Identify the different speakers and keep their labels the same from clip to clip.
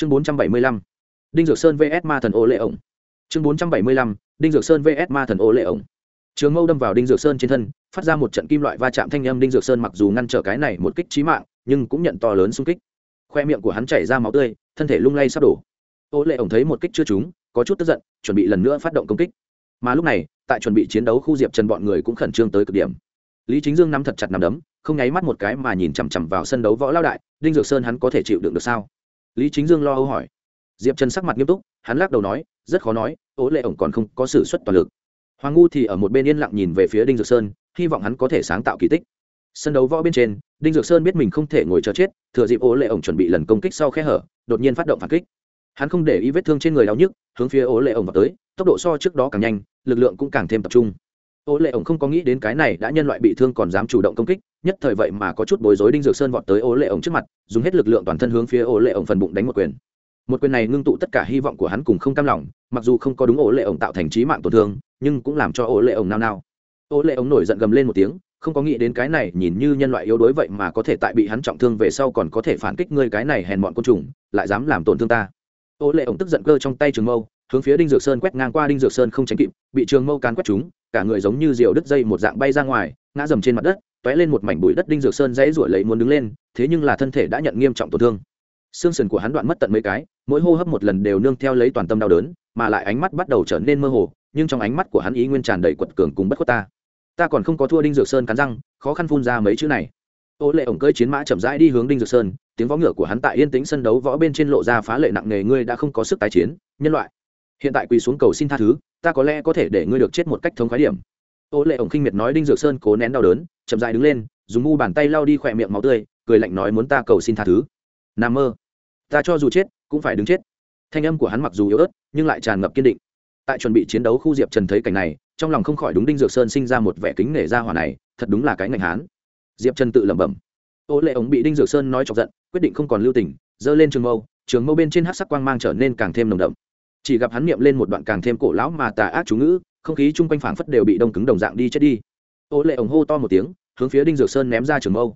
Speaker 1: chương bốn trăm bảy mươi lăm. Đinh dược sơn vs ma thần ô lệ ổng. Chương bốn trăm bảy mươi lăm, đinh dược sơn vs ma thần ô lệ ổng. Trường mâu đâm vào đinh dược sơn trên thân, phát ra một trận kim loại va chạm thanh âm. Đinh dược sơn mặc dù ngăn trở cái này một kích trí mạng, nhưng cũng nhận to lớn xung kích. Khoe miệng của hắn chảy ra máu tươi, thân thể lung lay sắp đổ. Ô lệ ổng thấy một kích chưa trúng, có chút tức giận, chuẩn bị lần nữa phát động công kích. Mà lúc này, tại chuẩn bị chiến đấu khu diệp trần bọn người cũng khẩn trương tới cực điểm. Lý chính dương nắm thật chặt nắm đấm, không nháy mắt một cái mà nhìn chằm chằm vào sân đấu võ lao đại. Đinh dược sơn hắn có thể chịu đựng được sao? Lý chính dương lo âu hỏi. Diệp trần sắc mặt nghiêm túc, hắn lắc đầu nói, rất khó nói, ố lệ ổng còn không có s ử suất toàn lực. Hoàng ngu thì ở một bên yên lặng nhìn về phía đinh dược sơn, hy vọng hắn có thể sáng tạo kỳ tích. Sân đấu võ bên trên, đinh dược sơn biết mình không thể ngồi chờ chết, thừa dịp ố lệ ổng chuẩn bị lần công kích sau khe hở, đột nhiên phát động phản kích. Hắn không để ý vết thương trên người đau nhức, hướng phía ố lệ ổng vào tới, tốc độ so trước đó càng nhanh, lực lượng cũng càng thêm tập trung ô lệ ổng không có nghĩ đến cái này đã nhân loại bị thương còn dám chủ động công kích, nhất thời vậy mà có chút bối rối đinh dược sơn vọt tới ô lệ ổng trước mặt, dùng hết lực lượng toàn thân hướng phía ô lệ ổng phần bụng đánh một quyền. Một quyền này ngưng tụ tất cả hy vọng của hắn cùng không cam lòng, mặc dù không có đúng ô lệ ổng tạo thành trí mạng tổn thương, nhưng cũng làm cho ô lệ ổng nao nao. Ô lệ ổng nổi giận gầm lên một tiếng, không có nghĩ đến cái này nhìn như nhân loại yếu đuối vậy mà có thể tại bị hắn trọng thương về sau còn có thể phản kích ngươi cái này hèn bọn côn trùng, lại dám làm tổn thương ta. Ô lệ ổng tức giận cơ trong tay trường mâu, hướng phía đinh dược sơn quét ngang qua đinh dược sơn không tránh kịp, bị trường mâu cán quét chúng cả người giống như diều đứt dây một dạng bay ra ngoài, ngã dầm trên mặt đất t ó é lên một mảnh bụi đất đinh dược sơn dãy ruổi lấy muốn đứng lên, thế nhưng là thân thể đã nhận nghiêm trọng tổn thương. Xương sườn của hắn đoạn mất tận mấy cái, mỗi hô hấp một lần đều nương theo lấy toàn tâm đau đớn, mà lại ánh mắt bắt đầu trở nên mơ hồ, nhưng trong ánh mắt của hắn ý nguyên tràn đầy quật cường cùng bất khuất ta. Ta còn không có thua đinh dược sơn cắn răng, khó khăn phun ra mấy chữ này. Ô lệ ổng cơi chiến mã chậm rãi đi hướng đinh dược sơn, tiếng võ ngựa của hắn tại yên tĩnh sân đấu võ bên trên lộ ra phá lệ nặng nề, ngươi đã không có sức tái chiến, nhân loại. Hiện tại quỳ xuống cầu xin tha thứ ta có lẽ có thể để ngươi được chết một cách thống khái điểm. Ô lệ ổng khinh miệt nói đinh dược sơn cố nén đau đớn, chậm dài đứng lên, dùng ngu bàn tay lau đi khỏe miệng máu tươi, cười lạnh nói muốn ta cầu xin tha thứ. N mơ. Ta cho dù chết, cũng phải đứng chết. Thanh âm của hắn mặc dù yếu ớt, nhưng lại tràn ngập kiên định. Tại chuẩn bị chiến đấu khu diệp trần thấy cảnh này, trong lòng không khỏi đúng đinh dược sơn sinh ra một vẻ kính nể ra hỏa này, thật đúng là cái ngành hán. Diệp trần tự lẩm bẩm. Ô lệ ổng bị đinh dược sơn nói chọc giận, quyết định không còn lưu tình, giơ lên trường mâu trường mâu bên trên hát sắc quang mang trở nên càng thêm nồng đậm chỉ gặp hắn niệm lên một đoạn càng thêm cổ lão mà tà ác chú ngữ, không khí chung quanh phảng phất đều bị đông cứng đồng dạng đi chết đi. Ô lệ ổng hô to một tiếng, hướng phía đinh dược sơn ném ra trường mâu.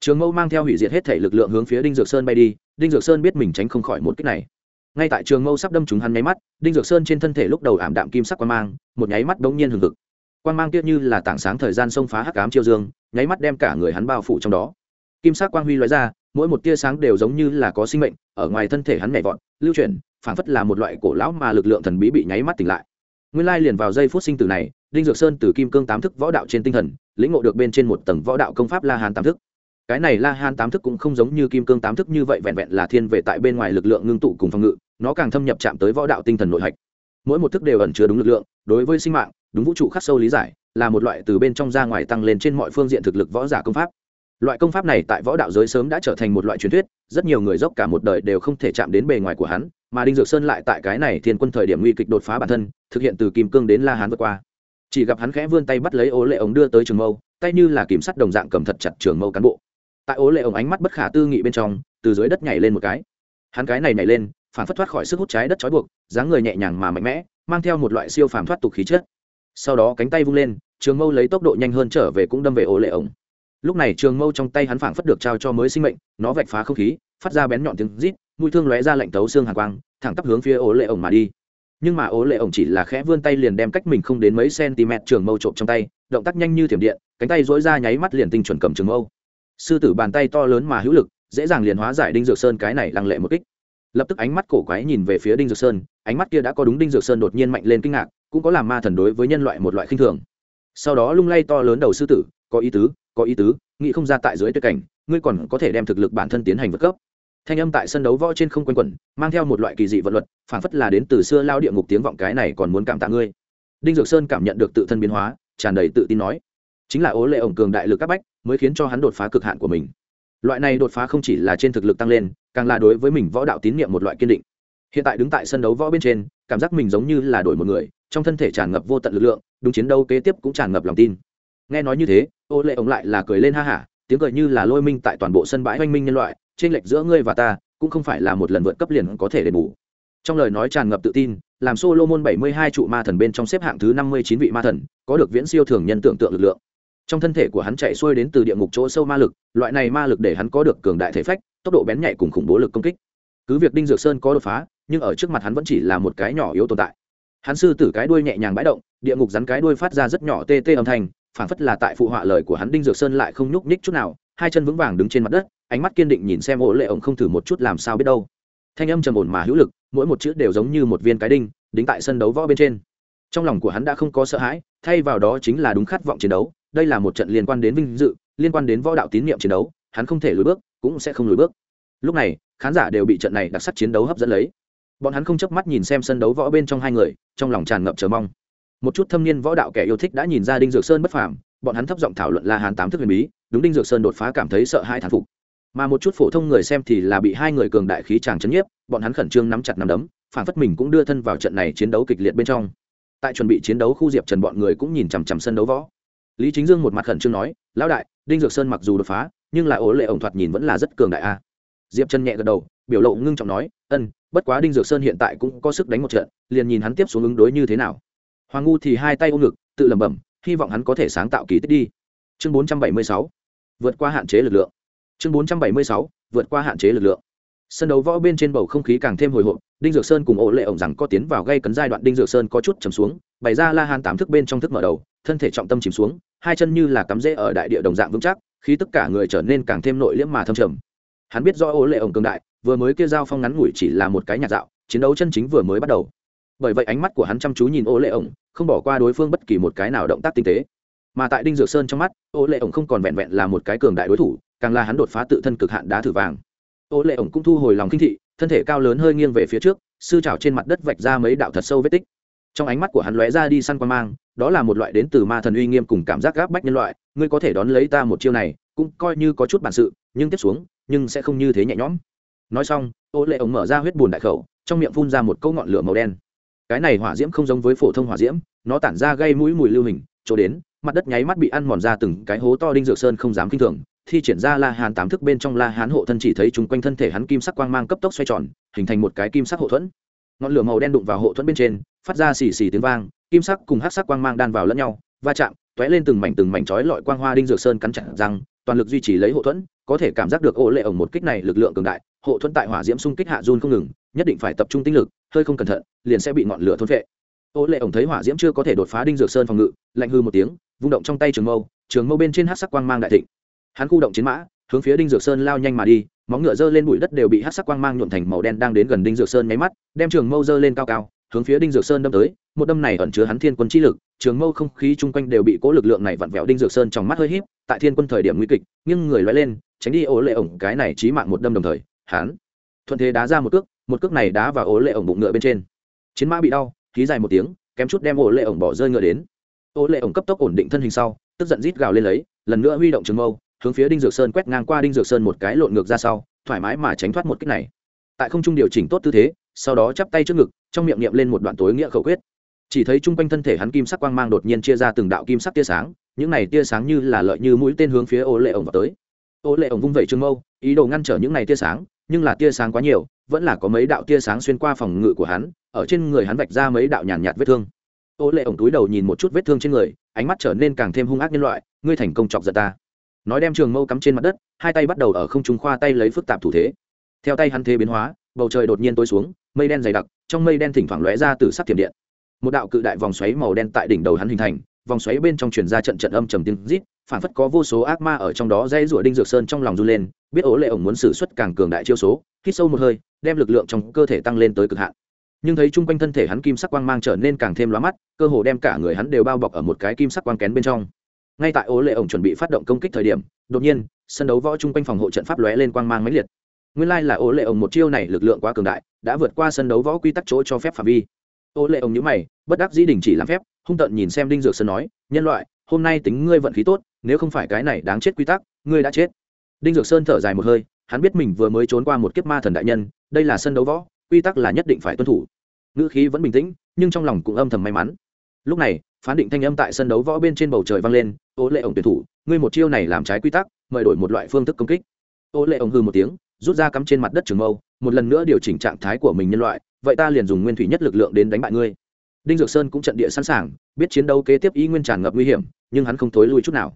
Speaker 1: Trường mâu mang theo hủy diệt hết thể lực lượng hướng phía đinh dược sơn bay đi, đinh dược sơn biết mình tránh không khỏi một kích này. Ngay tại trường mâu sắp đâm trúng hắn nháy mắt, đinh dược sơn trên thân thể lúc đầu ảm đạm kim sắc quang mang, một nháy mắt đống nhiên hừng hực. Quang mang kia như là tảng sáng thời gian xông phá hắc ám chiêu dương, nháy mắt đem cả người hắn bao phủ trong đó. Kim sắc quang huy lóe ra mỗi một tia sáng đều giống như là có sinh mệnh, ở ngoài thân thể hắn nhảy vọt, lưu chuyển, phảng phất là một loại cổ lão mà lực lượng thần bí bị nháy mắt tỉnh lại. Nguyên lai liền vào giây phút sinh tử này, đinh dược sơn từ kim cương tám thức võ đạo trên tinh thần, lĩnh ngộ được bên trên một tầng võ đạo công pháp la hán tám thức. Cái này la hán tám thức cũng không giống như kim cương tám thức như vậy vẹn vẹn là thiên về tại bên ngoài lực lượng ngưng tụ cùng phòng ngự, nó càng thâm nhập chạm tới võ đạo tinh thần nội hạch. Mỗi một thức đều ẩn chứa đúng lực lượng, đối với sinh mạng, đúng vũ trụ khắc sâu lý giải, là một loại từ bên trong ra ngoài tăng lên trên mọi phương diện thực lực võ giả công pháp loại công pháp này tại võ đạo giới sớm đã trở thành một loại truyền thuyết, rất nhiều người dốc cả một đời đều không thể chạm đến bề ngoài của hắn, mà đinh dược sơn lại tại cái này thiên quân thời điểm nguy kịch đột phá bản thân, thực hiện từ kim cương đến la hán vượt qua. Chỉ gặp hắn khẽ vươn tay bắt lấy ố lệ ống đưa tới trường mâu, tay như là kìm sắt đồng dạng cầm thật chặt trường mâu cán bộ. Tại ố lệ ống ánh mắt bất khả tư nghị bên trong, từ dưới đất nhảy lên một cái. Hắn cái này nhảy lên, phản phất thoát khỏi sức hút trái đất trói buộc, dáng người nhẹ nhàng mà mạnh mẽ, mang theo một loại siêu phàm thoát tục khí chất. Sau đó cánh tay vung lên, trường mâu lấy tốc độ nhanh hơn trở về cũng đâm về ố lệ ống lúc này trường mâu trong tay hắn phảng phất được trao cho mới sinh mệnh, nó vạch phá không khí, phát ra bén nhọn tiếng rít, mũi thương lóe ra lạnh tấu xương hàng quang, thẳng tắp hướng phía ố lệ ổng mà đi. Nhưng mà ố lệ ổng chỉ là khẽ vươn tay liền đem cách mình không đến mấy cm trường mâu trộm trong tay, động tác nhanh như thiểm điện, cánh tay dối ra nháy mắt liền tinh chuẩn cầm trường mâu. Sư tử bàn tay to lớn mà hữu lực, dễ dàng liền hóa giải đinh dược sơn cái này lăng lệ một kích. Lập tức ánh mắt cổ quái nhìn về phía đinh dược sơn, ánh mắt kia đã có đúng đinh dược sơn đột nhiên mạnh lên kinh ngạc, cũng có làm ma thần đối với nhân loại một loại khinh thường. Sau đó lung lay to lớn đầu sư tử, có ý tứ có ý tứ, nghĩ không ra tại dưới tuyệt cảnh, ngươi còn có thể đem thực lực bản thân tiến hành vượt cấp. Thanh âm tại sân đấu võ trên không quanh quẩn, mang theo một loại kỳ dị vận luật phản phất là đến từ xưa lao địa ngục tiếng vọng cái này còn muốn cảm tạ ngươi. Đinh dược sơn cảm nhận được tự thân biến hóa, tràn đầy tự tin nói, chính là ố lệ ổng cường đại lực các bách, mới khiến cho hắn đột phá cực hạn của mình. Loại này đột phá không chỉ là trên thực lực tăng lên, càng là đối với mình võ đạo tín nhiệm một loại kiên định. Hiện tại đứng tại sân đấu võ bên trên, cảm giác mình giống như là đổi một người, trong thân thể tràn ngập vô tận lực lượng, đúng chiến đấu kế tiếp cũng tràn ngập lòng tin nghe nói như thế, ô lệ ổng lại là cười lên ha hả, tiếng cười như là lôi minh tại toàn bộ sân bãi oanh minh nhân loại trên lệch giữa ngươi và ta, cũng không phải là một lần vượt cấp liền có thể đền bù. Trong lời nói tràn ngập tự tin, làm solomon bảy mươi hai trụ ma thần bên trong xếp hạng thứ năm mươi chín vị ma thần, có được viễn siêu thường nhân tưởng tượng lực lượng. Trong thân thể của hắn chạy xuôi đến từ địa ngục chỗ sâu ma lực, loại này ma lực để hắn có được cường đại thể phách, tốc độ bén nhạy cùng khủng bố lực công kích. Cứ việc đinh dược sơn có đột phá, nhưng ở trước mặt hắn vẫn chỉ là một cái nhỏ yếu tồn tại. Hắn sư tử cái đuôi nhẹ nhàng bãi động, địa ngục rắn cái đuôi phát ra rất nhỏ tê tê âm thanh phản phất là tại phụ họa lời của hắn đinh dược sơn lại không nhúc nhích chút nào, hai chân vững vàng đứng trên mặt đất, ánh mắt kiên định nhìn xem ổ lệ ổng không thử một chút làm sao biết đâu. Thanh âm trầm ổn mà hữu lực, mỗi một chữ đều giống như một viên cái đinh, đính tại sân đấu võ bên trên. Trong lòng của hắn đã không có sợ hãi, thay vào đó chính là đúng khát vọng chiến đấu, đây là một trận liên quan đến vinh dự, liên quan đến võ đạo tín nhiệm chiến đấu, hắn không thể lùi bước, cũng sẽ không lùi bước. Lúc này, khán giả đều bị trận này đặc sắc chiến đấu hấp dẫn lấy. Bọn hắn không chớp mắt nhìn xem sân đấu võ bên trong hai người, trong lòng tràn ngập chờ mong một chút thâm niên võ đạo kẻ yêu thích đã nhìn ra đinh dược sơn bất phàm, bọn hắn thấp giọng thảo luận la hán tám thức huyền bí, đúng đinh dược sơn đột phá cảm thấy sợ hai thán phục. Mà một chút phổ thông người xem thì là bị hai người cường đại khí chàng chấn nhiếp, bọn hắn khẩn trương nắm chặt nắm đấm, phản phất mình cũng đưa thân vào trận này chiến đấu kịch liệt bên trong. Tại chuẩn bị chiến đấu khu diệp trần bọn người cũng nhìn chằm chằm sân đấu võ. Lý chính dương một mặt khẩn trương nói, lão đại, đinh dược sơn mặc dù đột phá, nhưng lại ố lệ ổng thoạt nhìn vẫn là rất cường đại a. Diệp trần nhẹ gật đầu, biểu lộ ngưng trọng nói, ân, bất quá đinh dược sơn hiện tại cũng có sức đánh một trận, liền nhìn hắn tiếp xuống ứng đối như thế nào hoàng ngu thì hai tay ôm ngực, tự lẩm bẩm, hy vọng hắn có thể sáng tạo kỳ tích đi. Chương bốn trăm bảy mươi sáu, vượt qua hạn chế lực lượng. Chương bốn trăm bảy mươi sáu, vượt qua hạn chế lực lượng. Sân đấu võ bên trên bầu không khí càng thêm hồi hộp, đinh dược sơn cùng ổ lệ ổng rằng có tiến vào gây cấn giai đoạn đinh dược sơn có chút chầm xuống, bày ra la hàn tám thức bên trong thức mở đầu, thân thể trọng tâm chìm xuống, hai chân như là cắm rễ ở đại địa đồng dạng vững chắc khi tất cả người trở nên càng thêm nội liễm mà thâm trầm. Hắn biết do ổ lệ ổng cường đại, vừa mới kia giao phong ngắn ngủi chỉ là một cái nhạt dạo, chiến đấu chân chính vừa mới bắt đầu. Bởi vậy ánh mắt của hắn chăm chú nhìn ổ lệ ổng không bỏ qua đối phương bất kỳ một cái nào động tác tinh tế. Mà tại đinh dược sơn trong mắt, ô lệ ổng không còn vẹn vẹn là một cái cường đại đối thủ, càng là hắn đột phá tự thân cực hạn đá thử vàng. Ô lệ ổng cũng thu hồi lòng kinh thị, thân thể cao lớn hơi nghiêng về phía trước, sư trào trên mặt đất vạch ra mấy đạo thật sâu vết tích. Trong ánh mắt của hắn lóe ra đi săn quan mang, đó là một loại đến từ ma thần uy nghiêm cùng cảm giác gáp bách nhân loại, ngươi có thể đón lấy ta một chiêu này, cũng coi như có chút bản sự, nhưng tiếp xuống, nhưng sẽ không như thế nhẹ nhõm. Nói xong, ô lệ ổng mở ra huyết bùn đại khẩu, trong miệng phun ra một câu ngọn lửa màu đen cái này hỏa diễm không giống với phổ thông hỏa diễm, nó tản ra gây mũi mùi lưu hình, chỗ đến, mặt đất nháy mắt bị ăn mòn ra từng cái hố to đinh dược sơn không dám kinh thường, thi triển ra la hán tám thức bên trong la hán hộ thân chỉ thấy chung quanh thân thể hắn kim sắc quang mang cấp tốc xoay tròn, hình thành một cái kim sắc hộ thuẫn. Ngọn lửa màu đen đụng vào hộ thuẫn bên trên, phát ra xì xì tiếng vang, kim sắc cùng hát sắc quang mang đan vào lẫn nhau, va chạm t ó é lên từng mảnh từng mảnh trói lọi quang hoa đinh dược sơn cắn chặt răng toàn lực duy trì lấy hộ thuẫn, có thể cảm giác được ô lệ ổng một kích này lực lượng cường đại, hộ thuẫn tại hỏa diễm xung kích hạ run không ngừng, nhất định phải tập trung tinh lực, hơi không cẩn thận, liền sẽ bị ngọn lửa thôn vệ ô lệ ổng thấy hỏa diễm chưa có thể đột phá đinh dược sơn phòng ngự, lạnh hư một tiếng, vung động trong tay trường mâu trường mâu bên trên hát sắc quang mang đại thịnh. Hắn khu động chiến mã, hướng phía đinh dược sơn lao nhanh mà đi, móng ngựa dơ lên bụi đất đều bị hát sắc quang mang nhuộm thành màu đen đang đến gần đinh dược sơn nháy mắt, đem trường mâu dơ lên cao cao, hướng phía đinh dược sơn đâm tới một đâm này ẩn chứa hắn thiên quân chi lực, trường mâu không khí chung quanh đều bị cố lực lượng này vặn vẹo đinh dược sơn trong mắt hơi híp, tại thiên quân thời điểm nguy kịch nhưng người loay lên, tránh đi ố lệ ổng cái này chí mạng một đâm đồng thời, hắn thuận thế đá ra một cước một cước này đá vào ố lệ ổng bụng ngựa bên trên. Chiến mã bị đau khí dài một tiếng, kém chút đem ố lệ ổng bỏ rơi ngựa đến. Ố lệ ổng cấp tốc ổn định thân hình sau, tức giận rít gào lên lấy, lần nữa huy động trường mâu, hướng phía đinh dược sơn quét ngang qua đinh dược sơn một cái lộn ngược ra sau, thoải mái mà tránh thoát một kích này. Tại không trung điều chỉnh tốt tư thế, sau đó chắp tay trước ngực, trong miệng niệm lên một đoạn tối nghĩa khẩu quyết chỉ thấy chung quanh thân thể hắn kim sắc quang mang đột nhiên chia ra từng đạo kim sắc tia sáng những này tia sáng như là lợi như mũi tên hướng phía ô lệ ổng vào tới. Ô lệ ổng vung vẩy trương mâu ý đồ ngăn trở những này tia sáng nhưng là tia sáng quá nhiều vẫn là có mấy đạo tia sáng xuyên qua phòng ngự của hắn ở trên người hắn vạch ra mấy đạo nhàn nhạt, nhạt vết thương. Ô lệ ổng túi đầu nhìn một chút vết thương trên người ánh mắt trở nên càng thêm hung ác nhân loại ngươi thành công chọc giận ta. Nói đem trường mâu cắm trên mặt đất hai tay bắt đầu ở không trung khoa tay lấy phức tạp thủ thế. Theo tay hắn thế biến hóa bầu trời đột nhiên tối xuống mây đen dày đặc trong mây đen thỉnh thoảng lóe ra từ sắc thiểm điện một đạo cự đại vòng xoáy màu đen tại đỉnh đầu hắn hình thành, vòng xoáy bên trong truyền ra trận trận âm trầm tiếng rít, phản phất có vô số ác ma ở trong đó dây rủa đinh dược sơn trong lòng run lên, biết ố lệ ổng muốn xử suất càng cường đại chiêu số, hít sâu một hơi, đem lực lượng trong cơ thể tăng lên tới cực hạn. Nhưng thấy chung quanh thân thể hắn kim sắc quang mang trở nên càng thêm lóa mắt, cơ hồ đem cả người hắn đều bao bọc ở một cái kim sắc quang kén bên trong. Ngay tại ố lệ ổng chuẩn bị phát động công kích thời điểm, đột nhiên, sân đấu võ chung quanh phòng hộ trận pháp lóe lên quang mang máy liệt. Nguyên lai là ố lệ ổng một chiêu này lực lượng quá cường đại, đã vượt qua sân đấu võ quy tắc chỗ cho phép phạm vi. Ố lệ ổng nhữ mày bất đắc dĩ đình chỉ làm phép, hung tận nhìn xem đinh dược sơn nói, nhân loại, hôm nay tính ngươi vận khí tốt, nếu không phải cái này đáng chết quy tắc, ngươi đã chết. Đinh dược sơn thở dài một hơi, hắn biết mình vừa mới trốn qua một kiếp ma thần đại nhân, đây là sân đấu võ, quy tắc là nhất định phải tuân thủ. Ngữ khí vẫn bình tĩnh, nhưng trong lòng cũng âm thầm may mắn. Lúc này, phán định thanh âm tại sân đấu võ bên trên bầu trời vang lên, ô lệ ổng tuyển thủ, ngươi một chiêu này làm trái quy tắc, mời đổi một loại phương thức công kích. Ô lệ ổng hư một tiếng, rút ra cắm trên mặt đất trường mâu, một lần nữa điều chỉnh trạng thái của mình nhân loại, vậy ta liền dùng nguyên thủy nhất lực lượng đến đánh bại ngươi đinh dược sơn cũng trận địa sẵn sàng, biết chiến đấu kế tiếp ý nguyên tràn ngập nguy hiểm, nhưng hắn không thối lui chút nào.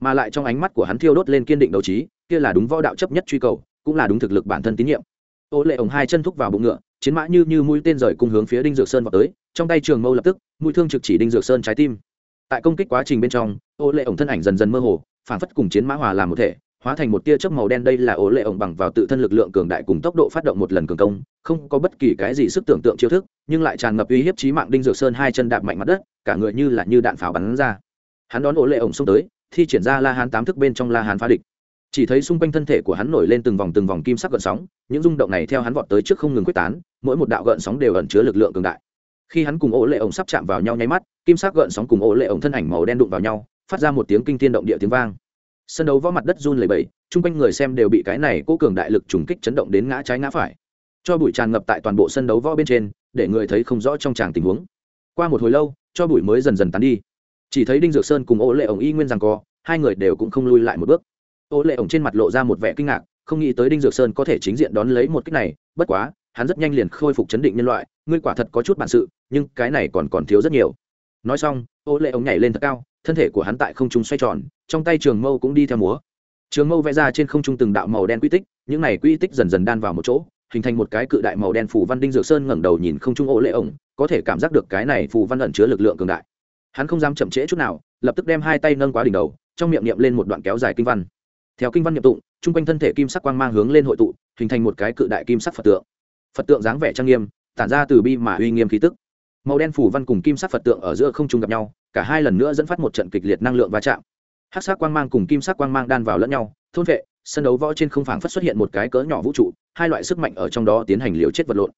Speaker 1: Mà lại trong ánh mắt của hắn thiêu đốt lên kiên định đấu trí, kia là đúng võ đạo chấp nhất truy cầu, cũng là đúng thực lực bản thân tín nhiệm. Ô lệ ổng hai chân thúc vào bụng ngựa, chiến mã như như mũi tên rời cùng hướng phía đinh dược sơn vào tới, trong tay trường mâu lập tức, mũi thương trực chỉ đinh dược sơn trái tim. Tại công kích quá trình bên trong, ô lệ ổng thân ảnh dần dần mơ hồ phản phất cùng chiến mã hòa làm một thể hóa thành một tia chớp màu đen, đây là ố lệ ổng bằng vào tự thân lực lượng cường đại cùng tốc độ phát động một lần cường công, không có bất kỳ cái gì sức tưởng tượng chiêu thức, nhưng lại tràn ngập uy hiếp trí mạng đinh dược sơn hai chân đạp mạnh mặt đất, cả người như là như đạn pháo bắn ra. Hắn đón ố lệ ổng xông tới, thi triển ra la hán tám thức bên trong la hán phá địch. Chỉ thấy xung quanh thân thể của hắn nổi lên từng vòng từng vòng kim sắc gợn sóng, những rung động này theo hắn vọt tới trước không ngừng quyết tán, mỗi một đạo gợn sóng đều ẩn chứa lực lượng cường đại. Khi hắn cùng ổ lệ ổng sắp chạm vào nhau nháy mắt, kim sắc gợn sóng cùng ổ lệ ổng thân ảnh màu đen đụng vào nhau, phát ra một tiếng kinh thiên động địa tiếng vang sân đấu võ mặt đất run lẩy bẩy, chung quanh người xem đều bị cái này cố cường đại lực trùng kích chấn động đến ngã trái ngã phải. Cho bụi tràn ngập tại toàn bộ sân đấu võ bên trên, để người thấy không rõ trong tràng tình huống. Qua một hồi lâu, cho bụi mới dần dần tán đi. Chỉ thấy đinh dược sơn cùng ô lệ ổng y nguyên rằng co, hai người đều cũng không lui lại một bước. Ô lệ ổng trên mặt lộ ra một vẻ kinh ngạc, không nghĩ tới đinh dược sơn có thể chính diện đón lấy một cách này, bất quá, hắn rất nhanh liền khôi phục chấn định nhân loại, ngươi quả thật có chút bản sự, nhưng cái này còn còn thiếu rất nhiều. Nói xong, ô lệ ống nhảy lên thật cao thân thể của hắn tại không trung xoay tròn, trong tay trường mâu cũng đi theo múa. Trường mâu vẽ ra trên không trung từng đạo màu đen quy tích, những này quy tích dần dần đan vào một chỗ, hình thành một cái cự đại màu đen phủ văn đinh dược sơn ngẩng đầu nhìn không trung ô lệ ổng, có thể cảm giác được cái này phù văn ẩn chứa lực lượng cường đại. Hắn không dám chậm trễ chút nào, lập tức đem hai tay nâng quá đỉnh đầu, trong miệng niệm lên một đoạn kéo dài kinh văn. Theo kinh văn niệm tụng, chung quanh thân thể kim sắc quang mang hướng lên hội tụ, hình thành một cái cự đại kim sắc phật tượng. Phật tượng dáng vẻ trang nghiêm, tản ra từ bi mà uy nghiêm khí tức. Màu đen phủ văn cùng kim sắc phật tượng ở giữa không trung gặp nhau cả hai lần nữa dẫn phát một trận kịch liệt năng lượng va chạm. Hát sắc quang mang cùng kim sắc quang mang đan vào lẫn nhau, thôn vệ, sân đấu võ trên không phảng phất xuất hiện một cái cỡ nhỏ vũ trụ, hai loại sức mạnh ở trong đó tiến hành liều chết vật lộn.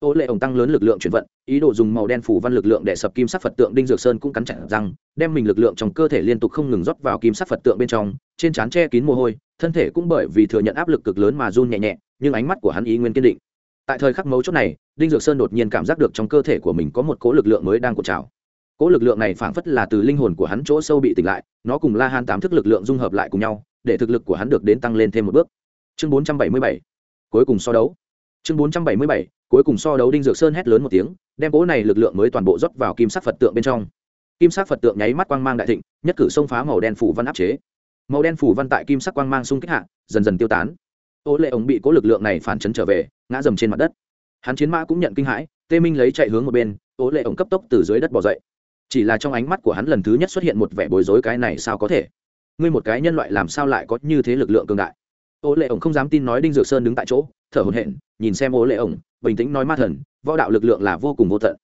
Speaker 1: Ô lệ ổng tăng lớn lực lượng chuyển vận, ý đồ dùng màu đen phủ văn lực lượng để sập kim sắc phật tượng đinh dược sơn cũng cắn chặt răng, đem mình lực lượng trong cơ thể liên tục không ngừng rót vào kim sắc phật tượng bên trong, trên trán che kín mồ hôi, thân thể cũng bởi vì thừa nhận áp lực cực lớn mà run nhẹ nhẹ, nhưng ánh mắt của hắn ý nguyên kiên định. Tại thời khắc mấu chốt này, đinh dược sơn đột nhiên cảm giác được trong cơ thể của mình có một cỗ lực lượng mới đang cột trào cỗ lực lượng này phảng phất là từ linh hồn của hắn chỗ sâu bị tỉnh lại, nó cùng la Hán tám thức lực lượng dung hợp lại cùng nhau, để thực lực của hắn được đến tăng lên thêm một bước. Chương bốn trăm bảy mươi bảy, cuối cùng so đấu. Chương bốn trăm bảy mươi bảy, cuối cùng so đấu đinh dược sơn hét lớn một tiếng, đem cỗ này lực lượng mới toàn bộ rót vào kim sắc phật tượng bên trong. Kim sắc phật tượng nháy mắt quang mang đại thịnh, nhất cử xông phá màu đen phủ văn áp chế. Màu đen phủ văn tại kim sắc quang mang xung kích hạ, dần dần tiêu tán. Ô lệ ống bị cố lực lượng này phản chấn trở về, ngã dầm trên mặt đất. Hắn chiến mã cũng nhận kinh hãi, tê minh lấy chạy hướng một bên, ô lệ ống cấp tốc từ dưới đất bỏ dậy chỉ là trong ánh mắt của hắn lần thứ nhất xuất hiện một vẻ bối rối cái này sao có thể? Ngươi một cái nhân loại làm sao lại có như thế lực lượng cường đại? Ô lệ ổng không dám tin nói đinh dược sơn đứng tại chỗ, thở hổn hển, nhìn xem ô lệ ổng, bình tĩnh nói ma thần, võ đạo lực lượng là vô cùng vô tận.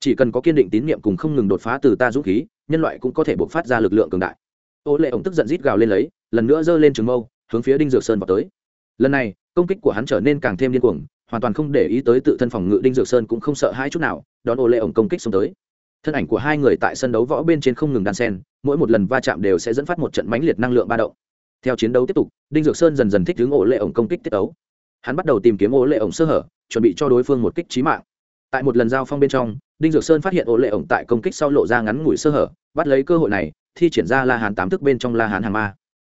Speaker 1: Chỉ cần có kiên định tín nhiệm cùng không ngừng đột phá từ ta dũng khí, nhân loại cũng có thể buộc phát ra lực lượng cường đại. Ô lệ ổng tức giận rít gào lên lấy, lần nữa giơ lên trường mâu, hướng phía đinh dược sơn vào tới. Lần này, công kích của hắn trở nên càng thêm điên cuồng, hoàn toàn không để ý tới tự thân phòng ngự đinh dược sơn cũng không sợ hai chút nào, đón ô lệ ổng công kích xông tới thân ảnh của hai người tại sân đấu võ bên trên không ngừng đan sen, mỗi một lần va chạm đều sẽ dẫn phát một trận mãnh liệt năng lượng ba động. Theo chiến đấu tiếp tục, đinh dược sơn dần dần thích hướng ổ lệ ổng công kích tiết ấu hắn bắt đầu tìm kiếm ổ lệ ổng sơ hở, chuẩn bị cho đối phương một kích trí mạng. Tại một lần giao phong bên trong, đinh dược sơn phát hiện ổ lệ ổng tại công kích sau lộ ra ngắn ngủi sơ hở, bắt lấy cơ hội này, thi triển ra la hán tám thức bên trong la hán hàng ma.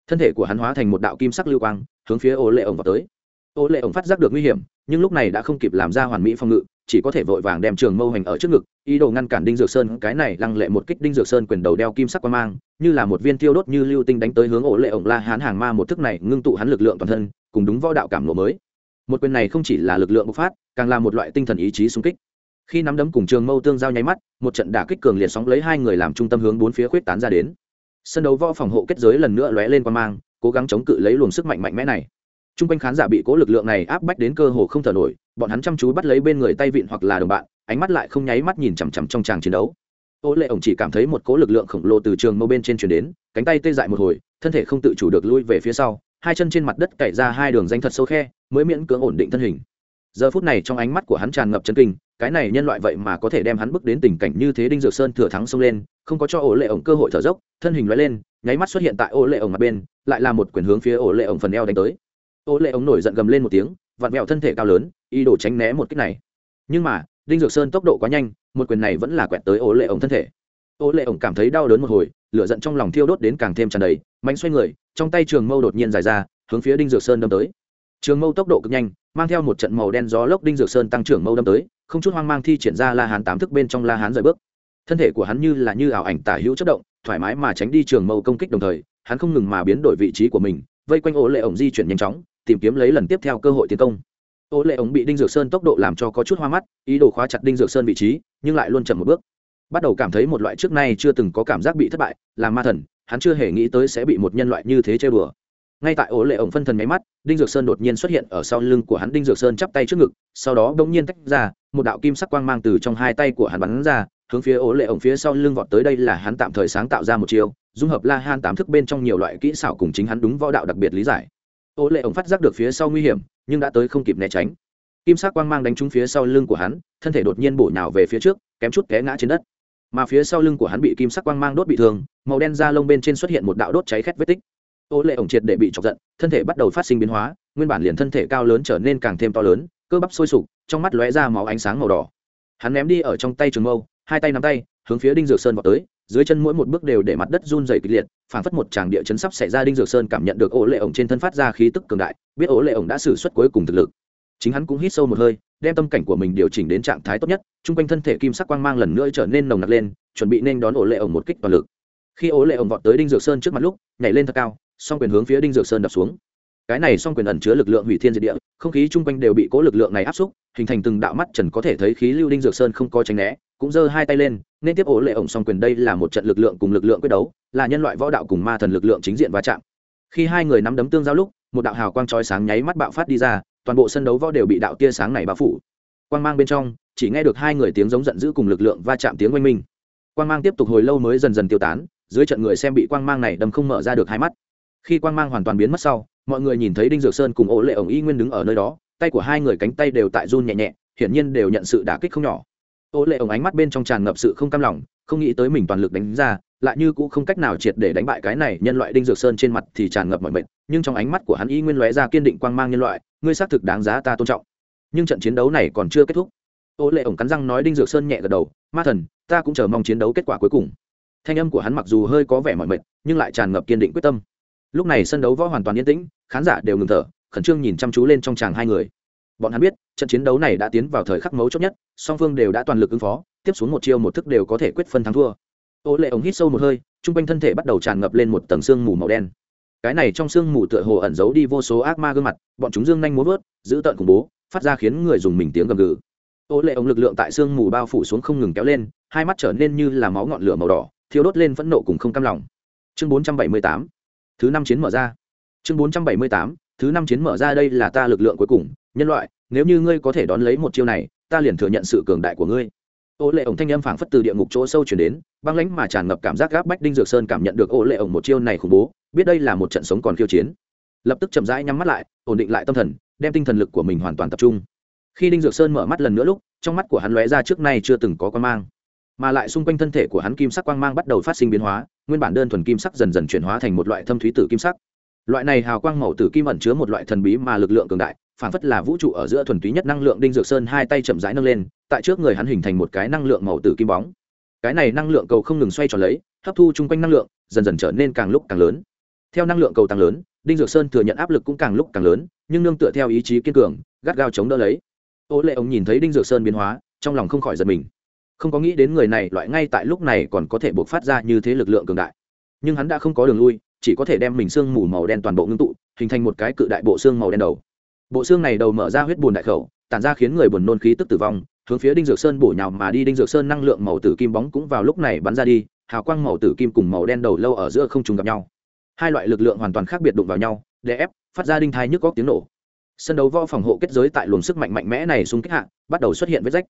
Speaker 1: Thân thể của hắn hóa thành một đạo kim sắc lưu quang, hướng phía ổ lệ ổng vào tới. Ổ lệ ổng phát giác được nguy hiểm, nhưng lúc này đã không kịp làm ra hoàn mỹ phòng ngự chỉ có thể vội vàng đem trường mâu hành ở trước ngực, ý đồ ngăn cản đinh dược sơn, cái này lăng lệ một kích đinh dược sơn quyền đầu đeo kim sắc qua mang, như là một viên tiêu đốt như lưu tinh đánh tới hướng ổ lệ ổng la hán hàng ma một thức này ngưng tụ hắn lực lượng toàn thân, cùng đúng võ đạo cảm lộ mới. Một quyền này không chỉ là lực lượng bộc phát, càng là một loại tinh thần ý chí xung kích. Khi nắm đấm cùng trường mâu tương giao nháy mắt, một trận đả kích cường liệt sóng lấy hai người làm trung tâm hướng bốn phía khuyết tán ra đến. Sân đấu võ phòng hộ kết giới lần nữa lóe lên qua mang, cố gắng chống cự lấy luồng sức mạnh mạnh mẽ này t r u n g quanh khán giả bị cố lực lượng này áp bách đến cơ hồ không thở nổi, bọn hắn chăm chú bắt lấy bên người tay vịn hoặc là đồng bạn, ánh mắt lại không nháy mắt nhìn chằm chằm trong tràng chiến đấu. Ô lệ ổng chỉ cảm thấy một cố lực lượng khổng lồ từ trường mâu bên trên chuyển đến, cánh tay tê dại một hồi, thân thể không tự chủ được lui về phía sau, hai chân trên mặt đất cày ra hai đường danh thật sâu khe, mới miễn cưỡng ổn định thân hình. Giờ phút này trong ánh mắt của hắn tràn ngập chân kinh, cái này nhân loại vậy mà có thể đem hắn bước đến tình cảnh như thế đinh dược sơn thừa thắng xông lên, không có cho ổ lệ ổng cơ hội thở dốc, thân hình loại lên, nháy mắt xuất hiện tại ổ lệ ổng mặt bên, lại là một quyền hướng phía ổ lệ ổng phần eo đánh tới ô lệ ống nổi giận gầm lên một tiếng, vặn vẹo thân thể cao lớn, ý đồ tránh né một kích này. Nhưng mà, đinh dược sơn tốc độ quá nhanh, một quyền này vẫn là quẹt tới ô lệ ống thân thể. Ô lệ ổng cảm thấy đau đớn một hồi, lửa giận trong lòng thiêu đốt đến càng thêm tràn đầy, mạnh xoay người, trong tay trường mâu đột nhiên dài ra, hướng phía đinh dược sơn đâm tới. Trường mâu tốc độ cực nhanh, mang theo một trận màu đen gió lốc đinh dược sơn tăng trưởng mâu đâm tới, không chút hoang mang thi triển ra la hán tám thức bên trong la hán rời bước. Thân thể của hắn như là như ảo ảnh tả hữu chất động, thoải mái mà tránh đi trường mâu công kích đồng thời, hắn không ngừng mà biến đổi vị trí của mình, vây quanh ô lệ ổng di chuyển nhanh chóng tìm kiếm lấy lần tiếp theo cơ hội tiến công. Ô lệ ổng bị đinh dược sơn tốc độ làm cho có chút hoa mắt ý đồ khóa chặt đinh dược sơn vị trí nhưng lại luôn chậm một bước. Bắt đầu cảm thấy một loại trước nay chưa từng có cảm giác bị thất bại làm ma thần hắn chưa hề nghĩ tới sẽ bị một nhân loại như thế chơi bừa ngay tại ổ lệ ổng phân thần máy mắt đinh dược sơn đột nhiên xuất hiện ở sau lưng của hắn đinh dược sơn chắp tay trước ngực sau đó đ ỗ n g nhiên tách ra một đạo kim sắc quang mang từ trong hai tay của hắn bắn ra hướng phía ổ lệ ổng phía sau lưng vọt tới đây là hắn tạm thời sáng tạo ra một chiêu, dung hợp la han tám thức bên trong nhiều loại kỹ xảo cùng chính hắn đúng võ đạo đặc biệt lý giải ô lệ ổng phát giác được phía sau nguy hiểm, nhưng đã tới không kịp né tránh. Kim sắc quang mang đánh trúng phía sau lưng của hắn, thân thể đột nhiên bổ nhào về phía trước, kém chút té ngã trên đất. Mà phía sau lưng của hắn bị kim sắc quang mang đốt bị thương, màu đen da lông bên trên xuất hiện một đạo đốt cháy khét vết tích. Ô lệ ổng triệt để bị chọc giận, thân thể bắt đầu phát sinh biến hóa, nguyên bản liền thân thể cao lớn trở nên càng thêm to lớn, cơ bắp sôi sục, trong mắt lóe ra máu ánh sáng màu đỏ. Hắn ném đi ở trong tay trường mâu, hai tay nắm tay, hướng phía đinh dược sơn vào tới dưới chân mỗi một bước đều để mặt đất run dày kịch liệt, phảng phất một tràng địa chấn sắp xảy ra đinh dược sơn cảm nhận được ổ lệ ổng trên thân phát ra khí tức cường đại, biết ổ lệ ổng đã xử suất cuối cùng thực lực. Chính hắn cũng hít sâu một hơi, đem tâm cảnh của mình điều chỉnh đến trạng thái tốt nhất, chung quanh thân thể kim sắc quang mang lần nữa trở nên nồng nặc lên, chuẩn bị nên đón ổ lệ ổng một kích toàn lực. Khi ổ lệ ổng vọt tới đinh dược sơn trước mặt lúc, nhảy lên thật cao, song quyền hướng phía đinh dược sơn đập xuống. Cái này song quyền ẩn chứa lực lượng hủy thiên diệt địa, không khí chung quanh đều bị cố lực lượng này áp xúc, hình thành từng đạo mắt trần có thể thấy khí lưu đinh dược sơn không có tránh né cũng giơ hai tay lên, nên tiếp ổ lệ ổng song quyền đây là một trận lực lượng cùng lực lượng quyết đấu, là nhân loại võ đạo cùng ma thần lực lượng chính diện va chạm. Khi hai người nắm đấm tương giao lúc, một đạo hào quang chói sáng nháy mắt bạo phát đi ra, toàn bộ sân đấu võ đều bị đạo tia sáng này bao phủ. Quang mang bên trong, chỉ nghe được hai người tiếng giống giận dữ cùng lực lượng va chạm tiếng oanh minh. Quang mang tiếp tục hồi lâu mới dần dần tiêu tán, dưới trận người xem bị quang mang này đâm không mở ra được hai mắt. Khi quang mang hoàn toàn biến mất sau, mọi người nhìn thấy đinh dược sơn cùng ổ lệ ổng y nguyên đứng ở nơi đó, tay của hai người cánh tay đều tại run nhẹ nhẹ, hiển nhiên đều nhận sự đả kích không nhỏ ô lệ ổng ánh mắt bên trong tràn ngập sự không cam lòng, không nghĩ tới mình toàn lực đánh ra, lại như cũng không cách nào triệt để đánh bại cái này nhân loại đinh dược sơn trên mặt thì tràn ngập mọi mệt, nhưng trong ánh mắt của hắn y nguyên lóe ra kiên định quang mang nhân loại, ngươi xác thực đáng giá ta tôn trọng. Nhưng trận chiến đấu này còn chưa kết thúc. Ô lệ ổng cắn răng nói đinh dược sơn nhẹ gật đầu, ma thần, ta cũng chờ mong chiến đấu kết quả cuối cùng. Thanh âm của hắn mặc dù hơi có vẻ mọi mệt, nhưng lại tràn ngập kiên định quyết tâm. Lúc này sân đấu võ hoàn toàn yên tĩnh, khán giả đều ngừng thở, khẩn trương nhìn chăm chú lên trong tràng hai người bọn hắn biết, trận chiến đấu này đã tiến vào thời khắc mấu chốt nhất, song phương đều đã toàn lực ứng phó, tiếp xuống một chiêu một thức đều có thể quyết phân thắng thua. Ô lệ ống hít sâu một hơi t r u n g quanh thân thể bắt đầu tràn ngập lên một tầng sương mù màu đen. Cái này trong sương mù tựa hồ ẩn giấu đi vô số ác ma gương mặt, bọn chúng dương nhanh muốn vớt, giữ tợn khủng bố, phát ra khiến người dùng mình tiếng gầm gừ. Ô lệ ống lực lượng tại sương mù bao phủ xuống không ngừng kéo lên, hai mắt trở nên như là máu ngọn lửa màu đỏ thiếu đốt lên phẫn nộ cùng không cam lòng. Chương bốn trăm bảy mươi tám, thứ năm chiến mở ra. Chương bốn trăm bảy mươi tám, thứ năm chiến mở ra đây là ta lực lượng cuối cùng nhân loại, nếu như ngươi có thể đón lấy một chiêu này, ta liền thừa nhận sự cường đại của ngươi. Ô lệ ổng thanh âm phảng phất từ địa ngục chỗ sâu chuyển đến, băng lãnh mà tràn ngập cảm giác gáp bách đinh dược sơn cảm nhận được ô lệ ổng một chiêu này khủng bố, biết đây là một trận sống còn khiêu chiến. Lập tức chậm rãi nhắm mắt lại, ổn định lại tâm thần, đem tinh thần lực của mình hoàn toàn tập trung. Khi đinh dược sơn mở mắt lần nữa lúc, trong mắt của hắn lóe ra trước nay chưa từng có quan mang. Mà lại xung quanh thân thể của hắn kim sắc quang mang bắt đầu phát sinh biến hóa, nguyên bản đơn thuần kim sắc dần dần chuyển hóa thành một loại thâm thúy tử kim sắc. Loại này hào quang màu tử kim ẩn chứa một loại thần bí mà lực lượng cường đại phản phất là vũ trụ ở giữa thuần túy nhất năng lượng đinh dược sơn hai tay chậm rãi nâng lên, tại trước người hắn hình thành một cái năng lượng màu tử kim bóng. Cái này năng lượng cầu không ngừng xoay tròn lấy, hấp thu chung quanh năng lượng, dần dần trở nên càng lúc càng lớn. Theo năng lượng cầu tăng lớn, đinh dược sơn thừa nhận áp lực cũng càng lúc càng lớn, nhưng nương tựa theo ý chí kiên cường, gắt gao chống đỡ lấy. Ô lệ ông nhìn thấy đinh dược sơn biến hóa, trong lòng không khỏi giật mình. Không có nghĩ đến người này loại ngay tại lúc này còn có thể buộc phát ra như thế lực lượng cường đại. Nhưng hắn đã không có đường lui, chỉ có thể đem mình xương mù màu đen toàn bộ ngưng tụ, hình thành một cái cự đại bộ xương màu đen đầu bộ xương này đầu mở ra huyết bùn đại khẩu, tản ra khiến người buồn nôn khí tức tử vong, hướng phía đinh dược sơn bổ nhào mà đi. Đinh dược sơn năng lượng màu tử kim bóng cũng vào lúc này bắn ra đi, hào quang màu tử kim cùng màu đen đầu lâu ở giữa không trùng gặp nhau. Hai loại lực lượng hoàn toàn khác biệt đụng vào nhau, để ép, phát ra đinh thai nhức góc tiếng nổ. Sân đấu võ phòng hộ kết giới tại luồng sức mạnh mạnh mẽ này xung kích hạ, bắt đầu xuất hiện vết rách.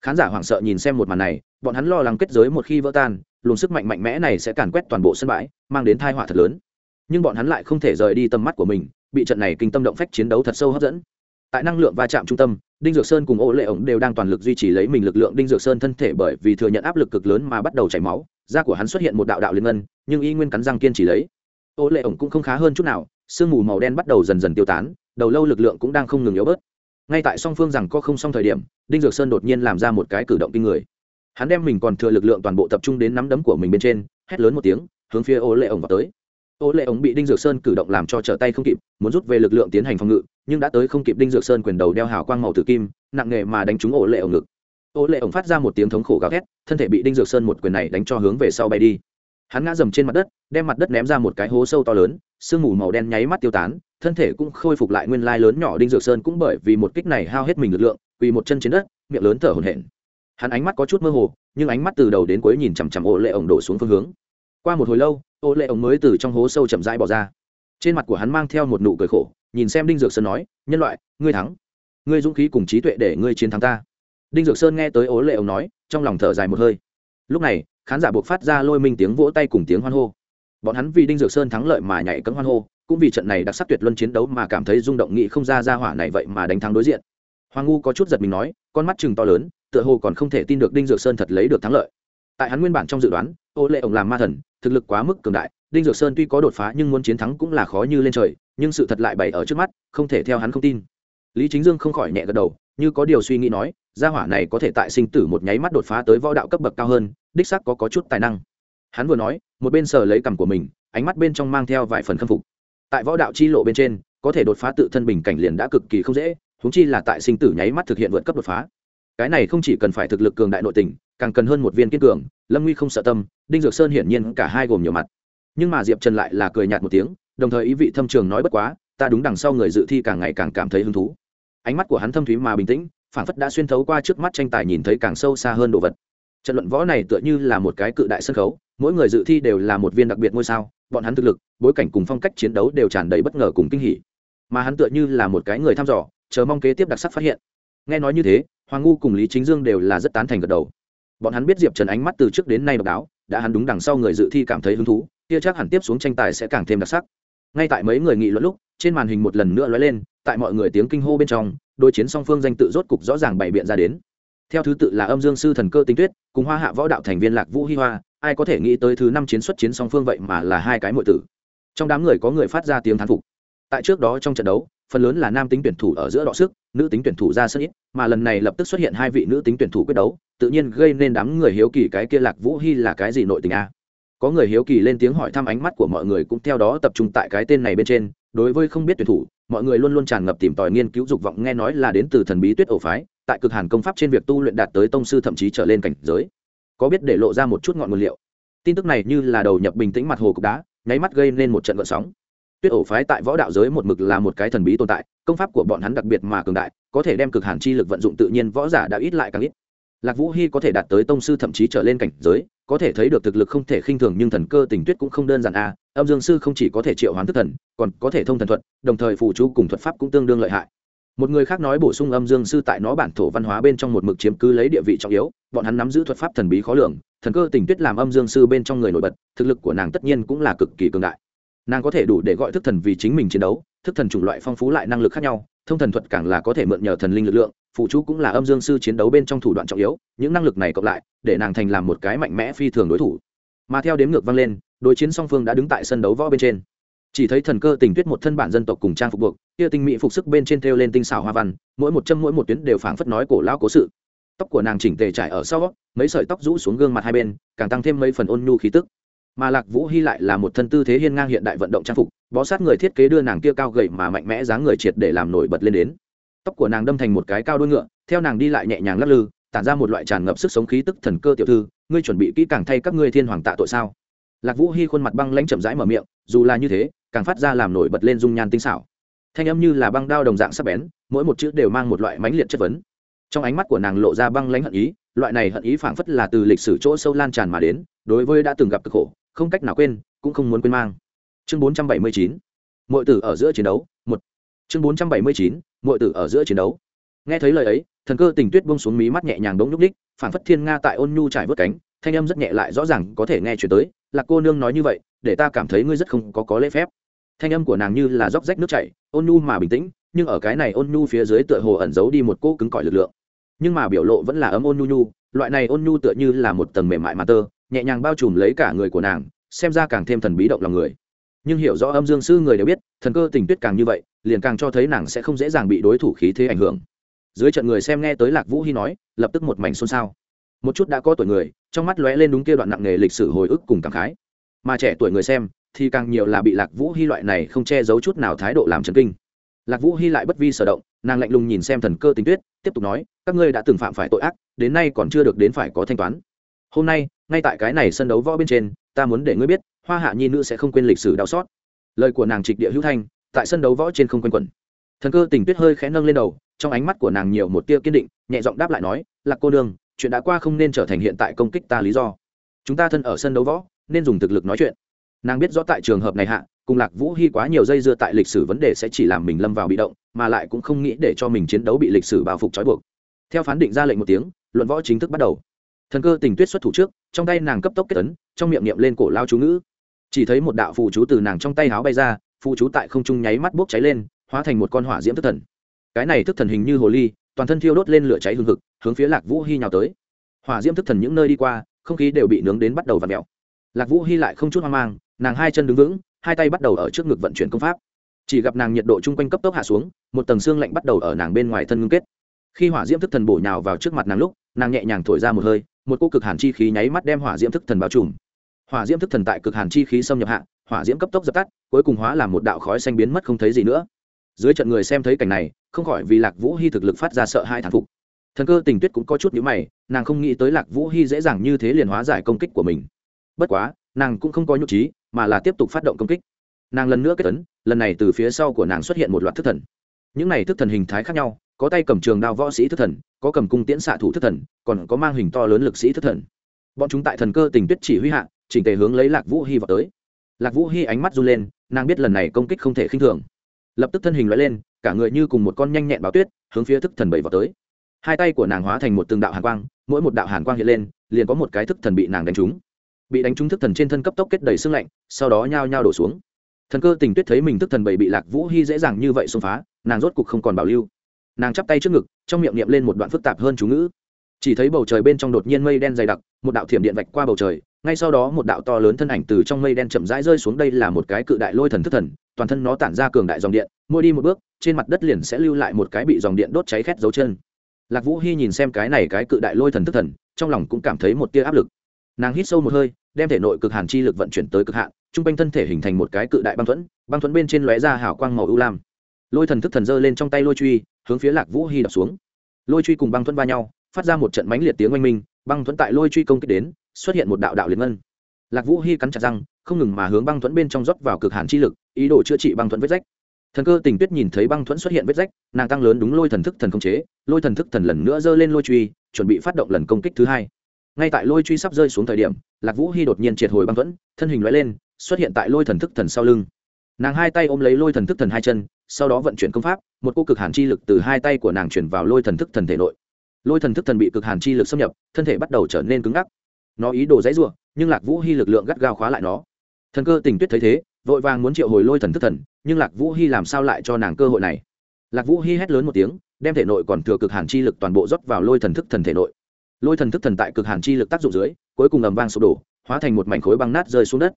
Speaker 1: Khán giả hoảng sợ nhìn xem một màn này, bọn hắn lo lắng kết giới một khi vỡ tan, luồng sức mạnh mạnh mẽ này sẽ càn quét toàn bộ sân bãi, mang đến thai họa thật lớn. Nhưng bọn hắn lại không thể rời đi tầm mắt của mình bị trận này kinh tâm động phách chiến đấu thật sâu hấp dẫn. Tại năng lượng va chạm trung tâm, đinh dược sơn cùng ô lệ ổng đều đang toàn lực duy trì lấy mình lực lượng. Đinh dược sơn thân thể bởi vì thừa nhận áp lực cực lớn mà bắt đầu chảy máu, da của hắn xuất hiện một đạo đạo liên ngân, nhưng y nguyên cắn răng kiên trì lấy. Ô lệ ổng cũng không khá hơn chút nào, sương mù màu đen bắt đầu dần dần tiêu tán, đầu lâu lực lượng cũng đang không ngừng yếu bớt. Ngay tại song phương rằng có không xong thời điểm, đinh dược sơn đột nhiên làm ra một cái cử động kinh người. Hắn đem mình còn thừa lực lượng toàn bộ tập trung đến nắm đấm của mình bên trên, hét lớn một tiếng, hướng phía ô lệ ổng vào tới ô lệ ống bị đinh dược sơn cử động làm cho trở tay không kịp, muốn rút về lực lượng tiến hành phòng ngự, nhưng đã tới không kịp đinh dược sơn quyền đầu đeo hào quang màu tử kim, nặng nghề mà đánh trúng ô lệ ống ngực. Ô lệ ống phát ra một tiếng thống khổ gào thét, thân thể bị đinh dược sơn một quyền này đánh cho hướng về sau bay đi. Hắn ngã dầm trên mặt đất, đem mặt đất ném ra một cái hố sâu to lớn, sương mù màu đen nháy mắt tiêu tán, thân thể cũng khôi phục lại nguyên lai lớn nhỏ đinh dược sơn cũng bởi vì một kích này hao hết mình lực lượng vì một chân trên đất, miệng lớn thở hổn hển. Hắn ánh mắt có chút mơ hồ, nhưng ánh mắt từ đầu đến cuối nhìn chằm chằm ô lệ ổng đổ xuống phương hướng qua một hồi lâu ô lệ ổng mới từ trong hố sâu chậm rãi bỏ ra. Trên mặt của hắn mang theo một nụ cười khổ, nhìn xem đinh dược sơn nói, nhân loại, ngươi thắng. Ngươi dũng khí cùng trí tuệ để ngươi chiến thắng ta. Đinh dược sơn nghe tới ố lệ ổng nói, trong lòng thở dài một hơi. Lúc này, khán giả buộc phát ra lôi minh tiếng vỗ tay cùng tiếng hoan hô. Bọn hắn vì đinh dược sơn thắng lợi mà nhảy cấm hoan hô, cũng vì trận này đặc sắc tuyệt luân chiến đấu mà cảm thấy rung động nghị không ra ra hỏa này vậy mà đánh thắng đối diện. Hoàng ngu có chút giật mình nói, con mắt chừng to lớn, tựa hồ còn không thể tin được đinh dược sơn thật lấy được thắng lợi. Tại hắn nguyên bản trong dự đoán ô lệ ổng làm ma thần thực lực quá mức cường đại đinh dược sơn tuy có đột phá nhưng muốn chiến thắng cũng là khó như lên trời nhưng sự thật lại bày ở trước mắt không thể theo hắn không tin. Lý chính dương không khỏi nhẹ gật đầu như có điều suy nghĩ nói gia hỏa này có thể tại sinh tử một nháy mắt đột phá tới võ đạo cấp bậc cao hơn đích xác có, có chút tài năng. Hắn vừa nói một bên sờ lấy cằm của mình ánh mắt bên trong mang theo vài phần khâm phục. Tại võ đạo chi lộ bên trên có thể đột phá tự thân bình cảnh liền đã cực kỳ không dễ húng chi là tại sinh tử nháy mắt thực hiện vượt cấp đột phá cái này không chỉ cần phải thực lực cường đại nội tình, càng cần hơn một viên kiên cường, lâm nguy không sợ tâm, đinh dược sơn hiển nhiên cả hai gồm nhiều mặt. Nhưng mà diệp trần lại là cười nhạt một tiếng, đồng thời ý vị thâm trường nói bất quá, ta đúng đằng sau người dự thi càng ngày càng cảm thấy hứng thú. Ánh mắt của hắn thâm thúy mà bình tĩnh phản phất đã xuyên thấu qua trước mắt tranh tài nhìn thấy càng sâu xa hơn đồ vật. Trận luận võ này tựa như là một cái cự đại sân khấu, mỗi người dự thi đều là một viên đặc biệt ngôi sao, bọn hắn thực lực, bối cảnh cùng phong cách chiến đấu đều tràn đầy bất ngờ cùng kinh hỉ. Mà hắn tựa như là một cái người thăm dò, chờ mong kế tiếp đặc sắc phát hiện. Nghe nói như thế hoàng ngu cùng lý chính dương đều là rất tán thành gật đầu. Bọn hắn biết diệp trần ánh mắt từ trước đến nay độc đáo, đã hắn đúng đằng sau người dự thi cảm thấy hứng thú, kia chắc hẳn tiếp xuống tranh tài sẽ càng thêm đặc sắc. Ngay tại mấy người nghị luận lúc, trên màn hình một lần nữa lóe lên, tại mọi người tiếng kinh hô bên trong đôi chiến song phương danh tự rốt cục rõ ràng bày biện ra đến. Theo thứ tự là âm dương sư thần cơ tinh tuyết, cùng hoa hạ võ đạo thành viên lạc vũ hi hoa, ai có thể nghĩ tới thứ năm chiến xuất chiến song phương vậy mà là hai cái mọi tử. Trong đám người có người phát ra tiếng thán phục. Tại trước đó trong trận đấu phần lớn là nam tính tuyển thủ ở giữa đọ sức, nữ tính tuyển thủ ra sân ít, mà lần này lập tức xuất hiện hai vị nữ tính tuyển thủ quyết đấu, tự nhiên gây nên đám người hiếu kỳ cái kia lạc vũ hy là cái gì nội tình a. Có người hiếu kỳ lên tiếng hỏi thăm ánh mắt của mọi người cũng theo đó tập trung tại cái tên này bên trên, đối với không biết tuyển thủ, mọi người luôn luôn tràn ngập tìm tòi nghiên cứu dục vọng nghe nói là đến từ thần bí tuyết ổ phái, tại cực hàn công pháp trên việc tu luyện đạt tới tông sư thậm chí trở lên cảnh giới. Có biết để lộ ra một chút ngọn nguồn liệu? Tin tức này như là đầu nhập bình tĩnh mặt hồ cục đá, nháy mắt gây nên một trận gợn sóng tuyết ổ phái tại võ đạo giới một mực là một cái thần bí tồn tại, công pháp của bọn hắn đặc biệt mà cường đại, có thể đem cực hàn chi lực vận dụng tự nhiên võ giả đã ít lại càng ít lạc vũ hy có thể đạt tới tông sư thậm chí trở lên cảnh giới, có thể thấy được thực lực không thể khinh thường nhưng thần cơ tình tuyết cũng không đơn giản a à. âm dương sư không chỉ có thể triệu hoán thức thần, còn có thể thông thần thuật, đồng thời phụ chú cùng thuật pháp cũng tương đương lợi hại một người khác nói bổ sung âm dương sư tại nó bản thổ văn hóa bên trong một mực chiếm cứ lấy địa vị trọng yếu, bọn hắn nắm giữ thuật pháp thần bí khó lường, thần cơ tình tuyết làm âm dương sư bên trong người nổi bật, thực lực của nàng tất nhiên cũng là cực kỳ cường đại nàng có thể đủ để gọi thức thần vì chính mình chiến đấu, thức thần chủng loại phong phú lại năng lực khác nhau, thông thần thuật càng là có thể mượn nhờ thần linh lực lượng, phụ chú cũng là âm dương sư chiến đấu bên trong thủ đoạn trọng yếu, những năng lực này cộng lại, để nàng thành làm một cái mạnh mẽ phi thường đối thủ. Mà theo đếm ngược vang lên, đối chiến song phương đã đứng tại sân đấu võ bên trên. Chỉ thấy thần cơ tình tuyết một thân bản dân tộc cùng trang phục buộc, kia tinh mỹ phục sức bên trên thêu lên tinh xảo hoa văn, mỗi một châm mỗi một tuyến đều phảng phất nói cổ lão cố sự. Tóc của nàng chỉnh tề trải ở sau, mấy sợi tóc rũ xuống gương mặt hai bên, càng tăng thêm mấy phần ôn nhu khí tức mà lạc vũ hy lại là một thân tư thế hiên ngang hiện đại vận động trang phục, bó sát người thiết kế đưa nàng kia cao gầy mà mạnh mẽ dáng người triệt để làm nổi bật lên đến. Tóc của nàng đâm thành một cái cao đôi ngựa, theo nàng đi lại nhẹ nhàng lắc lư, tản ra một loại tràn ngập sức sống khí tức thần cơ tiểu thư, ngươi chuẩn bị kỹ càng thay các ngươi thiên hoàng tạ tội sao? Lạc vũ hy khuôn mặt băng lãnh chậm rãi mở miệng, dù là như thế, càng phát ra làm nổi bật lên dung nhan tinh xảo. Thanh âm như là băng đao đồng dạng sắc bén, mỗi một chữ đều mang một loại mãnh liệt chất vấn. Trong ánh mắt của nàng lộ ra băng lãnh hận ý, loại này hận ý phảng phất là từ lịch sử chỗ sâu lan tràn mà đến, đối với đã từng gặp cực khổ không cách nào quên, cũng không muốn quên mang. Chương 479 mọi tử ở giữa chiến đấu, một. Chương 479 mọi tử ở giữa chiến đấu. Nghe thấy lời ấy, thần cơ tình tuyết bông xuống mí mắt nhẹ nhàng đống nhúc ních phảng phất thiên nga tại ôn nhu trải vớt cánh, thanh âm rất nhẹ lại rõ ràng có thể nghe chuyển tới là cô nương nói như vậy, để ta cảm thấy ngươi rất không có có lễ phép. Thanh âm của nàng như là róc rách nước chảy, ôn nhu mà bình tĩnh, nhưng ở cái này ôn nhu phía dưới tựa hồ ẩn giấu đi một cô cứng cỏi lực lượng. Nhưng mà biểu lộ vẫn là ấm ôn nhu nhu, loại này ôn nhu tựa như là một tầng mềm mại mà tơ nhẹ nhàng bao trùm lấy cả người của nàng, xem ra càng thêm thần bí động lòng người. Nhưng hiểu rõ âm dương sư người đều biết, thần cơ tình tuyết càng như vậy, liền càng cho thấy nàng sẽ không dễ dàng bị đối thủ khí thế ảnh hưởng. Dưới trận người xem nghe tới lạc vũ hy nói, lập tức một mảnh xôn xao. Một chút đã có tuổi người, trong mắt lóe lên đúng kia đoạn nặng nề lịch sử hồi ức cùng cảm khái. Mà trẻ tuổi người xem, thì càng nhiều là bị lạc vũ hy loại này không che giấu chút nào thái độ làm trần kinh. Lạc vũ hy lại bất vi sở động, nàng lạnh lùng nhìn xem thần cơ tình tuyết, tiếp tục nói, các ngươi đã từng phạm phải tội ác, đến nay còn chưa được đến phải có thanh toán. Hôm nay ngay tại cái này sân đấu võ bên trên, ta muốn để ngươi biết, hoa hạ nhi nữ sẽ không quên lịch sử đau xót. Lời của nàng trịch địa hữu thanh, tại sân đấu võ trên không quanh quẩn. Thần cơ tình tuyết hơi khẽ nâng lên đầu, trong ánh mắt của nàng nhiều một tia kiên định, nhẹ giọng đáp lại nói là cô đường chuyện đã qua không nên trở thành hiện tại công kích ta lý do. Chúng ta thân ở sân đấu võ, nên dùng thực lực nói chuyện. Nàng biết rõ tại trường hợp này hạ, cùng lạc vũ hy quá nhiều dây dưa tại lịch sử vấn đề sẽ chỉ làm mình lâm vào bị động, mà lại cũng không nghĩ để cho mình chiến đấu bị lịch sử bao phục trói buộc. Theo phán định ra lệnh một tiếng, luận võ chính thức bắt đầu thần cơ tình tuyết xuất thủ trước, trong tay nàng cấp tốc kết tấn trong miệng niệm lên cổ lao chú ngữ. Chỉ thấy một đạo phù chú từ nàng trong tay háo bay ra, phù chú tại không trung nháy mắt bốc cháy lên, hóa thành một con hỏa diễm thức thần. Cái này thức thần hình như hồ ly, toàn thân thiêu đốt lên lửa cháy hương thực hướng phía lạc vũ hy nhào tới. Hỏa diễm thức thần những nơi đi qua, không khí đều bị nướng đến bắt đầu và mèo lạc vũ hy lại không chút hoang mang, nàng hai chân đứng vững, hai tay bắt đầu ở trước ngực vận chuyển công pháp. Chỉ gặp nàng nhiệt độ chung quanh cấp tốc hạ xuống, một tầng xương lạnh bắt đầu ở nàng bên ngoài thân ngưng kết. Khi hỏa diễm thức thần bổ nhào vào trước mặt nàng lúc, nàng nhẹ nhàng thổi ra một hơi một cô cực hàn chi khí nháy mắt đem hỏa diễm thức thần bao trùm. Hỏa diễm thức thần tại cực hàn chi khí xâm nhập hạ, hỏa diễm cấp tốc dập tắt, cuối cùng hóa làm một đạo khói xanh biến mất không thấy gì nữa. Dưới trận người xem thấy cảnh này, không khỏi vì lạc vũ hy thực lực phát ra sợ hai thản phục. Thần cơ tình tuyết cũng có chút nhữ mày, nàng không nghĩ tới lạc vũ hy dễ dàng như thế liền hóa giải công kích của mình. Bất quá, nàng cũng không có nhục trí mà là tiếp tục phát động công kích. Nàng lần nữa kết tấn lần này từ phía sau của nàng xuất hiện một loạt thức thần. Những này thức thần hình thái khác nhau có tay cầm trường đao võ sĩ thất thần, có cầm cung tiễn xạ thủ thất thần, còn có mang hình to lớn lực sĩ thất thần. Bọn chúng tại thần cơ tình tuyết chỉ huy hạ, chỉnh tề hướng lấy lạc vũ hy vào tới. Lạc vũ hy ánh mắt run lên, nàng biết lần này công kích không thể khinh thường. Lập tức thân hình loại lên, cả người như cùng một con nhanh nhẹn báo tuyết, hướng phía thức thần bảy vào tới. Hai tay của nàng hóa thành một từng đạo hàn quang, mỗi một đạo hàn quang hiện lên, liền có một cái thức thần bị nàng đánh trúng. Bị đánh trúng thức thần trên thân cấp tốc kết đầy sưng lạnh, sau đó nhao nhao đổ xuống. Thần cơ tình tuyết thấy mình thức thần bảy bị lạc vũ hy dễ dàng như vậy xông phá, nàng rốt cục không còn bảo lưu nàng chắp tay trước ngực, trong miệng niệm lên một đoạn phức tạp hơn chú ngữ. Chỉ thấy bầu trời bên trong đột nhiên mây đen dày đặc, một đạo thiểm điện vạch qua bầu trời, ngay sau đó một đạo to lớn thân ảnh từ trong mây đen chậm rãi rơi xuống đây là một cái cự đại lôi thần thức thần, toàn thân nó tản ra cường đại dòng điện, mỗi đi một bước, trên mặt đất liền sẽ lưu lại một cái bị dòng điện đốt cháy khét dấu chân. Lạc vũ hy nhìn xem cái này cái cự đại lôi thần thức thần, trong lòng cũng cảm thấy một tia áp lực. Nàng hít sâu một hơi, đem thể nội cực hàn chi lực vận chuyển tới cực hạn t r u n g quanh thân thể hình thành một cái cự đại băng thuẫn băng thuẫn bên trên lóe ra hào quang màu ưu lam. Lôi thần thức thần giơ lên trong tay lôi truy hướng phía lạc vũ hy đập xuống. Lôi truy cùng băng thuẫn va nhau, phát ra một trận mánh liệt tiếng oanh minh, băng thuẫn tại lôi truy công kích đến, xuất hiện một đạo đạo liệt ngân. Lạc vũ hy cắn chặt răng, không ngừng mà hướng băng thuẫn bên trong dốc vào cực hàn chi lực, ý đồ chữa trị băng thuẫn vết rách. Thần cơ tình tuyết nhìn thấy băng thuẫn xuất hiện vết rách, nàng tăng lớn đúng lôi thần thức thần không chế, lôi thần thức thần lần nữa giơ lên lôi truy, chuẩn bị phát động lần công kích thứ hai. Ngay tại lôi truy sắp rơi xuống thời điểm, lạc vũ hy đột nhiên triệt hồi băng thuẫn, thân hình loại lên, xuất hiện tại lôi thần thức thần sau lưng nàng hai tay ôm lấy lôi thần thức thần hai chân, sau đó vận chuyển công pháp, một cô cực hàn chi lực từ hai tay của nàng chuyển vào lôi thần thức thần thể nội. Lôi thần thức thần bị cực hàn chi lực xâm nhập, thân thể bắt đầu trở nên cứng ngắc. Nó ý đồ dãy ruộng, nhưng lạc vũ hy lực lượng gắt gao khóa lại nó. Thần cơ tình tuyết thấy thế, vội vàng muốn triệu hồi lôi thần thức thần, nhưng lạc vũ hy làm sao lại cho nàng cơ hội này? Lạc vũ hy hét lớn một tiếng, đem thể nội còn thừa cực hàn chi lực toàn bộ rót vào lôi thần thức thần thể nội. Lôi thần thức thần tại cực hàn chi lực tác dụng dưới, cuối cùng ầm vang sụp đổ, hóa thành một mảnh khối băng nát rơi xuống đất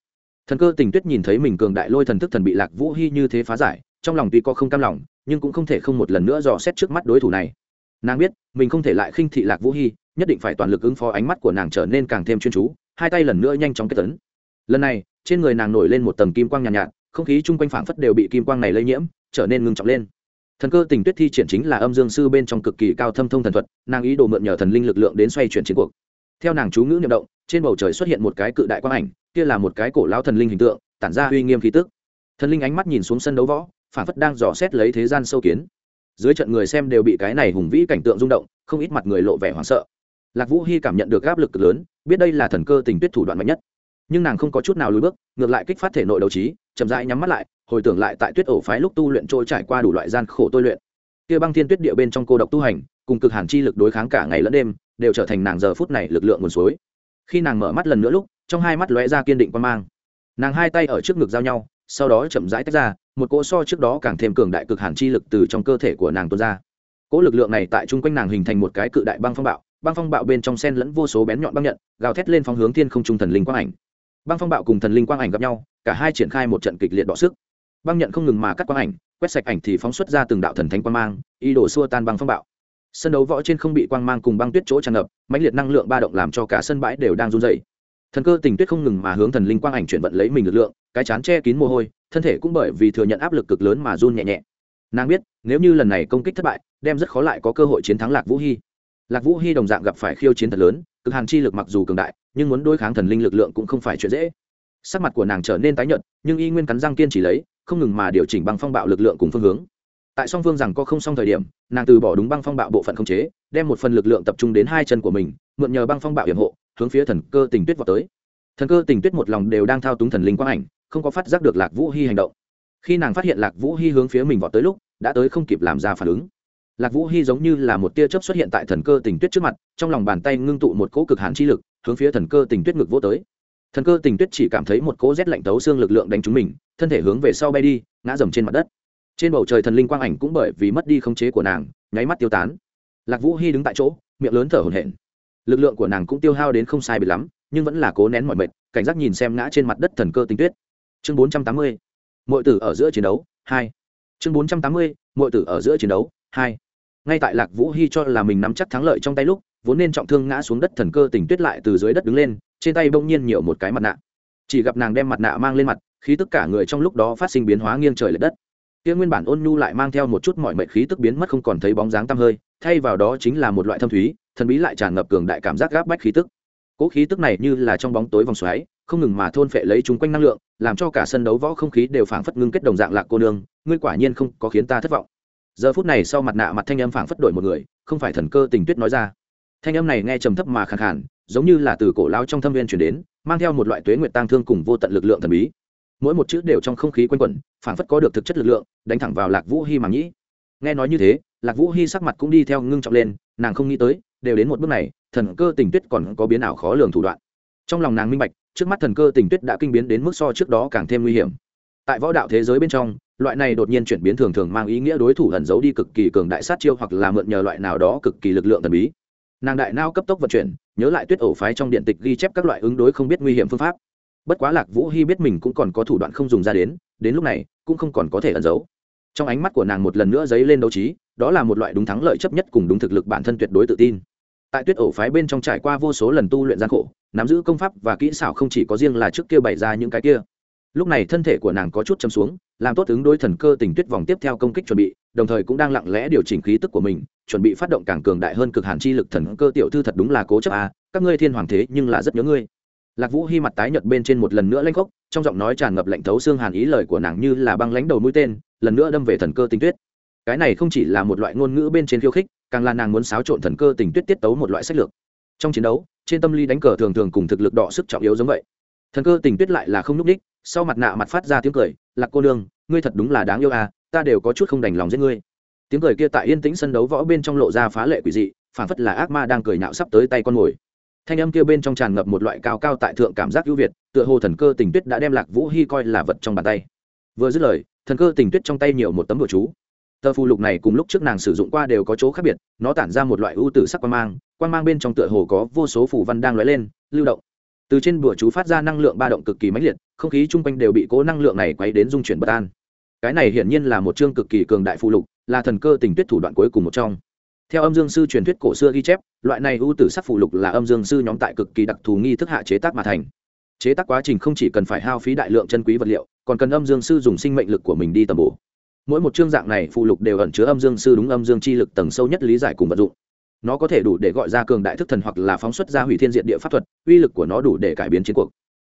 Speaker 1: thần cơ tình tuyết nhìn thấy mình cường đại lôi thần thức thần bị lạc vũ hy như thế phá giải trong lòng tuy có không cam lòng nhưng cũng không thể không một lần nữa dò xét trước mắt đối thủ này. Nàng biết mình không thể lại khinh thị lạc vũ hy nhất định phải toàn lực ứng phó ánh mắt của nàng trở nên càng thêm chuyên chú hai tay lần nữa nhanh chóng kết tấn. Lần này trên người nàng nổi lên một tầng kim quang nhàn nhạt, nhạt không khí chung quanh phảng phất đều bị kim quang này lây nhiễm trở nên ngưng trọng lên. Thần cơ tình tuyết thi triển chính là âm dương sư bên trong cực kỳ cao thâm thông thần thuật nàng ý đồ mượn nhờ thần linh lực lượng đến xoay chuyển chiến cuộc. Theo nàng chú ngữ niệm động trên bầu trời xuất hiện một cái cự đại quang ảnh kia là một cái cổ lão thần linh hình tượng, tản ra uy nghiêm khí tức. Thần linh ánh mắt nhìn xuống sân đấu võ, phản phất đang dò xét lấy thế gian sâu kiến. Dưới trận người xem đều bị cái này hùng vĩ cảnh tượng rung động, không ít mặt người lộ vẻ hoảng sợ. Lạc vũ hy cảm nhận được áp lực cực lớn, biết đây là thần cơ tình tuyết thủ đoạn mạnh nhất. Nhưng nàng không có chút nào lùi bước, ngược lại kích phát thể nội đấu trí, chậm rãi nhắm mắt lại, hồi tưởng lại tại tuyết ổ phái lúc tu luyện trôi trải qua đủ loại gian khổ tôi luyện. Kia băng thiên tuyết địa bên trong cô độc tu hành, cùng cực hàn chi lực đối kháng cả ngày lẫn đêm, đều trở thành nàng giờ phút này lực lượng nguồn suối. Khi nàng mở mắt lần nữa lúc trong hai mắt lóe ra kiên định quan mang. Nàng hai tay ở trước ngực giao nhau, sau đó chậm rãi tách ra, một cỗ so trước đó càng thêm cường đại cực hàn chi lực từ trong cơ thể của nàng tuôn ra. Cỗ lực lượng này tại chung quanh nàng hình thành một cái cự đại băng phong bạo, băng phong bạo bên trong sen lẫn vô số bén nhọn băng nhận, gào thét lên phong hướng thiên không trung thần linh quang ảnh. Băng phong bạo cùng thần linh quang ảnh gặp nhau, cả hai triển khai một trận kịch liệt đọ sức. Băng nhận không ngừng mà cắt quang ảnh, quét sạch ảnh thì phóng xuất ra từng đạo thần thánh quang mang, ý đồ xua tan băng phong bạo. Sân đấu võ trên không bị quang mang cùng băng tuyết chỗ tràn ngập, mãnh liệt năng lượng ba động làm cho cả sân bãi đều đang run dày thần cơ tình tuyết không ngừng mà hướng thần linh quang ảnh chuyển vận lấy mình lực lượng, cái chán che kín mồ hôi, thân thể cũng bởi vì thừa nhận áp lực cực lớn mà run nhẹ nhẹ. Nàng biết, nếu như lần này công kích thất bại, đem rất khó lại có cơ hội chiến thắng lạc vũ hy. Lạc vũ hy đồng dạng gặp phải khiêu chiến thật lớn, cực hàn chi lực mặc dù cường đại, nhưng muốn đối kháng thần linh lực lượng cũng không phải chuyện dễ. Sắc mặt của nàng trở nên tái nhợt, nhưng y nguyên cắn răng kiên trì lấy, không ngừng mà điều chỉnh băng phong bạo lực lượng cùng phương hướng. Tại song phương rằng có không xong thời điểm, nàng từ bỏ đúng băng phong bạo bộ phận không chế, đem một phần lực lượng tập trung đến hai chân của mình, mượn nhờ băng phong bạo hiểm hộ hướng phía thần cơ tình tuyết vào tới. Thần cơ tình tuyết một lòng đều đang thao túng thần linh quang ảnh, không có phát giác được lạc vũ hy hành động. Khi nàng phát hiện lạc vũ hy hướng phía mình vào tới lúc, đã tới không kịp làm ra phản ứng. Lạc vũ hy giống như là một tia chớp xuất hiện tại thần cơ tình tuyết trước mặt, trong lòng bàn tay ngưng tụ một cỗ cực hàn chi lực, hướng phía thần cơ tình tuyết ngực vô tới. Thần cơ tình tuyết chỉ cảm thấy một cỗ rét lạnh tấu xương lực lượng đánh trúng mình, thân thể hướng về sau bay đi, ngã dầm trên mặt đất. Trên bầu trời thần linh quang ảnh cũng bởi vì mất đi khống chế của nàng, nháy mắt tiêu tán. Lạc vũ hy đứng tại chỗ, miệng lớn thở hổn hển lực lượng của nàng cũng tiêu hao đến không sai bị lắm, nhưng vẫn là cố nén mọi mệt, cảnh giác nhìn xem ngã trên mặt đất thần cơ tinh tuyết. Chương bốn trăm tám mươi mọi tử ở giữa chiến đấu, hai. Chương bốn trăm tám mươi mọi tử ở giữa chiến đấu, hai. Ngay tại lạc vũ hy cho là mình nắm chắc thắng lợi trong tay lúc, vốn nên trọng thương ngã xuống đất thần cơ tỉnh tuyết lại từ dưới đất đứng lên, trên tay bỗng nhiên nhiều một cái mặt nạ. Chỉ gặp nàng đem mặt nạ mang lên mặt khi tất cả người trong lúc đó phát sinh biến hóa nghiêng trời l ệ đất. Kia nguyên bản ôn nhu lại mang theo một chút mọi mệnh khí tức biến mất không còn thấy bóng dáng tăm hơi thay vào đó chính là một loại thâm thúy, thần bí lại tràn ngập cường đại cảm giác gáp bách khí tức. Cỗ khí tức này như là trong bóng tối vòng xoáy, không ngừng mà thôn phệ lấy chúng quanh năng lượng, làm cho cả sân đấu võ không khí đều phảng phất ngưng kết đồng dạng lạc cô nương, ngươi quả nhiên không có khiến ta thất vọng. Giờ phút này sau mặt nạ mặt thanh âm phảng phất đổi một người, không phải thần cơ tình tuyết nói ra. Thanh âm này nghe trầm thấp mà khàn khàn, giống như là từ cổ lao trong thâm viên chuyển đến, mang theo một loại tuế nguyệt tang thương cùng vô tận lực lượng thần bí. Mỗi một chữ đều trong không khí quanh quẩn, phảng phất có được thực chất lực lượng, đánh thẳng vào lạc vũ hy màng nhĩ nghe nói như thế lạc vũ hy sắc mặt cũng đi theo ngưng trọng lên, nàng không nghĩ tới, đều đến một bước này, thần cơ tình tuyết còn có biến ảo khó lường thủ đoạn. Trong lòng nàng minh bạch, trước mắt thần cơ tình tuyết đã kinh biến đến mức so trước đó càng thêm nguy hiểm. Tại võ đạo thế giới bên trong, loại này đột nhiên chuyển biến thường thường mang ý nghĩa đối thủ ẩn giấu đi cực kỳ cường đại sát chiêu hoặc là mượn nhờ loại nào đó cực kỳ lực lượng thần bí. Nàng đại nao cấp tốc vận chuyển, nhớ lại tuyết ổ phái trong điện tịch ghi chép các loại ứng đối không biết nguy hiểm phương pháp. Bất quá lạc vũ hy biết mình cũng còn có thủ đoạn không dùng ra đến đến lúc này, cũng không còn có thể ẩn giấu. Trong ánh mắt của nàng một lần nữa dấy lên đấu trí đó là một loại đúng thắng lợi chấp nhất cùng đúng thực lực bản thân tuyệt đối tự tin. Tại tuyết ổ phái bên trong trải qua vô số lần tu luyện gian khổ, nắm giữ công pháp và kỹ xảo không chỉ có riêng là trước kia bày ra những cái kia. Lúc này thân thể của nàng có chút chấm xuống, làm tốt ứng đối thần cơ tình tuyết vòng tiếp theo công kích chuẩn bị, đồng thời cũng đang lặng lẽ điều chỉnh khí tức của mình, chuẩn bị phát động càng cường đại hơn cực hàn chi lực thần cơ tiểu thư thật đúng là cố chấp à các ngươi thiên hoàng thế nhưng là rất nhớ ngươi. Lạc vũ hy mặt tái nhợt bên trên một lần nữa lanh khốc, trong giọng nói tràn ngập lạnh thấu xương hàn ý lời của nàng như là băng lãnh đầu mũi tên, lần nữa đâm về thần cơ tình tuyết cái này không chỉ là một loại ngôn ngữ bên trên khiêu khích, càng là nàng muốn xáo trộn thần cơ tình tuyết tiết tấu một loại sách lược. Trong chiến đấu, trên tâm lý đánh cờ thường thường cùng thực lực đọ sức trọng yếu giống vậy. Thần cơ tình tuyết lại là không n ú c đích sau mặt nạ mặt phát ra tiếng cười, lạc cô nương, ngươi thật đúng là đáng yêu à ta đều có chút không đành lòng giết ngươi. Tiếng cười kia tại yên tĩnh sân đấu võ bên trong lộ ra phá lệ quỷ dị, phản phất là ác ma đang cười nạo sắp tới tay con mồi. Thanh âm kia bên trong tràn ngập một loại cao cao tại thượng cảm giác ưu việt, tựa hồ thần cơ tình tuyết đã đem lạc vũ hy coi là vật trong bàn tay. Vừa dứt lời, thần cơ tình tuyết trong tay nhiều một tấm đồ chú tờ phù lục này cùng lúc trước nàng sử dụng qua đều có chỗ khác biệt, nó tản ra một loại ưu tử sắc quan mang quan mang bên trong tựa hồ có vô số phù văn đang lóe lên, lưu động. Từ trên bùa chú phát ra năng lượng ba động cực kỳ mãnh liệt, không khí chung quanh đều bị cố năng lượng này quấy đến dung chuyển bất an. Cái này hiển nhiên là một chương cực kỳ cường đại phù lục, là thần cơ tình tuyết thủ đoạn cuối cùng một trong. Theo âm dương sư truyền thuyết cổ xưa ghi chép, loại này ưu tử sắc phù lục là âm dương sư nhóm tại cực kỳ đặc thù nghi thức hạ chế tác mà thành. Chế tác quá trình không chỉ cần phải hao phí đại lượng chân quý vật liệu, còn cần âm dương sư dùng sinh mệnh lực của mình đi tầm bổ mỗi một chương dạng này phụ lục đều ẩn chứa âm dương sư đúng âm dương chi lực tầng sâu nhất lý giải cùng vận dụng. Nó có thể đủ để gọi ra cường đại thức thần hoặc là phóng xuất ra hủy thiên diện địa pháp thuật, uy lực của nó đủ để cải biến chiến cuộc.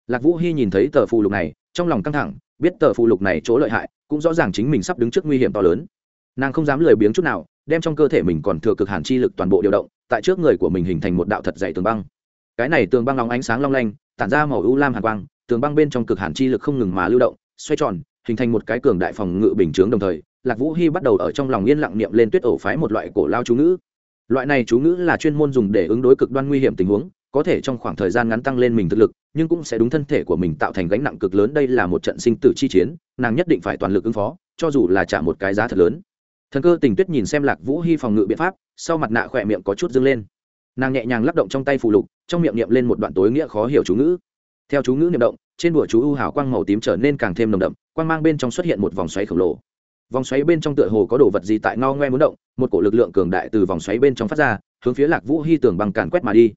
Speaker 1: Lạc vũ hy nhìn thấy tờ phụ lục này, trong lòng căng thẳng, biết tờ phụ lục này chỗ lợi hại, cũng rõ ràng chính mình sắp đứng trước nguy hiểm to lớn. Nàng không dám lười biếng chút nào, đem trong cơ thể mình còn thừa cực hàn chi lực toàn bộ điều động, tại trước người của mình hình thành một đạo thật dày tường băng. Cái này tường băng long ánh sáng long lanh, tản ra màu ưu lam hàn quang, tường băng bên trong cực hàn chi lực không ngừng mà lưu động, xoay tròn hình thành một cái cường đại phòng ngự bình chướng đồng thời, lạc vũ hy bắt đầu ở trong lòng yên lặng niệm lên tuyết ổ phái một loại cổ lao chú ngữ. Loại này chú ngữ là chuyên môn dùng để ứng đối cực đoan nguy hiểm tình huống, có thể trong khoảng thời gian ngắn tăng lên mình thực lực, nhưng cũng sẽ đúng thân thể của mình tạo thành gánh nặng cực lớn. Đây là một trận sinh tử chi chiến, nàng nhất định phải toàn lực ứng phó, cho dù là trả một cái giá thật lớn. Thần cơ tình tuyết nhìn xem lạc vũ hy phòng ngự biện pháp, sau mặt nạ khỏe miệng có chút dâng lên. Nàng nhẹ nhàng lắp động trong tay phù lục, trong miệng niệm lên một đoạn tối nghĩa khó hiểu chú ngữ. Theo chú ngữ niệm động trên bụa chú u hào quang màu tím trở nên càng thêm nồng đậm, quang mang bên trong xuất hiện một vòng xoáy khổng lồ. Vòng xoáy bên trong tựa hồ có đồ vật gì tại ngao ngoe muốn động, một cổ lực lượng cường đại từ vòng xoáy bên trong phát ra, hướng phía lạc vũ hy tường bằng càn quét mà đi.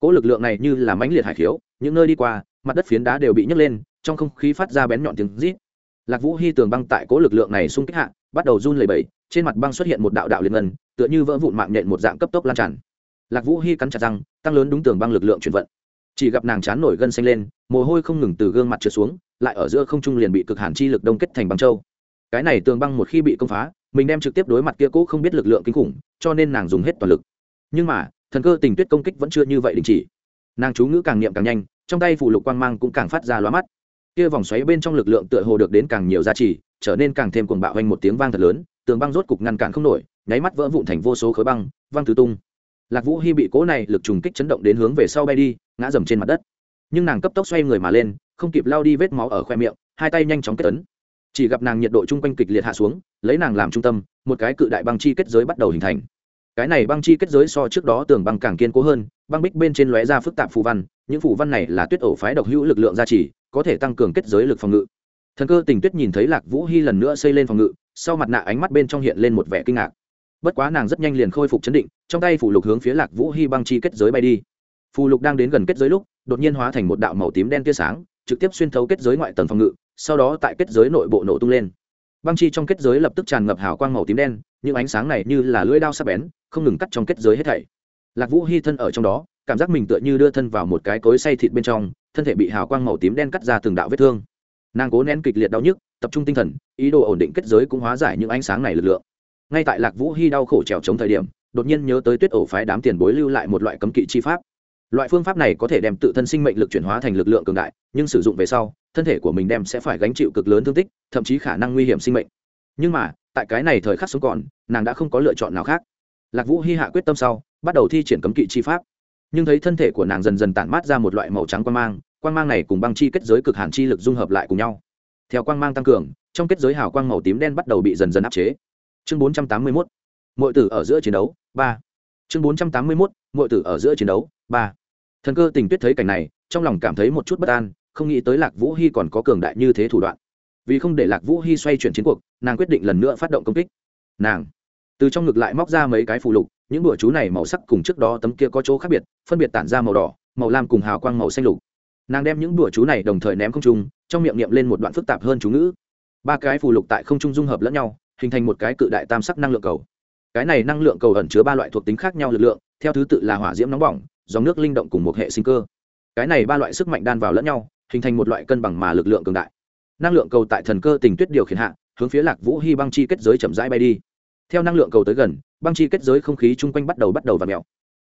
Speaker 1: Cỗ lực lượng này như là mãnh liệt hải khiếu, những nơi đi qua, mặt đất phiến đá đều bị nhấc lên, trong không khí phát ra bén nhọn tiếng rít. Lạc vũ hy tường băng tại cỗ lực lượng này xung kích hạ, bắt đầu run lẩy bẩy, trên mặt băng xuất hiện một đạo đạo liên ngân, tựa như vỡ vụn mạng nhện một dạng cấp tốc lan tràn. Lạc vũ hy cắn chặt răng, tăng lớn đúng tường băng lực lượng chuyển vận chỉ gặp nàng chán nổi gân xanh lên, mồ hôi không ngừng từ gương mặt trượt xuống, lại ở giữa không trung liền bị cực hàn chi lực đông kết thành băng châu. Cái này tường băng một khi bị công phá, mình đem trực tiếp đối mặt kia cũ không biết lực lượng kinh khủng, cho nên nàng dùng hết toàn lực. Nhưng mà, thần cơ tình tuyết công kích vẫn chưa như vậy đình chỉ. Nàng chú ngữ càng niệm càng nhanh, trong tay phụ lục quang mang cũng càng phát ra lóa mắt. Kia vòng xoáy bên trong lực lượng tựa hồ được đến càng nhiều giá trị, trở nên càng thêm cuồng bạo hoành một tiếng vang thật lớn, tường băng rốt cục ngăn cản không nổi, nháy mắt vỡ vụn thành vô số khối băng, văng tứ tung. Lạc vũ hy bị cố này lực trùng kích chấn động đến hướng về sau bay đi ngã dầm trên mặt đất. Nhưng nàng cấp tốc xoay người mà lên, không kịp lao đi vết máu ở khoe miệng, hai tay nhanh chóng kết tấn. Chỉ gặp nàng nhiệt độ chung quanh kịch liệt hạ xuống, lấy nàng làm trung tâm, một cái cự đại băng chi kết giới bắt đầu hình thành. Cái này băng chi kết giới so trước đó tường băng càng kiên cố hơn, băng bích bên trên lóe ra phức tạp phù văn, những phù văn này là tuyết ổ phái độc hữu lực lượng gia trì, có thể tăng cường kết giới lực phòng ngự. Thần cơ tình tuyết nhìn thấy lạc vũ hy lần nữa xây lên phòng ngự, sau mặt nạ ánh mắt bên trong hiện lên một vẻ kinh ngạc. Bất quá nàng rất nhanh liền khôi phục chấn định, trong tay phủ lục hướng phía lạc vũ hy băng chi kết giới bay đi phù lục đang đến gần kết giới lúc, đột nhiên hóa thành một đạo màu tím đen tia sáng, trực tiếp xuyên thấu kết giới ngoại tầng phòng ngự, sau đó tại kết giới nội bộ nổ tung lên. Băng chi trong kết giới lập tức tràn ngập hào quang màu tím đen, những ánh sáng này như là lưỡi đao sắc bén, không ngừng cắt trong kết giới hết thảy. Lạc vũ hy thân ở trong đó, cảm giác mình tựa như đưa thân vào một cái cối say thịt bên trong, thân thể bị hào quang màu tím đen cắt ra từng đạo vết thương. Nàng cố nén kịch liệt đau nhức, tập trung tinh thần, ý đồ ổn định kết giới cũng hóa giải những ánh sáng này lực lượng. Ngay tại lạc vũ hy đau khổ trèo chống thời điểm, đột nhiên nhớ tới tuyết ổ phái đám tiền bối lưu lại một loại cấm kỵ chi pháp loại phương pháp này có thể đem tự thân sinh mệnh lực chuyển hóa thành lực lượng cường đại nhưng sử dụng về sau thân thể của mình đem sẽ phải gánh chịu cực lớn thương tích thậm chí khả năng nguy hiểm sinh mệnh. Nhưng mà tại cái này thời khắc sống còn nàng đã không có lựa chọn nào khác. Lạc vũ hy hạ quyết tâm sau bắt đầu thi triển cấm kỵ chi pháp. Nhưng thấy thân thể của nàng dần dần tản mát ra một loại màu trắng quan mang quan mang này cùng băng chi kết giới cực hàn chi lực dung hợp lại cùng nhau. Theo quang mang tăng cường trong kết giới hào quang màu tím đen bắt đầu bị dần dần áp chế. Chương 481, mọi tử ở giữa chiến đấu ba. Chương 481, mọi tử ở giữa chiến đấu ba thần cơ tình tuyết thấy cảnh này, trong lòng cảm thấy một chút bất an, không nghĩ tới lạc vũ hy còn có cường đại như thế thủ đoạn. Vì không để lạc vũ hy xoay chuyển chiến cuộc, nàng quyết định lần nữa phát động công kích. Nàng, từ trong ngực lại móc ra mấy cái phụ lục, những bữa chú này màu sắc cùng trước đó tấm kia có chỗ khác biệt, phân biệt tản ra màu đỏ, màu lam cùng hào quang màu xanh lục. Nàng đem những bữa chú này đồng thời ném không trung, trong miệng niệm lên một đoạn phức tạp hơn chú ngữ. Ba cái phù lục tại không trung dung hợp lẫn nhau, hình thành một cái cự đại tam sắc năng lượng cầu. Cái này năng lượng cầu ẩn chứa ba loại thuộc tính khác nhau lực lượng, theo thứ tự là hỏa diễm nóng bỏng dòng nước linh động cùng một hệ sinh cơ. Cái này ba loại sức mạnh đan vào lẫn nhau, hình thành một loại cân bằng mà lực lượng cường đại. Năng lượng cầu tại thần cơ tình tuyết điều khiển hạ, hướng phía lạc vũ hy băng chi kết giới chậm rãi bay đi. Theo năng lượng cầu tới gần, băng chi kết giới không khí chung quanh bắt đầu bắt đầu và mèo.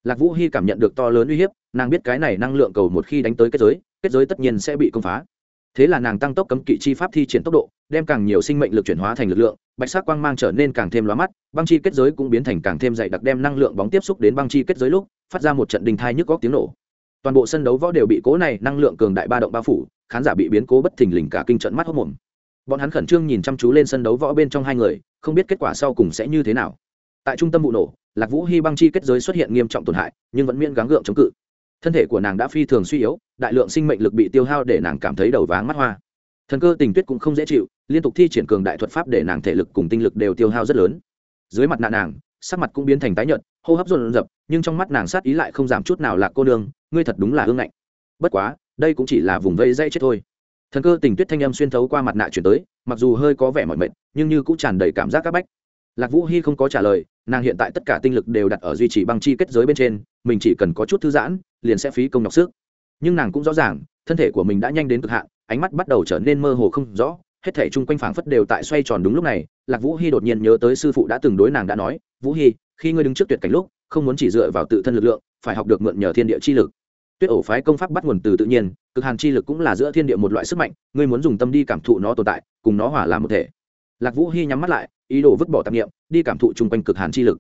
Speaker 1: Lạc vũ hy cảm nhận được to lớn uy hiếp, nàng biết cái này năng lượng cầu một khi đánh tới kết giới kết giới tất nhiên sẽ bị công phá thế là nàng tăng tốc cấm kỵ chi pháp thi triển tốc độ, đem càng nhiều sinh mệnh lực chuyển hóa thành lực lượng, bạch sắc quang mang trở nên càng thêm lóa mắt, băng chi kết giới cũng biến thành càng thêm dày đặc đem năng lượng bóng tiếp xúc đến băng chi kết giới lúc, phát ra một trận đình thai nhức góc tiếng nổ. Toàn bộ sân đấu võ đều bị cố này năng lượng cường đại ba động bao phủ, khán giả bị biến cố bất thình lình cả kinh trận mắt hốc mồm. Bọn hắn khẩn trương nhìn chăm chú lên sân đấu võ bên trong hai người, không biết kết quả sau cùng sẽ như thế nào. Tại trung tâm vụ nổ, lạc vũ hy băng chi kết giới xuất hiện nghiêm trọng tổn hại, nhưng vẫn miễn gắng gượng chống cự thân thể của nàng đã phi thường suy yếu, đại lượng sinh mệnh lực bị tiêu hao để nàng cảm thấy đầu váng mắt hoa. Thần cơ tình tuyết cũng không dễ chịu, liên tục thi triển cường đại thuật pháp để nàng thể lực cùng tinh lực đều tiêu hao rất lớn. Dưới mặt nạ nàng, sắc mặt cũng biến thành tái nhợt, hô hấp dồn dập nhưng trong mắt nàng sát ý lại không giảm chút nào là cô nương, ngươi thật đúng là hương ngạnh. Bất quá, đây cũng chỉ là vùng vây dây chết thôi. Thần cơ tình tuyết thanh âm xuyên thấu qua mặt nạ chuyển tới, mặc dù hơi có vẻ mỏi mệt, nhưng như cũng tràn đầy cảm giác c áp bách lạc vũ hy không có trả lời, nàng hiện tại tất cả tinh lực đều đặt ở duy trì băng chi kết giới bên trên, mình chỉ cần có chút thư giãn, liền sẽ phí công nhọc sức. Nhưng nàng cũng rõ ràng, thân thể của mình đã nhanh đến cực hạn, ánh mắt bắt đầu trở nên mơ hồ không rõ, hết thể chung quanh phảng phất đều tại xoay tròn đúng lúc này, lạc vũ hy đột nhiên nhớ tới sư phụ đã từng đối nàng đã nói, vũ hy khi ngươi đứng trước tuyệt cảnh lúc, không muốn chỉ dựa vào tự thân lực lượng, phải học được mượn nhờ thiên địa chi lực. Tuyết ổ phái công pháp bắt nguồn từ tự nhiên, cực hàn chi lực cũng là giữa thiên địa một loại sức mạnh, ngươi muốn dùng tâm đi cảm thụ nó tồn tại, cùng nó hỏa làm một thể. Lạc vũ hy nhắm mắt lại ý đồ vứt bỏ tạp nghiệm đi cảm thụ chung quanh cực hàn chi lực.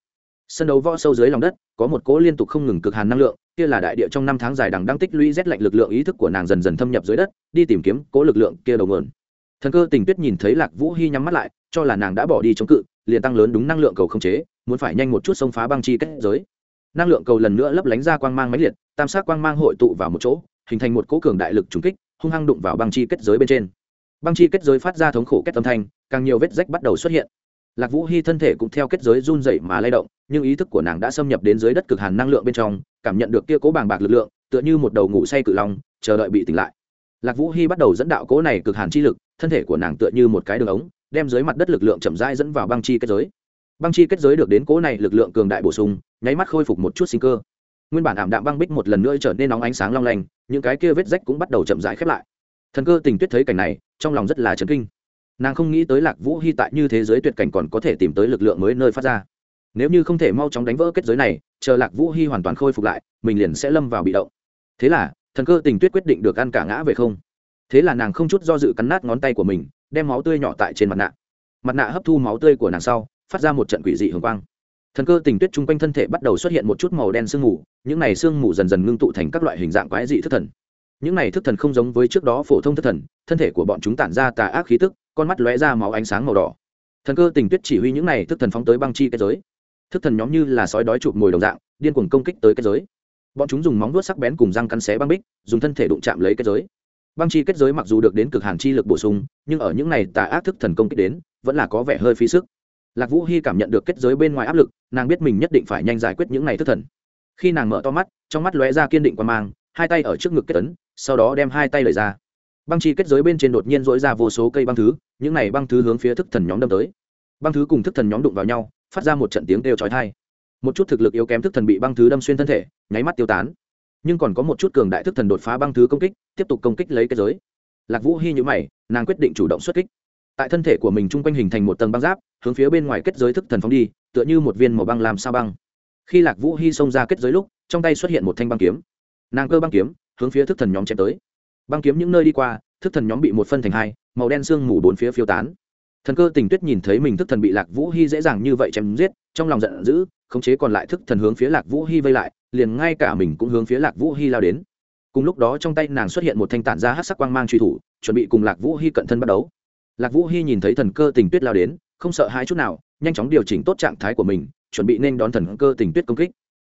Speaker 1: Sân đấu võ sâu dưới lòng đất, có một cỗ liên tục không ngừng cực hàn năng lượng, kia là đại địa trong năm tháng dài đằng đang tích lũy rét lạnh lực lượng ý thức của nàng dần dần thâm nhập dưới đất, đi tìm kiếm cỗ lực lượng kia đầu nguồn. Thần cơ tình tuyết nhìn thấy lạc vũ hy nhắm mắt lại, cho là nàng đã bỏ đi chống cự, liền tăng lớn đúng năng lượng cầu không chế, muốn phải nhanh một chút xông phá băng chi kết giới. Năng lượng cầu lần nữa lấp lánh ra quang mang máy liệt, tam sát quang mang hội tụ vào một chỗ, hình thành một cỗ cường đại lực trùng kích, hung hăng đụng vào băng chi kết giới bên trên. Băng chi kết giới phát ra thống khổ kết tâm thanh, càng nhiều vết rách bắt đầu xuất hiện lạc vũ hy thân thể cũng theo kết giới run dậy mà lay động, nhưng ý thức của nàng đã xâm nhập đến dưới đất cực hàn năng lượng bên trong, cảm nhận được kia cố bàng bạc lực lượng, tựa như một đầu ngủ say cự long, chờ đợi bị tỉnh lại. Lạc vũ hy bắt đầu dẫn đạo cố này cực hàn chi lực, thân thể của nàng tựa như một cái đường ống, đem dưới mặt đất lực lượng chậm rãi dẫn vào băng chi kết giới. Băng chi kết giới được đến cố này lực lượng cường đại bổ sung, nháy mắt khôi phục một chút sinh cơ. Nguyên bản ảm đạm băng bích một lần nữa trở nên nóng ánh sáng long lanh, những cái kia vết rách cũng bắt đầu chậm rãi khép lại. Thần cơ tình tuyết thấy cảnh này, trong lòng rất là chấn kinh nàng không nghĩ tới lạc vũ hy tại như thế giới tuyệt cảnh còn có thể tìm tới lực lượng mới nơi phát ra. Nếu như không thể mau chóng đánh vỡ kết giới này, chờ lạc vũ hy hoàn toàn khôi phục lại, mình liền sẽ lâm vào bị động. Thế là, thần cơ tình tuyết quyết định được ăn cả ngã về không. Thế là nàng không chút do dự cắn nát ngón tay của mình, đem máu tươi nhỏ tại trên mặt nạ. Mặt nạ hấp thu máu tươi của nàng sau, phát ra một trận quỷ dị hồng quang. Thần cơ tình tuyết chung quanh thân thể bắt đầu xuất hiện một chút màu đen sương mù, những này sương mù dần dần ngưng tụ thành các loại hình dạng quái dị thức thần. Những này thức thần không giống với trước đó phổ thông thức thần, thân thể của bọn chúng tản ra tà ác khí tức con mắt lóe ra máu ánh sáng màu đỏ. Thần cơ tình tuyết chỉ huy những này thức thần phóng tới băng chi kết giới. Thức thần nhóm như là sói đói chụp mồi đồng dạng, điên cuồng công kích tới kết giới. Bọn chúng dùng móng vuốt sắc bén cùng răng cắn xé băng bích, dùng thân thể đụng chạm lấy kết giới. Băng chi kết giới mặc dù được đến cực hàn chi lực bổ sung, nhưng ở những này tà ác thức thần công kích đến, vẫn là có vẻ hơi phí sức. Lạc vũ hy cảm nhận được kết giới bên ngoài áp lực, nàng biết mình nhất định phải nhanh giải quyết những này thức thần. Khi nàng mở to mắt, trong mắt lóe ra kiên định qua mang, hai tay ở trước ngực kết tấn sau đó đem hai tay lời ra băng chi kết giới bên trên đột nhiên dỗi ra vô số cây băng thứ, những này băng thứ hướng phía thức thần nhóm đâm tới. Băng thứ cùng thức thần nhóm đụng vào nhau, phát ra một trận tiếng kêu chói tai. Một chút thực lực yếu kém thức thần bị băng thứ đâm xuyên thân thể, nháy mắt tiêu tán. Nhưng còn có một chút cường đại thức thần đột phá băng thứ công kích, tiếp tục công kích lấy kết giới. Lạc vũ hy nhữ mày, nàng quyết định chủ động xuất kích. Tại thân thể của mình chung quanh hình thành một tầng băng giáp, hướng phía bên ngoài kết giới thức thần phóng đi, tựa như một viên màu băng làm sao băng. Khi lạc vũ hy xông ra kết giới lúc, trong tay xuất hiện một thanh băng kiếm. Nàng cơ băng kiếm hướng phía thức thần nhóm chém tới băng kiếm những nơi đi qua, thức thần nhóm bị một phân thành hai, màu đen sương mù bốn phía phiêu tán. Thần cơ tình tuyết nhìn thấy mình thức thần bị lạc vũ hy dễ dàng như vậy chém giết, trong lòng giận dữ, khống chế còn lại thức thần hướng phía lạc vũ hy vây lại, liền ngay cả mình cũng hướng phía lạc vũ hy lao đến. Cùng lúc đó trong tay nàng xuất hiện một thanh tản ra hát sắc quang mang truy thủ, chuẩn bị cùng lạc vũ hy cận thân bắt đấu. Lạc vũ hy nhìn thấy thần cơ tình tuyết lao đến, không sợ hai chút nào, nhanh chóng điều chỉnh tốt trạng thái của mình, chuẩn bị nên đón thần cơ tình tuyết công kích.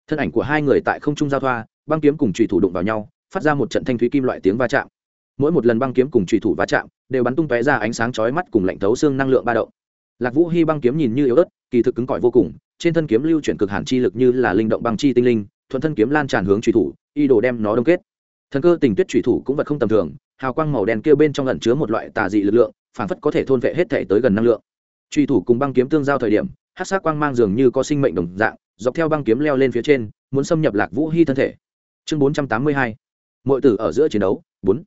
Speaker 1: Thân ảnh của hai người tại không trung giao thoa, băng kiếm cùng trùy thủ đụng vào nhau phát ra một trận thanh thúy kim loại tiếng va chạm. Mỗi một lần băng kiếm cùng trùy thủ va chạm đều bắn tung tóe ra ánh sáng chói mắt cùng lạnh thấu xương năng lượng ba động. Lạc vũ hy băng kiếm nhìn như yếu ớt, kỳ thực cứng cỏi vô cùng, trên thân kiếm lưu chuyển cực hàn chi lực như là linh động băng chi tinh linh, thuận thân kiếm lan tràn hướng trùy thủ y đồ đem nó đông kết. Thần cơ tình tuyết trùy thủ cũng vật không tầm thường, hào quang màu đen kia bên trong ẩn chứa một loại tà dị lực lượng, phản phất có thể thôn vệ hết thể tới gần năng lượng. Truy thủ cùng băng kiếm tương giao thời điểm hát sát quang mang dường như có sinh mệnh đồng dạng, dọc theo băng kiếm leo lên phía trên, muốn xâm nhập lạc vũ hy thân thể. Chương bốn trăm tám mươi hai mọi tử ở giữa chiến đấu, bốn.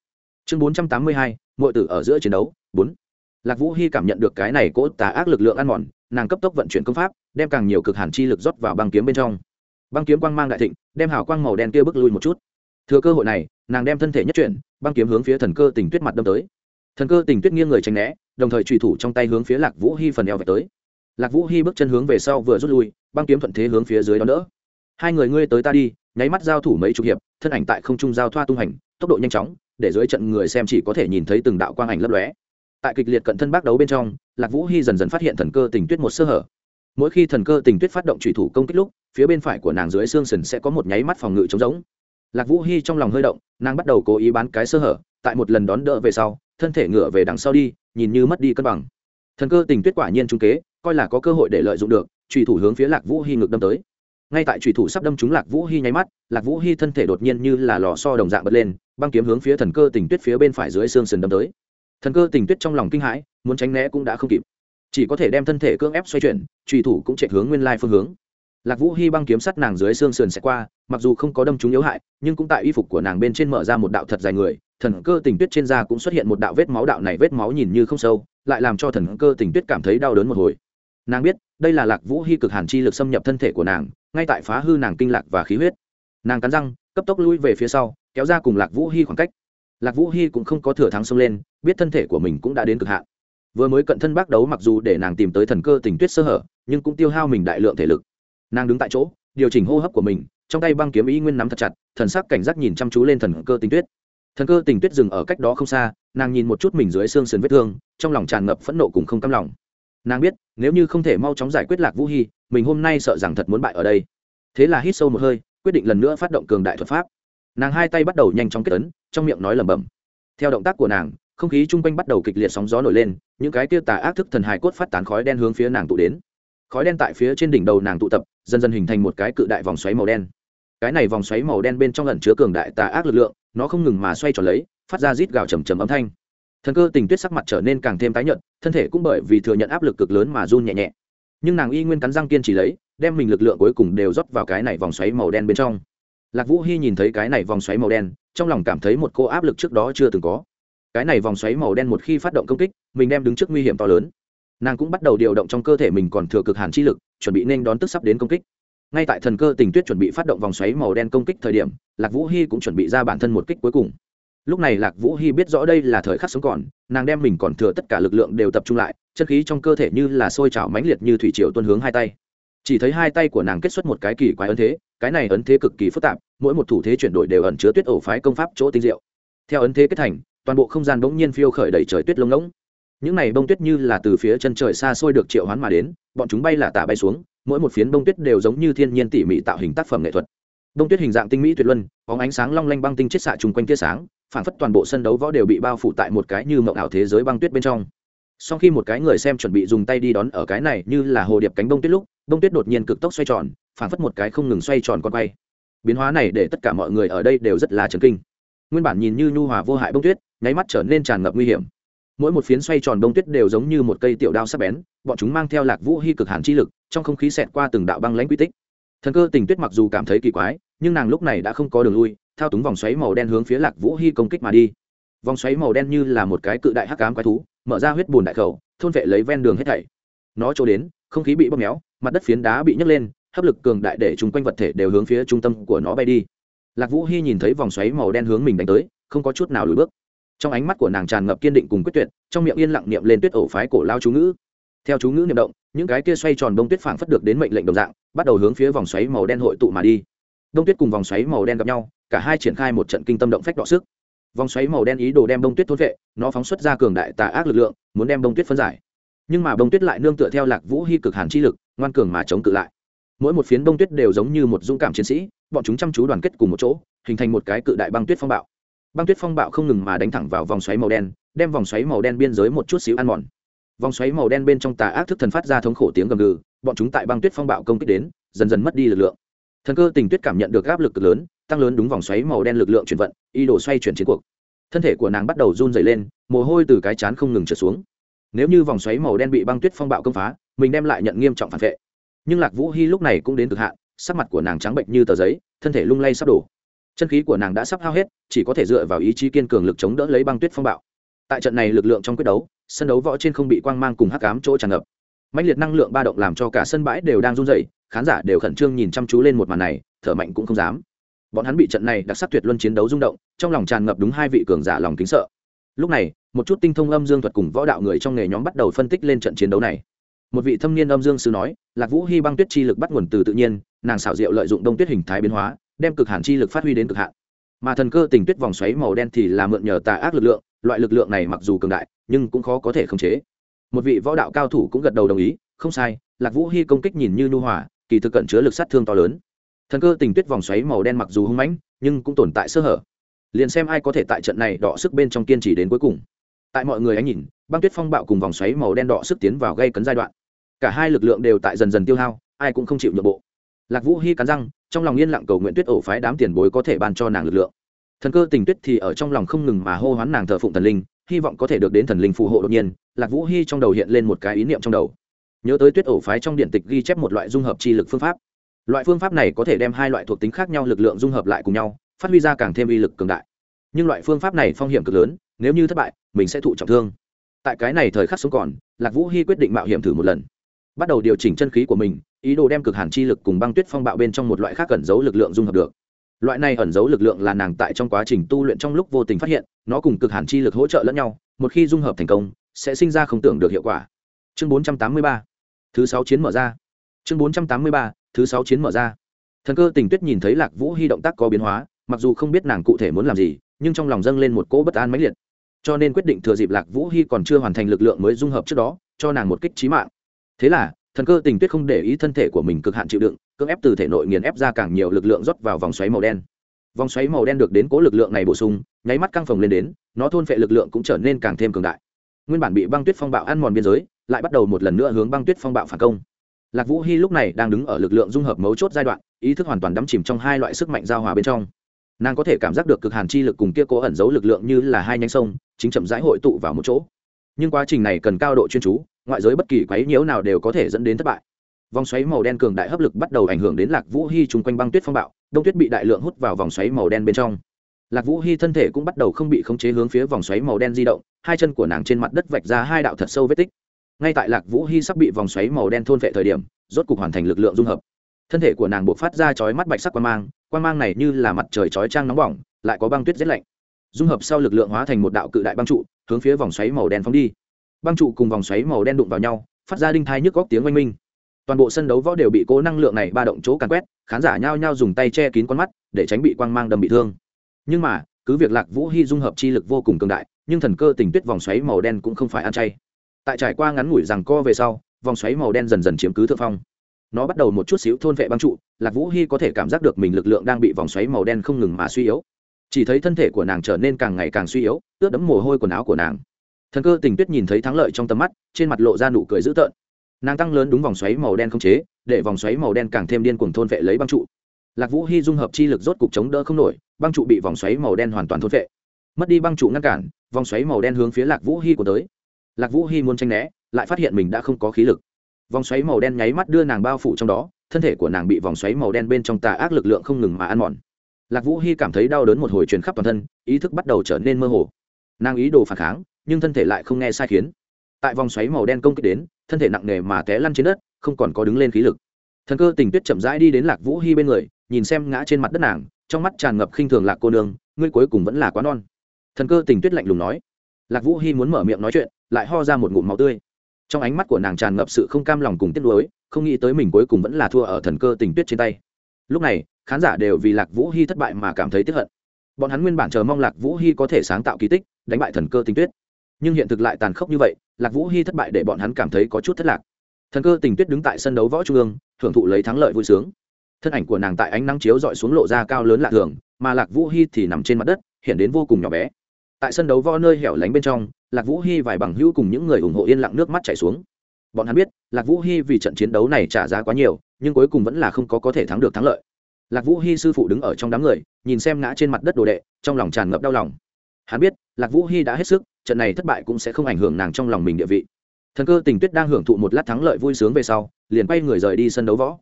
Speaker 1: Chương bốn trăm tám mươi hai mọi tử ở giữa chiến đấu, bốn. Lạc vũ hy cảm nhận được cái này cỗ tà ác lực lượng ăn mòn, nàng cấp tốc vận chuyển công pháp, đem càng nhiều cực hàn chi lực rót vào băng kiếm bên trong. Băng kiếm quang mang đại thịnh, đem hào quang màu đen kia bước lui một chút. Thừa cơ hội này, nàng đem thân thể nhất chuyển, băng kiếm hướng phía thần cơ tình tuyết mặt đâm tới. Thần cơ tình tuyết nghiêng người tránh né, đồng thời trùy thủ trong tay hướng phía lạc vũ hy phần eo về tới. Lạc vũ hy bước chân hướng về sau vừa rút lui, băng kiếm thuận thế hướng phía dưới đó nữa hai người ngươi tới ta đi nháy mắt giao thủ mấy chục hiệp, thân ảnh tại không trung giao thoa tung hành, tốc độ nhanh chóng, để dưới trận người xem chỉ có thể nhìn thấy từng đạo quang ảnh lấp lóe. Tại kịch liệt cận thân bác đấu bên trong, lạc vũ hy dần dần phát hiện thần cơ tình tuyết một sơ hở. Mỗi khi thần cơ tình tuyết phát động trùy thủ công kích lúc, phía bên phải của nàng dưới xương sần sẽ có một nháy mắt phòng ngự trống giống. lạc vũ hy trong lòng hơi động, nàng bắt đầu cố ý bán cái sơ hở, tại một lần đón đỡ về sau, thân thể ngựa về đằng sau đi, nhìn như mất đi cân bằng. Thần cơ tình tuyết quả nhiên trung kế, coi là có cơ hội để lợi dụng được trùy thủ hướng phía lạc vũ hy ngực đâm tới ngay tại trùy thủ sắp đâm trúng lạc vũ hy nháy mắt, lạc vũ hy thân thể đột nhiên như là lò so đồng dạng bật lên, băng kiếm hướng phía thần cơ tình tuyết phía bên phải dưới xương sườn đâm tới. Thần cơ tình tuyết trong lòng kinh hãi, muốn tránh né cũng đã không kịp. Chỉ có thể đem thân thể cưỡng ép xoay chuyển trùy thủ cũng chạy hướng nguyên lai phương hướng. Lạc vũ hy băng kiếm sắt nàng dưới xương sườn sẽ qua, mặc dù không có đâm trúng yếu hại, nhưng cũng tại y phục của nàng bên trên mở ra một đạo thật dài người, thần cơ tình tuyết trên da cũng xuất hiện một đạo vết máu đạo này vết máu nhìn như không sâu, lại làm cho thần cơ tình tuyết cảm thấy đau đớn một hồi. Nàng biết, đây là lạc vũ hy cực hàn chi lực xâm nhập thân thể của nàng ngay tại phá hư nàng kinh lạc và khí huyết, nàng cắn răng, cấp tốc lui về phía sau, kéo ra cùng lạc vũ hy khoảng cách. Lạc vũ hy cũng không có thừa thắng xông lên, biết thân thể của mình cũng đã đến cực hạn. Vừa mới cận thân bác đấu mặc dù để nàng tìm tới thần cơ tình tuyết sơ hở, nhưng cũng tiêu hao mình đại lượng thể lực. Nàng đứng tại chỗ, điều chỉnh hô hấp của mình, trong tay băng kiếm ý nguyên nắm thật chặt, thần sắc cảnh giác nhìn chăm chú lên thần cơ tình tuyết. Thần cơ tình tuyết dừng ở cách đó không xa, nàng nhìn một chút mình dưới xương sườn vết thương, trong lòng tràn ngập phẫn nộ cùng không căm lòng nàng biết, nếu như không thể mau chóng giải quyết lạc vũ hy, mình hôm nay sợ rằng thật muốn bại ở đây. Thế là hít sâu một hơi, quyết định lần nữa phát động cường đại thuật pháp. Nàng hai tay bắt đầu nhanh chóng kết ấn, trong miệng nói lẩm bẩm. Theo động tác của nàng, không khí chung quanh bắt đầu kịch liệt sóng gió nổi lên, những cái tiêu tà ác thức thần hài cốt phát tán khói đen hướng phía nàng tụ đến. Khói đen tại phía trên đỉnh đầu nàng tụ tập, dần dần hình thành một cái cự đại vòng xoáy màu đen. Cái này vòng xoáy màu đen bên trong lần chứa cường đại tà ác lực lượng, nó không ngừng mà xoay tròn lấy, phát ra rít gào trầm trầm âm thanh thần cơ tình tuyết sắc mặt trở nên càng thêm tái nhợt, thân thể cũng bởi vì thừa nhận áp lực cực lớn mà run nhẹ nhẹ. Nhưng nàng y nguyên cắn răng kiên trì lấy, đem mình lực lượng cuối cùng đều rót vào cái này vòng xoáy màu đen bên trong. Lạc vũ hy nhìn thấy cái này vòng xoáy màu đen, trong lòng cảm thấy một cô áp lực trước đó chưa từng có. Cái này vòng xoáy màu đen một khi phát động công kích, mình đem đứng trước nguy hiểm to lớn. Nàng cũng bắt đầu điều động trong cơ thể mình còn thừa cực hàn chi lực, chuẩn bị nên đón tức sắp đến công kích. Ngay tại thần cơ tình tuyết chuẩn bị phát động vòng xoáy màu đen công kích thời điểm, lạc vũ hy cũng chuẩn bị ra bản thân một kích cuối cùng lúc này lạc vũ hy biết rõ đây là thời khắc sống còn, nàng đem mình còn thừa tất cả lực lượng đều tập trung lại, chân khí trong cơ thể như là sôi trào mãnh liệt như thủy triều tuân hướng hai tay. Chỉ thấy hai tay của nàng kết xuất một cái kỳ quái ấn thế, cái này ấn thế cực kỳ phức tạp, mỗi một thủ thế chuyển đổi đều ẩn chứa tuyết ổ phái công pháp chỗ tinh diệu. Theo ấn thế kết thành, toàn bộ không gian bỗng nhiên phiêu khởi đầy trời tuyết lông ngỗng. Những này bông tuyết như là từ phía chân trời xa xôi được triệu hoán mà đến, bọn chúng bay là tả bay xuống, mỗi một phiến bông tuyết đều giống như thiên nhiên tỉ mỉ tạo hình tác phẩm nghệ thuật. Bông tuyết hình dạng tinh mỹ tuyệt luân có ánh sáng long lanh băng tinh chiết xạ chung quanh tia sáng phản phất toàn bộ sân đấu võ đều bị bao phủ tại một cái như mộng ảo thế giới băng tuyết bên trong. Sau khi một cái người xem chuẩn bị dùng tay đi đón ở cái này như là hồ điệp cánh bông tuyết lúc, bông tuyết đột nhiên cực tốc xoay tròn phản phất một cái không ngừng xoay tròn con quay. Biến hóa này để tất cả mọi người ở đây đều rất là chấn kinh. Nguyên bản nhìn như nhu hòa vô hại bông tuyết, nháy mắt trở nên tràn ngập nguy hiểm. Mỗi một phiến xoay tròn bông tuyết đều giống như một cây tiểu đao sắc bén, bọn chúng mang theo lạc vũ hy cực hàn chi lực, trong không khí xẹt qua từng đạo băng lãnh quy tích. Thần cơ tình tuyết mặc dù cảm thấy kỳ quái, nhưng nàng lúc này đã không có đường lui thao túng vòng xoáy màu đen hướng phía lạc vũ hy công kích mà đi. Vòng xoáy màu đen như là một cái cự đại hắc cám quái thú, mở ra huyết bùn đại khẩu, thôn vệ lấy ven đường hết thảy. Nó trôi đến, không khí bị bóp méo, mặt đất phiến đá bị nhấc lên, hấp lực cường đại để chung quanh vật thể đều hướng phía trung tâm của nó bay đi. Lạc vũ hy nhìn thấy vòng xoáy màu đen hướng mình đánh tới, không có chút nào lùi bước. Trong ánh mắt của nàng tràn ngập kiên định cùng quyết tuyệt, trong miệng yên lặng niệm lên tuyết ổ phái cổ lao chú ngữ. Theo chú ngữ niệm động, những cái kia xoay tròn đông tuyết phảng phất được đến mệnh lệnh đồng dạng, bắt đầu hướng phía vòng xoáy màu đen hội tụ mà đi. Đông tuyết cùng vòng xoáy màu đen gặp nhau cả hai triển khai một trận kinh tâm động phách đọ sức. Vòng xoáy màu đen ý đồ đem đông tuyết thốt vệ, nó phóng xuất ra cường đại tà ác lực lượng, muốn đem đông tuyết phân giải. Nhưng mà đông tuyết lại nương tựa theo lạc vũ hy cực hàn chi lực, ngoan cường mà chống cự lại. Mỗi một phiến đông tuyết đều giống như một dũng cảm chiến sĩ, bọn chúng chăm chú đoàn kết cùng một chỗ, hình thành một cái cự đại băng tuyết phong bạo. Băng tuyết phong bạo không ngừng mà đánh thẳng vào vòng xoáy màu đen, đem vòng xoáy màu đen biên giới một chút xíu ăn mòn. Vòng xoáy màu đen bên trong tà ác thức thần phát ra thống khổ tiếng gầm gừ, bọn chúng tại băng tuyết phong bạo công kích đến, dần dần mất đi lực lượng. Thần cơ tình tuyết cảm nhận được áp lực cực lớn tăng lớn đúng vòng xoáy màu đen lực lượng chuyển vận y đổ xoay chuyển chiến cuộc. Thân thể của nàng bắt đầu run dày lên, mồ hôi từ cái chán không ngừng trượt xuống. Nếu như vòng xoáy màu đen bị băng tuyết phong bạo công phá, mình đem lại nhận nghiêm trọng phản vệ. Nhưng lạc vũ hy lúc này cũng đến cực hạn, sắc mặt của nàng trắng bệnh như tờ giấy, thân thể lung lay sắp đổ. Chân khí của nàng đã sắp hao hết, chỉ có thể dựa vào ý chí kiên cường lực chống đỡ lấy băng tuyết phong bạo. Tại trận này lực lượng trong quyết đấu, sân đấu võ trên không bị quang mang cùng hắc cám chỗ tràn ngập. Mạnh liệt năng lượng ba động làm cho cả sân bãi đều đang run rẩy, khán giả đều khẩn trương nhìn chăm chú lên một màn này, thở mạnh cũng không dám bọn hắn bị trận này đặc sắc tuyệt luân chiến đấu rung động, trong lòng tràn ngập đúng hai vị cường giả lòng kính sợ. Lúc này, một chút tinh thông âm dương thuật cùng võ đạo người trong nghề nhóm bắt đầu phân tích lên trận chiến đấu này. Một vị thâm niên âm dương sư nói, lạc vũ hy băng tuyết chi lực bắt nguồn từ tự nhiên, nàng xảo diệu lợi dụng đông tuyết hình thái biến hóa, đem cực hàn chi lực phát huy đến cực hạn. Mà thần cơ tình tuyết vòng xoáy màu đen thì là mượn nhờ tà ác lực lượng, loại lực lượng này mặc dù cường đại, nhưng cũng khó có thể khống chế. Một vị võ đạo cao thủ cũng gật đầu đồng ý, không sai, lạc vũ hy công kích nhìn như nu hòa, kỳ thực cận chứa lực sát thương to lớn thần cơ tình tuyết vòng xoáy màu đen mặc dù hung mãnh, nhưng cũng tồn tại sơ hở. Liền xem ai có thể tại trận này đọ sức bên trong kiên trì đến cuối cùng. Tại mọi người ánh nhìn, băng tuyết phong bạo cùng vòng xoáy màu đen đọ sức tiến vào gây cấn giai đoạn. Cả hai lực lượng đều tại dần dần tiêu hao, ai cũng không chịu nhượng bộ. Lạc vũ hy cắn răng, trong lòng yên lặng cầu nguyện tuyết ổ phái đám tiền bối có thể ban cho nàng lực lượng. Thần cơ tình tuyết thì ở trong lòng không ngừng mà hô hoán nàng thờ phụng thần linh, hy vọng có thể được đến thần linh phù hộ đột nhiên, lạc vũ hy trong đầu hiện lên một cái ý niệm trong đầu. Nhớ tới tuyết ổ phái trong điện tịch ghi chép một loại dung hợp chi lực phương pháp loại phương pháp này có thể đem hai loại thuộc tính khác nhau lực lượng dung hợp lại cùng nhau, phát huy ra càng thêm uy lực cường đại. Nhưng loại phương pháp này phong hiểm cực lớn, nếu như thất bại, mình sẽ thụ trọng thương. Tại cái này thời khắc sống còn, lạc vũ hy quyết định mạo hiểm thử một lần. Bắt đầu điều chỉnh chân khí của mình, ý đồ đem cực hàn chi lực cùng băng tuyết phong bạo bên trong một loại khác ẩn giấu lực lượng dung hợp được. Loại này ẩn giấu lực lượng là nàng tại trong quá trình tu luyện trong lúc vô tình phát hiện, nó cùng cực hàn chi lực hỗ trợ lẫn nhau, một khi dung hợp thành công, sẽ sinh ra không tưởng được hiệu quả. Chương 483 thứ sáu chiến mở ra. Chương 483 thứ sáu chiến mở ra. Thần cơ tình tuyết nhìn thấy lạc vũ hy động tác có biến hóa, mặc dù không biết nàng cụ thể muốn làm gì, nhưng trong lòng dâng lên một cỗ bất an mãnh liệt. Cho nên quyết định thừa dịp lạc vũ hy còn chưa hoàn thành lực lượng mới dung hợp trước đó, cho nàng một kích trí mạng. Thế là, thần cơ tình tuyết không để ý thân thể của mình cực hạn chịu đựng, cưỡng ép từ thể nội nghiền ép ra càng nhiều lực lượng rót vào vòng xoáy màu đen. Vòng xoáy màu đen được đến cố lực lượng này bổ sung, nháy mắt căng phồng lên đến, nó thôn phệ lực lượng cũng trở nên càng thêm cường đại. Nguyên bản bị băng tuyết phong bạo ăn mòn biên giới, lại bắt đầu một lần nữa hướng băng tuyết phong bạo phản công lạc vũ hy lúc này đang đứng ở lực lượng dung hợp mấu chốt giai đoạn, ý thức hoàn toàn đắm chìm trong hai loại sức mạnh giao hòa bên trong. Nàng có thể cảm giác được cực hàn chi lực cùng kia cố ẩn giấu lực lượng như là hai nhánh sông, chính chậm rãi hội tụ vào một chỗ. Nhưng quá trình này cần cao độ chuyên chú, ngoại giới bất kỳ quấy nhiễu nào đều có thể dẫn đến thất bại. Vòng xoáy màu đen cường đại hấp lực bắt đầu ảnh hưởng đến lạc vũ hy chung quanh băng tuyết phong bạo, đông tuyết bị đại lượng hút vào vòng xoáy màu đen bên trong. Lạc vũ hy thân thể cũng bắt đầu không bị khống chế hướng phía vòng xoáy màu đen di động, hai chân của nàng trên mặt đất vạch ra hai đạo thật sâu vết tích ngay tại lạc vũ hy sắp bị vòng xoáy màu đen thôn vệ thời điểm, rốt cục hoàn thành lực lượng dung hợp. Thân thể của nàng buộc phát ra chói mắt bạch sắc quan mang quan mang này như là mặt trời chói trang nóng bỏng, lại có băng tuyết rét lạnh. Dung hợp sau lực lượng hóa thành một đạo cự đại băng trụ, hướng phía vòng xoáy màu đen phóng đi. Băng trụ cùng vòng xoáy màu đen đụng vào nhau, phát ra đinh thai nhức góc tiếng oanh minh. Toàn bộ sân đấu võ đều bị cố năng lượng này ba động chỗ càn quét, khán giả nhao nhao dùng tay che kín con mắt, để tránh bị quang mang đầm bị thương. Nhưng mà, cứ việc lạc vũ hy dung hợp chi lực vô cùng cường đại, nhưng thần cơ tình tuyết vòng xoáy màu đen cũng không phải ăn chay tại trải qua ngắn ngủi rằng co về sau, vòng xoáy màu đen dần dần chiếm cứ thượng phong. Nó bắt đầu một chút xíu thôn vệ băng trụ, lạc vũ hy có thể cảm giác được mình lực lượng đang bị vòng xoáy màu đen không ngừng mà suy yếu. Chỉ thấy thân thể của nàng trở nên càng ngày càng suy yếu, ướt đẫm mồ hôi quần áo của nàng. Thần cơ tình tuyết nhìn thấy thắng lợi trong tầm mắt, trên mặt lộ ra nụ cười dữ tợn. Nàng tăng lớn đúng vòng xoáy màu đen không chế, để vòng xoáy màu đen càng thêm điên cuồng thôn vệ lấy băng trụ. Lạc vũ hy dung hợp chi lực rốt cục chống đỡ không nổi, băng trụ bị vòng xoáy màu đen hoàn toàn thôn vệ. Mất đi băng trụ ngăn cản, vòng xoáy màu đen hướng phía lạc vũ hy của tới lạc vũ hy muốn tranh né, lại phát hiện mình đã không có khí lực. Vòng xoáy màu đen nháy mắt đưa nàng bao phủ trong đó, thân thể của nàng bị vòng xoáy màu đen bên trong tà ác lực lượng không ngừng mà ăn mòn. Lạc vũ hy cảm thấy đau đớn một hồi truyền khắp toàn thân, ý thức bắt đầu trở nên mơ hồ. Nàng ý đồ phản kháng, nhưng thân thể lại không nghe sai khiến. Tại vòng xoáy màu đen công kích đến, thân thể nặng nề mà té lăn trên đất, không còn có đứng lên khí lực. Thần cơ tình tuyết chậm rãi đi đến lạc vũ hy bên người, nhìn xem ngã trên mặt đất nàng, trong mắt tràn ngập khinh thường lạc cô nương, ngươi cuối cùng vẫn là quá non. Thần cơ tình tuyết lạnh lùng nói. Lạc vũ hy muốn mở miệng nói chuyện lại ho ra một ngụm máu tươi. Trong ánh mắt của nàng tràn ngập sự không cam lòng cùng tiếc nuối, không nghĩ tới mình cuối cùng vẫn là thua ở thần cơ tình tuyết trên tay. Lúc này, khán giả đều vì lạc vũ hy thất bại mà cảm thấy tiếc hận. Bọn hắn nguyên bản chờ mong lạc vũ hy có thể sáng tạo kỳ tích, đánh bại thần cơ tình tuyết. Nhưng hiện thực lại tàn khốc như vậy, lạc vũ hy thất bại để bọn hắn cảm thấy có chút thất lạc. Thần cơ tình tuyết đứng tại sân đấu võ trung ương, thưởng thụ lấy thắng lợi vui sướng. Thân ảnh của nàng tại ánh nắng chiếu dọi xuống lộ ra cao lớn lạ thường, mà lạc vũ hy thì nằm trên mặt đất, hiện đến vô cùng nhỏ bé tại sân đấu võ nơi hẻo lánh bên trong, lạc vũ hy vài bằng hữu cùng những người ủng hộ yên lặng nước mắt chảy xuống. Bọn hắn biết, lạc vũ hy vì trận chiến đấu này trả giá quá nhiều, nhưng cuối cùng vẫn là không có có thể thắng được thắng lợi. Lạc vũ hy sư phụ đứng ở trong đám người, nhìn xem ngã trên mặt đất đồ đệ, trong lòng tràn ngập đau lòng. Hắn biết, lạc vũ hy đã hết sức, trận này thất bại cũng sẽ không ảnh hưởng nàng trong lòng mình địa vị. Thần cơ tình tuyết đang hưởng thụ một lát thắng lợi vui sướng về sau, liền quay người rời đi sân đấu võ.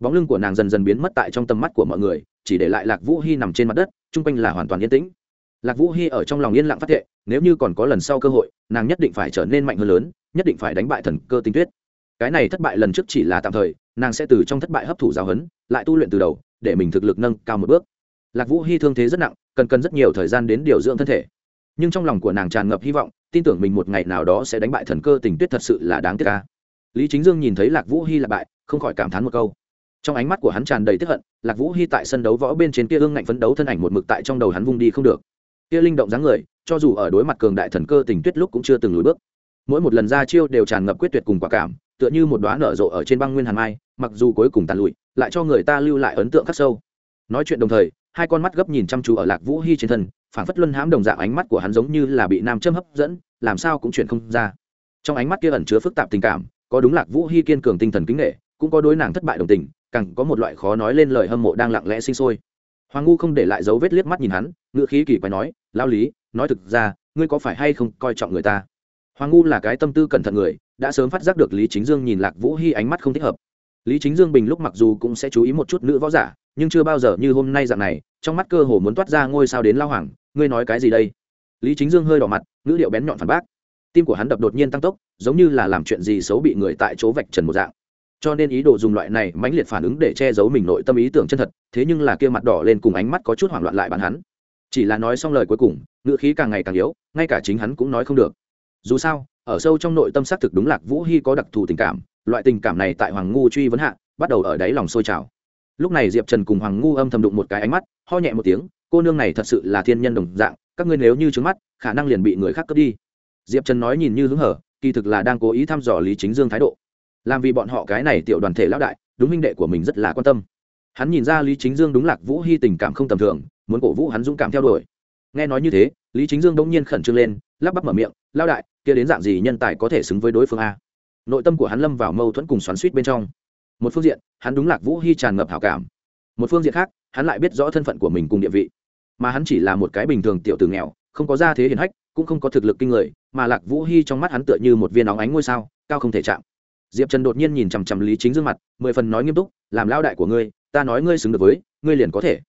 Speaker 1: Bóng lưng của nàng dần dần biến mất tại trong tầm mắt của mọi người, chỉ để lại lạc vũ hy nằm trên mặt đất, chung quanh là hoàn toàn yên tĩnh lạc vũ hy ở trong lòng yên lặng phát thệ, nếu như còn có lần sau cơ hội, nàng nhất định phải trở nên mạnh hơn lớn, nhất định phải đánh bại thần cơ tinh tuyết. Cái này thất bại lần trước chỉ là tạm thời, nàng sẽ từ trong thất bại hấp thụ giáo huấn, lại tu luyện từ đầu, để mình thực lực nâng cao một bước. Lạc vũ hy thương thế rất nặng, cần cần rất nhiều thời gian đến điều dưỡng thân thể. Nhưng trong lòng của nàng tràn ngập hy vọng, tin tưởng mình một ngày nào đó sẽ đánh bại thần cơ tình tuyết thật sự là đáng tiếc ca lý chính dương nhìn thấy lạc vũ hy là bại, không khỏi cảm thán một câu. Trong ánh mắt của hắn tràn đầy tức hận, lạc vũ hy tại sân đấu võ bên trên kia ương ngạnh phấn đấu thân ảnh một mực tại trong đầu hắn vung đi không được kia linh động dáng người, cho dù ở đối mặt cường đại thần cơ tình tuyết lúc cũng chưa từng lùi bước. Mỗi một lần ra chiêu đều tràn ngập quyết tuyệt cùng quả cảm, tựa như một đoá nở rộ ở trên băng nguyên hàn mai, mặc dù cuối cùng tàn lụi, lại cho người ta lưu lại ấn tượng khắc sâu. Nói chuyện đồng thời, hai con mắt gấp nhìn chăm chú ở lạc vũ hy trên thân phản phất luân hãm đồng dạng ánh mắt của hắn giống như là bị nam châm hấp dẫn, làm sao cũng chuyển không ra. Trong ánh mắt kia ẩn chứa phức tạp tình cảm, có đúng lạc vũ hy kiên cường tinh thần kính nghệ cũng có đối nàng thất bại đồng tình, càng có một loại khó nói lên lời hâm mộ đang lặng lẽ sinh sôi. Hoàng ngu không để lại dấu vết liếc mắt nhìn hắn ngựa khí kỳ quái nói lao lý, nói thực ra, ngươi có phải hay không coi trọng người ta? Hoàng ngu là cái tâm tư cẩn thận người, đã sớm phát giác được lý chính dương nhìn lạc vũ hy ánh mắt không thích hợp. Lý chính dương bình lúc mặc dù cũng sẽ chú ý một chút nữ võ giả, nhưng chưa bao giờ như hôm nay dạng này, trong mắt cơ hồ muốn toát ra ngôi sao đến lao hoàng, ngươi nói cái gì đây? Lý chính dương hơi đỏ mặt, ngữ điệu bén nhọn phản bác. Tim của hắn đập đột nhiên tăng tốc, giống như là làm chuyện gì xấu bị người tại chỗ vạch trần một dạng. Cho nên ý đồ dùng loại này mãnh liệt phản ứng để che giấu mình nội tâm ý tưởng chân thật, thế nhưng là kia mặt đỏ lên cùng ánh mắt có chút hoảng loạn lại bản hắn chỉ là nói xong lời cuối cùng, ngữ khí càng ngày càng yếu, ngay cả chính hắn cũng nói không được. Dù sao, ở sâu trong nội tâm xác thực đúng lạc vũ hy có đặc thù tình cảm, loại tình cảm này tại hoàng ngu truy vấn hạ, bắt đầu ở đáy lòng sôi trào. Lúc này diệp trần cùng hoàng ngu âm thầm đụng một cái ánh mắt, ho nhẹ một tiếng, cô nương này thật sự là thiên nhân đồng dạng, các ngươi nếu như trứng mắt, khả năng liền bị người khác cướp đi. Diệp trần nói nhìn như hứng hở, kỳ thực là đang cố ý thăm dò lý chính dương thái độ. Làm vì bọn họ cái này tiểu đoàn thể lão đại, đúng minh đệ của mình rất là quan tâm hắn nhìn ra lý chính dương đúng lạc vũ hy tình cảm không tầm thường, muốn cổ vũ hắn dũng cảm theo đuổi. Nghe nói như thế, lý chính dương đông nhiên khẩn trương lên, lắp bắp mở miệng lao đại, kia đến dạng gì nhân tài có thể xứng với đối phương a? Nội tâm của hắn lâm vào mâu thuẫn cùng xoắn suýt bên trong. Một phương diện, hắn đúng lạc vũ hy tràn ngập hảo cảm. Một phương diện khác, hắn lại biết rõ thân phận của mình cùng địa vị. Mà hắn chỉ là một cái bình thường tiểu tử nghèo, không có gia thế hiền hách, cũng không có thực lực kinh người, mà lạc vũ hy trong mắt hắn tựa như một viên óng ánh ngôi sao, cao không thể chạm. Diệp trần đột nhiên nhìn chằm chằm lý chính dương mặt, mười phần nói nghiêm túc, làm lao đại của ngươi ta nói ngươi xứng được với, ngươi liền có thể.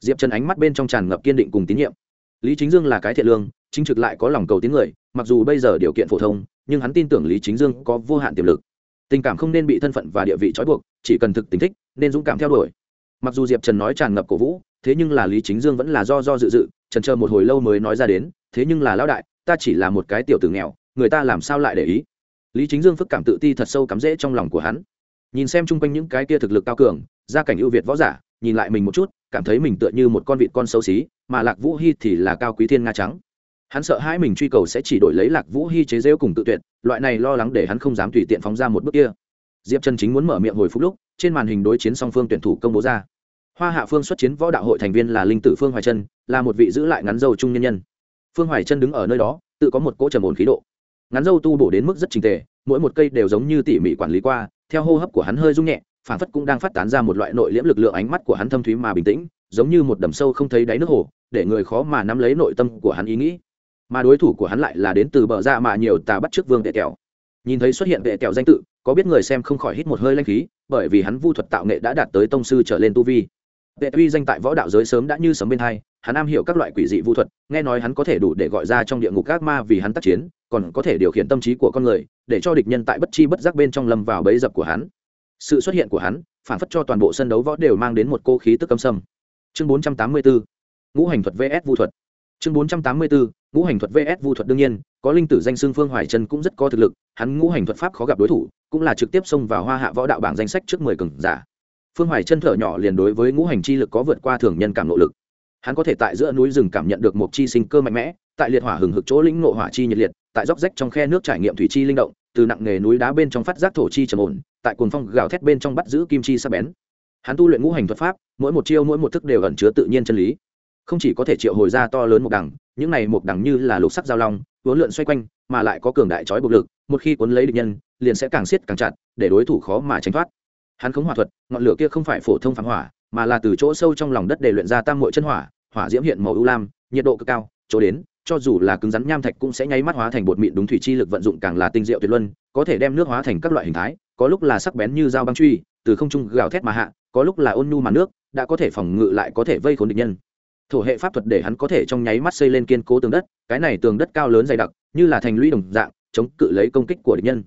Speaker 1: Diệp trần ánh mắt bên trong tràn ngập kiên định cùng tín nhiệm. Lý chính dương là cái thiện lương, chính trực lại có lòng cầu tiếng người, mặc dù bây giờ điều kiện phổ thông, nhưng hắn tin tưởng lý chính dương có vô hạn tiềm lực. Tình cảm không nên bị thân phận và địa vị trói buộc, chỉ cần thực tính thích, nên dũng cảm theo đuổi. Mặc dù diệp trần nói tràn ngập cổ vũ, thế nhưng là lý chính dương vẫn là do do dự dự, trần chờ một hồi lâu mới nói ra đến, thế nhưng là lão đại, ta chỉ là một cái tiểu tử nghèo, người ta làm sao lại để ý? Lý chính dương phức cảm tự ti thật sâu cắm rễ trong lòng của hắn. Nhìn xem chung quanh những cái kia thực lực cao cường gia cảnh ưu việt võ giả, nhìn lại mình một chút, cảm thấy mình tựa như một con vịt con xấu xí, mà lạc vũ hy thì là cao quý thiên nga trắng. Hắn sợ hai mình truy cầu sẽ chỉ đổi lấy lạc vũ hy chế rêu cùng tự tuyệt, loại này lo lắng để hắn không dám tùy tiện phóng ra một bước kia. Diệp trần chính muốn mở miệng hồi phúc lúc, trên màn hình đối chiến song phương tuyển thủ công bố ra. Hoa hạ phương xuất chiến võ đạo hội thành viên là linh tử phương hoài trân, là một vị giữ lại ngắn dâu trung nhân nhân. Phương hoài trân đứng ở nơi đó, tự có một cỗ trầm ổn khí độ. Ngắn dâu tu bổ đến mức rất trình tề, mỗi một cây đều giống như tỉ mỉ quản lý qua, theo hô hấp của hắn hơi rung nhẹ phản phất cũng đang phát tán ra một loại nội liễm lực lượng ánh mắt của hắn thâm thúy mà bình tĩnh, giống như một đầm sâu không thấy đáy nước hồ, để người khó mà nắm lấy nội tâm của hắn ý nghĩ. Mà đối thủ của hắn lại là đến từ bờ dạ ra mà nhiều tà bắt trước vương vệ kẹo nhìn thấy xuất hiện vệ kẹo danh tự, có biết người xem không khỏi hít một hơi lanh khí, bởi vì hắn vu thuật tạo nghệ đã đạt tới tông sư trở lên tu vi. Vệ uy danh tại võ đạo giới sớm đã như sấm bên hai, hắn am hiểu các loại quỷ dị vu thuật, nghe nói hắn có thể đủ để gọi ra trong địa ngục các ma vì hắn tác chiến, còn có thể điều khiển tâm trí của con người, để cho địch nhân tại bất chi bất giác bên trong lâm vào bẫy dập của hắn sự xuất hiện của hắn phản phất cho toàn bộ sân đấu võ đều mang đến một cô khí tức âm sâm. Chương 484 ngũ hành thuật vs vu thuật. Chương 484 ngũ hành thuật vs vu thuật đương nhiên, có linh tử danh xưng phương hoài chân cũng rất có thực lực, hắn ngũ hành thuật pháp khó gặp đối thủ, cũng là trực tiếp xông vào hoa hạ võ đạo bảng danh sách trước mười cường giả. Phương hoài chân thở nhỏ liền đối với ngũ hành chi lực có vượt qua thường nhân cảm nội lực. Hắn có thể tại giữa núi rừng cảm nhận được một chi sinh cơ mạnh mẽ, tại liệt hỏa hừng hực chỗ lĩnh nộ hỏa chi nhiệt liệt, tại dốc rách trong khe nước trải nghiệm thủy chi linh động, từ nặng nghề núi đá bên trong phát giác thổ chi trầm ổn tại cuồng phong gào thét bên trong bắt giữ kim chi sắc bén. Hắn tu luyện ngũ hành thuật pháp, mỗi một chiêu mỗi một thức đều ẩn chứa tự nhiên chân lý. Không chỉ có thể triệu hồi ra to lớn một đằng những này một đằng như là lục sắc giao long, uốn lượn xoay quanh, mà lại có cường đại trói bộc lực, một khi cuốn lấy địch nhân, liền sẽ càng siết càng chặt, để đối thủ khó mà tránh thoát. Hắn khống hỏa thuật, ngọn lửa kia không phải phổ thông phản hỏa, mà là từ chỗ sâu trong lòng đất để luyện ra tam muội chân hỏa hỏa diễm hiện màu ưu lam, nhiệt độ cực cao, chỗ đến, cho dù là cứng rắn nham thạch cũng sẽ nháy mắt hóa thành bột mịn đúng thủy chi lực vận dụng càng là tinh diệu tuyệt luân, có thể đem nước hóa thành các loại hình thái có lúc là sắc bén như dao băng truy, từ không trung gào thét mà hạ, có lúc là ôn nhu mà nước, đã có thể phòng ngự lại có thể vây khốn địch nhân. Thổ hệ pháp thuật để hắn có thể trong nháy mắt xây lên kiên cố tường đất, cái này tường đất cao lớn dày đặc, như là thành lũy đồng dạng, chống cự lấy công kích của địch nhân.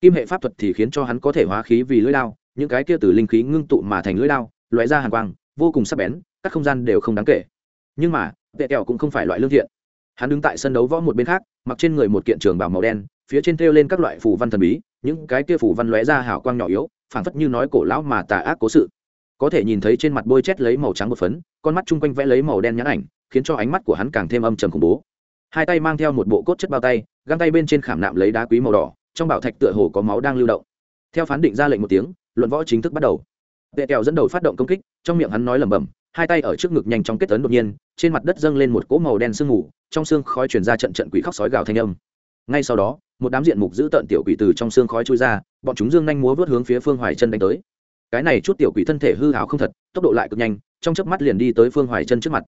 Speaker 1: Kim hệ pháp thuật thì khiến cho hắn có thể hóa khí vì lưỡi lao những cái kia từ linh khí ngưng tụ mà thành lưỡi lao loại ra hàng quang, vô cùng sắc bén, các không gian đều không đáng kể. Nhưng mà, vệ kẹo cũng không phải loại lương thiện. Hắn đứng tại sân đấu võ một bên khác, mặc trên người một kiện trường bào màu đen, phía trên thêu lên các loại phù văn thần bí những cái kia phủ văn lóe ra hào quang nhỏ yếu, phảng phất như nói cổ lão mà tà ác cố sự. Có thể nhìn thấy trên mặt bôi chét lấy màu trắng một phấn, con mắt chung quanh vẽ lấy màu đen nhãn ảnh, khiến cho ánh mắt của hắn càng thêm âm trầm khủng bố. Hai tay mang theo một bộ cốt chất bao tay, găng tay bên trên khảm nạm lấy đá quý màu đỏ, trong bảo thạch tựa hồ có máu đang lưu động. Theo phán định ra lệnh một tiếng, luận võ chính thức bắt đầu. Vệ kẹo dẫn đầu phát động công kích, trong miệng hắn nói lẩm bẩm, hai tay ở trước ngực nhanh chóng kết tấn đột nhiên, trên mặt đất dâng lên một cỗ màu đen sương mù, trong xương khói truyền ra trận trận quỷ khóc sói gào thanh âm. Ngay sau đó một đám diện mục giữ tợn tiểu quỷ từ trong xương khói trôi ra, bọn chúng dương nhanh múa vớt hướng phía phương hoài chân đánh tới. Cái này chút tiểu quỷ thân thể hư hào không thật, tốc độ lại cực nhanh, trong chớp mắt liền đi tới phương hoài chân trước mặt.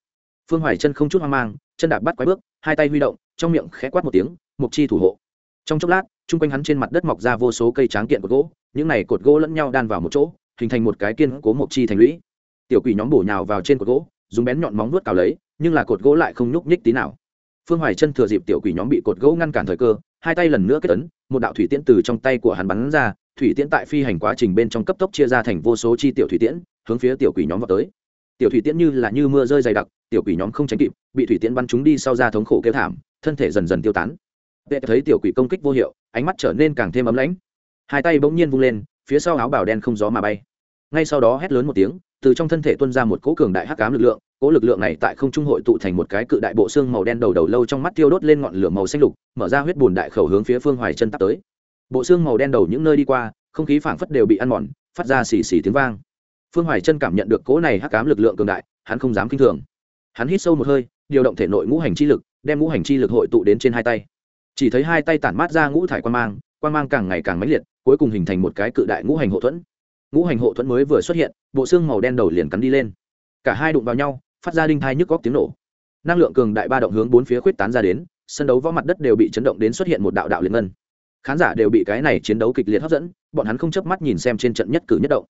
Speaker 1: Phương hoài chân không chút hoang mang, chân đạp bắt quái bước, hai tay huy động, trong miệng khẽ quát một tiếng mục chi thủ hộ. Trong chốc lát, chung quanh hắn trên mặt đất mọc ra vô số cây tráng kiện cột gỗ, những này cột gỗ lẫn nhau đan vào một chỗ, hình thành một cái kiên cố mộc chi thành lũy. Tiểu quỷ nhóm bổ nhào vào trên cột gỗ, dùng bén nhọn móng vuốt cào lấy, nhưng là cột gỗ lại không nhúc nhích tí nào phương hoài chân thừa dịp tiểu quỷ nhóm bị cột gỗ ngăn cản thời cơ, hai tay lần nữa kết tấn một đạo thủy tiễn từ trong tay của hắn bắn ra, thủy tiễn tại phi hành quá trình bên trong cấp tốc chia ra thành vô số chi tiểu thủy tiễn, hướng phía tiểu quỷ nhóm vào tới. Tiểu thủy tiễn như là như mưa rơi dày đặc, tiểu quỷ nhóm không tránh kịp, bị thủy tiễn bắn chúng đi sau ra thống khổ kêu thảm, thân thể dần dần tiêu tán. Vệ thấy tiểu quỷ công kích vô hiệu, ánh mắt trở nên càng thêm ấm lãnh. Hai tay bỗng nhiên vung lên, phía sau áo bào đen không gió mà bay. Ngay sau đó hét lớn một tiếng từ trong thân thể tuân ra một cỗ cường đại hắc ám lực lượng, cỗ lực lượng này tại không trung hội tụ thành một cái cự đại bộ xương màu đen đầu đầu lâu trong mắt tiêu đốt lên ngọn lửa màu xanh lục, mở ra huyết bùn đại khẩu hướng phía phương hoài chân tắt tới. Bộ xương màu đen đầu những nơi đi qua, không khí phảng phất đều bị ăn mòn, phát ra xì xì tiếng vang. Phương hoài chân cảm nhận được cỗ này hắc ám lực lượng cường đại, hắn không dám kinh thường. Hắn hít sâu một hơi, điều động thể nội ngũ hành chi lực, đem ngũ hành chi lực hội tụ đến trên hai tay. Chỉ thấy hai tay tản mát ra ngũ thải quan mang quan mang càng ngày càng mãnh liệt, cuối cùng hình thành một cái cự đại ngũ hành hộ thuẫn ngũ hành hộ thuẫn mới vừa xuất hiện, bộ xương màu đen đầu liền cắn đi lên. Cả hai đụng vào nhau, phát ra đinh thai nhức góc tiếng nổ. Năng lượng cường đại ba động hướng bốn phía khuyết tán ra đến, sân đấu võ mặt đất đều bị chấn động đến xuất hiện một đạo đạo liên ngân. Khán giả đều bị cái này chiến đấu kịch liệt hấp dẫn, bọn hắn không chớp mắt nhìn xem trên trận nhất cử nhất động.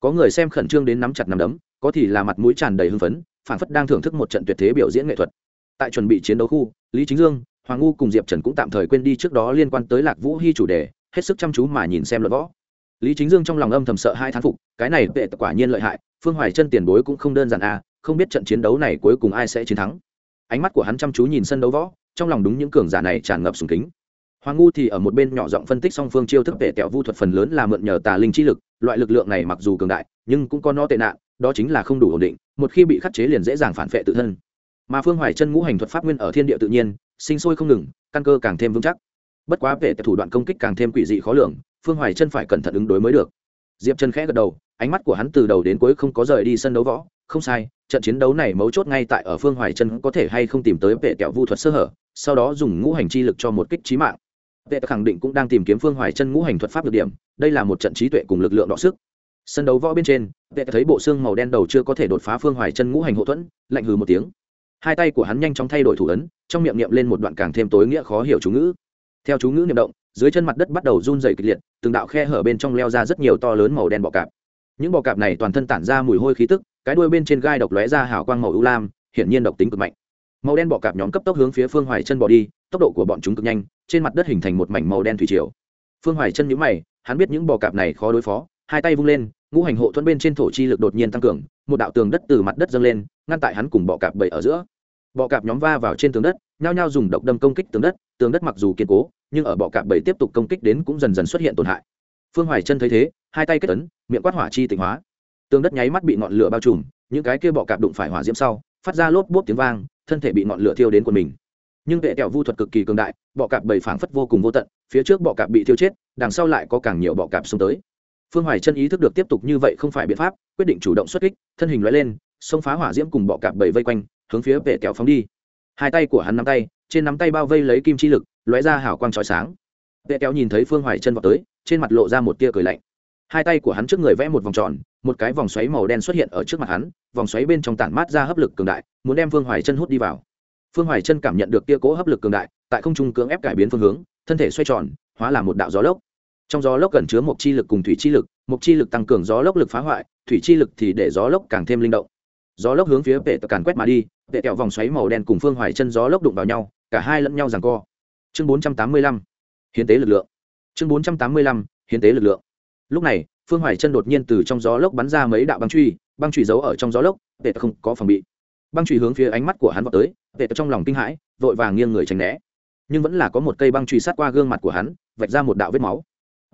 Speaker 1: Có người xem khẩn trương đến nắm chặt nắm đấm, có thì là mặt mũi tràn đầy hưng phấn phản phất đang thưởng thức một trận tuyệt thế biểu diễn nghệ thuật. Tại chuẩn bị chiến đấu khu, lý chính dương, hoàng ngu cùng diệp trần cũng tạm thời quên đi trước đó liên quan tới lạc vũ hy chủ đề, hết sức chăm chú mà nhìn xem luận võ lý chính dương trong lòng âm thầm sợ hai thán phục, cái này vệ quả nhiên lợi hại, phương hoài chân tiền bối cũng không đơn giản à không biết trận chiến đấu này cuối cùng ai sẽ chiến thắng. Ánh mắt của hắn chăm chú nhìn sân đấu võ, trong lòng đúng những cường giả này tràn ngập sùng kính. Hoàng ngu thì ở một bên nhỏ giọng phân tích song phương chiêu thức vệ tẹo vu thuật phần lớn là mượn nhờ tà linh chi lực, loại lực lượng này mặc dù cường đại, nhưng cũng có nó tệ nạn, đó chính là không đủ ổn định, một khi bị khắc chế liền dễ dàng phản vệ tự thân. Mà phương hoài chân ngũ hành thuật pháp nguyên ở thiên địa tự nhiên, sinh sôi không ngừng, căn cơ càng thêm vững chắc. Bất quá vệ thủ đoạn công kích càng thêm quỷ dị khó lường phương hoài chân phải cẩn thận ứng đối mới được. Diệp chân khẽ gật đầu, ánh mắt của hắn từ đầu đến cuối không có rời đi sân đấu võ. Không sai, trận chiến đấu này mấu chốt ngay tại ở phương hoài chân có thể hay không tìm tới vệ kẹo vu thuật sơ hở, sau đó dùng ngũ hành chi lực cho một kích trí mạng. Vệ khẳng định cũng đang tìm kiếm phương hoài chân ngũ hành thuật pháp được điểm, đây là một trận trí tuệ cùng lực lượng đọ sức. Sân đấu võ bên trên, vệ thấy bộ xương màu đen đầu chưa có thể đột phá phương hoài chân ngũ hành hậu thuẫn, lạnh hừ một tiếng. Hai tay của hắn nhanh chóng thay đổi thủ ấn, trong miệng niệm lên một đoạn càng thêm tối nghĩa khó hiểu chú ngữ. Theo chú ngữ niệm động dưới chân mặt đất bắt đầu run dày kịch liệt, từng đạo khe hở bên trong leo ra rất nhiều to lớn màu đen bọ cạp. Những bọ cạp này toàn thân tản ra mùi hôi khí tức, cái đuôi bên trên gai độc lóe ra hào quang màu ưu lam, hiển nhiên độc tính cực mạnh. Màu đen bọ cạp nhóm cấp tốc hướng phía phương hoài chân bỏ đi, tốc độ của bọn chúng cực nhanh, trên mặt đất hình thành một mảnh màu đen thủy triều. Phương hoài chân nhíu mày, hắn biết những bọ cạp này khó đối phó, hai tay vung lên, ngũ hành hộ thuẫn bên trên thổ chi lực đột nhiên tăng cường, một đạo tường đất từ mặt đất dâng lên, ngăn tại hắn cùng bọ cạp bậy ở giữa bọ cạp nhóm va vào trên tường đất, nhao nhao dùng độc đâm công kích tường đất tường đất mặc dù kiên cố, nhưng ở bọ cạp bảy tiếp tục công kích đến cũng dần dần xuất hiện tổn hại. Phương hoài chân thấy thế, hai tay kết ấn, miệng quát hỏa chi tịnh hóa. Tường đất nháy mắt bị ngọn lửa bao trùm, những cái kia bọ cạp đụng phải hỏa diễm sau, phát ra lốp bốp tiếng vang, thân thể bị ngọn lửa thiêu đến quần mình. Nhưng vệ kẹo vu thuật cực kỳ cường đại, bọ cạp bảy phảng phất vô cùng vô tận, phía trước bọ cạp bị thiêu chết, đằng sau lại có càng nhiều bọ cạp xông tới. Phương hoài chân ý thức được tiếp tục như vậy không phải biện pháp, quyết định chủ động xuất kích, thân hình loại lên, xông phá hỏa diễm cùng bọ cạp bảy vây quanh hướng phía vệ kẹo phóng đi. Hai tay của hắn nắm tay, trên nắm tay bao vây lấy kim chi lực, lóe ra hào quang trói sáng. Vệ kéo nhìn thấy phương hoài chân vào tới, trên mặt lộ ra một tia cười lạnh. Hai tay của hắn trước người vẽ một vòng tròn, một cái vòng xoáy màu đen xuất hiện ở trước mặt hắn, vòng xoáy bên trong tản mát ra hấp lực cường đại, muốn đem phương hoài chân hút đi vào. Phương hoài chân cảm nhận được tia cố hấp lực cường đại, tại không trung cưỡng ép cải biến phương hướng, thân thể xoay tròn, hóa là một đạo gió lốc. Trong gió lốc cần chứa một chi lực cùng thủy chi lực, một chi lực tăng cường gió lốc lực phá hoại, thủy chi lực thì để gió lốc càng thêm linh động gió lốc hướng phía vệ càn quét mà đi, vệ kẹo vòng xoáy màu đen cùng phương hoài chân gió lốc đụng vào nhau, cả hai lẫn nhau rằng co. Chương bốn trăm tám mươi lăm, hiến tế lực lượng. Chương bốn trăm tám mươi lăm, hiến tế lực lượng. Lúc này, phương hoài chân đột nhiên từ trong gió lốc bắn ra mấy đạo băng truy băng truy giấu ở trong gió lốc, vệ không có phòng bị. Băng truy hướng phía ánh mắt của hắn vào tới, vệ trong lòng kinh hãi, vội vàng nghiêng người tránh né. Nhưng vẫn là có một cây băng truy sát qua gương mặt của hắn, vạch ra một đạo vết máu.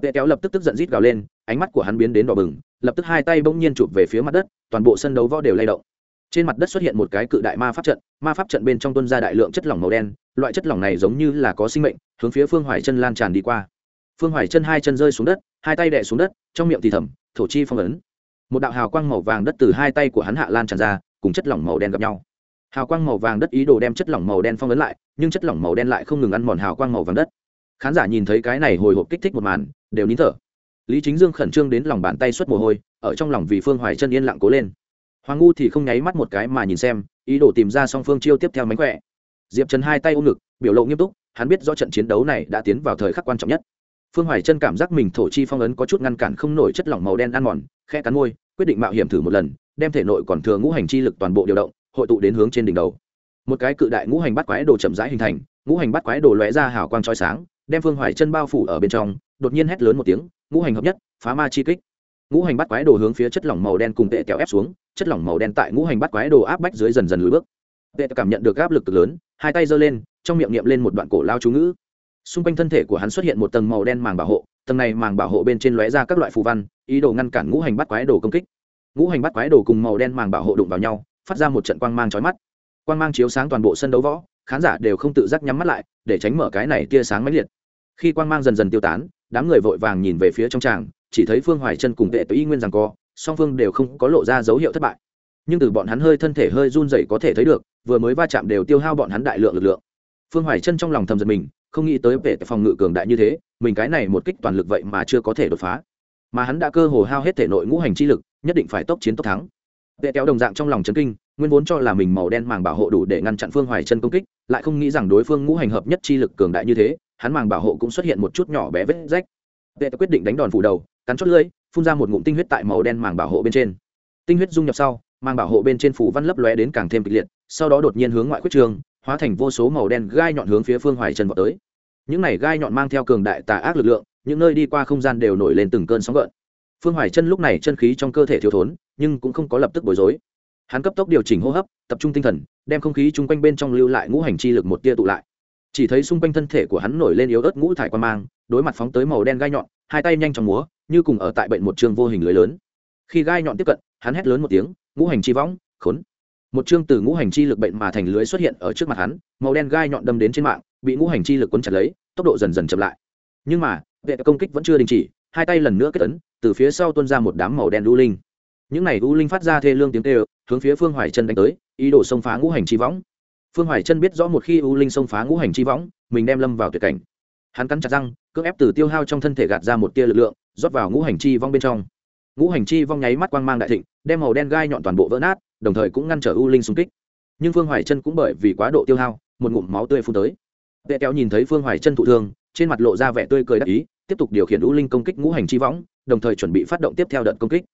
Speaker 1: Vệ kéo lập tức tức giận rít gào lên, ánh mắt của hắn biến đến đỏ bừng, lập tức hai tay bỗng nhiên chụp về phía mặt đất, toàn bộ sân đấu võ đều lay động trên mặt đất xuất hiện một cái cự đại ma pháp trận, ma pháp trận bên trong tuân ra đại lượng chất lỏng màu đen, loại chất lỏng này giống như là có sinh mệnh, hướng phía phương hoài chân lan tràn đi qua. Phương hoài chân hai chân rơi xuống đất, hai tay đẻ xuống đất, trong miệng thì thầm, thổ chi phong ấn. Một đạo hào quang màu vàng đất từ hai tay của hắn hạ lan tràn ra, cùng chất lỏng màu đen gặp nhau. Hào quang màu vàng đất ý đồ đem chất lỏng màu đen phong ấn lại, nhưng chất lỏng màu đen lại không ngừng ăn mòn hào quang màu vàng đất. Khán giả nhìn thấy cái này hồi hộp kích thích một màn, đều nín thở. Lý chính dương khẩn trương đến lòng bàn tay xuất mồ hôi, ở trong lòng vì phương hoài chân yên lặng cố lên hoàng ngu thì không nháy mắt một cái mà nhìn xem, ý đồ tìm ra song phương chiêu tiếp theo mánh khỏe. Diệp trần hai tay ôm ngực, biểu lộ nghiêm túc, hắn biết do trận chiến đấu này đã tiến vào thời khắc quan trọng nhất. Phương hoài chân cảm giác mình thổ chi phong ấn có chút ngăn cản không nổi chất lỏng màu đen ăn mòn khe cắn môi, quyết định mạo hiểm thử một lần, đem thể nội còn thừa ngũ hành chi lực toàn bộ điều động, hội tụ đến hướng trên đỉnh đầu. Một cái cự đại ngũ hành bắt quái đồ chậm rãi hình thành, ngũ hành bắt quái đồ lóe ra hào quang trói sáng, đem phương hoài chân bao phủ ở bên trong, đột nhiên hét lớn một tiếng, ngũ hành hợp nhất, phá ma chi kích ngũ hành bắt quái đồ hướng phía chất lỏng màu đen cùng tệ kéo ép xuống, chất lỏng màu đen tại ngũ hành bắt quái đồ áp bách dưới dần dần lùi bước. Tệ cảm nhận được áp lực cực lớn, hai tay giơ lên, trong miệng niệm lên một đoạn cổ lao chú ngữ. Xung quanh thân thể của hắn xuất hiện một tầng màu đen màng bảo hộ, tầng này màng bảo hộ bên trên lóe ra các loại phù văn, ý đồ ngăn cản ngũ hành bắt quái đồ công kích. Ngũ hành bắt quái đồ cùng màu đen màng bảo hộ đụng vào nhau, phát ra một trận quang mang chói mắt. Quang mang chiếu sáng toàn bộ sân đấu võ, khán giả đều không tự giác nhắm mắt lại, để tránh mở cái này tia sáng mãnh liệt. Khi quang mang dần dần tiêu tán, đám người vội vàng nhìn về phía trong tràng chỉ thấy phương hoài chân cùng tệ tự y nguyên rằng co, song phương đều không có lộ ra dấu hiệu thất bại. Nhưng từ bọn hắn hơi thân thể hơi run dậy có thể thấy được, vừa mới va chạm đều tiêu hao bọn hắn đại lượng lực lượng. Phương hoài chân trong lòng thầm giật mình, không nghĩ tới vệ phòng ngự cường đại như thế, mình cái này một kích toàn lực vậy mà chưa có thể đột phá. Mà hắn đã cơ hồ hao hết thể nội ngũ hành chi lực, nhất định phải tốc chiến tốc thắng. Vệ kéo đồng dạng trong lòng chấn kinh, nguyên vốn cho là mình màu đen màng bảo hộ đủ để ngăn chặn phương hoài chân công kích, lại không nghĩ rằng đối phương ngũ hành hợp nhất chi lực cường đại như thế, hắn màng bảo hộ cũng xuất hiện một chút nhỏ bé vết rách. Vệ quyết định đánh đòn phủ đầu cắn chót lưỡi, phun ra một ngụm tinh huyết tại màu đen màng bảo hộ bên trên. Tinh huyết dung nhập sau mang bảo hộ bên trên phủ văn lấp lóe đến càng thêm kịch liệt, sau đó đột nhiên hướng ngoại quyết trường, hóa thành vô số màu đen gai nhọn hướng phía phương hoài trần vào tới. Những này gai nhọn mang theo cường đại tà ác lực lượng, những nơi đi qua không gian đều nổi lên từng cơn sóng gợn. Phương hoài chân lúc này chân khí trong cơ thể thiếu thốn, nhưng cũng không có lập tức bối rối. Hắn cấp tốc điều chỉnh hô hấp, tập trung tinh thần, đem không khí chung quanh bên trong lưu lại ngũ hành chi lực một tia tụ lại. Chỉ thấy xung quanh thân thể của hắn nổi lên yếu ớt ngũ thải quan mang, đối mặt phóng tới màu đen gai nhọn, hai tay nhanh chóng múa như cùng ở tại bệnh một chương vô hình lưới lớn. Khi gai nhọn tiếp cận, hắn hét lớn một tiếng, ngũ hành chi võng, khốn. Một chương từ ngũ hành chi lực bệnh mà thành lưới xuất hiện ở trước mặt hắn, màu đen gai nhọn đâm đến trên mạng, bị ngũ hành chi lực quấn chặt lấy, tốc độ dần dần chậm lại. Nhưng mà, vệ công kích vẫn chưa đình chỉ, hai tay lần nữa kết tấn từ phía sau tuôn ra một đám màu đen u linh. Những này u linh phát ra thê lương tiếng tê hướng phía phương hoài chân đánh tới, ý đồ xông phá ngũ hành chi võng. Phương hoài chân biết rõ một khi u linh xông phá ngũ hành chi võng, mình đem lâm vào tuyệt cảnh. Hắn cắn chặt răng cưỡng ép từ tiêu hao trong thân thể gạt ra một tia lực lượng, rót vào ngũ hành chi vong bên trong. Ngũ hành chi vong nháy mắt quang mang đại thịnh, đem màu đen gai nhọn toàn bộ vỡ nát, đồng thời cũng ngăn trở u linh xung kích. Nhưng phương hoài chân cũng bởi vì quá độ tiêu hao, một ngụm máu tươi phun tới. Vệ kéo nhìn thấy phương hoài chân thụ thương, trên mặt lộ ra vẻ tươi cười đắc ý, tiếp tục điều khiển u linh công kích ngũ hành chi võng đồng thời chuẩn bị phát động tiếp theo đợt công kích.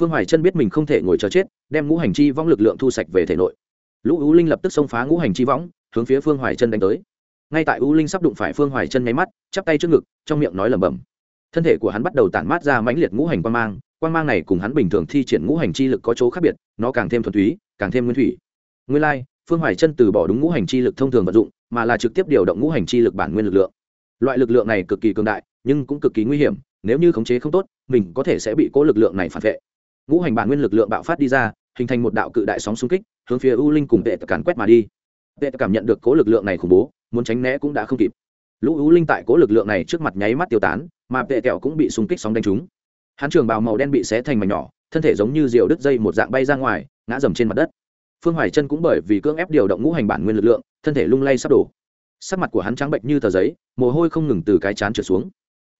Speaker 1: Phương hoài chân biết mình không thể ngồi chờ chết, đem ngũ hành chi võng lực lượng thu sạch về thể nội. Lũ u linh lập tức xông phá ngũ hành chi võng hướng phía phương hoài chân đánh tới ngay tại u linh sắp đụng phải phương hoài chân nháy mắt chắp tay trước ngực trong miệng nói lẩm bẩm. Thân thể của hắn bắt đầu tản mát ra mãnh liệt ngũ hành quan mang quan mang này cùng hắn bình thường thi triển ngũ hành chi lực có chỗ khác biệt nó càng thêm thuần túy càng thêm nguyên thủy. Nguyên lai、like, phương hoài chân từ bỏ đúng ngũ hành chi lực thông thường vận dụng mà là trực tiếp điều động ngũ hành chi lực bản nguyên lực lượng. Loại lực lượng này cực kỳ cường đại nhưng cũng cực kỳ nguy hiểm nếu như khống chế không tốt mình có thể sẽ bị cố lực lượng này phản vệ. Ngũ hành bản nguyên lực lượng bạo phát đi ra hình thành một đạo cự đại sóng xung kích hướng phía u linh cùng vệ càn quét mà đi. Vệ cảm nhận được cố lực lượng này khủng bố muốn tránh né cũng đã không kịp. Lũ u linh tại cố lực lượng này trước mặt nháy mắt tiêu tán, mà vệ kẹo cũng bị xung kích sóng đánh trúng. Hắn trường bào màu đen bị xé thành mảnh nhỏ, thân thể giống như diều đứt dây một dạng bay ra ngoài, ngã dầm trên mặt đất. Phương hoài chân cũng bởi vì cưỡng ép điều động ngũ hành bản nguyên lực lượng, thân thể lung lay sắp đổ. Sắc mặt của hắn trắng bệnh như tờ giấy, mồ hôi không ngừng từ cái chán trượt xuống.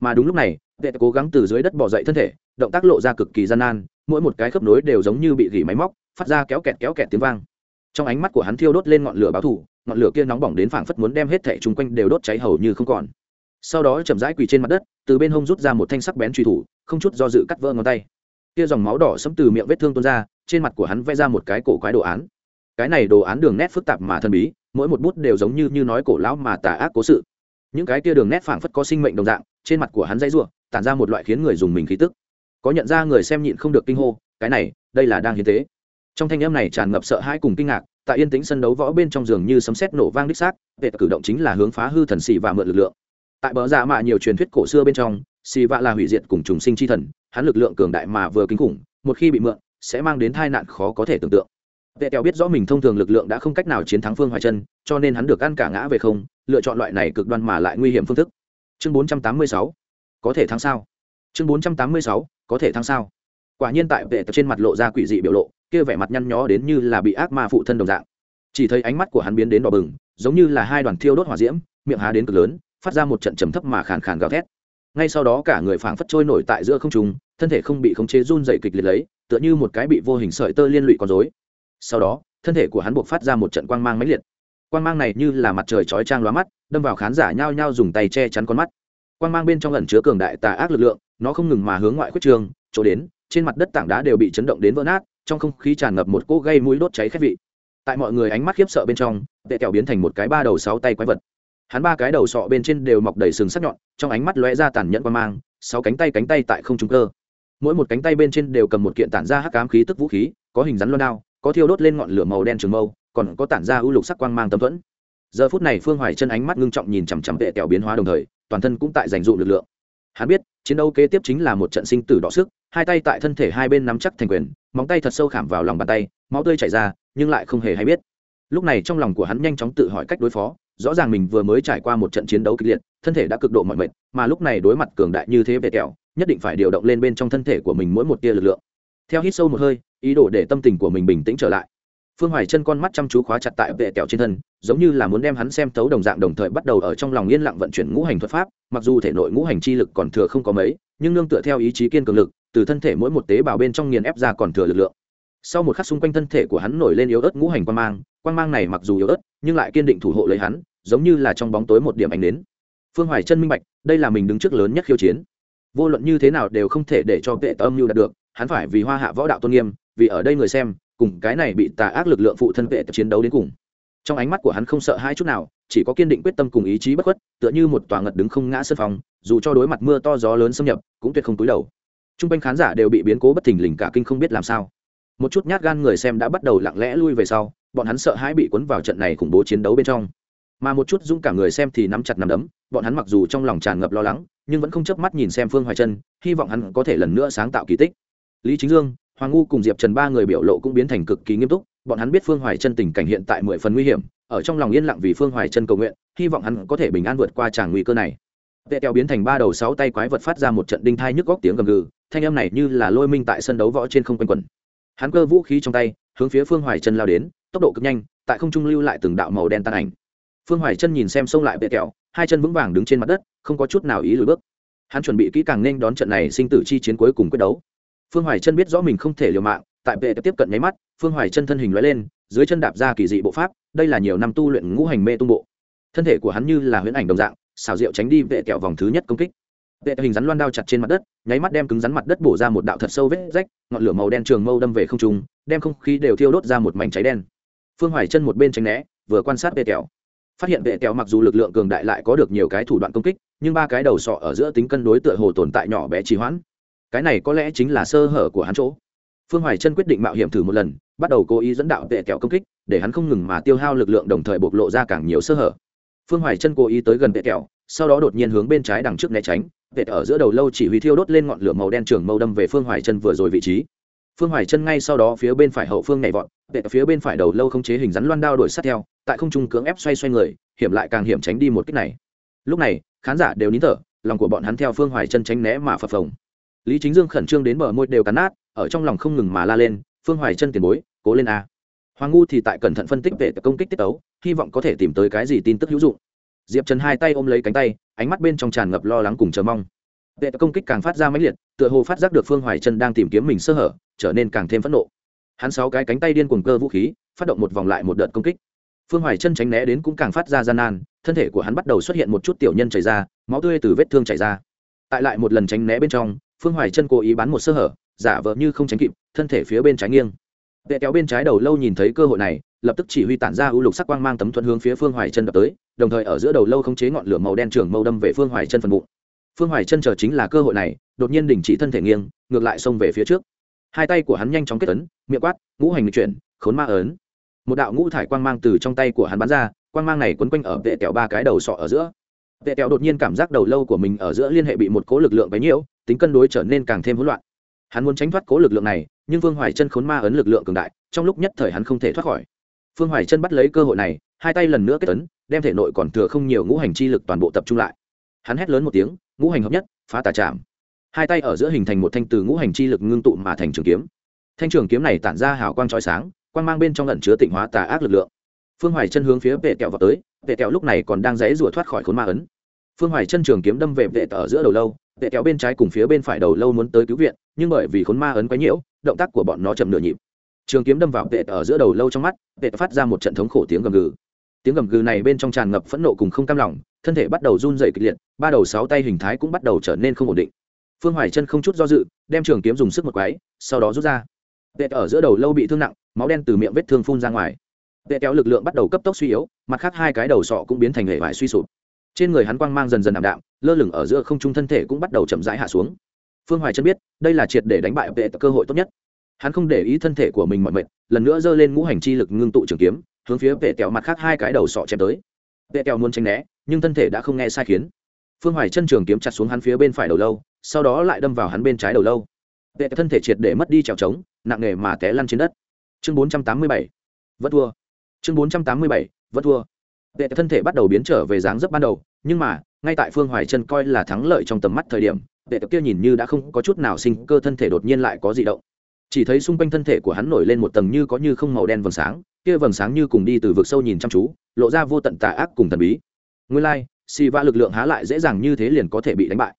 Speaker 1: Mà đúng lúc này, vệ cố gắng từ dưới đất bỏ dậy thân thể, động tác lộ ra cực kỳ gian nan, mỗi một cái khớp nối đều giống như bị gỉ máy móc, phát ra kéo kẹt kéo kẹt tiếng vang. Trong ánh mắt của hắn thiêu đốt lên ngọn lửa báo thù ngọn lửa kia nóng bỏng đến phảng phất muốn đem hết thảy chung quanh đều đốt cháy hầu như không còn. Sau đó chậm rãi quỳ trên mặt đất, từ bên hông rút ra một thanh sắc bén truy thủ, không chút do dự cắt vỡ ngón tay. Kia dòng máu đỏ sẫm từ miệng vết thương tuôn ra, trên mặt của hắn vẽ ra một cái cổ quái đồ án. Cái này đồ án đường nét phức tạp mà thần bí, mỗi một bút đều giống như như nói cổ lão mà tà ác cố sự. Những cái kia đường nét phảng phất có sinh mệnh đồng dạng, trên mặt của hắn dãy rủa, tản ra một loại khiến người dùng mình khí tức. Có nhận ra người xem nhịn không được kinh hô, cái này, đây là đang hiến tế. Trong thanh âm này tràn ngập sợ hãi cùng kinh ngạc tại yên tĩnh sân đấu võ bên trong giường như sấm sét nổ vang đích xác, vệ cử động chính là hướng phá hư thần xì và mượn lực lượng. Tại bờ dạ mạ nhiều truyền thuyết cổ xưa bên trong, xì vạ là hủy diệt cùng trùng sinh chi thần, hắn lực lượng cường đại mà vừa kinh khủng, một khi bị mượn, sẽ mang đến tai nạn khó có thể tưởng tượng. Vệ kẹo biết rõ mình thông thường lực lượng đã không cách nào chiến thắng phương hoài chân, cho nên hắn được ăn cả ngã về không, lựa chọn loại này cực đoan mà lại nguy hiểm phương thức. Chương 486 có thể thắng sao? Chương 486 có thể thắng sao? Quả nhiên tại vệ trên mặt lộ ra quỷ dị biểu lộ kia vẻ mặt nhăn nhó đến như là bị ác ma phụ thân đồng dạng. Chỉ thấy ánh mắt của hắn biến đến đỏ bừng, giống như là hai đoàn thiêu đốt hỏa diễm, miệng há đến cực lớn, phát ra một trận trầm thấp mà khàn khàn gào thét. Ngay sau đó cả người phảng phất trôi nổi tại giữa không trung, thân thể không bị khống chế run dày kịch liệt lấy, tựa như một cái bị vô hình sợi tơ liên lụy con dối sau đó, thân thể của hắn buộc phát ra một trận quang mang mãnh liệt. Quang mang này như là mặt trời chói trang lóa mắt, đâm vào khán giả nhao nhao dùng tay che chắn con mắt. Quang mang bên trong ẩn chứa cường đại tà ác lực lượng, nó không ngừng mà hướng ngoại khuyết trường, chỗ đến, trên mặt đất tảng đá đều bị chấn động đến vỡ nát trong không khí tràn ngập một cỗ gây mũi đốt cháy khét vị. Tại mọi người ánh mắt khiếp sợ bên trong, tệ kẹo biến thành một cái ba đầu sáu tay quái vật. Hắn ba cái đầu sọ bên trên đều mọc đầy sừng sắc nhọn, trong ánh mắt lóe ra tàn nhẫn qua mang, sáu cánh tay cánh tay tại không trung cơ. Mỗi một cánh tay bên trên đều cầm một kiện tản ra hắc ám khí tức vũ khí, có hình rắn loan đao, có thiêu đốt lên ngọn lửa màu đen trường mâu, còn có tản ra ưu lục sắc quang mang tâm thuẫn. Giờ phút này phương hoài chân ánh mắt ngưng trọng nhìn chằm chằm tệ kẹo biến hóa đồng thời, toàn thân cũng tại dành dụ lực lượng. Hắn biết, chiến đấu kế tiếp chính là một trận sinh tử đọ sức, hai tay tại thân thể hai bên nắm chắc thành quyền móng tay thật sâu khảm vào lòng bàn tay, máu tươi chảy ra, nhưng lại không hề hay biết. Lúc này trong lòng của hắn nhanh chóng tự hỏi cách đối phó, rõ ràng mình vừa mới trải qua một trận chiến đấu kịch liệt, thân thể đã cực độ mọi mệt, mà lúc này đối mặt cường đại như thế về kẹo, nhất định phải điều động lên bên trong thân thể của mình mỗi một tia lực lượng. Theo hít sâu một hơi, ý đồ để tâm tình của mình bình tĩnh trở lại. Phương hoài chân con mắt chăm chú khóa chặt tại vệ kẹo trên thân, giống như là muốn đem hắn xem thấu đồng dạng đồng thời bắt đầu ở trong lòng yên lặng vận chuyển ngũ hành thuật pháp, mặc dù thể nội ngũ hành chi lực còn thừa không có mấy, nhưng nương tựa theo ý chí kiên cường lực từ thân thể mỗi một tế bào bên trong nghiền ép ra còn thừa lực lượng. Sau một khắc xung quanh thân thể của hắn nổi lên yếu ớt ngũ hành quan mang quan mang này mặc dù yếu ớt, nhưng lại kiên định thủ hộ lấy hắn, giống như là trong bóng tối một điểm ánh đến phương hoài chân minh bạch, đây là mình đứng trước lớn nhất khiêu chiến. Vô luận như thế nào đều không thể để cho vệ tâm mưu đạt được, hắn phải vì hoa hạ võ đạo tôn nghiêm, vì ở đây người xem, cùng cái này bị tà ác lực lượng phụ thân vệ chiến đấu đến cùng. Trong ánh mắt của hắn không sợ hai chút nào, chỉ có kiên định quyết tâm cùng ý chí bất khuất, tựa như một tòa ngật đứng không ngã sân phòng, dù cho đối mặt mưa to gió lớn xâm nhập, cũng tuyệt không túi đầu t r u n g quanh khán giả đều bị biến cố bất thình lình cả kinh không biết làm sao. Một chút nhát gan người xem đã bắt đầu lặng lẽ lui về sau, bọn hắn sợ hãi bị cuốn vào trận này khủng bố chiến đấu bên trong. Mà một chút dũng cả người xem thì nắm chặt nắm đấm, bọn hắn mặc dù trong lòng tràn ngập lo lắng, nhưng vẫn không chớp mắt nhìn xem phương hoài chân hy vọng hắn có thể lần nữa sáng tạo kỳ tích. Lý chính dương, hoàng ngu cùng diệp trần ba người biểu lộ cũng biến thành cực kỳ nghiêm túc, bọn hắn biết phương hoài chân tình cảnh hiện tại mười phần nguy hiểm, ở trong lòng yên lặng vì phương hoài chân cầu nguyện, hy vọng hắn có thể bình an vượt qua tràng nguy cơ này vệ kèo biến thành ba đầu sáu tay quái vật phát ra một trận đinh thai nhức góc tiếng gầm gừ, thanh âm này như là lôi minh tại sân đấu võ trên không quanh quẩn. Hắn cơ vũ khí trong tay, hướng phía phương hoài chân lao đến, tốc độ cực nhanh, tại không trung lưu lại từng đạo màu đen tan ảnh. Phương hoài chân nhìn xem xông lại vệ kẹo, hai chân vững vàng đứng trên mặt đất, không có chút nào ý lùi bước. Hắn chuẩn bị kỹ càng nên đón trận này sinh tử chi chiến cuối cùng quyết đấu. Phương hoài chân biết rõ mình không thể liều mạng, tại vệ tiếp cận nháy mắt, phương hoài chân thân hình lóe lên, dưới chân đạp ra kỳ dị bộ pháp, đây là nhiều năm tu luyện ngũ hành mê tung bộ. Thân thể của hắn như là huyễn ảnh đồng dạng xào rượu tránh đi vệ kẹo vòng thứ nhất công kích. Vệ hình rắn loan đao chặt trên mặt đất, nháy mắt đem cứng rắn mặt đất bổ ra một đạo thật sâu vết rách, ngọn lửa màu đen trường mâu đâm về không trung, đem không khí đều thiêu đốt ra một mảnh cháy đen. Phương hoài chân một bên tránh né, vừa quan sát vệ kẹo. Phát hiện vệ kẹo mặc dù lực lượng cường đại lại có được nhiều cái thủ đoạn công kích, nhưng ba cái đầu sọ ở giữa tính cân đối tựa hồ tồn tại nhỏ bé trì hoãn. Cái này có lẽ chính là sơ hở của hắn chỗ. Phương hoài chân quyết định mạo hiểm thử một lần, bắt đầu cố ý dẫn đạo vệ kẹo công kích, để hắn không ngừng mà tiêu hao lực lượng, đồng thời bộc lộ ra càng nhiều sơ hở phương hoài chân cố ý tới gần vệ kẹo, sau đó đột nhiên hướng bên trái đằng trước né tránh. Vệ ở giữa đầu lâu chỉ huy thiêu đốt lên ngọn lửa màu đen trường mâu đâm về phương hoài chân vừa rồi vị trí. Phương hoài chân ngay sau đó phía bên phải hậu phương nhảy vọt, vệ ở phía bên phải đầu lâu không chế hình rắn loan đao đuổi sát theo, tại không trung cưỡng ép xoay xoay người, hiểm lại càng hiểm tránh đi một cách này. Lúc này, khán giả đều nín thở, lòng của bọn hắn theo phương hoài chân tránh né mà phập phồng. Lý chính dương khẩn trương đến bờ môi đều cắn nát, ở trong lòng không ngừng mà la lên, phương hoài chân tiền bối, cố lên a hoàng ngu thì tại cẩn thận phân tích về công kích tiết tấu, hy vọng có thể tìm tới cái gì tin tức hữu dụng. Diệp trần hai tay ôm lấy cánh tay, ánh mắt bên trong tràn ngập lo lắng cùng chờ mong. Vệ công kích càng phát ra mãnh liệt, tựa hồ phát giác được phương hoài chân đang tìm kiếm mình sơ hở, trở nên càng thêm phẫn nộ. Hắn sáu cái cánh tay điên cuồng cơ vũ khí, phát động một vòng lại một đợt công kích. Phương hoài chân tránh né đến cũng càng phát ra gian nan, thân thể của hắn bắt đầu xuất hiện một chút tiểu nhân chảy ra, máu tươi từ vết thương chảy ra. Tại lại một lần tránh né bên trong, phương hoài chân cố ý bắn một sơ hở, giả vờ như không tránh kịp, thân thể phía bên trái nghiêng vệ kéo bên trái đầu lâu nhìn thấy cơ hội này, lập tức chỉ huy tản ra ưu lục sắc quang mang tấm thuận hướng phía phương hoài chân đập tới, đồng thời ở giữa đầu lâu khống chế ngọn lửa màu đen trường mâu đâm về phương hoài chân phần bụng. Phương hoài chân chờ chính là cơ hội này, đột nhiên đình chỉ thân thể nghiêng, ngược lại xông về phía trước. Hai tay của hắn nhanh chóng kết ấn, miệng quát, ngũ hành chuyển, khốn ma ấn. Một đạo ngũ thải quang mang từ trong tay của hắn bắn ra, quang mang này quấn quanh ở vệ kẹo ba cái đầu sọ ở giữa. Vệ kẹo đột nhiên cảm giác đầu lâu của mình ở giữa liên hệ bị một cố lực lượng bấy nhiễu tính cân đối trở nên càng thêm hỗn loạn. Hắn muốn tránh thoát cố lực lượng này nhưng Vương hoài chân khốn ma ấn lực lượng cường đại, trong lúc nhất thời hắn không thể thoát khỏi. Phương hoài chân bắt lấy cơ hội này, hai tay lần nữa kết ấn, đem thể nội còn thừa không nhiều ngũ hành chi lực toàn bộ tập trung lại. Hắn hét lớn một tiếng, ngũ hành hợp nhất, phá tà chạm hai tay ở giữa hình thành một thanh từ ngũ hành chi lực ngưng tụ mà thành trường kiếm. Thanh trường kiếm này tản ra hào quang chói sáng, quang mang bên trong ẩn chứa tịnh hóa tà ác lực lượng. Phương hoài chân hướng phía vệ kẹo vọt tới, vệ kẹo lúc này còn đang giãy rủa thoát khỏi khốn ma ấn. Phương hoài chân trường kiếm đâm về vệ ở giữa đầu lâu, vệ kẹo bên trái cùng phía bên phải đầu lâu muốn tới cứu viện, nhưng bởi vì khốn ma ấn quá nhiễu động tác của bọn nó chậm nửa nhịp. Trường kiếm đâm vào vệ ở giữa đầu lâu trong mắt vệ phát ra một trận thống khổ tiếng gầm gừ. Tiếng gầm gừ này bên trong tràn ngập phẫn nộ cùng không cam lòng, thân thể bắt đầu run dày kịch liệt, ba đầu sáu tay hình thái cũng bắt đầu trở nên không ổn định. Phương hoài chân không chút do dự, đem trường kiếm dùng sức một quái, sau đó rút ra. Vệ ở giữa đầu lâu bị thương nặng, máu đen từ miệng vết thương phun ra ngoài. Vệ kéo lực lượng bắt đầu cấp tốc suy yếu, mặt khác hai cái đầu sọ cũng biến thành hệ vải suy sụp. Trên người hắn quang mang dần dần ảm đạm, lơ lửng ở giữa không trung thân thể cũng bắt đầu chậm rãi hạ xuống phương hoài chân biết, đây là triệt để đánh bại vệ cơ hội tốt nhất. Hắn không để ý thân thể của mình mọi mệt, lần nữa giơ lên ngũ hành chi lực ngưng tụ trường kiếm, hướng phía vệ tẹo mặt khác hai cái đầu sọ chém tới. Vệ tẹo muốn tránh né, nhưng thân thể đã không nghe sai khiến. Phương hoài chân trường kiếm chặt xuống hắn phía bên phải đầu lâu, sau đó lại đâm vào hắn bên trái đầu lâu. Vệ thân thể triệt để mất đi trèo trống, nặng nề mà té lăn trên đất. Chương bốn trăm tám mươi bảy vất thua. Chương bốn trăm tám mươi bảy vất thua. Vệ thân thể bắt đầu biến trở về dáng dấp ban đầu, nhưng mà, ngay tại phương hoài chân coi là thắng lợi trong tầm mắt thời điểm đệ tập kia nhìn như đã không có chút nào sinh cơ thân thể đột nhiên lại có dị động. Chỉ thấy xung quanh thân thể của hắn nổi lên một tầng như có như không màu đen vầng sáng kia vầng sáng như cùng đi từ vực sâu nhìn chăm chú lộ ra vô tận tà ác cùng thần bí. Nguyên lai、like, xì va lực lượng há lại dễ dàng như thế liền có thể bị đánh bại.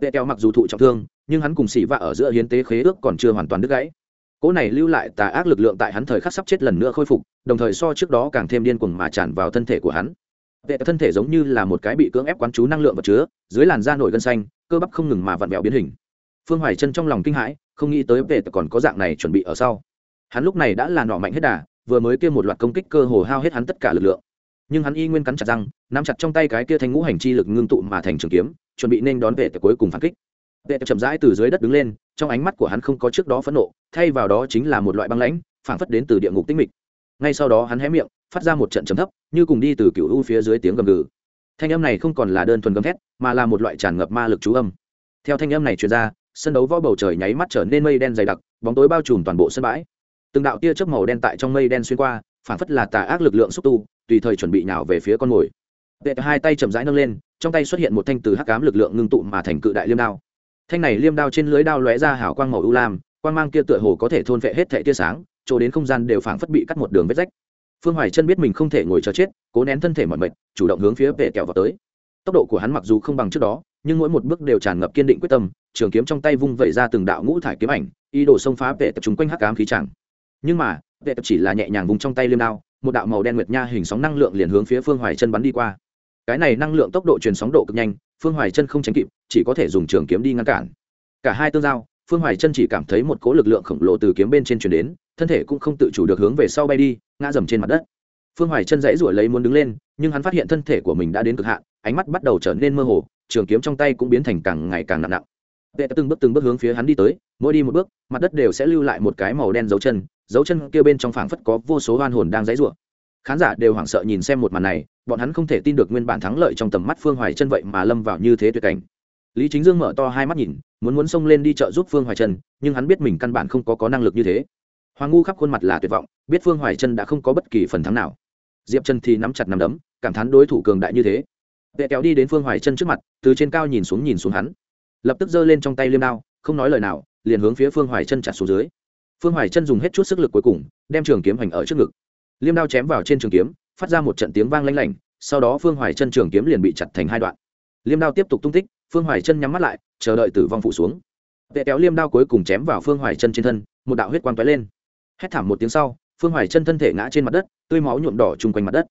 Speaker 1: Đệ kéo mặc dù thụ trọng thương nhưng hắn cùng xì va ở giữa hiến tế khế ước còn chưa hoàn toàn đứt gãy. Cỗ này lưu lại tà ác lực lượng tại hắn thời khắc sắp chết lần nữa khôi phục đồng thời so trước đó càng thêm điên cuồng mà tràn vào thân thể của hắn vệ thân thể giống như là một cái bị cưỡng ép quán chú năng lượng vật chứa, dưới làn da nổi gân xanh, cơ bắp không ngừng mà vặn vẹo biến hình. Phương hoài chân trong lòng kinh hãi, không nghĩ tới vệ còn có dạng này chuẩn bị ở sau. Hắn lúc này đã là nọ mạnh hết đà, vừa mới kia một loạt công kích cơ hồ hao hết hắn tất cả lực lượng. Nhưng hắn y nguyên cắn chặt răng, nắm chặt trong tay cái kia thành ngũ hành chi lực ngưng tụ mà thành trường kiếm, chuẩn bị nên đón vệ tập cuối cùng phản kích. Vệ tập chậm rãi từ dưới đất đứng lên, trong ánh mắt của hắn không có trước đó phẫn nộ, thay vào đó chính là một loại băng lãnh, phảng phất đến từ địa ngục tĩnh mịch ngay sau đó hắn hé miệng, phát ra một trận trầm thấp, như cùng đi từ cựu u phía dưới tiếng gầm gừ. Thanh âm này không còn là đơn thuần gầm thét, mà là một loại tràn ngập ma lực chú âm. Theo thanh âm này truyền ra, sân đấu võ bầu trời nháy mắt trở nên mây đen dày đặc, bóng tối bao trùm toàn bộ sân bãi. Từng đạo tia chớp màu đen tại trong mây đen xuyên qua phản phất là tà ác lực lượng xúc tu, tùy thời chuẩn bị nào về phía con mồi. Vệ hai tay chậm rãi nâng lên, trong tay xuất hiện một thanh từ hắc cám lực lượng ngưng tụ mà thành cự đại liêm đao. Thanh này liêm đao trên lưới đao lóe ra hảo quang màu u lam, quang mang kia tựa hồ có thể thôn vệ hết thệ tia sáng chỗ đến không gian đều phảng phất bị cắt một đường vết rách. Phương hoài chân biết mình không thể ngồi chờ chết, cố nén thân thể mọi mệt, chủ động hướng phía vệ kẹo vào tới. Tốc độ của hắn mặc dù không bằng trước đó, nhưng mỗi một bước đều tràn ngập kiên định quyết tâm, trường kiếm trong tay vung vẩy ra từng đạo ngũ thải kiếm ảnh, ý đồ xông phá vệ tập trung quanh hắc ám khí chẳng nhưng mà, vệ tập chỉ là nhẹ nhàng vùng trong tay liêm đao, một đạo màu đen nguyệt nha hình sóng năng lượng liền hướng phía phương hoài chân bắn đi qua. Cái này năng lượng tốc độ truyền sóng độ cực nhanh, phương hoài chân không tránh kịp, chỉ có thể dùng trường kiếm đi ngăn cản. Cả hai tương giao phương hoài chân chỉ cảm thấy một cỗ lực lượng khổng lồ từ kiếm bên trên truyền đến, thân thể cũng không tự chủ được hướng về sau bay đi, ngã dầm trên mặt đất. Phương hoài chân dãy ruổi lấy muốn đứng lên, nhưng hắn phát hiện thân thể của mình đã đến cực hạn, ánh mắt bắt đầu trở nên mơ hồ, trường kiếm trong tay cũng biến thành càng ngày càng nặng nặng. Vệ từng bước từng bước hướng phía hắn đi tới, mỗi đi một bước, mặt đất đều sẽ lưu lại một cái màu đen dấu chân dấu chân kia bên trong phảng phất có vô số hoan hồn đang dãy ruộng khán giả đều hoảng sợ nhìn xem một màn này, bọn hắn không thể tin được nguyên bản thắng lợi trong tầm mắt phương hoài chân vậy mà lâm vào như thế tuyệt cảnh lý chính dương mở to hai mắt nhìn muốn muốn xông lên đi chợ giúp phương hoài Trân, nhưng hắn biết mình căn bản không có có năng lực như thế. Hoàng ngu khắp khuôn mặt là tuyệt vọng biết phương hoài Trân đã không có bất kỳ phần thắng nào. Diệp chân thì nắm chặt nắm đấm cảm thán đối thủ cường đại như thế. Vệ kéo đi đến phương hoài Trân trước mặt từ trên cao nhìn xuống nhìn xuống hắn. Lập tức giơ lên trong tay liêm đao không nói lời nào liền hướng phía phương hoài chân chặt xuống dưới. Phương hoài chân dùng hết chút sức lực cuối cùng đem trường kiếm hành ở trước ngực. Liêm đao chém vào trên trường kiếm phát ra một trận tiếng vang lanh lảnh sau đó phương hoài chân trường kiếm liền bị chặt thành hai đoạn. Liêm đao tiếp tục tung tích phương hoài chân nhắm mắt lại, chờ đợi tử vong phủ xuống. Vệ kéo liêm đao cuối cùng chém vào phương hoài chân trên thân, một đạo huyết quang tóe lên. Hét thảm một tiếng sau, phương hoài chân thân thể ngã trên mặt đất, tươi máu nhuộm đỏ chung quanh mặt đất.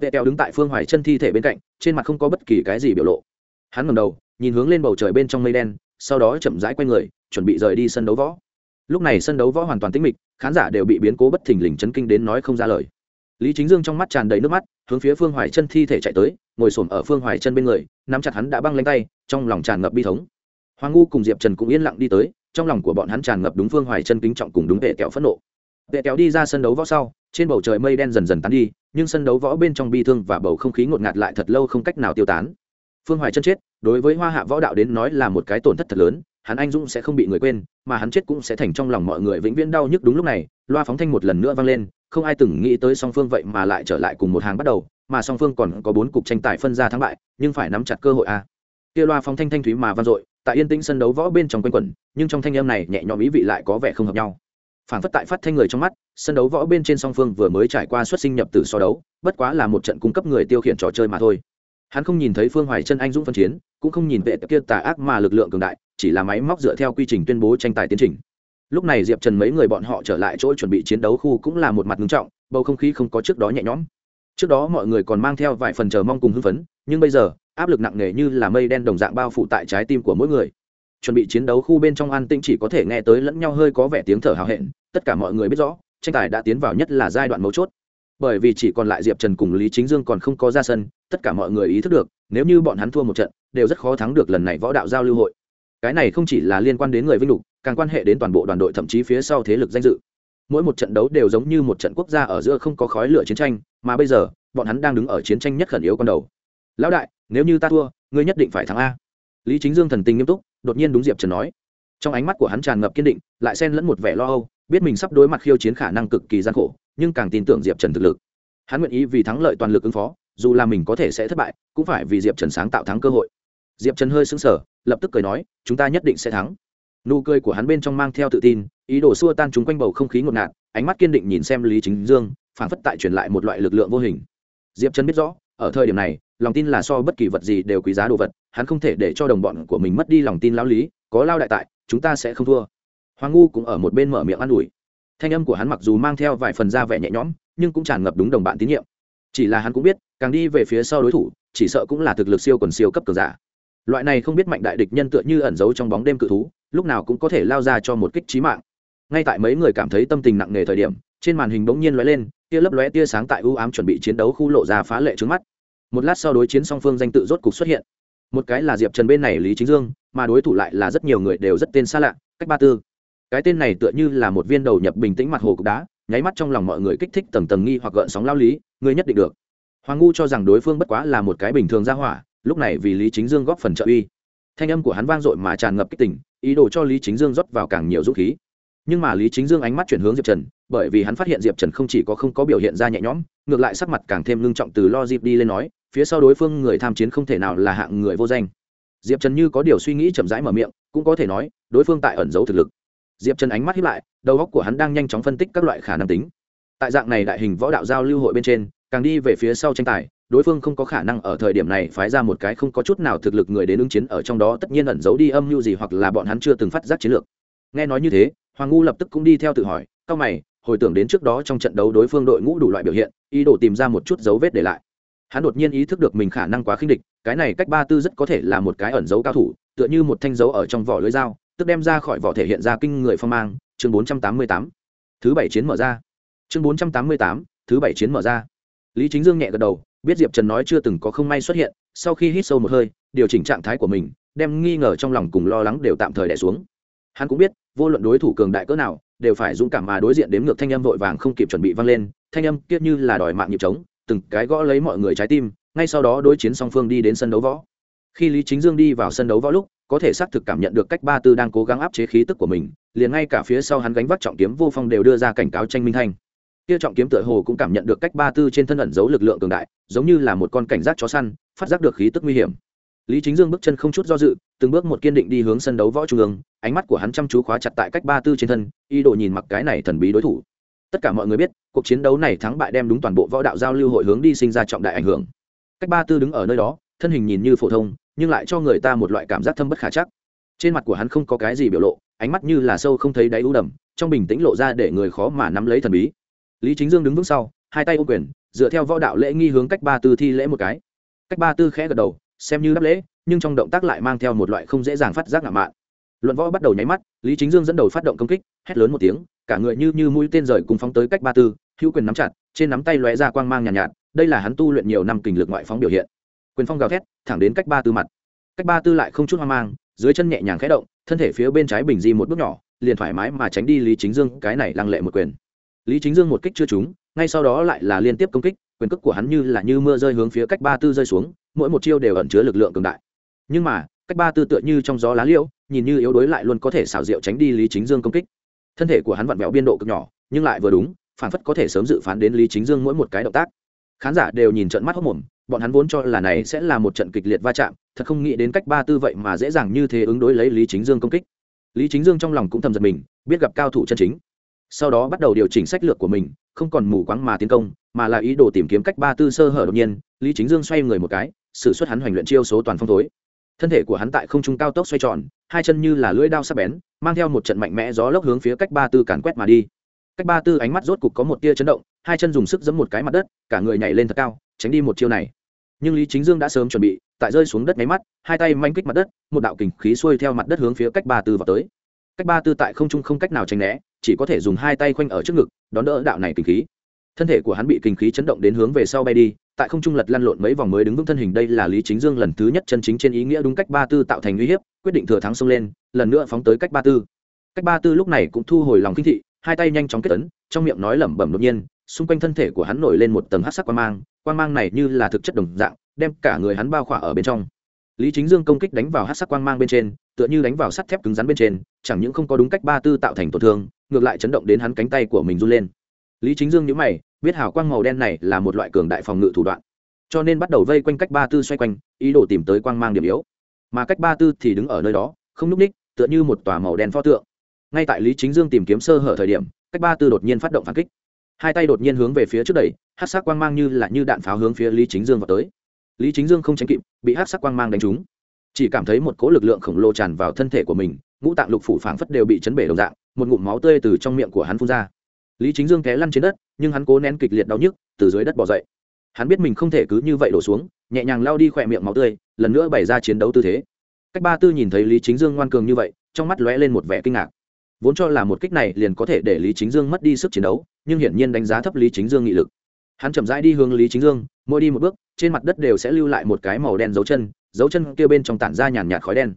Speaker 1: Vệ kéo đứng tại phương hoài chân thi thể bên cạnh, trên mặt không có bất kỳ cái gì biểu lộ. Hắn ngầm đầu, nhìn hướng lên bầu trời bên trong mây đen, sau đó chậm rãi q u a y người, chuẩn bị rời đi sân đấu võ. Lúc này sân đấu võ hoàn toàn tĩnh mịch, khán giả đều bị biến cố bất thình lình chấn kinh đến nói không ra lời lý chính dương trong mắt tràn đầy nước mắt, hướng phía phương hoài chân thi thể chạy tới, ngồi s ổ m ở phương hoài chân bên người, nắm chặt hắn đã băng lanh tay, trong lòng tràn ngập bi thống. Hoàng ngu cùng diệp trần cũng yên lặng đi tới, trong lòng của bọn hắn tràn ngập đúng phương hoài chân kính trọng cùng đúng vệ kẹo phẫn nộ. Vệ kẹo đi ra sân đấu võ sau, trên bầu trời mây đen dần dần tán đi, nhưng sân đấu võ bên trong bi thương và bầu không khí ngột ngạt lại thật lâu không cách nào tiêu tán. Phương hoài chân chết, đối với hoa hạ võ đạo đến nói là một cái tổn thất thật lớn, hắn anh dũng sẽ không bị người quên, mà hắn chết cũng sẽ thành trong lòng mọi người vĩnh viễn đau nhức đúng lúc này loa phóng thanh một lần nữa vang lên, không ai từng nghĩ tới song phương vậy mà lại trở lại cùng một hàng bắt đầu, mà song phương còn có bốn cục tranh tài phân ra thắng bại, nhưng phải nắm chặt cơ hội a. À. kia loa phóng thanh thanh thúy mà vang dội, tại yên tĩnh sân đấu võ bên trong quanh quẩn, nhưng trong thanh âm này nhẹ nhõm ý vị lại có vẻ không hợp nhau. Phản phất tại phát thanh người trong mắt, sân đấu võ bên trên song phương vừa mới trải qua xuất sinh nhập từ so đấu, bất quá là một trận cung cấp người tiêu khiển trò chơi mà thôi. Hắn không nhìn thấy phương hoài chân anh dũng phân chiến, cũng không nhìn vệ kia tà ác mà lực lượng cường đại, chỉ là máy móc dựa theo quy trình tuyên bố tranh tài tiến trình lúc này diệp trần mấy người bọn họ trở lại chỗ chuẩn bị chiến đấu khu cũng là một mặt ngưng trọng, bầu không khí không có trước đó nhẹ nhõm. Trước đó mọi người còn mang theo vài phần chờ mong cùng hưng phấn, nhưng bây giờ, áp lực nặng nề như là mây đen đồng dạng bao phủ tại trái tim của mỗi người. Chuẩn bị chiến đấu khu bên trong an tĩnh chỉ có thể nghe tới lẫn nhau hơi có vẻ tiếng thở hào hẹn, tất cả mọi người biết rõ, tranh tài đã tiến vào nhất là giai đoạn mấu chốt. Bởi vì chỉ còn lại diệp trần cùng lý chính dương còn không có ra sân, tất cả mọi người ý thức được, nếu như bọn hắn thua một trận, đều rất khó thắng được lần này võ đạo giao lưu hội. Cái này không chỉ là liên quan đến người vinh lục càng quan hệ đến toàn bộ đoàn đội thậm chí phía sau thế lực danh dự. Mỗi một trận đấu đều giống như một trận quốc gia ở giữa không có khói lửa chiến tranh, mà bây giờ, bọn hắn đang đứng ở chiến tranh nhất khẩn yếu con đầu. Lão đại, nếu như ta thua, ngươi nhất định phải thắng a. Lý chính dương thần tình nghiêm túc, đột nhiên đúng diệp trần nói. Trong ánh mắt của hắn tràn ngập kiên định, lại xen lẫn một vẻ lo âu, biết mình sắp đối mặt khiêu chiến khả năng cực kỳ gian khổ, nhưng càng tin tưởng diệp trần thực lực. Hắn nguyện ý vì thắng lợi toàn lực ứng phó, dù là mình có thể sẽ thất bại, cũng phải vì diệp trần sáng tạo thắng cơ hội. Diệp trần hơi sững sờ, lập tức cười nói, chúng ta nhất định sẽ thắng nụ cười của hắn bên trong mang theo tự tin, ý đồ xua tan chúng quanh bầu không khí ngột ngạt, ánh mắt kiên định nhìn xem lý chính dương phản phất tại truyền lại một loại lực lượng vô hình. Diệp trần biết rõ, ở thời điểm này, lòng tin là so bất kỳ vật gì đều quý giá đồ vật, hắn không thể để cho đồng bọn của mình mất đi lòng tin lao lý, có lao đại tại, chúng ta sẽ không thua. Hoàng ngu cũng ở một bên mở miệng an ủi. Thanh âm của hắn mặc dù mang theo vài phần da vẻ nhẹ nhõm, nhưng cũng tràn ngập đúng đồng bạn tín nhiệm. Chỉ là hắn cũng biết, càng đi về phía sau đối thủ, chỉ sợ cũng là thực lực siêu quần siêu cấp cường giả. Loại này không biết mạnh đại địch nhân tựa như ẩn giấu trong bóng đêm cự thú lúc nào cũng có thể lao ra cho một kích trí mạng. Ngay tại mấy người cảm thấy tâm tình nặng nề thời điểm, trên màn hình bỗng nhiên lóe lên, tia lấp lóe tia sáng tại ưu ám chuẩn bị chiến đấu khu lộ ra phá lệ trước mắt. Một lát sau đối chiến song phương danh tự rốt cục xuất hiện. Một cái là diệp trần bên này lý chính dương, mà đối thủ lại là rất nhiều người đều rất tên xa lạ, cách ba tư. Cái tên này tựa như là một viên đầu nhập bình tĩnh mặt hồ cục đá, nháy mắt trong lòng mọi người kích thích tầng tầng nghi hoặc gợn sóng lao lý, ngươi nhất định được. Hoàng ngu cho rằng đối phương bất quá là một cái bình thường ra hỏa, lúc này vì lý chính dương góp phần trợ uy thanh âm của hắn vang dội mà tràn ngập kích tình, ý đồ cho lý chính dương rót vào càng nhiều dũng khí. Nhưng mà lý chính dương ánh mắt chuyển hướng diệp trần, bởi vì hắn phát hiện diệp trần không chỉ có không có biểu hiện ra nhẹ nhõm, ngược lại sắc mặt càng thêm ngưng trọng từ lo dịp đi lên nói, phía sau đối phương người tham chiến không thể nào là hạng người vô danh. Diệp trần như có điều suy nghĩ chậm rãi mở miệng, cũng có thể nói, đối phương tại ẩn giấu thực lực. Diệp trần ánh mắt hiếp lại, đầu góc của hắn đang nhanh chóng phân tích các loại khả năng tính. Tại dạng này đại hình võ đạo giao lưu hội bên trên, càng đi về phía sau tranh tài đối phương không có khả năng ở thời điểm này phái ra một cái không có chút nào thực lực người đến ứng chiến ở trong đó tất nhiên ẩn giấu đi âm mưu gì hoặc là bọn hắn chưa từng phát giác chiến lược. Nghe nói như thế, hoàng ngu lập tức cũng đi theo tự hỏi, cao mày, hồi tưởng đến trước đó trong trận đấu đối phương đội ngũ đủ loại biểu hiện, ý đồ tìm ra một chút dấu vết để lại. Hắn đột nhiên ý thức được mình khả năng quá khinh địch, cái này cách ba tư rất có thể là một cái ẩn dấu cao thủ, tựa như một thanh dấu ở trong vỏ lưới dao, tức đem ra khỏi vỏ thể hiện ra kinh người phong mang, chương bốn trăm tám mươi tám. Thứ bảy chiến mở ra. Chương bốn trăm tám mươi tám, thứ bảy chiến mở ra. Lý chính dương nhẹ gật đầu biết diệp trần nói chưa từng có không may xuất hiện, sau khi hít sâu một hơi, điều chỉnh trạng thái của mình, đem nghi ngờ trong lòng cùng lo lắng đều tạm thời đẻ xuống. Hắn cũng biết, vô luận đối thủ cường đại cỡ nào, đều phải dũng cảm mà đối diện đếm ngược thanh âm vội vàng không kịp chuẩn bị vang lên, thanh âm kiết như là đòi mạng nhịp trống, từng cái gõ lấy mọi người trái tim, ngay sau đó đối chiến song phương đi đến sân đấu võ. Khi lý chính dương đi vào sân đấu võ lúc, có thể xác thực cảm nhận được cách ba tư đang cố gắng áp chế khí tức của mình, liền ngay cả phía sau hắn gánh vác trọng kiếm vô phong đều đưa ra cảnh cáo tranh minh thanh kia trọng kiếm tựa hồ cũng cảm nhận được cách ba tư trên thân ẩn giấu lực lượng cường đại, giống như là một con cảnh giác chó săn, phát giác được khí tức nguy hiểm. Lý chính dương bước chân không chút do dự, từng bước một kiên định đi hướng sân đấu võ trung ương, ánh mắt của hắn chăm chú khóa chặt tại cách ba tư trên thân y đồ nhìn mặc cái này thần bí đối thủ. Tất cả mọi người biết, cuộc chiến đấu này thắng bại đem đúng toàn bộ võ đạo giao lưu hội hướng đi sinh ra trọng đại ảnh hưởng. Cách ba tư đứng ở nơi đó, thân hình nhìn như phổ thông, nhưng lại cho người ta một loại cảm giác thâm bất khả chắc. Trên mặt của hắn không có cái gì biểu lộ, ánh mắt như là sâu không thấy đáy u đầm, trong bình tĩnh lộ ra để người khó mà nắm lấy thần bí lý chính dương đứng vững sau hai tay ô quyền dựa theo võ đạo lễ nghi hướng cách ba tư thi lễ một cái. Cách ba tư khẽ gật đầu xem như đáp lễ nhưng trong động tác lại mang theo một loại không dễ dàng phát giác ngạo mạn. Luận võ bắt đầu nháy mắt lý chính dương dẫn đầu phát động công kích hét lớn một tiếng cả người như như mũi tên rời cùng phóng tới cách ba tư hữu quyền nắm chặt trên nắm tay lóe ra quang mang nhàn nhạt, nhạt đây là hắn tu luyện nhiều năm kình lực ngoại phóng biểu hiện. Quyền phong gào thét thẳng đến cách ba tư mặt. Cách ba tư lại không chút hoang mang dưới chân nhẹ nhàng khẽ động thân thể phía bên trái bình di một bước nhỏ liền thoải mái mà tránh đi lý chính dương cái này lăng lệ một quyền lý chính dương một kích chưa trúng, ngay sau đó lại là liên tiếp công kích, quyền cước của hắn như là như mưa rơi hướng phía cách ba tư rơi xuống, mỗi một chiêu đều ẩn chứa lực lượng cường đại. Nhưng mà, cách ba tư tựa như trong gió lá liễu, nhìn như yếu đuối lại luôn có thể xảo diệu tránh đi lý chính dương công kích. Thân thể của hắn vặn vẹo biên độ cực nhỏ, nhưng lại vừa đúng, phản phất có thể sớm dự phán đến lý chính dương mỗi một cái động tác. Khán giả đều nhìn trận mắt hốc mồm, bọn hắn vốn cho là này sẽ là một trận kịch liệt va chạm, thật không nghĩ đến cách ba tư vậy mà dễ dàng như thế ứng đối lấy lý chính dương công kích. Lý chính dương trong lòng cũng thầm giật mình, biết gặp cao thủ chân chính sau đó bắt đầu điều chỉnh sách lược của mình, không còn mù quáng mà tiến công, mà là ý đồ tìm kiếm cách ba tư sơ hở đột nhiên, lý chính dương xoay người một cái s ử suất hắn hoành luyện chiêu số toàn phong thối. Thân thể của hắn tại không trung cao tốc xoay tròn, hai chân như là lưỡi đao sắc bén, mang theo một trận mạnh mẽ gió lốc hướng phía cách ba tư càn quét mà đi. Cách ba tư ánh mắt rốt cục có một tia chấn động, hai chân dùng sức giẫm một cái mặt đất, cả người nhảy lên thật cao, tránh đi một chiêu này. Nhưng lý chính dương đã sớm chuẩn bị, tại rơi xuống đất nháy mắt, hai tay manh kích mặt đất, một đạo kình khí xuôi theo mặt đất hướng phía cách ba tư vào tới. Cách ba tư tại không trung không cách nào tránh né chỉ có thể dùng hai tay khoanh ở trước ngực đón đỡ đạo này kinh khí. Thân thể của hắn bị kinh khí chấn động đến hướng về sau bay đi tại không trung lật lăn lộn mấy vòng mới đứng vững thân hình đây là lý chính dương lần thứ nhất chân chính trên ý nghĩa đúng cách ba tư tạo thành uy hiếp quyết định thừa thắng xông lên lần nữa phóng tới cách ba tư. Cách ba tư lúc này cũng thu hồi lòng kinh thị hai tay nhanh chóng kết tấn, trong miệng nói lẩm bẩm đột nhiên xung quanh thân thể của hắn nổi lên một tầng hát sắc quan mang quan mang này như là thực chất đồng dạng đem cả người hắn bao khỏa ở bên trong. Lý chính dương công kích đánh vào hát sắc quang mang bên trên tựa như đánh vào sắt thép cứng rắn bên trên chẳng những không có đúng cách ba tư tạo thành tổn thương ngược lại chấn động đến hắn cánh tay của mình run lên. Lý chính dương nhữ mày, biết hào quang màu đen này là một loại cường đại phòng ngự thủ đoạn. Cho nên bắt đầu vây quanh cách ba tư xoay quanh, ý đồ tìm tới quang mang điểm yếu. Mà cách ba tư thì đứng ở nơi đó, không núp ních, tựa như một tòa màu đen pho tượng. Ngay tại lý chính dương tìm kiếm sơ hở thời điểm, cách ba tư đột nhiên phát động phản kích. Hai tay đột nhiên hướng về phía trước đẩy hát sắc quang mang như là như đạn pháo hướng phía lý chính dương vào tới. Lý chính dương không tránh kịp, bị hát sắc quang mang đánh trúng. Chỉ cảm thấy một cỗ lực lượng khổng lồ tràn vào thân thể của mình, ngũ tạng lục phủ phảng phất đều bị chấn bể đồng dạng một ngụm máu tươi từ trong miệng của hắn phun ra. Lý chính dương té lăn trên đất, nhưng hắn cố nén kịch liệt đau nhức, từ dưới đất bỏ dậy. Hắn biết mình không thể cứ như vậy đổ xuống, nhẹ nhàng lao đi khỏe miệng máu tươi, lần nữa bày ra chiến đấu tư thế. Cách ba tư nhìn thấy lý chính dương ngoan cường như vậy, trong mắt lóe lên một vẻ kinh ngạc. Vốn cho là một kích này liền có thể để lý chính dương mất đi sức chiến đấu, nhưng hiển nhiên đánh giá thấp lý chính dương nghị lực. Hắn chậm rãi đi hướng lý chính dương, mỗi đi một bước, trên mặt đất đều sẽ lưu lại một cái màu đen dấu chân dấu chân kia bên trong tản ra nhàn nhạt khói đen.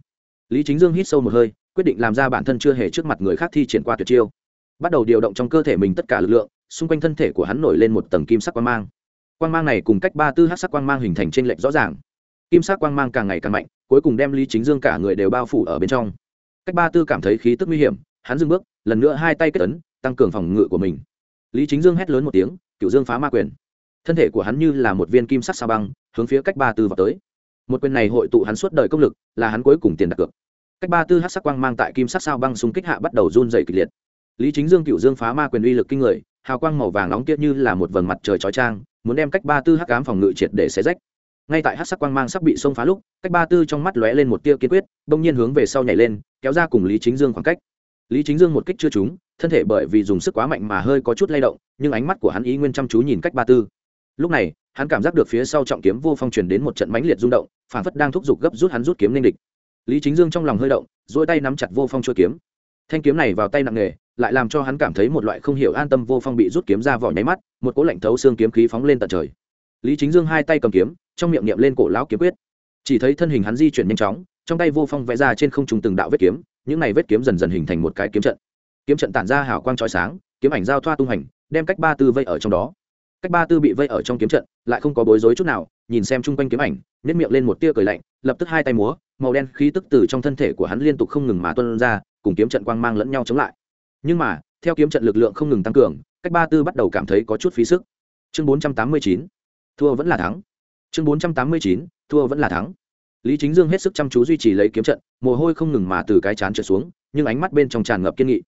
Speaker 1: Lý chính dương hít sâu một hơi quyết định làm ra bản thân chưa hề trước mặt người khác thi triển qua tuyệt chiêu. Bắt đầu điều động trong cơ thể mình tất cả lực lượng, xung quanh thân thể của hắn nổi lên một tầng kim sắc quang mang. Quang mang này cùng cách ba tư hát sắc quang mang hình thành t r ê n lệch rõ ràng. Kim sắc quang mang càng ngày càng mạnh, cuối cùng đem lý chính dương cả người đều bao phủ ở bên trong. Cách ba tư cảm thấy khí tức nguy hiểm, hắn dừng bước, lần nữa hai tay kết ấn, tăng cường phòng ngự của mình. Lý chính dương hét lớn một tiếng, cựu dương phá ma quyền. Thân thể của hắn như là một viên kim sắc sa băng, hướng phía cách ba tư vào tới. Một quyền này hội tụ hắn suốt đời công lực, là hắn cuối cùng tiền đặt cược cách ba tư hát sắc quang mang tại kim sắc sao băng súng kích hạ bắt đầu run dày kịch liệt. Lý chính dương cựu dương phá ma quyền uy lực kinh người, hào quang màu vàng nóng tiết như là một vầng mặt trời chói trang muốn đem cách ba tư hắc ám phòng ngự triệt để xé rách. Ngay tại hát sắc quang mang sắp bị xông phá lúc, cách ba tư trong mắt lóe lên một tia kiên quyết, bỗng nhiên hướng về sau nhảy lên, kéo ra cùng lý chính dương khoảng cách. Lý chính dương một kích chưa trúng, thân thể bởi vì dùng sức quá mạnh mà hơi có chút lay động, nhưng ánh mắt của hắn ý nguyên chăm chú nhìn cách ba tư. Lúc này, hắn cảm giác được phía sau trọng kiếm vô phong truyền đến một trận mãnh liệt rung động, phản phất đang thúc giục gấp rút hắn rút kiếm ninh địch lý chính dương trong lòng hơi động dỗi tay nắm chặt vô phong chua kiếm. Thanh kiếm này vào tay nặng nề, lại làm cho hắn cảm thấy một loại không hiểu an tâm vô phong bị rút kiếm ra vỏ nháy mắt, một cỗ lạnh thấu xương kiếm khí phóng lên tận trời. Lý chính dương hai tay cầm kiếm, trong miệng niệm lên cổ lão kiếm quyết. Chỉ thấy thân hình hắn di chuyển nhanh chóng, trong tay vô phong vẽ ra trên không trùng từng đạo vết kiếm, những này vết kiếm dần dần hình thành một cái kiếm trận. Kiếm trận tản ra hào quang trói sáng, kiếm ảnh giao thoa tung hành đem cách ba tư vây ở trong đó cách ba tư bị vây ở trong kiếm trận, lại không có bối rối chút nào, nhìn xem chung quanh kiếm ảnh nếp miệng lên một tia cười lạnh, lập tức hai tay múa, màu đen khí tức từ trong thân thể của hắn liên tục không ngừng mà tuân ra, cùng kiếm trận quang mang lẫn nhau chống lại. Nhưng mà, theo kiếm trận lực lượng không ngừng tăng cường, cách ba tư bắt đầu cảm thấy có chút phí sức. Chương bốn trăm tám mươi chín, thua vẫn là thắng. Chương bốn trăm tám mươi chín, thua vẫn là thắng. Lý chính dương hết sức chăm chú duy trì lấy kiếm trận, mồ hôi không ngừng mà từ cái chán trượt xuống, nhưng ánh mắt bên trong tràn ngập kiên nghị.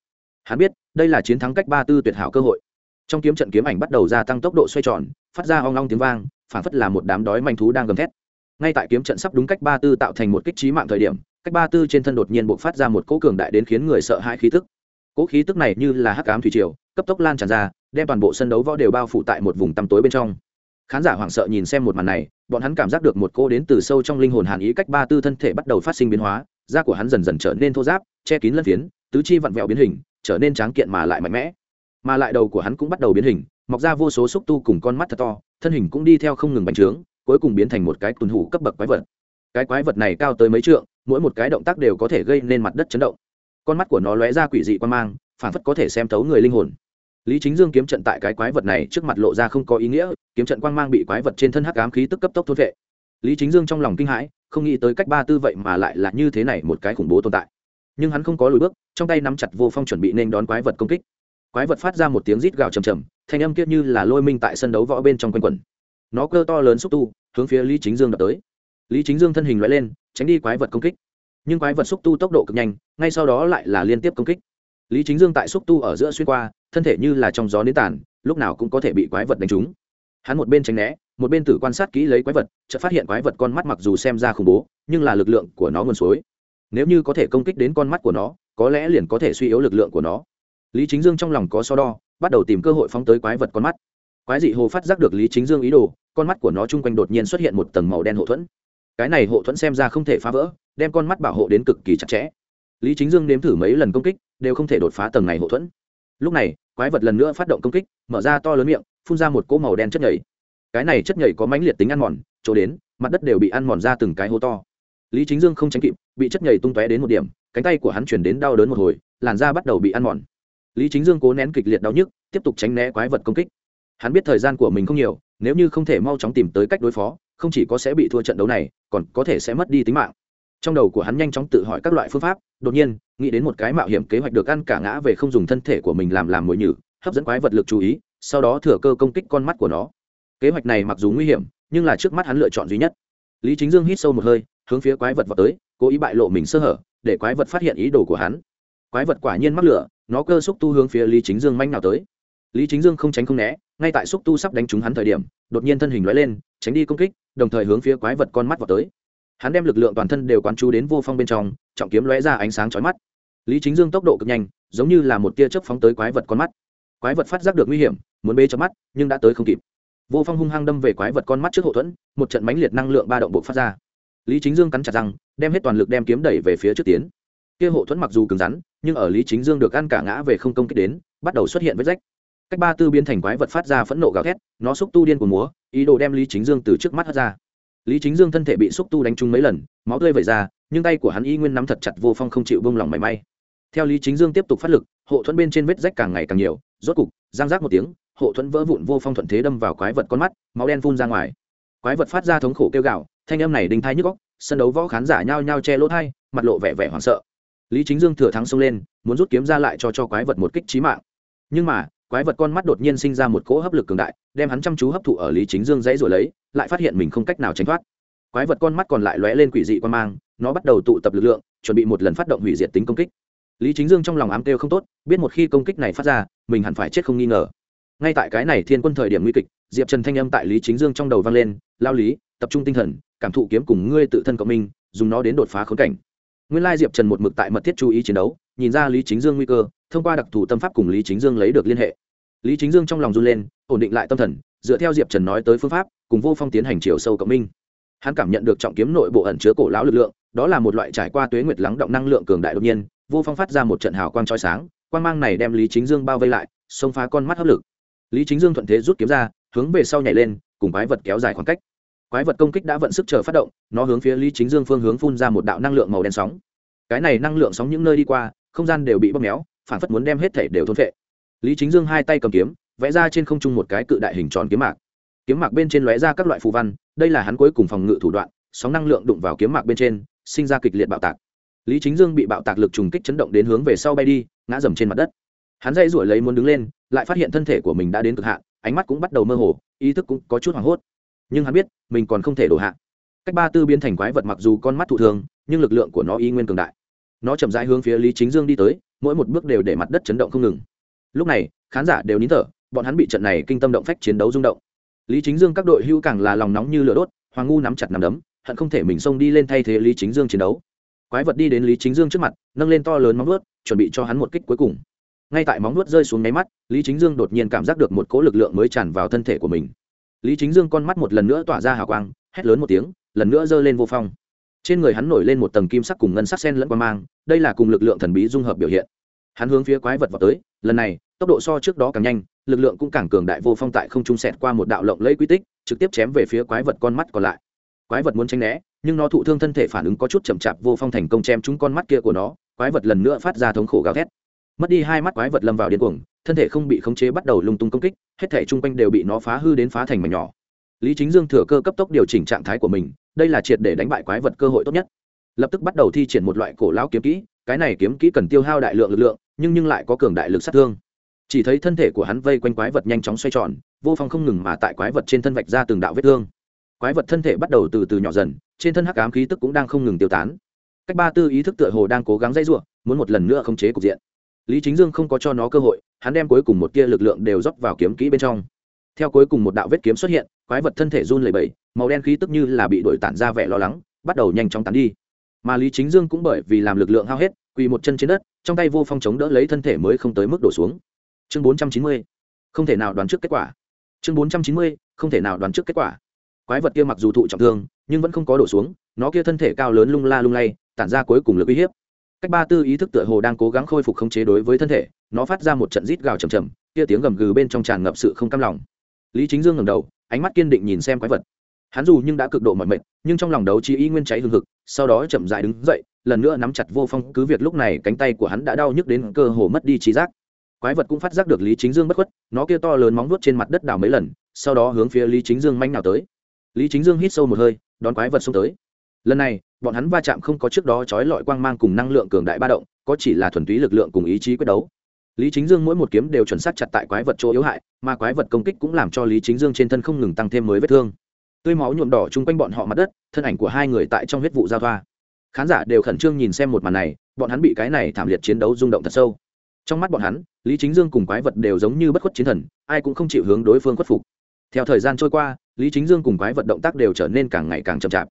Speaker 1: Hắn biết, đây là chiến thắng cách ba tư tuyệt hảo cơ hội trong kiếm trận kiếm ảnh bắt đầu gia tăng tốc độ xoay tròn, phát ra hoang long tiếng vang phản phất là một đám đói manh thú đang gầm thét. Ngay tại kiếm trận sắp đúng cách ba tư tạo thành một kích trí mạng thời điểm, cách ba tư trên thân đột nhiên buộc phát ra một cỗ cường đại đến khiến người sợ hãi khí tức. Cỗ khí tức này như là hắc ám thủy triều, cấp tốc lan tràn ra, đem toàn bộ sân đấu võ đều bao phủ tại một vùng tăm tối bên trong. Khán giả hoảng sợ nhìn xem một màn này, bọn hắn cảm giác được một cô đến từ sâu trong linh hồn hàn ý cách ba tư thân thể bắt đầu phát sinh biến hóa, da của hắn dần dần trở nên thô giáp che kín lân phiến, tứ chi vặn vẹo biến hình, trở nên tráng kiện mà lại mạnh mẽ mà lại đầu của hắn cũng bắt đầu biến hình, mọc ra vô số xúc tu cùng con mắt thật to, thân hình cũng đi theo không ngừng bành trướng, cuối cùng biến thành một cái tuần hủ cấp bậc quái vật. Cái quái vật này cao tới mấy trượng, mỗi một cái động tác đều có thể gây nên mặt đất chấn động. Con mắt của nó lóe ra quỷ dị quan mang, phản phất có thể xem thấu người linh hồn. Lý chính dương kiếm trận tại cái quái vật này trước mặt lộ ra không có ý nghĩa, kiếm trận quang mang bị quái vật trên thân hắc ám khí tức cấp tốc thôn vệ. Lý chính dương trong lòng kinh hãi, không nghĩ tới cách ba tư vậy mà lại là như thế này một cái khủng bố tồn tại. Nhưng hắn không có lùi bước, trong tay nắm chặt vô phong chuẩn bị nên đón quái vật công kích quái vật phát ra một tiếng rít gào trầm trầm, thanh âm kiết như là lôi minh tại sân đấu võ bên trong quanh quẩn. nó cơ to lớn xúc tu, hướng phía lý chính dương đập tới. Lý chính dương thân hình loại lên, tránh đi quái vật công kích. Nhưng quái vật xúc tu tốc độ cực nhanh, ngay sau đó lại là liên tiếp công kích. Lý chính dương tại xúc tu ở giữa xuyên qua, thân thể như là trong gió nến tàn, lúc nào cũng có thể bị quái vật đánh trúng. Hắn một bên tránh né, một bên tử quan sát kỹ lấy quái vật, chợt phát hiện quái vật con mắt mặc dù xem ra khủng bố, nhưng là lực lượng của nó nguồn suối. Nếu như có thể công kích đến con mắt của nó, có lẽ liền có thể suy yếu lực lượng của nó lý chính dương trong lòng có so đo, bắt đầu tìm cơ hội phóng tới quái vật con mắt. Quái dị hồ phát giác được lý chính dương ý đồ, con mắt của nó chung quanh đột nhiên xuất hiện một tầng màu đen hộ thuẫn. Cái này hộ thuẫn xem ra không thể phá vỡ, đem con mắt bảo hộ đến cực kỳ chặt chẽ. Lý chính dương nếm thử mấy lần công kích, đều không thể đột phá tầng này hộ thuẫn. Lúc này, quái vật lần nữa phát động công kích, mở ra to lớn miệng, phun ra một cỗ màu đen chất nhảy cái này chất nhảy có mãnh liệt tính ăn mòn, chỗ đến, mặt đất đều bị ăn mòn ra từng cái hố to. Lý chính dương không tránh kịp, bị chất nhảy tung tóe đến một điểm, cánh tay của hắn chuyển đến đau đớn một hồi, làn da bắt đầu bị ăn mòn lý chính dương cố nén kịch liệt đau nhức, tiếp tục tránh né quái vật công kích. Hắn biết thời gian của mình không nhiều, nếu như không thể mau chóng tìm tới cách đối phó, không chỉ có sẽ bị thua trận đấu này, còn có thể sẽ mất đi tính mạng. Trong đầu của hắn nhanh chóng tự hỏi các loại phương pháp, đột nhiên, nghĩ đến một cái mạo hiểm kế hoạch được ăn cả ngã về không dùng thân thể của mình làm làm mồi nhử, hấp dẫn quái vật lực chú ý, sau đó thừa cơ công kích con mắt của nó. Kế hoạch này mặc dù nguy hiểm, nhưng là trước mắt hắn lựa chọn duy nhất. Lý chính dương hít sâu một hơi, hướng phía quái vật vào tới, cố ý bại lộ mình sơ hở, để quái vật phát hiện ý đồ của hắn quái vật quả nhiên mắc lửa, nó cơ xúc tu hướng phía lý chính dương manh nào tới. Lý chính dương không tránh không né, ngay tại xúc tu sắp đánh trúng hắn thời điểm, đột nhiên thân hình lóe lên, tránh đi công kích, đồng thời hướng phía quái vật con mắt vào tới. Hắn đem lực lượng toàn thân đều quán chú đến vô phong bên trong, trọng kiếm lóe ra ánh sáng chói mắt. Lý chính dương tốc độ cực nhanh, giống như là một tia chớp phóng tới quái vật con mắt. Quái vật phát giác được nguy hiểm, muốn bê chớp mắt, nhưng đã tới không kịp. Vô phong hung hăng đâm về quái vật con mắt trước hậu thuẫn, một trận mãnh liệt năng lượng ba động bộ phát ra. Lý chính dương cắn chặt răng, đem hết toàn lực đem kiếm đẩy về phía trước tiến. Kia hộ thuẫn mặc dù cứng rắn nhưng ở lý chính dương được ăn cả ngã về không công kích đến, bắt đầu xuất hiện vết rách. Cách ba tư biến thành quái vật phát ra phẫn nộ gào thét, nó xúc tu điên của múa, ý đồ đem lý chính dương từ trước mắt hất ra. Lý chính dương thân thể bị xúc tu đánh trúng mấy lần, máu tươi vẩy ra, nhưng tay của hắn y nguyên nắm thật chặt vô phong không chịu bông lòng mảy may. Theo lý chính dương tiếp tục phát lực, hộ thuẫn bên trên vết rách càng ngày càng nhiều, rốt cục, giang rác một tiếng, hộ thuẫn vỡ vụn vô phong thuận thế đâm vào quái vật con mắt, máu đen phun ra ngoài. Quái vật phát ra thống khổ kêu gạo thanh âm này đinh thai nhức góc sân đấu võ khán giả nhao nhao che lỗ thai mặt lộ vẻ vẻ hoảng sợ lý chính dương thừa thắng xông lên, muốn rút kiếm ra lại cho cho quái vật một kích trí mạng. Nhưng mà, quái vật con mắt đột nhiên sinh ra một cỗ hấp lực cường đại, đem hắn chăm chú hấp thụ ở lý chính dương dãy rồi lấy, lại phát hiện mình không cách nào tránh thoát. Quái vật con mắt còn lại lóe lên quỷ dị quan mang, nó bắt đầu tụ tập lực lượng, chuẩn bị một lần phát động hủy diệt tính công kích. Lý chính dương trong lòng ám kêu không tốt, biết một khi công kích này phát ra, mình hẳn phải chết không nghi ngờ. Ngay tại cái này thiên quân thời điểm nguy kịch, diệp trần thanh âm tại lý chính dương trong đầu vang lên, lao lý, tập trung tinh thần, cảm thụ kiếm cùng ngươi tự thân cộng minh, dùng nó đến đột phá khốn cảnh nguyên lai diệp trần một mực tại mật thiết chú ý chiến đấu, nhìn ra lý chính dương nguy cơ, thông qua đặc thù tâm pháp cùng lý chính dương lấy được liên hệ. Lý chính dương trong lòng run lên, ổn định lại tâm thần, dựa theo diệp trần nói tới phương pháp, cùng vô phong tiến hành chiều sâu cộng minh. Hắn cảm nhận được trọng kiếm nội bộ ẩn chứa cổ lão lực lượng, đó là một loại trải qua tuế nguyệt lắng động năng lượng cường đại đột nhiên, vô phong phát ra một trận hào quang trói sáng, quang mang này đem lý chính dương bao vây lại, xông phá con mắt hấp lực. Lý chính dương thuận thế rút kiếm ra, hướng về sau nhảy lên, cùng quái vật kéo dài khoảng cách quái vật công kích đã vận sức chờ phát động, nó hướng phía lý chính dương phương hướng phun ra một đạo năng lượng màu đen sóng. Cái này năng lượng sóng những nơi đi qua, không gian đều bị bóp méo, phản phất muốn đem hết thể đều thôn phệ. Lý chính dương hai tay cầm kiếm, vẽ ra trên không trung một cái cự đại hình tròn kiếm mạc. Kiếm mạc bên trên lóe ra các loại phù văn, đây là hắn cuối cùng phòng ngự thủ đoạn, sóng năng lượng đụng vào kiếm mạc bên trên, sinh ra kịch liệt bạo tạc. Lý chính dương bị bạo tạc lực trùng kích chấn động đến hướng về sau bay đi, ngã dầm trên mặt đất. Hắn dây rủi lấy muốn đứng lên, lại phát hiện thân thể của mình đã đến cực hạn, ánh mắt cũng bắt đầu mơ hồ, ý thức cũng có chút hoảng hốt nhưng hắn biết, mình còn không thể đổ hạ. Cách ba tư biến thành quái vật mặc dù con mắt thụ thường, nhưng lực lượng của nó y nguyên cường đại. Nó chậm rãi hướng phía lý chính dương đi tới, mỗi một bước đều để mặt đất chấn động không ngừng. Lúc này, khán giả đều nín thở, bọn hắn bị trận này kinh tâm động phách chiến đấu rung động. Lý chính dương các đội hưu càng là lòng nóng như lửa đốt, hoàng ngu nắm chặt nằm đấm, hận không thể mình xông đi lên thay thế lý chính dương chiến đấu. Quái vật đi đến lý chính dương trước mặt, nâng lên to lớn móng vuốt, chuẩn bị cho hắn một kích cuối cùng. Ngay tại móng vuốt rơi xuống nháy mắt, lý chính dương đột nhiên cảm giác được một cỗ lực lượng mới tràn vào thân thể của mình lý chính dương con mắt một lần nữa tỏa ra hào quang, hét lớn một tiếng, lần nữa giơ lên vô phong. Trên người hắn nổi lên một tầng kim sắc cùng ngân sắc sen lẫn qua mang, đây là cùng lực lượng thần bí dung hợp biểu hiện. Hắn hướng phía quái vật vào tới, lần này, tốc độ so trước đó càng nhanh, lực lượng cũng càng cường đại vô phong tại không trung sẹt qua một đạo lộng lẫy quy tích, trực tiếp chém về phía quái vật con mắt còn lại. Quái vật muốn tránh né, nhưng nó thụ thương thân thể phản ứng có chút chậm chạp, vô phong thành công chém trúng con mắt kia của nó, quái vật lần nữa phát ra thống khổ gào thét. Mất đi hai mắt quái vật lâm vào điên cuồng thân thể không bị khống chế bắt đầu lung tung công kích, hết thể chung quanh đều bị nó phá hư đến phá thành mảnh nhỏ. Lý chính dương thừa cơ cấp tốc điều chỉnh trạng thái của mình, đây là triệt để đánh bại quái vật cơ hội tốt nhất. Lập tức bắt đầu thi triển một loại cổ lao kiếm kỹ, cái này kiếm kỹ cần tiêu hao đại lượng lực lượng, nhưng nhưng lại có cường đại lực sát thương. Chỉ thấy thân thể của hắn vây quanh quái vật nhanh chóng xoay tròn, vô phong không ngừng mà tại quái vật trên thân vạch ra từng đạo vết thương. Quái vật thân thể bắt đầu từ từ nhỏ dần, trên thân hắc ám khí tức cũng đang không ngừng tiêu tán. Cách ba tư ý thức tựa hồ đang cố gắng dây r muốn một lần nữa khống chế cục diện. Lý chính dương không có cho nó cơ hội hắn đem cuối cùng một tia lực lượng đều dốc vào kiếm kỹ bên trong. Theo cuối cùng một đạo vết kiếm xuất hiện, quái vật thân thể run lẩy bẩy, màu đen khí tức như là bị đổi tản ra vẻ lo lắng, bắt đầu nhanh chóng tán đi. Mà lý chính dương cũng bởi vì làm lực lượng hao hết, quỳ một chân trên đất, trong tay vô phong chống đỡ lấy thân thể mới không tới mức đổ xuống. Chương bốn trăm chín mươi, không thể nào đoán trước kết quả. Chương bốn trăm chín mươi, không thể nào đoán trước kết quả. Quái vật kia mặc dù thụ trọng thương, nhưng vẫn không có đổ xuống, nó kia thân thể cao lớn lung la lung lay, tản ra cuối cùng lực uy hiếp cách ba tư ý thức tựa hồ đang cố gắng khôi phục khống chế đối với thân thể, nó phát ra một trận rít gào chầm chầm kia tiếng gầm gừ bên trong tràn ngập sự không cam lòng. Lý chính dương ngầm đầu, ánh mắt kiên định nhìn xem quái vật. Hắn dù nhưng đã cực độ mọi mệt, nhưng trong lòng đấu trí ý nguyên cháy hương hực, sau đó chậm dại đứng dậy, lần nữa nắm chặt vô phong, cứ việc lúc này cánh tay của hắn đã đau nhức đến cơ hồ mất đi trí giác. Quái vật cũng phát giác được lý chính dương bất khuất, nó kia to lớn móng nuốt trên mặt đất đào mấy lần, sau đó hướng phía lý chính dương manh nào tới. Lý chính dương hít sâu một hơi, đón quái vật xông tới. Lần này bọn hắn va chạm không có trước đó trói lọi quang mang cùng năng lượng cường đại ba động, có chỉ là thuần túy lực lượng cùng ý chí quyết đấu. Lý chính dương mỗi một kiếm đều chuẩn xác chặt tại quái vật chỗ yếu hại, mà quái vật công kích cũng làm cho lý chính dương trên thân không ngừng tăng thêm mới vết thương. Tươi máu nhuộm đỏ chung quanh bọn họ mặt đất, thân ảnh của hai người tại trong huyết vụ giao thoa. Khán giả đều khẩn trương nhìn xem một màn này, bọn hắn bị cái này thảm liệt chiến đấu rung động thật sâu. Trong mắt bọn hắn, lý chính dương cùng quái vật đều giống như bất khuất chiến thần, ai cũng không chịu hướng đối phương khuất phục. Theo thời gian trôi qua, lý chính dương cùng quái vật động tác đều trở nên càng ngày càng chậm chạp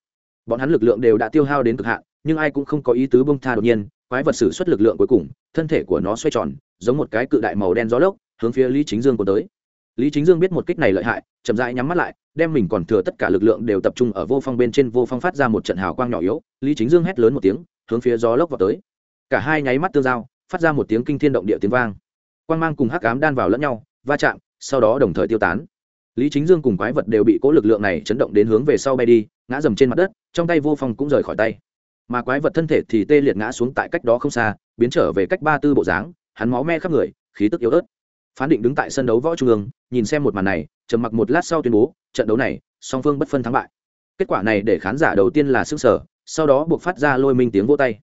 Speaker 1: bọn hắn lực lượng đều đã tiêu hao đến cực hạn, nhưng ai cũng không có ý tứ bông tha đột nhiên, quái vật sử xuất lực lượng cuối cùng, thân thể của nó xoay tròn, giống một cái cự đại màu đen gió lốc, hướng phía lý chính dương của tới. Lý chính dương biết một kích này lợi hại, chậm rãi nhắm mắt lại, đem mình còn thừa tất cả lực lượng đều tập trung ở vô phong bên trên, vô phong phát ra một trận hào quang nhỏ yếu, lý chính dương hét lớn một tiếng, hướng phía gió lốc vào tới. Cả hai nháy mắt tương giao, phát ra một tiếng kinh thiên động địa tiếng vang. Quang mang cùng hắc ám đan vào lẫn nhau, va chạm, sau đó đồng thời tiêu tán. Lý chính dương cùng quái vật đều bị cố lực lượng này chấn động đến hướng về sau bay đi ngã dầm trên mặt đất, trong tay vô phong cũng rời khỏi tay. Mà quái vật thân thể thì tê liệt ngã xuống tại cách đó không xa, biến trở về cách ba tư bộ dáng, hắn máu me khắp người, khí tức yếu ớt. Phán định đứng tại sân đấu võ trung ương, nhìn xem một màn này, trầm mặc một lát sau tuyên bố, trận đấu này, song phương bất phân thắng bại. Kết quả này để khán giả đầu tiên là sức sở sau đó buộc phát ra lôi minh tiếng vỗ tay.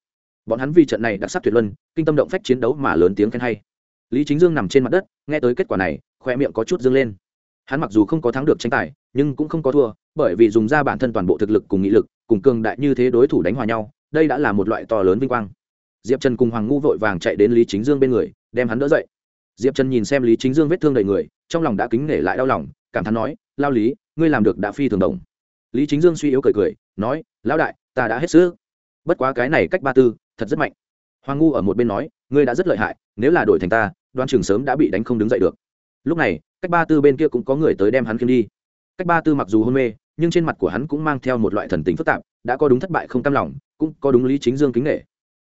Speaker 1: Bọn hắn vì trận này đặc sắc tuyệt luân, kinh tâm động phách chiến đấu mà lớn tiếng khen hay. Lý chính dương nằm trên mặt đất, nghe tới kết quả này, khoe miệng có chút dương lên. Hắn mặc dù không có thắng được tranh tài nhưng cũng không có thua, bởi vì dùng ra bản thân toàn bộ thực lực cùng nghị lực, cùng cường đại như thế đối thủ đánh hòa nhau, đây đã là một loại to lớn vinh quang. Diệp trần cùng hoàng ngu vội vàng chạy đến lý chính dương bên người, đem hắn đỡ dậy. Diệp trần nhìn xem lý chính dương vết thương đầy người, trong lòng đã kính nể lại đau lòng, cảm thán nói, lao lý, ngươi làm được đã phi thường đồng. Lý chính dương suy yếu cười cười, nói, lão đại, ta đã hết sức. Bất quá cái này cách ba tư, thật rất mạnh. Hoàng ngu ở một bên nói, ngươi đã rất lợi hại, nếu là đổi thành ta, đoan trường sớm đã bị đánh không đứng dậy được. Lúc này, cách ba tư bên kia cũng có người tới đem hắn khiêng đi cách ba tư mặc dù hôn mê, nhưng trên mặt của hắn cũng mang theo một loại thần tính phức tạp, đã có đúng thất bại không cam lòng, cũng có đúng lý chính dương kính nghệ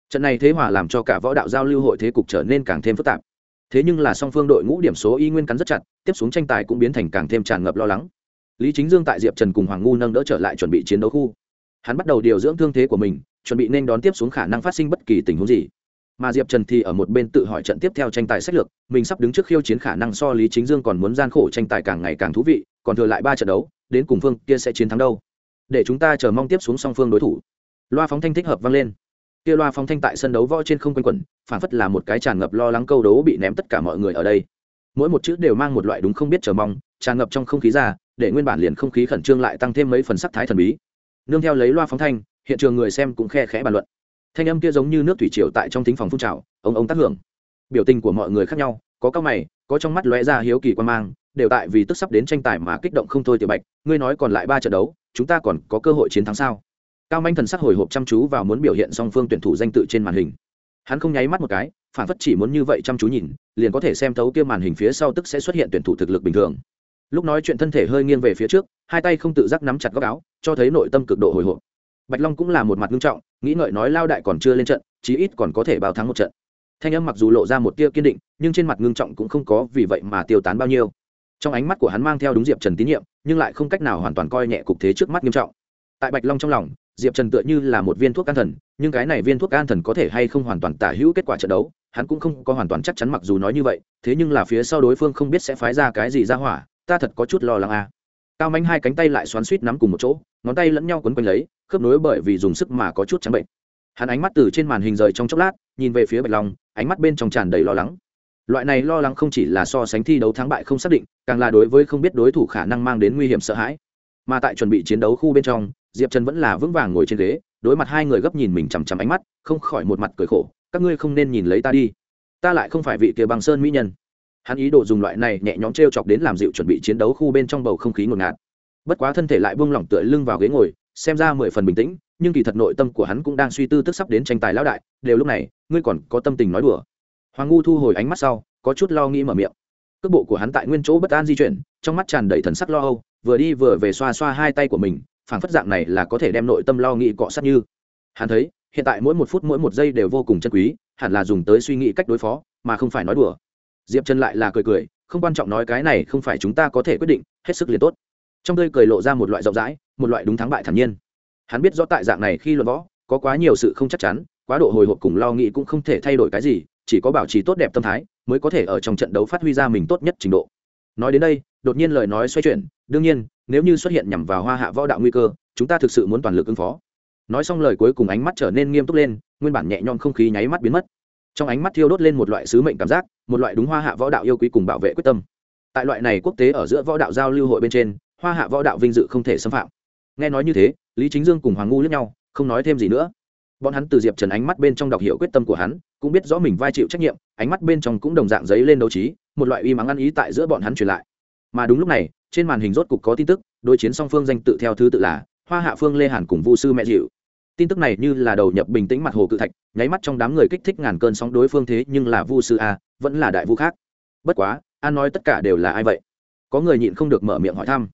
Speaker 1: trận này thế hòa làm cho cả võ đạo giao lưu hội thế cục trở nên càng thêm phức tạp. Thế nhưng là song phương đội ngũ điểm số y nguyên cắn rất chặt, tiếp xuống tranh tài cũng biến thành càng thêm tràn ngập lo lắng. Lý chính dương tại diệp trần cùng hoàng ngu nâng đỡ trở lại chuẩn bị chiến đấu khu. Hắn bắt đầu điều dưỡng thương thế của mình, chuẩn bị nên đón tiếp xuống khả năng phát sinh bất kỳ tình huống gì mà diệp trần thì ở một bên tự hỏi trận tiếp theo tranh tài sách lược mình sắp đứng trước khiêu chiến khả năng so lý chính dương còn muốn gian khổ tranh tài càng ngày càng thú vị còn thừa lại ba trận đấu đến cùng phương kia sẽ chiến thắng đâu để chúng ta chờ mong tiếp xuống song phương đối thủ loa phóng thanh thích hợp vang lên kia loa phóng thanh tại sân đấu võ trên không quanh quẩn phản phất là một cái tràn ngập lo lắng câu đấu bị ném tất cả mọi người ở đây mỗi một chữ đều mang một loại đúng không biết chờ mong tràn ngập trong không khí ra để nguyên bản liền không khí khẩn trương lại tăng thêm mấy phần sắc thái thần bí nương theo lấy loa phóng thanh hiện trường người xem cũng khe khẽ bàn luận thanh âm kia giống như nước thủy triều tại trong thính phòng phun trào, ông ông tác hưởng. Biểu tình của mọi người khác nhau, có cao mày, có trong mắt lóe ra hiếu kỳ quan mang, đều tại vì tức sắp đến tranh tài mà kích động không thôi tiểu bạch, ngươi nói còn lại ba trận đấu, chúng ta còn có cơ hội chiến thắng sao? Cao manh thần sắc hồi hộp chăm chú vào muốn biểu hiện song phương tuyển thủ danh tự trên màn hình. Hắn không nháy mắt một cái, phản phất chỉ muốn như vậy chăm chú nhìn, liền có thể xem thấu kia màn hình phía sau tức sẽ xuất hiện tuyển thủ thực lực bình thường. Lúc nói chuyện thân thể hơi nghiêng về phía trước, hai tay không tự giác nắm chặt góc áo, cho thấy nội tâm cực độ hồi hộp bạch long cũng là một mặt nghiêm trọng, nghĩ ngợi nói lao đại còn chưa lên trận, chí ít còn có thể bao thắng một trận. Thanh âm mặc dù lộ ra một tia kiên định, nhưng trên mặt ngưng trọng cũng không có vì vậy mà tiêu tán bao nhiêu. Trong ánh mắt của hắn mang theo đúng diệp trần tín nhiệm, nhưng lại không cách nào hoàn toàn coi nhẹ cục thế trước mắt nghiêm trọng. Tại bạch long trong lòng, diệp trần tựa như là một viên thuốc an thần, nhưng cái này viên thuốc an thần có thể hay không hoàn toàn tả hữu kết quả trận đấu, hắn cũng không có hoàn toàn chắc chắn mặc dù nói như vậy, thế nhưng là phía sau đối phương không biết sẽ phái ra cái gì ra hỏa, ta thật có chút lo lắng à cao mánh hai cánh tay lại xoắn suýt nắm cùng một chỗ, ngón tay lẫn nhau quấn quanh lấy, khớp nối bởi vì dùng sức mà có chút trắng bệnh. Hắn ánh mắt từ trên màn hình rời trong chốc lát, nhìn về phía bạch long, ánh mắt bên trong tràn đầy lo lắng. Loại này lo lắng không chỉ là so sánh thi đấu thắng bại không xác định, càng là đối với không biết đối thủ khả năng mang đến nguy hiểm sợ hãi. Mà tại chuẩn bị chiến đấu khu bên trong, diệp trần vẫn là vững vàng ngồi trên ghế, đối mặt hai người gấp nhìn mình chằm chằm ánh mắt, không khỏi một mặt cười khổ, các ngươi không nên nhìn lấy ta đi. Ta lại không phải vị kia bằng sơn mỹ nhân hắn ý đồ dùng loại này nhẹ nhõm t r e o chọc đến làm dịu chuẩn bị chiến đấu khu bên trong bầu không khí ngột ngạt. Bất quá thân thể lại buông lỏng tựa lưng vào ghế ngồi, xem ra mười phần bình tĩnh, nhưng kỳ thật nội tâm của hắn cũng đang suy tư tức sắp đến tranh tài lão đại, đều lúc này, ngươi còn có tâm tình nói đùa. Hoàng ngu thu hồi ánh mắt sau, có chút lo nghĩ mở miệng. Cước bộ của hắn tại nguyên chỗ bất an di chuyển, trong mắt tràn đầy thần sắc lo âu, vừa đi vừa về xoa xoa hai tay của mình, phảng phất dạng này là có thể đem nội tâm lo nghĩ cọ sát như. Hắn thấy, hiện tại mỗi một phút mỗi một giây đều vô cùng chân quý, hẳn là dùng tới suy nghĩ cách đối phó, mà không phải nói đùa diệp trần lại là cười cười, không quan trọng nói cái này không phải chúng ta có thể quyết định, hết sức liền tốt. Trong tươi cười lộ ra một loại rộng rãi, một loại đúng thắng bại thản nhiên. Hắn biết rõ tại dạng này khi luận võ, có quá nhiều sự không chắc chắn, quá độ hồi hộp cùng lo nghĩ cũng không thể thay đổi cái gì, chỉ có bảo trì tốt đẹp tâm thái, mới có thể ở trong trận đấu phát huy ra mình tốt nhất trình độ. Nói đến đây, đột nhiên lời nói xoay chuyển, đương nhiên, nếu như xuất hiện nhằm vào hoa hạ võ đạo nguy cơ, chúng ta thực sự muốn toàn lực ứng phó. Nói xong lời cuối cùng ánh mắt trở nên nghiêm túc lên, nguyên bản nhẹ nhõm không khí nháy mắt biến mất. Trong ánh mắt thiêu đốt lên một loại sứ mệnh cảm giác một loại đúng hoa hạ võ đạo yêu quý cùng bảo vệ quyết tâm. Tại loại này quốc tế ở giữa võ đạo giao lưu hội bên trên, hoa hạ võ đạo vinh dự không thể xâm phạm. Nghe nói như thế, lý chính dương cùng hoàng ngu lẫn nhau, không nói thêm gì nữa. Bọn hắn từ diệp trần ánh mắt bên trong đọc hiểu quyết tâm của hắn, cũng biết rõ mình vai chịu trách nhiệm, ánh mắt bên trong cũng đồng dạng giấy lên đấu trí, một loại uy mắng ăn ý tại giữa bọn hắn truyền lại. Mà đúng lúc này, trên màn hình rốt cục có tin tức, đối chiến song phương danh tự theo thứ tự là hoa hạ phương lê hàn cùng vu sư mẹ dịu tin tức này như là đầu nhập bình tĩnh mặt hồ cự thạch nháy mắt trong đám người kích thích ngàn cơn sóng đối phương thế nhưng là vu sư a, vẫn là đại vu khác. Bất quá an nói tất cả đều là ai vậy? Có người nhịn không được mở miệng hỏi thăm.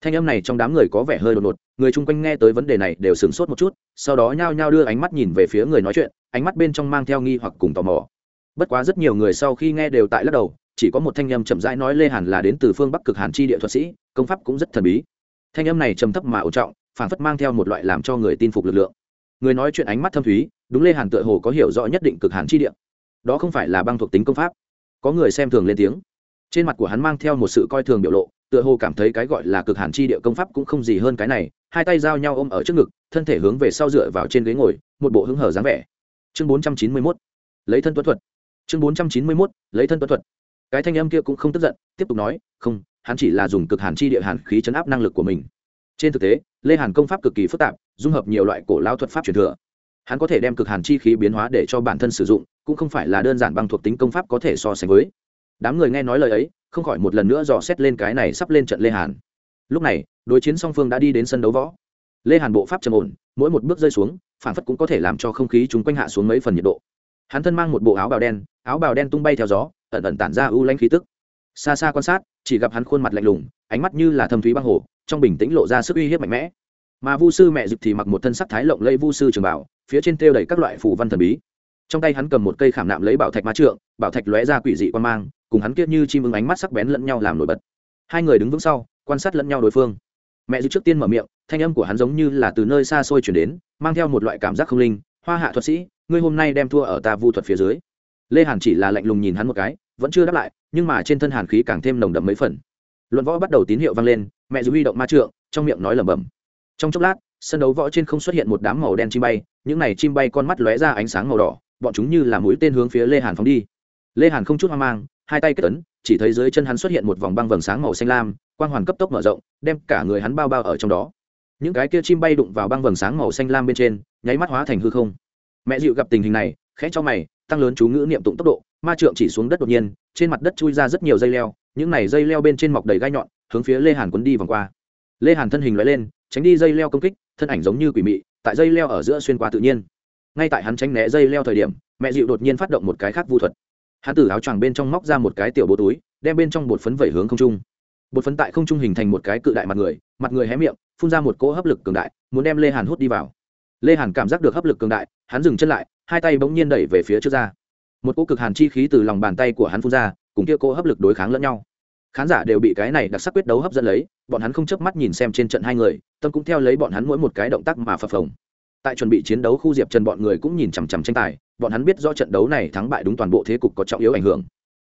Speaker 1: Thanh âm này trong đám người có vẻ hơi đột ngột, người chung quanh nghe tới vấn đề này đều sửng sốt một chút, sau đó nhao nhao đưa ánh mắt nhìn về phía người nói chuyện, ánh mắt bên trong mang theo nghi hoặc cùng tò mò. Bất quá rất nhiều người sau khi nghe đều tại lắc đầu, chỉ có một thanh âm chậm rãi nói lê hàn là đến từ phương bắc cực hàn chi địa thuật sĩ, công pháp cũng rất thần bí. Thanh âm này trầm thấp mà ổn trọng phản phất mang theo một loại làm cho người tin phục lực lượng. Người nói chuyện ánh mắt thâm thúy đúng lê hàn tựa hồ có hiểu rõ nhất định cực hàn chi địa. Đó không phải là băng thuộc tính công pháp. Có người xem thường lên tiếng. Trên mặt của hắn mang theo một sự coi thường biểu lộ, tựa hồ cảm thấy cái gọi là cực hàn chi địa công pháp cũng không gì hơn cái này, hai tay giao nhau ôm ở trước ngực, thân thể hướng về sau dựa vào trên ghế ngồi, một bộ hứng hở dáng vẻ. Chương bốn trăm chín mươi mốt, lấy thân tuấn thuật. Chương bốn trăm chín mươi mốt, lấy thân tuấn thuật. Cái thanh âm kia cũng không tức giận, tiếp tục nói, không, hắn chỉ là dùng cực hàn chi địa hàn khí chấn áp năng lực của mình. Trên thực tế, lê hàn công pháp cực kỳ phức tạp, dung hợp nhiều loại cổ lao thuật pháp truyền thừa hắn có thể đem cực hàn chi khí biến hóa để cho bản thân sử dụng, cũng không phải là đơn giản bằng thuộc tính công pháp có thể so sánh với. Đám người nghe nói lời ấy, không khỏi một lần nữa dò xét lên cái này sắp lên trận lê hàn. Lúc này, đối chiến song phương đã đi đến sân đấu võ. Lê hàn bộ pháp trầm ổn, mỗi một bước rơi xuống, phản phất cũng có thể làm cho không khí chúng quanh hạ xuống mấy phần nhiệt độ. Hắn thân mang một bộ áo bào đen, áo bào đen tung bay theo gió, ẩn ẩn tản ra ưu lanh khí tức. Xa xa quan sát, chỉ gặp hắn khuôn mặt lạnh lùng, ánh mắt như là thâm thúy băng hồ, trong bình tĩnh lộ ra sức uy hiếp mạnh mẽ mà vu sư mẹ dịp thì mặc một thân sắc thái lộng lây vu sư trường bảo, phía trên thêu đầy các loại phù văn thần bí. Trong tay hắn cầm một cây khảm nạm lấy bảo thạch ma trượng, bảo thạch lóe ra quỷ dị quan mang, cùng hắn kia như chim ưng ánh mắt sắc bén lẫn nhau làm nổi bật. Hai người đứng vững sau, quan sát lẫn nhau đối phương. Mẹ dịp trước tiên mở miệng, thanh âm của hắn giống như là từ nơi xa xôi chuyển đến, mang theo một loại cảm giác không linh, hoa hạ thuật sĩ, ngươi hôm nay đem thua ở ta vu thuật phía dưới. Lê hàn chỉ là lạnh lùng nhìn hắn một cái, vẫn chưa đáp lại, nhưng mà trên thân hàn khí càng thêm nồng đậm mấy phần. Luận võ bắt đầu tín hiệu vang lên, mẹ dịp huy động ma trượng, trong miệng nói lẩm bẩm trong chốc lát sân đấu võ trên không xuất hiện một đám màu đen chim bay những này chim bay con mắt lóe ra ánh sáng màu đỏ bọn chúng như là mũi tên hướng phía lê hàn phóng đi. Lê hàn không chút hoang mang hai tay kết tấn, chỉ thấy dưới chân hắn xuất hiện một vòng băng vầng sáng màu xanh lam quang hoàn cấp tốc mở rộng đem cả người hắn bao bao ở trong đó. Những cái kia chim bay đụng vào băng vầng sáng màu xanh lam bên trên nháy mắt hóa thành hư không. Mẹ dịu gặp tình hình này khẽ cho mày tăng lớn chú ngữ niệm tụng tốc độ ma trượng chỉ xuống đất đột nhiên trên mặt đất chui ra rất nhiều dây leo những này dây leo bên trên mọc đầy gai nhọn hướng phía lê hàn quấn đi vòng qua. Lê hàn thân hình loại lên tránh đi dây leo công kích, thân ảnh giống như quỷ mị, tại dây leo ở giữa xuyên qua tự nhiên. Ngay tại hắn tránh né dây leo thời điểm, mẹ dịu đột nhiên phát động một cái khác vu thuật. Hắn từ áo choàng bên trong móc ra một cái tiểu bố túi, đem bên trong bột phấn vẩy hướng không trung. Bột phấn tại không trung hình thành một cái cự đại mặt người mặt người hé miệng, phun ra một cỗ hấp lực cường đại, muốn đem lê hàn hút đi vào. Lê hàn cảm giác được hấp lực cường đại, hắn dừng chân lại, hai tay bỗng nhiên đẩy về phía trước ra. Một cỗ cực hàn chi khí từ lòng bàn tay của hắn phun ra, cùng kia cỗ hấp lực đối kháng lẫn nhau khán giả đều bị cái này đặc sắc quyết đấu hấp dẫn lấy, bọn hắn không chớp mắt nhìn xem trên trận hai người, tâm cũng theo lấy bọn hắn mỗi một cái động tác mà phập phồng. Tại chuẩn bị chiến đấu khu diệp trần bọn người cũng nhìn chằm chằm tranh tài, bọn hắn biết do trận đấu này thắng bại đúng toàn bộ thế cục có trọng yếu ảnh hưởng.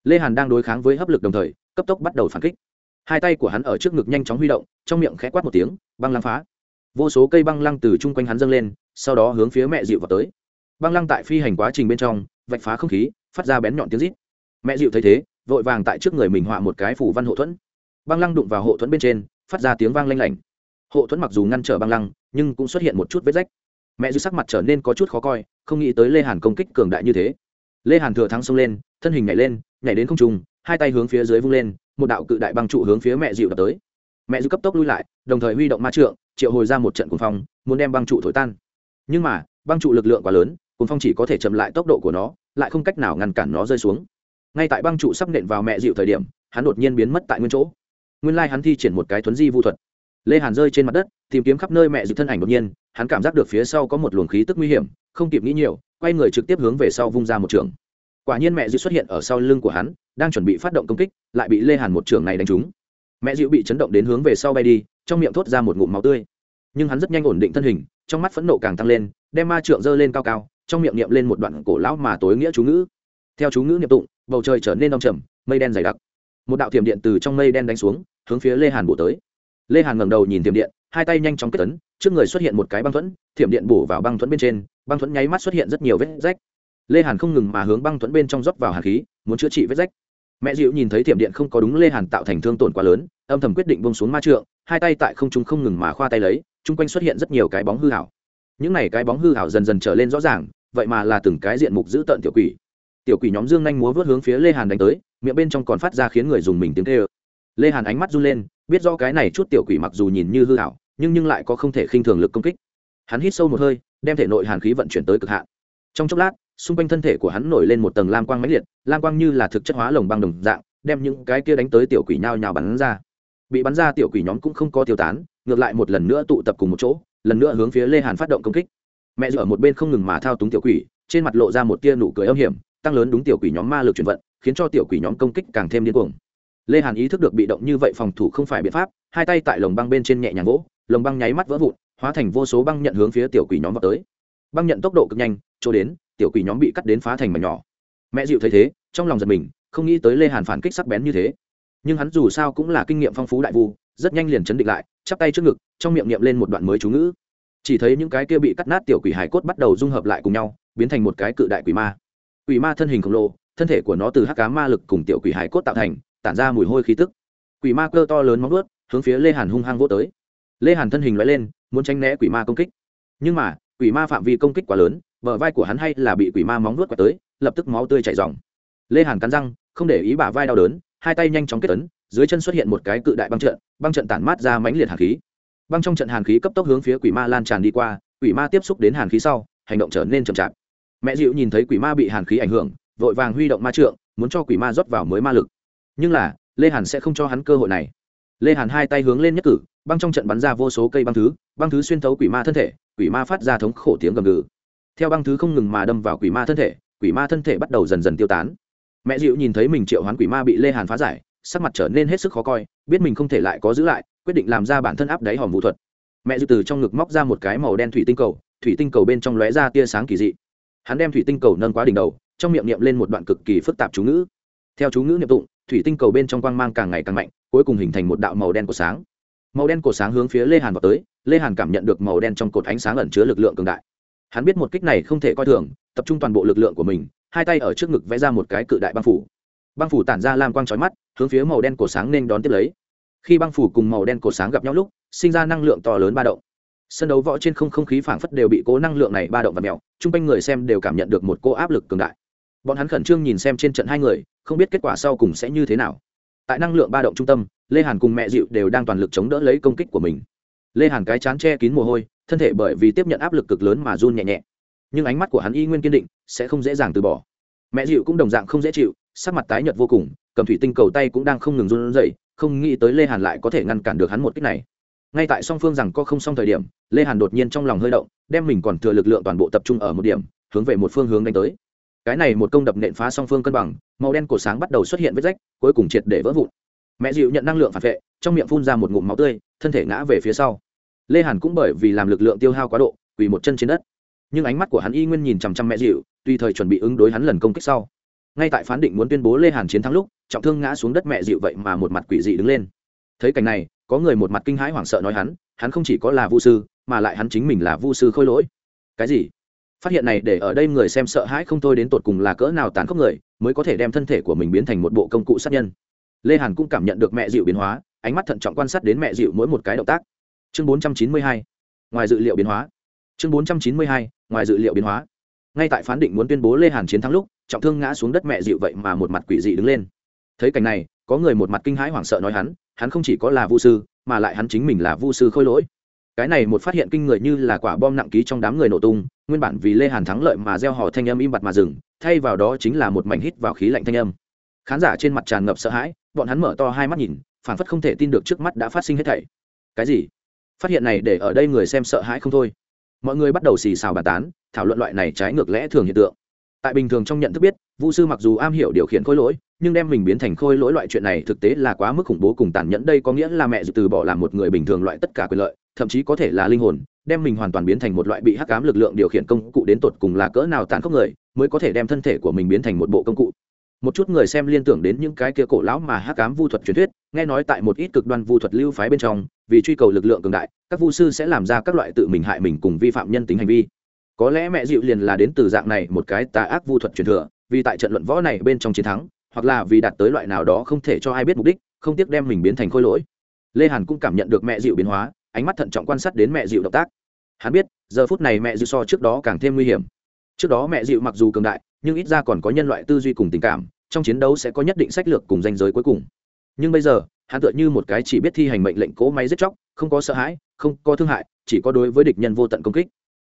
Speaker 1: Lê hàn đang đối kháng với hấp lực đồng thời, cấp tốc bắt đầu phản kích. Hai tay của hắn ở trước ngực nhanh chóng huy động, trong miệng khẽ quát một tiếng, băng lăng phá. Vô số cây băng lăng từ chung quanh hắn dâng lên, sau đó hướng phía mẹ dịu vào tới. Băng lăng tại phi hành quá trình bên trong, vạch phá không khí, phát ra bén nhọn tiếng rít. Mẹ dịu thấy thế vội vàng tại trước người mình họa một cái phủ văn hộ thuẫn. Băng lăng đụng vào hộ thuẫn bên trên, phát ra tiếng vang lanh lảnh. Hộ thuẫn mặc dù ngăn trở băng lăng, nhưng cũng xuất hiện một chút vết rách. Mẹ dư sắc mặt trở nên có chút khó coi, không nghĩ tới lê hàn công kích cường đại như thế. Lê hàn thừa thắng xông lên, thân hình nhảy lên, nhảy đến không trung, hai tay hướng phía dưới vung lên, một đạo cự đại băng trụ hướng phía mẹ dịu đập tới. Mẹ dịu cấp tốc lui lại, đồng thời huy động ma trượng, triệu hồi ra một trận cuồng phong, muốn đem băng trụ thổi tan. Nhưng mà, băng trụ lực lượng quá lớn, cuồng phong chỉ có thể chậm lại tốc độ của nó, lại không cách nào ngăn cản nó rơi xuống ngay tại băng trụ sắp nện vào mẹ dịu thời điểm, hắn đột nhiên biến mất tại nguyên chỗ. Nguyên lai hắn thi triển một cái thuấn di vu thuật. Lê hàn rơi trên mặt đất, tìm kiếm khắp nơi mẹ dịu thân ảnh đột nhiên, hắn cảm giác được phía sau có một luồng khí tức nguy hiểm, không kịp nghĩ nhiều, quay người trực tiếp hướng về sau vung ra một trường. Quả nhiên mẹ dịu xuất hiện ở sau lưng của hắn, đang chuẩn bị phát động công kích, lại bị lê hàn một trường này đánh trúng. Mẹ dịu bị chấn động đến hướng về sau bay đi, trong miệng thốt ra một ngụm máu tươi. Nhưng hắn rất nhanh ổn định thân hình, trong mắt phẫn nộ càng tăng lên, đem ma trượng dơ lên cao cao, trong miệng niệm lên một đoạn cổ lão mà tối nghĩa chú ngữ. Theo chú ngữ niệm tụng bầu trời trở nên đông trầm, mây đen dày đặc. Một đạo thiểm điện từ trong mây đen đánh xuống, hướng phía lê hàn bổ tới. Lê hàn ngẩng đầu nhìn thiểm điện, hai tay nhanh chóng kết tấn, trước người xuất hiện một cái băng thuẫn, thiểm điện bổ vào băng thuẫn bên trên, băng thuẫn nháy mắt xuất hiện rất nhiều vết rách. Lê hàn không ngừng mà hướng băng thuẫn bên trong rót vào hàn khí, muốn chữa trị vết rách. Mẹ dịu nhìn thấy thiểm điện không có đúng lê hàn tạo thành thương tổn quá lớn, âm thầm quyết định bông xuống ma trượng, hai tay tại không trung không ngừng mà khoa tay lấy, chung quanh xuất hiện rất nhiều cái bóng hư hảo những này cái bóng hư hảo dần dần trở lên rõ ràng, vậy mà là từng cái diện mục giữ tợn tiểu quỷ tiểu quỷ nhóm dương nhanh múa vớt hướng phía lê hàn đánh tới, miệng bên trong còn phát ra khiến người dùng mình tiếng kêu. Lê hàn ánh mắt run lên, biết do cái này chút tiểu quỷ mặc dù nhìn như hư hảo nhưng nhưng lại có không thể khinh thường lực công kích. Hắn hít sâu một hơi, đem thể nội hàn khí vận chuyển tới cực hạn. Trong chốc lát, xung quanh thân thể của hắn nổi lên một tầng lam quang mãnh liệt, lam quang như là thực chất hóa lồng băng đồng dạng, đem những cái kia đánh tới tiểu quỷ nhao nhào bắn ra. Bị bắn ra tiểu quỷ nhóm cũng không có tiêu tán, ngược lại một lần nữa tụ tập cùng một chỗ, lần nữa hướng phía lê hàn phát động công kích. Mẹ dựa một bên không ngừng mà thao túng tiểu quỷ, trên mặt lộ ra một tia nụ cười âm hiểm tăng lớn đúng tiểu quỷ nhóm ma lực chuyển vận, khiến cho tiểu quỷ nhóm công kích càng thêm điên cuồng. Lê hàn ý thức được bị động như vậy phòng thủ không phải biện pháp, hai tay tại lồng băng bên trên nhẹ nhàng vỗ, lồng băng nháy mắt vỡ vụn, hóa thành vô số băng nhận hướng phía tiểu quỷ nhóm vào tới. Băng nhận tốc độ cực nhanh, chỗ đến, tiểu quỷ nhóm bị cắt đến phá thành mảnh nhỏ. Mẹ dịu thấy thế, trong lòng giật mình, không nghĩ tới lê hàn phản kích sắc bén như thế. Nhưng hắn dù sao cũng là kinh nghiệm phong phú đại vu, rất nhanh liền chấn định lại, chắp tay trước ngực, trong miệng niệm lên một đoạn mới chú ngữ. Chỉ thấy những cái kia bị cắt nát tiểu quỷ hải cốt bắt đầu dung hợp lại cùng nhau, biến thành một cái cự đại quỷ ma quỷ ma thân hình khổng lồ, thân thể của nó từ hắc cá ma lực cùng tiểu quỷ hải cốt tạo thành, tản ra mùi hôi khí tức. Quỷ ma cơ to lớn móng vuốt, hướng phía lê hàn hung hăng vỗ tới. Lê hàn thân hình loại lên, muốn tránh né quỷ ma công kích. Nhưng mà, quỷ ma phạm vi công kích quá lớn, bờ vai của hắn hay là bị quỷ ma móng vuốt quẹt tới, lập tức máu tươi chảy ròng. Lê hàn cắn răng, không để ý bả vai đau đớn, hai tay nhanh chóng kết tấn dưới chân xuất hiện một cái cự đại băng trận băng trận tản mát ra mãnh liệt hàn khí. Băng trong trận hàn khí cấp tốc hướng phía quỷ ma lan tràn đi qua, quỷ ma tiếp xúc đến hàn khí sau, hành động trở nên chậm chạp mẹ dịu nhìn thấy quỷ ma bị hàn khí ảnh hưởng, vội vàng huy động ma trượng, muốn cho quỷ ma rót vào mới ma lực. Nhưng là, lê hàn sẽ không cho hắn cơ hội này. Lê hàn hai tay hướng lên nhất cử, băng trong trận bắn ra vô số cây băng thứ băng thứ xuyên thấu quỷ ma thân thể, quỷ ma phát ra thống khổ tiếng gầm gừ. Theo băng thứ không ngừng mà đâm vào quỷ ma thân thể, quỷ ma thân thể bắt đầu dần dần tiêu tán. Mẹ dịu nhìn thấy mình triệu hoán quỷ ma bị lê hàn phá giải, sắc mặt trở nên hết sức khó coi, biết mình không thể lại có giữ lại, quyết định làm ra bản thân áp đáy hòm vũ thuật. Mẹ dịu từ trong ngực móc ra một cái màu đen thủy tinh cầu, thủy tinh cầu bên trong lóe ra tia sáng kỳ dị hắn đem thủy tinh cầu nâng quá đỉnh đầu, trong miệng niệm lên một đoạn cực kỳ phức tạp chú ngữ. Theo chú ngữ niệm tụng, thủy tinh cầu bên trong quang mang càng ngày càng mạnh, cuối cùng hình thành một đạo màu đen của sáng. Màu đen của sáng hướng phía lê hàn vào tới, lê hàn cảm nhận được màu đen trong cột ánh sáng ẩn chứa lực lượng cường đại. Hắn biết một kích này không thể coi thường, tập trung toàn bộ lực lượng của mình, hai tay ở trước ngực vẽ ra một cái cự đại băng phủ. Băng phủ tản ra lam quang trói mắt, hướng phía màu đen của sáng nên đón tiếp lấy. Khi băng phủ cùng màu đen của sáng gặp nhau lúc, sinh ra năng lượng to lớn ba động sân đấu võ trên không không khí phảng phất đều bị cố năng lượng này ba động và mèo, chung quanh người xem đều cảm nhận được một cô áp lực cường đại. Bọn hắn khẩn trương nhìn xem trên trận hai người, không biết kết quả sau cùng sẽ như thế nào. Tại năng lượng ba động trung tâm, lê hàn cùng mẹ dịu đều đang toàn lực chống đỡ lấy công kích của mình. Lê hàn cái chán che kín mồ hôi, thân thể bởi vì tiếp nhận áp lực cực lớn mà run nhẹ nhẹ. Nhưng ánh mắt của hắn y nguyên kiên định, sẽ không dễ dàng từ bỏ. Mẹ dịu cũng đồng dạng không dễ chịu, sắc mặt tái nhợt vô cùng, cầm thủy tinh cầu tay cũng đang không ngừng run rẩy, không nghĩ tới lê hàn lại có thể ngăn cản được hắn một cách này ngay tại song phương rằng có không xong thời điểm, lê hàn đột nhiên trong lòng hơi động, đem mình còn thừa lực lượng toàn bộ tập trung ở một điểm, hướng về một phương hướng đánh tới. Cái này một công đập nện phá song phương cân bằng, màu đen cổ sáng bắt đầu xuất hiện vết rách, cuối cùng triệt để vỡ vụn. Mẹ dịu nhận năng lượng phản vệ, trong miệng phun ra một ngụm máu tươi, thân thể ngã về phía sau. Lê hàn cũng bởi vì làm lực lượng tiêu hao quá độ, quỳ một chân trên đất. Nhưng ánh mắt của hắn y nguyên nhìn chằm chằm mẹ dịu tùy thời chuẩn bị ứng đối hắn lần công kích sau. Ngay tại phán định muốn tuyên bố lê hàn chiến thắng lúc, trọng thương ngã xuống đất mẹ dịu vậy mà một mặt quỷ dị đứng lên. Thấy cảnh này có người một mặt kinh hãi hoảng sợ nói hắn hắn không chỉ có là vu sư, mà lại hắn chính mình là vu sư khôi lỗi. Cái gì? Phát hiện này để ở đây người xem sợ hãi không thôi đến tột cùng là cỡ nào tàn khốc người, mới có thể đem thân thể của mình biến thành một bộ công cụ sát nhân. Lê hàn cũng cảm nhận được mẹ dịu biến hóa, ánh mắt thận trọng quan sát đến mẹ dịu mỗi một cái động tác. Chương 492. ngoài dự liệu biến hóa. Chương 492. ngoài dự liệu biến hóa. Ngay tại phán định muốn tuyên bố lê hàn chiến thắng lúc, trọng thương ngã xuống đất mẹ dịu vậy mà một mặt quỷ dị đứng lên. Thấy cảnh này, có người một mặt kinh hãi hoảng sợ nói hắn hắn không chỉ có là vu sư, mà lại hắn chính mình là vu sư khôi lỗi. Cái này một phát hiện kinh người như là quả bom nặng ký trong đám người nổ tung, nguyên bản vì lê hàn thắng lợi mà gieo hò thanh âm im bặt mà dừng, thay vào đó chính là một mảnh hít vào khí lạnh thanh âm. Khán giả trên mặt tràn ngập sợ hãi, bọn hắn mở to hai mắt nhìn, phản phất không thể tin được trước mắt đã phát sinh hết thảy. Cái gì? Phát hiện này để ở đây người xem sợ hãi không thôi. Mọi người bắt đầu xì xào bàn tán, thảo luận loại này trái ngược lẽ thường hiện tượng. Tại bình thường trong nhận thức biết, vu sư mặc dù am hiểu điều khiển khôi lỗi nhưng đem mình biến thành khôi lỗi loại chuyện này thực tế là quá mức khủng bố cùng tàn nhẫn. Đây có nghĩa là mẹ dự từ bỏ làm một người bình thường loại tất cả quyền lợi, thậm chí có thể là linh hồn, đem mình hoàn toàn biến thành một loại bị hắc cám lực lượng điều khiển công cụ đến tột cùng là cỡ nào tàn khốc người, mới có thể đem thân thể của mình biến thành một bộ công cụ. Một chút người xem liên tưởng đến những cái kia cổ lão mà hắc cám vu thuật truyền thuyết, nghe nói tại một ít cực đoan vu thuật lưu phái bên trong, vì truy cầu lực lượng cường đại, các vu sư sẽ làm ra các loại tự mình hại mình cùng vi phạm nhân tính hành vi. Có lẽ mẹ dịu liền là đến từ dạng này một cái tà ác vu thuật truyền thừa, vì tại trận luận võ này bên trong chiến thắng hoặc là vì đạt tới loại nào đó không thể cho ai biết mục đích, không tiếc đem mình biến thành khôi lỗi. Lê hàn cũng cảm nhận được mẹ dịu biến hóa, ánh mắt thận trọng quan sát đến mẹ dịu động tác. Hắn biết, giờ phút này mẹ dịu so trước đó càng thêm nguy hiểm. Trước đó mẹ dịu mặc dù cường đại, nhưng ít ra còn có nhân loại tư duy cùng tình cảm, trong chiến đấu sẽ có nhất định sách lược cùng danh giới cuối cùng. Nhưng bây giờ, hắn tựa như một cái chỉ biết thi hành mệnh lệnh cố máy giết chóc, không có sợ hãi, không có thương hại, chỉ có đối với địch nhân vô tận công kích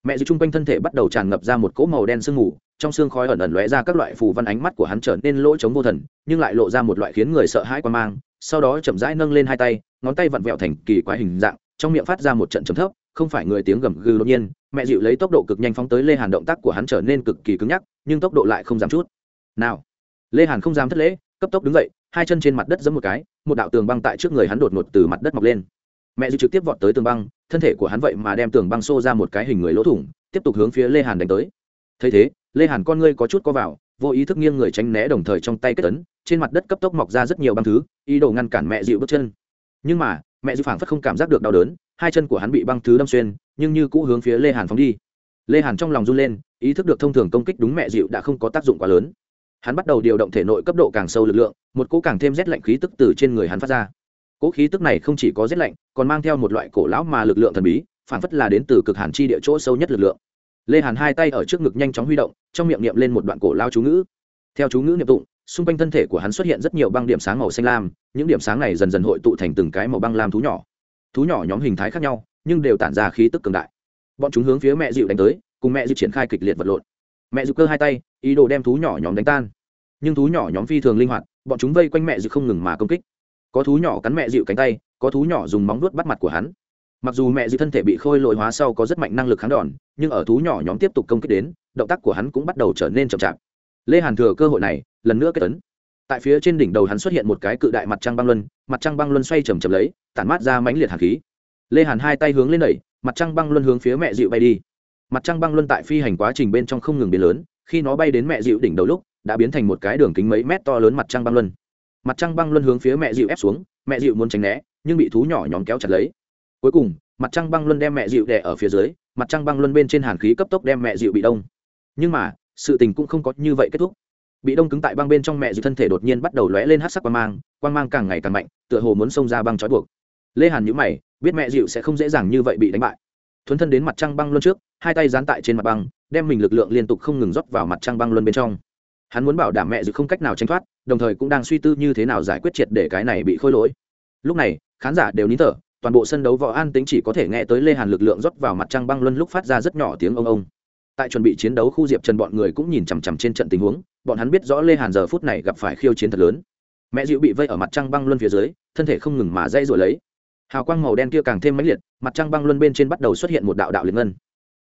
Speaker 1: mẹ dịu chung quanh thân thể bắt đầu tràn ngập ra một cỗ màu đen sương mù, trong xương khói ẩn ẩn lóe ra các loại phù văn ánh mắt của hắn trở nên lỗ chống vô thần, nhưng lại lộ ra một loại khiến người sợ hãi quan mang, sau đó chậm rãi nâng lên hai tay, ngón tay vặn vẹo thành kỳ quái hình dạng, trong miệng phát ra một trận trầm thấp, không phải người tiếng gầm gừ đột nhiên, mẹ dịu lấy tốc độ cực nhanh phóng tới lê hàn động tác của hắn trở nên cực kỳ cứng nhắc, nhưng tốc độ lại không giảm chút. Nào, lê hàn không dám thất lễ, cấp tốc đứng dậy, hai chân trên mặt đất giẫm một cái, một đạo tường băng tại trước người hắn đột ngột từ mặt đất mọc lên mẹ dư trực tiếp vọt tới tường băng, thân thể của hắn vậy mà đem tường băng xô ra một cái hình người lỗ thủng, tiếp tục hướng phía lê hàn đánh tới. Thấy thế, lê hàn con ngươi có chút co vào, vô ý thức nghiêng người tránh né đồng thời trong tay kết tấn trên mặt đất cấp tốc mọc ra rất nhiều băng thứ, ý đồ ngăn cản mẹ dịu bước chân. Nhưng mà, mẹ dịu phảng phất không cảm giác được đau đớn, hai chân của hắn bị băng thứ đâm xuyên, nhưng như cũ hướng phía lê hàn phóng đi. Lê hàn trong lòng run lên, ý thức được thông thường công kích đúng mẹ dịu đã không có tác dụng quá lớn. Hắn bắt đầu điều động thể nội cấp độ càng sâu lực lượng, một cỗ càng thêm rét lạnh khí tức từ trên người hắn phát ra cỗ khí tức này không chỉ có rét lạnh, còn mang theo một loại cổ lão mà lực lượng thần bí, phản phất là đến từ cực hàn chi địa chỗ sâu nhất lực lượng. Lê hàn hai tay ở trước ngực nhanh chóng huy động, trong miệng niệm lên một đoạn cổ lao chú ngữ. Theo chú ngữ niệm tụng, xung quanh thân thể của hắn xuất hiện rất nhiều băng điểm sáng màu xanh lam, những điểm sáng này dần dần hội tụ thành từng cái màu băng lam thú nhỏ. Thú nhỏ nhóm hình thái khác nhau, nhưng đều tản ra khí tức cường đại. Bọn chúng hướng phía mẹ dịu đánh tới, cùng mẹ dịu triển khai kịch liệt vật lộn. Mẹ dịu cơ hai tay, ý đồ đem thú nhỏ nhóm đánh tan. Nhưng thú nhỏ nhóm phi thường linh hoạt, bọn chúng vây quanh mẹ dịu không ngừng mà công kích có thú nhỏ cắn mẹ dịu cánh tay, có thú nhỏ dùng móng vuốt bắt mặt của hắn. Mặc dù mẹ dịu thân thể bị khôi lội hóa sau có rất mạnh năng lực kháng đòn, nhưng ở thú nhỏ nhóm tiếp tục công kích đến, động tác của hắn cũng bắt đầu trở nên chậm chạp. Lê hàn thừa cơ hội này, lần nữa kết tấn tại phía trên đỉnh đầu hắn xuất hiện một cái cự đại mặt trăng băng luân, mặt trăng băng luân xoay chầm chầm lấy, tản mát ra mãnh liệt hàn khí. Lê hàn hai tay hướng lên đẩy, mặt trăng băng luân hướng phía mẹ dịu bay đi. Mặt trăng băng luân tại phi hành quá trình bên trong không ngừng biến lớn, khi nó bay đến mẹ dịu đỉnh đầu lúc, đã biến thành một cái đường kính mấy mét to lớn mặt trăng băng luân mặt trăng băng luân hướng phía mẹ dịu ép xuống, mẹ dịu muốn tránh né, nhưng bị thú nhỏ nhóm kéo chặt lấy. Cuối cùng, mặt trăng băng luân đem mẹ dịu đè ở phía dưới, mặt trăng băng luân bên trên hàn khí cấp tốc đem mẹ dịu bị đông. Nhưng mà, sự tình cũng không có như vậy kết thúc. Bị đông cứng tại băng bên trong mẹ dịu thân thể đột nhiên bắt đầu lóe lên hát sắc quang mang quang mang càng ngày càng mạnh, tựa hồ muốn xông ra băng trói buộc. Lê hàn nhữ mày, biết mẹ dịu sẽ không dễ dàng như vậy bị đánh bại. Thuấn thân đến mặt trăng băng luân trước, hai tay dán tại trên mặt băng, đem mình lực lượng liên tục không ngừng rót vào mặt trăng băng luân bên trong hắn muốn bảo đảm mẹ dịu không cách nào tránh thoát, đồng thời cũng đang suy tư như thế nào giải quyết triệt để cái này bị khôi lỗi. Lúc này, khán giả đều nín thở, toàn bộ sân đấu võ an tính chỉ có thể nghe tới lê hàn lực lượng rót vào mặt trăng băng luân lúc phát ra rất nhỏ tiếng ông ông. Tại chuẩn bị chiến đấu khu diệp trần bọn người cũng nhìn chằm chằm trên trận tình huống, bọn hắn biết rõ lê hàn giờ phút này gặp phải khiêu chiến thật lớn. Mẹ dịu bị vây ở mặt trăng băng luân phía dưới, thân thể không ngừng mà dây rồi lấy. Hào quang màu đen kia càng thêm mãnh liệt, mặt trăng băng luân bên trên bắt đầu xuất hiện một đạo đạo liệt ngân.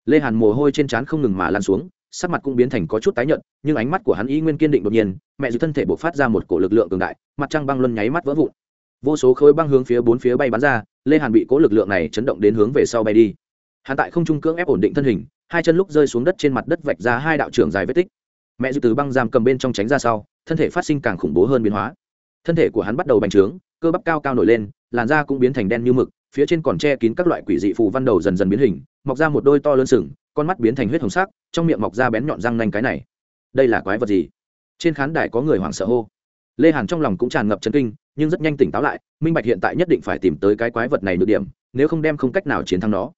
Speaker 1: Lê hàn mồ hôi trên trán không ngừng mà lan xuống sắc mặt cũng biến thành có chút tái nhợt, nhưng ánh mắt của hắn ý nguyên kiên định đột nhiên, mẹ dịu thân thể bộc phát ra một cổ lực lượng cường đại, mặt trăng băng luân nháy mắt vỡ vụn. Vô số khối băng hướng phía bốn phía bay bắn ra, lê hàn bị cố lực lượng này chấn động đến hướng về sau bay đi. Hắn tại không trung cưỡng ép ổn định thân hình, hai chân lúc rơi xuống đất trên mặt đất vạch ra hai đạo trưởng dài vết tích. Mẹ dư từ băng giam cầm bên trong tránh ra sau, thân thể phát sinh càng khủng bố hơn biến hóa. Thân thể của hắn bắt đầu bành trướng, cơ bắp cao cao nổi lên, làn da cũng biến thành đen như mực phía trên còn che kín các loại quỷ dị phù văn đầu dần dần biến hình, mọc ra một đôi to lớn sừng, con mắt biến thành huyết hồng sắc, trong miệng mọc ra bén nhọn răng nanh cái này. Đây là quái vật gì? Trên khán đài có người hoảng sợ hô. Lê hàn trong lòng cũng tràn ngập chấn kinh, nhưng rất nhanh tỉnh táo lại, minh bạch hiện tại nhất định phải tìm tới cái quái vật này được điểm, nếu không đem không cách nào chiến thắng nó.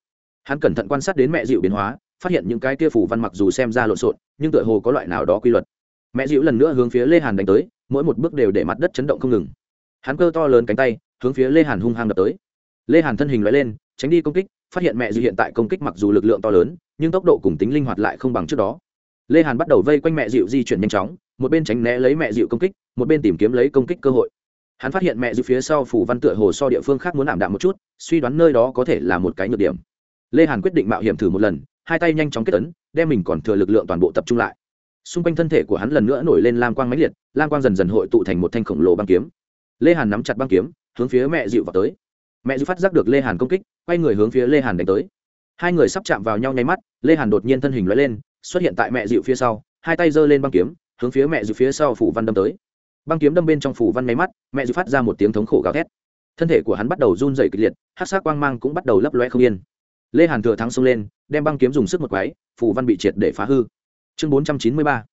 Speaker 1: Hắn cẩn thận quan sát đến mẹ dịu biến hóa, phát hiện những cái kia phủ văn mặc dù xem ra lộn xộn, nhưng tựa hồ có loại nào đó quy luật. Mẹ dịu lần nữa hướng phía lê hàn đánh tới, mỗi một bước đều để mặt đất chấn động không ngừng. Hắn cơ to lớn cánh tay, hướng phía lê hàn hung hăng đập tới lê hàn thân hình loại lên, tránh đi công kích, phát hiện mẹ dịu hiện tại công kích mặc dù lực lượng to lớn, nhưng tốc độ cùng tính linh hoạt lại không bằng trước đó. Lê hàn bắt đầu vây quanh mẹ dịu di chuyển nhanh chóng, một bên tránh né lấy mẹ dịu công kích, một bên tìm kiếm lấy công kích cơ hội. Hắn phát hiện mẹ dịu phía sau phủ văn tựa hồ so địa phương khác muốn ảm đạm một chút, suy đoán nơi đó có thể là một cái nhược điểm. Lê hàn quyết định mạo hiểm thử một lần, hai tay nhanh chóng kết ấn, đem mình còn thừa lực lượng toàn bộ tập trung lại. Xung quanh thân thể của hắn lần nữa nổi lên lam quang mãnh liệt, lam quang dần dần hội tụ thành một thanh khổng lồ băng kiếm. Lê hàn nắm chặt băng kiếm, hướng phía mẹ dịu vào tới mẹ dư phát giác được lê hàn công kích quay người hướng phía lê hàn đánh tới hai người sắp chạm vào nhau nháy mắt lê hàn đột nhiên thân hình lóe lên xuất hiện tại mẹ dịu phía sau hai tay giơ lên băng kiếm hướng phía mẹ dịu phía sau phủ văn đâm tới băng kiếm đâm bên trong phủ văn nháy mắt mẹ dịu phát ra một tiếng thống khổ gào thét thân thể của hắn bắt đầu run dày kịch liệt hát sát quang mang cũng bắt đầu lấp loe không yên lê hàn thừa thắng xông lên đem băng kiếm dùng sức một quái phủ văn bị triệt để phá hư chương bốn trăm chín mươi ba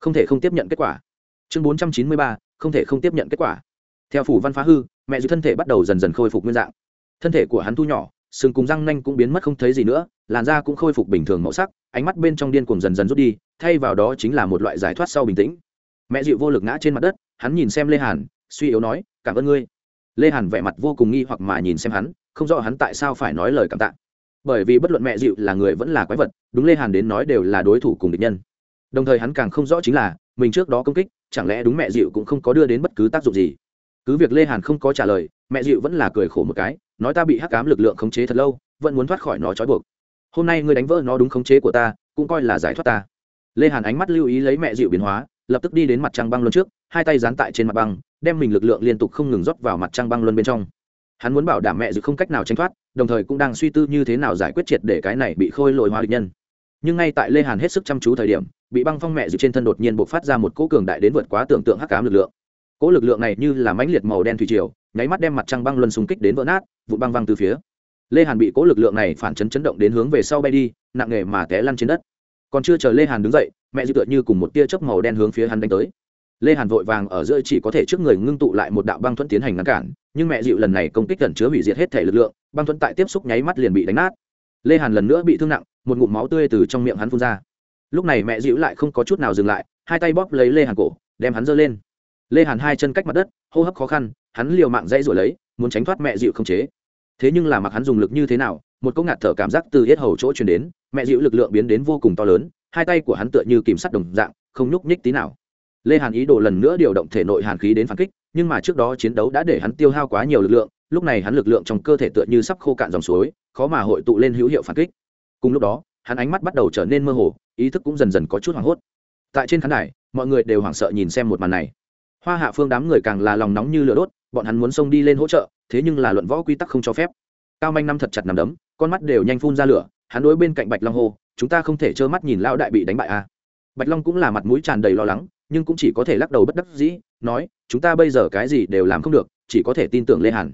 Speaker 1: không thể không tiếp nhận kết quả chương bốn trăm chín mươi ba không thể không tiếp nhận kết quả theo phủ văn phá hư, mẹ dịu thân thể bắt đầu dần dần khôi phục nguyên dạng. Thân thể của hắn thu nhỏ sừng cùng răng nanh cũng biến mất không thấy gì nữa, làn da cũng khôi phục bình thường màu sắc, ánh mắt bên trong điên cuồng dần dần rút đi, thay vào đó chính là một loại giải thoát sau bình tĩnh. Mẹ dịu vô lực ngã trên mặt đất, hắn nhìn xem lê hàn, suy yếu nói, cảm ơn ngươi. Lê hàn vẻ mặt vô cùng nghi hoặc mà nhìn xem hắn, không rõ hắn tại sao phải nói lời cảm tạ. Bởi vì bất luận mẹ dịu là người vẫn là quái vật, đúng lê hàn đến nói đều là đối thủ cùng địch nhân. Đồng thời hắn càng không rõ chính là, mình trước đó công kích, chẳng lẽ đúng mẹ dịu cũng không có đưa đến bất cứ tác dụng gì? Cứ việc lê hàn không có trả lời, mẹ dịu vẫn là cười khổ một cái, nói ta bị hắc cám lực lượng khống chế thật lâu, vẫn muốn thoát khỏi nó trói buộc. Hôm nay ngươi đánh vỡ nó đúng khống chế của ta, cũng coi là giải thoát ta. Lê hàn ánh mắt lưu ý lấy mẹ dịu biến hóa, lập tức đi đến mặt trăng băng luân trước, hai tay dán tại trên mặt băng, đem mình lực lượng liên tục không ngừng rót vào mặt trăng băng luân bên trong. Hắn muốn bảo đảm mẹ dịu không cách nào tránh thoát, đồng thời cũng đang suy tư như thế nào giải quyết triệt để cái này bị khôi lội hóa địch nhân. Nhưng ngay tại lê hàn hết sức chăm chú thời điểm, bị băng phong mẹ dịu trên thân đột nhiên bộc phát ra một cỗ cường đại đến vượt quá tưởng tượng hắc cám lực lượng cỗ lực lượng này như là mãnh liệt màu đen thủy triều, nháy mắt đem mặt trăng băng luân xung kích đến vỡ nát vụ băng văng từ phía. Lê hàn bị cỗ lực lượng này phản chấn chấn động đến hướng về sau bay đi, nặng nề mà té lăn trên đất. Còn chưa chờ lê hàn đứng dậy, mẹ dư tựa như cùng một tia chớp màu đen hướng phía hắn đánh tới. Lê hàn vội vàng ở giữa chỉ có thể trước người ngưng tụ lại một đạo băng thuẫn tiến hành ngăn cản, nhưng mẹ dịu lần này công kích gần chứa hủy diệt hết thể lực lượng, băng thuẫn tại tiếp xúc nháy mắt liền bị đánh nát. Lê hàn lần nữa bị thương nặng, một ngụm máu tươi từ trong miệng hắn phun ra. Lúc này mẹ dịu lại không có chút nào dừng lại, hai tay bóp lấy lê hàn cổ, đem hắn giơ lên lê hàn hai chân cách mặt đất, hô hấp khó khăn, hắn liều mạng dãy rồi lấy, muốn tránh thoát mẹ dịu không chế. Thế nhưng là mặc hắn dùng lực như thế nào, một cỗ ngạt thở cảm giác từ hết hầu chỗ truyền đến, mẹ dịu lực lượng biến đến vô cùng to lớn, hai tay của hắn tựa như kìm sắt đồng dạng, không nhúc nhích tí nào. Lê hàn ý đồ lần nữa điều động thể nội hàn khí đến phản kích, nhưng mà trước đó chiến đấu đã để hắn tiêu hao quá nhiều lực lượng, lúc này hắn lực lượng trong cơ thể tựa như sắp khô cạn dòng suối, khó mà hội tụ lên hữu hiệu phản kích. Cùng lúc đó, hắn ánh mắt bắt đầu trở nên mơ hồ, ý thức cũng dần dần có chút hoảng hốt. Tại trên khán đài, mọi người đều hoảng sợ nhìn xem một màn này hoa hạ phương đám người càng là lòng nóng như lửa đốt, bọn hắn muốn xông đi lên hỗ trợ, thế nhưng là luận võ quy tắc không cho phép. Cao manh năm thật chặt nằm đấm, con mắt đều nhanh phun ra lửa, hắn đối bên cạnh bạch long hô, chúng ta không thể trơ mắt nhìn lao đại bị đánh bại à. bạch long cũng là mặt mũi tràn đầy lo lắng, nhưng cũng chỉ có thể lắc đầu bất đắc dĩ, nói, chúng ta bây giờ cái gì đều làm không được, chỉ có thể tin tưởng lê hàn.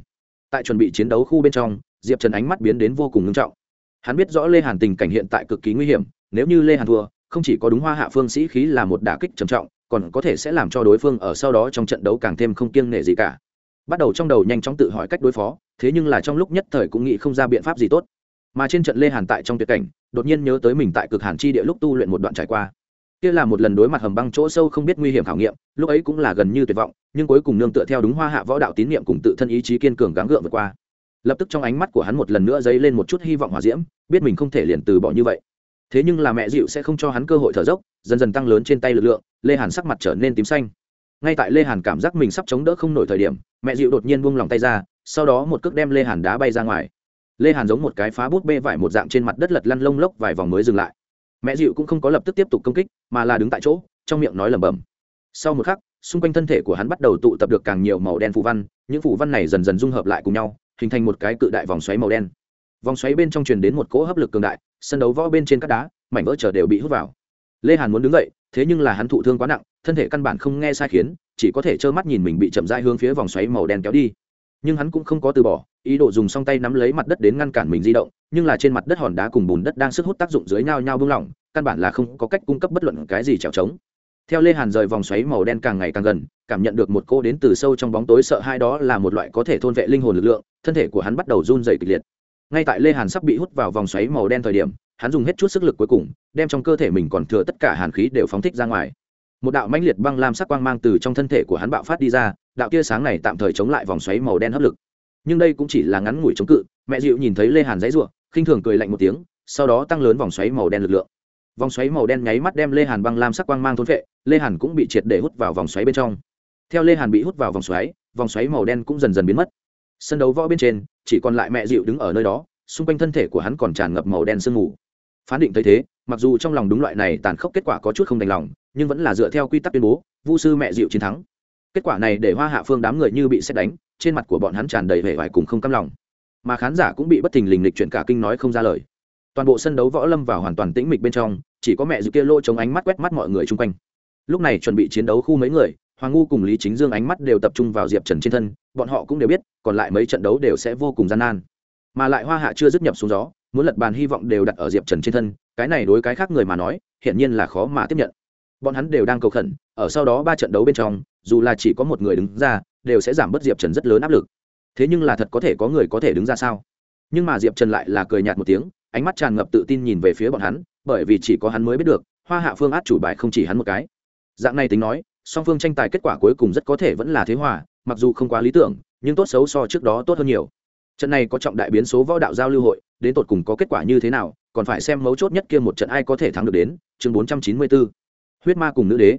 Speaker 1: Tại chuẩn bị chiến đấu khu bên trong, diệp trần ánh mắt biến đến vô cùng nghiêm trọng. Hắn biết rõ lê hàn tình cảnh hiện tại cực kỳ nguy hiểm, nếu như lê hàn thua, không chỉ có đúng hoa hạ phương sĩ khí là một đả kích trầm trọng còn có thể sẽ làm cho đối phương ở sau đó trong trận đấu càng thêm không kiêng nể gì cả. Bắt đầu trong đầu nhanh chóng tự hỏi cách đối phó, thế nhưng là trong lúc nhất thời cũng nghĩ không ra biện pháp gì tốt. Mà trên trận lê hàn tại trong tuyệt cảnh, đột nhiên nhớ tới mình tại cực hàn chi địa lúc tu luyện một đoạn trải qua. Kia là một lần đối mặt hầm băng chỗ sâu không biết nguy hiểm khảo nghiệm, lúc ấy cũng là gần như tuyệt vọng, nhưng cuối cùng nương tựa theo đúng hoa hạ võ đạo tín niệm cùng tự thân ý chí kiên cường gắng gượng vượt qua. Lập tức trong ánh mắt của hắn một lần nữa dấy lên một chút hy vọng hòa diễm, biết mình không thể liền từ bỏ như vậy thế nhưng là mẹ dịu sẽ không cho hắn cơ hội thở dốc, dần dần tăng lớn trên tay lực lượng, lê hàn sắc mặt trở nên tím xanh. Ngay tại lê hàn cảm giác mình sắp chống đỡ không nổi thời điểm, mẹ dịu đột nhiên buông lòng tay ra, sau đó một cước đem lê hàn đá bay ra ngoài. Lê hàn giống một cái phá bút bê vải một dạng trên mặt đất lật lăn lông lốc vài vòng mới dừng lại. Mẹ dịu cũng không có lập tức tiếp tục công kích, mà là đứng tại chỗ, trong miệng nói lẩm bẩm. Sau một khắc, xung quanh thân thể của hắn bắt đầu tụ tập được càng nhiều màu đen phù văn, những phù văn này dần dần dung hợp lại cùng nhau, hình thành một cái cự đại vòng xoáy màu đen vòng xoáy bên trong truyền đến một cỗ hấp lực cường đại, sân đấu võ bên trên các đá, mảnh vỡ trở đều bị hút vào. Lê hàn muốn đứng dậy, thế nhưng là hắn thụ thương quá nặng, thân thể căn bản không nghe sai khiến, chỉ có thể trơ mắt nhìn mình bị chậm rãi hướng phía vòng xoáy màu đen kéo đi. Nhưng hắn cũng không có từ bỏ, ý đồ dùng song tay nắm lấy mặt đất đến ngăn cản mình di động, nhưng là trên mặt đất hòn đá cùng bùn đất đang sức hút tác dụng dưới nhau nhau bung lỏng, căn bản là không có cách cung cấp bất luận cái gì trèo trống. Theo lê hàn rời vòng xoáy màu đen càng ngày càng gần, cảm nhận được một cô đến từ sâu trong bóng tối sợ hai đó là một loại có thể thôn vệ linh hồn lực lượng, thân thể của hắn bắt đầu run dày kịch liệt ngay tại lê hàn sắp bị hút vào vòng xoáy màu đen thời điểm, hắn dùng hết chút sức lực cuối cùng, đem trong cơ thể mình còn thừa tất cả hàn khí đều phóng thích ra ngoài. Một đạo mãnh liệt băng lam sắc quang mang từ trong thân thể của hắn bạo phát đi ra, đạo tia sáng này tạm thời chống lại vòng xoáy màu đen hấp lực. Nhưng đây cũng chỉ là ngắn ngủi chống cự, mẹ dịu nhìn thấy lê hàn dãy ruộng khinh thường cười lạnh một tiếng, sau đó tăng lớn vòng xoáy màu đen lực lượng. Vòng xoáy màu đen nháy mắt đem lê hàn băng lam sắc quang mang thôn vệ lê hàn cũng bị triệt để hút vào vòng xoáy bên trong. Theo lê hàn bị hút vào vòng xoáy vòng xoáy màu đen cũng dần dần biến mất sân đấu võ bên trên, chỉ còn lại mẹ dịu đứng ở nơi đó, xung quanh thân thể của hắn còn tràn ngập màu đen sương mù. Phán định thấy thế, mặc dù trong lòng đúng loại này tàn khốc kết quả có chút không đành lòng, nhưng vẫn là dựa theo quy tắc tuyên bố, vu sư mẹ dịu chiến thắng. Kết quả này để hoa hạ phương đám người như bị xét đánh, trên mặt của bọn hắn tràn đầy vẻ vải cùng không căm lòng. Mà khán giả cũng bị bất thình lình lịch chuyện cả kinh nói không ra lời. Toàn bộ sân đấu võ lâm vào hoàn toàn tĩnh mịch bên trong, chỉ có mẹ dịu kia lô chống ánh mắt quét mắt mọi người chung quanh. Lúc này chuẩn bị chiến đấu khu mấy người hoàng ngu cùng lý chính dương ánh mắt đều tập trung vào diệp trần trên thân, bọn họ cũng đều biết, còn lại mấy trận đấu đều sẽ vô cùng gian nan. Mà lại hoa hạ chưa dứt nhập xuống gió, muốn lật bàn hy vọng đều đặt ở diệp trần trên thân, cái này đối cái khác người mà nói, hiển nhiên là khó mà tiếp nhận. Bọn hắn đều đang cầu khẩn, ở sau đó ba trận đấu bên trong, dù là chỉ có một người đứng ra, đều sẽ giảm bớt diệp trần rất lớn áp lực. Thế nhưng là thật có thể có người có thể đứng ra sao? Nhưng mà diệp trần lại là cười nhạt một tiếng, ánh mắt tràn ngập tự tin nhìn về phía bọn hắn, bởi vì chỉ có hắn mới biết được, hoa hạ phương át chủ bài không chỉ hắn một cái. Dạng này tính nói song phương tranh tài kết quả cuối cùng rất có thể vẫn là thế hòa, mặc dù không quá lý tưởng, nhưng tốt xấu so trước đó tốt hơn nhiều trận này có trọng đại biến số võ đạo giao lưu hội, đến tột cùng có kết quả như thế nào, còn phải xem mấu chốt nhất kia một trận ai có thể thắng được đến, chương 494. huyết ma cùng nữ đế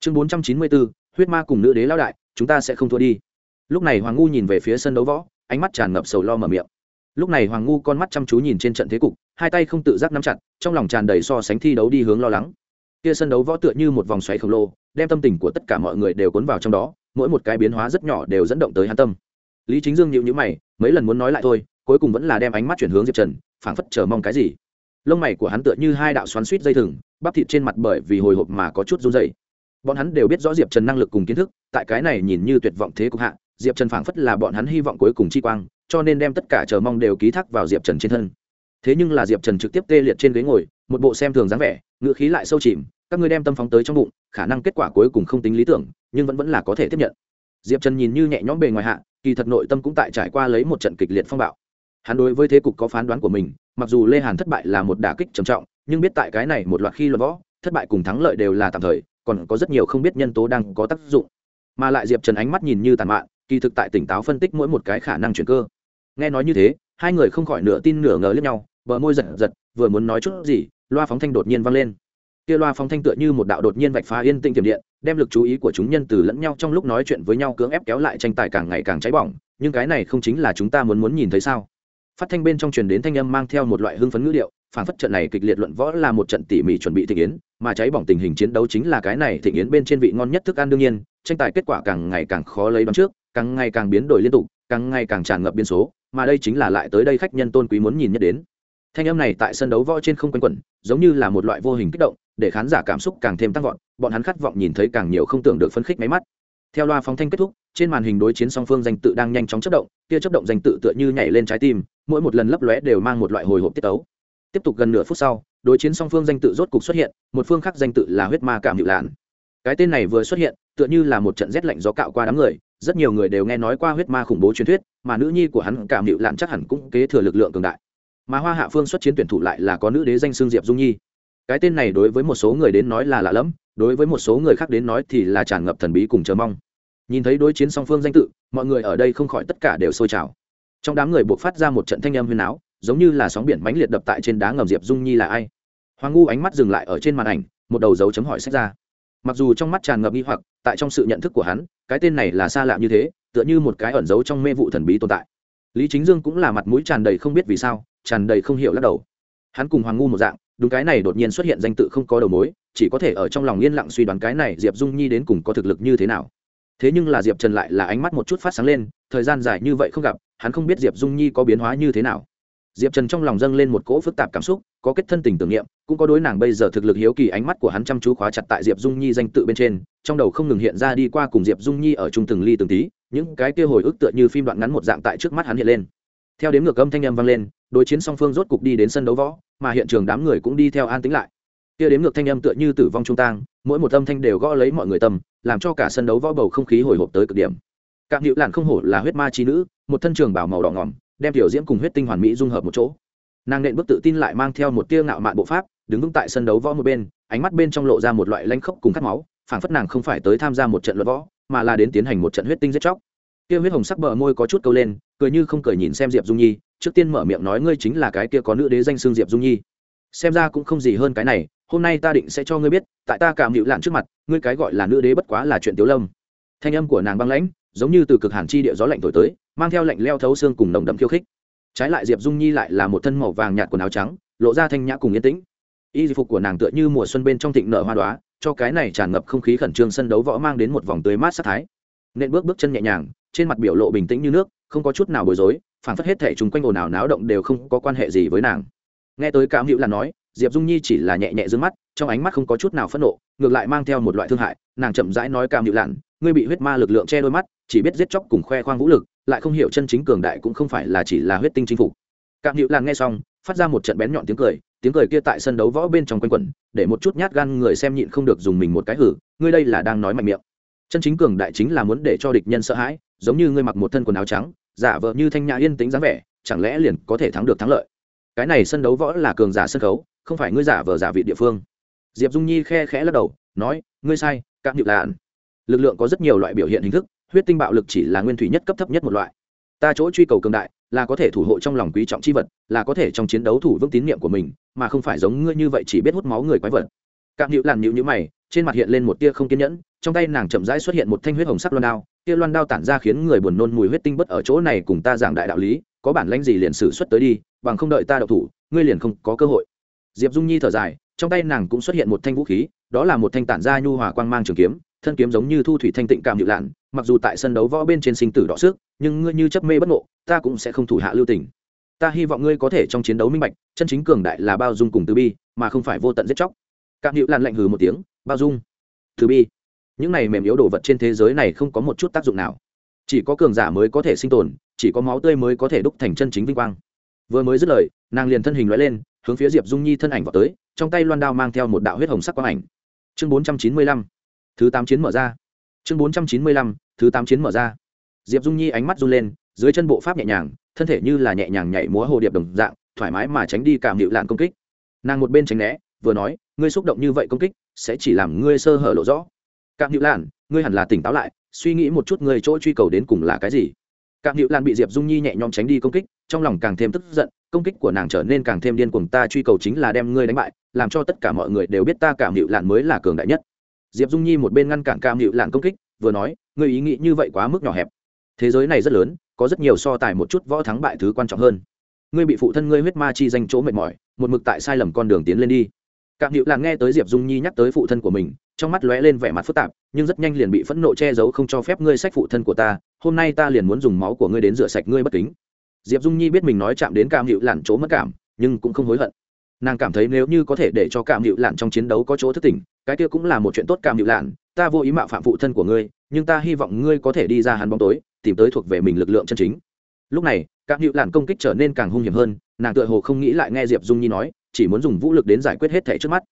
Speaker 1: chương 494. huyết ma cùng nữ đế lao đại, chúng ta sẽ không thua đi lúc này hoàng ngu nhìn về phía sân đấu võ, ánh mắt tràn ngập sầu lo mở miệng lúc này hoàng ngu con mắt chăm chú nhìn trên trận thế cục, hai tay không tự giác nắm chặt, trong lòng tràn đầy so sánh thi đấu đi hướng lo lắng kia sân đấu võ tựa như một vòng xoáy khổng lồ, đem tâm tình của tất cả mọi người đều cuốn vào trong đó, mỗi một cái biến hóa rất nhỏ đều dẫn động tới hắn tâm. Lý chính dương nhịu nhữ mày, mấy lần muốn nói lại thôi, cuối cùng vẫn là đem ánh mắt chuyển hướng diệp trần, phảng phất chờ mong cái gì. Lông mày của hắn tựa như hai đạo xoắn suýt dây thừng, bắp thịt trên mặt bởi vì hồi hộp mà có chút run dày bọn hắn đều biết rõ diệp trần năng lực cùng kiến thức, tại cái này nhìn như tuyệt vọng thế cục hạ, diệp trần phảng phất là bọn hắn hy vọng cuối cùng chi quang, cho nên đem tất cả chờ mong đều ký thác vào diệp trần trên thân. Thế nhưng là diệp trần trực tiếp tê liệt trên ghế ngồi, một bộ xem thường dáng vẻ ngựa khí lại sâu chìm các ngươi đem tâm phóng tới trong bụng, khả năng kết quả cuối cùng không tính lý tưởng, nhưng vẫn vẫn là có thể tiếp nhận. Diệp trần nhìn như nhẹ nhõm bề ngoài hạ, kỳ thật nội tâm cũng tại trải qua lấy một trận kịch liệt phong bạo. Hắn đối với thế cục có phán đoán của mình, mặc dù lê hàn thất bại là một đả kích trầm trọng, nhưng biết tại cái này một loạt khi luật võ, thất bại cùng thắng lợi đều là tạm thời, còn có rất nhiều không biết nhân tố đang có tác dụng. Mà lại diệp trần ánh mắt nhìn như tàn mạn, kỳ thực tại tỉnh táo phân tích mỗi một cái khả năng chuyển cơ. Nghe nói như thế, hai người không khỏi nửa tin nửa ngờ lẫn nhau, bờ môi giật giật, vừa muốn nói chút gì, loa phóng thanh đột nhiên vang lên kia loa phóng thanh tựa như một đạo đột nhiên vạch phá yên tĩnh tiềm điện, đem lực chú ý của chúng nhân từ lẫn nhau trong lúc nói chuyện với nhau cưỡng ép kéo lại tranh tài càng ngày càng cháy bỏng, nhưng cái này không chính là chúng ta muốn muốn nhìn thấy sao? Phát thanh bên trong truyền đến thanh âm mang theo một loại hưng phấn ngữ điệu phản phất trận này kịch liệt luận võ là một trận tỉ mỉ chuẩn bị thịnh yến, mà cháy bỏng tình hình chiến đấu chính là cái này thịnh yến bên trên vị ngon nhất thức ăn đương nhiên, tranh tài kết quả càng ngày càng khó lấy đoán trước, càng ngày càng biến đổi liên tục, càng ngày càng tràn ngập biên số, mà đây chính là lại tới đây khách nhân tôn quý muốn nhìn nhất đến. Thanh âm này tại sân đấu võ trên không quanh quẩn, giống như là một loại vô hình kích động để khán giả cảm xúc càng thêm tăng vọt, bọn hắn khát vọng nhìn thấy càng nhiều không tưởng được phấn khích máy mắt. Theo loa phóng thanh kết thúc, trên màn hình đối chiến song phương danh tự đang nhanh chóng chất động kia chất động danh tự tựa như nhảy lên trái tim, mỗi một lần lấp lóe đều mang một loại hồi hộp tiết tấu. Tiếp tục gần nửa phút sau, đối chiến song phương danh tự rốt cục xuất hiện, một phương khác danh tự là huyết ma cảm hiệu lạn. Cái tên này vừa xuất hiện, tựa như là một trận rét lạnh gió cạo qua đám người, rất nhiều người đều nghe nói qua huyết ma khủng bố truyền thuyết, mà nữ nhi của hắn cảm hiệu lạn chắc hẳn cũng kế thừa lực lượng cường đại. Mà hoa hạ phương xuất chiến tuyển thủ lại là có nữ đế danh xương diệp dung nhi cái tên này đối với một số người đến nói là lạ lẫm, đối với một số người khác đến nói thì là tràn ngập thần bí cùng chờ mong. Nhìn thấy đối chiến song phương danh tự, mọi người ở đây không khỏi tất cả đều sôi trào. Trong đám người buộc phát ra một trận thanh âm huyền áo, giống như là sóng biển mãnh liệt đập tại trên đá ngầm diệp dung nhi là ai. Hoàng ngu ánh mắt dừng lại ở trên màn ảnh, một đầu dấu chấm hỏi sách ra. Mặc dù trong mắt tràn ngập nghi hoặc, tại trong sự nhận thức của hắn, cái tên này là xa lạ như thế, tựa như một cái ẩn giấu trong mê vụ thần bí tồn tại. Lý chính dương cũng là mặt mũi tràn đầy không biết vì sao, tràn đầy không hiểu lắc đầu. Hắn cùng hoàng ngu một dạng đúng cái này đột nhiên xuất hiện danh tự không có đầu mối, chỉ có thể ở trong lòng yên lặng suy đoán cái này diệp dung nhi đến cùng có thực lực như thế nào. Thế nhưng là diệp trần lại là ánh mắt một chút phát sáng lên, thời gian dài như vậy không gặp, hắn không biết diệp dung nhi có biến hóa như thế nào. Diệp trần trong lòng dâng lên một cỗ phức tạp cảm xúc, có kết thân tình tưởng niệm, cũng có đối nàng bây giờ thực lực hiếu kỳ ánh mắt của hắn chăm chú khóa chặt tại diệp dung nhi danh tự bên trên, trong đầu không ngừng hiện ra đi qua cùng diệp dung nhi ở chung từng ly từng tí, những cái kia hồi ức tựa như phim đoạn ngắn một dạng tại trước mắt hắn hiện lên theo đếm ngược âm thanh âm vang lên, đối chiến song phương rốt cục đi đến sân đấu võ, mà hiện trường đám người cũng đi theo an tính lại. Kia đếm ngược thanh âm tựa như tử vong trung tang, mỗi một âm thanh đều gõ lấy mọi người tâm, làm cho cả sân đấu võ bầu không khí hồi hộp tới cực điểm. Cạm hữu Lạn không hổ là huyết ma trí nữ, một thân trường bảo màu đỏ ngỏm, đem tiểu diễm cùng huyết tinh hoàn mỹ dung hợp một chỗ. Nàng nện bước tự tin lại mang theo một tia ngạo mạn bộ pháp, đứng vững tại sân đấu võ một bên, ánh mắt bên trong lộ ra một loại lanh khốc cùng cắt máu, phảng phất nàng không phải tới tham gia một trận luận võ, mà là đến tiến hành một trận huyết tinh giết chóc. Kia huyết hồng sắc bờ môi có chút câu lên cười như không cười nhìn xem diệp dung nhi, trước tiên mở miệng nói ngươi chính là cái kia có nữ đế danh xương diệp dung nhi. Xem ra cũng không gì hơn cái này, hôm nay ta định sẽ cho ngươi biết, tại ta cảm hữu lạn trước mặt, ngươi cái gọi là nữ đế bất quá là chuyện tiếu lâm. Thanh âm của nàng băng lãnh, giống như từ cực hàn chi địa gió lạnh thổi tới, mang theo lạnh leo thấu xương cùng nồng đậm khiêu khích. Trái lại diệp dung nhi lại là một thân màu vàng nhạt quần áo trắng, lộ ra thanh nhã cùng yên tĩnh. Y phục của nàng tựa như mùa xuân bên trong thịnh nở hoa đoá cho cái này tràn ngập không khí khẩn trương sân đấu võ mang đến một vòng tươi mát sắc thái. Nên bước bước chân nhẹ nhàng, trên mặt biểu lộ bình tĩnh như nước không có chút nào bối rối, phản phất hết thể chúng quanh ồn ào náo động đều không có quan hệ gì với nàng. Nghe tới cảm hữu là nói, diệp dung nhi chỉ là nhẹ nhẹ d ư ơ n g mắt, trong ánh mắt không có chút nào phẫn nộ, ngược lại mang theo một loại thương hại, nàng chậm rãi nói cảm hữu lặn ngươi bị huyết ma lực lượng che đôi mắt, chỉ biết giết chóc cùng khoe khoang vũ lực, lại không hiểu chân chính cường đại cũng không phải là chỉ là huyết tinh chinh phục. Cảm hữu lặn nghe xong, phát ra một trận bén nhọn tiếng cười tiếng cười kia tại sân đấu võ bên trong quanh quẩn, để một chút nhát gan người xem nhịn không được dùng mình một cái hử, ngươi đây là đang nói mạnh miệng. Chân chính cường đại chính là muốn để cho địch nhân sợ hãi, giống như ngươi mặc một thân quần áo trắng giả vờ như thanh nhã yên tĩnh dáng vẻ, chẳng lẽ liền có thể thắng được thắng lợi? Cái này sân đấu võ là cường giả sân khấu, không phải ngươi giả vờ giả vị địa phương. Diệp dung nhi khe khẽ lắc đầu, nói, ngươi sai cạm nhự lạn lực lượng có rất nhiều loại biểu hiện hình thức, huyết tinh bạo lực chỉ là nguyên thủy nhất cấp thấp nhất một loại. Ta chỗ truy cầu cường đại, là có thể thủ hộ trong lòng quý trọng c h i vật, là có thể trong chiến đấu thủ vững tín nhiệm của mình, mà không phải giống ngươi như vậy chỉ biết hút máu người quái vật. Cạm nhự làn nhịu nhữ mày, trên mặt hiện lên một tia không kiên nhẫn, trong tay nàng chậm rãi xuất hiện một thanh huyết hồng sắc loan đao kia loan đao tản ra khiến người buồn nôn mùi huyết tinh bất ở chỗ này cùng ta giảng đại đạo lý, có bản lãnh gì liền xử xuất tới đi, bằng không đợi ta đậu thủ, ngươi liền không có cơ hội. Diệp dung nhi thở dài, trong tay nàng cũng xuất hiện một thanh vũ khí, đó là một thanh tản gia nhu hòa quang mang trường kiếm, thân kiếm giống như thu thủy thanh tịnh cảm nhự lạn, mặc dù tại sân đấu võ bên trên sinh tử đọ sức nhưng ngươi như chấp mê bất ngộ, ta cũng sẽ không thủ hạ lưu tình. Ta hy vọng ngươi có thể trong chiến đấu minh bạch, chân chính cường đại là bao dung cùng từ bi, mà không phải vô tận giết chóc. Cảm nhự lạn lạnh hừ một tiếng, bao dung, từ bi những này mềm yếu đồ vật trên thế giới này không có một chút tác dụng nào. Chỉ có cường giả mới có thể sinh tồn, chỉ có máu tươi mới có thể đúc thành chân chính vinh quang. Vừa mới dứt lời, nàng liền thân hình loại lên, hướng phía diệp dung nhi thân ảnh vào tới, trong tay loan đao mang theo một đạo huyết hồng sắc quang ảnh. Chương bốn trăm chín mươi lăm, thứ tám chiến mở ra. Chương bốn trăm chín mươi lăm, thứ tám chiến mở ra. Diệp dung nhi ánh mắt run lên, dưới chân bộ pháp nhẹ nhàng, thân thể như là nhẹ nhàng nhảy múa hồ điệp đồng dạng, thoải mái mà tránh đi cảm hiệu lạn công kích. Nàng một bên tránh né, vừa nói, ngươi xúc động như vậy công kích, sẽ chỉ làm ngươi sơ hở lộ rõ. Cạm hiệu lạn ngươi hẳn là tỉnh táo lại, suy nghĩ một chút ngươi chỗ truy cầu đến cùng là cái gì. Cạm hiệu lạn bị diệp dung nhi nhẹ nhõm tránh đi công kích, trong lòng càng thêm tức giận, công kích của nàng trở nên càng thêm điên cuồng, ta truy cầu chính là đem ngươi đánh bại, làm cho tất cả mọi người đều biết ta Cạm hiệu lạn mới là cường đại nhất. Diệp dung nhi một bên ngăn cản Cạm hiệu lạn công kích, vừa nói, ngươi ý nghĩ như vậy quá mức nhỏ hẹp. Thế giới này rất lớn, có rất nhiều so tài một chút võ thắng bại thứ quan trọng hơn. Ngươi bị phụ thân ngươi huyết ma chi danh chỗ mệt mỏi, một mực tại sai lầm con đường tiến lên đi. Cạm hiệu lạn nghe tới diệp dung nhi nhắc tới phụ thân của mình, trong mắt lóe lên vẻ mặt phức tạp, nhưng rất nhanh liền bị phẫn nộ che giấu không cho phép ngươi sách phụ thân của ta, hôm nay ta liền muốn dùng máu của ngươi đến rửa sạch ngươi bất kính. Diệp dung nhi biết mình nói chạm đến Cạm hiệu lạn chỗ mất cảm, nhưng cũng không hối hận. Nàng cảm thấy nếu như có thể để cho Cạm hiệu lạn trong chiến đấu có chỗ thức tỉnh, cái kia cũng là một chuyện tốt Cạm hiệu lạn, ta vô ý mạo phạm phụ thân của ngươi, nhưng ta hy vọng ngươi có thể đi ra hắn bóng tối, tìm tới thuộc về mình lực lượng chân chính. Lúc này các hữu lạn công kích trở nên càng hung hiểm hơn, nàng tựa hồ không nghĩ lại nghe diệp dung nhi nói, chỉ muốn dùng vũ lực đến giải quyết hết thẻ trước mắt.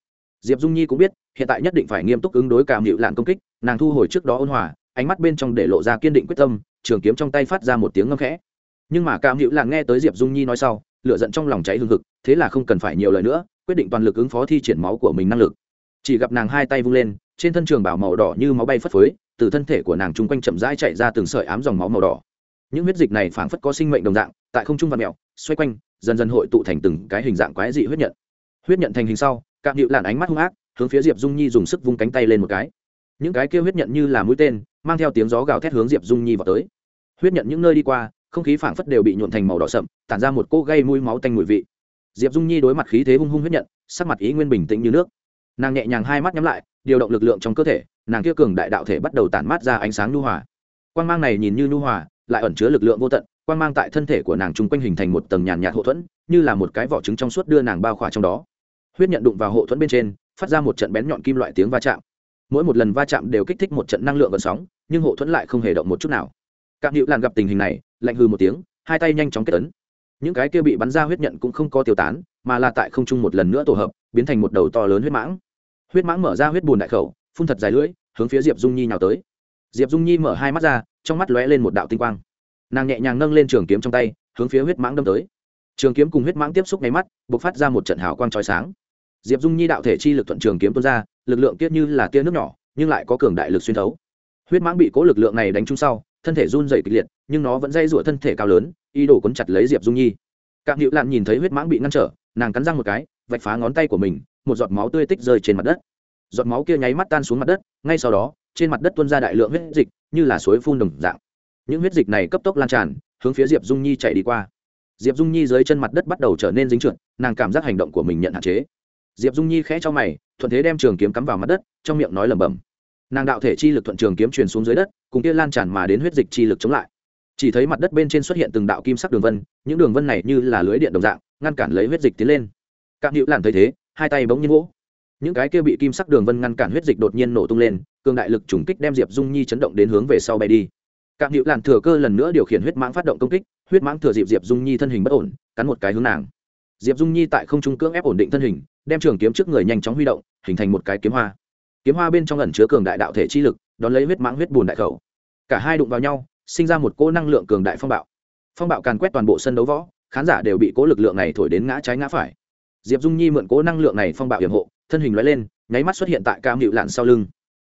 Speaker 1: Diệp dung nhi cũng biết, hiện tại nhất định phải nghiêm túc ứng đối cảm hữu lạn công kích, nàng thu hồi trước đó ôn hòa, ánh mắt bên trong để lộ ra kiên định quyết tâm, trường kiếm trong tay phát ra một tiếng ngâm khẽ. Nhưng mà cảm hữu lạn nghe tới diệp dung nhi nói sau, lửa giận trong lòng cháy hương hực, thế là không cần phải nhiều lời nữa, quyết định toàn lực ứng phó thi triển máu của mình năng lực. Chỉ gặp nàng hai tay vung lên, trên thân trường bảo màu đỏ như máu bay phất phới, từ thân thể của nàng chung quanh chậm rãi chạy ra từng sợi ám dòng máu màu đỏ những huyết dịch này phảng phất có sinh mệnh đồng dạng, tại không trung và mẹo xoay quanh, dần dần hội tụ thành từng cái hình dạng quái dị huyết nhận. Huyết nhận thành hình sau cạm hiệu làn ánh mắt hung ác, hướng phía diệp dung nhi dùng sức vung cánh tay lên một cái. Những cái kia huyết nhận như là mũi tên, mang theo tiếng gió gào thét hướng diệp dung nhi vào tới. Huyết nhận những nơi đi qua, không khí phảng phất đều bị nhuộn thành màu đỏ sậm, tản ra một cỗ gây mũi máu tanh mùi vị. Diệp dung nhi đối mặt khí thế hung hung huyết nhận, sắc mặt ý nguyên bình tĩnh như nước. Nàng nhẹ nhàng hai mắt nhắm lại, điều động lực lượng trong cơ thể, nàng kia cường đại đạo thể bắt đầu tản mát ra ánh sáng nhu hòa. Quan g mang này nhìn như nhu hòa lại ẩn chứa lực lượng vô tận quan g mang tại thân thể của nàng chung quanh hình thành một tầng nhàn nhạt hộ thuẫn, như là một cái vỏ trứng trong suốt đưa nàng bao khỏa trong đó. Huyết nhận đụng vào hộ thuẫn bên trên, phát ra một trận bén nhọn kim loại tiếng va chạm. Mỗi một lần va chạm đều kích thích một trận năng lượng gần sóng, nhưng hộ thuẫn lại không hề động một chút nào. Cạm hữu làn gặp tình hình này, lạnh hư một tiếng, hai tay nhanh chóng kết ấn. Những cái kia bị bắn ra huyết nhận cũng không có tiêu tán, mà là tại không trung một lần nữa tổ hợp, biến thành một đầu to lớn huyết mãng. Huyết mãng mở ra huyết bùn đại khẩu, phun thật dài lưỡi, hướng phía diệp dung nhi nhào tới. Diệp dung nhi mở hai mắt ra trong mắt lóe lên một đạo tinh quang. Nàng nhẹ nhàng nâng lên trường kiếm trong tay, hướng phía huyết mãng đâm tới. Trường kiếm cùng huyết mãng tiếp xúc ngay mắt b ộ c phát ra một trận hào quang trói sáng. Diệp dung nhi đạo thể chi lực thuận trường kiếm tuôn ra, lực lượng tiết như là tia nước nhỏ, nhưng lại có cường đại lực xuyên thấu. Huyết mãng bị cố lực lượng này đánh trúng sau, thân thể run dày kịch liệt, nhưng nó vẫn dây rụa thân thể cao lớn y đổ quấn chặt lấy diệp dung nhi. Cạm hữu lạn nhìn thấy huyết mãng bị ngăn trở, nàng cắn răng một cái, vạch phá ngón tay của mình, một giọt máu tươi tích rơi trên mặt đất. Giọt máu kia nháy mắt tan xuống mặt đất, ngay sau đó trên mặt đất tuôn ra đại lượng huyết dịch, như là suối phun đồng dạng. Những huyết dịch này cấp tốc lan tràn, hướng phía diệp dung nhi chạy đi qua. Diệp dung nhi dưới chân mặt đất bắt đầu trở nên dính trượt, nàng cảm giác hành động của mình nhận hạn chế. Diệp dung nhi khẽ cho mày, thuận thế đem trường kiếm cắm vào mặt đất, trong miệng nói lẩm bẩm. Nàng đạo thể chi lực thuận trường kiếm truyền xuống dưới đất, cùng kia lan tràn mà đến huyết dịch chi lực chống lại. Chỉ thấy mặt đất bên trên xuất hiện từng đạo kim sắc đường vân, những đường vân này như là lưới điện đồng dạng, ngăn cản lấy huyết dịch tiến lên. Cạm hữu làm thấy thế, hai tay bỗng nhiên vỗ những cái kia bị kim sắc đường vân ngăn cản huyết dịch đột nhiên nổ tung lên, cường đại lực trùng kích đem diệp dung nhi chấn động đến hướng về sau bay đi. Cạm hữu làn thừa cơ lần nữa điều khiển huyết mãng phát động công kích, huyết mãng thừa dịp diệp dung nhi thân hình bất ổn, cắn một cái hướng nàng. Diệp dung nhi tại không trung cưỡng ép ổn định thân hình, đem trường kiếm trước người nhanh chóng huy động, hình thành một cái kiếm hoa. Kiếm hoa bên trong ẩn chứa cường đại đạo thể chi lực, đón lấy huyết mãng huyết bùn đại khẩu. Cả hai đụng vào nhau, sinh ra một cỗ năng lượng cường đại phong bạo. Phong bạo càn quét toàn bộ sân đấu võ, khán giả đều bị cỗ lực lượng này thổi đến ngã trái ngã phải. Diệp dung nhi mượn cỗ năng lượng này phong bạo hiểm hộ thân hình lóe lên, nháy mắt xuất hiện tại cam hiệu lạn sau lưng.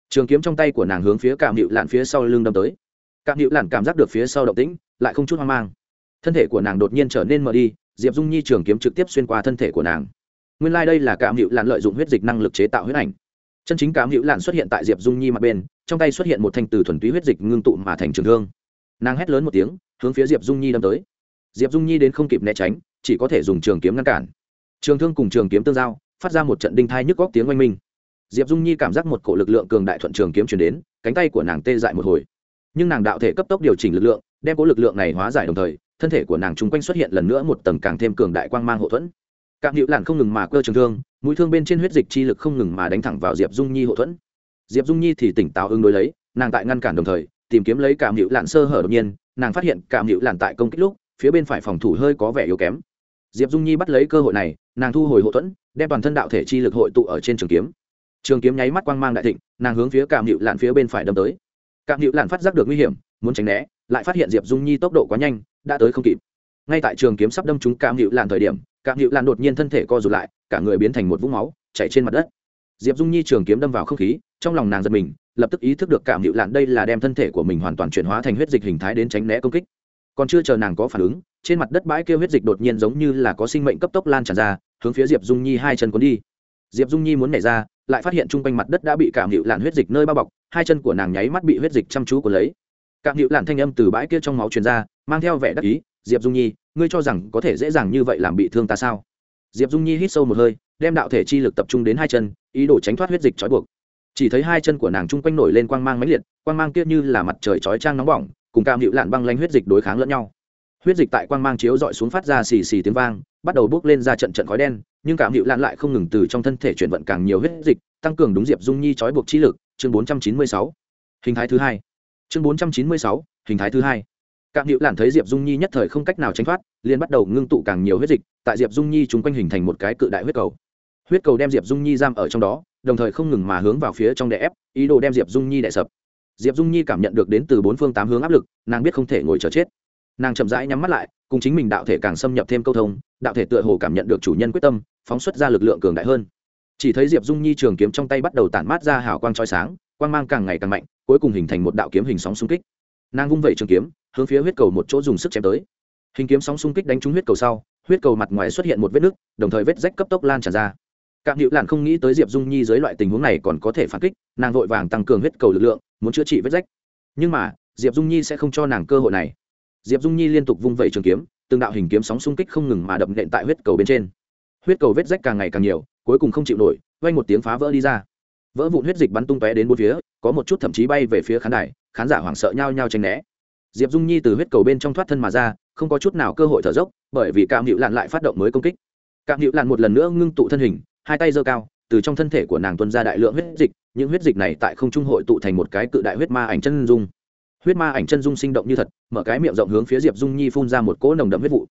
Speaker 1: Trường kiếm trong tay của nàng hướng phía cam hiệu lạn phía sau lưng đâm tới. Cam hiệu lạn cảm giác được phía sau động tĩnh, lại không chút hoang mang. Thân thể của nàng đột nhiên trở nên mờ đi, diệp dung nhi trường kiếm trực tiếp xuyên qua thân thể của nàng. Nguyên lai、like、đây là cam hiệu lạn lợi dụng huyết dịch năng lực chế tạo huyết ảnh. Chân chính cam hiệu lạn xuất hiện tại diệp dung nhi mặt bên, trong tay xuất hiện một thanh từ thuần túy huyết dịch ngưng tụ mà thành trường thương. Nàng hét lớn một tiếng, hướng phía diệp dung nhi đâm tới. Diệp dung nhi đến không kịp né tránh, chỉ có thể dùng trường kiếm ngăn cản. Trường thương cùng trường kiếm tương giao phát ra một trận đinh thai nhức góc tiếng oanh minh. Diệp dung nhi cảm giác một cổ lực lượng cường đại thuận trường kiếm chuyển đến, cánh tay của nàng tê dại một hồi. Nhưng nàng đạo thể cấp tốc điều chỉnh lực lượng, đem cố lực lượng này hóa giải đồng thời, thân thể của nàng chung quanh xuất hiện lần nữa một tầng càng thêm cường đại quang mang hậu thuẫn. Cạm hữu làn không ngừng mà cơ trường thương, mũi thương bên trên huyết dịch chi lực không ngừng mà đánh thẳng vào diệp dung nhi hậu thuẫn. Diệp dung nhi thì tỉnh táo ứng đối lấy, nàng tại ngăn cản đồng thời, tìm kiếm lấy cạm hữu làn sơ hở đột nhiên, nàng phát hiện cạm hữu làn tại công kích lúc, phía bên phải phòng thủ hơi có vẻ yếu kém diệp dung nhi bắt lấy cơ hội này, nàng thu hồi hậu thuẫn, đem toàn thân đạo thể chi lực hội tụ ở trên trường kiếm. Trường kiếm nháy mắt quang mang đại thịnh, nàng hướng phía cảm hiệu lạn phía bên phải đâm tới. Cảm hiệu lạn phát giác được nguy hiểm, muốn tránh né, lại phát hiện diệp dung nhi tốc độ quá nhanh, đã tới không kịp. Ngay tại trường kiếm sắp đâm trúng cảm hiệu lạn thời điểm cảm hiệu lạn đột nhiên thân thể co rụt lại, cả người biến thành một vũng máu, chảy trên mặt đất. Diệp dung nhi trường kiếm đâm vào không khí, trong lòng nàng giật mình, lập tức ý thức được cảm hiệu lạn đây là đem thân thể của mình hoàn toàn chuyển hóa thành huyết dịch hình thái đến tránh né công kích. Còn chưa chờ nàng có phản ứng trên mặt đất bãi kêu huyết dịch đột nhiên giống như là có sinh mệnh cấp tốc lan tràn ra, hướng phía diệp dung nhi hai chân cuốn đi. Diệp dung nhi muốn nhảy ra, lại phát hiện chung quanh mặt đất đã bị cảm hiệu lạn huyết dịch nơi bao bọc, hai chân của nàng nháy mắt bị huyết dịch chăm chú của lấy. Cảm hiệu lạn thanh âm từ bãi kia trong máu truyền ra, mang theo vẻ đắc ý, diệp dung nhi, ngươi cho rằng có thể dễ dàng như vậy làm bị thương ta sao? Diệp dung nhi hít sâu một hơi, đem đạo thể chi lực tập trung đến hai chân, ý đồ tránh thoát huyết dịch trói buộc. Chỉ thấy hai chân của nàng chung quanh nổi lên quang mang mãnh liệt, quang mang kia như là mặt trời chói trang nóng bỏng, cùng cảm hiệu lạn băng lanh huyết dịch đối kháng lẫn nhau huyết dịch tại quang mang chiếu dọi xuống phát ra xì xì tiếng vang bắt đầu bước lên ra trận trận khói đen nhưng cảm hiệu lan lại không ngừng từ trong thân thể chuyển vận càng nhiều huyết dịch tăng cường đúng diệp dung nhi trói buộc chi lực chương bốn trăm chín mươi sáu hình thái thứ hai chương bốn trăm chín mươi sáu hình thái thứ hai Cạm hiệu lan thấy Diệp Dung Nhi nhất thời không cách nào tránh thoát, liền bắt đầu ngưng tụ càng nhiều huyết dịch, tại Diệp Dung Nhi chúng quanh hình thành một cái cự đại huyết cầu. Huyết cầu đem Diệp Dung Nhi giam ở trong đó, đồng thời không ngừng mà hướng vào phía trong đè ép, ý đồ đem Diệp Dung Nhi đè sập. Diệp Dung Nhi cảm nhận được đến từ bốn phương tám hướng áp lực, nàng biết không thể ngồi chờ chết. Nàng chậm rãi nhắm mắt lại, cùng chính mình đạo thể càng xâm nhập thêm câu thông, đạo thể tựa hồ cảm nhận được chủ nhân quyết tâm, phóng xuất ra lực lượng cường đại hơn. Chỉ thấy Diệp Dung Nhi trường kiếm trong tay bắt đầu tản mát ra hào quang chói sáng, quang mang càng ngày càng mạnh, cuối cùng hình thành một đạo kiếm hình sóng xung kích. Nàng vung vẩy trường kiếm, hướng phía huyết cầu một chỗ dùng sức chém tới hình kiếm sóng xung kích đánh trúng huyết cầu sau huyết cầu mặt ngoài xuất hiện một vết nứt đồng thời vết rách cấp tốc lan tràn ra cạm hữu Lạn không nghĩ tới diệp dung nhi dưới loại tình huống này còn có thể phản kích nàng vội vàng tăng cường huyết cầu lực lượng muốn chữa trị vết rách nhưng mà diệp dung nhi sẽ không cho nàng cơ hội này diệp dung nhi liên tục vung vẩy trường kiếm, từng đạo hình kiếm sóng xung kích không ngừng mà đập nện tại huyết cầu bên trên. Huyết cầu vết rách càng ngày càng nhiều, cuối cùng không chịu nổi vay một tiếng phá vỡ đi ra. Vỡ vụn huyết dịch bắn tung tóe đến bốn phía, có một chút thậm chí bay về phía khán đài, khán giả hoảng sợ nhau nhau tranh né. Diệp dung nhi từ huyết cầu bên trong thoát thân mà ra, không có chút nào cơ hội thở dốc, bởi vì cạm hữu lạn lại phát động mới công kích. Cạm hữu lạn một lần nữa ngưng tụ thân hình, hai tay giơ cao, từ trong thân thể của nàng tuân ra đại lượng huyết dịch, những huyết dịch này tại không trung hội tụ thành một cái cự đại huyết ma ảnh chân dung huyết ma ảnh chân dung sinh động như thật, mở cái miệng rộng hướng phía diệp dung nhi phun ra một cỗ nồng đậm huyết vụ.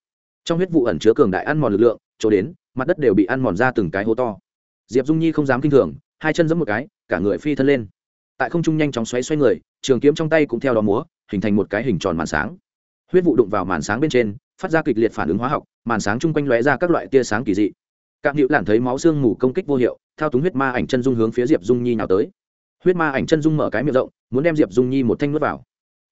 Speaker 1: Trong huyết vụ ẩn chứa cường đại ăn mòn lực lượng, chỗ đến, mặt đất đều bị ăn mòn ra từng cái hố to. Diệp dung nhi không dám kinh thường, hai chân giẫm một cái, cả người phi thân lên. Tại không trung nhanh chóng xoáy xoay người, trường kiếm trong tay cũng theo đó múa, hình thành một cái hình tròn màn sáng. Huyết vụ đụng vào màn sáng bên trên, phát ra kịch liệt phản ứng hóa học, màn sáng chung quanh lóe ra các loại tia sáng kỳ dị. Cạm hữu lản thấy máu xương mù công kích vô hiệu, thao túng huyết ma ảnh chân dung hướng phía diệp dung nhi nào tới. Huyết ma ảnh chân dung mở cái miệng rộng, muốn đem diệp dung nhi một thanh nuốt vào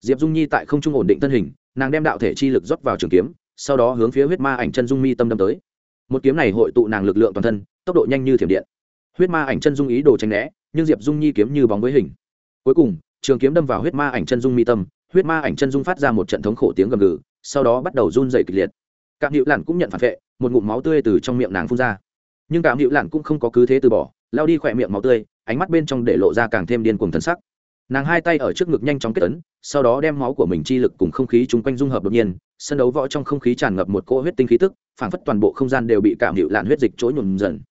Speaker 1: diệp dung nhi tại không trung ổn định thân hình, nàng đem đạo thể chi lực rót vào trường kiếm, sau đó hướng phía huyết ma ảnh chân dung mi tâm đâm tới. Một kiếm này hội tụ nàng lực lượng toàn thân, tốc độ nhanh như thiểm điện. Huyết ma ảnh chân dung ý đồ tránh né, nhưng diệp dung nhi kiếm như bóng với hình. Cuối cùng, trường kiếm đâm vào huyết ma ảnh chân dung mi tâm, huyết ma ảnh chân dung phát ra một trận thống khổ tiếng gầm gừ, sau đó bắt đầu run dày kịch liệt. Cạm hữu lặn cũng nhận phản vệ, một ngụm máu tươi từ trong miệng nàng phun ra. Nhưng cạm hữu lặn cũng không có cứ thế từ bỏ, lao đi khỏe miệng máu tươi, ánh mắt bên trong để lộ ra càng thêm điên cuồng thân sắc nàng hai tay ở trước ngực nhanh chóng kết ấn sau đó đem máu của mình chi lực cùng không khí chung quanh dung hợp đột nhiên sân đấu võ trong không khí tràn ngập một cỗ huyết tinh khí tức phảng phất toàn bộ không gian đều bị cảm hiệu lạn huyết dịch chỗ nhuộm dần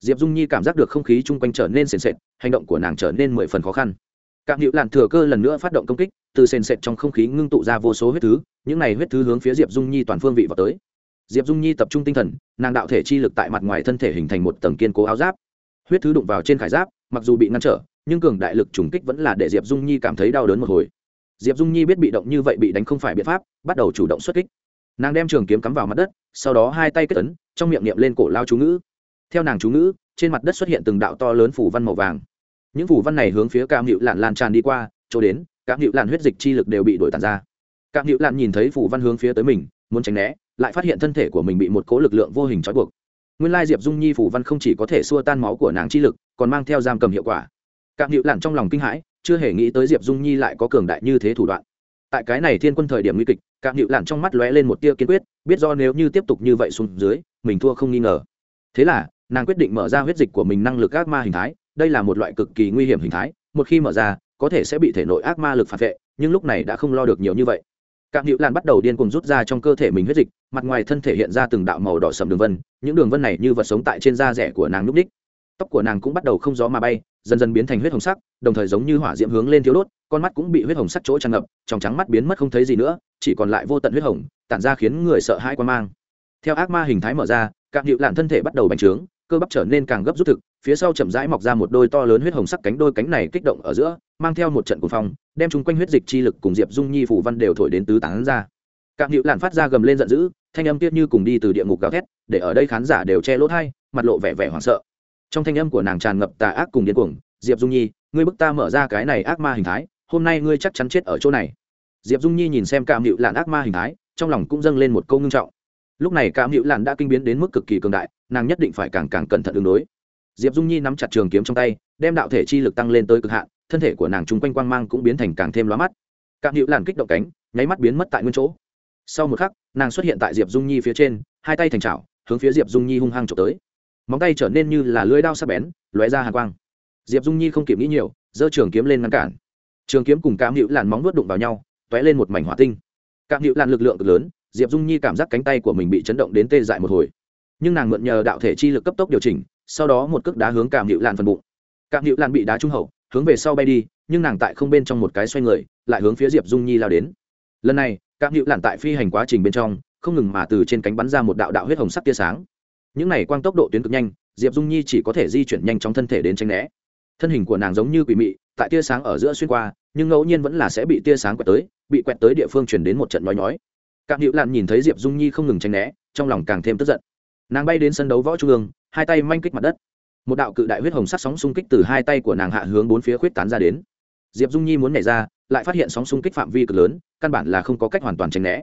Speaker 1: diệp dung nhi cảm giác được không khí chung quanh trở nên sền sệt hành động của nàng trở nên mười phần khó khăn Cạm hiệu Lạn thừa cơ lần nữa phát động công kích, từ sền sệt trong không khí ngưng tụ ra vô số huyết thứ, những này huyết thứ hướng phía Diệp Dung Nhi toàn phương vị vào tới. Diệp Dung Nhi tập trung tinh thần, nàng đạo thể chi lực tại mặt ngoài thân thể hình thành một tầng kiên cố áo giáp. Huyết thứ đụng vào trên khải giáp, mặc dù bị ngăn trở, nhưng cường đại lực trùng kích vẫn là để Diệp Dung Nhi cảm thấy đau đớn một hồi. Diệp Dung Nhi biết bị động như vậy bị đánh không phải biện pháp, bắt đầu chủ động xuất kích. Nàng đem trường kiếm cắm vào mặt đất, sau đó hai tay kết ấn, trong miệng niệm lên cổ lao chú ngữ. Theo nàng chú ngữ, trên mặt đất xuất hiện từng đạo to lớn phủ văn màu vàng những phủ văn này hướng phía cam hữu lạn lan tràn đi qua chỗ đến cam hữu lạn huyết dịch chi lực đều bị đổi tàn ra cam hữu lạn nhìn thấy phủ văn hướng phía tới mình muốn tránh né lại phát hiện thân thể của mình bị một cố lực lượng vô hình trói buộc nguyên lai diệp dung nhi phủ văn không chỉ có thể xua tan máu của nàng chi lực, còn mang theo giam cầm hiệu quả. Cạm hiệu lặn trong lòng kinh hãi, chưa hề nghĩ tới diệp dung nhi lại có cường đại như thế thủ đoạn. Tại cái này thiên quân thời điểm nguy kịch, cạm hiệu lặn trong mắt lóe lên một tia kiên quyết, biết do nếu như tiếp tục như vậy xuống dưới, mình thua không nghi ngờ. Thế là, nàng quyết định mở ra huyết dịch của mình năng lực ác ma hình thái, đây là một loại cực kỳ nguy hiểm hình thái, một khi mở ra, có thể sẽ bị thể nội ác ma lực phản vệ, nhưng lúc này đã không lo được nhiều như vậy các Hữu Lan bắt đầu điên cuồng rút ra trong cơ thể mình huyết dịch, mặt ngoài thân thể hiện ra từng đạo màu đỏ sẫm đường vân, những đường vân này như vật sống tại trên da rẻ của nàng lúc đích. Tóc của nàng cũng bắt đầu không gió mà bay, dần dần biến thành huyết hồng sắc, đồng thời giống như hỏa diễm hướng lên thiếu đốt, con mắt cũng bị huyết hồng sắc chỗ tràn ngập, trong trắng mắt biến mất không thấy gì nữa, chỉ còn lại vô tận huyết hồng, tản ra khiến người sợ hãi quan mang. Theo ác ma hình thái mở ra, các Hữu Lan thân thể bắt đầu bành trướng, cơ bắp trở nên càng gấp rút thực, phía sau chậm rãi mọc ra một đôi to lớn huyết hồng sắc cánh đôi cánh này kích động ở giữa, mang theo một trận cuồng phong, đem chúng quanh huyết dịch chi lực cùng Diệp Dung Nhi phủ văn đều thổi đến tứ tán ra. Cạm hữu làn phát ra gầm lên giận dữ thanh âm tiết như cùng đi từ địa ngục gào thét để ở đây khán giả đều che lỗ thai mặt lộ vẻ vẻ hoảng sợ. Trong thanh âm của nàng tràn ngập tà ác cùng điên cuồng diệp dung nhi ngươi bức ta mở ra cái này ác ma hình thái hôm nay ngươi chắc chắn chết ở chỗ này. Diệp dung nhi nhìn xem cạm hữu làn ác ma hình thái trong lòng cũng dâng lên một câu ngưng trọng lúc này cạm hữu làn đã kinh biến đến mức cực kỳ cường đại, nàng nhất định phải càng càng cẩn thận ứng đối. Diệp dung nhi nắm chặt trường kiếm trong tay, đem đạo thể chi lực tăng lên tới cực hạn, thân thể của nàng chung quanh quang mang cũng biến thành càng thêm lóa mắt. Cạm hữu làn kích động cánh, nháy mắt biến mất tại nguyên chỗ. Sau một khắc, nàng xuất hiện tại diệp dung nhi phía trên, hai tay thành trào hướng phía diệp dung nhi hung hăng trộm tới. Móng tay trở nên như là lưới đao sắc bén, lóe ra hàng quang. Diệp dung nhi không kịp nghĩ nhiều, giơ trường kiếm lên ngăn cản. Trường kiếm cùng cạm hữu làn móng nuốt đụng vào nhau t ó é lên một mảnh hỏa tinh. Cạm hữu làn lực lượng cực lớn diệp dung nhi cảm giác cánh tay của mình bị chấn động đến tê dại một hồi. Nhưng nàng mượn nhờ đạo thể chi lực cấp tốc điều chỉnh, sau đó một cước đá hướng cạm hữu lan phần bụng. Cạm hữu lan bị đá trung hậu, hướng về sau bay đi, nhưng nàng tại không bên trong một cái xoay người, lại hướng phía diệp dung nhi lao đến. Lần này cảm hữu lan tại phi hành quá trình bên trong, không ngừng mà từ trên cánh bắn ra một đạo đạo huyết hồng sắc tia sáng. Những này quang tốc độ tuyến cực nhanh, diệp dung nhi chỉ có thể di chuyển nhanh trong thân thể đến tranh né. Thân hình của nàng giống như quỷ mị, tại tia sáng ở giữa xuyên qua, nhưng ngẫu nhiên vẫn là sẽ bị tia sáng quẹt tới, bị quẹt tới địa phương chuyển đến một trận nhói nhói. Cạm hữu Lạn nhìn thấy diệp dung nhi không ngừng tranh né, trong lòng càng thêm tức giận. Nàng bay đến sân đấu võ trung ương, hai tay manh kích mặt đất. Một đạo cự đại huyết hồng sắc sóng xung kích từ hai tay của nàng hạ hướng bốn phía khuyết tán ra đến. Diệp dung nhi muốn nhảy ra, lại phát hiện sóng xung kích phạm vi cực lớn, căn bản là không có cách hoàn toàn tránh né.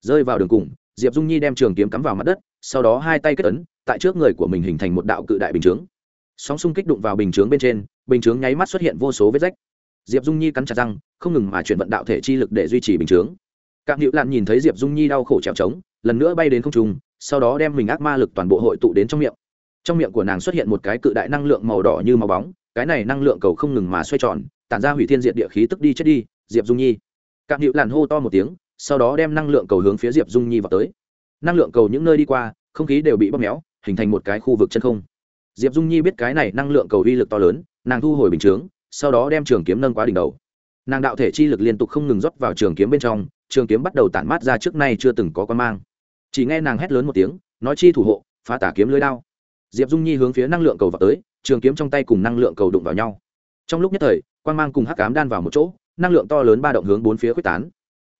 Speaker 1: Rơi vào đường cùng, diệp dung nhi đem trường kiếm cắm vào mặt đất, sau đó hai tay kết ấn, tại trước người của mình hình thành một đạo cự đại bình chướng. Sóng xung kích đụng vào bình chướng bên trên, bình chướng nháy mắt xuất hiện vô số vết rách. Diệp dung nhi cắn chặt răng, không ngừng mà chuyển vận đạo thể chi lực để duy trì bình chướng cạm hữu lạn nhìn thấy diệp dung nhi đau khổ trèo trống, lần nữa bay đến không trung, sau đó đem mình ác ma lực toàn bộ hội tụ đến trong miệng. Trong miệng của nàng xuất hiện một cái cự đại năng lượng màu đỏ như màu bóng, cái này năng lượng cầu không ngừng mà xoay tròn, tản ra hủy thiên diệt địa khí tức đi chết đi, diệp dung nhi. Cạm Hữu làn hô to một tiếng, sau đó đem năng lượng cầu hướng phía diệp dung nhi vào tới. Năng lượng cầu những nơi đi qua, không khí đều bị bóp méo, hình thành một cái khu vực chân không. Diệp dung nhi biết cái này năng lượng cầu uy lực to lớn, nàng thu hồi bình chướng, sau đó đem trường kiếm nâng quá đỉnh đầu. Nàng đạo thể chi lực liên tục không ngừng rót vào trường kiếm bên trong trường kiếm bắt đầu tản mát ra trước nay chưa từng có con mang. Chỉ nghe nàng hét lớn một tiếng, nói chi thủ hộ, phá tả kiếm lưới đao. Diệp dung nhi hướng phía năng lượng cầu vào tới, trường kiếm trong tay cùng năng lượng cầu đụng vào nhau. Trong lúc nhất thời quan g mang cùng hắc cám đan vào một chỗ, năng lượng to lớn ba động hướng bốn phía quyết tán.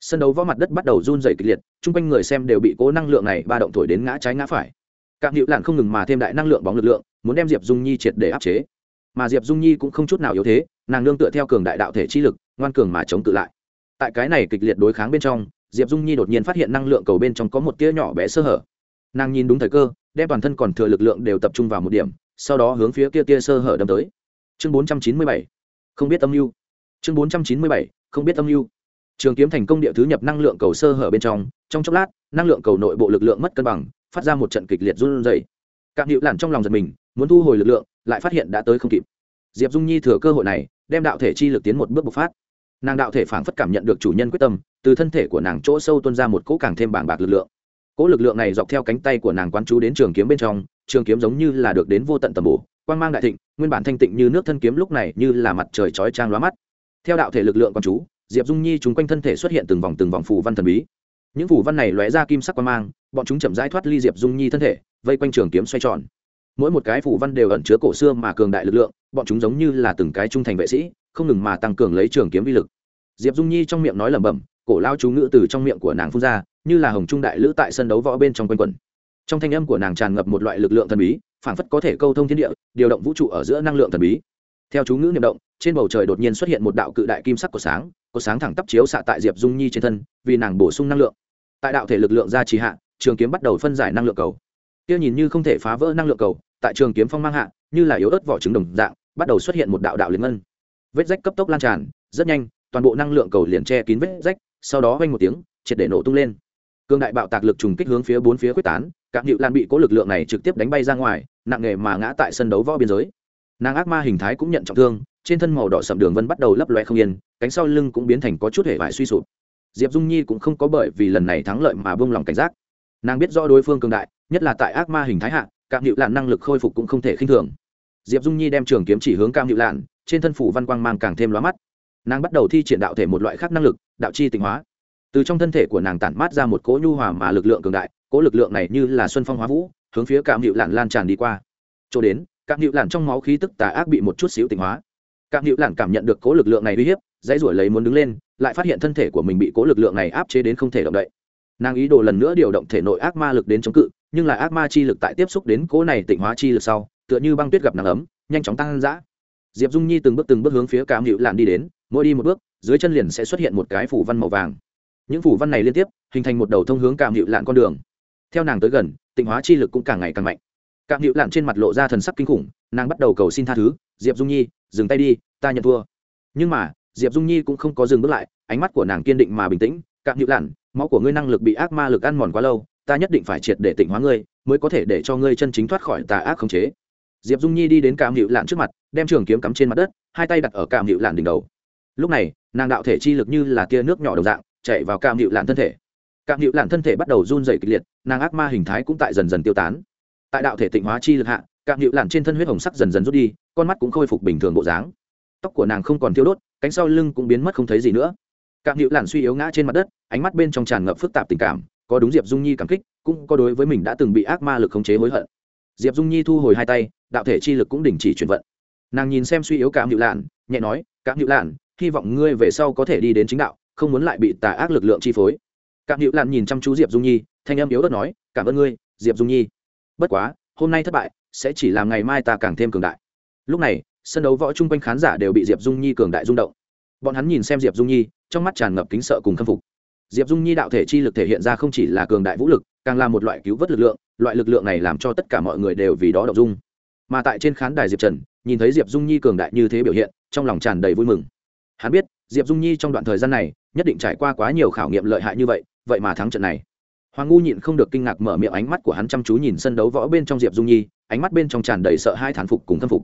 Speaker 1: Sân đấu võ mặt đất bắt đầu run dày kịch liệt, chung quanh người xem đều bị cố năng lượng này ba động thổi đến ngã trái ngã phải. Cạm hữu lạn không ngừng mà thêm đại năng lượng bóng lực lượng, muốn đem diệp dung nhi triệt để áp chế. Mà diệp dung nhi cũng không chút nào yếu thế, nàng nương tựa theo cường đại đạo thể chi lực, ngoan cường mà chống tự lại tại cái này kịch liệt đối kháng bên trong, diệp dung nhi đột nhiên phát hiện năng lượng cầu bên trong có một tia nhỏ bé sơ hở. Nàng nhìn đúng thời cơ, đem toàn thân còn thừa lực lượng đều tập trung vào một điểm, sau đó hướng phía kia tia sơ hở đâm tới. Chương bốn trăm chín mươi bảy. Không biết âm mưu. Chương bốn trăm chín mươi bảy. Không biết âm mưu. Trường kiếm thành công địa thứ nhập năng lượng cầu sơ hở bên trong trong chốc lát, năng lượng cầu nội bộ lực lượng mất cân bằng, phát ra một trận kịch liệt run rẩy. Cạm hữu lản trong lòng giật mình, muốn thu hồi lực lượng, lại phát hiện đã tới không kịp. Diệp dung nhi thừa cơ hội này, đem đạo thể chi lực tiến một bước bộc phát nàng đạo thể phảng phất cảm nhận được chủ nhân quyết tâm, từ thân thể của nàng chỗ sâu tuôn ra một cỗ càng thêm bảng bạc lực lượng. Cỗ lực lượng này dọc theo cánh tay của nàng quán chú đến trường kiếm bên trong, trường kiếm giống như là được đến vô tận tầm bổ, quang mang đại thịnh, nguyên bản thanh tịnh như nước thân kiếm lúc này như là mặt trời chói trang lóa mắt. Theo đạo thể lực lượng quán chú, diệp dung nhi chúng quanh thân thể xuất hiện từng vòng từng vòng phù văn thần bí. Những phù văn này lóe ra kim sắc quang mang, bọn chúng chậm rãi thoát ly diệp dung nhi thân thể, vây quanh trường kiếm xoay tròn. Mỗi một cái phù văn đều ẩn chứa cổ xưa mà cường đại lực lượng, bọn chúng giống như là từng cái trung thành vệ sĩ không ngừng mà tăng cường lấy trường kiếm vi lực. Diệp dung nhi trong miệng nói lẩm bẩm, cổ lao chú ngữ từ trong miệng của nàng phun ra, như là hồng trung đại lữ tại sân đấu võ bên trong quanh quẩn. trong thanh âm của nàng tràn ngập một loại lực lượng thần bí, phảng phất có thể câu thông thiên địa, điều động vũ trụ ở giữa năng lượng thần bí. Theo chú ngữ niệm động, trên bầu trời đột nhiên xuất hiện một đạo cự đại kim sắc của sáng của sáng thẳng tắp chiếu xạ tại diệp dung nhi trên thân, vì nàng bổ sung năng lượng. Tại đạo thể lực lượng ra trì hạ, trường kiếm bắt đầu phân giải năng lượng cầu. Kia nhìn như không thể phá vỡ năng lượng cầu, tại trường kiếm phong mang hạ, như là yếu ớt vỏ trứng đồng dạng, bắt đầu xuất hiện một đạo đạo liên ngân vết rách cấp tốc lan tràn, rất nhanh, toàn bộ năng lượng cầu liền che kín vết rách, sau đó vang một tiếng, triệt để nổ tung lên. Cương đại bạo tạc lực trùng kích hướng phía bốn phía quyết tán các nhự lan bị cố lực lượng này trực tiếp đánh bay ra ngoài, nặng nghề mà ngã tại sân đấu võ biên giới. Nàng ác ma hình thái cũng nhận trọng thương, trên thân màu đỏ sậm đường vân bắt đầu lấp loe không yên, cánh sau lưng cũng biến thành có chút hệ vải suy sụp. Diệp dung nhi cũng không có bởi vì lần này thắng lợi mà buông lòng cảnh giác. Nàng biết rõ đối phương cường đại, nhất là tại ác ma hình thái hạ cạm hiệu lan năng lực khôi phục cũng không thể khinh thường. Diệp dung nhi đem trường kiếm chỉ hướng cam hiệu lan trên thân phủ văn quang mang càng thêm lóa mắt. Nàng bắt đầu thi triển đạo thể một loại khác năng lực, đạo chi tịnh hóa. Từ trong thân thể của nàng tản mát ra một cỗ nhu hòa mà lực lượng cường đại, cỗ lực lượng này như là xuân phong hóa vũ, hướng phía cạm hiệu lạn lan tràn đi qua. Chỗ đến, cạm hiệu lạn trong máu khí tức tà ác bị một chút xíu tịnh hóa. Cạm hiệu lạn cảm nhận được cỗ lực lượng này uy hiếp, dãy ruổi lấy muốn đứng lên, lại phát hiện thân thể của mình bị cỗ lực lượng này áp chế đến không thể động đậy. Nàng ý đồ lần nữa điều động thể nội ác ma lực đến chống cự, nhưng là ác ma chi lực tại tiếp xúc đến cỗ này tịnh hóa chi lực sau, tựa như băng tuyết gặp nắng ấm, nhanh chóng tăng dã diệp dung nhi từng bước từng bước hướng phía cam hữu lạn đi đến, mỗi đi một bước, dưới chân liền sẽ xuất hiện một cái phủ văn màu vàng. Những phủ văn này liên tiếp, hình thành một đầu thông hướng cam hữu lạn con đường. Theo nàng tới gần, tịnh hóa chi lực cũng càng ngày càng mạnh. Cam hữu lạn trên mặt lộ ra thần sắc kinh khủng, nàng bắt đầu cầu xin tha thứ, diệp dung nhi, dừng tay đi, ta nhận thua. Nhưng mà, diệp dung nhi cũng không có dừng bước lại, ánh mắt của nàng kiên định mà bình tĩnh cạm hữu lặn máu của ngươi năng lực bị ác ma lực ăn mòn quá lâu, ta nhất định phải triệt để tịnh hóa ngươi, mới có thể để cho ngươi chân chính thoát khỏi tà ác khống chế diệp dung nhi đi đến cạm hiệu lạn trước mặt, đem trường kiếm cắm trên mặt đất, hai tay đặt ở cạm hiệu lạn đỉnh đầu. Lúc này, nàng đạo thể chi lực như là tia nước nhỏ đồng dạng, chạy vào cạm hiệu lạn thân thể. Cạm hiệu lạn thân thể bắt đầu run dày kịch liệt, nàng ác ma hình thái cũng tại dần dần tiêu tán. Tại đạo thể tịnh hóa chi lực hạ cạm hiệu lạn trên thân huyết hồng sắc dần dần rút đi, con mắt cũng khôi phục bình thường bộ dáng. Tóc của nàng không còn thiêu đốt, cánh sau lưng cũng biến mất không thấy gì nữa. Cạm hiệu lạn suy yếu ngã trên mặt đất, ánh mắt bên trong tràn ngập phức tạp tình cảm, có đúng diệp dung nhi cảm kích, cũng có đối với mình đã từng bị ác ma lực khống chế hối hận diệp dung nhi thu hồi hai tay đạo thể chi lực cũng đình chỉ chuyển vận. Nàng nhìn xem suy yếu Cảm hữu Lạn, nhẹ nói Cảm hữu Lạn, hy vọng ngươi về sau có thể đi đến chính đạo không muốn lại bị tà ác lực lượng chi phối. Cảm hữu Lạn nhìn chăm chú diệp dung nhi thanh âm yếu đất nói cảm ơn ngươi diệp dung nhi. Bất quá hôm nay thất bại sẽ chỉ làm ngày mai ta càng thêm cường đại. Lúc này sân đấu võ chung quanh khán giả đều bị diệp dung nhi cường đại rung động. Bọn hắn nhìn xem diệp dung nhi trong mắt tràn ngập kính sợ cùng khâm phục. Diệp dung nhi đạo thể chi lực thể hiện ra không chỉ là cường đại vũ lực càng là một loại cứu vớt lực lượng loại lực lượng này làm cho tất cả mọi người đều vì đó động dung. Mà tại trên khán đài diệp trần, nhìn thấy diệp dung nhi cường đại như thế biểu hiện, trong lòng tràn đầy vui mừng. Hắn biết, diệp dung nhi trong đoạn thời gian này, nhất định trải qua quá nhiều khảo nghiệm lợi hại như vậy vậy mà thắng trận này. Hoàng ngu nhịn không được kinh ngạc mở miệng ánh mắt của hắn chăm chú nhìn sân đấu võ bên trong diệp dung nhi, ánh mắt bên trong tràn đầy sợ hai thán phục cùng khâm phục.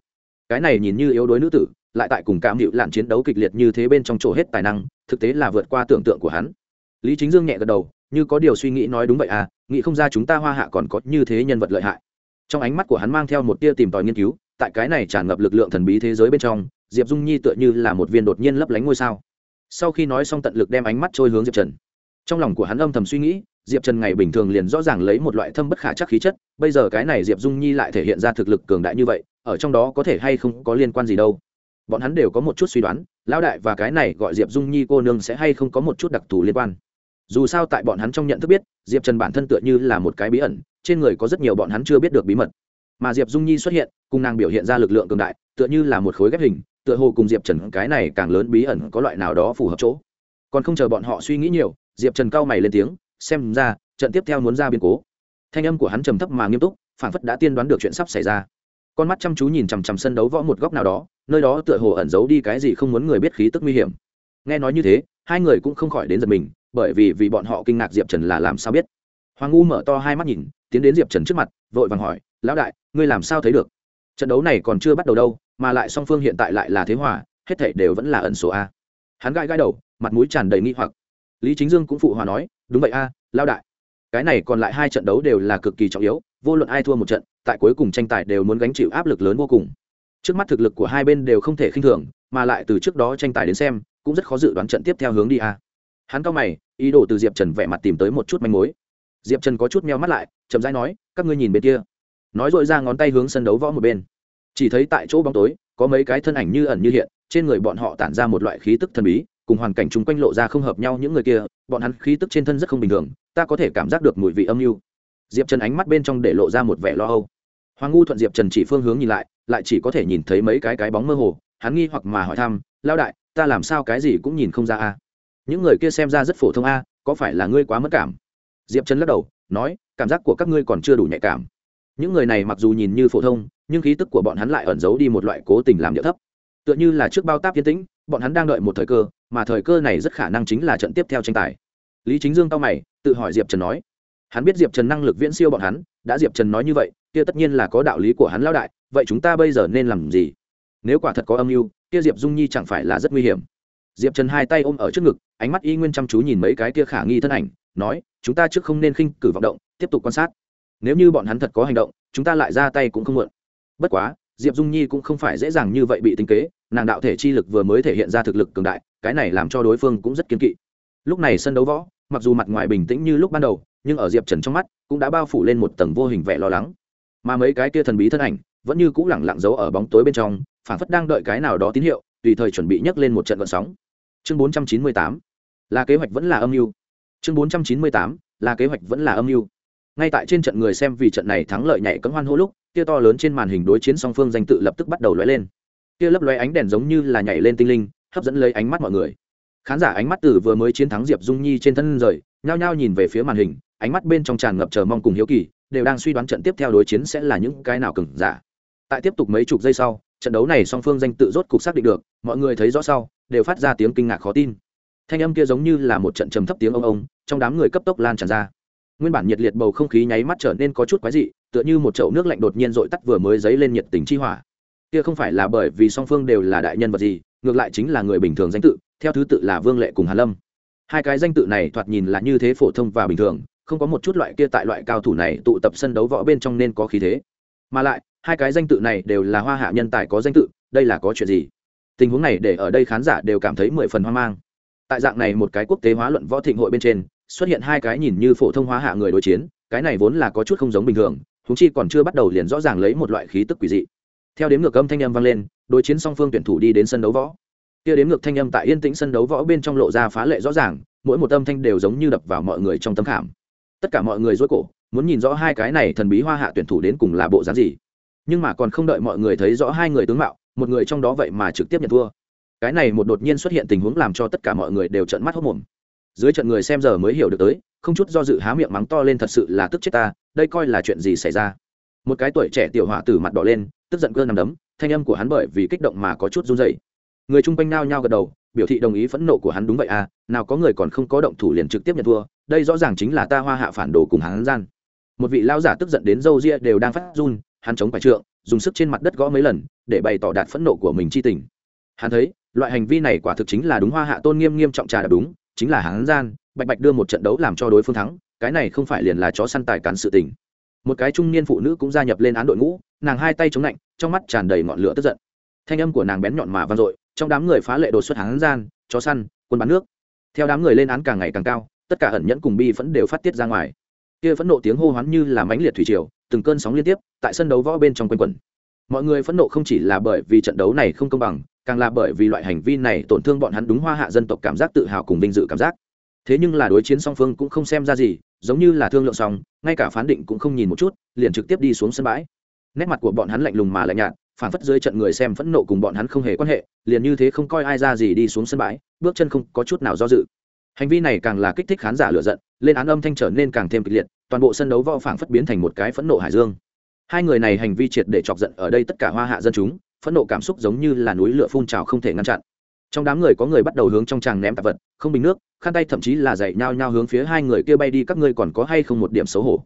Speaker 1: Cái này nhìn như yếu đuối nữ tử, lại tại cùng cảm hiệu lạn chiến đấu kịch liệt như thế bên trong chỗ hết tài năng, thực tế là vượt qua tưởng tượng của hắn. Lý chính dương nhẹ gật đầu, như có điều suy nghĩ nói đúng vậy à nghĩ không ra chúng ta hoa hạ còn có như thế nhân vật lợi hại. Trong ánh mắt của hắn mang theo một tia tìm tòi nghiên cứu, tại cái này tràn ngập lực lượng thần bí thế giới bên trong, diệp dung nhi tựa như là một viên đột nhiên lấp lánh ngôi sao. Sau khi nói xong tận lực đem ánh mắt trôi hướng diệp trần. Trong lòng của hắn âm thầm suy nghĩ, diệp trần ngày bình thường liền rõ ràng lấy một loại thâm bất khả chắc khí chất, bây giờ cái này diệp dung nhi lại thể hiện ra thực lực cường đại như vậy, ở trong đó có thể hay không có liên quan gì đâu. Bọn hắn đều có một chút suy đoán, lão đại và cái này gọi diệp dung nhi cô nương sẽ hay không có một chút đặc thù liên quan dù sao tại bọn hắn trong nhận thức biết, diệp trần bản thân tựa như là một cái bí ẩn, trên người có rất nhiều bọn hắn chưa biết được bí mật. Mà diệp dung nhi xuất hiện, cùng nàng biểu hiện ra lực lượng cường đại, tựa như là một khối ghép hình, tựa hồ cùng diệp trần cái này càng lớn bí ẩn có loại nào đó phù hợp chỗ. Còn không chờ bọn họ suy nghĩ nhiều, diệp trần cao mày lên tiếng, xem ra, trận tiếp theo muốn ra biến cố. Thanh âm của hắn trầm thấp mà nghiêm túc, phản phất đã tiên đoán được chuyện sắp xảy ra. Con mắt chăm chú nhìn chằm chằm sân đấu võ một góc nào đó, nơi đó tựa hồ ẩn giấu đi cái gì không muốn người biết khí tức nguy hiểm. Nghe nói như thế, hai người cũng không khỏi đến giật mình bởi vì vì bọn họ kinh ngạc diệp trần là làm sao biết. Hoàng ngu mở to hai mắt nhìn, tiến đến diệp trần trước mặt, vội vàng hỏi, lão đại, ngươi làm sao thấy được? Trận đấu này còn chưa bắt đầu đâu, mà lại song phương hiện tại lại là thế hòa, hết thảy đều vẫn là ẩn số a. Hắn gãi gãi đầu, mặt mũi tràn đầy nghi hoặc. Lý chính dương cũng phụ hòa nói, đúng vậy a, Lão lao đại. Cái này còn lại hai trận đấu đều là cực kỳ trọng yếu, vô luận ai thua một trận, tại cuối cùng tranh tài đều muốn gánh chịu áp lực lớn vô cùng. Trước mắt thực lực của hai bên đều không thể khinh thường, mà lại từ trước đó tranh tài đến xem, cũng rất khó dự đoán trận tiếp theo hướng đi a hắn cao mày, ý đồ từ diệp trần vẻ mặt tìm tới một chút manh mối. Diệp trần có chút meo mắt lại, chậm rãi nói, các ngươi nhìn bên kia. Nói dội ra ngón tay hướng sân đấu võ một bên. Chỉ thấy tại chỗ bóng tối, có mấy cái thân ảnh như ẩn như hiện, trên người bọn họ tản ra một loại khí tức thần bí, cùng hoàn cảnh chung quanh lộ ra không hợp nhau những người kia, bọn hắn khí tức trên thân rất không bình thường, ta có thể cảm giác được mùi vị âm mưu. Diệp trần ánh mắt bên trong để lộ ra một vẻ lo âu. Hoàng ngu thuận diệp trần chỉ phương hướng nhìn lại lại chỉ có thể nhìn thấy mấy cái cái bóng mơ hồ, hắn nghi hoặc mà hỏi thăm lao đại, ta làm sao cái gì cũng nhìn không ra a? Những người kia xem ra rất phổ thông a, có phải là ngươi quá mất cảm? Diệp trần lắc đầu, nói, cảm giác của các ngươi còn chưa đủ nhạy cảm. Những người này mặc dù nhìn như phổ thông, nhưng khí tức của bọn hắn lại ẩn giấu đi một loại cố tình làm điệu thấp. Tựa như là trước bao táp yên tĩnh, bọn hắn đang đợi một thời cơ, mà thời cơ này rất khả năng chính là trận tiếp theo tranh tài. Lý chính dương cao mày, tự hỏi diệp trần nói. Hắn biết diệp trần năng lực viễn siêu bọn hắn, đã diệp trần nói như vậy, kia tất nhiên là có đạo lý của hắn lao đại, vậy chúng ta bây giờ nên làm gì? Nếu quả thật có âm mưu, kia diệp dung nhi chẳng phải là rất nguy hiểm diệp trần hai tay ôm ở trước ngực, ánh mắt y nguyên chăm chú nhìn mấy cái kia khả nghi thân ảnh, nói, chúng ta trước không nên khinh cử vọng động, tiếp tục quan sát. Nếu như bọn hắn thật có hành động, chúng ta lại ra tay cũng không muộn. Bất quá, diệp dung nhi cũng không phải dễ dàng như vậy bị tính kế, nàng đạo thể chi lực vừa mới thể hiện ra thực lực cường đại, cái này làm cho đối phương cũng rất kiên kỵ. Lúc này sân đấu võ, mặc dù mặt ngoài bình tĩnh như lúc ban đầu, nhưng ở diệp trần trong mắt cũng đã bao phủ lên một tầng vô hình vẻ lo lắng. Mà mấy cái kia thần bí thân ảnh vẫn như cũ lẳng lặng giấu ở bóng tối bên trong phản phất đang đợi cái nào đó tín hiệu tùy thời chuẩn bị nhấc lên một trận vận sóng. Chương bốn trăm chín mươi tám, là kế hoạch vẫn là âm mưu. Chương bốn trăm chín mươi tám, là kế hoạch vẫn là âm mưu. Ngay tại trên trận người xem vì trận này thắng lợi nhảy cấm hoan hô lúc kia to lớn trên màn hình đối chiến song phương danh tự lập tức bắt đầu lóe lên. Kia lấp lóe ánh đèn giống như là nhảy lên tinh linh, hấp dẫn lấy ánh mắt mọi người. Khán giả ánh mắt từ vừa mới chiến thắng diệp dung nhi trên thân rời, nhao nhao nhìn về phía màn hình, ánh mắt bên trong tràn ngập chờ mong cùng hiếu kỳ, đều đang suy đoán trận tiếp theo đối chiến sẽ là những cái nào cừng giả. Tại tiếp tục mấy chục giây sau trận đấu này song phương danh tự rốt cục xác định được, mọi người thấy rõ sau, đều phát ra tiếng kinh ngạc khó tin. Thanh âm kia giống như là một trận trầm thấp tiếng ông ông, trong đám người cấp tốc lan tràn ra. Nguyên bản nhiệt liệt bầu không khí nháy mắt trở nên có chút quái dị, tựa như một chậu nước lạnh đột nhiên dội tắt vừa mới dấy lên nhiệt tình chi hỏa. Kia không phải là bởi vì song phương đều là đại nhân vật gì, ngược lại chính là người bình thường danh tự, theo thứ tự là vương lệ cùng Hà lâm. Hai cái danh tự này thoạt nhìn là như thế phổ thông và bình thường, không có một chút loại kia tại loại cao thủ này tụ tập sân đấu võ bên trong nên có khí thế. Mà lại hai cái danh tự này đều là hoa hạ nhân tài có danh tự, đây là có chuyện gì? Tình huống này để ở đây khán giả đều cảm thấy mười phần hoang mang. Tại dạng này một cái quốc tế hóa luận võ thịnh hội bên trên, xuất hiện hai cái nhìn như phổ thông hóa hạ người đối chiến, cái này vốn là có chút không giống bình thường húng chi còn chưa bắt đầu liền rõ ràng lấy một loại khí tức quỷ dị. Theo đếm ngược âm thanh âm vang lên, đối chiến song phương tuyển thủ đi đến sân đấu võ. Kia đếm ngược thanh âm tại yên tĩnh sân đấu võ bên trong lộ ra phá lệ rõ ràng, mỗi một âm thanh đều giống như đập vào mọi người trong tâm khảm. Tất cả mọi người dối cổ, muốn nhìn rõ hai cái này thần bí hoa hạ tuyển thủ đến cùng là bộ dáng gì nhưng mà còn không đợi mọi người thấy rõ hai người tướng mạo, một người trong đó vậy mà trực tiếp nhận thua. Cái này một đột nhiên xuất hiện tình huống làm cho tất cả mọi người đều trợn mắt hốc mồm. Dưới trận người xem giờ mới hiểu được tới, không chút do dự há miệng mắng to lên thật sự là tức chết ta, đây coi là chuyện gì xảy ra? Một cái tuổi trẻ tiểu hỏa tử mặt đỏ lên, tức giận cơn nằm đấm, thanh âm của hắn bởi vì kích động mà có chút run dày người chung quanh nao nhao gật đầu, biểu thị đồng ý phẫn nộ của hắn đúng vậy à nào có người còn không có động thủ liền trực tiếp nhận thua, đây rõ ràng chính là ta hoa hạ phản đồ cùng hắn gian. Một vị lao giả tức giận đến râu ria đều đang phát run hắn chống phải trượng, dùng sức trên mặt đất gõ mấy lần, để bày tỏ đạt phẫn nộ của mình chi tình. Hắn thấy, loại hành vi này quả thực chính là đúng hoa hạ tôn nghiêm nghiêm trọng trà đạp đúng, chính là hắn gian, bạch bạch đưa một trận đấu làm cho đối phương thắng, cái này không phải liền là chó săn tài cán sự tình. Một cái trung niên phụ nữ cũng gia nhập lên án đội ngũ, nàng hai tay chống lạnh, trong mắt tràn đầy ngọn lửa tức giận. Thanh âm của nàng bén nhọn mà vang dội, trong đám người phá lệ đột xuất hắn gian, chó săn, quân bán nước. Theo đám người lên án càng ngày càng cao, tất cả ẩn nhẫn cùng bi vẫn đều phát tiết ra ngoài. Kia phẫn nộ tiếng hô hoán như là mãnh liệt thủy triều từng cơn sóng liên tiếp, tại sân đấu võ bên trong quanh quẩn. Mọi người phẫn nộ không chỉ là bởi vì trận đấu này không công bằng, càng là bởi vì loại hành vi này tổn thương bọn hắn đúng hoa hạ dân tộc cảm giác tự hào cùng vinh dự cảm giác. Thế nhưng là đối chiến song phương cũng không xem ra gì, giống như là thương lượng xong, ngay cả phán định cũng không nhìn một chút, liền trực tiếp đi xuống sân bãi. Nét mặt của bọn hắn lạnh lùng mà lạnh nhạt phản phất dưới trận người xem phẫn nộ cùng bọn hắn không hề quan hệ, liền như thế không coi ai ra gì đi xuống sân bãi, bước chân không có chút nào do dự. Hành vi này càng là kích thích khán giả lựa giận, lên án âm thanh trở nên càng thêm kịch liệt toàn bộ sân đấu võ phảng phất biến thành một cái phẫn nộ hải dương. Hai người này hành vi triệt để chọc giận ở đây tất cả hoa hạ dân chúng, phẫn nộ cảm xúc giống như là núi lửa phun trào không thể ngăn chặn. Trong đám người có người bắt đầu hướng trong tràng ném tạp vật, không bình nước, khăn tay thậm chí là dạy nhao nhao hướng phía hai người kia bay đi, các ngươi còn có hay không một điểm xấu hổ?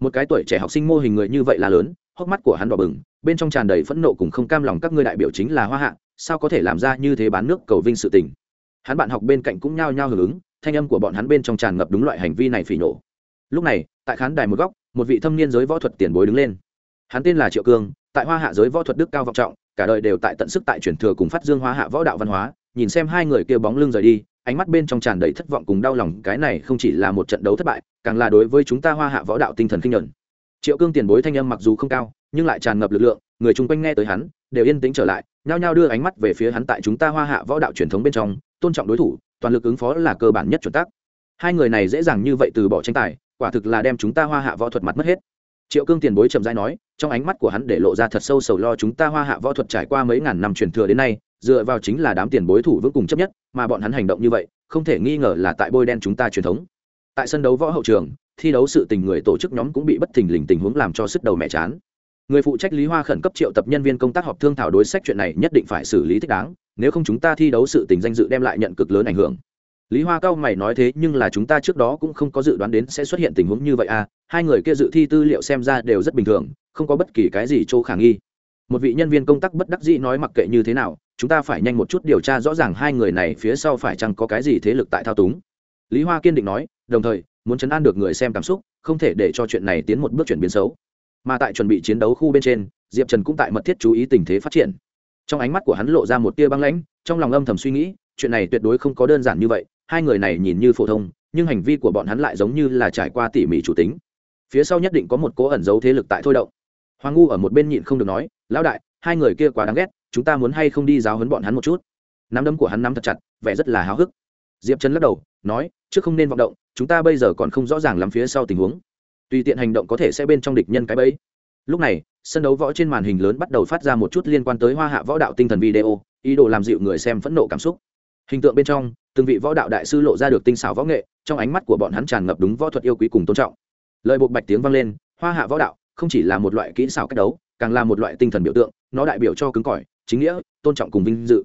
Speaker 1: Một cái tuổi trẻ học sinh mô hình người như vậy là lớn, hốc mắt của hắn đỏ bừng, bên trong tràn đầy phẫn nộ cùng không cam lòng, các ngươi đại biểu chính là hoa hạ, sao có thể làm ra như thế bán nước cầu vinh sự tình? Hắn bạn học bên cạnh cũng nhao nhao hưởng ứng, thanh âm của bọn hắn bên trong tràn ngập đúng loại hành vi này phỉ nổ lúc này, tại khán đài một góc, một vị thâm niên giới võ thuật tiền bối đứng lên. Hắn tên là triệu cương, tại hoa hạ giới võ thuật đức cao vọng trọng, cả đời đều tại tận sức tại truyền thừa cùng phát dương hoa hạ võ đạo văn hóa, nhìn xem hai người kia bóng lưng rời đi, ánh mắt bên trong tràn đầy thất vọng cùng đau lòng, cái này không chỉ là một trận đấu thất bại, càng là đối với chúng ta hoa hạ võ đạo tinh thần kinh nhuận. Triệu cương tiền bối thanh âm mặc dù không cao, nhưng lại tràn ngập lực lượng, người chung quanh nghe tới hắn, đều yên tĩnh trở lại, nhao nhao đưa ánh mắt về phía hắn tại chúng ta hoa hạ võ đạo truyền thống bên trong, tôn trọng đối thủ, toàn lực ứng phó là cơ bản nhất chuẩn tắc. Hai người này dễ dàng như vậy từ bỏ tranh tài quả thực là đem chúng ta hoa hạ võ thuật mặt mất hết. Triệu cương tiền bối trầm dai nói, trong ánh mắt của hắn để lộ ra thật sâu sầu lo chúng ta hoa hạ võ thuật trải qua mấy ngàn năm truyền thừa đến nay, dựa vào chính là đám tiền bối thủ vững cùng chấp nhất, mà bọn hắn hành động như vậy, không thể nghi ngờ là tại bôi đen chúng ta truyền thống. Tại sân đấu võ hậu trường, thi đấu sự tình người tổ chức nhóm cũng bị bất thình lình tình huống làm cho sức đầu mẹ chán. Người phụ trách lý hoa khẩn cấp triệu tập nhân viên công tác họp thương thảo đối sách chuyện này nhất định phải xử lý thích đáng, nếu không chúng ta thi đấu sự tình danh dự đem lại nhận cực lớn ảnh hưởng lý hoa cao mày nói thế nhưng là chúng ta trước đó cũng không có dự đoán đến sẽ xuất hiện tình huống như vậy à hai người kia dự thi tư liệu xem ra đều rất bình thường, không có bất kỳ cái gì chỗ khả nghi. Một vị nhân viên công tác bất đắc dĩ nói mặc kệ như thế nào, chúng ta phải nhanh một chút điều tra rõ ràng hai người này phía sau phải chăng có cái gì thế lực tại thao túng. Lý hoa kiên định nói, đồng thời, muốn chấn an được người xem cảm xúc, không thể để cho chuyện này tiến một bước chuyển biến xấu. Mà tại chuẩn bị chiến đấu khu bên trên, diệp trần cũng tại mật thiết chú ý tình thế phát triển. Trong ánh mắt của hắn lộ ra một tia băng lãnh, trong lòng âm thầm suy nghĩ, chuyện này tuyệt đối không có đơn giản như vậy hai người này nhìn như phổ thông, nhưng hành vi của bọn hắn lại giống như là trải qua tỉ mỉ chủ tính. Phía sau nhất định có một cố ẩn giấu thế lực tại thôi động. Hoàng ngu ở một bên nhịn không được nói, lão đại, hai người kia quá đáng ghét, chúng ta muốn hay không đi giáo hấn bọn hắn một chút? Nắm đấm của hắn nắm thật chặt, vẻ rất là háo hức. Diệp trần lắc đầu, nói, trước không nên vọng động, chúng ta bây giờ còn không rõ ràng lắm phía sau tình huống. Tùy tiện hành động có thể sẽ bên trong địch nhân cái bẫy. Lúc này, sân đấu võ trên màn hình lớn bắt đầu phát ra một chút liên quan tới hoa hạ võ đạo tinh thần video, ý đồ làm dịu người xem phẫn nộ cảm xúc. Hình tượng bên trong từng vị võ đạo đại sư lộ ra được tinh xảo võ nghệ, trong ánh mắt của bọn hắn tràn ngập đúng võ thuật yêu quý cùng tôn trọng. Lời buộc bạch tiếng vang lên, hoa hạ võ đạo không chỉ là một loại kỹ xảo cách đấu, càng là một loại tinh thần biểu tượng, nó đại biểu cho cứng cỏi, chính nghĩa, tôn trọng cùng vinh dự.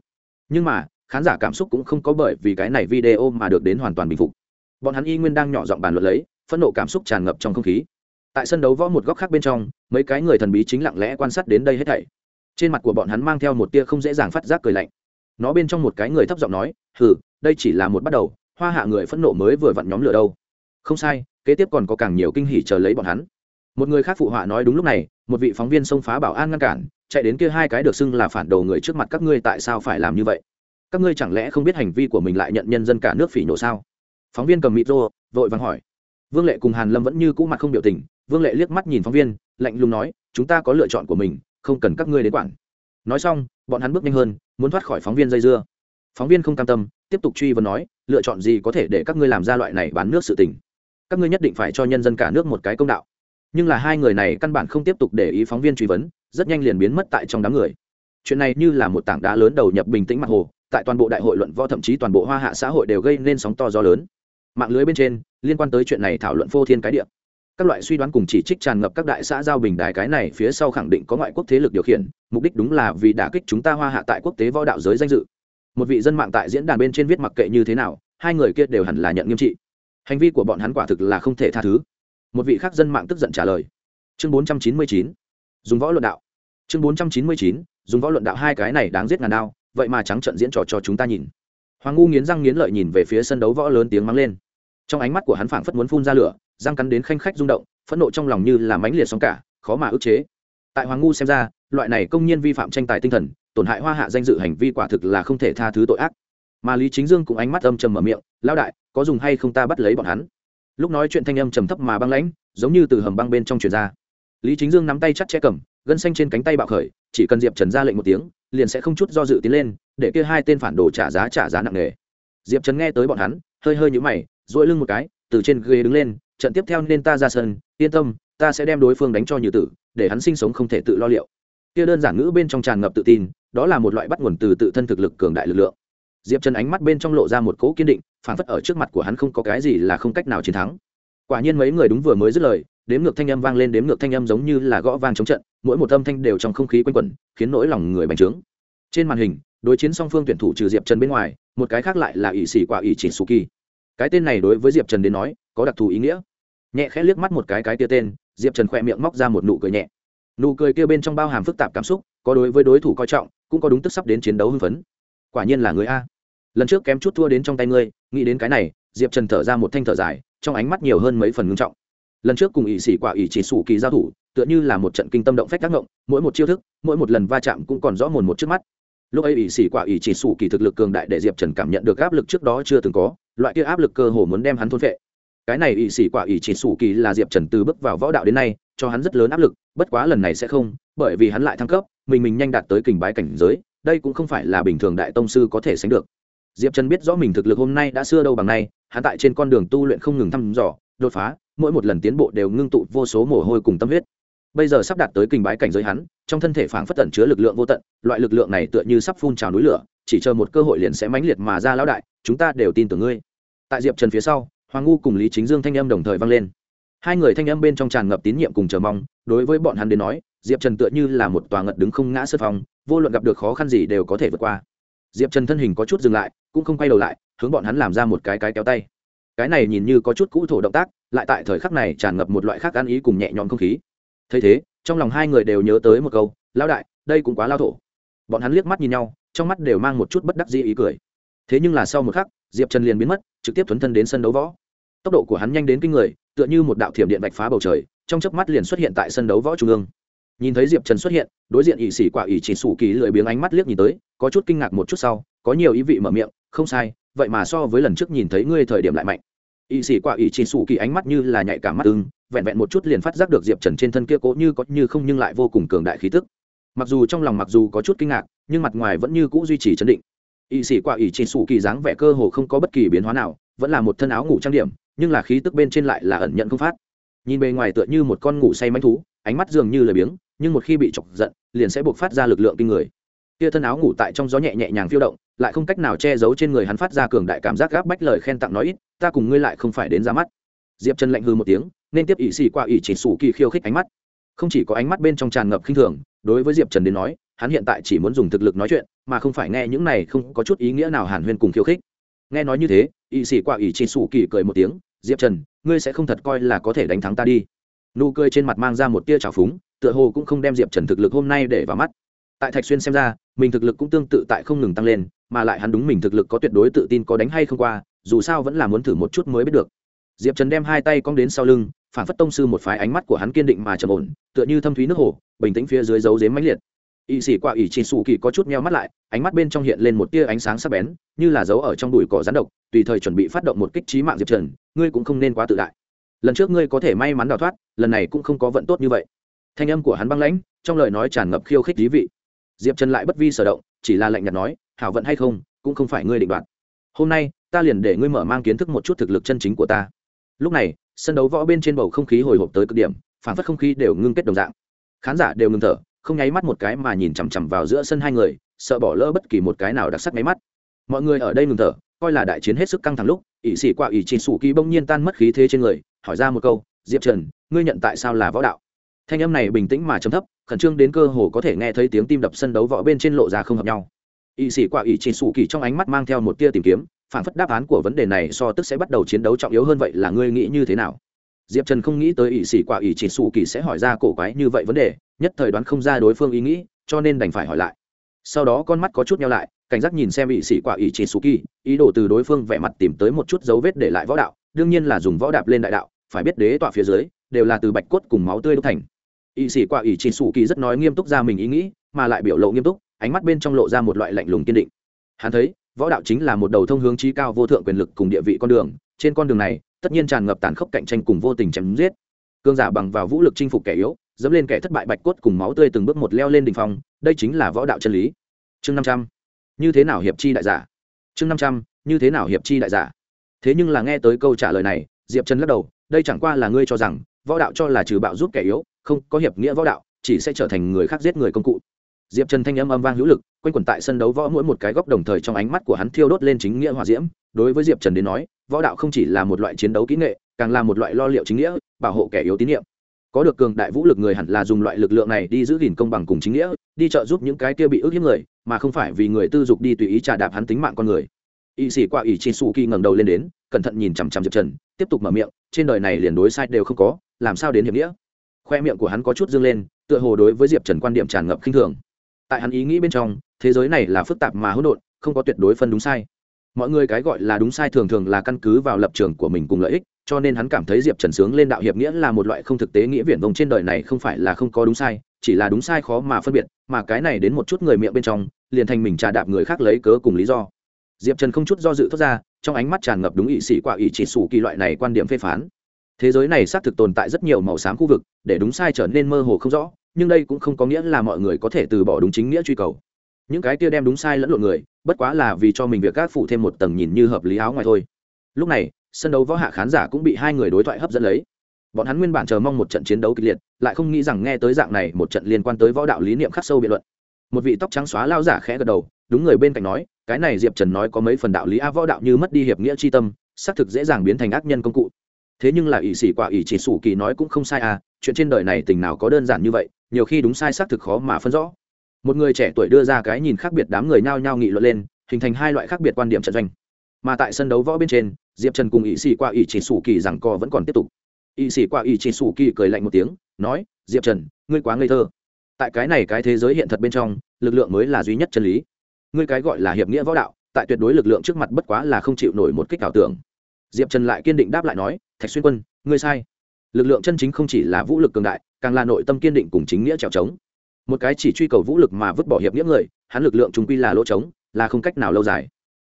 Speaker 1: Nhưng mà, khán giả cảm xúc cũng không có bởi vì cái này video mà được đến hoàn toàn bình phục. Bọn hắn y nguyên đang nhỏ giọng bàn luận lấy, phẫn nộ cảm xúc tràn ngập trong không khí. Tại sân đấu võ một góc khác bên trong, mấy cái người thần bí chính lặng lẽ quan sát đến đây hết thảy. Trên mặt của bọn hắn mang theo một tia không dễ dàng phát giác cười lạnh nó bên trong một cái người thấp giọng nói, hừ, đây chỉ là một bắt đầu, hoa hạ người phẫn nộ mới vừa vặn nhóm lửa đâu. Không sai, kế tiếp còn có càng nhiều kinh hỉ chờ lấy bọn hắn. Một người khác phụ họa nói đúng lúc này, một vị phóng viên xông phá bảo an ngăn cản, chạy đến kia hai cái được xưng là phản đầu người trước mặt, các ngươi tại sao phải làm như vậy? Các ngươi chẳng lẽ không biết hành vi của mình lại nhận nhân dân cả nước phỉ nhổ sao? Phóng viên cầm mịt rô, vội vàng hỏi. Vương lệ cùng hàn lâm vẫn như cũ mặt không biểu tình, vương lệ liếc mắt nhìn phóng viên, lạnh lùng nói, chúng ta có lựa chọn của mình, không cần các ngươi đến quản nói xong, bọn hắn bước nhanh hơn, muốn thoát khỏi phóng viên dây dưa. Phóng viên không cam tâm, tiếp tục truy vấn nói, lựa chọn gì có thể để các ngươi làm ra loại này bán nước sự tình? Các ngươi nhất định phải cho nhân dân cả nước một cái công đạo. Nhưng là hai người này căn bản không tiếp tục để ý phóng viên truy vấn, rất nhanh liền biến mất tại trong đám người. Chuyện này như là một tảng đá lớn đầu nhập bình tĩnh mặt hồ, tại toàn bộ đại hội luận võ thậm chí toàn bộ hoa hạ xã hội đều gây nên sóng to gió lớn. Mạng lưới bên trên, liên quan tới chuyện này thảo luận phô thiên cái điệp các loại suy đoán cùng chỉ trích tràn ngập các đại xã giao bình đài cái này phía sau khẳng định có ngoại quốc thế lực điều khiển, mục đích đúng là vì đả kích chúng ta hoa hạ tại quốc tế võ đạo giới danh dự. Một vị dân mạng tại diễn đàn bên trên viết mặc kệ như thế nào, hai người kia đều hẳn là nhận nghiêm trị. Hành vi của bọn hắn quả thực là không thể tha thứ. Một vị khác dân mạng tức giận trả lời. Chương bốn trăm chín mươi chín, dùng võ luận đạo. Chương bốn trăm chín mươi chín, dùng võ luận đạo hai cái này đáng giết ngàn đao, vậy mà trắng trận diễn trò cho chúng ta nhìn. Hoàng ngu nghiến răng nghiến lợi nhìn về phía sân đấu võ lớn tiếng mắng lên. Trong ánh mắt của hắn phảng phất muốn phun ra lửa răng cắn đến khanh khách rung động, phẫn nộ trong lòng như là mánh liệt sóng cả, khó mà ức chế. Tại hoàng ngu xem ra, loại này công nhiên vi phạm tranh tài tinh thần, tổn hại hoa hạ danh dự hành vi quả thực là không thể tha thứ tội ác. Mà lý chính dương cũng ánh mắt âm trầm mở miệng lao đại, có dùng hay không ta bắt lấy bọn hắn? Lúc nói chuyện thanh âm trầm thấp mà băng lãnh, giống như từ hầm băng bên trong truyền ra. Lý chính dương nắm tay chắc che cầm, gân xanh trên cánh tay bạo khởi, chỉ cần diệp trần ra lệnh một tiếng, liền sẽ không chút do dự tiến lên, để kia hai tên phản đồ trả giá trả giá nặng nề. Diệp trần nghe tới bọn hắn, hơi hơi nhũ mày dội lưng một cái, từ trên ghế đứng lên trận tiếp theo nên ta ra sân, yên tâm, ta sẽ đem đối phương đánh cho như tử, để hắn sinh sống không thể tự lo liệu. Kia đơn giản ngữ bên trong tràn ngập tự tin, đó là một loại bắt nguồn từ tự thân thực lực cường đại lực lượng. Diệp trần ánh mắt bên trong lộ ra một cỗ kiên định, phản phất ở trước mặt của hắn không có cái gì là không cách nào chiến thắng. Quả nhiên mấy người đúng vừa mới dứt lời, đếm ngược thanh âm vang lên, đếm ngược thanh âm giống như là gõ vang chống trận, mỗi một âm thanh đều trong không khí quanh quẩn, khiến nỗi lòng người bành trướng. Trên màn hình, đối chiến song phương tuyển thủ trừ diệp trần bên ngoài, một cái khác lại là ỷ sĩ quả ỷ chỉ su kỳ. Cái tên này đối với diệp trần đến nói, có đặc thù ý nghĩa nhẹ khẽ liếc mắt một cái cái tia tên, diệp trần khỏe miệng móc ra một nụ cười nhẹ. Nụ cười kia bên trong bao hàm phức tạp cảm xúc, có đối với đối thủ coi trọng, cũng có đúng tức sắp đến chiến đấu hưng phấn. Quả nhiên là người a. Lần trước kém chút thua đến trong tay ngươi, nghĩ đến cái này, diệp trần thở ra một thanh thở dài, trong ánh mắt nhiều hơn mấy phần ngưng trọng. Lần trước cùng ỵ sĩ quả ỵ chỉ sủ kỳ giao thủ, tựa như là một trận kinh tâm động phách tác động mỗi một chiêu thức, mỗi một lần va chạm cũng còn rõ mồn một trước mắt. Lúc ấy ỵ sĩ quả ỵ chỉ sủ kỳ thực lực cường đại để diệp trần cảm nhận được áp lực trước đó chưa từng có, loại kia áp lực cơ hồ muốn đem hắn thôn vệ cái này ỵ sĩ quả ỵ chỉ sủ kỳ là diệp trần từ bước vào võ đạo đến nay, cho hắn rất lớn áp lực, bất quá lần này sẽ không, bởi vì hắn lại thăng cấp, mình mình nhanh đạt tới kình bái cảnh giới, đây cũng không phải là bình thường đại tông sư có thể sánh được. Diệp trần biết rõ mình thực lực hôm nay đã xưa đâu bằng nay, hắn tại trên con đường tu luyện không ngừng thăm dò, đột phá, mỗi một lần tiến bộ đều ngưng tụ vô số mồ hôi cùng tâm huyết. Bây giờ sắp đạt tới kình bái cảnh giới hắn, trong thân thể phảng phất tận chứa lực lượng vô tận, loại lực lượng này tựa như sắp phun trào núi lửa, chỉ chờ một cơ hội liền sẽ mãnh liệt mà ra lão đại, chúng ta đều tin tưởng ngươi. Tại diệp trần phía sau hoàng ngu cùng lý chính dương thanh âm đồng thời vang lên. Hai người thanh âm bên trong tràn ngập tín nhiệm cùng chờ mong, đối với bọn hắn đến nói, diệp trần tựa như là một tòa ngật đứng không ngã sơ phong, vô luận gặp được khó khăn gì đều có thể vượt qua. Diệp trần thân hình có chút dừng lại, cũng không quay đầu lại, hướng bọn hắn làm ra một cái cái kéo tay. Cái này nhìn như có chút cũ thổ động tác, lại tại thời khắc này tràn ngập một loại khác ăn ý cùng nhẹ nhõm không khí. Thấy thế, trong lòng hai người đều nhớ tới một câu, lão đại, đây cũng quá lao thổ. Bọn hắn liếc mắt nhìn nhau, trong mắt đều mang một chút bất đắc dĩ ý cười. Thế nhưng là sau một khắc, diệp trần liền biến mất, trực tiếp thuấn thân đến sân đấu võ tốc độ của hắn nhanh đến kinh người, tựa như một đạo thiểm điện vạch phá bầu trời, trong chớp mắt liền xuất hiện tại sân đấu võ trung ương. Nhìn thấy diệp trần xuất hiện, đối diện ỵ sĩ quả ỵ chỉ sủ kỳ lười biếng ánh mắt liếc nhìn tới, có chút kinh ngạc một chút sau, có nhiều ý vị mở miệng, không sai, vậy mà so với lần trước nhìn thấy ngươi thời điểm lại mạnh. Ỵ sĩ quả ỵ chỉ sủ kỳ ánh mắt như là nhạy cảm mắt ưng, vẹn vẹn một chút liền phát giác được diệp trần trên thân kia cố như có như không nhưng lại vô cùng cường đại khí tức. Mặc dù trong lòng mặc dù có chút kinh ngạc, nhưng mặt ngoài vẫn như cũ duy trì chấn định. Ỵ sĩ quả ỵ chỉ sủ kỳ dáng vẻ cơ hồ không có bất kỳ biến hóa nào, vẫn là một thân áo ngủ trang điểm nhưng là khí tức bên trên lại là ẩn nhận không phát. Nhìn bề ngoài tựa như một con ngủ say manh thú, ánh mắt dường như lười biếng, nhưng một khi bị chọc giận, liền sẽ buộc phát ra lực lượng kinh người. Kia thân áo ngủ tại trong gió nhẹ nhẹ nhàng phiêu động, lại không cách nào che giấu trên người hắn phát ra cường đại cảm giác gáp bách lời khen tặng nói ít, ta cùng ngươi lại không phải đến ra mắt. Diệp trần lạnh hư một tiếng, nên tiếp ỵ xì qua ỵ chỉ sủ kỳ khiêu khích ánh mắt. Không chỉ có ánh mắt bên trong tràn ngập khinh thường, đối với diệp trần đến nói, hắn hiện tại chỉ muốn dùng thực lực nói chuyện, mà không phải nghe những này không có chút ý nghĩa nào hàn huyên cùng khiêu khích nghe nói như thế ỵ sĩ qua ỵ chỉ sủ kỳ cười một tiếng, diệp trần, ngươi sẽ không thật coi là có thể đánh thắng ta đi. Nụ cười trên mặt mang ra một tia trào phúng, tựa hồ cũng không đem diệp trần thực lực hôm nay để vào mắt. Tại thạch xuyên xem ra, mình thực lực cũng tương tự tại không ngừng tăng lên, mà lại hắn đúng mình thực lực có tuyệt đối tự tin có đánh hay không qua, dù sao vẫn là muốn thử một chút mới biết được. Diệp trần đem hai tay cong đến sau lưng, phản phất tông sư một phái ánh mắt của hắn kiên định mà trầm ổn, tựa như thâm thúy nước hồ, bình tĩnh phía dưới dấu dếm mãnh liệt y sĩ qua ỷ chỉ sủ kỳ có chút meo mắt lại, ánh mắt bên trong hiện lên một tia ánh sáng sắc bén, như là dấu ở trong đùi cỏ rắn độc, tùy thời chuẩn bị phát động một kích trí mạng diệp trần, ngươi cũng không nên quá tự đại. Lần trước ngươi có thể may mắn đào thoát, lần này cũng không có vận tốt như vậy. Thanh âm của hắn băng lãnh, trong lời nói tràn ngập khiêu khích dí vị. Diệp trần lại bất vi sở động, chỉ là lạnh nhạt nói, hảo vận hay không, cũng không phải ngươi định đoạt. Hôm nay, ta liền để ngươi mở mang kiến thức một chút thực lực chân chính của ta. Lúc này, sân đấu võ bên trên bầu không khí hồi hộp tới cực điểm, phản phất không khí đều ngưng kết đồng dạng. Khán giả đều ngừng thở không nháy mắt một cái mà nhìn chằm chằm vào giữa sân hai người, sợ bỏ lỡ bất kỳ một cái nào đặc sắc nháy mắt. Mọi người ở đây ngừng thở, coi là đại chiến hết sức căng thẳng lúc, ỷ sĩ qua ỷ chỉ sủ kỳ bỗng nhiên tan mất khí thế trên người, hỏi ra một câu, diệp trần, ngươi nhận tại sao là võ đạo? Thanh âm này bình tĩnh mà chấm thấp, khẩn trương đến cơ hồ có thể nghe thấy tiếng tim đập sân đấu võ bên trên lộ ra không hợp nhau. Ỷ sĩ qua ỷ chỉ sủ kỳ trong ánh mắt mang theo một tia tìm kiếm, phản phất đáp án của vấn đề này so tức sẽ bắt đầu chiến đấu trọng yếu hơn vậy là ngươi nghĩ như thế nào? Diệp trần không nghĩ tới ỵ sĩ quả ỵ chỉ xù kỳ sẽ hỏi ra cổ quái như vậy vấn đề, nhất thời đoán không ra đối phương ý nghĩ, cho nên đành phải hỏi lại. Sau đó con mắt có chút nhau lại, cảnh giác nhìn xem ỵ sĩ quả ỵ chỉ xù kỳ, ý đồ từ đối phương vẻ mặt tìm tới một chút dấu vết để lại võ đạo, đương nhiên là dùng võ đạp lên đại đạo, phải biết đế tọa phía dưới, đều là từ bạch cốt cùng máu tươi đúc thành. Y sĩ quả ỷ chỉ xù kỳ rất nói nghiêm túc ra mình ý nghĩ, mà lại biểu lộ nghiêm túc, ánh mắt bên trong lộ ra một loại lạnh lùng kiên định. Hắn thấy, võ đạo chính là một đầu thông hướng trí cao vô thượng quyền lực cùng địa vị con đường, trên con đường này tất nhiên tràn ngập tàn khốc cạnh tranh cùng vô tình chém giết. Cương giả bằng vào vũ lực chinh phục kẻ yếu, dẫm lên kẻ thất bại bạch cốt cùng máu tươi từng bước một leo lên đ ỉ n h phong, đây chính là võ đạo chân lý. Chương năm trăm. Như thế nào hiệp chi đại giả? Chương năm trăm, như thế nào hiệp chi đại giả? Thế nhưng là nghe tới câu trả lời này, diệp trần lắc đầu, đây chẳng qua là ngươi cho rằng, võ đạo cho là trừ bạo giúp kẻ yếu, không có hiệp nghĩa võ đạo, chỉ sẽ trở thành người khác giết người công cụ. Diệp trần thanh âm âm vang hữu lực, quanh quẩn tại sân đấu võ mỗi một cái góc đồng thời trong ánh mắt của hắn thiêu đốt lên chính nghĩa hòa diễm. Đối với diệp trần đến nói võ đạo không chỉ là một loại chiến đấu kỹ nghệ, càng là một loại lo liệu chính nghĩa, bảo hộ kẻ yếu tín nhiệm. Có được cường đại vũ lực người hẳn là dùng loại lực lượng này đi giữ gìn công bằng cùng chính nghĩa, đi trợ giúp những cái kia bị ức hiếp người, mà không phải vì người tư dục đi tùy ý trà đạp hắn tính mạng con người. Y sĩ qua ỷ chi su kỳ ngẩng đầu lên đến, cẩn thận nhìn chằm chằm diệp trần, tiếp tục mở miệng, trên đời này liền đối sai đều không có, làm sao đến hiệp nghĩa? Khoe miệng của hắn có chút dương lên, tựa hồ đối với diệp trần quan điểm tràn ngập khinh thường. Tại hắn ý nghĩ bên trong, thế giới này là phức tạp mà hỗn độn, không có tuyệt đối phân đúng sai mọi người cái gọi là đúng sai thường thường là căn cứ vào lập trường của mình cùng lợi ích, cho nên hắn cảm thấy diệp trần sướng lên đạo hiệp nghĩa là một loại không thực tế nghĩa viển vông trên đời này không phải là không có đúng sai, chỉ là đúng sai khó mà phân biệt, mà cái này đến một chút người miệng bên trong, liền thành mình trà đạp người khác lấy cớ cùng lý do. Diệp trần không chút do dự thoát ra, trong ánh mắt tràn ngập đúng ý sĩ quả ý chỉ sủ kỳ loại này quan điểm phê phán. Thế giới này xác thực tồn tại rất nhiều màu xám khu vực, để đúng sai trở nên mơ hồ không rõ, nhưng đây cũng không có nghĩa là mọi người có thể từ bỏ đúng chính nghĩa truy cầu những cái kia đem đúng sai lẫn lộn người, bất quá là vì cho mình việc các phụ thêm một tầng nhìn như hợp lý áo ngoài thôi. Lúc này, sân đấu võ hạ khán giả cũng bị hai người đối thoại hấp dẫn lấy. Bọn hắn nguyên bản chờ mong một trận chiến đấu kịch liệt, lại không nghĩ rằng nghe tới dạng này một trận liên quan tới võ đạo lý niệm khắc sâu biện luận. Một vị tóc trắng xóa lao giả khẽ gật đầu, đúng người bên cạnh nói, cái này diệp trần nói có mấy phần đạo lý a, võ đạo như mất đi hiệp nghĩa c h i tâm, xác thực dễ dàng biến thành ác nhân công cụ. Thế nhưng là ỷ xỉ quả ỷ chỉ sủ kỳ nói cũng không sai à chuyện trên đời này tình nào có đơn giản như vậy, nhiều khi đúng sai xác thực khó mà phân rõ một người trẻ tuổi đưa ra cái nhìn khác biệt đám người nhao nhao nghị luận lên, hình thành hai loại khác biệt quan điểm trận doanh. Mà tại sân đấu võ bên trên, diệp trần cùng ỵ sĩ qua ỵ chỉ sủ kỳ rằng co vẫn còn tiếp tục. Ỵ sĩ qua ỵ chỉ sủ kỳ cười lạnh một tiếng, nói, diệp trần, ngươi quá ngây thơ. Tại cái này cái thế giới hiện thật bên trong, lực lượng mới là duy nhất chân lý. Ngươi cái gọi là hiệp nghĩa võ đạo, tại tuyệt đối lực lượng trước mặt bất quá là không chịu nổi một kích ảo tưởng. Diệp trần lại kiên định đáp lại nói, thạch xuyên quân, ngươi sai. Lực lượng chân chính không chỉ là vũ lực cường đại, càng là nội tâm kiên định cùng chính nghĩa trèo trống một cái chỉ truy cầu vũ lực mà vứt bỏ hiệp nghĩa người hắn lực lượng chúng quy là lỗ trống là không cách nào lâu dài.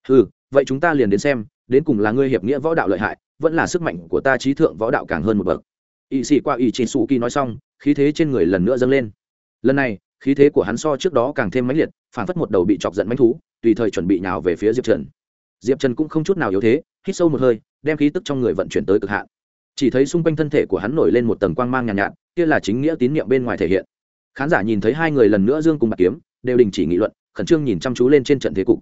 Speaker 1: Ừ vậy chúng ta liền đến xem đến cùng là ngươi hiệp nghĩa võ đạo lợi hại vẫn là sức mạnh của ta trí thượng võ đạo càng hơn một bậc. Ỵ sĩ qua ỵ chỉ sụ kỳ nói xong khí thế trên người lần nữa dâng lên. Lần này khí thế của hắn so trước đó càng thêm mãnh liệt phản phất một đầu bị chọc giận mãnh thú tùy thời chuẩn bị nhào về phía diệp trần. Diệp trần cũng không chút nào yếu thế hít sâu một hơi đem khí tức trong người vận chuyển tới cực hạn. Chỉ thấy xung quanh thân thể của hắn nổi lên một tầng quang mang nhàn nhạt, nhạt kia là chính nghĩa tín nhiệm bên ngoài thể hiện khán giả nhìn thấy hai người lần nữa dương cùng bạc kiếm, đều đình chỉ nghị luận, khẩn trương nhìn chăm chú lên trên trận thế cục.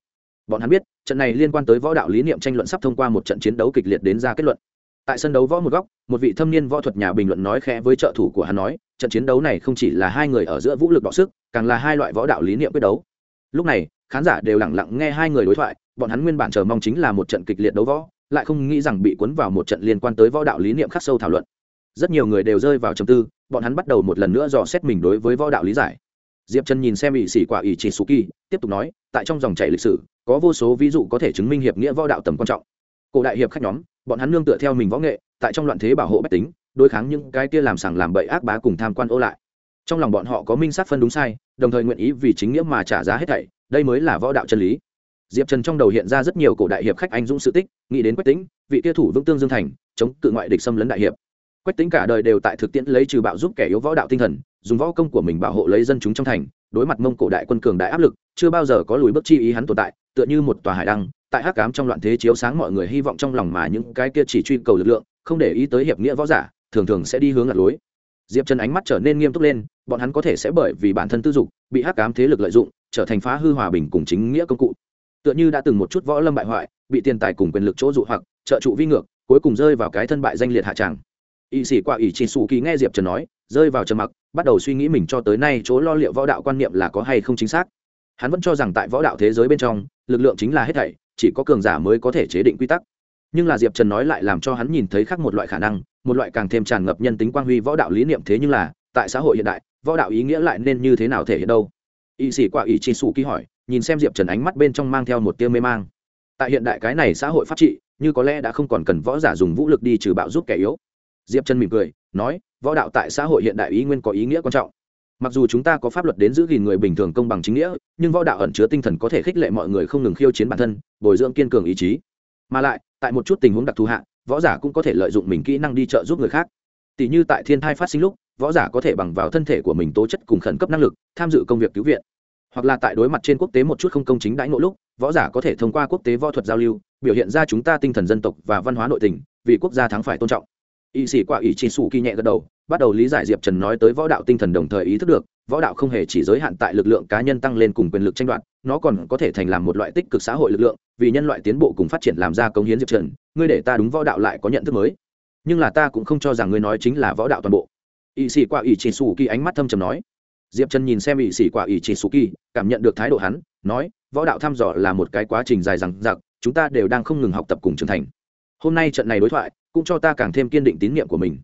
Speaker 1: Bọn hắn biết, trận này liên quan tới võ đạo lý niệm tranh luận sắp thông qua một trận chiến đấu kịch liệt đến ra kết luận. Tại sân đấu võ một góc, một vị thâm niên võ thuật nhà bình luận nói khẽ với trợ thủ của hắn nói, trận chiến đấu này không chỉ là hai người ở giữa vũ lực đọ sức, càng là hai loại võ đạo lý niệm quyết đấu. Lúc này, khán giả đều lẳng lặng nghe hai người đối thoại, bọn hắn nguyên bản chờ mong chính là một trận kịch liệt đấu võ, lại không nghĩ rằng bị cuốn vào một trận liên quan tới võ đạo lý niệm khắc sâu thảo luận rất nhiều người đều rơi vào trầm tư, bọn hắn bắt đầu một lần nữa dò xét mình đối với võ đạo lý giải. Diệp trần nhìn xem ỵ sĩ quả ỵ chỉ su kỳ tiếp tục nói, tại trong dòng chảy lịch sử, có vô số ví dụ có thể chứng minh hiệp nghĩa võ đạo tầm quan trọng. Cổ đại hiệp khách nhóm, bọn hắn nương tựa theo mình võ nghệ, tại trong loạn thế bảo hộ bách tính, đối kháng những cái kia làm sàng làm bậy ác bá cùng tham quan ô lại. Trong lòng bọn họ có minh sát phân đúng sai, đồng thời nguyện ý vì chính nghĩa mà trả giá hết thảy, đây mới là võ đạo chân lý. Diệp trần trong đầu hiện ra rất nhiều cổ đại hiệp khách anh dũng sự tích, nghĩ đến quách tính vị kia thủ vững tương dương thành, chống cự ngoại địch xâm lấn đại hiệp quách tính cả đời đều tại thực tiễn lấy trừ bạo giúp kẻ yếu võ đạo tinh thần, dùng võ công của mình bảo hộ lấy dân chúng trong thành, đối mặt mông cổ đại quân cường đại áp lực, chưa bao giờ có lùi bước chi ý hắn tồn tại, tựa như một tòa hải đăng, tại hắc cám trong loạn thế chiếu sáng mọi người hy vọng trong lòng mà những cái kia chỉ truy cầu lực lượng, không để ý tới hiệp nghĩa võ giả, thường thường sẽ đi hướng lạc lối. Diệp trần ánh mắt trở nên nghiêm túc lên, bọn hắn có thể sẽ bởi vì bản thân tư dục, bị hắc cám thế lực lợi dụng, trở thành phá hư hòa bình cùng chính nghĩa công cụ. Tựa như đã từng một chút võ lâm bại hoại, bị tiền tài cùng quyền lực chỗ dụ hoặc, trợ trụ vi ngược, cuối cùng rơi vào cái thân bại danh liệt hạ tràng y sĩ qua ỷ chỉ sủ kỳ nghe diệp trần nói, rơi vào trầm mặc, bắt đầu suy nghĩ mình cho tới nay chỗ lo liệu võ đạo quan niệm là có hay không chính xác. Hắn vẫn cho rằng tại võ đạo thế giới bên trong, lực lượng chính là hết thảy, chỉ có cường giả mới có thể chế định quy tắc. Nhưng là diệp trần nói lại làm cho hắn nhìn thấy khác một loại khả năng, một loại càng thêm tràn ngập nhân tính quang huy võ đạo lý niệm thế nhưng là, tại xã hội hiện đại, võ đạo ý nghĩa lại nên như thế nào thể hiện đâu? Y sĩ quả ỷ chỉ sủ kỳ hỏi, nhìn xem diệp trần ánh mắt bên trong mang theo một tia mê mang. Tại hiện đại cái này xã hội pháp trị, như có lẽ đã không còn cần võ giả dùng vũ lực đi trừ bạo giúp kẻ yếu diệp chân mỉm cười, nói, võ đạo tại xã hội hiện đại ý nguyên có ý nghĩa quan trọng. Mặc dù chúng ta có pháp luật đến giữ gìn người bình thường công bằng chính nghĩa, nhưng võ đạo ẩn chứa tinh thần có thể khích lệ mọi người không ngừng khiêu chiến bản thân, bồi dưỡng kiên cường ý chí. Mà lại, tại một chút tình huống đặc thù hạ, võ giả cũng có thể lợi dụng mình kỹ năng đi trợ giúp người khác. Tỷ như tại thiên thai phát sinh lúc, võ giả có thể bằng vào thân thể của mình tố chất cùng khẩn cấp năng lực, tham dự công việc cứu viện. Hoặc là tại đối mặt trên quốc tế một chút không công chính đãi ngộ lúc, võ giả có thể thông qua quốc tế võ thuật giao lưu, biểu hiện ra chúng ta tinh thần dân tộc và văn hóa nội tình, vì quốc gia thắng phải tôn trọng y sĩ quả ý chỉ sủ kỳ nhẹ gật đầu, bắt đầu lý giải diệp trần nói tới võ đạo tinh thần đồng thời ý thức được, võ đạo không hề chỉ giới hạn tại lực lượng cá nhân tăng lên cùng quyền lực tranh đoạt, nó còn có thể thành làm một loại tích cực xã hội lực lượng, vì nhân loại tiến bộ cùng phát triển làm ra công hiến diệp trần, ngươi để ta đúng võ đạo lại có nhận thức mới. Nhưng là ta cũng không cho rằng ngươi nói chính là võ đạo toàn bộ. Y sĩ quả ý chỉ sủ kỳ ánh mắt thâm trầm nói. Diệp trần nhìn xem y sĩ quả ý chỉ sủ kỳ, cảm nhận được thái độ hắn, nói, võ đạo thăm dò là một cái quá trình dài dằng dặc, chúng ta đều đang không ngừng học tập cùng trưởng thành. Hôm nay trận này đối thoại cũng cho ta càng thêm kiên định tín nhiệm của mình.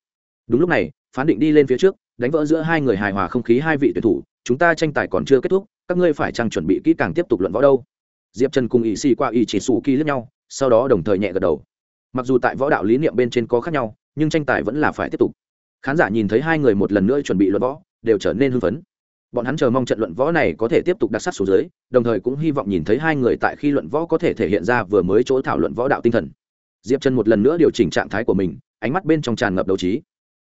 Speaker 1: Đúng lúc này, phán định đi lên phía trước, đánh vỡ giữa hai người hài hòa không khí hai vị tuyển thủ, chúng ta tranh tài còn chưa kết thúc, các ngươi phải chăng chuẩn bị kỹ càng tiếp tục luận võ đâu? Diệp trần cùng ỵ sĩ qua ỵ chỉ su kỳ lẫn nhau, sau đó đồng thời nhẹ gật đầu. Mặc dù tại võ đạo lý niệm bên trên có khác nhau, nhưng tranh tài vẫn là phải tiếp tục. Khán giả nhìn thấy hai người một lần nữa chuẩn bị luận võ, đều trở nên hưng phấn. Bọn hắn chờ mong trận luận võ này có thể tiếp tục đặc sắc xuống dưới, đồng thời cũng hy vọng nhìn thấy hai người tại khi luận võ có thể thể hiện ra vừa mới chỗ thảo luận võ đạo tinh thần diệp trần một lần nữa điều chỉnh trạng thái của mình, ánh mắt bên trong tràn ngập đấu trí.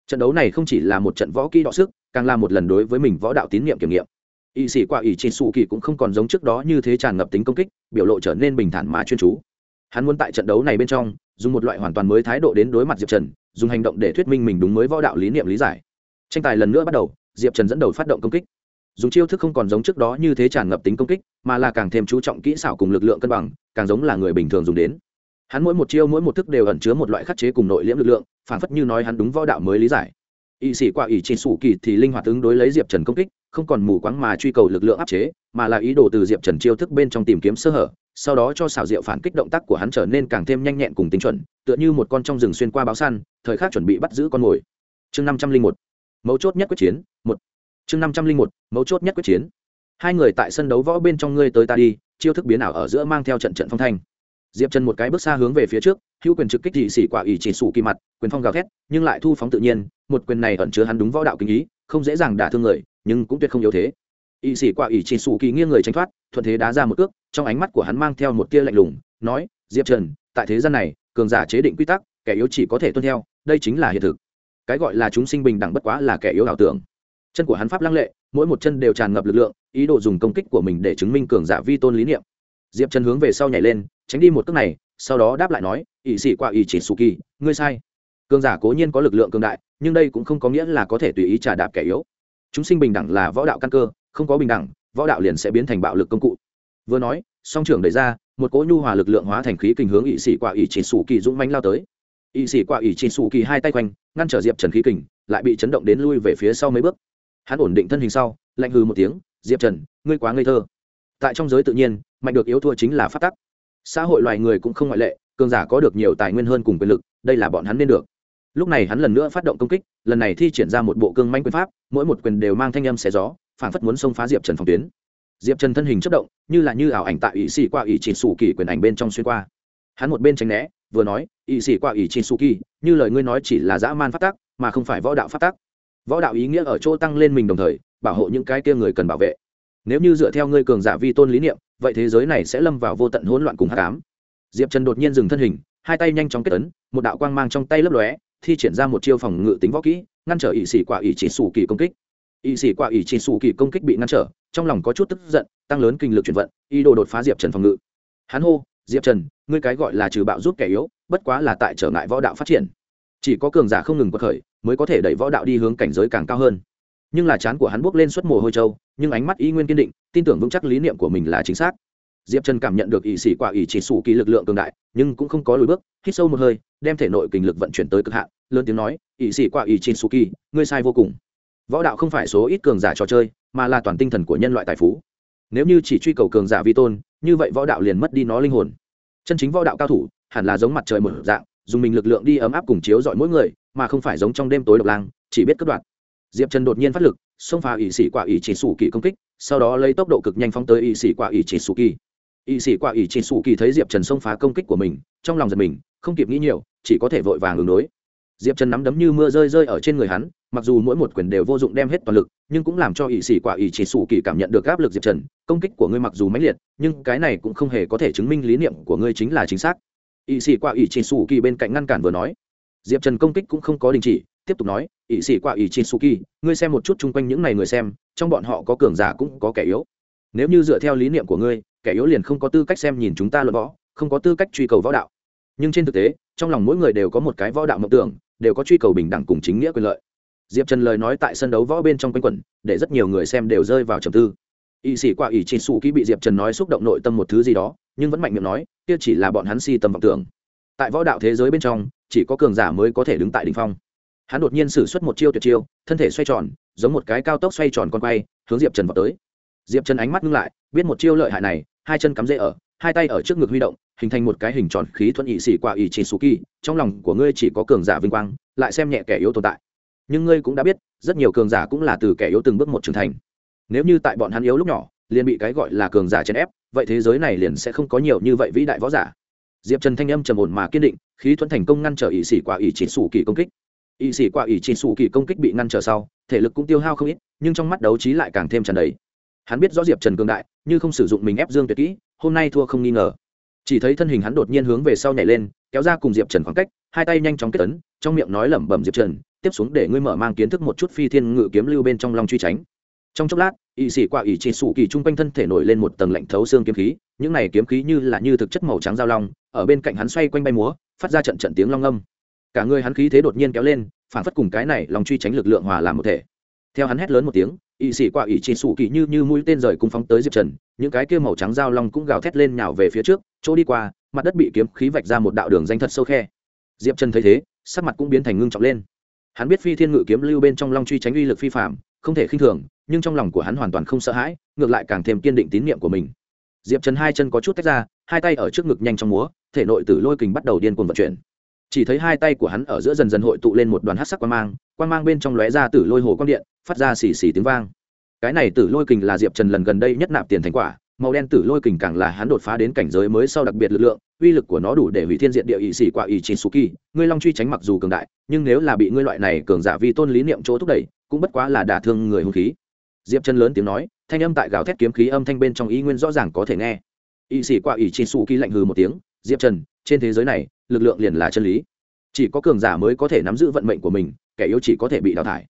Speaker 1: Trận đấu này không chỉ là một trận võ kỹ đọ sức, càng là một lần đối với mình võ đạo tín nhiệm kiểm nghiệm. Y sĩ qua ỷ trên sụ kỳ cũng không còn giống trước đó như thế tràn ngập tính công kích, biểu lộ trở nên bình thản mà chuyên chú. Hắn muốn tại trận đấu này bên trong, dùng một loại hoàn toàn mới thái độ đến đối mặt diệp trần, dùng hành động để thuyết minh mình đúng mới võ đạo lý niệm lý giải. Tranh tài lần nữa bắt đầu, diệp trần dẫn đầu phát động công kích. Dùng chiêu thức không còn giống trước đó như thế tràn ngập tính công kích, mà là càng thêm chú trọng kỹ xảo cùng lực lượng cân bằng, càng giống là người bình thường dùng đến hắn mỗi một chiêu mỗi một thức đều ẩn chứa một loại khắc chế cùng nội liễm lực lượng, phản phất như nói hắn đúng võ đạo mới lý giải. Y sĩ qua ỷ chỉ sủ kỳ thì linh hoạt ứng đối lấy diệp trần công kích, không còn mù quáng mà truy cầu lực lượng áp chế, mà là ý đồ từ diệp trần chiêu thức bên trong tìm kiếm sơ hở, sau đó cho xảo diệu phản kích động tác của hắn trở nên càng thêm nhanh nhẹn cùng tính chuẩn, tựa như một con trong rừng xuyên qua báo săn, thời khắc chuẩn bị bắt giữ con mồi. Chương năm trăm linh một. Mấu chốt nhất quyết chiến, một. Chương năm trăm linh một. Mấu chốt nhất quyết chiến. Hai người tại sân đấu võ bên trong ngươi tới ta đi, chiêu thức biến ảo ở giữa mang theo trận trận phong thanh diệp trần một cái bước xa hướng về phía trước, hữu quyền trực kích thị xỉ quả ỷ chỉ sủ kỳ mặt, quyền phong gào thét, nhưng lại thu phóng tự nhiên, một quyền này ẩn chứa hắn đúng võ đạo kinh ý, không dễ dàng đả thương người, nhưng cũng tuyệt không yếu thế. Ỷ xỉ quả ỷ chỉ sủ kỳ nghiêng người tránh thoát, thuận thế đá ra một cước, trong ánh mắt của hắn mang theo một tia lạnh lùng, nói, diệp trần, tại thế gian này, cường giả chế định quy tắc, kẻ yếu chỉ có thể tuân theo, đây chính là hiện thực. Cái gọi là chúng sinh bình đẳng bất quá là kẻ yếu ảo tưởng. Chân của hắn pháp lăng lệ, mỗi một chân đều tràn ngập lực lượng, ý đồ dùng công kích của mình để chứng minh cường giả vi tôn lý niệm. Diệp trần hướng về sau nhảy lên tránh đi một cước này, sau đó đáp lại nói ỵ sĩ qua ỵ chỉ su kỳ ngươi sai. Cường giả cố nhiên có lực lượng cường đại, nhưng đây cũng không có nghĩa là có thể tùy ý trả đạp kẻ yếu. Chúng sinh bình đẳng là võ đạo căn cơ, không có bình đẳng, võ đạo liền sẽ biến thành bạo lực công cụ. Vừa nói, song trưởng đẩy ra, một cỗ nhu hòa lực lượng hóa thành khí kình hướng ỵ sĩ qua ỵ chỉ su kỳ dũng manh lao tới. Ỵ sĩ qua ỵ chỉ su kỳ hai tay quanh, ngăn trở diệp trần khí kình, lại bị chấn động đến lui về phía sau mấy bước. Hắn ổn định thân hình sau, lạnh hư một tiếng, diệp trần, ngươi quá ngây thơ. Tại trong giới tự nhiên, mạnh được yếu thua chính là phát tắc xã hội loài người cũng không ngoại lệ, cường giả có được nhiều tài nguyên hơn cùng quyền lực, đây là bọn hắn nên được. Lúc này hắn lần nữa phát động công kích, lần này thi triển ra một bộ cương manh quyền pháp, mỗi một quyền đều mang thanh âm xé gió phản phất muốn xông phá diệp trần phòng tuyến. Diệp trần thân hình chất động, như là như ảo ảnh tại ỵ xì qua ỵ chỉ xù kỳ quyền ảnh bên trong xuyên qua. Hắn một bên tránh né, vừa nói ỵ xì qua ỵ chỉ xù kỳ, như lời ngươi nói chỉ là dã man phát tác mà không phải võ đạo phát tác võ đạo ý nghĩa ở chỗ tăng lên mình đồng thời, bảo hộ những cái kia người cần bảo vệ nếu như dựa theo ngươi cường giả vi tôn lý niệm, vậy thế giới này sẽ lâm vào vô tận hỗn loạn cùng hát cám diệp trần đột nhiên dừng thân hình, hai tay nhanh chóng kết ấn, một đạo quang mang trong tay lấp lóe, thi triển ra một chiêu phòng ngự tính võ kỹ, ngăn trở ỵ sĩ quả ỵ chỉ xù kỳ công kích. Ỵ sĩ quả ỵ chỉ xù kỳ công kích bị ngăn trở, trong lòng có chút tức giận, tăng lớn kinh lực chuyển vận, ý đồ đột phá diệp trần phòng ngự. Hắn hô, diệp trần, ngươi cái gọi là trừ bạo giúp kẻ yếu, bất quá là tại trở ngại võ đạo phát triển. Chỉ có cường giả không ngừng bật khởi, mới có thể đẩy võ đạo đi hướng cảnh giới càng cao hơn nhưng là chán của hắn buốc lên suất mồ hôi trâu, nhưng ánh mắt y nguyên kiên định, tin tưởng vững chắc lý niệm của mình là chính xác. Diệp trần cảm nhận được ỵ sĩ quả ỵ chỉ sủ kỳ lực lượng cường đại, nhưng cũng không có lùi bước, hít sâu một hơi, đem thể nội kinh lực vận chuyển tới cực hạn, lớn tiếng nói ỵ sĩ quả ỵ chỉ sủ kỳ, ngươi sai vô cùng. Võ đạo không phải số ít cường giả trò chơi, mà là toàn tinh thần của nhân loại tài phú. Nếu như chỉ truy cầu cường giả vi tôn, như vậy võ đạo liền mất đi nó linh hồn. Chân chính võ đạo cao thủ, hẳn là giống mặt trời mở dạng, dùng mình lực lượng đi ấm áp cùng chiếu dọi mỗi người, mà không phải giống trong đêm tối độc lang, chỉ biết cất đoạn diệp trần đột nhiên phát lực, xông phá ỵ sĩ quả ỵ chỉ sủ kỳ công kích, sau đó lấy tốc độ cực nhanh phóng tới ỵ sĩ quả ỵ chỉ sủ kỳ. Ỵ sĩ quả ỵ chỉ sủ kỳ thấy diệp trần xông phá công kích của mình, trong lòng giật mình, không kịp nghĩ nhiều, chỉ có thể vội vàng ứng đối. Diệp trần nắm đấm như mưa rơi rơi ở trên người hắn, mặc dù mỗi một quyền đều vô dụng đem hết toàn lực, nhưng cũng làm cho ỵ sĩ quả ỵ chỉ sủ kỳ cảm nhận được áp lực diệp trần, công kích của ngươi mặc dù mãnh liệt, nhưng cái này cũng không hề có thể chứng minh lý niệm của ngươi chính là chính xác. Ỵ sĩ quả ỵ chỉ sủ kỳ bên cạnh ngăn cản vừa nói. Diệp trần công kích cũng không có đình chỉ tiếp tục nói, ỷ sĩ qua ỷ chi suki ngươi xem một chút chung quanh những n à y người xem, trong bọn họ có cường giả cũng có kẻ yếu. Nếu như dựa theo lý niệm của ngươi, kẻ yếu liền không có tư cách xem nhìn chúng ta luận võ, không có tư cách truy cầu võ đạo. Nhưng trên thực tế, trong lòng mỗi người đều có một cái võ đạo mộng tưởng, đều có truy cầu bình đẳng cùng chính nghĩa quyền lợi. Diệp trần lời nói tại sân đấu võ bên trong quanh quẩn, để rất nhiều người xem đều rơi vào trầm tư. Y sĩ qua ỷ chỉ sủ kỹ bị diệp trần nói xúc động nội tâm một thứ gì đó, nhưng vẫn mạnh miệng nói, kia chỉ là bọn hắn si tâm vọng tưởng. Tại võ đạo thế giới bên trong, chỉ có cường giả mới có thể đứng tại đ ỉ n h phong hắn đột nhiên sử suất một chiêu tuyệt chiêu, thân thể xoay tròn, giống một cái cao tốc xoay tròn con quay, hướng diệp trần vào tới. Diệp trần ánh mắt ngưng lại, biết một chiêu lợi hại này, hai chân cắm rễ ở, hai tay ở trước ngực huy động, hình thành một cái hình tròn khí thuận ỵ xỉ qua ỵ chỉ su kỳ, trong lòng của ngươi chỉ có cường giả vinh quang, lại xem nhẹ kẻ yếu tồn tại. Nhưng ngươi cũng đã biết, rất nhiều cường giả cũng là từ kẻ yếu từng bước một trưởng thành. Nếu như tại bọn hắn yếu lúc nhỏ, liền bị cái gọi là cường giả chèn ép, vậy thế giới này liền sẽ không có nhiều như vậy vĩ đại võ giả. Diệp trần thanh âm trầm ổn mà kiên định, khí thuẫn thành công ngăn trở ỵ xỉ quả ỵ chỉ sủ kỳ công kích ỵ sĩ qua ỵ chỉ sủ kỳ công kích bị ngăn trở sau, thể lực cũng tiêu hao không ít, nhưng trong mắt đấu trí lại càng thêm tràn đầy. Hắn biết rõ diệp trần cường đại như không sử dụng mình ép dương tuyệt kỹ, hôm nay thua không nghi ngờ. Chỉ thấy thân hình hắn đột nhiên hướng về sau nhảy lên, kéo ra cùng diệp trần khoảng cách, hai tay nhanh chóng kết tấn trong miệng nói lẩm bẩm diệp trần, tiếp xuống để ngươi mở mang kiến thức một chút phi thiên ngự kiếm lưu bên trong long truy tránh. Trong chốc lát, ỵ sĩ qua ỵ chỉ sủ kỳ chung quanh thân thể nổi lên một tầng lạnh thấu xương kiếm khí, những này kiếm khí như là như thực chất màu trắng giao long, ở bên cạnh hắn xoay quanh bay múa, phát ra trận trận tiếng long âm cả người hắn khí thế đột nhiên kéo lên, phản phất cùng cái này lòng truy tránh lực lượng hòa làm một thể. Theo hắn hét lớn một tiếng ỵ sĩ qua ỵ chỉ sủ kỳ như như mũi tên rời cung phóng tới diệp trần, những cái kia màu trắng dao long cũng gào thét lên nhào về phía trước, chỗ đi qua, mặt đất bị kiếm khí vạch ra một đạo đường danh thật sâu khe. Diệp trần thấy thế, sắc mặt cũng biến thành ngưng trọng lên. Hắn biết phi thiên ngự kiếm lưu bên trong long truy tránh uy lực phi phạm không thể khinh thường, nhưng trong lòng của hắn hoàn toàn không sợ hãi, ngược lại càng thêm kiên định tín nhiệm của mình. Diệp trần hai chân có chút tách ra, hai tay ở trước ngực nhanh trong múa, thể nội tử lôi kình bắt đầu điên cuồng vận chuyển chỉ thấy hai tay của hắn ở giữa dần dần hội tụ lên một đoàn hát sắc quan mang quan mang bên trong lóe ra tử lôi hồ quang điện, phát ra xì xì tiếng vang. Cái này tử lôi kình là diệp trần lần gần đây nhất nạp tiền thành quả, màu đen tử lôi kình càng là hắn đột phá đến cảnh giới mới sau đặc biệt lực lượng, uy lực của nó đủ để hủy thiên diện địa ỵ xỉ qua ỵ chín kỳ ngươi long truy tránh mặc dù cường đại, nhưng nếu là bị ngươi loại này cường giả vi tôn lý niệm chỗ thúc đẩy, cũng bất quá là đả thương người hung khí. Diệp chân lớn tiếng nói, thanh âm tại gào thét kiếm khí âm thanh bên trong ý nguyên rõ ràng có thể nghe. Ỵ xỉ qua ỵ chín kỳ lạnh hừ một tiếng, diệp trần, trên thế giới này lực lượng liền là chân lý. Chỉ có cường giả mới có thể nắm giữ vận mệnh của mình, kẻ yếu chỉ có thể bị đào thải.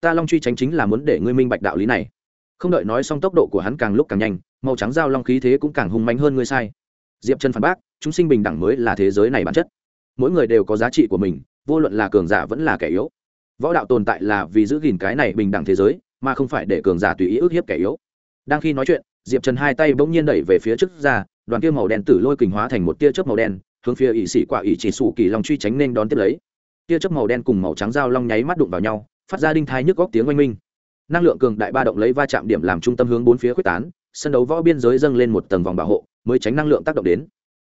Speaker 1: Ta long truy tránh chính là muốn để ngươi minh bạch đạo lý này. Không đợi nói xong tốc độ của hắn càng lúc càng nhanh, màu trắng dao long khí thế cũng càng hung mạnh hơn ngươi sai. Diệp chân phản bác, chúng sinh bình đẳng mới là thế giới này bản chất. Mỗi người đều có giá trị của mình, vô luận là cường giả vẫn là kẻ yếu. Võ đạo tồn tại là vì giữ gìn cái này bình đẳng thế giới, mà không phải để cường giả tùy ý ức hiếp kẻ yếu. Đang khi nói chuyện, diệp trần hai tay bỗng nhiên đẩy về phía trước ra, đoàn kia màu đen tử lôi kình hóa thành một tia chớp màu đen hướng phía ỵ sĩ quả ỵ chỉ sủ kỳ long truy tránh nên đón tiếp lấy. Tia chớp màu đen cùng màu trắng dao long nháy mắt đụng vào nhau, phát ra đinh thai nhức góc tiếng oanh minh. Năng lượng cường đại ba động lấy va chạm điểm làm trung tâm hướng bốn phía quyết tán, sân đấu võ biên giới dâng lên một tầng vòng bảo hộ, mới tránh năng lượng tác động đến.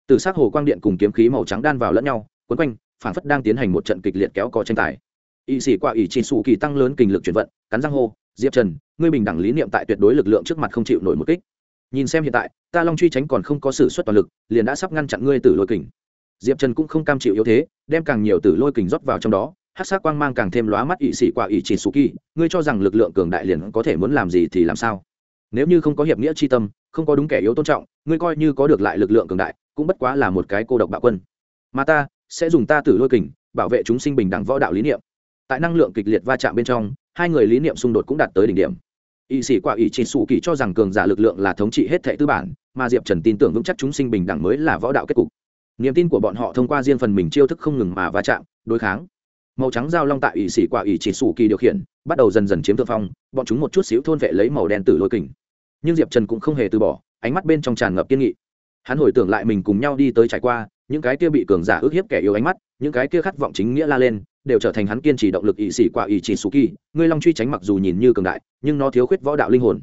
Speaker 1: Từ s hồ quang điện cùng kiếm khí màu trắng đan vào lẫn nhau quấn quanh, phản phất đang tiến hành một trận kịch liệt kéo co tranh tài. Y sĩ quả ỷ chỉ sủ kỳ tăng lớn kinh lực chuyển vận, cắn răng hô, diệp trần, ngươi bình đẳng lý niệm tại tuyệt đối lực lượng trước mặt không chịu nổi một kích. Nhìn xem hiện tại, ta long truy tránh còn không có sự xuất toàn lực, liền đã sắp ngăn chặn ngươi từ lôi kình diệp trần cũng không cam chịu yếu thế, đem càng nhiều từ lôi kình rót vào trong đó hát sắc quang mang càng thêm lóa mắt ỵ sĩ qua ỵ chỉ sủ kỳ, ngươi cho rằng lực lượng cường đại liền có thể muốn làm gì thì làm sao? Nếu như không có hiệp nghĩa c h i tâm, không có đúng kẻ yếu tôn trọng, ngươi coi như có được lại lực lượng cường đại, cũng bất quá là một cái cô độc bạo quân. Mà ta sẽ dùng ta tử lôi kình, bảo vệ chúng sinh bình đẳng võ đạo lý niệm. Tại năng lượng kịch liệt va chạm bên trong, hai người lý niệm xung đột cũng đạt tới đỉnh điểm. Y sĩ quả ỵ chỉ sủ kỳ cho rằng cường giả lực lượng là thống trị hết thệ tư bản, mà diệp trần tin tưởng vững chắc chúng sinh bình đẳng mới là võ đạo kết cục niềm tin của bọn họ thông qua riêng phần mình chiêu thức không ngừng mà va chạm, đối kháng. Màu trắng dao long tại ỷ xỉ quả ỷ chỉ sủ kỳ điều khiển, bắt đầu dần dần chiếm thượng phong, bọn chúng một chút xíu thôn vệ lấy màu đen tử lôi kình. Nhưng diệp trần cũng không hề từ bỏ, ánh mắt bên trong tràn ngập kiên nghị. Hắn hồi tưởng lại mình cùng nhau đi tới trải qua, những cái kia bị cường giả ức hiếp kẻ yếu ánh mắt, những cái kia khát vọng chính nghĩa la lên, đều trở thành hắn kiên trì động lực ỷ xỉ quả ỷ chỉ sủ kỳ. Ngươi long truy tránh mặc dù nhìn như cường đại, nhưng nó thiếu khuyết võ đạo linh hồn.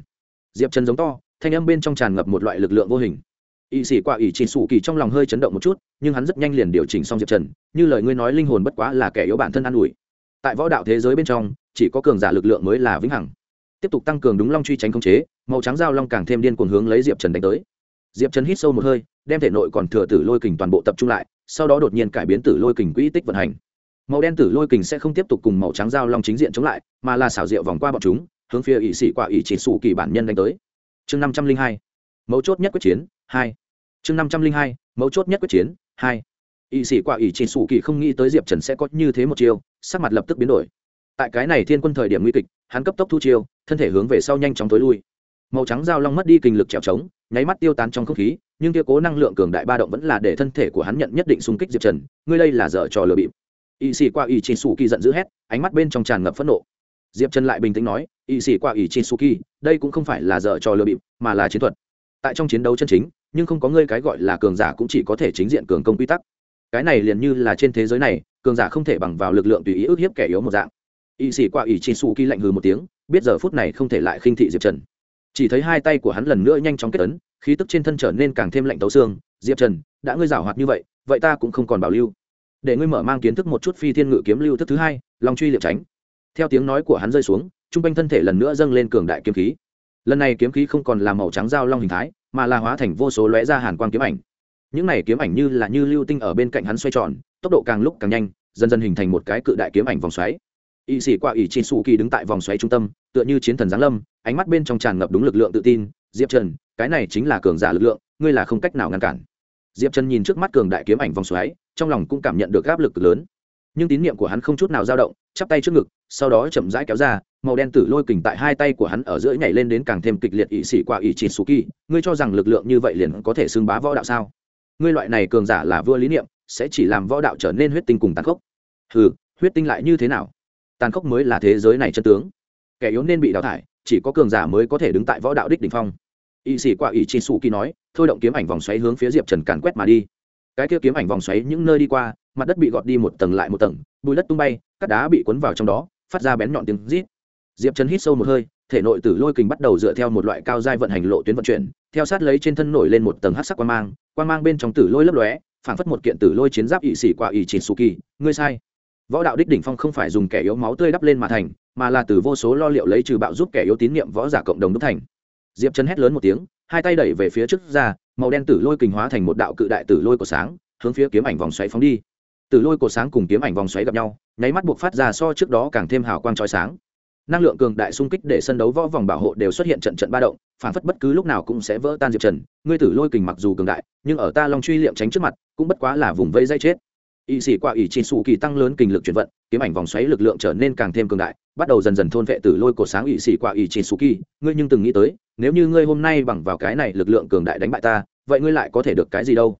Speaker 1: Diệp trần giống to, thanh âm bên trong tràn ngập một loại lực lượng vô hình ỵ sĩ quả ỵ chỉ sủ kỳ trong lòng hơi chấn động một chút, nhưng hắn rất nhanh liền điều chỉnh xong diệp trần, như lời ngươi nói linh hồn bất quá là kẻ yếu bản thân an ủi. Tại võ đạo thế giới bên trong, chỉ có cường giả lực lượng mới là vĩnh hằng. Tiếp tục tăng cường đúng long truy tránh không chế, màu trắng dao long càng thêm điên cuồng hướng lấy diệp trần đánh tới. Diệp trần hít sâu một hơi, đem thể nội còn thừa tử lôi kình toàn bộ tập trung lại, sau đó đột nhiên cải biến tử lôi kình quỹ tích vận hành. Màu đen tử lôi kình sẽ không tiếp tục cùng màu trắng dao long chính diện chống lại, mà là xảo diệu vòng qua bọn chúng, hướng phía ỵ sĩ quả ỵ chỉ sủ kỳ bản nhân đánh tới. Chương năm trăm linh hai, mấu chốt nhất quyết chiến, hai chương năm trăm linh hai, mấu chốt nhất quyết chiến, hai. Ỵ sĩ quả ỵ chỉ sủ kỳ không nghĩ tới diệp trần sẽ có như thế một chiêu, sắc mặt lập tức biến đổi. Tại cái này thiên quân thời điểm nguy kịch, hắn cấp tốc thu chiêu, thân thể hướng về sau nhanh chóng tối lui. Màu trắng dao long mất đi kinh lực trèo trống, nháy mắt tiêu tán trong không khí, nhưng kia cố năng lượng cường đại ba động vẫn là để thân thể của hắn nhận nhất định xung kích diệp trần, ngươi đây là dở trò lừa bịp. Y sĩ qua y chi sủ kỳ giận dữ hét, ánh mắt bên trong tràn ngập phẫn nộ. Diệp trần lại bình tĩnh nói y sĩ qua y chi su kỳ, đây cũng không phải là dở trò lừa bịp, mà là chiến thuật. Tại trong chiến đấu chân chính nhưng không có ngươi cái gọi là cường giả cũng chỉ có thể chính diện cường công quy tắc. Cái này liền như là trên thế giới này, cường giả không thể bằng vào lực lượng tùy ý ức hiếp kẻ yếu một dạng. Y sĩ qua y chi su kỳ lạnh hừ một tiếng, biết giờ phút này không thể lại khinh thị diệp trần. Chỉ thấy hai tay của hắn lần nữa nhanh chóng kết ấn, khí tức trên thân trở nên càng thêm lạnh tấu xương. Diệp trần, đã ngươi giảo hoạt như vậy vậy ta cũng không còn bảo lưu. Để ngươi mở mang kiến thức một chút phi thiên ngự kiếm lưu thức thứ hai, long truy liệp tránh. Theo tiếng nói của hắn rơi xuống t r u n g quanh thân thể lần nữa dâng lên cường đại kiếm khí. Lần này kiếm khí không còn là màu trắng dao long hình thái mà là hóa thành vô số lóe ra hàn quang kiếm ảnh. Những này kiếm ảnh như là như lưu tinh ở bên cạnh hắn xoay tròn, tốc độ càng lúc càng nhanh, dần dần hình thành một cái cự đại kiếm ảnh vòng xoáy. Y sĩ qua ỷ chi sụ kỳ đứng tại vòng xoáy trung tâm, tựa như chiến thần giáng lâm, ánh mắt bên trong tràn ngập đúng lực lượng tự tin. Diệp trần, cái này chính là cường giả lực lượng, ngươi là không cách nào ngăn cản. Diệp trần nhìn trước mắt cường đại kiếm ảnh vòng xoáy, trong lòng cũng cảm nhận được áp lực lớn. Nhưng tín niệm của hắn không chút nào dao động, chắp tay trước ngực sau đó chậm rãi kéo ra, màu đen tử lôi kình tại hai tay của hắn ở giữa nhảy lên đến càng thêm kịch liệt ỵ sĩ qua ỵ chỉ su kỳ. Ngươi cho rằng lực lượng như vậy liền có thể xưng bá võ đạo sao? Ngươi loại này cường giả là vua lý niệm, sẽ chỉ làm võ đạo trở nên huyết tinh cùng tàn khốc. Ừ huyết tinh lại như thế nào? Tàn khốc mới là thế giới này chân tướng. Kẻ yếu nên bị đào thải, chỉ có cường giả mới có thể đứng tại võ đạo đích đ ỉ n h phong. Y sĩ qua ỵ chi sủ kỳ nói, thôi động kiếm ảnh vòng xoáy hướng phía diệp trần càn quét mà đi. Cái kia kiếm ảnh vòng xoáy những nơi đi qua, mặt đất bị gọt đi một tầng lại một tầng, bùi đất tung bay cắt đá bị cuốn vào trong đó phát ra bén nhọn tiếng rít. Diệp trần hít sâu một hơi, thể nội tử lôi kình bắt đầu dựa theo một loại cao giai vận hành lộ tuyến vận chuyển, theo sát lấy trên thân nổi lên một tầng hát sắc quan mang quan mang bên trong tử lôi lấp lóe, phảng phất một kiện tử lôi chiến giáp ỵ sĩ qua ỵ chỉ sủ kỳ, ngươi sai. Võ đạo đích đỉnh phong không phải dùng kẻ yếu máu tươi đắp lên mà thành, mà là từ vô số lo liệu lấy trừ bạo giúp kẻ yếu tín niệm võ giả cộng đồng đúc thành. Diệp trần hét lớn một tiếng, hai tay đẩy về phía trước ra, màu đen tử lôi kình hóa thành một đạo cự đại tử lôi của sáng, hướng phía kiếm ảnh vòng xoáy phóng đi. Tử lôi của sáng cùng kiếm ảnh vòng xoáy gặp nhau nháy mắt buộc phát ra so trước đó càng thêm hào quang trói sáng. Năng lượng cường đại xung kích để sân đấu võ vòng bảo hộ đều xuất hiện trận trận ba động, phản phất bất cứ lúc nào cũng sẽ vỡ tan diệp trần. Ngươi tử lôi kình mặc dù cường đại, nhưng ở ta long truy liệm tránh trước mặt, cũng bất quá là vùng vây dây chết. Y xỉ qua ỷ chỉ sụ kỳ tăng lớn kình lực chuyển vận, kiếm ảnh vòng xoáy lực lượng trở nên càng thêm cường đại, bắt đầu dần dần thôn vệ tử lôi cổ sáng ỷ xỉ qua ỷ chỉ sụ kỳ. Ngươi nhưng từng nghĩ tới, nếu như ngươi hôm nay bằng vào cái này lực lượng cường đại đánh bại ta, vậy ngươi lại có thể được cái gì đâu?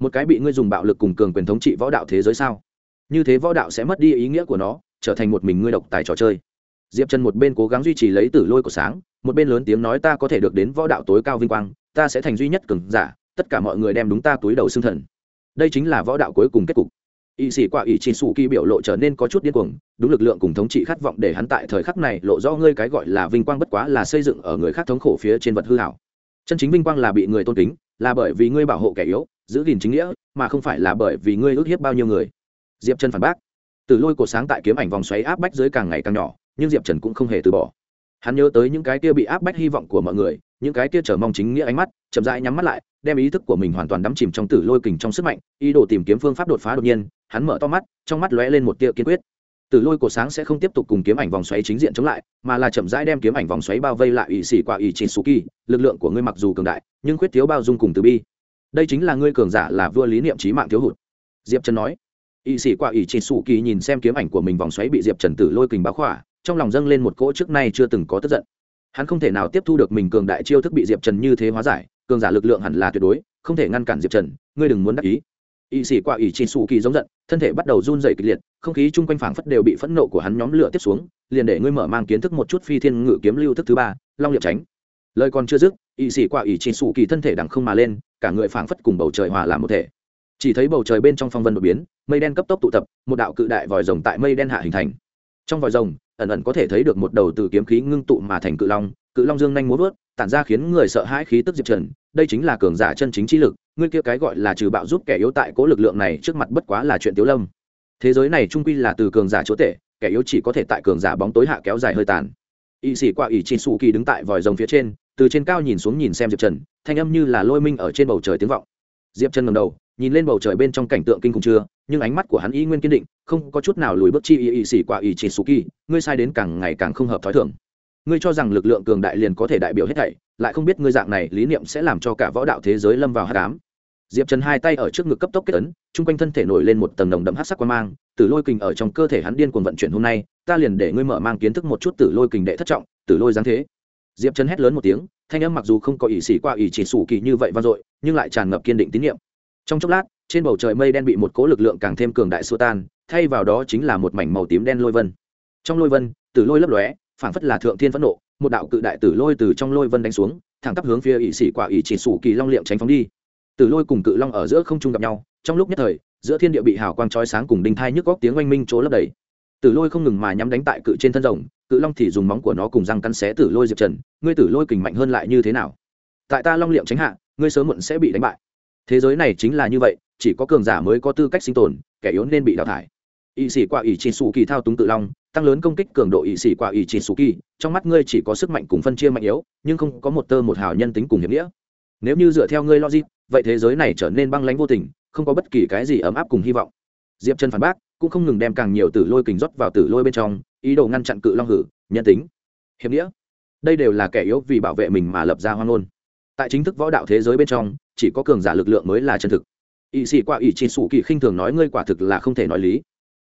Speaker 1: Một cái bị ngươi dùng bạo lực cùng cường quyền thống trị võ đạo thế giới sao? Như thế võ đạo sẽ mất đi ý nghĩa của nó, trở thành một mình ngươi độc tài trò chơi. Diệp trần một bên cố gắng duy trì lấy tử lôi của sáng, một bên lớn tiếng nói ta có thể được đến võ đạo tối cao vinh quang, ta sẽ thành duy nhất cường giả, tất cả mọi người đem đúng ta túi đầu xương thần. Đây chính là võ đạo cuối cùng kết cục. Y sĩ qua ý chỉ sủ kỳ biểu lộ trở nên có chút điên cuồng, đúng lực lượng cùng thống trị khát vọng để hắn tại thời khắc này lộ rõ ngươi cái gọi là vinh quang bất quá là xây dựng ở người khác thống khổ phía trên vật hư hảo. Chân chính vinh quang là bị người tôn kính, là bởi vì ngươi bảo hộ kẻ yếu, giữ gìn chính nghĩa, mà không phải là bởi vì ngươi ước hiếp bao nhiêu người diệp trần phản bác. Từ lôi cổ sáng tại kiếm ảnh vòng xoáy áp bách dưới càng ngày càng nhỏ, nhưng diệp trần cũng không hề từ bỏ. Hắn nhớ tới những cái kia bị áp bách hy vọng của mọi người, những cái kia chờ mong chính nghĩa ánh mắt, chậm rãi nhắm mắt lại, đem ý thức của mình hoàn toàn đắm chìm trong tử lôi kình trong sức mạnh, ý đồ tìm kiếm phương pháp đột phá đột nhiên, hắn mở to mắt, trong mắt lóe lên một tia kiên quyết. Tử lôi cổ sáng sẽ không tiếp tục cùng kiếm ảnh vòng xoáy chính diện chống lại, mà là chậm rãi đem kiếm ảnh vòng xoáy bao vây lại ỵ xỉ qua ỵ chín su kỳ lực lượng của ngươi mặc dù cường đại, nhưng khuyết thiếu bao dung cùng từ bi. Đây chính là ngươi cường giả là vua lý niệm trí mạng thiếu hụt. Diệp trần nói. Y sĩ qua ỵ chín su kỳ nhìn xem kiếm ảnh của mình vòng xoáy bị diệp trần tử lôi kình báo khỏa, trong lòng dâng lên một cỗ trước nay chưa từng có tức giận. Hắn không thể nào tiếp thu được mình cường đại chiêu thức bị diệp trần như thế hóa giải, cường giả lực lượng hẳn là tuyệt đối, không thể ngăn cản diệp trần, ngươi đừng muốn đắc ý. Y sĩ qua ỷ chín xù kỳ giống giận, thân thể bắt đầu run dày kịch liệt, không khí chung quanh phảng phất đều bị phẫn nộ của hắn nhóm lửa tiếp xuống, liền để ngươi mở mang kiến thức một chút phi thiên ngự kiếm lưu thức thứ ba, long liệp tránh. Lời còn chưa dứt, y sĩ qua ỷ chín xù kỳ thân thể đằng không mà lên, cả người phảng phất cùng bầu trời hòa làm một thể. Chỉ thấy bầu trời bên trong phong vân đột biến mây đen cấp tốc tụ tập, một đạo cự đại vòi rồng tại mây đen hạ hình thành. Trong vòi rồng, ẩn ẩn có thể thấy được một đầu từ kiếm khí ngưng tụ mà thành cự long. Cự long dương nhanh muốn vớt tản ra khiến người sợ hãi khí tức diệp trần. Đây chính là cường giả chân chính trí lực ngươi kia cái gọi là trừ bạo giúp kẻ yếu tại cố lực lượng này trước mặt bất quá là chuyện tiếu lâm. Thế giới này trung quy là từ cường giả chúa tể, kẻ yếu chỉ có thể tại cường giả bóng tối hạ kéo dài hơi tàn. Y sĩ qua ỷ chị sụ kỳ đứng tại vòi rồng phía trên, từ trên cao nhìn xuống nhìn xem diệp trần, thanh âm như là lôi minh ở trên bầu trời tiếng vọng. Diệp trần ngầm đầu nhìn lên bầu trời bên trong cảnh tượng kinh khủng chưa, nhưng ánh mắt của hắn y nguyên kiên định, không có chút nào lùi bước chi y y xỉ qua y chỉ su kỳ ngươi sai đến càng ngày càng không hợp thói thường. Ngươi cho rằng lực lượng cường đại liền có thể đại biểu hết thảy, lại không biết ngươi dạng này lý niệm sẽ làm cho cả võ đạo thế giới lâm vào hát cám diệp trần hai tay ở trước ngực cấp tốc kết ấn, chung quanh thân thể nổi lên một tầng nồng đậm hát sắc quan mang tử lôi kình ở trong cơ thể hắn điên cuồng vận chuyển hôm nay, ta liền để ngươi mở mang kiến thức một chút tử lôi kình đệ thất trọng tử lôi giáng thế. Diệp trần hét lớn một tiếng, thanh âm mặc dù không có ỷ xỉ qua ỷ chỉ sủ kỳ như vậy vang dội, nhưng lại tràn ngập kiên định tín nhiệm trong chốc lát, trên bầu trời mây đen bị một cố lực lượng càng thêm cường đại xua tan, thay vào đó chính là một mảnh màu tím đen lôi vân. Trong lôi vân từ lôi lấp lóe, phảng phất là thượng thiên phẫn nộ, một đạo cự đại tử lôi từ trong lôi vân đánh xuống, thẳng tắp hướng phía ỵ sĩ quả ỵ chỉ sủ kỳ long liệm tránh phóng đi. Tử lôi cùng cự long ở giữa không trung gặp nhau, trong lúc nhất thời, giữa thiên địa bị hào quang chói sáng cùng đinh thai nhức góc tiếng oanh minh chỗ lấp đầy. Tử lôi không ngừng mà nhắm đánh tại cự trên thân rồng, cự long thì dùng móng của nó cùng răng cắn xé tử lôi diệp trần, ngươi tử lôi kình mạnh hơn lại như thế nào? Tại ta long liệm tránh hạ, ngươi sớm muộn sẽ bị đánh bại thế giới này chính là như vậy, chỉ có cường giả mới có tư cách sinh tồn, kẻ yếu nên bị đào thải. Ỵ sĩ qua ỵ chỉ sủ kỳ thao túng tự long, tăng lớn công kích cường độ ỵ sĩ qua ỵ chỉ sủ kỳ, trong mắt ngươi chỉ có sức mạnh cùng phân chia mạnh yếu, nhưng không có một tơ một hào nhân tính cùng hiệp nghĩa. Nếu như dựa theo ngươi logic, vậy thế giới này trở nên băng lánh vô tình, không có bất kỳ cái gì ấm áp cùng hy vọng. Diệp chân phản bác, cũng không ngừng đem càng nhiều tử lôi kình rót vào tử lôi bên trong, ý đồ ngăn chặn cự long hử, nhân tính, hiệp nghĩa. Đây đều là kẻ yếu vì bảo vệ mình mà lập ra hoang ngôn. Tại chính thức võ đạo thế giới bên trong chỉ có cường giả lực lượng mới là chân thực. Ỵ sĩ qua ỵ chỉ sủ kỳ khinh thường nói ngươi quả thực là không thể nói lý.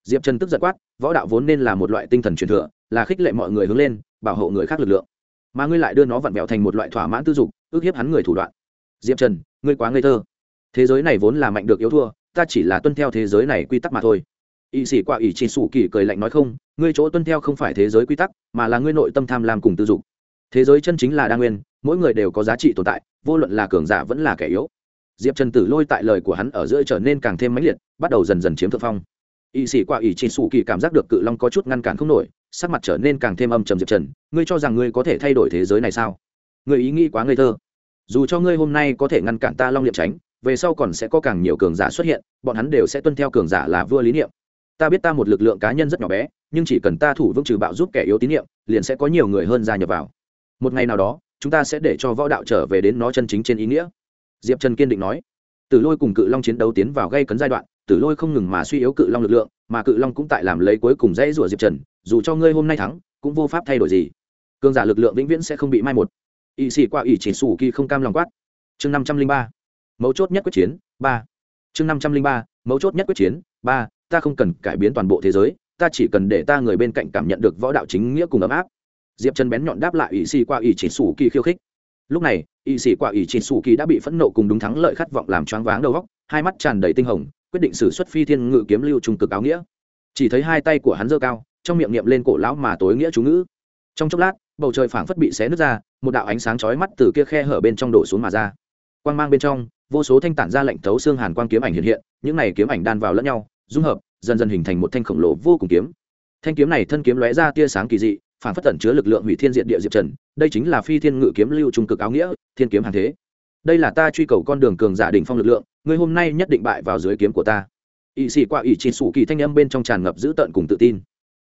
Speaker 1: Diệp trần tức giật quát, võ đạo vốn nên là một loại tinh thần truyền thừa, là khích lệ mọi người hướng lên, bảo hộ người khác lực lượng. Mà ngươi lại đưa nó vặn vẹo thành một loại thỏa mãn tư dục, ước hiếp hắn người thủ đoạn. Diệp trần, ngươi quá ngây thơ. Thế giới này vốn là mạnh được yếu thua, ta chỉ là tuân theo thế giới này quy tắc mà thôi. Ỵ sĩ qua ỵ chỉ sủ kỳ cười lạnh nói không, ngươi chỗ tuân theo không phải thế giới quy tắc, mà là ngươi nội tâm tham lam cùng tư dục thế giới chân chính là đa nguyên, mỗi người đều có giá trị tồn tại, vô luận là cường giả vẫn là kẻ yếu. Diệp trần tử lôi tại lời của hắn ở giữa trở nên càng thêm mãnh liệt, bắt đầu dần dần chiếm thượng phong. Y sĩ qua ỷ chỉ sủ kỳ cảm giác được cự long có chút ngăn cản không nổi, sắc mặt trở nên càng thêm âm trầm diệp trần. Ngươi cho rằng ngươi có thể thay đổi thế giới này sao? Ngươi ý nghĩ quá ngây thơ. Dù cho ngươi hôm nay có thể ngăn cản ta long liệm tránh, về sau còn sẽ có càng nhiều cường giả xuất hiện, bọn hắn đều sẽ tuân theo cường giả là vua lý niệm. Ta biết ta một lực lượng cá nhân rất nhỏ bé, nhưng chỉ cần ta thủ vững trừ bạo giúp kẻ yếu tín nhiệm, liền sẽ có nhiều người hơn gia nhập vào một ngày nào đó, chúng ta sẽ để cho võ đạo trở về đến nó chân chính trên ý nghĩa. Diệp trần kiên định nói. Tử lôi cùng cự long chiến đấu tiến vào gây cấn giai đoạn, tử lôi không ngừng mà suy yếu cự long lực lượng, mà cự long cũng tại làm lấy cuối cùng dãy rủa diệp trần, dù cho ngươi hôm nay thắng, cũng vô pháp thay đổi gì. Cương giả lực lượng vĩnh viễn sẽ không bị mai một. Ỵ sĩ qua ỵ chỉ sủ kỳ không cam lòng quát. Chương năm trăm linh ba. Mấu chốt nhất quyết chiến, ba. Chương năm trăm linh ba, mấu chốt nhất quyết chiến, ba. Ta không cần cải biến toàn bộ thế giới, ta chỉ cần để ta người bên cạnh cảm nhận được võ đạo chính nghĩa cùng ấm áp diệp chân bén nhọn đáp lại ỵ sĩ qua ỵ chỉ sủ kỳ khiêu khích. Lúc này ỵ sĩ qua ỵ chỉ sủ kỳ đã bị phẫn nộ cùng đúng thắng lợi khát vọng làm choáng váng đầu góc, hai mắt tràn đầy tinh hồng, quyết định xử xuất phi thiên ngự kiếm lưu trung cực áo nghĩa. Chỉ thấy hai tay của hắn giơ cao, trong miệng niệm lên cổ lão mà tối nghĩa chú ngữ. Trong chốc lát, bầu trời phảng phất bị xé nứt ra, một đạo ánh sáng chói mắt từ kia khe hở bên trong đổ xuống mà ra. Quang mang bên trong, vô số thanh tản ra lệnh thấu xương hàn quang kiếm ảnh hiện hiện, những này kiếm ảnh đan vào lẫn nhau, dung hợp, dần dần hình thành một thanh khổng lồ vô cùng kiếm. Thanh kiếm này thân kiếm lóe ra tia sáng kỳ dị phản phất tẩn chứa lực lượng hủy thiên diện địa diệp trần, đây chính là phi thiên ngự kiếm lưu trung cực áo nghĩa, thiên kiếm hàng thế. Đây là ta truy cầu con đường cường giả đỉnh phong lực lượng, ngươi hôm nay nhất định bại vào dưới kiếm của ta. Ỵ sĩ qua ỵ chỉ sủ kỳ thanh âm bên trong tràn ngập dữ tợn cùng tự tin.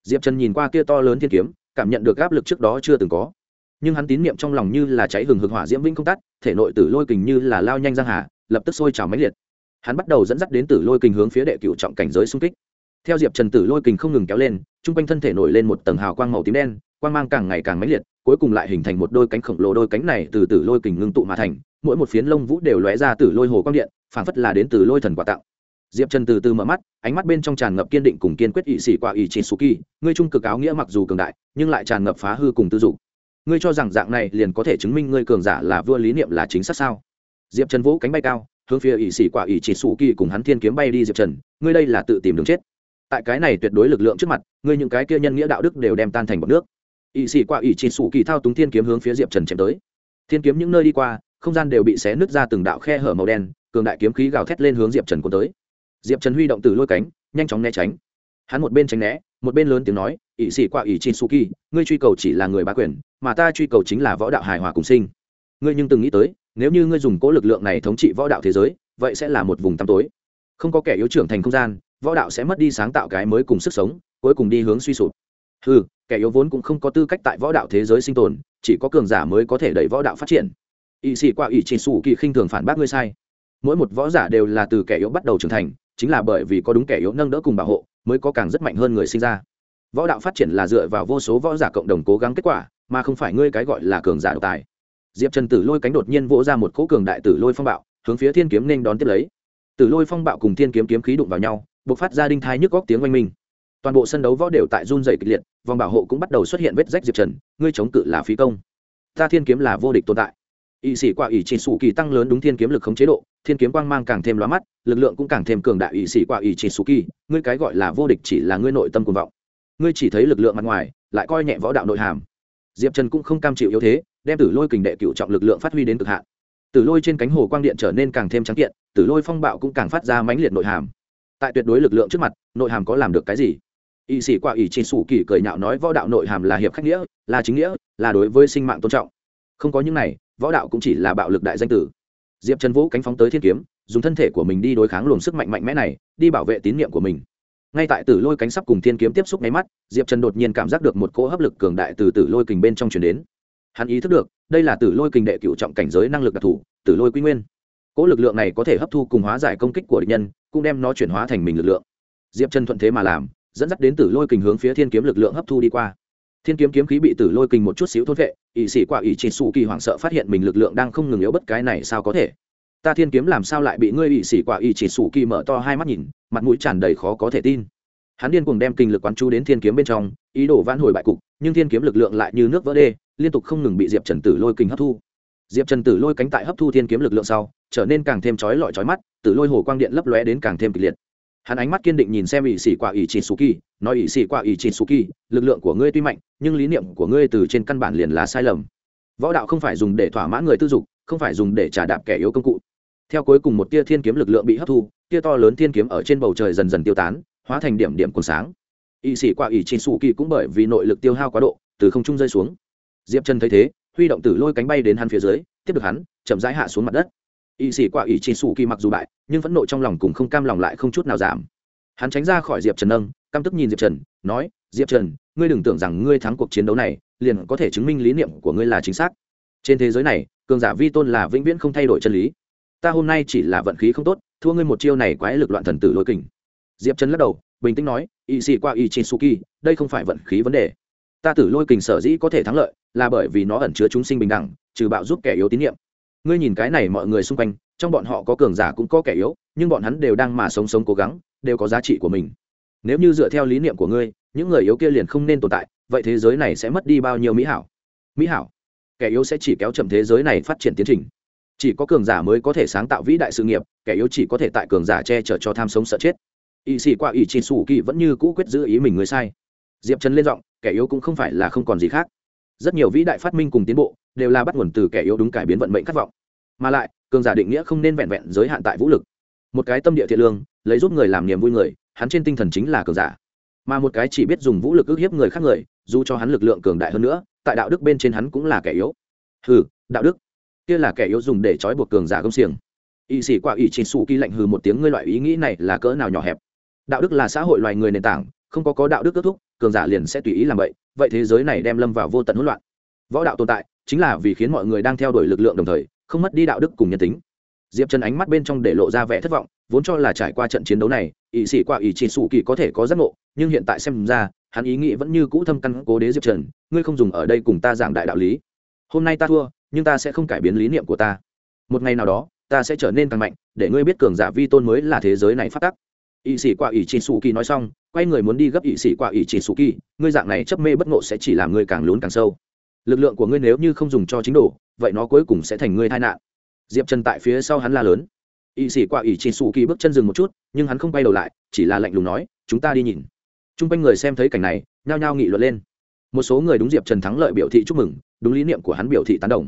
Speaker 1: Diệp trần nhìn qua kia to lớn thiên kiếm, cảm nhận được áp lực trước đó chưa từng có. Nhưng hắn tín niệm trong lòng như là cháy hừng hực hỏa diễm vinh không tắt, thể nội tử lôi kình như là lao nhanh giang hà, lập tức sôi trào máy liệt. Hắn bắt đầu dẫn dắt đến tử lôi kình hướng phía đệ cựu trọng cảnh giới xung kích theo diệp trần tử lôi kình không ngừng kéo lên, chung quanh thân thể nổi lên một tầng hào quang màu tím đen, quang mang càng ngày càng mãnh liệt, cuối cùng lại hình thành một đôi cánh khổng lồ đôi cánh này từ tử lôi kình ngưng tụ mà thành, mỗi một phiến lông vũ đều lóe ra từ lôi hồ quang điện, phảng phất là đến từ lôi thần quà tặng diệp trần từ từ mở mắt, ánh mắt bên trong tràn ngập kiên định cùng kiên quyết ỵ sĩ quả ỵ chỉ kỳ ngươi trung cực áo nghĩa mặc dù cường đại, nhưng lại tràn ngập phá hư cùng tư dục. Ngươi cho rằng dạng này liền có thể chứng minh ngươi cường giả là vua lý niệm là chính xác sao? Diệp trần vũ cánh bay cao, hướng phía ỵ sĩ quả ỵ chỉ sủ kỳ cùng hắn thiên kiếm bay đi diệp trần, ngươi đây là tự tìm đường chết tại cái này tuyệt đối lực lượng trước mặt, ngươi những cái kia nhân nghĩa đạo đức đều đem tan thành bọc nước. Ỵ sĩ qua ỵ chỉ sủ kỳ thao túng thiên kiếm hướng phía diệp trần chém tới. Thiên kiếm những nơi đi qua, không gian đều bị xé nứt ra từng đạo khe hở màu đen, cường đại kiếm khí gào thét lên hướng diệp trần cuốn tới. Diệp trần huy động từ lôi cánh, nhanh chóng né tránh. Hắn một bên tránh né, một bên lớn tiếng nói ỵ sĩ qua ỵ chin suki ngươi truy cầu chỉ là người bá quyền, mà ta truy cầu chính là võ đạo hài hòa cùng sinh. Ngươi nhưng từng nghĩ tới, nếu như ngươi dùng cố lực lượng này thống trị võ đạo thế giới, vậy sẽ là một vùng tăm tối. Không có kẻ yếu trưởng thành không gian võ đạo sẽ mất đi sáng tạo cái mới cùng sức sống, cuối cùng đi hướng suy sụp. Ừ kẻ yếu vốn cũng không có tư cách tại võ đạo thế giới sinh tồn, chỉ có cường giả mới có thể đẩy võ đạo phát triển. Ỵ sĩ qua ỵ chin sủ kỳ khinh thường phản bác ngươi sai. Mỗi một võ giả đều là từ kẻ yếu bắt đầu trưởng thành, chính là bởi vì có đúng kẻ yếu nâng đỡ cùng bảo hộ, mới có càng rất mạnh hơn người sinh ra. Võ đạo phát triển là dựa vào vô số võ giả cộng đồng cố gắng kết quả, mà không phải ngươi cái gọi là cường giả độc tài. Diệp trần tử lôi cánh đột nhiên vỗ ra một cỗ cường đại tử lôi phong bạo, hướng phía thiên kiếm nên đón tiếp lấy. Tử lôi phong bạo cùng thiên kiếm kiếm khí đụng vào nhau Bộc phát ra đinh thai nhức góc tiếng oanh minh. Toàn bộ sân đấu võ đều tại run dày kịch liệt, vòng bảo hộ cũng bắt đầu xuất hiện vết rách diệp trần, ngươi chống cự là phí công. Ta thiên kiếm là vô địch tồn tại. Ỵ sĩ quả ỵ chỉ sủ kỳ tăng lớn đúng thiên kiếm lực khống chế độ, thiên kiếm quang mang càng thêm lóa mắt, lực lượng cũng càng thêm cường đại. Ỵ sĩ quả ỵ chỉ sủ kỳ, ngươi cái gọi là vô địch chỉ là ngươi nội tâm cuồng vọng. Ngươi chỉ thấy lực lượng mặt ngoài, lại coi nhẹ võ đạo nội hàm. Diệp trần cũng không cam chịu yếu thế, đem tử lôi kình đệ cựu trọng lực lượng phát huy đến cực hạn. Tử lôi trên cánh hồ quang điện trở nên càng thêm trắng kiện, tử lôi phong bạo cũng càng phát ra mãnh liệt nội hàm tại tuyệt đối lực lượng trước mặt, nội hàm có làm được cái gì? Y sĩ qua ỷ chỉ sủ kỳ cười nhạo nói, võ đạo nội hàm là hiệp khách nghĩa, là chính nghĩa, là đối với sinh mạng tôn trọng. Không có những này, võ đạo cũng chỉ là bạo lực đại danh tử. Diệp trần vũ cánh phóng tới thiên kiếm, dùng thân thể của mình đi đối kháng luồng sức mạnh mạnh mẽ này, đi bảo vệ tín nhiệm của mình. Ngay tại tử lôi cánh sắp cùng thiên kiếm tiếp xúc máy mắt, diệp trần đột nhiên cảm giác được một cỗ hấp lực cường đại từ tử lôi kình bên trong chuyển đến. Hắn ý thức được, đây là tử lôi kình đệ cựu trọng cảnh giới năng lực đặc thù, tử lôi quy nguyên. Cỗ lực lượng này có thể hấp thu cùng hóa giải công kích của địch nhân cũng đem nó chuyển hóa thành mình lực lượng. Diệp trần thuận thế mà làm, dẫn dắt đến tử lôi kình hướng phía thiên kiếm lực lượng hấp thu đi qua. Thiên kiếm kiếm khí bị tử lôi kình một chút xíu thốt vệ ỵ sĩ quả ỵ chỉ xù kỳ hoảng sợ phát hiện mình lực lượng đang không ngừng yếu bất cái này sao có thể? Ta thiên kiếm làm sao lại bị ngươi ỵ sĩ quả ỵ chỉ xù kỳ mở to hai mắt nhìn, mặt mũi tràn đầy khó có thể tin. Hắn điên cuồng đem kinh lực quán chú đến thiên kiếm bên trong, ý đồ vãn hồi bại cục, nhưng thiên kiếm lực lượng lại như nước vỡ đê, liên tục không ngừng bị diệp trần tử lôi kình hấp thu diệp trần tử lôi cánh tại hấp thu thiên kiếm lực lượng sau, trở nên càng thêm chói lọi chói mắt, tử lôi hồ quang điện lấp lóe đến càng thêm kịch liệt. Hắn ánh mắt kiên định nhìn xem ỵ sĩ quả ỵ chỉ kỳ, nói ỵ sĩ quả ỵ chỉ kỳ, lực lượng của ngươi tuy mạnh, nhưng lý niệm của ngươi từ trên căn bản liền là sai lầm. Võ đạo không phải dùng để thỏa mãn người tư dục, không phải dùng để trả đạp kẻ yếu công cụ. Theo cuối cùng một tia thiên kiếm lực lượng bị hấp thu, tia to lớn thiên kiếm ở trên bầu trời dần dần tiêu tán, hóa thành điểm điểm còn sáng. Ỵ sĩ quả ỵ chỉ kỳ cũng bởi vì nội lực tiêu hao quá độ, từ không trung rơi xuống. Diệp trần thấy thế huy động tử lôi cánh bay đến hắn phía dưới, tiếp được hắn, chậm rãi hạ xuống mặt đất. Y xỉ quả ý chỉ sủ kỳ mặc dù bại, nhưng phẫn nộ trong lòng cùng không cam lòng lại không chút nào giảm. Hắn tránh ra khỏi diệp trần nâng, căm tức nhìn diệp trần, nói, diệp trần, ngươi đừng tưởng rằng ngươi thắng cuộc chiến đấu này, liền có thể chứng minh lý niệm của ngươi là chính xác. Trên thế giới này, cường giả vi tôn là vĩnh viễn không thay đổi chân lý. Ta hôm nay chỉ là vận khí không tốt, thua ngươi một chiêu này quái lực loạn thần tử lôi kình. Diệp trần lắc đầu, bình tĩnh nói, y xì qua y chi suki đây không phải vận khí vấn đề ta tử lôi kình sở dĩ có thể thắng lợi là bởi vì nó ẩn chứa chúng sinh bình đẳng, trừ bạo giúp kẻ yếu tín nhiệm. Ngươi nhìn cái này mọi người xung quanh, trong bọn họ có cường giả cũng có kẻ yếu, nhưng bọn hắn đều đang mà sống sống cố gắng, đều có giá trị của mình. Nếu như dựa theo lý niệm của ngươi, những người yếu kia liền không nên tồn tại, vậy thế giới này sẽ mất đi bao nhiêu mỹ hảo? Mỹ hảo? Kẻ yếu sẽ chỉ kéo chậm thế giới này phát triển tiến trình. Chỉ có cường giả mới có thể sáng tạo vĩ đại sự nghiệp, kẻ yếu chỉ có thể tại cường giả che chở cho tham sống sợ chết. Ỵ sĩ qua ỵ chi sủ kỳ vẫn như cũ quyết giữ ý mình người sai. Diệp trần lên giọng kẻ yếu cũng không phải là không còn gì khác. Rất nhiều vĩ đại phát minh cùng tiến bộ đều là bắt nguồn từ kẻ yếu đúng cải biến vận mệnh khát vọng. Mà lại, cường giả định nghĩa không nên vẹn vẹn giới hạn tại vũ lực. Một cái tâm địa thiện lương, lấy giúp người làm niềm vui người, hắn trên tinh thần chính là cường giả. Mà một cái chỉ biết dùng vũ lực ức hiếp người khác người, dù cho hắn lực lượng cường đại hơn nữa, tại đạo đức bên trên hắn cũng là kẻ yếu. Hừ, đạo đức. Kia là kẻ yếu dùng để trói buộc cường giả công xiềng. Y sĩ qua y chỉ sủ kỳ lạnh hừ một tiếng, ngươi loại ý nghĩ này là cỡ nào nhỏ hẹp? Đạo đức là xã hội loài người nền tảng, không có có đạo đức kết thúc cường giả liền sẽ tùy ý làm vậy vậy thế giới này đem lâm vào vô tận hỗn loạn. Võ đạo tồn tại chính là vì khiến mọi người đang theo đuổi lực lượng đồng thời, không mất đi đạo đức cùng nhân tính. Diệp trần ánh mắt bên trong để lộ ra vẻ thất vọng, vốn cho là trải qua trận chiến đấu này ỵ sĩ qua ỵ chỉ sủ kỳ có thể có giác ngộ, nhưng hiện tại xem ra, hắn ý nghĩ vẫn như cũ thâm căn cố đế diệp trần, ngươi không dùng ở đây cùng ta giảng đại đạo lý. Hôm nay ta thua, nhưng ta sẽ không cải biến lý niệm của ta. Một ngày nào đó, ta sẽ trở nên càng mạnh, để ngươi biết cường giả vi tôn mới là thế giới này phát tắc. Ỵ sĩ qua ỵ chỉ sủ kỳ nói xong quay người muốn đi gấp ỵ sĩ qua ỵ chỉ sủ kỳ, ngươi dạng này chấp mê bất ngộ sẽ chỉ làm ngươi càng lún càng sâu. Lực lượng của ngươi nếu như không dùng cho chính đồ, vậy nó cuối cùng sẽ thành ngươi tai nạn. Diệp trần tại phía sau hắn la lớn. Ỵ sĩ qua ỵ chỉ sủ kỳ bước chân dừng một chút, nhưng hắn không quay đầu lại, chỉ là lạnh lùng nói, chúng ta đi nhìn. T r u n g quanh người xem thấy cảnh này, nhao nhao nghị luận lên. Một số người đúng diệp trần thắng lợi biểu thị chúc mừng, đúng lý niệm của hắn biểu thị tán đồng.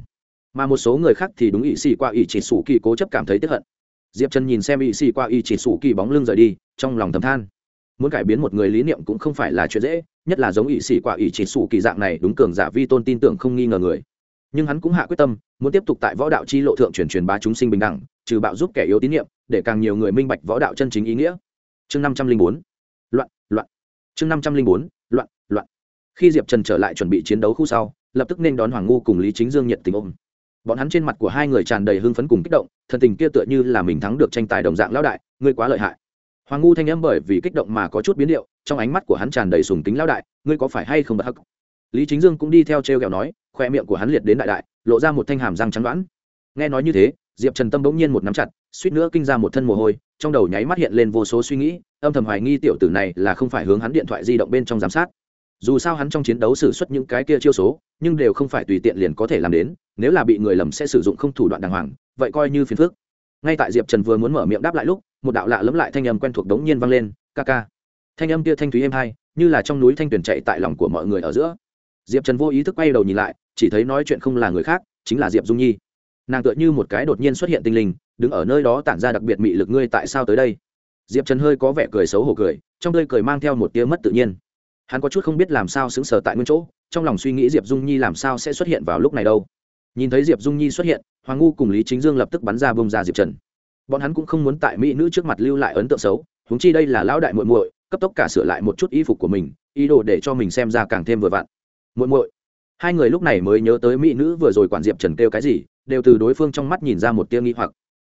Speaker 1: Mà một số người khác thì đúng ỵ sĩ qua ỵ chỉ sủ kỳ cố chấp cảm thấy tiếp hận. Diệp trần nhìn xem ỵ sĩ qua ỵ chỉ sủ kỳ bóng lưng rời đi, trong lòng thầm than muốn cải biến một người lý niệm cũng không phải là chuyện dễ, nhất là giống ỵ sĩ quả ỵ chỉ sủ kỳ dạng này, đúng cường giả vi tôn tin tưởng không nghi ngờ người. Nhưng hắn cũng hạ quyết tâm, muốn tiếp tục tại võ đạo chi lộ thượng truyền truyền bá chúng sinh bình đẳng, trừ bạo giúp kẻ yếu tín nhiệm để càng nhiều người minh bạch võ đạo chân chính ý nghĩa. Chương năm trăm linh bốn, loạn loạn. Chương năm trăm linh bốn, loạn loạn. Khi diệp trần trở lại chuẩn bị chiến đấu khu sau, lập tức nên đón hoàng ngu cùng lý chính dương nhiệt tình ôm. Bọn hắn trên mặt của hai người tràn đầy hưng phấn cùng kích động thần tình kia tựa như là mình thắng được tranh tài đồng dạng lão đại, ngươi quá lợi hại hoàng ngu thanh âm bởi vì kích động mà có chút biến điệu, trong ánh mắt của hắn tràn đầy sùng kính lão đại, ngươi có phải hay không bật hắc? Lý chính dương cũng đi theo t r e o kẹo nói, khoe miệng của hắn liệt đến đại đại, lộ ra một thanh hàm răng trắng đoãn. Nghe nói như thế, diệp trần tâm bỗng nhiên một nắm chặt, suýt nữa kinh ra một thân mồ hôi, trong đầu nháy mắt hiện lên vô số suy nghĩ, âm thầm hoài nghi tiểu tử này là không phải hướng hắn điện thoại di động bên trong giám sát. Dù sao hắn trong chiến đấu xử suất những cái kia chiêu số, nhưng đều không phải tùy tiện liền có thể làm đến, nếu là bị người lầm sẽ sử dụng không thủ đoạn đàng hoàng, vậy coi như phiền phước ngay tại diệp trần vừa muốn mở miệng đáp lại lúc một đạo lạ lẫm lại thanh âm quen thuộc đống nhiên vang lên, ca ca. Thanh âm kia thanh thúy êm hai, như là trong núi thanh tuyển chạy tại lòng của mọi người ở giữa. Diệp trần vô ý thức quay đầu nhìn lại, chỉ thấy nói chuyện không là người khác, chính là diệp dung nhi. Nàng tựa như một cái đột nhiên xuất hiện tinh linh, đứng ở nơi đó tản ra đặc biệt mị lực ngươi tại sao tới đây? Diệp trần hơi có vẻ cười xấu hổ cười, trong tươi cười mang theo một tia mất tự nhiên. Hắn có chút không biết làm sao xứng sờ tại nguyên chỗ, trong lòng suy nghĩ diệp dung nhi làm sao sẽ xuất hiện vào lúc này đâu. Nhìn thấy diệp dung nhi xuất hiện, hoàng ngu cùng lý chính dương lập tức bắn ra bông ra diệp trần bọn hắn cũng không muốn tại mỹ nữ trước mặt lưu lại ấn tượng xấu húng chi đây là lão đại muội muội, cấp tốc cả sửa lại một chút y phục của mình, ý đồ để cho mình xem ra càng thêm vừa vặn. Muội muội. Hai người lúc này mới nhớ tới mỹ nữ vừa rồi quản diệp trần kêu cái gì, đều từ đối phương trong mắt nhìn ra một tia nghi hoặc.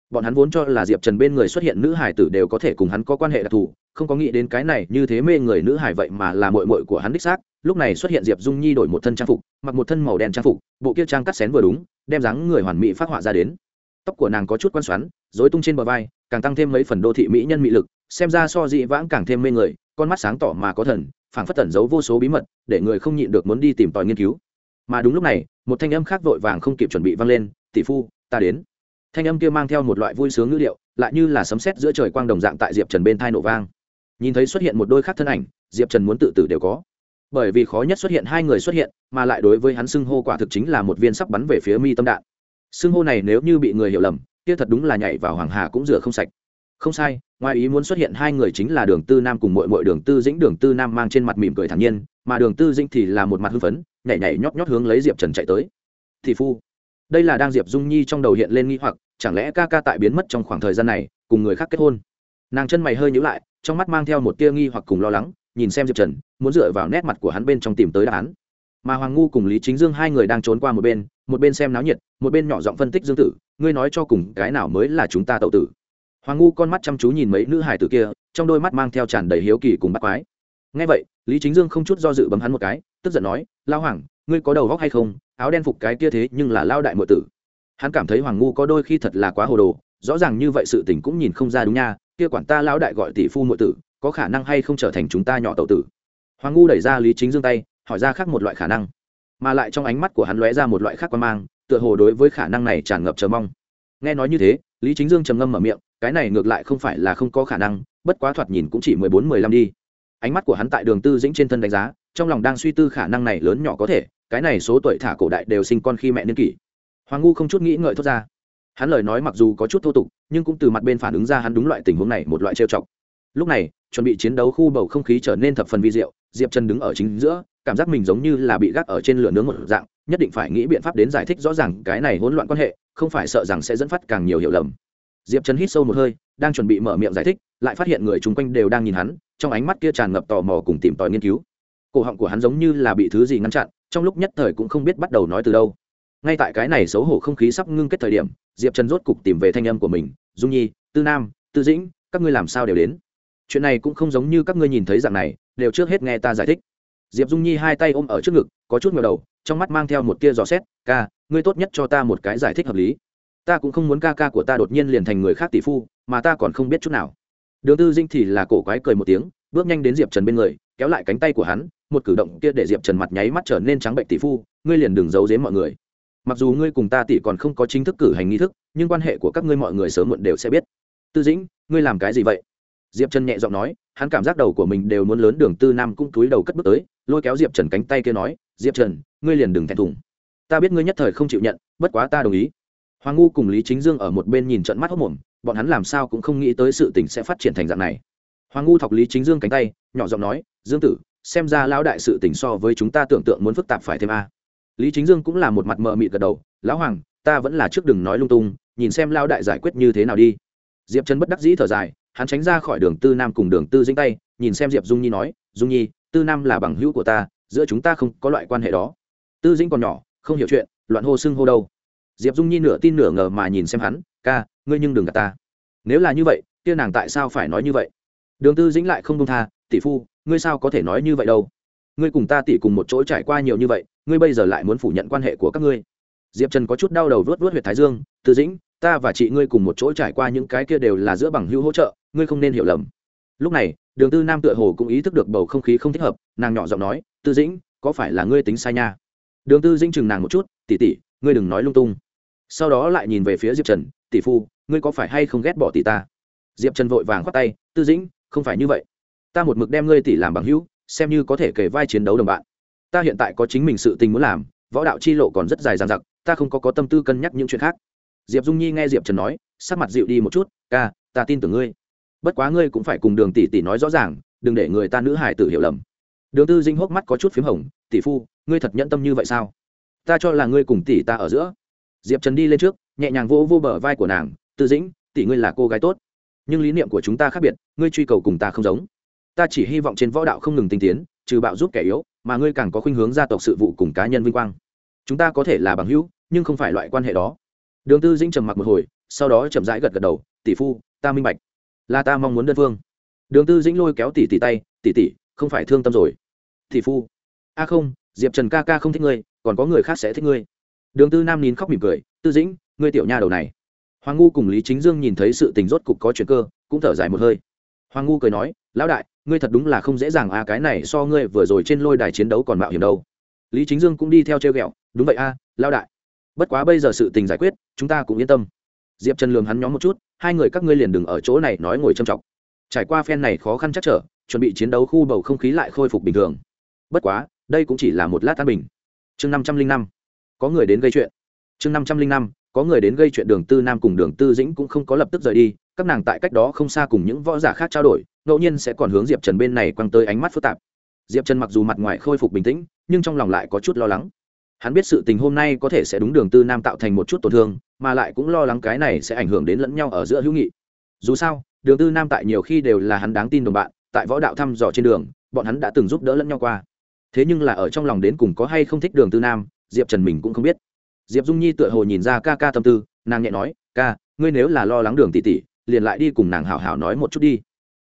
Speaker 1: Bọn hắn vốn cho là diệp trần bên người xuất hiện nữ hải tử đều có thể cùng hắn có quan hệ đặc thù, không có nghĩ đến cái này như thế mê người nữ hải vậy mà là mội mội của hắn đích xác. Lúc này xuất hiện diệp dung nhi đổi một thân trang phục, mặc một thân màu đen trang phục, bộ kia trang cắt xén vừa đúng, đem dáng người hoàn mỹ phát họa ra đến tóc của nàng có chút quan xoắn dối tung trên bờ vai, càng tăng thêm mấy phần đô thị mỹ nhân mỹ lực, xem ra so dị vãng càng thêm mê người, con mắt sáng tỏ mà có thần, phảng phất tẩn giấu vô số bí mật, để người không nhịn được muốn đi tìm tòi nghiên cứu. Mà đúng lúc này, một thanh âm khác vội vàng không kịp chuẩn bị vang lên, tỷ phu, ta đến. Thanh âm kia mang theo một loại vui sướng ngữ điệu, lại như là sấm sét giữa trời quang đồng dạng tại diệp trần bên thai nổ vang. Nhìn thấy xuất hiện một đôi khác thân ảnh, diệp trần muốn tự tử đều có. Bởi vì khó nhất xuất hiện hai người xuất hiện, mà lại đối với hắn xưng hô quả thực chính là một viên sắc bắn về phía mi tâm đạn xưng hô này nếu như bị người hiểu lầm, kia thật đúng là nhảy vào hoàng hà cũng rửa không sạch. Không sai, ngoài ý muốn xuất hiện hai người chính là đường tư nam cùng mội mội đường tư dĩnh. Đường tư nam mang trên mặt mỉm cười thản nhiên, mà đường tư dĩnh thì là một mặt hưng phấn, nhảy nhảy nhót nhót hướng lấy diệp trần chạy tới. Thì phu, đây là đang diệp dung nhi trong đầu hiện lên nghi hoặc, chẳng lẽ ca ca tại biến mất trong khoảng thời gian này, cùng người khác kết hôn? Nàng chân mày hơi nhữ lại, trong mắt mang theo một tia nghi hoặc cùng lo lắng, nhìn xem diệp trần, muốn dựa vào nét mặt của hắn bên trong tìm tới đáp án. Mà hoàng ngu cùng lý chính dương hai người đang trốn qua một bên một bên xem náo nhiệt, một bên nhỏ giọng phân tích dương tử, ngươi nói cho cùng cái nào mới là chúng ta tậu tử. Hoàng ngu con mắt chăm chú nhìn mấy nữ hải tử kia, trong đôi mắt mang theo tràn đầy hiếu kỳ cùng bắt quái. Ngay vậy, lý chính dương không chút do dự bấm hắn một cái, tức giận nói lao hoàng, ngươi có đầu góc hay không? Áo đen phục cái kia thế nhưng là lao đại mọi tử. Hắn cảm thấy hoàng ngu có đôi khi thật là quá hồ đồ, rõ ràng như vậy sự tình cũng nhìn không ra đúng nha, kia quản ta lão đại gọi tỷ phu mọi tử, có khả năng hay không trở thành chúng ta nhỏ tậu tử? Hoàng ngu đẩy ra lý chính dương tay, hỏi ra khác một loại khả năng mà lại trong ánh mắt của hắn lóe ra một loại khác quan mang, tựa hồ đối với khả năng này tràn ngập chờ mong. Nghe nói như thế, lý chính dương trầm ngâm mở miệng, cái này ngược lại không phải là không có khả năng, bất quá thoạt nhìn cũng chỉ mười bốn, mười lăm đi. Ánh mắt của hắn tại đường tư dĩnh trên thân đánh giá, trong lòng đang suy tư khả năng này lớn nhỏ có thể, cái này số tuổi thả cổ đại đều sinh con khi mẹ niên kỷ. Hoàng ngu không chút nghĩ ngợi thốt ra. Hắn lời nói mặc dù có chút thô tục, nhưng cũng từ mặt bên phản ứng ra hắn đúng loại tình huống này một loại trêu chọc. Lúc này, chuẩn bị chiến đấu khu bầu không khí trở nên thập phần vi diệu, diệp trần đứng ở chính giữa cảm giác mình giống như là bị gác ở trên lửa nướng một dạng, nhất định phải nghĩ biện pháp đến giải thích rõ ràng cái này hỗn loạn quan hệ, không phải sợ rằng sẽ dẫn phát càng nhiều hiểu lầm. Diệp trần hít sâu một hơi, đang chuẩn bị mở miệng giải thích, lại phát hiện người chung quanh đều đang nhìn hắn, trong ánh mắt kia tràn ngập tò mò cùng tìm tòi nghiên cứu. Cổ họng của hắn giống như là bị thứ gì ngăn chặn, trong lúc nhất thời cũng không biết bắt đầu nói từ đâu. Ngay tại cái này xấu hổ không khí sắp ngưng kết thời điểm, diệp trần rốt cục tìm về thanh âm của mình, dung nhi, tư nam, tư dĩnh, các ngươi làm sao đều đến? Chuyện này cũng không giống như các ngươi nhìn thấy dạng này, đều trước hết nghe ta giải thích diệp dung nhi hai tay ôm ở trước ngực, có chút ngờ đầu, trong mắt mang theo một tia dò xét, ca, ngươi tốt nhất cho ta một cái giải thích hợp lý. Ta cũng không muốn ca ca của ta đột nhiên liền thành người khác tỷ phu, mà ta còn không biết chút nào. Đường tư dinh thì là cổ quái cười một tiếng, bước nhanh đến diệp trần bên người, kéo lại cánh tay của hắn, một cử động kia để diệp trần mặt nháy mắt trở nên trắng bệnh tỷ phu, ngươi liền đừng giấu dếm mọi người. Mặc dù ngươi cùng ta tỷ còn không có chính thức cử hành nghi thức, nhưng quan hệ của các ngươi mọi người sớm muộn đều sẽ biết. Tư dĩnh, ngươi làm cái gì vậy? Diệp trần nhẹ giọng nói, hắn cảm giác đầu của mình đều muốn lớn đường, tư nam cũng túi đầu cất bước tới, lôi kéo diệp trần cánh tay kia nói, diệp trần, ngươi liền đừng thẹn thùng. Ta biết ngươi nhất thời không chịu nhận, bất quá ta đồng ý. Hoàng ngu cùng lý chính dương ở một bên nhìn trận mắt hốc mồm bọn hắn làm sao cũng không nghĩ tới sự tình sẽ phát triển thành dạng này. Hoàng ngu thọc lý chính dương cánh tay, nhỏ giọng nói, dương tử, xem ra lão đại sự tình so với chúng ta tưởng tượng muốn phức tạp phải thêm a. Lý chính dương cũng là một mặt mờ mịt gật đầu, lão hoàng, ta vẫn là trước đừng nói lung tung, nhìn xem lão đại giải quyết như thế nào đi. Diệp trần bất đắc dĩ thở dài hắn tránh ra khỏi đường tư nam cùng đường tư dính tay, nhìn xem diệp dung nhi nói, dung nhi, tư nam là bằng hữu của ta, giữa chúng ta không có loại quan hệ đó. Tư dĩnh còn nhỏ, không hiểu chuyện, loạn hô xưng hô đâu. Diệp dung nhi nửa tin nửa ngờ mà nhìn xem hắn, ca, ngươi nhưng đừng gạt ta. Nếu là như vậy, kia nàng tại sao phải nói như vậy? Đường tư dĩnh lại không đông tha, tỷ phu, ngươi sao có thể nói như vậy đâu? Ngươi cùng ta tỷ cùng một chỗ trải qua nhiều như vậy, ngươi bây giờ lại muốn phủ nhận quan hệ của các ngươi. Diệp trần có chút đau đầu vớt vớt huyệt thái dương, tư dĩnh, ta và chị ngươi cùng một chỗ trải qua những cái kia đều là giữa bằng hữu hỗ trợ ngươi không nên hiểu lầm. Lúc này, đường tư nam tựa hồ cũng ý thức được bầu không khí không thích hợp, nàng nhỏ giọng nói, tư dĩnh, có phải là ngươi tính sai nha? Đường tư dĩnh chừng nàng một chút tỉ tỉ ngươi đừng nói lung tung. Sau đó lại nhìn về phía diệp trần, tỷ phu, ngươi có phải hay không ghét bỏ tỷ ta? Diệp trần vội vàng khoát tay, tư dĩnh, không phải như vậy. Ta một mực đem ngươi tỷ làm bằng hữu, xem như có thể kể vai chiến đấu đồng bạn. Ta hiện tại có chính mình sự tình muốn làm, võ đạo chi lộ còn rất dài dằng dặc, ta không có có tâm tư cân nhắc những chuyện khác. Diệp dung nhi nghe diệp trần nói, sắc mặt dịu đi một chút, ca, ta tin tưởng ngươi bất quá ngươi cũng phải cùng đường tỷ tỷ nói rõ ràng, đừng để người ta nữ hải tử hiểu lầm. Đường tư dinh hốc mắt có chút p h í m hồng, tỷ phu, ngươi thật nhẫn tâm như vậy sao? Ta cho là ngươi cùng tỷ ta ở giữa. Diệp trần đi lên trước, nhẹ nhàng vô vô bờ vai của nàng, tư dĩnh, tỷ ngươi là cô gái tốt. Nhưng lý niệm của chúng ta khác biệt, ngươi truy cầu cùng ta không giống. Ta chỉ hy vọng trên võ đạo không ngừng tinh tiến, trừ bạo giúp kẻ yếu, mà ngươi càng có khuynh hướng gia tộc sự vụ cùng cá nhân vinh quang. Chúng ta có thể là bằng hữu, nhưng không phải loại quan hệ đó. Đường tư dĩnh trầm mặc một hồi, sau đó chậm rãi gật gật đầu, tỷ phu, ta minh bạch là ta mong muốn đơn phương. Đường tư dĩnh lôi kéo tỉ tỉ tay tỉ tỉ, không phải thương tâm rồi. Tỷ phu. A không diệp trần ca ca không thích ngươi còn có người khác sẽ thích ngươi. Đường tư nam nín khóc mỉm cười tư dĩnh ngươi tiểu nha đầu này. Hoàng ngu cùng lý chính dương nhìn thấy sự tình rốt cục có chuyện cơ cũng thở dài một hơi. Hoàng ngu cười nói lão đại ngươi thật đúng là không dễ dàng a cái này so ngươi vừa rồi trên lôi đài chiến đấu còn mạo hiểm đâu. Lý chính dương cũng đi theo treo ghẹo đúng vậy a lão đại. Bất quá bây giờ sự tình giải quyết chúng ta cũng yên tâm diệp trần lường hắn nhóm một chút, hai người các ngươi liền đừng ở chỗ này nói ngồi châm trọng trải qua phen này khó khăn chắc trở, chuẩn bị chiến đấu khu bầu không khí lại khôi phục bình thường. Bất quá, đây cũng chỉ là một lát tan bình. Chương năm trăm linh năm, có người đến gây chuyện. Chương năm trăm linh năm, có người đến gây chuyện đường tư nam cùng đường tư dĩnh cũng không có lập tức rời đi, các nàng tại cách đó không xa cùng những võ giả khác trao đổi, ngẫu nhiên sẽ còn hướng diệp trần bên này quăng tới ánh mắt phức tạp. Diệp trần mặc dù mặt ngoài khôi phục bình tĩnh, nhưng trong lòng lại có chút lo lắng. Hắn biết sự tình hôm nay có thể sẽ đúng đường tư nam tạo thành một chút tổn thương mà lại cũng lo lắng cái này sẽ ảnh hưởng đến lẫn nhau ở giữa hữu nghị. Dù sao, đường tư nam tại nhiều khi đều là hắn đáng tin đồng bạn, tại võ đạo thăm dò trên đường, bọn hắn đã từng giúp đỡ lẫn nhau qua. Thế nhưng là ở trong lòng đến cùng có hay không thích đường tư nam, diệp trần mình cũng không biết. Diệp dung nhi tựa hồ nhìn ra ca ca tâm tư, nàng nhẹ nói, ca, ngươi nếu là lo lắng đường tỷ tỷ, liền lại đi cùng nàng hảo hảo nói một chút đi.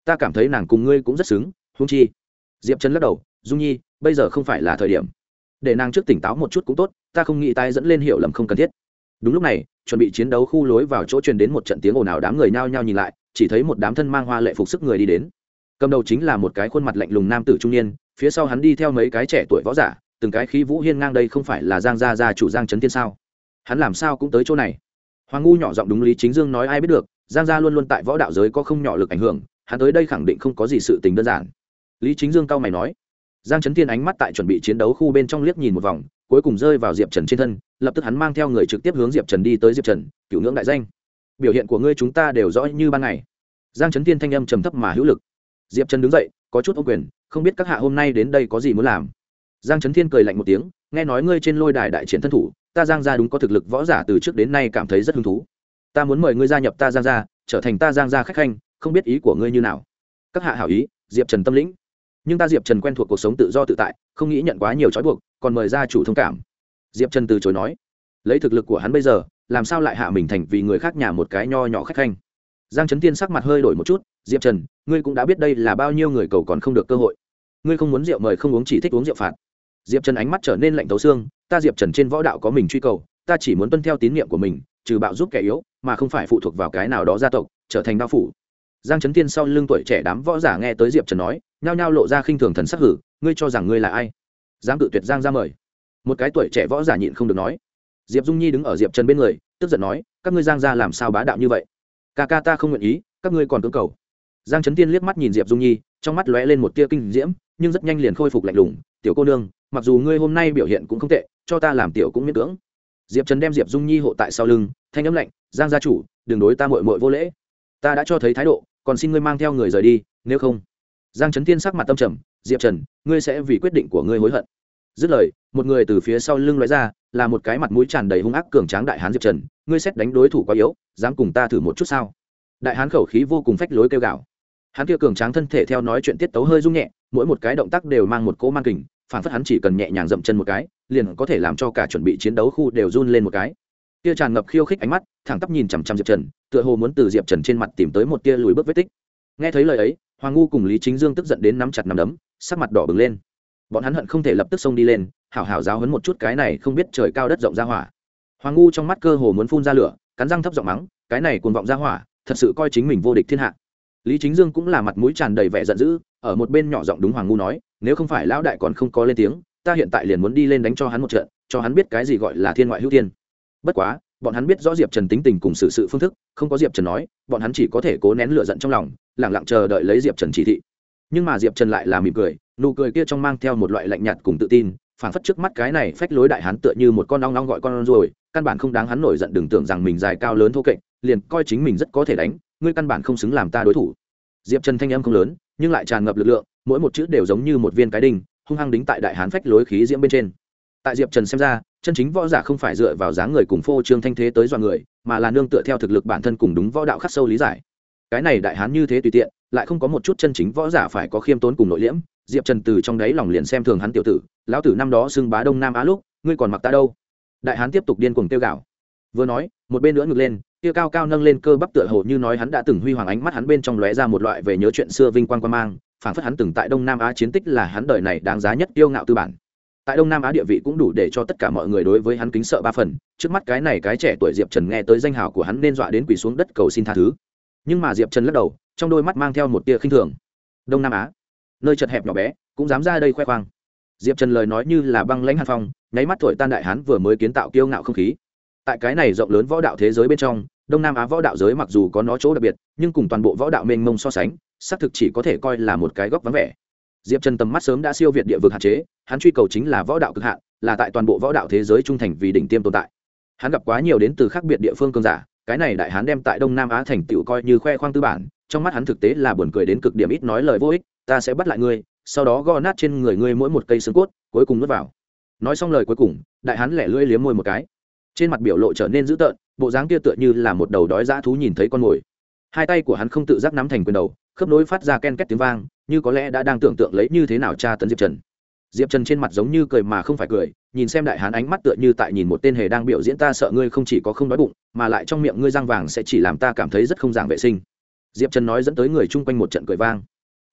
Speaker 1: Ta cảm thấy nàng cùng ngươi cũng rất xứng hung chi. Diệp trần lắc đầu, dung nhi, bây giờ không phải là thời điểm. Để nàng trước tỉnh táo một chút cũng tốt, ta không nghĩ tái dẫn lên hiểu lầm không cần thiết đúng lúc này, chuẩn bị chiến đấu khu lối vào chỗ truyền đến một trận tiếng ồn ào đám người nhao nhao nhìn lại, chỉ thấy một đám thân mang hoa lệ phục sức người đi đến. Cầm đầu chính là một cái khuôn mặt lạnh lùng nam tử trung niên, phía sau hắn đi theo mấy cái trẻ tuổi võ giả, từng cái khí vũ hiên ngang đây không phải là giang gia gia chủ giang trấn tiên sao? Hắn làm sao cũng tới chỗ này? Hoàng ngu nhỏ giọng đúng lý chính dương nói ai biết được, giang gia luôn luôn tại võ đạo giới có không nhỏ lực ảnh hưởng, hắn tới đây khẳng định không có gì sự tình đơn giản. Lý chính dương cao mày nói. Giang trấn tiên ánh mắt tại chuẩn bị chiến đấu khu bên trong liếc nhìn một vòng cuối cùng rơi vào diệp trần trên thân, lập tức hắn mang theo người trực tiếp hướng diệp trần đi tới diệp trần cựu ngưỡng đại danh, biểu hiện của ngươi chúng ta đều rõ như ban ngày. Giang trấn tiên thanh âm trầm thấp mà hữu lực. Diệp trần đứng dậy, có chút ô quyền, không biết các hạ hôm nay đến đây có gì muốn làm? Giang trấn thiên cười lạnh một tiếng, nghe nói ngươi trên lôi đài đại chiến thân thủ, ta giang gia đúng có thực lực võ giả từ trước đến nay cảm thấy rất hứng thú. Ta muốn mời ngươi gia nhập ta giang gia, trở thành ta giang gia khách khanh, không biết ý của ngươi như nào? Các hạ hảo ý, diệp trần tâm lĩnh nhưng ta diệp trần quen thuộc cuộc sống tự do tự tại, không nghĩ nhận quá nhiều trói buộc, còn mời gia chủ thông cảm. Diệp trần từ chối nói, lấy thực lực của hắn bây giờ, làm sao lại hạ mình thành vì người khác nhà một cái nho nhỏ khách khanh? Giang trấn tiên sắc mặt hơi đổi một chút, diệp trần, ngươi cũng đã biết đây là bao nhiêu người cầu còn không được cơ hội. Ngươi không muốn rượu mời không uống chỉ thích uống rượu phạt. Diệp trần ánh mắt trở nên lạnh tấu xương, ta diệp trần trên võ đạo có mình truy cầu, ta chỉ muốn tuân theo tín nhiệm của mình, trừ bạo giúp kẻ yếu, mà không phải phụ thuộc vào cái nào đó gia tộc, trở thành đao phủ. Giang trấn tiên sau lưng tuổi trẻ đám võ giả nghe tới diệp trần nói nhao nhao lộ ra khinh thường thần sắc hử, ngươi cho rằng ngươi là ai? Dám cự tuyệt giang ra mời. Một cái tuổi trẻ võ giả nhịn không được nói. Diệp dung nhi đứng ở diệp trần bên người, tức giận nói, các ngươi giang ra làm sao bá đạo như vậy? Ca ca ta không nguyện ý, các ngươi còn cưỡng cầu. Giang trấn tiên liếc mắt nhìn diệp dung nhi, trong mắt lóe lên một tia kinh diễm, nhưng rất nhanh liền khôi phục lạnh lùng, tiểu cô nương, mặc dù ngươi hôm nay biểu hiện cũng không tệ, cho ta làm tiểu cũng miễn cưỡng. Diệp trần đem diệp dung nhi hộ tại sau lưng, thanh âm lạnh, giang gia chủ, đừng đối ta mội mội vô lễ. Ta đã cho thấy thái độ, còn xin ngươi mang theo người rời đi, nếu không giang trấn thiên sắc mặt tâm trầm, diệp trần, ngươi sẽ vì quyết định của ngươi hối hận. Dứt lời, một người từ phía sau lưng nói ra, là một cái mặt mũi tràn đầy hung ác cường tráng đại hán diệp trần, ngươi xét đánh đối thủ quá yếu, dám cùng ta thử một chút sao? Đại hán khẩu khí vô cùng phách lối kêu gạo hắn kia cường tráng thân thể theo nói chuyện tiết tấu hơi rung nhẹ, mỗi một cái động tác đều mang một cỗ mang kình, phản phất hắn chỉ cần nhẹ nhàng dậm chân một cái, liền có thể làm cho cả chuẩn bị chiến đấu khu đều run lên một cái. Kia tràn ngập khiêu khích ánh mắt, thẳng tắp nhìn chằm chằm diệp trần, tựa hồ muốn từ diệp trần trên mặt tìm tới một tia lùi bước vết tích. Nghe thấy lời ấy hoàng ngu cùng lý chính dương tức giận đến nắm chặt nắm đấm, sắc mặt đỏ bừng lên. Bọn hắn hận không thể lập tức xông đi lên, hảo hảo giáo hấn một chút cái này không biết trời cao đất rộng ra hỏa. Hoàng ngu trong mắt cơ hồ muốn phun ra lửa, cắn răng thấp giọng mắng, cái này cuồng vọng ra hỏa, thật sự coi chính mình vô địch thiên hạ. Lý chính dương cũng là mặt mũi tràn đầy vẻ giận dữ, ở một bên nhỏ giọng đúng hoàng ngu nói, nếu không phải lão đại còn không có lên tiếng, ta hiện tại liền muốn đi lên đánh cho hắn một trận, cho hắn biết cái gì gọi là thiên ngoại hữu thiên. Bất quá bọn hắn biết rõ diệp trần tính tình cùng xử sự, sự phương thức không có diệp trần nói bọn hắn chỉ có thể cố nén lửa giận trong lòng lẳng lặng chờ đợi lấy diệp trần chỉ thị. Nhưng mà diệp trần lại là mỉm cười nụ cười kia trong mang theo một loại lạnh nhạt cùng tự tin phản phất trước mắt cái này phách lối đại hắn tựa như một con ong ong gọi con rồi căn bản không đáng hắn nổi giận đừng tưởng rằng mình dài cao lớn thô kệch liền coi chính mình rất có thể đánh ngươi căn bản không xứng làm ta đối thủ. Diệp trần thanh âm không lớn nhưng lại tràn ngập lực lượng mỗi một chữ đều giống như một viên cái đinh hung hăng đính tại đại hán phách lối khí diễm bên trên tại diệp trần xem ra, chân chính võ giả không phải dựa vào dáng người cùng phô trương thanh thế tới dọa người, mà là nương tựa theo thực lực bản thân cùng đúng võ đạo khắc sâu lý giải. Cái này đại hán như thế tùy tiện, lại không có một chút chân chính võ giả phải có khiêm tốn cùng nội liễm. Diệp trần từ trong đáy lòng liền xem thường hắn tiểu tử, lão tử năm đó xưng bá đông nam á lúc, ngươi còn mặc ta đâu? Đại hán tiếp tục điên cuồng tiêu gạo vừa nói, một bên nữa ngược lên, kia cao cao nâng lên cơ bắp tựa hồ như nói hắn đã từng huy hoàng ánh mắt hắn bên trong lóe ra một loại về nhớ chuyện xưa vinh quang quan mang phản phất hắn từng tại đông nam á chiến tích là hắn đời này đáng giá nhất yêu ngạo tư bản tại đông nam á địa vị cũng đủ để cho tất cả mọi người đối với hắn kính sợ ba phần, trước mắt cái này cái trẻ tuổi diệp trần nghe tới danh hào của hắn nên dọa đến quỳ xuống đất cầu xin tha thứ. Nhưng mà diệp trần lắc đầu, trong đôi mắt mang theo một tia khinh thường. Đông nam á, nơi chật hẹp nhỏ bé, cũng dám ra đây khoe khoang. Diệp trần lời nói như là băng lãnh hàn phong, nháy mắt thổi tan đại hán vừa mới kiến tạo kiêu ngạo không khí. Tại cái này rộng lớn võ đạo thế giới bên trong, đông nam á võ đạo giới mặc dù có nó chỗ đặc biệt, nhưng cùng toàn bộ võ đạo mênh mông so sánh, xác thực chỉ có thể coi là một cái góc vắng vẻ diệp trần tầm mắt sớm đã siêu việt địa vực hạn chế, hắn truy cầu chính là võ đạo cực hạn, là tại toàn bộ võ đạo thế giới trung thành vì đỉnh tiêm tồn tại. Hắn gặp quá nhiều đến từ khác biệt địa phương cơn giả, cái này đại hán đem tại đông nam á thành tựu coi như khoe khoang tư bản, trong mắt hắn thực tế là buồn cười đến cực điểm ít nói lời vô ích, ta sẽ bắt lại ngươi, sau đó gõ nát trên người ngươi mỗi một cây xương cốt, cuối cùng nuốt vào. Nói xong lời cuối cùng, đại hán lẻ lưỡi liếm môi một cái. Trên mặt biểu lộ trở nên dữ tợn, bộ dáng kia tựa như là một đầu đói dã thú nhìn thấy con mồi. Hai tay của hắn không tự giác nắm thành quyền đầu, khớp nối phát ra ken két tiếng vang như có lẽ đã đang tưởng tượng lấy như thế nào tra tấn diệp trần. Diệp trần trên mặt giống như cười mà không phải cười, nhìn xem đại hán ánh mắt tựa như tại nhìn một tên hề đang biểu diễn ta sợ ngươi không chỉ có không đói bụng, mà lại trong miệng ngươi răng vàng sẽ chỉ làm ta cảm thấy rất không giảng vệ sinh. Diệp trần nói dẫn tới người chung quanh một trận cười vang.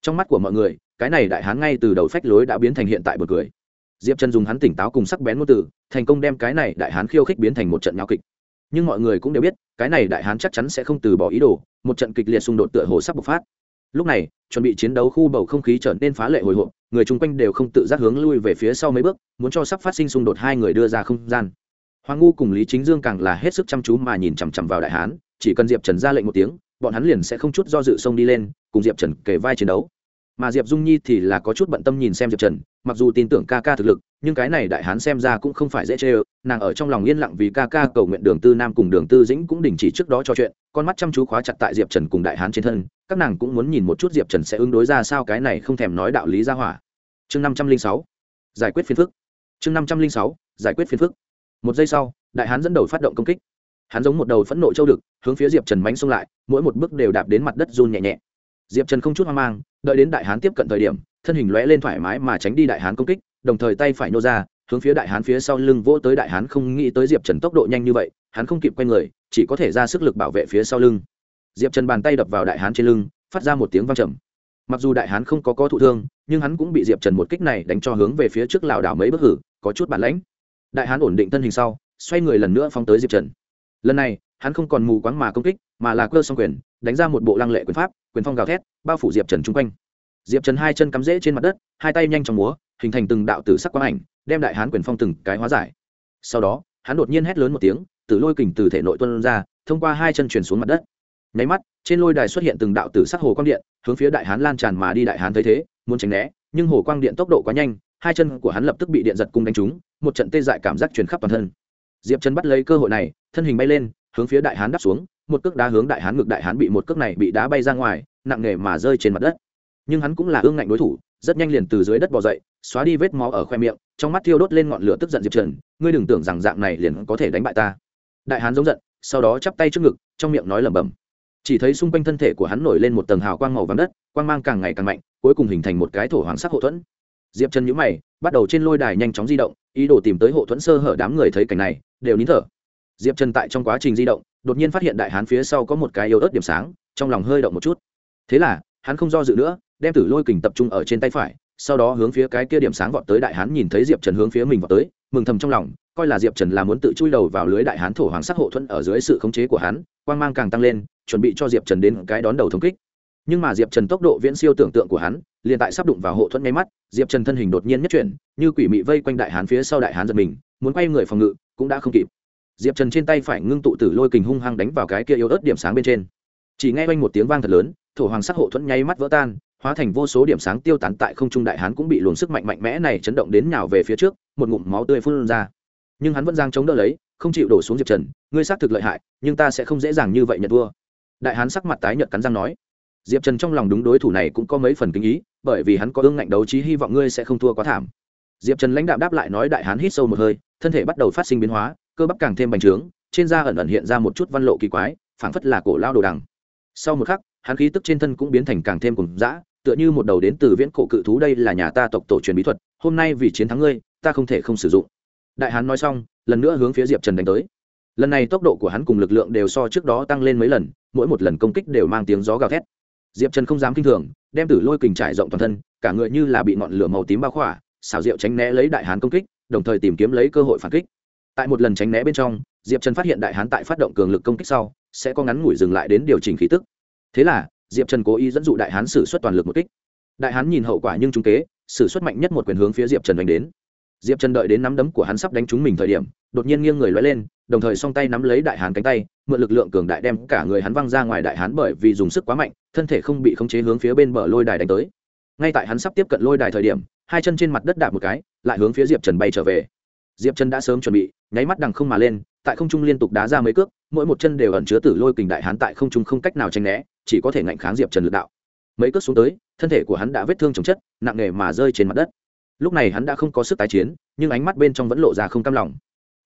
Speaker 1: Trong mắt của mọi người, cái này đại hán ngay từ đầu phách lối đã biến thành hiện tại bật cười. Diệp trần dùng hắn tỉnh táo cùng sắc bén ngôn từ, thành công đem cái này đại hán khiêu khích biến thành một trận nhau kịch. Nhưng mọi người cũng đều biết, cái này đại hán chắc chắn sẽ không từ bỏ ý đồ, một trận kịch liệt xung đột tựa hồ sắp bộc phát lúc này, chuẩn bị chiến đấu khu bầu không khí trở nên phá lệ hồi hộp, người chung quanh đều không tự giác hướng lui về phía sau mấy bước, muốn cho sắp phát sinh xung đột hai người đưa ra không gian. Hoàng ngu cùng lý chính dương càng là hết sức chăm chú mà nhìn chằm chằm vào đại hán, chỉ cần diệp trần ra lệnh một tiếng, bọn hắn liền sẽ không chút do dự xông đi lên, cùng diệp trần kể vai chiến đấu. Mà diệp dung nhi thì là có chút bận tâm nhìn xem diệp trần, mặc dù tin tưởng ca ca thực lực nhưng cái này đại hán xem ra cũng không phải dễ chê ơ, nàng ở trong lòng yên lặng vì ca ca cầu nguyện đường tư nam cùng đường tư dĩnh cũng đình chỉ trước đó cho chuyện, con mắt chăm chú khóa chặt tại diệp trần cùng đại hán trên thân, các nàng cũng muốn nhìn một chút diệp trần sẽ ứng đối ra sao cái này không thèm nói đạo lý ra hỏa. Chương năm trăm linh sáu, giải quyết phiền phức. Chương năm trăm linh sáu, giải quyết phiền phức. Một giây sau, đại hán dẫn đầu phát động công kích. Hắn giống một đầu phẫn nộ châu đực, hướng phía diệp trần mánh xông lại, mỗi một bước đều đạp đến mặt đất run nhẹ nhẹ. Diệp trần không chút hoang mang, đợi đến đại hán tiếp cận thời điểm, thân hình lóe lên thoải mái mà tránh đi đại hán công kích đồng thời tay phải nô ra, hướng phía đại hán phía sau lưng vỗ tới đại hán không nghĩ tới diệp trần tốc độ nhanh như vậy, hắn không kịp quay người, chỉ có thể ra sức lực bảo vệ phía sau lưng. Diệp trần bàn tay đập vào đại hán trên lưng, phát ra một tiếng văng trầm. Mặc dù đại hán không có có thụ thương, nhưng hắn cũng bị diệp trần một kích này đánh cho hướng về phía trước lảo đảo mấy bước hử, có chút bản lãnh. Đại hán ổn định thân hình sau, xoay người lần nữa phóng tới diệp trần. Lần này, hắn không còn mù quáng mà công kích, mà là cơ song quyền, đánh ra một bộ lăng lệ quyền pháp, quyền phong gào thét, bao phủ diệp trần chung quanh diệp trần hai chân cắm rễ trên mặt đất, hai tay nhanh chóng múa, hình thành từng đạo tử sắc quang ảnh, đem đại hán quyền phong từng cái hóa giải. Sau đó, hắn đột nhiên hét lớn một tiếng tử lôi kình từ thể nội tuân ra, thông qua hai chân chuyển xuống mặt đất. Nháy mắt, trên lôi đài xuất hiện từng đạo tử sắc hồ quang điện, hướng phía đại hán lan tràn mà đi đại hán thấy thế, muốn tránh né, nhưng hồ quang điện tốc độ quá nhanh, hai chân của hắn lập tức bị điện giật cung đánh trúng, một trận tê dại cảm giác truyền khắp toàn thân. Diệp trần bắt lấy cơ hội này, thân hình bay lên, hướng phía đại hán đắp xuống, một cước đá hướng đại hán ngực, đại hán bị một cước này bị đá bay ra ngoài, nặng nề mà rơi trên mặt đất nhưng hắn cũng là ương ngạnh đối thủ, rất nhanh liền từ dưới đất bò dậy, xóa đi vết máu ở khoe miệng, trong mắt thiêu đốt lên ngọn lửa tức giận diệp trần, ngươi đừng tưởng rằng dạng này liền có thể đánh bại ta. Đại hán giống giận, sau đó chắp tay trước ngực, trong miệng nói lẩm bẩm. Chỉ thấy xung quanh thân thể của hắn nổi lên một tầng hào quang màu vàng đất, quang mang càng ngày càng mạnh, cuối cùng hình thành một cái thổ hoàng sắc hậu thuẫn. Diệp trần nhũ mày, bắt đầu trên lôi đài nhanh chóng di động, ý đồ tìm tới hộ thuẫn sơ hở đám người thấy cảnh này, đều nín thở. Diệp trần tại trong quá trình di động, đột nhiên phát hiện đại hán phía sau có một cái yếu ớt điểm sáng, trong lòng hơi động một chút. Thế là, hắn không do dự nữa đem tử lôi kình tập trung ở trên tay phải, sau đó hướng phía cái kia điểm sáng vọt tới đại hán nhìn thấy diệp trần hướng phía mình vọt tới, mừng thầm trong lòng, coi là diệp trần là muốn tự chui đầu vào lưới đại hán thổ hoàng sắc hộ thuẫn ở dưới sự khống chế của hắn, quang mang càng tăng lên, chuẩn bị cho diệp trần đến cái đón đầu thống kích. Nhưng mà diệp trần tốc độ viễn siêu tưởng tượng của hắn, liền tại sắp đụng vào hộ thuẫn ngay mắt, diệp trần thân hình đột nhiên nhất chuyển, như quỷ mị vây quanh đại hán phía sau đại hán giật mình, muốn quay người phòng ngự, cũng đã không kịp. Diệp trần trên tay phải ngưng tụ tử lôi kình hung hăng đánh vào cái kia yếu ớt điểm sáng bên trên. Chỉ nghe quanh một tiếng vang thật lớn, thổ hoàng sắc hộ thuẫn nháy mắt vỡ tan hóa thành vô số điểm sáng tiêu tán tại không trung đại hán cũng bị luồng sức mạnh mạnh mẽ này chấn động đến nhào về phía trước, một ngụm máu tươi phun ra. Nhưng hắn vẫn giang chống đỡ lấy, không chịu đổ xuống diệp trần, ngươi xác thực lợi hại, nhưng ta sẽ không dễ dàng như vậy nhận thua. Đại hán sắc mặt tái nhợt cắn răng nói. Diệp trần trong lòng đúng đối thủ này cũng có mấy phần kinh ý, bởi vì hắn có ương ngạnh đấu trí hy vọng ngươi sẽ không thua quá thảm. Diệp trần lãnh đạo đáp lại nói, đại hán hít sâu một hơi, thân thể bắt đầu phát sinh biến hóa, cơ bắp càng thêm bành trướng, trên da ẩn ẩn hiện ra một chút văn lộ kỳ quái, phảng phất là cổ lao đồ đằng. Sau một khắc hắn khí tức trên thân cũng biến thành càng thêm cùng dã, tựa như một đầu đến từ viễn cổ cự thú đây là nhà ta tộc tổ truyền bí thuật, hôm nay vì chiến thắng ngươi, ta không thể không sử dụng. Đại hán nói xong, lần nữa hướng phía diệp trần đánh tới. Lần này tốc độ của hắn cùng lực lượng đều so trước đó tăng lên mấy lần, mỗi một lần công kích đều mang tiếng gió gào thét. Diệp trần không dám k i n h thường, đem tử lôi kình trải rộng toàn thân, cả người như là bị ngọn lửa màu tím bao khỏa, xảo diệu tránh né lấy đại hán công kích, đồng thời tìm kiếm lấy cơ hội phản kích. Tại một lần tránh né bên trong, diệp trần phát hiện đại hán tại phát động cường lực công kích sau, sẽ có ngắn ngủi dừng lại đến điều chỉnh khí tức thế là, diệp trần cố ý dẫn dụ đại hán xử suất toàn lực một kích. Đại hán nhìn hậu quả nhưng trung kế, xử suất mạnh nhất một quyền hướng phía diệp trần đánh đến. Diệp trần đợi đến nắm đấm của hắn sắp đánh trúng mình thời điểm, đột nhiên nghiêng người l lên, đồng thời song tay nắm lấy đại hán cánh tay, mượn lực lượng cường đại đem cả người hắn văng ra ngoài đại hán bởi vì dùng sức quá mạnh, thân thể không bị khống chế hướng phía bên bờ lôi đài đánh tới. Ngay tại hắn sắp tiếp cận lôi đài thời điểm, hai chân trên mặt đất đạp một cái, lại hướng phía diệp trần bay trở về. Diệp trần đã sớm chuẩn bị, nháy mắt đằng không mà lên, tại không trung liên tục đá ra mấy cước, mỗi một chân đều ẩn chứa tử lôi kình đại hán tại không trung không cách nào tranh né chỉ có thể ngạnh kháng diệp trần lực đạo. Mấy cước xuống tới, thân thể của hắn đã vết thương chồng chất, nặng nề mà rơi trên mặt đất. Lúc này hắn đã không có sức tái chiến, nhưng ánh mắt bên trong vẫn lộ ra không cam lòng.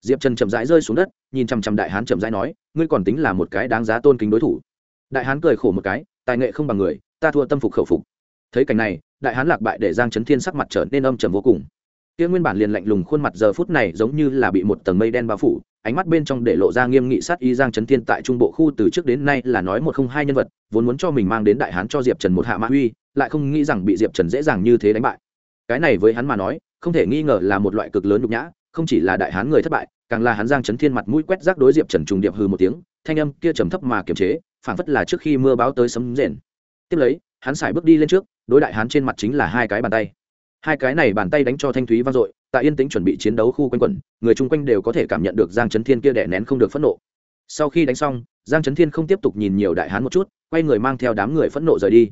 Speaker 1: Diệp trần chậm rãi rơi xuống đất, nhìn chằm chằm đại hán chậm rãi nói, ngươi còn tính là một cái đáng giá tôn kính đối thủ. Đại hán cười khổ một cái, tài nghệ không bằng người, ta thua tâm phục khẩu phục. Thấy cảnh này, đại hán lạc bại để giang trấn thiên sắc mặt trở nên âm trầm vô cùng kia nguyên bản liền lạnh lùng khuôn mặt giờ phút này giống như là bị một tầng mây đen bao phủ, ánh mắt bên trong để lộ ra nghiêm nghị sát y giang trấn thiên tại trung bộ khu từ trước đến nay là nói một không hai nhân vật, vốn muốn cho mình mang đến đại hán cho diệp trần một hạ mã uy, lại không nghĩ rằng bị diệp trần dễ dàng như thế đánh bại. Cái này với hắn mà nói, không thể nghi ngờ là một loại cực lớn nhục nhã, không chỉ là đại hán người thất bại, càng là hắn giang trấn thiên mặt mũi quét rác đối diệp trần trùng điệp hư một tiếng, thanh âm kia trầm thấp mà kiềm chế, phảng phất là trước khi mưa báo tới sấm rền. Tiếp lấy, hắn xài bước đi lên trước, đối đại hán trên mặt chính là hai cái bàn tay hai cái này bàn tay đánh cho thanh thúy vang dội, tại yên tĩnh chuẩn bị chiến đấu khu quanh quẩn, người chung quanh đều có thể cảm nhận được giang trấn thiên kia đè nén không được phẫn nộ. Sau khi đánh xong, giang trấn thiên không tiếp tục nhìn nhiều đại hán một chút, quay người mang theo đám người phẫn nộ rời đi.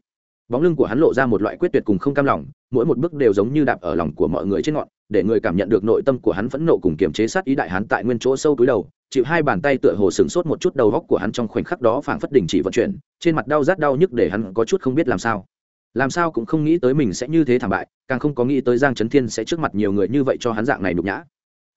Speaker 1: Bóng lưng của hắn lộ ra một loại quyết tuyệt cùng không cam lòng, mỗi một bước đều giống như đạp ở lòng của mọi người trên ngọn, để người cảm nhận được nội tâm của hắn phẫn nộ cùng kiềm chế sát ý đại hán tại nguyên chỗ sâu túi đầu, chịu hai bàn tay tựa hồ sừng sốt một chút đầu góc của hắn trong khoảnh khắc đó phảng phất đình chỉ vận chuyển, trên mặt đau rát đau nhức để hắn có chút không biết làm sao làm sao cũng không nghĩ tới mình sẽ như thế thảm bại, càng không có nghĩ tới giang trấn thiên sẽ trước mặt nhiều người như vậy cho hắn dạng này nhục nhã.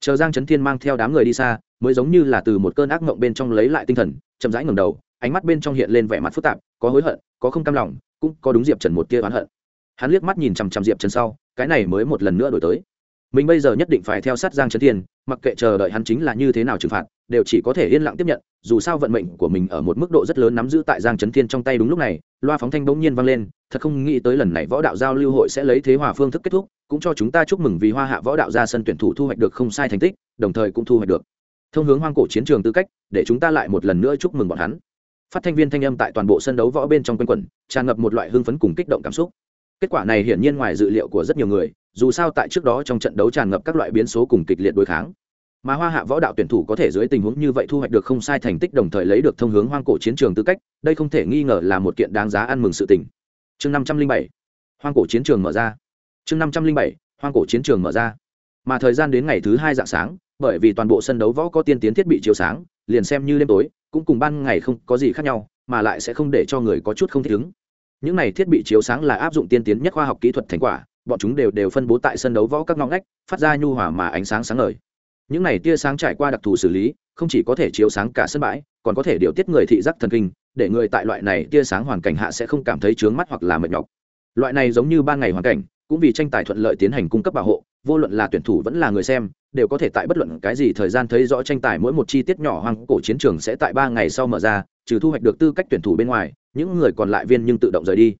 Speaker 1: Chờ giang trấn thiên mang theo đám người đi xa, mới giống như là từ một cơn ác mộng bên trong lấy lại tinh thần, chậm rãi ngầm đầu, ánh mắt bên trong hiện lên vẻ mặt phức tạp, có hối hận, có không cam lòng, cũng có đúng diệp trần một tia oán hận. Hắn liếc mắt nhìn chằm chằm diệp trần sau, cái này mới một lần nữa đổi tới. Mình bây giờ nhất định phải theo sát giang trấn thiên, mặc kệ chờ đợi hắn chính là như thế nào trừng phạt, đều chỉ có thể yên lặng tiếp nhận, dù sao vận mệnh của mình ở một mức độ rất lớn nắm giữ tại giang trấn thiên trong tay đúng lúc này loa phóng thanh bỗng nhiên vang lên, thật không nghĩ tới lần này võ đạo giao lưu hội sẽ lấy thế hòa phương thức kết thúc, cũng cho chúng ta chúc mừng vì hoa hạ võ đạo ra sân tuyển thủ thu hoạch được không sai thành tích, đồng thời cũng thu hoạch được. Thông hướng hoang cổ chiến trường tư cách, để chúng ta lại một lần nữa chúc mừng bọn hắn. Phát thanh viên thanh âm tại toàn bộ sân đấu võ bên trong quanh quẩn, tràn ngập một loại hưng phấn cùng kích động cảm xúc. Kết quả này hiển nhiên ngoài dự liệu của rất nhiều người, dù sao tại trước đó trong trận đấu tràn ngập các loại biến số cùng kịch liệt đối kháng mà hoa hạ võ đạo tuyển thủ có thể dưới tình huống như vậy thu hoạch được không sai thành tích đồng thời lấy được thông hướng hoang cổ chiến trường tư cách, đây không thể nghi ngờ là một kiện đáng giá ăn mừng sự tình. Chương năm trăm linh bảy, hoang cổ chiến trường mở ra. Chương năm trăm linh bảy, hoang cổ chiến trường mở ra. Mà thời gian đến ngày thứ hai dạng sáng, bởi vì toàn bộ sân đấu võ có tiên tiến thiết bị chiếu sáng, liền xem như đêm tối, cũng cùng ban ngày không có gì khác nhau, mà lại sẽ không để cho người có chút không thích ứng. Những này thiết bị chiếu sáng là áp dụng tiên tiến nhất khoa học kỹ thuật thành quả, bọn chúng đều đều phân bố tại sân đấu võ các ngõ ngách, phát ra nhu hòa mà ánh sáng sáng ngời những này tia sáng trải qua đặc thù xử lý, không chỉ có thể chiếu sáng cả sân bãi, còn có thể điều tiết người thị giác thần kinh, để người tại loại này tia sáng hoàn cảnh hạ sẽ không cảm thấy chướng mắt hoặc là mệt nhọc. Loại này giống như ban ngày hoàn cảnh, cũng vì tranh tài thuận lợi tiến hành cung cấp bảo hộ, vô luận là tuyển thủ vẫn là người xem, đều có thể tại bất luận cái gì thời gian thấy rõ tranh tài mỗi một chi tiết nhỏ hoang cổ chiến trường sẽ tại ba ngày sau mở ra, trừ thu hoạch được tư cách tuyển thủ bên ngoài, những người còn lại viên nhưng tự động rời đi.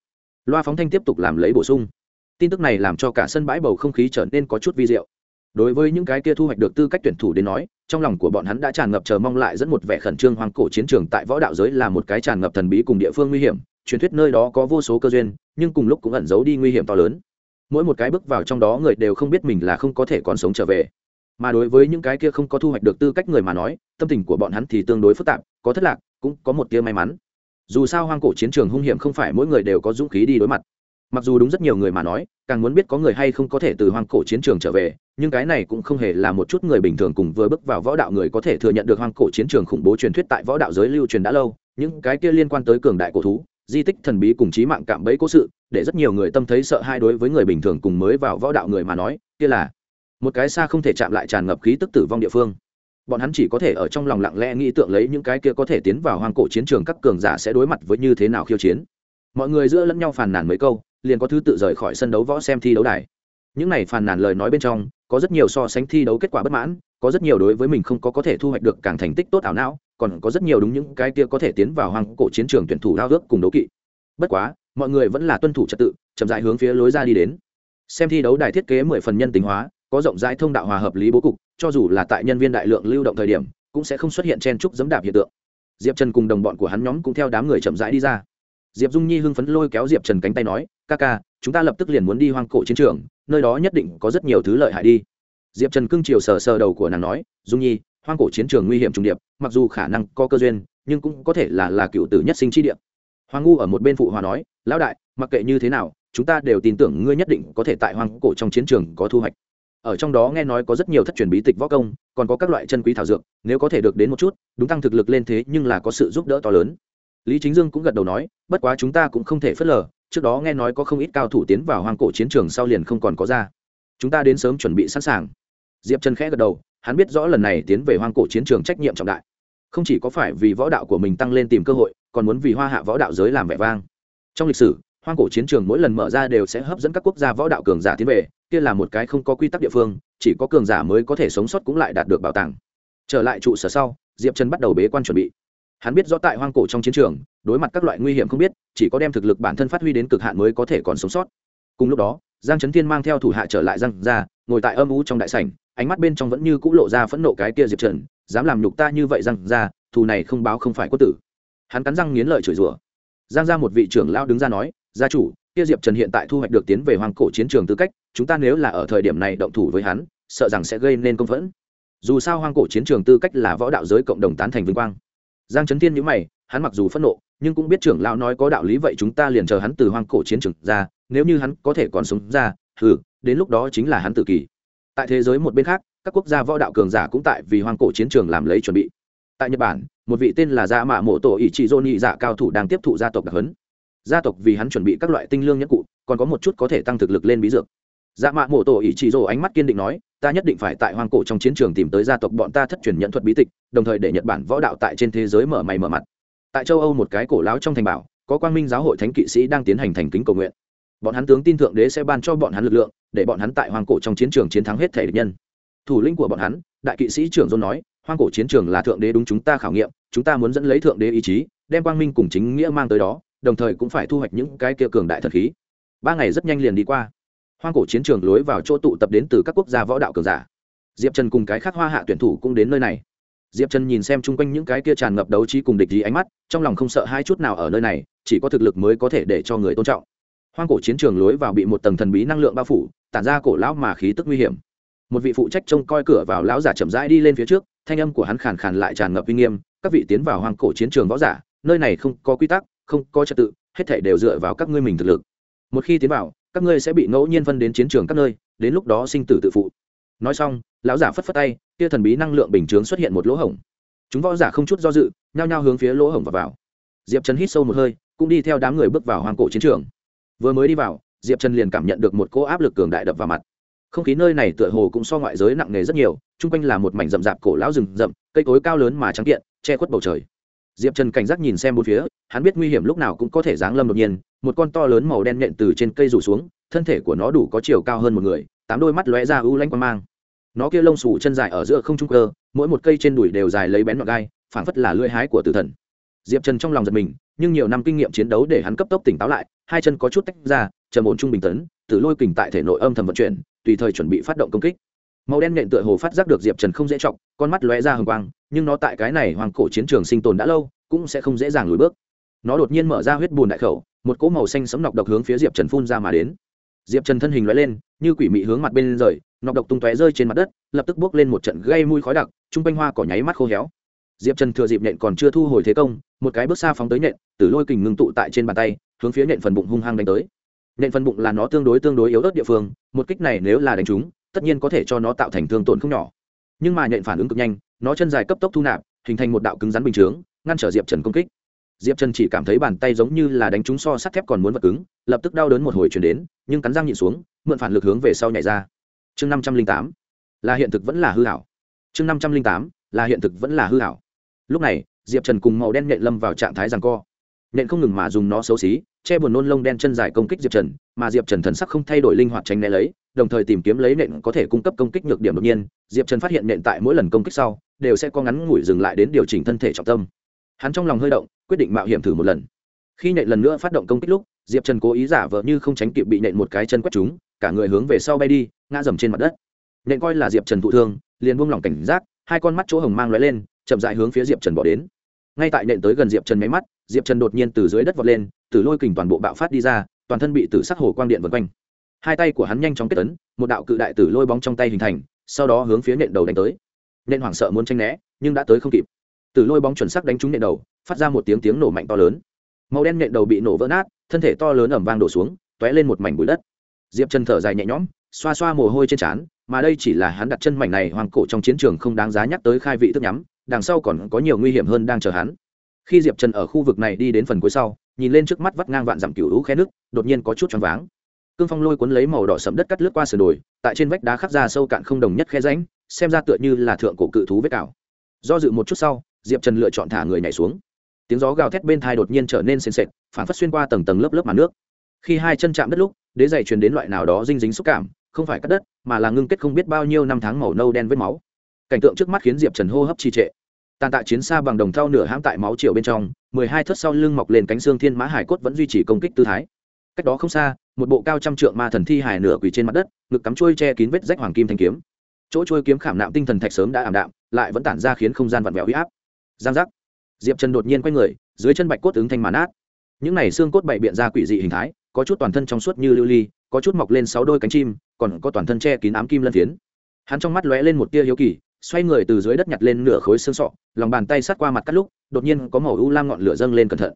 Speaker 1: Loa phóng thanh tiếp tục làm lấy bổ sung. Tin tức này làm cho cả sân bãi bầu không khí trở nên có chút vi diệu đối với những cái kia thu hoạch được tư cách tuyển thủ đến nói, trong lòng của bọn hắn đã tràn ngập chờ mong lại dẫn một vẻ khẩn trương hoang cổ chiến trường tại võ đạo giới là một cái tràn ngập thần bí cùng địa phương nguy hiểm, truyền thuyết nơi đó có vô số cơ duyên, nhưng cùng lúc cũng ẩn giấu đi nguy hiểm to lớn. Mỗi một cái bước vào trong đó người đều không biết mình là không có thể còn sống trở về. Mà đối với những cái kia không có thu hoạch được tư cách người mà nói, tâm tình của bọn hắn thì tương đối phức tạp, có thất lạc, cũng có một tia may mắn. Dù sao hoang cổ chiến trường hung hiểm không phải mỗi người đều có dũng khí đi đối mặt mặc dù đúng rất nhiều người mà nói, càng muốn biết có người hay không có thể từ hoang cổ chiến trường trở về, nhưng cái này cũng không hề là một chút người bình thường cùng vừa bước vào võ đạo người có thể thừa nhận được hoang cổ chiến trường khủng bố truyền thuyết tại võ đạo giới lưu truyền đã lâu. Những cái kia liên quan tới cường đại cổ thú, di tích thần bí cùng trí mạng cạm bẫy cố sự, để rất nhiều người tâm thấy sợ hai đối với người bình thường cùng mới vào võ đạo người mà nói, kia là một cái xa không thể chạm lại tràn ngập khí tức tử vong địa phương. Bọn hắn chỉ có thể ở trong lòng lặng lẽ nghĩ tượng lấy những cái kia có thể tiến vào hoang cổ chiến trường các cường giả sẽ đối mặt với như thế nào khiêu chiến. Mọi người giữa lẫn nhau phàn nàn mấy câu liền có thứ tự rời khỏi sân đấu võ xem thi đấu đài. Những này phàn nàn lời nói bên trong, có rất nhiều so sánh thi đấu kết quả bất mãn, có rất nhiều đối với mình không có có thể thu hoạch được càng thành tích tốt ảo não, còn có rất nhiều đúng những cái kia có thể tiến vào hoàng cổ chiến trường tuyển thủ lao ước cùng đấu kỵ. Bất quá, mọi người vẫn là tuân thủ trật tự, chậm rãi hướng phía lối ra đi đến. Xem thi đấu đài thiết kế mười phần nhân tính hóa, có rộng rãi thông đạo hòa hợp lý bố cục, cho dù là tại nhân viên đại lượng lưu động thời điểm, cũng sẽ không xuất hiện chen trúc dẫm đạp hiện tượng. Diệp trần cùng đồng bọn của hắn nhóm cũng theo đám người chậm rãi đi ra diệp dung nhi hưng phấn lôi kéo diệp trần cánh tay nói, ca ca, chúng ta lập tức liền muốn đi hoang cổ chiến trường, nơi đó nhất định có rất nhiều thứ lợi hại đi. Diệp trần cưng chiều sờ sờ đầu của nàng nói, dung nhi, hoang cổ chiến trường nguy hiểm trùng điệp, mặc dù khả năng có cơ duyên, nhưng cũng có thể là là cựu tử nhất sinh chi điệp hoàng ngu ở một bên phụ hòa nói, lão đại, mặc kệ như thế nào, chúng ta đều tin tưởng ngươi nhất định có thể tại hoang cổ trong chiến trường có thu hoạch. Ở trong đó nghe nói có rất nhiều thất truyền bí tịch võ công, còn có các loại chân quý thảo dược, nếu có thể được đến một chút, đúng tăng thực lực lên thế nhưng là có sự giúp đỡ to lớn lý chính dương cũng gật đầu nói, bất quá chúng ta cũng không thể phớt lờ, trước đó nghe nói có không ít cao thủ tiến vào hoang cổ chiến trường sau liền không còn có ra. Chúng ta đến sớm chuẩn bị sẵn sàng. Diệp trần khẽ gật đầu, hắn biết rõ lần này tiến về hoang cổ chiến trường trách nhiệm trọng đại. Không chỉ có phải vì võ đạo của mình tăng lên tìm cơ hội, còn muốn vì hoa hạ võ đạo giới làm vẻ vang. Trong lịch sử, hoang cổ chiến trường mỗi lần mở ra đều sẽ hấp dẫn các quốc gia võ đạo cường giả tiến về, kia là một cái không có quy tắc địa phương, chỉ có cường giả mới có thể sống sót cũng lại đạt được bảo tàng. Trở lại trụ sở sau, diệp trần bắt đầu bế quan chuẩn bị hắn biết rõ tại hoang cổ trong chiến trường, đối mặt các loại nguy hiểm không biết, chỉ có đem thực lực bản thân phát huy đến cực hạn mới có thể còn sống sót. Cùng lúc đó, giang trấn thiên mang theo thủ hạ trở lại giang ra ngồi tại âm ú trong đại sảnh, ánh mắt bên trong vẫn như c ũ lộ ra phẫn nộ cái kia diệp trần, dám làm nhục ta như vậy giang ra thù này không báo không phải quốc tử. Hắn cắn răng nghiến lợi chửi rủa. Giang ra một vị trưởng lao đứng ra nói, gia chủ, kia diệp trần hiện tại thu hoạch được tiến về hoang cổ chiến trường tư cách, chúng ta nếu là ở thời điểm này động thủ với hắn, sợ rằng sẽ gây nên công phẫn. Dù sao hoang cổ chiến trường tư cách là võ đạo giới cộng đồng tán thành vinh quang giang trấn thiên nhữ mày, hắn mặc dù phẫn nộ, nhưng cũng biết trưởng lão nói có đạo lý vậy chúng ta liền chờ hắn từ hoang cổ chiến trường ra, nếu như hắn có thể còn sống ra ừ đến lúc đó chính là hắn tự kỷ. Tại thế giới một bên khác, các quốc gia võ đạo cường giả cũng tại vì hoang cổ chiến trường làm lấy chuẩn bị. Tại nhật bản, một vị tên là gia mạ mộ tổ ỷ trị dô nhị dạ cao thủ đang tiếp thụ gia tộc đặc hấn gia tộc vì hắn chuẩn bị các loại tinh lương nhất cụ, còn có một chút có thể tăng thực lực lên bí dược. Dạ mạ mộ tổ ỷ trị dô ánh mắt kiên định nói ta nhất định phải tại hoang cổ trong chiến trường tìm tới gia tộc bọn ta thất truyền nhận thuật bí tịch, đồng thời để nhật bản võ đạo tại trên thế giới mở mày mở mặt. Tại châu âu một cái cổ láo trong thành bảo, có quang minh giáo hội thánh kỵ sĩ đang tiến hành thành kính cầu nguyện. Bọn hắn tướng tin thượng đế sẽ ban cho bọn hắn lực lượng, để bọn hắn tại hoang cổ trong chiến trường chiến thắng hết thể địch nhân. Thủ lĩnh của bọn hắn, đại kỵ sĩ trưởng dôn nói, hoang cổ chiến trường là thượng đế đúng chúng ta khảo nghiệm, chúng ta muốn dẫn lấy thượng đế ý chí, đem quang minh cùng chính nghĩa mang tới đó, đồng thời cũng phải thu hoạch những cái kia cường đại thật khí. Ba ngày rất nhanh liền đi qua hoang cổ chiến trường lối vào chỗ tụ tập đến từ các quốc gia võ đạo cường giả. Diệp trần cùng cái khác hoa hạ tuyển thủ cũng đến nơi này. Diệp trần nhìn xem chung quanh những cái kia tràn ngập đấu trí cùng địch gì ánh mắt, trong lòng không sợ hai chút nào ở nơi này, chỉ có thực lực mới có thể để cho người tôn trọng. Hoang cổ chiến trường lối vào bị một tầng thần bí năng lượng bao phủ, tản ra cổ lão mà khí tức nguy hiểm. Một vị phụ trách trông coi cửa vào lão giả chậm rãi đi lên phía trước, thanh âm của hắn khàn khàn lại tràn ngập uy nghiêm, các vị tiến vào hoang cổ chiến trường võ giả, nơi này không có quy tắc, không có trật tự, hết thể đều dựa vào các ngươi mình thực lực. Một khi tiến vào các ngươi sẽ bị ngẫu nhiên phân đến chiến trường các nơi, đến lúc đó sinh tử tự phụ. Nói xong, lão giả phất phất tay kia thần bí năng lượng bình chướng xuất hiện một lỗ hổng. Chúng võ giả không chút do dự, nhao nhao hướng phía lỗ hổng và vào. Diệp trần hít sâu một hơi, cũng đi theo đám người bước vào hoang cổ chiến trường. Vừa mới đi vào, diệp trần liền cảm nhận được một cỗ áp lực cường đại đập vào mặt. Không khí nơi này tựa hồ cũng so ngoại giới nặng nề rất nhiều, chung quanh là một mảnh rậm rạp cổ lão rừng rậm, cây cối cao lớn mà trắng kiện, che khuất bầu trời diệp trần cảnh giác nhìn xem bốn phía, hắn biết nguy hiểm lúc nào cũng có thể giáng lâm đột nhiên, một con to lớn màu đen nện từ trên cây rủ xuống, thân thể của nó đủ có chiều cao hơn một người, tám đôi mắt lóe ra ưu lanh quang mang. Nó kia lông xù chân dài ở giữa không trung cơ, mỗi một cây trên đùi đều dài lấy bén nhọn gai, phảng phất là lưỡi hái của tử thần. Diệp trần trong lòng giật mình, nhưng nhiều năm kinh nghiệm chiến đấu để hắn cấp tốc tỉnh táo lại, hai chân có chút tách ra, trầm ổn trung bình tấn, từ lôi kình tại thể nội âm thầm vận chuyển, tùy thời chuẩn bị phát động công kích màu đen nhện tựa hồ phát giác được diệp trần không dễ chọc, con mắt lóe ra hừng quang nhưng nó tại cái này hoàng cổ chiến trường sinh tồn đã lâu cũng sẽ không dễ dàng lùi bước. Nó đột nhiên mở ra huyết bùn đại khẩu một cỗ màu xanh sấm nọc độc hướng phía diệp trần phun ra mà đến. Diệp trần thân hình lóe lên như quỷ mị hướng mặt bên rời nọc độc tung tóe rơi trên mặt đất lập tức bước lên một trận gây mùi khói đặc chung quanh hoa cỏ nháy mắt khô héo. Diệp trần thừa dịp nện còn chưa thu hồi thế công một cái bước xa phóng tới nện, tử lôi kình ngưng tụ tại trên bàn tay hướng phía nện phần bụng hung hăng đánh tới. Nện phần bụng là nó tương đối tương đối yếu ớt địa phương một kích này nếu là đánh trúng tất nhiên có thể cho nó tạo thành thương tổn không nhỏ. Nhưng mà nhện phản ứng cực nhanh, nó chân dài cấp tốc thu nạp, hình thành một đạo cứng rắn bình chướng, ngăn trở diệp trần công kích. Diệp trần chỉ cảm thấy bàn tay giống như là đánh trúng so sắt thép còn muốn vật cứng, lập tức đau đớn một hồi chuyển đến, nhưng cắn răng nhịn xuống, mượn phản lực hướng về sau nhảy ra. Chương năm trăm linh tám, là hiện thực vẫn là hư hảo. Chương năm trăm linh tám, là hiện thực vẫn là hư hảo. Lúc này, diệp trần cùng màu đen nhện lâm vào trạng thái rằng co nện không ngừng mà dùng nó xấu xí, che buồn nôn lông đen chân dài công kích diệp trần, mà diệp trần thần sắc không thay đổi linh hoạt tránh né lấy, đồng thời tìm kiếm lấy nện có thể cung cấp công kích nhược điểm đột nhiên, diệp trần phát hiện nện tại mỗi lần công kích sau, đều sẽ có ngắn ngủi dừng lại đến điều chỉnh thân thể trọng tâm. Hắn trong lòng hơi động, quyết định mạo hiểm thử một lần. Khi nện lần nữa phát động công kích lúc, diệp trần cố ý giả vờ như không tránh kịp bị nện một cái chân quét chúng cả người hướng về sau bay đi, ngã dầm trên mặt đất. Nện coi là diệp trần thụ thương, liền buông lỏng cảnh giác, hai con mắt chỗ hồng mang lóe lên, chậm dại hướng phía diệp trần bỏ đến. Ngay tại nện tới gần diệp trần máy mắt diệp trần đột nhiên từ dưới đất vọt lên, từ lôi kình toàn bộ bạo phát đi ra, toàn thân bị tử sắc hồ quang điện vượt quanh. Hai tay của hắn nhanh chóng kết tấn, một đạo cự đại tử lôi bóng trong tay hình thành, sau đó hướng phía nện đầu đánh tới. Nện hoảng sợ muốn tranh né, nhưng đã tới không kịp. Tử lôi bóng chuẩn sắc đánh trúng nện đầu, phát ra một tiếng tiếng nổ mạnh to lớn. Màu đen nện đầu bị nổ vỡ nát, thân thể to lớn ẩm vang đổ xuống t ó é lên một mảnh bụi đất. Diệp trần thở dài nhẹ nhõm, xoa xoa mồ hôi trên trán, mà đây chỉ là hắn đặt chân mảnh này hoang cổ trong chiến trường không đáng giá nhắc tới khai vị thức nhắm, đằng sau còn có nhiều nguy hiểm hơn đang chờ hắn khi diệp trần ở khu vực này đi đến phần cuối sau nhìn lên trước mắt vắt ngang vạn dặm cựu hữu khe nước đột nhiên có chút choáng váng cương phong lôi cuốn lấy màu đỏ sẫm đất cắt lướt qua sườn đồi tại trên vách đá khắc ra sâu cạn không đồng nhất khe ránh xem ra tựa như là thượng cổ cự thú vết cào do dự một chút sau diệp trần lựa chọn thả người nhảy xuống tiếng gió gào thét bên thai đột nhiên trở nên sền sệt phản phất xuyên qua tầng tầng lớp lớp màn nước khi hai chân chạm đất lúc đế dày truyền đến loại nào đó dinh dính xúc cảm không phải cắt đất mà là ngưng kết không biết bao nhiêu năm tháng màu nâu đen với máu cảnh tượng trước mắt khiến diệp trần hô hấp trì trệ tàn tạ chiến xa bằng đồng thau nửa hãm tại máu triều bên trong, mười hai thất sau lưng mọc lên cánh xương thiên mã hải cốt vẫn duy trì công kích tư thái. Cách đó không xa, một bộ cao trăm trượng ma thần thi hải nửa quỳ trên mặt đất, ngực cắm trôi che kín vết rách hoàng kim thanh kiếm. Chỗ trôi kiếm khảm nạm tinh thần thạch sớm đã ảm đạm, lại vẫn tản ra khiến không gian vặn vẹo huy áp. Giang giác. Diệp trần đột nhiên quay người, dưới chân bạch cốt ứng thanh màn át những này xương cốt bậy biện ra quỷ dị hình thái, có chút toàn thân trong suốt như lưu ly, có chút mọc lên sáu đôi cánh chim, còn có toàn thân che kín ám kim lân phiến. Hắn trong mắt lóe lên một tia hiếu kỳ xoay người từ dưới đất nhặt lên nửa khối xương sọ, lòng bàn tay sát qua mặt cắt lúc, đột nhiên có màu u lam ngọn lửa dâng lên cẩn thận.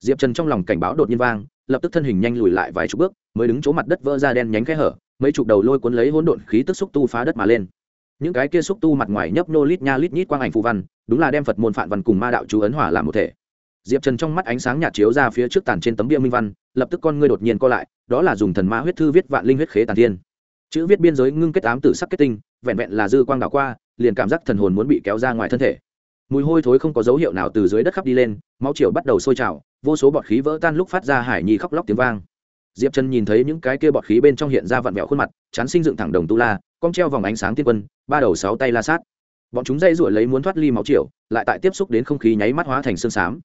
Speaker 1: Diệp trần trong lòng cảnh báo đột nhiên vang, lập tức thân hình nhanh lùi lại vài chục bước, mới đứng chỗ mặt đất vỡ ra đen nhánh khe hở, mấy chục đầu lôi cuốn lấy hỗn độn khí tức xúc tu phá đất mà lên. Những cái kia xúc tu mặt ngoài nhấp nô lít nha lít nhít quang ảnh phù văn, đúng là đem phật môn phạn văn cùng ma đạo chú ấn hỏa làm một thể. Diệp trần trong mắt ánh sáng nhạt chiếu ra phía trước tàn trên tấm bia minh văn, lập tức con ngươi đột nhiên co lại, đó là dùng thần ma huyết thư viết vạn linh huyết khế tàn thiên. Chữ viết biên giới ngưng kết ám tử sắc kết tinh vẹn vẹn là dư quang đảo qua, liền cảm giác thần hồn muốn bị kéo ra ngoài thân thể. Mùi hôi thối không có dấu hiệu nào từ dưới đất khắp đi lên, máu chiều bắt đầu sôi trào, vô số bọt khí vỡ tan lúc phát ra hải nhi khóc lóc tiếng vang. Diệp trần nhìn thấy những cái kia bọt khí bên trong hiện ra vặn vẹo khuôn mặt, chán sinh dựng thẳng đồng tu la, cong treo vòng ánh sáng tiên quân, ba đầu sáu tay la sát. Bọn chúng dây ruổi lấy muốn thoát ly máu chiều, lại tại tiếp xúc đến không khí nháy mắt hóa thành sương xám.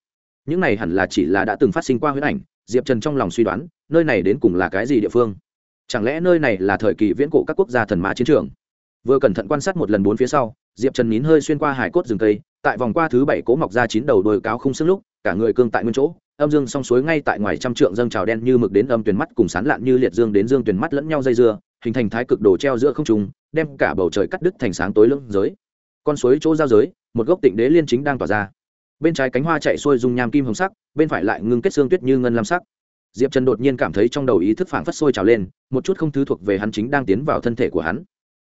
Speaker 1: Những này hẳn là chỉ là đã từng phát sinh qua huyết ảnh, diệp trần trong lòng suy đoán, nơi này đến cùng là cái gì địa phương? Chẳng lẽ nơi này là thời kỳ viễn cổ các quốc gia thần mã chiến trường? Vừa cẩn thận quan sát một lần bốn phía sau, diệp trần nín hơi xuyên qua hải cốt rừng cây, tại vòng qua thứ bảy cố mọc ra chín đầu đồi cáo không xương lúc, cả người cương tại nguyên chỗ, âm dương song suối ngay tại ngoài trăm trượng dâng trào đen như mực đến âm tuyển mắt cùng sán lạn như liệt dương đến dương tuyển mắt lẫn nhau dây dưa, hình thành thái cực đồ treo giữa không trùng đem cả bầu trời cắt đứt thành sáng tối lưỡng giới. Con suối chỗ giao giới, một gốc tịnh đế liên chính đang tỏa ra. Bên trái cánh hoa chạy xuôi dung nham kim hồng sắc, bên phải lại ngưng kết xương tuyết như ngân lam sắc. Diệp trần đột nhiên cảm thấy trong đầu ý thức phảng phất sôi trào lên, một chút không thứ thuộc về hắn chính đang tiến vào thân thể của hắn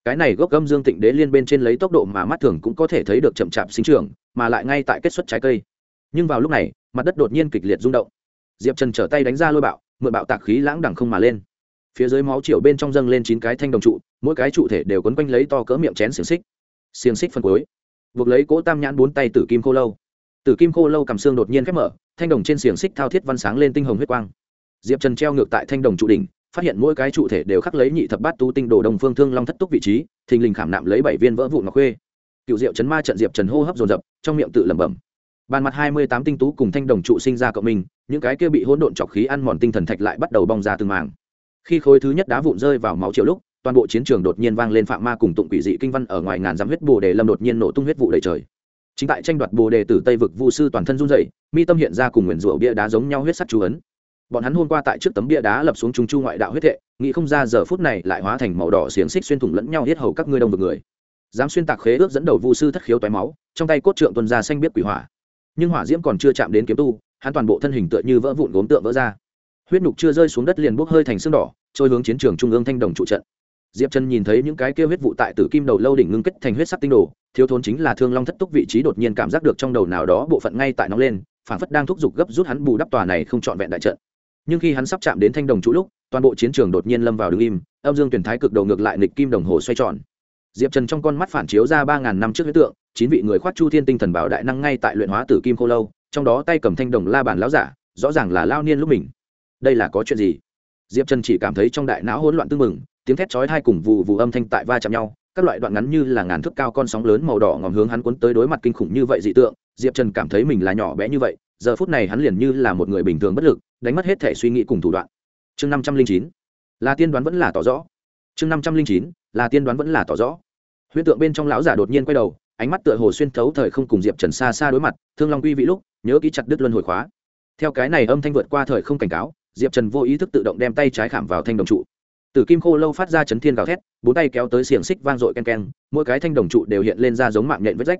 Speaker 1: cái này gốc gâm dương tịnh đế liên bên trên lấy tốc độ mà mắt thường cũng có thể thấy được chậm chạp sinh trưởng, mà lại ngay tại kết xuất trái cây. Nhưng vào lúc này, mặt đất đột nhiên kịch liệt rung động. Diệp trần trở tay đánh ra lôi bạo, mượn bạo tạc khí lãng đẳng không mà lên. Phía dưới máu chiều bên trong dâng lên chín cái thanh đồng trụ, mỗi cái trụ thể đều quấn quanh lấy to cỡ miệng chén xiềng xích. Xiềng xích phân cuối. Buộc lấy cỗ tam nhãn bốn tay tử kim khô lâu. Tử kim khô lâu cầm xương đột nhiên khép mở, thanh đồng trên xiềng xích thao thiết văn sáng lên tinh hồng huyết quang. Diệp trần treo ngược tại thanh đồng trụ đỉnh phát hiện mỗi cái trụ thể đều khắc lấy nhị thập bát tu tinh đồ đồng phương thương long thất túc vị trí, thình lình khảm nạm lấy bảy viên vỡ vụn ngọc khuê. Cựu diệu chấn ma trận diệp trần hô hấp dồn dập, trong miệng tự lẩm bẩm. Bàn mặt hai mươi tám tinh tú cùng thanh đồng trụ sinh ra cộng mình những cái kia bị hỗn độn trọc khí ăn mòn tinh thần thạch lại bắt đầu bong ra từng màng khi khối thứ nhất đá vụn rơi vào máu chiều lúc, toàn bộ chiến trường đột nhiên vang lên phạm ma cùng tụng quỷ dị kinh văn ở ngoài ngàn dám huyết bồ đề lâm đột nhiên nổ tung huyết vụ đầy trời. Chính tại tranh đoạt bồ đề từ tây vực vu sư toàn thân run dậy mi tâm hiện ra cùng nguyền rủa bia đá giống nhau huyết sắt chú ấn bọn hắn hôm qua tại trước tấm bia đá lập xuống trung chu ngoại đạo huyết thệ, nghĩ không ra giờ phút này lại hóa thành màu đỏ xiềng xích xuyên thủng lẫn nhau hết hầu các ngươi đông vực người. Dám xuyên tạc khế ước dẫn đầu vu sư thất khiếu toái máu, trong tay cốt trượng tuần ra xanh biết quỷ hỏa. Nhưng hỏa diễm còn chưa chạm đến kiếm tu, hắn toàn bộ thân hình tựa như vỡ vụn gốm tượng vỡ ra. Huyết nhục chưa rơi xuống đất liền bốc hơi thành xương đỏ, trôi hướng chiến trường trung ương thanh đồng trụ trận. Diệp trần nhìn thấy những cái kia huyết vụ tại tử kim đầu lâu đỉnh ngưng kết thành huyết sắc tinh đồ, thiếu thốn chính là thương long thất túc vị trí đột nhiên cảm giác được trong đầu nào đó bộ phận ngay tại nóng lên phản phất đang thúc giục gấp rút hắn bù đắp tòa này không trọn vẹn đại trận nhưng khi hắn sắp chạm đến thanh đồng trụ lúc, toàn bộ chiến trường đột nhiên lâm vào đứng im, âm dương tuyển thái cực đầu ngược lại nịch kim đồng hồ xoay tròn. Diệp trần trong con mắt phản chiếu ra ba ngàn năm trước huyết tượng, chín vị người khoác chu thiên tinh thần bảo đại năng ngay tại luyện hóa tử kim khô lâu, trong đó tay cầm thanh đồng la bàn láo giả, rõ ràng là lao niên lúc mình. Đây là có chuyện gì? Diệp trần chỉ cảm thấy trong đại não hỗn loạn tưng mừng tiếng thét chói tai cùng vụ vụ âm thanh tại va chạm nhau các loại đoạn ngắn như là ngàn thước cao con sóng lớn màu đỏ ngòm hướng hắn cuốn tới đối mặt kinh khủng như vậy dị tượng, diệp trần cảm thấy mình là nhỏ bé như vậy, giờ phút này hắn liền như là một người bình thường bất lực, đánh mất hết thể suy nghĩ cùng thủ đoạn. Chương năm trăm linh chín, là tiên đoán vẫn là tỏ rõ. Chương năm trăm linh chín, là tiên đoán vẫn là tỏ rõ. Huyễn tượng bên trong lão giả đột nhiên quay đầu, ánh mắt tựa hồ xuyên thấu thời không cùng diệp trần xa xa đối mặt, thương long quy vị lúc, nhớ ký chặt đứt luân hồi khóa. Theo cái này âm thanh vượt qua thời không cảnh cáo, diệp trần vô ý thức tự động đem tay trái khảm vào thanh đồng trụ. Tử kim khô lâu phát ra chấn thiên gào thét, bốn tay kéo tới xiềng xích vang dội ken ken, mỗi cái thanh đồng trụ đều hiện lên ra giống mạng nhện vết rách.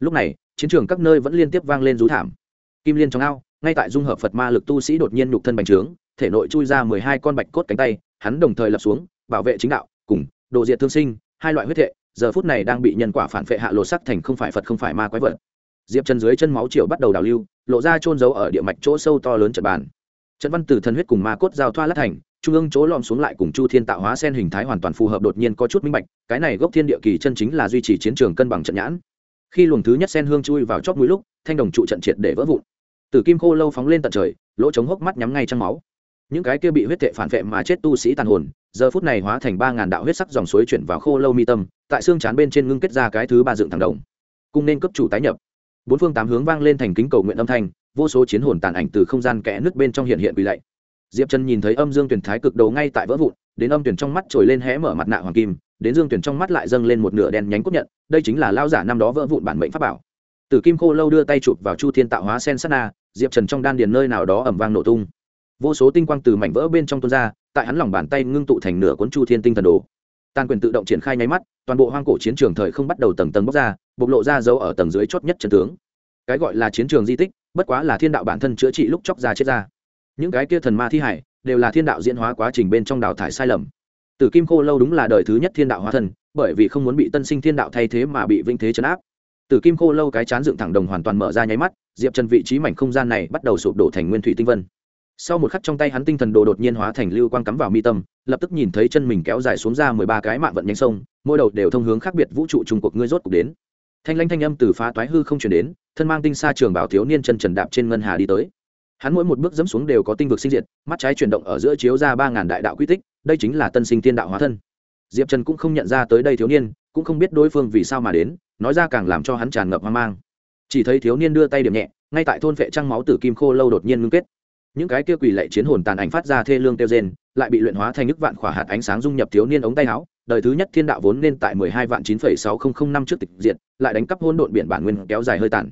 Speaker 1: Lúc này, chiến trường các nơi vẫn liên tiếp vang lên rú thảm. Kim liên trong ao, ngay tại dung hợp Phật ma lực tu sĩ đột nhiên nhục thân bành trướng, thể nội chui ra mười hai con bạch cốt cánh tay, hắn đồng thời lập xuống, bảo vệ chính đạo, cùng độ diệt thương sinh, hai loại huyết thể, giờ phút này đang bị nhân quả phản phệ hạ lộ sắc thành không phải Phật không phải ma quái vật. Diệp chân dưới chân máu triều bắt đầu đào lưu, lộ ra trôn giấu ở địa mạch chỗ sâu to lớn trận bàn. Trận văn tử thần huyết cùng ma cốt giao thoa lát thành, trung ương chỗ lom xuống lại cùng chu thiên tạo hóa sen hình thái hoàn toàn phù hợp đột nhiên có chút minh bạch, cái này gốc thiên địa kỳ chân chính là duy trì chiến trường cân bằng trận nhãn. Khi luồng thứ nhất sen hương chui vào chót mũi lúc, thanh đồng trụ trận triệt để vỡ vụn. Tử kim khô lâu phóng lên tận trời, lỗ chống hốc mắt nhắm ngay trăng máu. Những cái kia bị huyết tệ phản vệ mà chết tu sĩ tàn hồn, giờ phút này hóa thành ba ngàn đạo huyết sắc dòng suối chuyển vào khô lâu mi tâm, tại xương chán bên trên ngưng kết ra cái thứ ba dựng thẳng đồng. Cung nên cấp chủ tái nhập. Bốn phương tám hướng vang lên thành kính cầu nguyện âm thanh, vô số chiến hồn tàn ảnh từ không gian kẽ nước bên trong hiện hiện quỳ lạy diệp trần nhìn thấy âm dương tuyển thái cực đầu ngay tại vỡ vụn đến âm tuyển trong mắt trồi lên hé mở mặt nạ hoàng kim đến dương tuyển trong mắt lại dâng lên một nửa đen nhánh cốt nhận đây chính là lao giả năm đó vỡ vụn bản mệnh pháp bảo. Tử kim khô lâu đưa tay chụp vào chu thiên tạo hóa sen Sana, diệp trần trong đan điền nơi nào đó ẩm vang nổ tung. Vô số tinh quang từ mảnh vỡ bên trong tuôn ra tại hắn lòng bàn tay ngưng tụ thành nửa cuốn chu thiên tinh thần đồ. Tàn quyền tự động triển khai nháy mắt toàn bộ hoang cổ chiến trường thời không bắt đầu tầng tầng bóc ra bộc lộ ra dấu ở tầng dưới chót nhất trần tướng. Cái gọi là chiến trường di tích bất quá là thiên đạo bản thân chữa trị lúc chóc ra chết ra những cái kia thần ma thi hải đều là thiên đạo diễn hóa quá trình bên trong đào thải sai lầm. Tử kim khô lâu đúng là đời thứ nhất thiên đạo hóa thần, bởi vì không muốn bị tân sinh thiên đạo thay thế mà bị vinh thế chấn áp. Tử kim khô lâu cái chán dựng thẳng đồng hoàn toàn mở ra nháy mắt diệp trần vị trí mảnh không gian này bắt đầu sụp đổ thành nguyên thủy tinh vân. Sau một khắc trong tay hắn tinh thần đồ đột nhiên hóa thành lưu quang cắm vào mi tâm lập tức nhìn thấy chân mình kéo dài xuống ra mười ba cái mạng vận nhanh sông mỗi đầu đều thông hướng khác biệt vũ trụ trung cuộc ngươi rốt cuộc đến. Thanh lanh thanh âm từ phá toái hư không chuyển đến thân mang tinh xa trường bảo thiếu niên chân trần đạp trên ngân hà đi tới hắn mỗi một bước dẫm xuống đều có tinh vực sinh diệt, mắt trái chuyển động ở giữa chiếu ra ba ngàn đại đạo quy tích, đây chính là tân sinh tiên đạo hóa thân. Diệp trần cũng không nhận ra tới đây thiếu niên, cũng không biết đối phương vì sao mà đến, nói ra càng làm cho hắn tràn ngập hoang mang. Chỉ thấy thiếu niên đưa tay điểm nhẹ, ngay tại thôn vệ trăng máu tử kim khô lâu đột nhiên ngưng kết. Những cái kia quỷ lệ chiến hồn tàn ảnh phát ra thê lương tiêu rên, lại bị luyện hóa thành nước vạn khỏa hạt ánh sáng dung nhập thiếu niên ống tay áo. Đời thứ nhất thiên đạo vốn nên tại mười hai vạn chín phẩy sáu không không năm trước tịch diệt, lại đánh cắp hôn độn biển bản nguyên kéo dài hơi tàn.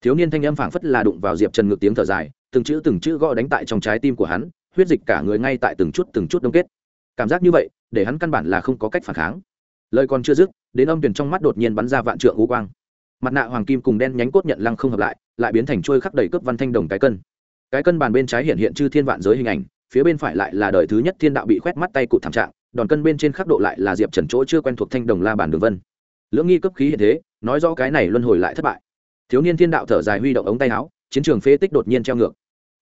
Speaker 1: Thiếu niên thanh âm phảng phất là đụng vào diệp trần ngược tiếng thở dài từng chữ từng chữ gõ đánh tại trong trái tim của hắn, huyết dịch cả người ngay tại từng chút từng chút đông kết. Cảm giác như vậy, để hắn căn bản là không có cách phản kháng. Lời còn chưa dứt, đến âm tuyển trong mắt đột nhiên bắn ra vạn trượng ngũ quang. Mặt nạ hoàng kim cùng đen nhánh cốt nhận lăng không hợp lại lại biến thành trôi khắc đầy cướp văn thanh đồng cái cân. Cái cân bàn bên trái hiện hiện chư thiên vạn giới hình ảnh, phía bên phải lại là đời thứ nhất thiên đạo bị khoét mắt tay cụt thảm trạng, đòn cân bên trên khắc độ lại là diệp trần chỗ chưa quen thuộc thanh đồng la bàn đường vân. Lưỡng nghi cấp khí hiện thế, nói rõ cái này luân hồi lại thất bại. Thiếu niên thiên đạo thở dài huy động ống tay áo chiến trường phế tích đột nhiên treo ngược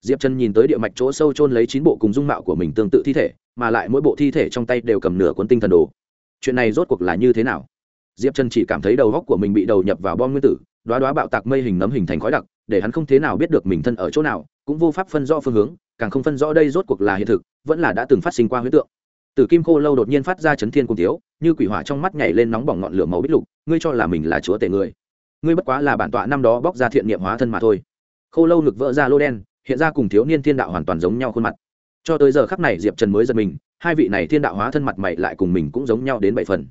Speaker 1: diệp trần nhìn tới địa mạch chỗ sâu trôn lấy chín bộ cùng dung mạo của mình tương tự thi thể mà lại mỗi bộ thi thể trong tay đều cầm nửa cuốn tinh thần đồ chuyện này rốt cuộc là như thế nào diệp trần chỉ cảm thấy đầu góc của mình bị đầu nhập vào bom nguyên tử đoá đoá bạo tạc mây hình nấm hình thành khói đặc để hắn không thế nào biết được mình thân ở chỗ nào cũng vô pháp phân rõ phương hướng càng không phân rõ đây rốt cuộc là hiện thực vẫn là đã từng phát sinh qua huyết tượng Tử Kim Khô Lâu đột nhiên phát ra chấn thiên cung thiếu, như quỷ hỏa trong mắt nhảy lên nóng bỏng ngọn lửa màu bích lục, ngươi cho là mình là chúa tể người. Ngươi bất quá là bản tọa năm đó bóc ra thiện niệm hóa thân mà thôi. Khô Lâu ngực vỡ ra lô đen, hiện ra cùng thiếu niên thiên đạo hoàn toàn giống nhau khuôn mặt. Cho tới giờ khắc này Diệp Trần mới giật mình, hai vị này thiên đạo hóa thân mặt mày lại cùng mình cũng giống nhau đến bảy phần.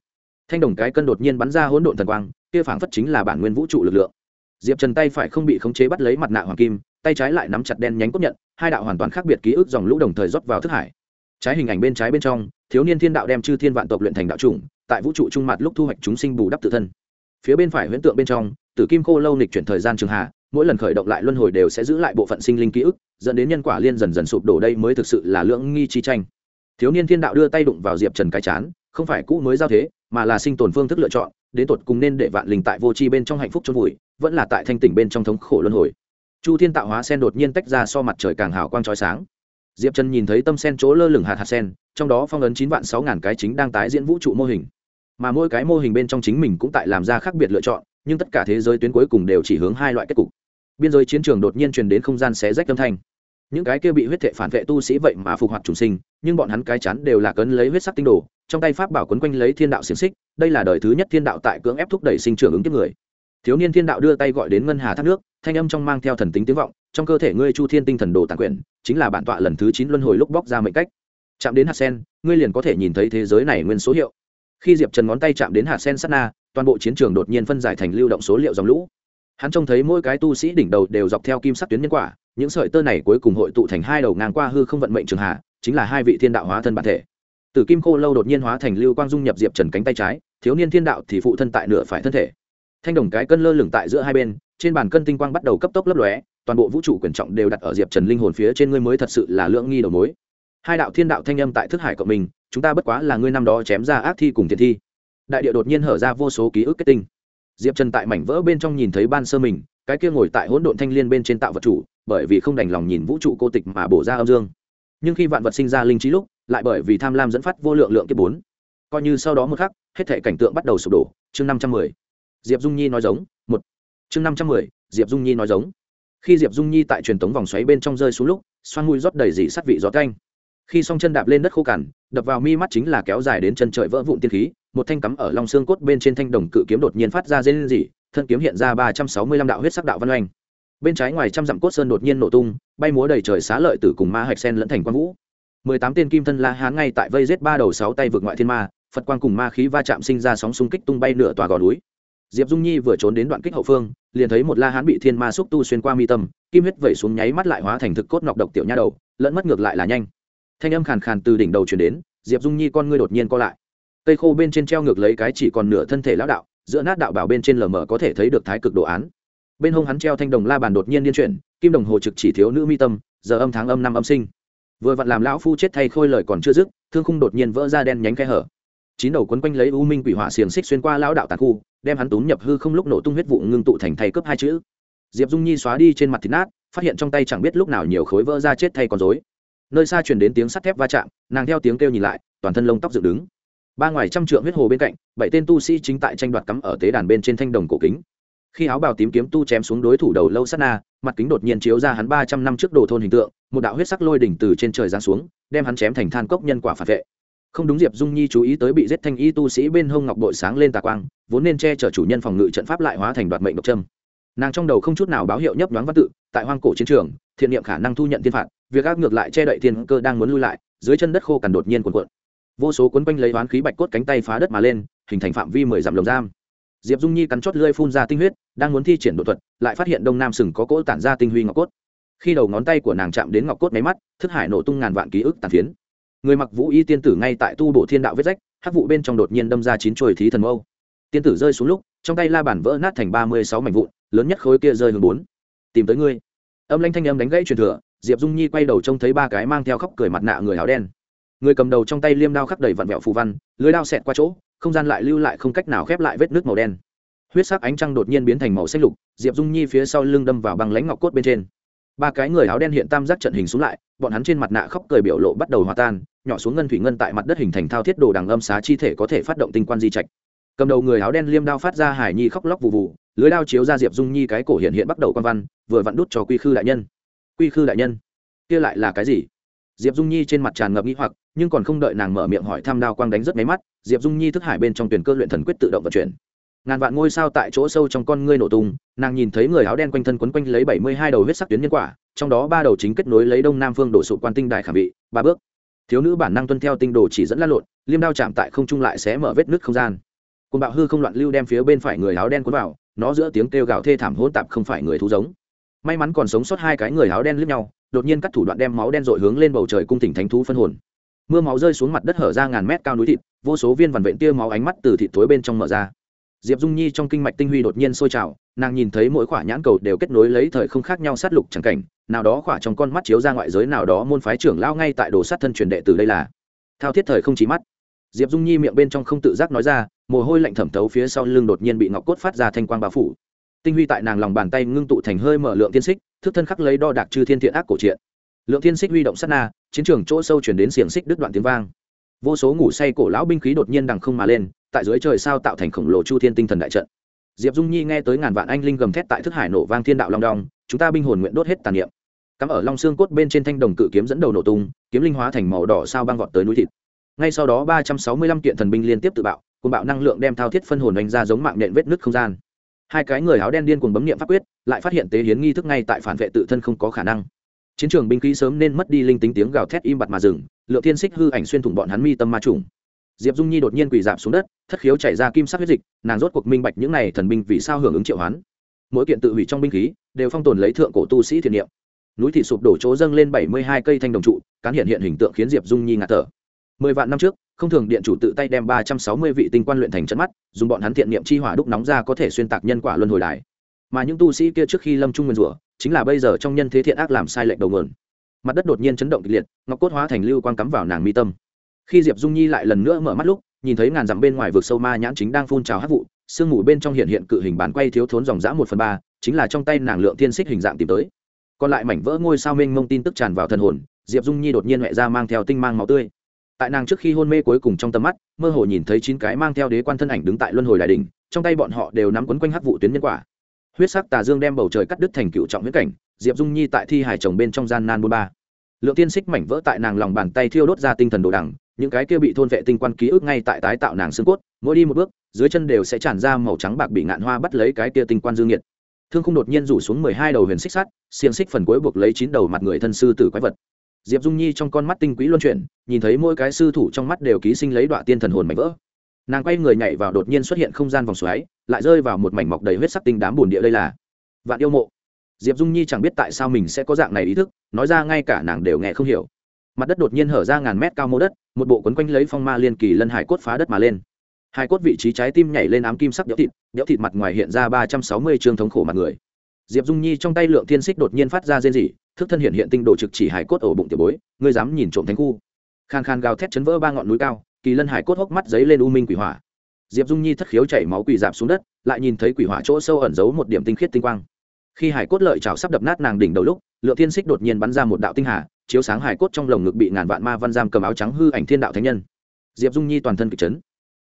Speaker 1: Thanh đồng cái cân đột nhiên bắn ra hỗn độn thần quang, kia phảng phất chính là bản nguyên vũ trụ lực lượng. Diệp Trần tay phải không bị khống chế bắt lấy mặt nạ hoàng kim, tay trái lại nắm chặt đen nhánh cốt nhận, hai đạo hoàn toàn khác biệt ký ức dòng lũ đồng thời rót vào thức hải. Trái hình ảnh bên trái bên trong, thiếu niên thiên đạo đem chư thiên vạn tộc luyện thành đạo chủng tại vũ trụ trung mặt lúc thu hoạch chúng sinh bù đắp tự thân phía bên phải huyễn tượng bên trong tử kim khô lâu nịch chuyển thời gian trường hạ mỗi lần khởi động lại luân hồi đều sẽ giữ lại bộ phận sinh linh ký ức, dẫn đến nhân quả liên dần dần sụp đổ đây mới thực sự là lưỡng nghi chi tranh. Thiếu niên thiên đạo đưa tay đụng vào diệp trần cái chán, không phải cũ mới giao thế, mà là sinh tồn phương thức lựa chọn, đến tột cùng nên để vạn linh tại vô tri bên trong hạnh phúc chôn vùi, vẫn là tại thanh tỉnh bên trong thống khổ luân hồi. Chu thiên tạo hóa sen đột nhiên tách ra so mặt trời càng hào quang trói sáng. Diệp trần nhìn thấy tâm sen chỗ lơ lửng hạt hạt sen, trong đó phong ấn chín vạn sáu ngàn cái chính đang tái diễn vũ trụ mô hình. Mà mỗi cái mô hình bên trong chính mình cũng tại làm ra khác biệt lựa chọn, nhưng tất cả thế giới tuyến cuối cùng đều chỉ hướng hai loại kết cục biên giới chiến trường đột nhiên truyền đến không gian xé rách âm thanh. Những cái kia bị huyết thệ phản vệ tu sĩ vậy mà phục hoạt trùng sinh, nhưng bọn hắn cái chắn đều là cấn lấy huyết sắc tinh đồ, trong tay pháp bảo quấn quanh lấy thiên đạo xiềng xích, đây là đời thứ nhất thiên đạo tại cưỡng ép thúc đẩy sinh trưởng ứng tiếp người. Thiếu niên thiên đạo đưa tay gọi đến ngân hà thác nước, thanh âm trong mang theo thần tính tiếng vọng, trong cơ thể ngươi chu thiên tinh thần đồ tàn quyền chính là bản tọa lần thứ chín luân hồi lúc bóc ra mệnh cách. Chạm đến hạt sen, ngươi liền có thể nhìn thấy thế giới này nguyên số hiệu. Khi diệp trần ngón tay chạm đến hạt sen sát na, toàn bộ chiến trường đột nhiên phân giải thành lưu động số liệu dòng lũ hắn trông thấy mỗi cái tu sĩ đỉnh đầu đều dọc theo kim sắc tuyến nhân quả, những sợi tơ này cuối cùng hội tụ thành hai đầu ngang qua hư không vận mệnh trường hạ chính là hai vị thiên đạo hóa thân bản thể. Từ kim khô lâu đột nhiên hóa thành lưu quang dung nhập diệp trần cánh tay trái, thiếu niên thiên đạo thì phụ thân tại nửa phải thân thể. Thanh đồng cái cân lơ lửng tại giữa hai bên, trên bàn cân tinh quang bắt đầu cấp tốc lấp lóe, toàn bộ vũ trụ quyền trọng đều đặt ở diệp trần linh hồn phía trên ngươi mới thật sự là lưỡng nghi đầu mối. Hai đạo thiên đạo thanh âm tại thức hải cộng mình, chúng ta bất quá là ngươi năm đó chém ra ác thi cùng thiện thi. Đại địa đột nhiên hở ra vô số ký ức kết tinh diệp trần tại mảnh vỡ bên trong nhìn thấy ban sơ mình, cái kia ngồi tại hỗn độn thanh liên bên trên tạo vật chủ, bởi vì không đành lòng nhìn vũ trụ cô tịch mà bổ ra âm dương. Nhưng khi vạn vật sinh ra linh trí lúc, lại bởi vì tham lam dẫn phát vô lượng lượng kiếp bốn. Coi như sau đó một khắc, hết thể cảnh tượng bắt đầu sụp đổ. Chương năm trăm mười. Diệp dung nhi nói giống, một. Chương năm trăm mười, diệp dung nhi nói giống. Khi diệp dung nhi tại truyền tống vòng xoáy bên trong rơi xuống lúc, xoan mũi rót đầy dị sắt vị gió canh. Khi song chân đạp lên đất khô cằn, đập vào mi mắt chính là kéo dài đến chân trời vỡ vụn tiên khí một thanh cắm ở long xương cốt bên trên thanh đồng cự kiếm đột nhiên phát ra dây lên gì thân kiếm hiện ra ba trăm sáu mươi lăm đạo huyết sắc đạo văn oanh. Bên trái ngoài trăm dặm cốt sơn đột nhiên nổ tung, bay múa đầy trời xá lợi tử cùng ma hạch sen lẫn thành quang vũ. Mười tám tên kim thân la hán ngay tại vây giết ba đầu sáu tay vượt ngoại thiên ma, phật quang cùng ma khí va chạm sinh ra sóng xung kích tung bay nửa tòa gò núi. Diệp dung nhi vừa trốn đến đoạn kích hậu phương, liền thấy một la hán bị thiên ma xúc tu xuyên qua mi tâm, kim huyết vẩy xuống nháy mắt lại hóa thành thực cốt ngọc độc tiểu nha đầu, lẫn mất ngược lại là nhanh. Thanh âm khàn khàn từ đỉnh đầu chuyển đến, diệp dung nhi, con ngươi đột nhiên co lại cây khô bên trên treo ngược lấy cái chỉ còn nửa thân thể lão đạo, giữa nát đạo bảo bên trên lờ mờ có thể thấy được thái cực đồ án. Bên hông hắn treo thanh đồng la bàn đột nhiên liên chuyển, kim đồng hồ trực chỉ thiếu nữ mi tâm, giờ âm tháng âm năm âm sinh. Vừa vặn làm lão phu chết thay khôi lời còn chưa dứt, thương khung đột nhiên vỡ ra đen nhánh khe hở. Chín đầu quấn quanh lấy u minh quỷ hỏa xiềng xích xuyên qua lão đạo tàn khu, đem hắn túm nhập hư không lúc nổ tung huyết vụ ngưng tụ thành thay cướp hai chữ. Diệp dung nhi xóa đi trên mặt thịt nát, phát hiện trong tay chẳng biết lúc nào nhiều khối vỡ ra chết thay con dối nơi xa truyền đến tiếng sắt thép va chạm, nàng theo tiếng kêu nhìn lại, toàn thân lông tóc dựng đứng ba ngoài trăm trượng huyết hồ bên cạnh, bảy tên tu sĩ chính tại tranh đoạt cắm ở tế đàn bên trên thanh đồng cổ kính. Khi áo bào tím kiếm tu chém xuống đối thủ đầu lâu sát na, mặt kính đột nhiên chiếu ra hắn ba trăm năm trước đồ thôn hình tượng, một đạo huyết sắc lôi đỉnh từ trên trời giáng xuống, đem hắn chém thành than cốc nhân quả phản vệ. Không đúng diệp dung nhi chú ý tới bị giết thanh y tu sĩ bên hông ngọc bội sáng lên tà quang, vốn nên che chở chủ nhân phòng ngự trận pháp lại hóa thành đoạt mệnh độc trâm nàng trong đầu không chút nào báo hiệu nhấp nhoáng văn tự, tại hoang cổ chiến trường, thiện niệm khả năng thu nhận thiên phạt, việc ác ngược lại che đậy thiên cơ đang muốn lui lại, dưới chân đất khô cằn đột nhiên cuộn cuộn vô số cuốn quanh lấy oán khí bạch cốt cánh tay phá đất mà lên, hình thành phạm vi mười dặm lồng giam. Diệp dung nhi cắn chót lưỡi phun ra tinh huyết, đang muốn thi triển đột thuật, lại phát hiện đông nam sừng có cỗ tản ra tinh huy ngọc cốt. Khi đầu ngón tay của nàng chạm đến ngọc cốt máy mắt thức hải nổ tung ngàn vạn ký ức tàn phiến. Người mặc vũ y tiên tử ngay tại tu bộ thiên đạo vết rách, hắc vụ bên trong đột nhiên đâm ra chín chuồi thí thần mâu. Tiên tử rơi xuống lúc, trong tay la bản vỡ nát thành ba mươi sáu mảnh vụn, lớn nhất khối kia rơi hướng bốn. Tìm tới ngươi. Âm lanh thanh âm đánh gãy truyền thừa, diệp dung nhi quay đầu trông thấy ba cái mang theo khóc cười mặt nạ người áo đen người cầm đầu trong tay liêm đao khắc đầy vặn vẹo phù văn, lưới đao xẹt qua chỗ, không gian lại lưu lại không cách nào khép lại vết nước màu đen. Huyết sắc ánh trăng đột nhiên biến thành màu xanh lục, diệp dung nhi phía sau lưng đâm vào băng lãnh ngọc cốt bên trên. Ba cái người áo đen hiện tam giác trận hình xuống lại, bọn hắn trên mặt nạ khóc cười biểu lộ bắt đầu hòa tan, nhỏ xuống ngân thủy ngân tại mặt đất hình thành thao thiết đồ đằng âm xá chi thể có thể phát động tinh quan di trạch. Cầm đầu người áo đen liêm đao phát ra hải nhi khóc lóc vụ vụ, lưới đao chiếu ra diệp dung nhi cái cổ hiện hiện bắt đầu quan văn, vừa vặn đút cho quy khư đại nhân. Quy khư đại nhân, kia lại là cái gì? Diệp dung nhi trên mặt tràn ngập nghĩ hoặc, nhưng còn không đợi nàng mở miệng hỏi tham đao quang đánh rất máy mắt, diệp dung nhi thức hải bên trong tuyển cơ luyện thần quyết tự động vận chuyển. Ngàn vạn ngôi sao tại chỗ sâu trong con ngươi nổ tung, nàng nhìn thấy người áo đen quanh thân quấn quanh lấy bảy mươi hai đầu huyết sắc tuyến nhân quả, trong đó ba đầu chính kết nối lấy đông nam phương đổ sụp quan tinh đại khảm vị ba bước. Thiếu nữ bản năng tuân theo tinh đồ chỉ dẫn lăn lộn, liêm đao chạm tại không trung lại sẽ mở vết nứt không gian. Côn bạo hư không loạn lưu đem phía bên phải người áo đen cuốn vào, nó giữa tiếng kêu gào thê thảm hỗn tạp không phải người thú giống. May mắn còn sống sót hai cái người áo đen lướt nhau đột nhiên cắt thủ đoạn đem máu đen dội hướng lên bầu trời cung tỉnh thánh thú phân hồn. Mưa máu rơi xuống mặt đất hở ra ngàn mét cao núi thịt, vô số viên vằn vện tia máu ánh mắt từ thịt thối bên trong mở ra. Diệp dung nhi trong kinh mạch tinh huy đột nhiên sôi trào, nàng nhìn thấy mỗi khoả nhãn cầu đều kết nối lấy thời không khác nhau sát lục chẳng cảnh, nào đó khoả trong con mắt chiếu ra ngoại giới, nào đó môn phái trưởng lao ngay tại đồ sát thân truyền đệ từ đây là. Thao thiết thời không chỉ mắt. Diệp dung nhi miệng bên trong không tự giác nói ra, mồ hôi lạnh thẩm thấu phía sau lưng đột nhiên bị ngọc cốt phát ra thanh quang bao phủ. Tinh huy tại nàng lòng bàn tay ngưng tụ thành hơi mở lượng tiên xích thức thân khắc lấy đo đạc chư thiên thiện ác cổ truyện lượng thiên xích huy động sát na, chiến trường chỗ sâu chuyển đến xiềng xích đứt đoạn tiếng vang. Vô số ngủ say cổ lão binh khí đột nhiên đằng không mà lên, tại dưới trời sao tạo thành khổng lồ chu thiên tinh thần đại trận. Diệp dung nhi nghe tới ngàn vạn anh linh gầm thét tại thức hải nổ vang thiên đạo long đong, chúng ta binh hồn nguyện đốt hết tàn niệm. Cắm ở long xương cốt bên trên thanh đồng cự kiếm dẫn đầu nổ tung, kiếm linh hóa thành màu đỏ sao băng vọt tới núi thịt. Ngay sau đó ba trăm sáu mươi lăm kiện thần binh liên tiếp tự bạo cùng bạo năng lượng đem thao thiết phân hồn đánh ra giống mạng nện vết nứt không gian hai cái người áo đen điên cuồng bấm niệm pháp quyết, lại phát hiện tế hiến nghi thức ngay tại phản vệ tự thân không có khả năng. Chiến trường binh khí sớm nên mất đi linh tính tiếng gào thét im bặt mà dừng, lượng thiên xích hư ảnh xuyên thủng bọn hắn mi tâm ma trùng. Diệp dung nhi đột nhiên quỳ dạp xuống đất, thất khiếu chảy ra kim sắc huyết dịch, nàng rốt cuộc minh bạch những này thần binh vì sao hưởng ứng triệu hoán. Mỗi kiện tự hủy trong binh khí, đều phong tồn lấy thượng cổ tu sĩ thiện niệm. Núi thị sụp đổ chỗ dâng lên bảy mươi hai cây thanh đồng trụ, cán hiện hiện hình tượng khiến diệp dung nhi ngạt thở mười vạn năm trước, không thường điện chủ tự tay đem ba trăm sáu mươi vị tinh quan luyện thành trận mắt, dùng bọn hắn thiện niệm chi hỏa đúc nóng ra có thể xuyên tạc nhân quả luân hồi đài. Mà những tu sĩ kia trước khi lâm trung nguyên rủa, chính là bây giờ trong nhân thế thiện ác làm sai lệch đầu nguồn. Mặt đất đột nhiên chấn động kịch liệt, ngọc cốt hóa thành lưu quang cắm vào nàng mi tâm. Khi diệp dung nhi lại lần nữa mở mắt lúc, nhìn thấy ngàn dặm bên ngoài vực sâu ma nhãn chính đang phun trào hát vụ, sương mù bên trong hiện hiện cự hình bàn quay thiếu thốn dòng dã một phần ba, chính là trong tay nàng lượng thiên xích hình dạng tìm tới. Còn lại mảnh vỡ ngôi sao mênh mông tin tức tràn vào thần hồn, diệp dung nhi đột nhiên huệ ra mang theo tinh mang máu tươi tại nàng trước khi hôn mê cuối cùng trong tầm mắt, mơ hồ nhìn thấy chín cái mang theo đế quan thân ảnh đứng tại luân hồi đại đình trong tay bọn họ đều nắm quấn quanh hắc vụ tuyến nhân quả. Huyết sắc tà dương đem bầu trời cắt đứt thành cựu trọng huyết cảnh, diệp dung nhi tại thi hải chồng bên trong gian nan bôn ba. Lượng tiên xích mảnh vỡ tại nàng lòng bàn tay thiêu đốt ra tinh thần đồ đằng, những cái kia bị thôn vệ tinh quan ký ức ngay tại tái tạo nàng xương cốt, mỗi đi một bước, dưới chân đều sẽ tràn ra màu trắng bạc bị ngạn hoa bắt lấy cái kia tinh quan dương nhiệt. Thương không đột nhiên rủ xuống mười hai đầu huyền xích sắt, xiềng xích phần cuối buộc lấy chín đầu mặt người thân sư tử quái vật diệp dung nhi trong con mắt tinh quý luân chuyển, nhìn thấy mỗi cái sư thủ trong mắt đều ký sinh lấy đoạn tiên thần hồn mảnh vỡ. Nàng quay người nhảy vào đột nhiên xuất hiện không gian vòng xoáy, lại rơi vào một mảnh mọc đầy huyết sắc tinh đám bùn địa đây là vạn yêu mộ. Diệp dung nhi chẳng biết tại sao mình sẽ có dạng này ý thức, nói ra ngay cả nàng đều nghe không hiểu. Mặt đất đột nhiên hở ra ngàn mét cao mô đất, một bộ quấn quanh lấy phong ma liên kỳ lân hải cốt phá đất mà lên. Hai cốt vị trí trái tim nhảy lên ám kim sắc đẽo thịt đẽo thịt mặt ngoài hiện ra ba trăm sáu mươi chương thống khổ mặt người. Diệp dung nhi trong tay lượng thiên xích đột nhiên phát ra rên rỉ thức thân hiện hiện tinh đồ trực chỉ hải cốt ổ bụng tiểu bối, ngươi dám nhìn trộm thánh khu. Khan khan gào thét chấn vỡ ba ngọn núi cao, kỳ lân hải cốt hốc mắt giấy lên u minh quỷ hỏa. Diệp dung nhi thất khiếu chảy máu quỳ dạp xuống đất, lại nhìn thấy quỷ hỏa chỗ sâu ẩn giấu một điểm tinh khiết tinh quang. Khi hải cốt lợi chảo sắp đập nát nàng đỉnh đầu lúc, lượng thiên xích đột nhiên bắn ra một đạo tinh hà, chiếu sáng hải cốt trong lồng ngực bị ngàn vạn ma văn giam cầm áo trắng hư ảnh thiên đạo thánh nhân. Diệp dung nhi toàn thân kịch chấn.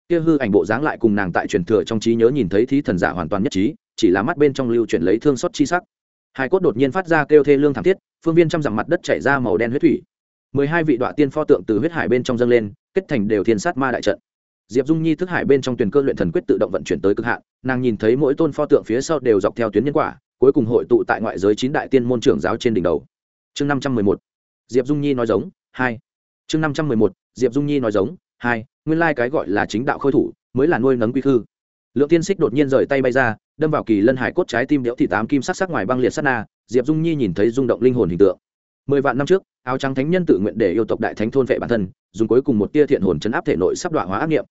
Speaker 1: Kia hư ảnh bộ dáng lại cùng nàng tại truyền thừa trong trí nhớ nhìn thấy thí thần giả hoàn toàn nhất trí, chỉ là mắt bên trong lưu chuyển lấy thương xót chi sắc hải cốt đột nhiên phát ra kêu thê lương thảm thiết, phương viên trăm dặm mặt đất chảy ra màu đen huyết thủy. Mười hai vị đoạn tiên pho tượng từ huyết hải bên trong dâng lên, kết thành đều thiên sát ma đại trận. Diệp dung nhi thức hải bên trong tuyển cơ luyện thần quyết tự động vận chuyển tới cực hạn, nàng nhìn thấy mỗi tôn pho tượng phía sau đều dọc theo tuyến nhân quả, cuối cùng hội tụ tại ngoại giới chín đại tiên môn trưởng giáo trên đỉnh đầu. Chương năm trăm mười một, diệp dung nhi nói giống, hai. Chương năm trăm mười một, diệp dung nhi nói giống, hai, nguyên lai cái gọi là chính đạo khôi thủ, mới là nuôi nấng quy khư. Lượng tiên xích đột nhiên rời tay bay ra đâm vào kỳ lân hải cốt trái tim đẽo thị tám kim sắc sắc ngoài băng liệt sát na, diệp dung nhi nhìn thấy rung động linh hồn hình tượng. Mười vạn năm trước, áo trắng thánh nhân tự nguyện để yêu tộc đại thánh thôn vệ bản thân, dùng cuối cùng một tia thiện hồn chấn áp thể nội sắp đoạn hóa ác nghiệm.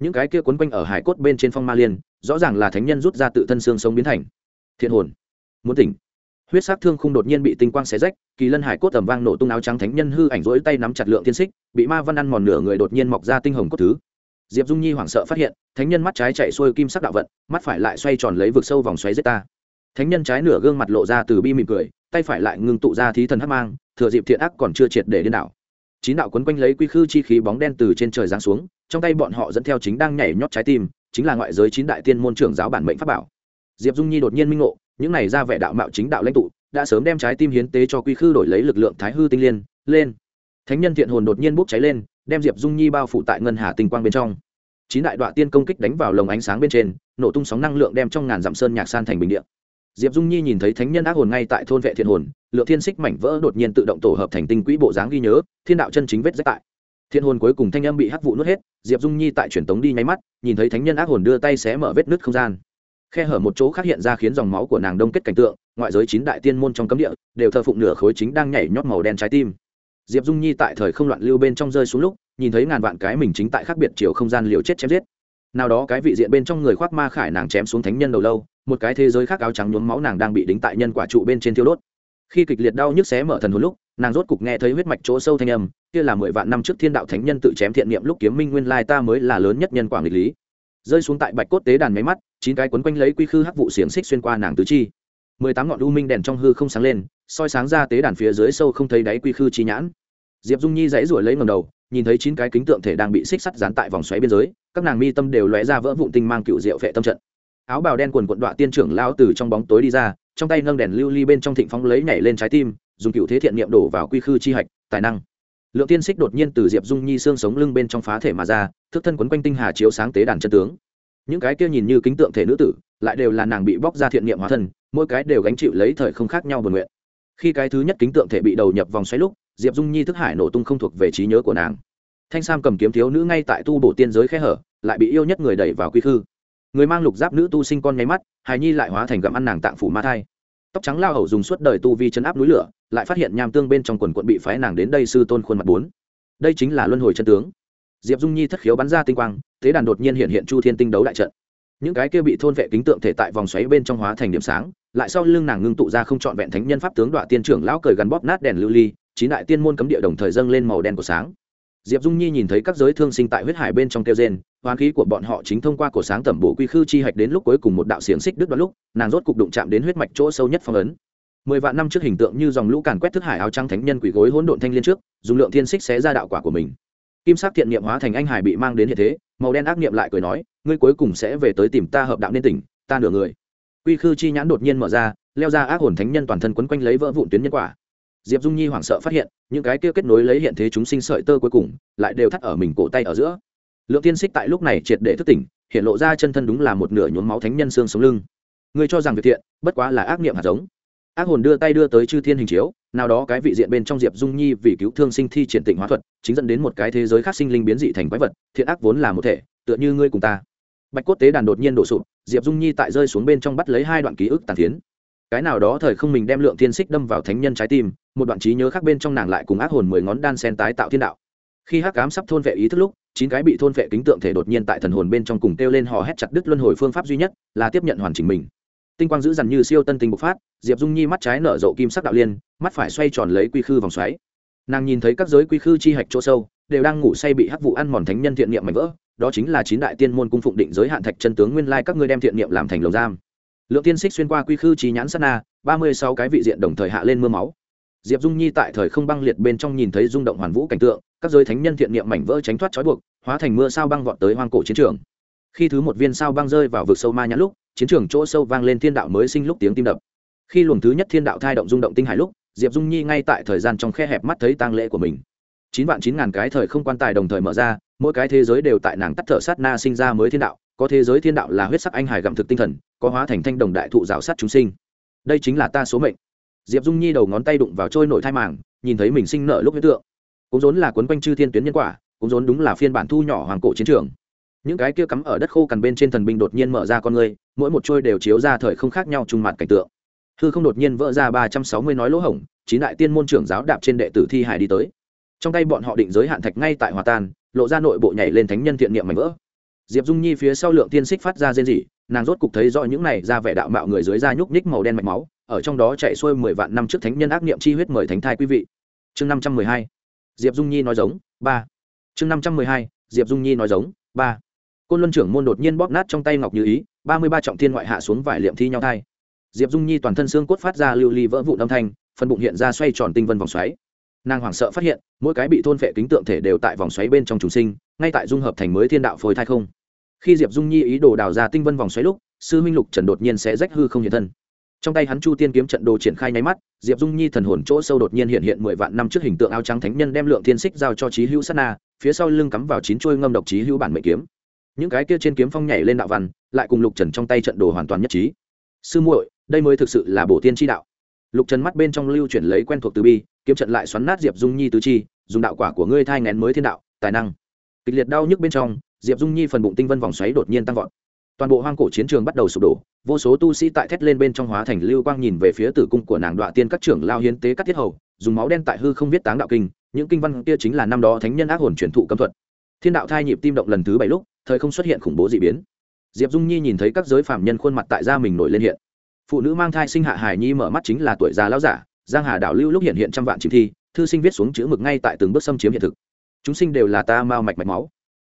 Speaker 1: Những cái kia quấn quanh ở hải cốt bên trên phong ma liên, rõ ràng là thánh nhân rút ra tự thân xương sống biến thành thiện hồn. Muốn tỉnh. Huyết sát thương không đột nhiên bị tinh quang xé rách, kỳ lân hải cốt tầm vang nổ tung áo trắng thánh nhân hư ảnh rỗi tay nắm chặt lượng thiên xích, bị ma văn ăn mòn nửa người đột nhiên mọc ra tinh hồng cốt thứ diệp dung nhi hoảng sợ phát hiện, thánh nhân mắt trái chạy xuôi kim sắc đạo vận, mắt phải lại xoay tròn lấy vực sâu vòng xoáy giết ta. Thánh nhân trái nửa gương mặt lộ ra từ bi mỉm cười, tay phải lại ngưng tụ ra thí thần hắc mang, thừa dịp thiện ác còn chưa triệt để điên đảo. Chín đạo quấn quanh lấy quy khư chi khí bóng đen từ trên trời giáng xuống, trong tay bọn họ dẫn theo chính đang nhảy nhót trái tim, chính là ngoại giới chín đại tiên môn trưởng giáo bản mệnh pháp bảo. Diệp dung nhi đột nhiên minh ngộ, những này ra vẻ đạo mạo chính đạo lãnh tụ, đã sớm đem trái tim hiến tế cho quy khư đổi lấy lực lượng thái hư tinh liên, lên. Thánh nhân thiện hồn đột nhiên bốc cháy lên đem diệp dung nhi bao phủ tại ngân hà tinh quang bên trong. Chín đại đoạn tiên công kích đánh vào lồng ánh sáng bên trên, nổ tung sóng năng lượng đem trong ngàn dặm sơn nhạc san thành bình địa. diệp dung nhi nhìn thấy thánh nhân ác hồn ngay tại thôn vệ thiện hồn lượng thiên xích mảnh vỡ đột nhiên tự động tổ hợp thành tinh quỹ bộ dáng ghi nhớ, thiên đạo chân chính vết rách tại. Thiên hồn cuối cùng thanh âm bị hắc vụ nuốt hết, diệp dung nhi tại truyền tống đi nháy mắt, nhìn thấy thánh nhân ác hồn đưa tay xé mở vết nứt không gian. Khe hở một chỗ khác hiện ra khiến dòng máu của nàng đông kết cảnh tượng, ngoại giới chín đại tiên môn trong cấm địa, đều thờ phụng nửa khối chính đang nhảy nhót màu đen trái tim diệp dung nhi tại thời không loạn lưu bên trong rơi xuống lúc, nhìn thấy ngàn vạn cái mình chính tại khác biệt chiều không gian liều chết chém giết. Nào đó cái vị diện bên trong người khoác ma khải nàng chém xuống thánh nhân đầu lâu, một cái thế giới khác áo trắng nhuốm máu nàng đang bị đính tại nhân quả trụ bên trên thiêu đốt. Khi kịch liệt đau nhức xé mở thần hồn lúc, nàng rốt cục nghe thấy huyết mạch chỗ sâu thanh âm, kia là mười vạn năm trước thiên đạo thánh nhân tự chém thiện niệm lúc kiếm minh nguyên lai ta mới là lớn nhất nhân quả nghịch lý. Rơi xuống tại bạch cốt tế đàn máy mắt, chín cái quấn quanh lấy quy khư hắc vụ xiềng xích xuyên qua nàng tứ chi mười tám ngọn u minh đèn trong hư không sáng lên, soi sáng ra tế đàn phía dưới sâu không thấy đáy quy khư chi nhãn. Diệp dung nhi dãy ruổi lấy ngầm đầu, nhìn thấy chín cái kính tượng thể đang bị xích sắt dán tại vòng xoáy biên giới, các nàng mi tâm đều lóe ra vỡ vụn tinh mang cựu diệu vệ tâm trận. Áo bào đen quần quận đoạn tiên trưởng lao từ trong bóng tối đi ra, trong tay nâng đèn lưu ly bên trong thịnh phóng lấy nhảy lên trái tim, dùng cựu thế thiện niệm đổ vào quy khư chi hạch, tài năng. Lượng tiên xích đột nhiên từ diệp dung nhi xương sống lưng bên trong phá thể mà ra, thức thân quấn quanh tinh hà chiếu sáng tế đàn chân tướng. Những cái kia nhìn như kính tượng thể nữ tử, lại đều là nàng bị bóc ra thiện niệm hóa thân mỗi cái đều gánh chịu lấy thời không khác nhau buồn nguyện. Khi cái thứ nhất kính tượng thể bị đầu nhập vòng xoáy lúc, diệp dung nhi thức hải nổ tung không thuộc về trí nhớ của nàng. Thanh sam cầm kiếm thiếu nữ ngay tại tu bổ tiên giới khe hở, lại bị yêu nhất người đẩy vào quy khư. Người mang lục giáp nữ tu sinh con nháy mắt, hài nhi lại hóa thành gặm ăn nàng tạng phủ ma thai. Tóc trắng lao hầu dùng suốt đời tu vi chấn áp núi lửa, lại phát hiện nham tương bên trong quần quận bị phái nàng đến đây sư tôn khuôn mặt bốn. Đây chính là luân hồi chân tướng. Diệp dung nhi thất khiếu bắn ra tinh quang, thế đàn đột nhiên hiện hiện chu thiên tinh đấu đại trận những cái kia bị thôn vệ kính tượng thể tại vòng xoáy bên trong hóa thành điểm sáng, lại sau lưng nàng ngưng tụ ra không trọn vẹn thánh nhân pháp tướng đoạn tiên trưởng lão cười gắn bóp nát đèn lưu ly, chín đại tiên môn cấm địa đồng thời dâng lên màu đen của sáng. Diệp dung nhi nhìn thấy các giới thương sinh tại huyết hải bên trong kêu gen hoán khí của bọn họ chính thông qua cổ sáng tẩm bổ quy khư chi hạch đến lúc cuối cùng một đạo xiềng xích đứt đoạn lúc, nàng rốt cục đụng chạm đến huyết mạch chỗ sâu nhất phong ấn. Mười vạn năm trước hình tượng như dòng lũ càn quét thức hải áo trắng thánh nhân quỷ gối hỗn độn thanh liên trước, dùng lượng thiên xích xé ra đạo quả của mình. Kim sắc thiện niệm hóa thành anh hải bị mang đến hiện thế màu đen ác niệm lại cười nói, ngươi cuối cùng sẽ về tới tìm ta hợp đạo nên tỉnh, ta nửa người. Quy khư chi nhãn đột nhiên mở ra, leo ra ác hồn thánh nhân toàn thân quấn quanh lấy vỡ vụn tuyến nhân quả. Diệp dung nhi hoảng sợ phát hiện, những cái kia kết nối lấy hiện thế chúng sinh sợi tơ cuối cùng, lại đều thắt ở mình cổ tay ở giữa. Lượng tiên xích tại lúc này triệt để thức tỉnh, hiện lộ ra chân thân đúng là một nửa nhuốm máu thánh nhân xương sống lưng. Ngươi cho rằng việc thiện, bất quá là ác niệm hạt giống ác hồn đưa tay đưa tới chư thiên hình chiếu, nào đó cái vị diện bên trong diệp dung nhi vì cứu thương sinh thi triển tịnh hóa thuật, chính dẫn đến một cái thế giới khác sinh linh biến dị thành quái vật, thiện ác vốn là một thể, tựa như ngươi cùng ta. Bạch cốt tế đàn đột nhiên đổ sụp, diệp dung nhi tại rơi xuống bên trong bắt lấy hai đoạn ký ức tàn tiến cái nào đó thời không mình đem lượng thiên xích đâm vào thánh nhân trái tim, một đoạn trí nhớ khác bên trong nàng lại cùng ác hồn mười ngón đan sen tái tạo thiên đạo. Khi hắc cám sắp thôn vệ ý thức lúc, chín cái bị thôn vệ kính tượng thể đột nhiên tại thần hồn bên trong cùng kêu lên hò hét chặt đứt luân hồi phương pháp duy nhất là tiếp nhận hoàn chỉnh mình tinh quang giữ dằn như siêu tân tinh bộc phát, diệp dung nhi mắt trái nở rộ kim sắc đạo liên, mắt phải xoay tròn lấy quy khư vòng xoáy. Nàng nhìn thấy các giới quy khư chi hạch chỗ sâu, đều đang ngủ say bị hắc vụ ăn mòn thánh nhân thiện niệm mạnh vỡ, đó chính là chín đại tiên môn cung phụng định giới hạn thạch chân tướng nguyên lai các ngươi đem thiện niệm làm thành lồng giam. Lượng tiên xích xuyên qua quy khư trí nhãn sát na, ba mươi sáu cái vị diện đồng thời hạ lên mưa máu. Diệp dung nhi tại thời không băng liệt bên trong nhìn thấy rung động hoàn vũ cảnh tượng, các giới thánh nhân thiện niệm mảnh vỡ tránh thoát trói buộc, hóa thành mưa sao băng vọt tới hoang cổ chiến trường. Khi thứ một viên sao băng rơi vào vực sâu ma nhãn lúc chiến trường chỗ sâu vang lên thiên đạo mới sinh lúc tiếng tim đập. Khi luồng thứ nhất thiên đạo thai động rung động tinh hải lúc, diệp dung nhi ngay tại thời gian trong khe hẹp mắt thấy tang lễ của mình. Chín vạn chín ngàn cái thời không quan tài đồng thời mở ra, mỗi cái thế giới đều tại nàng tắt thở sát na sinh ra mới thiên đạo, có thế giới thiên đạo là huyết sắc anh hải gặm thực tinh thần, có hóa thành thanh đồng đại thụ rào sát chúng sinh. Đây chính là ta số mệnh. Diệp dung nhi đầu ngón tay đụng vào trôi nổi thai màng, nhìn thấy mình sinh nợ lúc huyết tượng. Cũng rốn là quấn quanh chư thiên tuyến nhân quả, cũng rốn đúng là phiên bản thu nhỏ hoàng cổ chiến trường những cái kia cắm ở đất khô cằn bên trên thần binh đột nhiên mở ra con người mỗi một trôi đều chiếu ra thời không khác nhau trùng mặt cảnh tượng. Hư không đột nhiên vỡ ra ba trăm sáu mươi nói lỗ hổng, chín đại tiên môn trưởng giáo đạp trên đệ tử thi hải đi tới. Trong tay bọn họ định giới hạn thạch ngay tại hòa tan, lộ ra nội bộ nhảy lên thánh nhân thiện niệm mảnh vỡ. Diệp dung nhi phía sau lượng tiên xích phát ra rên rỉ, nàng rốt cục thấy rõ những này ra vẻ đạo mạo người dưới da nhúc nhích màu đen mạch máu, ở trong đó chạy xuôi mười vạn năm trước thánh nhân ác niệm chi huyết mời thánh thai quý vị. Chương năm trăm mười hai, diệp dung nhi nói giống, ba. Chương năm trăm mười hai, diệp dung nhi nói giống, ba côn luân trưởng môn đột nhiên bóp nát trong tay ngọc như ý, ba mươi ba trọng thiên ngoại hạ xuống vải liệm thi nhau thai. Diệp dung nhi toàn thân xương cốt phát ra lưu ly vỡ vụn âm thanh, phần bụng hiện ra xoay tròn tinh vân vòng xoáy. Nàng hoảng sợ phát hiện, mỗi cái bị thôn phệ kính tượng thể đều tại vòng xoáy bên trong trùng sinh, ngay tại dung hợp thành mới thiên đạo phôi thai không. Khi diệp dung nhi ý đồ đào ra tinh vân vòng xoáy lúc, sư minh lục trần đột nhiên sẽ rách hư không hiện thân. Trong tay hắn chu tiên kiếm trận đồ triển khai nháy mắt, diệp dung nhi thần hồn chỗ sâu đột nhiên hiện hiện mười vạn năm trước hình tượng áo trắng thánh nhân đem lượng thiên xích giao cho trí hữu sát na, phía sau lưng cắm vào chín chuôi ngâm độc trí hữu bản mệnh kiếm những cái kia trên kiếm phong nhảy lên đạo văn, lại cùng lục trần trong tay trận đồ hoàn toàn nhất trí. Sư muội, đây mới thực sự là bổ tiên tri đạo. Lục trần mắt bên trong lưu chuyển lấy quen thuộc từ bi, kiếm trận lại xoắn nát diệp dung nhi tứ chi, dùng đạo quả của ngươi thai ngén mới thiên đạo, tài năng. Kịch liệt đau nhức bên trong, diệp dung nhi phần bụng tinh vân vòng xoáy đột nhiên tăng vọt. Toàn bộ hoang cổ chiến trường bắt đầu sụp đổ, vô số tu sĩ tại thét lên bên trong hóa thành lưu quang nhìn về phía tử cung của nàng đoạ tiên các trưởng lao hiến tế các thiết hầu, dùng máu đen tại hư không viết táng đạo kinh, những kinh văn kia chính là năm đó thánh nhân ác hồn truyền thụ cấm thuật. Thiên đạo thai nhịp tim động lần thứ bảy lúc thời không xuất hiện khủng bố d ị biến. Diệp dung nhi nhìn thấy các giới phạm nhân khuôn mặt tại gia mình nổi lên hiện. Phụ nữ mang thai sinh hạ hải nhi mở mắt chính là tuổi già lão giả, giang hà đảo lưu lúc hiện hiện trăm vạn chìm thi, thư sinh viết xuống chữ mực ngay tại từng bước xâm chiếm hiện thực. Chúng sinh đều là ta mao mạch mạch máu.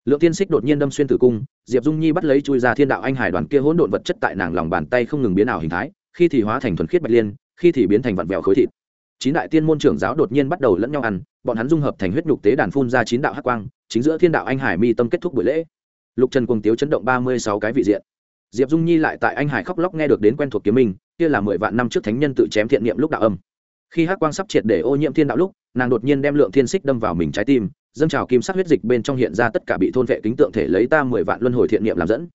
Speaker 1: Lượng tiên xích đột nhiên đâm xuyên tử cung, diệp dung nhi bắt lấy chui ra thiên đạo anh hải đoàn kia hỗn độn vật chất tại nàng lòng bàn tay không ngừng biến ảo hình thái, khi thì hóa thành thuần khiết bạch liên, khi thì biến thành vặn vẹo khối thịt. Chín đại tiên môn trưởng giáo đột nhiên bắt đầu lẫn nhau ăn, bọn hắn dung hợp thành huyết nhục tế đàn phun ra chín đạo hắc quang, chính giữa thiên đạo anh hải mi tâm kết thúc buổi lễ lục trần cuồng tiếu chấn động ba mươi sáu cái vị diện. Diệp dung nhi lại tại anh hải khóc lóc nghe được đến quen thuộc kiếm mình. kia là mười vạn năm trước thánh nhân tự chém thiện niệm lúc đạo âm. Khi hắc quang sắp triệt để ô nhiễm thiên đạo lúc, nàng đột nhiên đem lượng thiên xích đâm vào mình trái tim, dâng trào kim sắc huyết dịch bên trong hiện ra tất cả bị thôn vệ kính tượng thể lấy ta mười vạn luân hồi thiện niệm làm dẫn.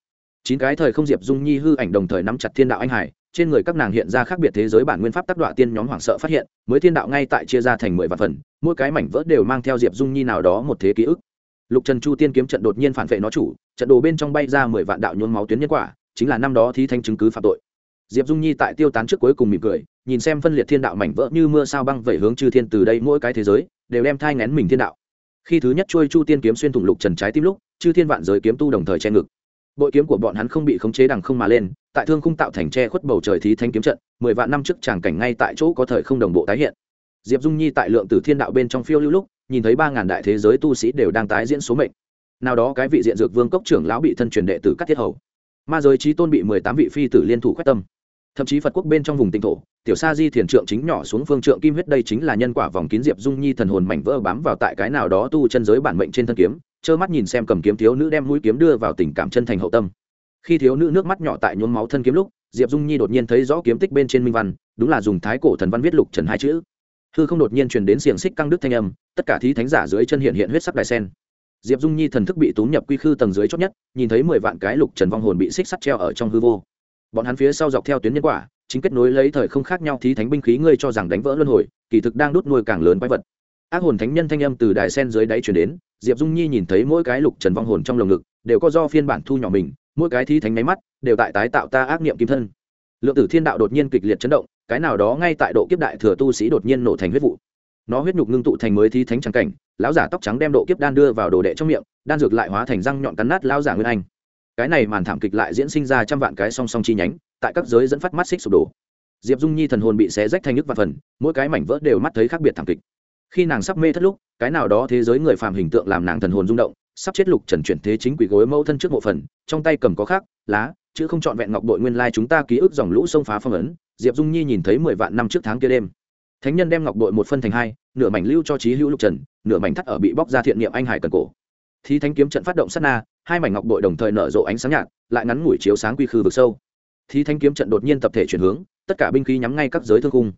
Speaker 1: Chín cái thời không diệp dung nhi hư ảnh đồng thời nắm chặt thiên đạo anh hải, trên người các nàng hiện ra khác biệt thế giới bản nguyên pháp tác đoạn tiên nhóm hoảng sợ phát hiện, mới thiên đạo ngay tại chia ra thành mười vạn phần, mỗi cái mảnh vỡ đều mang theo diệp dung nhi nào đó một thế ký ức lục trần chu tiên kiếm trận đột nhiên phản vệ nó chủ, trận đồ bên trong bay ra mười vạn đạo nhuốm máu tuyến nhân quả, chính là năm đó thí thanh chứng cứ phạm tội. Diệp dung nhi tại tiêu tán trước cuối cùng mỉm cười, nhìn xem phân liệt thiên đạo mảnh vỡ như mưa sao băng vẩy hướng chư thiên từ đây mỗi cái thế giới, đều đem thai ngén mình thiên đạo. Khi thứ nhất trôi chu tiên kiếm xuyên thủng lục trần trái tim lúc, chư thiên vạn giới kiếm tu đồng thời che ngực. Bội kiếm của bọn hắn không bị khống chế đằng không mà lên, tại thương khung tạo thành che khuất bầu trời thí thanh kiếm trận, mười vạn năm trước tràng cảnh ngay tại chỗ có thời không đồng bộ tái hiện. Diệp dung nhi tại lượng tử thiên đạo bên trong phiêu lưu lúc nhìn thấy ba ngàn đại thế giới tu sĩ đều đang tái diễn số mệnh. Nào đó cái vị diện dược vương cốc trưởng lão bị thân truyền đệ tử cắt thiết hầu. Ma giới trí tôn bị mười tám vị phi tử liên thủ quyết tâm. Thậm chí phật quốc bên trong vùng tinh thổ, tiểu sa di thiền trượng chính nhỏ xuống phương trượng kim huyết đây chính là nhân quả vòng kín diệp dung nhi thần hồn mảnh vỡ bám vào tại cái nào đó tu chân giới bản mệnh trên thân kiếm, trơ mắt nhìn xem cầm kiếm thiếu nữ đem mũi kiếm đưa vào tình cảm chân thành hậu tâm. Khi thiếu nữ nước mắt nhỏ tại nhuốm máu thân kiếm lúc, diệp dung nhi đột nhiên thấy rõ kiếm tích bên trên minh văn, đúng là dùng thái cổ thần văn viết lục trần hai chữ hư không đột nhiên truyền đến xiềng xích căng đứt thanh âm, tất cả thí thánh giả dưới chân hiện hiện huyết sắc đài sen. Diệp dung nhi thần thức bị túm nhập quy khư tầng dưới chót nhất, nhìn thấy mười vạn cái lục trần vong hồn bị xích sắt treo ở trong hư vô. Bọn hắn phía sau dọc theo tuyến nhân quả, chính kết nối lấy thời không khác nhau thí thánh binh khí ngươi cho rằng đánh vỡ luân hồi, kỳ thực đang đốt nuôi càng lớn quái vật. Ác hồn thánh nhân thanh âm từ đài sen dưới đáy chuyển đến, diệp dung nhi nhìn thấy mỗi cái lục trần vong hồn trong lồng ngực, đều có do phiên bản thu nhỏ mình, mỗi cái thí thánh máy mắt, đều tại tái tạo ta ác niệm kim thân. Lượng tử thiên đạo đột nhiên kịch liệt chấn động cái nào đó ngay tại độ kiếp đại thừa tu sĩ đột nhiên nổ thành huyết vụ. Nó huyết nhục ngưng tụ thành mới thi thánh trắng cảnh, lão giả tóc trắng đem độ kiếp đan đưa vào đồ đệ trong miệng, đan dược lại hóa thành răng nhọn cắn nát lão giả nguyên anh. Cái này màn thảm kịch lại diễn sinh ra trăm vạn cái song song chi nhánh, tại các giới dẫn phát mắt xích sụp đổ. Diệp dung nhi thần hồn bị xé rách thành nhức và phần, mỗi cái mảnh vỡ đều mắt thấy khác biệt thảm kịch. Khi nàng sắp mê thất lúc, cái nào đó thế giới người phàm hình tượng làm nàng thần hồn rung động, sắp chết lục trần chuyển thế chính quỷ gối mẫu thân trước mộ phần trong tay cầm có khác lá chứ không trọn vẹn ngọc đội nguyên lai chúng ta ký ức dòng lũ sông phá phong ấn diệp dung nhi nhìn thấy mười vạn năm trước tháng kia đêm. Thánh nhân đem ngọc đội một phân thành hai, nửa mảnh lưu cho trí hữu lục trần, nửa mảnh thắt ở bị bóc ra thiện niệm anh hải cần cổ. Thì thánh kiếm trận phát động sát na, hai mảnh ngọc đội đồng thời nở rộ ánh sáng nhạt, lại ngắn ngủi chiếu sáng quy khư vực sâu. Thì thánh kiếm trận đột nhiên tập thể chuyển hướng, tất cả binh khí nhắm ngay các giới thương cung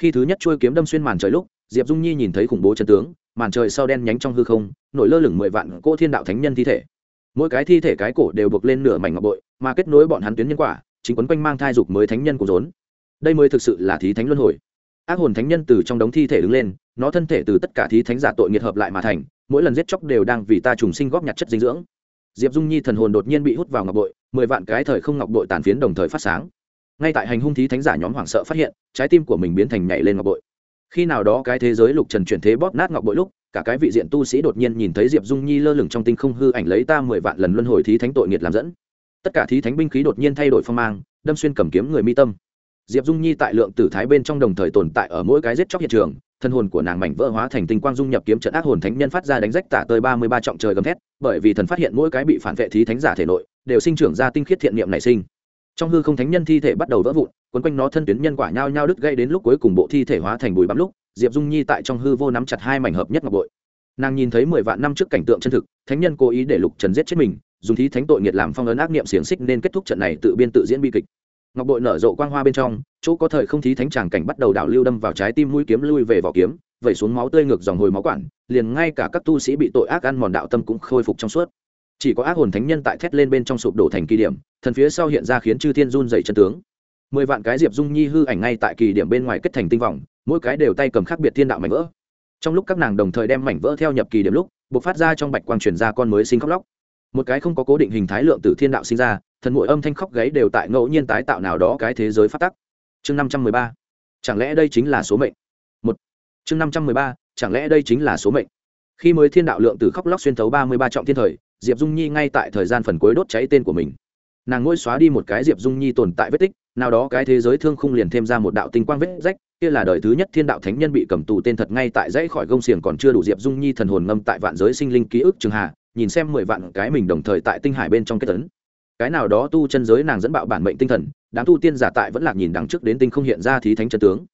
Speaker 1: khi thứ nhất trôi kiếm đâm xuyên màn trời lúc, diệp dung nhi nhìn thấy khủng bố chân tướng, màn trời sau đen nhánh trong hư không, nổi lơ lửng mười vạn cỗ thiên đạo thánh nhân thi thể. Mỗi cái thi thể cái cổ đều buộc lên nửa mảnh ngọc bội mà kết nối bọn hắn tuyến nhân quả, chính quấn quanh mang thai dục mới thánh nhân của rốn đây mới thực sự là thí thánh luân hồi. Ác hồn thánh nhân từ trong đống thi thể đứng lên, nó thân thể từ tất cả thí thánh giả tội nghiệt hợp lại mà thành, mỗi lần giết chóc đều đang vì ta trùng sinh góp nhặt chất dinh dưỡng. Diệp dung nhi thần hồn đột nhiên bị hút vào ngọc bội, mười vạn cái thời không ngọc bội tàn phiến đồng thời phát sáng. Ngay tại hành hung thí thánh giả nhóm hoảng sợ phát hiện, trái tim của mình biến thành nhảy lên ngọc bội. Khi nào đó cái thế giới lục trần chuyển thế bóp nát ngọc bội lúc, cả cái vị diện tu sĩ đột nhiên nhìn thấy diệp dung nhi lơ lửng trong tinh không hư ảnh lấy ta mười vạn lần luân hồi thí thánh tội nghiệt làm dẫn. Tất cả thí thánh binh khí đột nhiên thay đổi phong mang, đâm xuyên cầm kiếm người mi tâm diệp dung nhi tại lượng tử thái bên trong đồng thời tồn tại ở mỗi cái giết chóc hiện trường, thân hồn của nàng mảnh vỡ hóa thành tinh quang dung nhập kiếm trận ác hồn thánh nhân phát ra đánh rách tả tơi ba mươi ba trọng trời gầm thét, bởi vì thần phát hiện mỗi cái bị phản vệ thí thánh giả thể nội, đều sinh trưởng ra tinh khiết thiện niệm nảy sinh. Trong hư không thánh nhân thi thể bắt đầu vỡ vụn, quấn quanh nó thân tuyến nhân quả nhao nhau đứt gây đến lúc cuối cùng bộ thi thể hóa thành bùi bắm lúc, diệp dung nhi tại trong hư vô nắm chặt hai mảnh hợp nhất ngọc bội. Nàng nhìn thấy mười vạn năm trước cảnh tượng chân thực, thánh nhân cố ý để lục trần giết chết mình, dùng thí thánh tội nghiệt làm phong ấn ác niệm xiềng xích nên kết thúc trận này tự biên tự diễn bi kịch ngọc bội nở rộ quang hoa bên trong, chỗ có thời không thí thánh tràng cảnh bắt đầu đảo lưu đâm vào trái tim mũi kiếm lui về vỏ kiếm, vẩy xuống máu tươi ngược dòng hồi máu quản, liền ngay cả các tu sĩ bị tội ác ăn mòn đạo tâm cũng khôi phục trong suốt. Chỉ có ác hồn thánh nhân tại thét lên bên trong sụp đổ thành kỳ điểm, thần phía sau hiện ra khiến chư thiên run dày chân tướng. Mười vạn cái diệp dung nhi hư ảnh ngay tại kỳ điểm bên ngoài kết thành tinh vọng mỗi cái đều tay cầm khác biệt thiên đạo mảnh vỡ. Trong lúc các nàng đồng thời đem mảnh vỡ theo nhập kỳ điểm lúc buộc phát ra trong bạch quang truyền ra con mới sinh khóc lóc. Một cái không có cố định hình thái lượng từ thiên đạo sinh ra thần mỗi âm thanh khóc gáy đều tại ngẫu nhiên tái tạo nào đó cái thế giới phát tắc. Chương năm trăm mười ba, chẳng lẽ đây chính là số mệnh? Một, chương năm trăm mười ba, chẳng lẽ đây chính là số mệnh? Khi mới thiên đạo lượng từ khóc lóc xuyên thấu ba mươi ba trọng thiên thời, diệp dung nhi ngay tại thời gian phần cuối đốt cháy tên của mình. Nàng ngôi xóa đi một cái diệp dung nhi tồn tại vết tích, nào đó cái thế giới thương khung liền thêm ra một đạo tinh quang vết rách, kia là đời thứ nhất thiên đạo thánh nhân bị cầm tù tên thật ngay tại dãy khỏi gông xiềng còn chưa đủ diệp dung nhi thần hồn ngâm tại vạn giới sinh linh ký ức trường hạ, nhìn xem mười vạn cái mình đồng thời tại tinh hải bên trong kết tấn cái nào đó tu chân giới nàng dẫn bạo bản mệnh tinh thần, đám tu tiên giả tại vẫn lạc nhìn đằng trước đến tinh không hiện ra thí thánh chân tướng.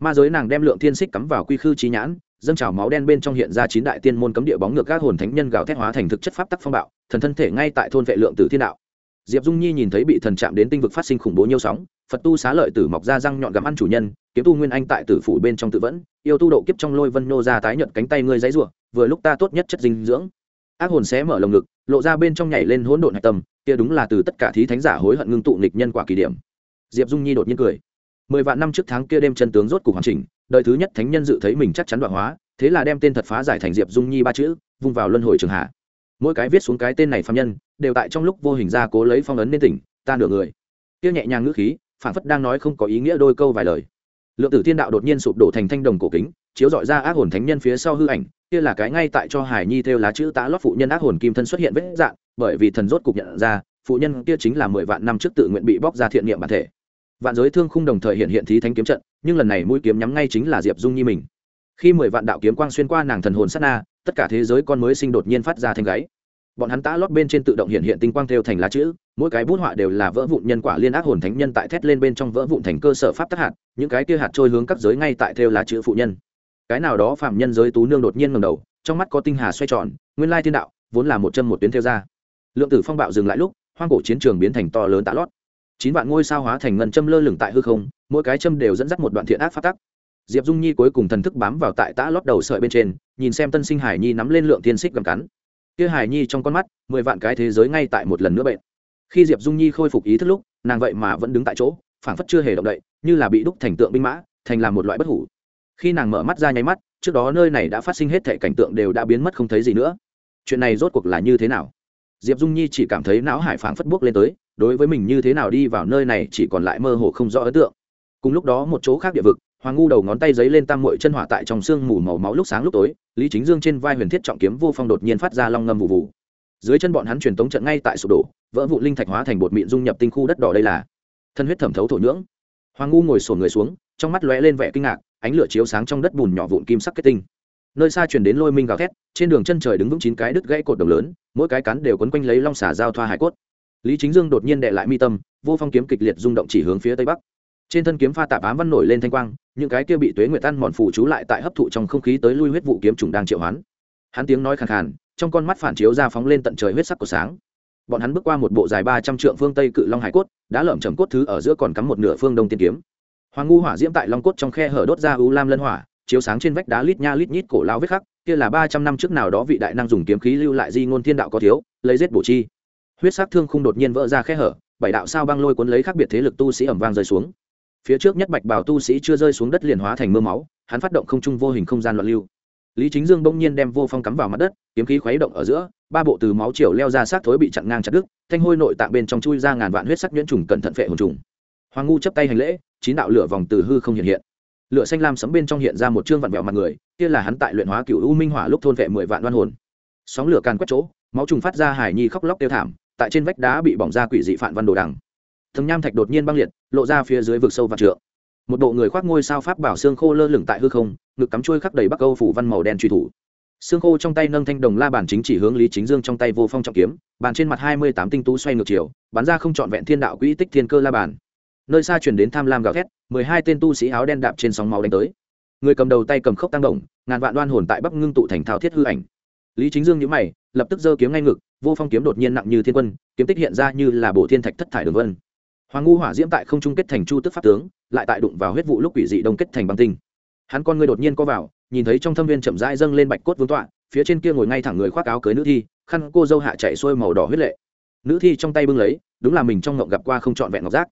Speaker 1: Ma giới nàng đem lượng thiên xích cắm vào quy khư trí nhãn, dâng trào máu đen bên trong hiện ra chín đại tiên môn cấm địa bóng ngược các hồn thánh nhân gào thét hóa thành thực chất pháp tắc phong bạo, thần thân thể ngay tại thôn vệ lượng tử thiên đạo. Diệp dung nhi nhìn thấy bị thần chạm đến tinh vực phát sinh khủng bố nhiều sóng, phật tu xá lợi tử mọc ra răng nhọn gặm ăn chủ nhân, kiếm tu nguyên anh tại tử phủ bên trong tự vẫn, yêu tu độ kiếp trong lôi vân nô ra tái nhận cánh tay ngươi giấy ruộng vừa lúc ta tốt nhất chất dinh dưỡng. Ác hồn xé mở lồng ngực, lộ ra bên trong nhảy lên hỗn độn hạch tâm kia đúng là từ tất cả thí thánh giả hối hận ngưng tụ nghịch nhân quả kỳ điểm. Diệp dung nhi đột nhiên cười. Mười vạn năm trước tháng kia đêm chân tướng rốt cục hoàn chỉnh, đời thứ nhất thánh nhân dự thấy mình chắc chắn đoạn hóa, thế là đem tên thật phá giải thành diệp dung nhi ba chữ, vung vào luân hồi trường hạ. Mỗi cái viết xuống cái tên này phạm nhân, đều tại trong lúc vô hình ra cố lấy phong ấn nên tỉnh, ta nửa người. Kia nhẹ nhàng ngữ khí phản phất đang nói không có ý nghĩa đôi câu vài lời. Lượng tử thiên đạo đột nhiên sụp đổ thành thanh đồng cổ kính, chiếu dọi ra ác hồn thánh nhân phía sau hư ảnh, kia là cái ngay tại cho hải nhi theo lá chữ tá lót phụ nhân ác hồn kim thân xuất hiện vết dạng bởi vì thần rốt cục nhận ra, phụ nhân kia chính là mười vạn năm trước tự nguyện bị bóc ra thiện niệm bản thể. Vạn giới thương khung đồng thời hiện hiện thí thánh kiếm trận, nhưng lần này mũi kiếm nhắm ngay chính là diệp dung nhi mình. Khi mười vạn đạo kiếm quang xuyên qua nàng thần hồn sát na, tất cả thế giới con mới sinh đột nhiên phát ra thanh gáy. Bọn hắn tã lót bên trên tự động hiện hiện tinh quang theo thành lá chữ, mỗi cái bút họa đều là vỡ vụn nhân quả liên ác hồn thánh nhân tại thét lên bên trong vỡ vụn thành cơ sở pháp tác hạt, những cái kia hạt trôi hướng các giới ngay tại theo lá chữ phụ nhân. Cái nào đó phạm nhân giới tú nương đột nhiên ngầm đầu, trong mắt có tinh hà xoay tròn, nguyên lai thiên đạo vốn là một chân một tuyến theo ra lượng tử phong bạo dừng lại lúc, hoang cổ chiến trường biến thành to lớn tạ lót. Chín vạn ngôi sao hóa thành ngân châm lơ lửng tại hư không, mỗi cái châm đều dẫn dắt một đoạn thiện ác phát tắc. Diệp dung nhi cuối cùng thần thức bám vào tại tã lót đầu sợi bên trên, nhìn xem tân sinh hải nhi nắm lên lượng thiên xích gầm cắn. Kia hải nhi trong con mắt, mười vạn cái thế giới ngay tại một lần nữa bệnh. Khi diệp dung nhi khôi phục ý thức lúc, nàng vậy mà vẫn đứng tại chỗ, phảng phất chưa hề động đậy, như là bị đúc thành tượng binh mã, thành làm một loại bất hủ. Khi nàng mở mắt ra nháy mắt, trước đó nơi này đã phát sinh hết thể cảnh tượng đều đã biến mất không thấy gì nữa. Chuyện này rốt cuộc là như thế nào? Diệp dung nhi chỉ cảm thấy não hải phảng phất bước lên tới, đối với mình như thế nào đi vào nơi này chỉ còn lại mơ hồ không rõ ấn tượng. Cùng lúc đó một chỗ khác địa vực, hoàng ngu đầu ngón tay giấy lên tam mội chân hỏa tại trong sương mù màu máu lúc sáng lúc tối, lý chính dương trên vai huyền thiết trọng kiếm vô phong đột nhiên phát ra long ngâm vụ vụ. Dưới chân bọn hắn truyền tống trận ngay tại sụp đổ, vỡ vụ linh thạch hóa thành bột mịn dung nhập tinh khu đất đỏ đây là. Thân huyết thẩm thấu thổ nhưỡng. Hoàng ngu ngồi sổn người xuống, trong mắt lóe lên vẻ kinh ngạc, ánh lửa chiếu sáng trong đất bùn nhỏ vụn kim sắc kết tinh nơi xa truyền đến lôi minh gào thét, trên đường chân trời đứng vững chín cái đứt gãy cột đồng lớn, mỗi cái cắn đều quấn quanh lấy long xả giao thoa hải cốt. Lý chính dương đột nhiên đệ lại mi tâm, vô phong kiếm kịch liệt rung động chỉ hướng phía tây bắc. Trên thân kiếm pha tạp ám văn nổi lên thanh quang, những cái kia bị tuế nguyệt tan mòn phủ trú lại tại hấp thụ trong không khí tới lui huyết vụ kiếm trùng đang triệu hoán. Hắn tiếng nói khàn khàn, trong con mắt phản chiếu ra phóng lên tận trời huyết sắc của sáng. Bọn hắn bước qua một bộ dài ba trăm trượng phương tây cự long hải cốt, đã lởm chầm cốt thứ ở giữa còn cắm một nửa phương đông tiên kiếm. Hoàng ngu hỏa diễm tại long cốt trong khe hở đốt ra u lam lân hỏa chiếu sáng trên vách đá lít nha lít nhít cổ lao vết khắc, kia là ba trăm năm trước nào đó vị đại năng dùng kiếm khí lưu lại di ngôn thiên đạo có thiếu, lấy giết bổ chi. Huyết sắc thương không đột nhiên vỡ ra khe hở, bảy đạo sao băng lôi cuốn lấy khác biệt thế lực tu sĩ ẩm vang rơi xuống. Phía trước nhất bạch bào tu sĩ chưa rơi xuống đất liền hóa thành mưa máu, hắn phát động không trung vô hình không gian loạn lưu. Lý chính dương bỗng nhiên đem vô phong cắm vào mặt đất, kiếm khí khuấy động ở giữa, ba bộ từ máu chiều leo ra sát thối bị chặn ngang chặt đứt, thanh hôi nội tạng bên trong chui ra ngàn vạn huyết sắc nhuyễn trùng cẩn thận phệ hồn trùng. Hoàng ngu chấp tay hành lễ, chín đạo lửa vòng từ hư không hiện hiện lửa xanh lam sấm bên trong hiện ra một chương vặn vẹo mặt người, kia là hắn tại luyện hóa cựu u minh hỏa lúc thôn vệ mười vạn đoan hồn. Sóng lửa càn quét chỗ, máu trùng phát ra hải nhi khóc lóc tiêu thảm, tại trên vách đá bị bỏng ra quỷ dị phản văn đồ đằng. Thằng nham thạch đột nhiên băng liệt, lộ ra phía dưới vực sâu và trượng. Một bộ người khoác ngôi sao pháp bảo xương khô lơ lửng tại hư không, ngực cắm trôi khắc đầy bắc âu phủ văn màu đen truy thủ. Xương khô trong tay nâng thanh đồng la bàn chính chỉ hướng lý chính dương trong tay vô phong trọng kiếm, bàn trên mặt hai mươi tám tinh tú xoay ngược chiều, bắn ra không trọn vẹn thiên đạo quỹ tích thiên cơ la bàn nơi xa chuyển đến tham lam gào thét, mười hai tên tu sĩ áo đen đạp trên sóng máu đánh tới. Người cầm đầu tay cầm khốc tăng động, ngàn vạn đoan hồn tại bắc ngưng tụ thành thao thiết hư ảnh. Lý chính dương nhữ mày, lập tức giơ kiếm ngay ngực, vô phong kiếm đột nhiên nặng như thiên quân, kiếm tích hiện ra như là bộ thiên thạch thất thải đường vân. Hoàng ngu hỏa diễm tại không trung kết thành chu tức pháp tướng, lại tại đụng vào huyết vụ lúc quỷ dị đông kết thành băng tinh. Hắn con người đột nhiên co vào, nhìn thấy trong thâm viên chậm rãi dâng lên bạch cốt vương tọa, phía trên kia ngồi ngay thẳng người khoác áo cưới nữ thi, khăn cô dâu hạ chạy xuôi màu đỏ huyết lệ. Nữ thi trong tay bưng lấy, đúng là mình trong ngộng gặp qua không trọn vẹn ngọc giác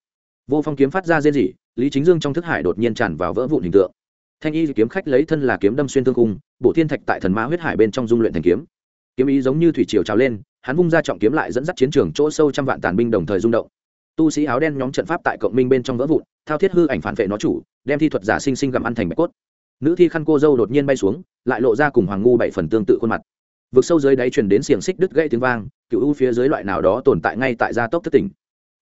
Speaker 1: vô phong kiếm phát ra rên rỉ, lý chính dương trong thức hải đột nhiên tràn vào vỡ vụn hình tượng. Thanh y kiếm khách lấy thân là kiếm đâm xuyên thương cung, bộ thiên thạch tại thần ma huyết hải bên trong dung luyện thành kiếm. Kiếm ý giống như thủy triều trào lên, hắn vung ra trọng kiếm lại dẫn dắt chiến trường chỗ sâu trăm vạn tàn binh đồng thời rung động. Tu sĩ áo đen nhóm trận pháp tại cộng minh bên trong vỡ vụn, thao thiết hư ảnh phản vệ nó chủ, đem thi thuật giả sinh sinh gặm ăn thành bạch cốt. Nữ thi khăn cô dâu đột nhiên bay xuống, lại lộ ra cùng hoàng ngu bảy phần tương tự khuôn mặt. Vực sâu dưới đáy truyền đến xiềng xích đứt gãy tiếng vang, cựu u phía dưới loại nào đó tồn tại ngay tại gia tốc thất tỉnh.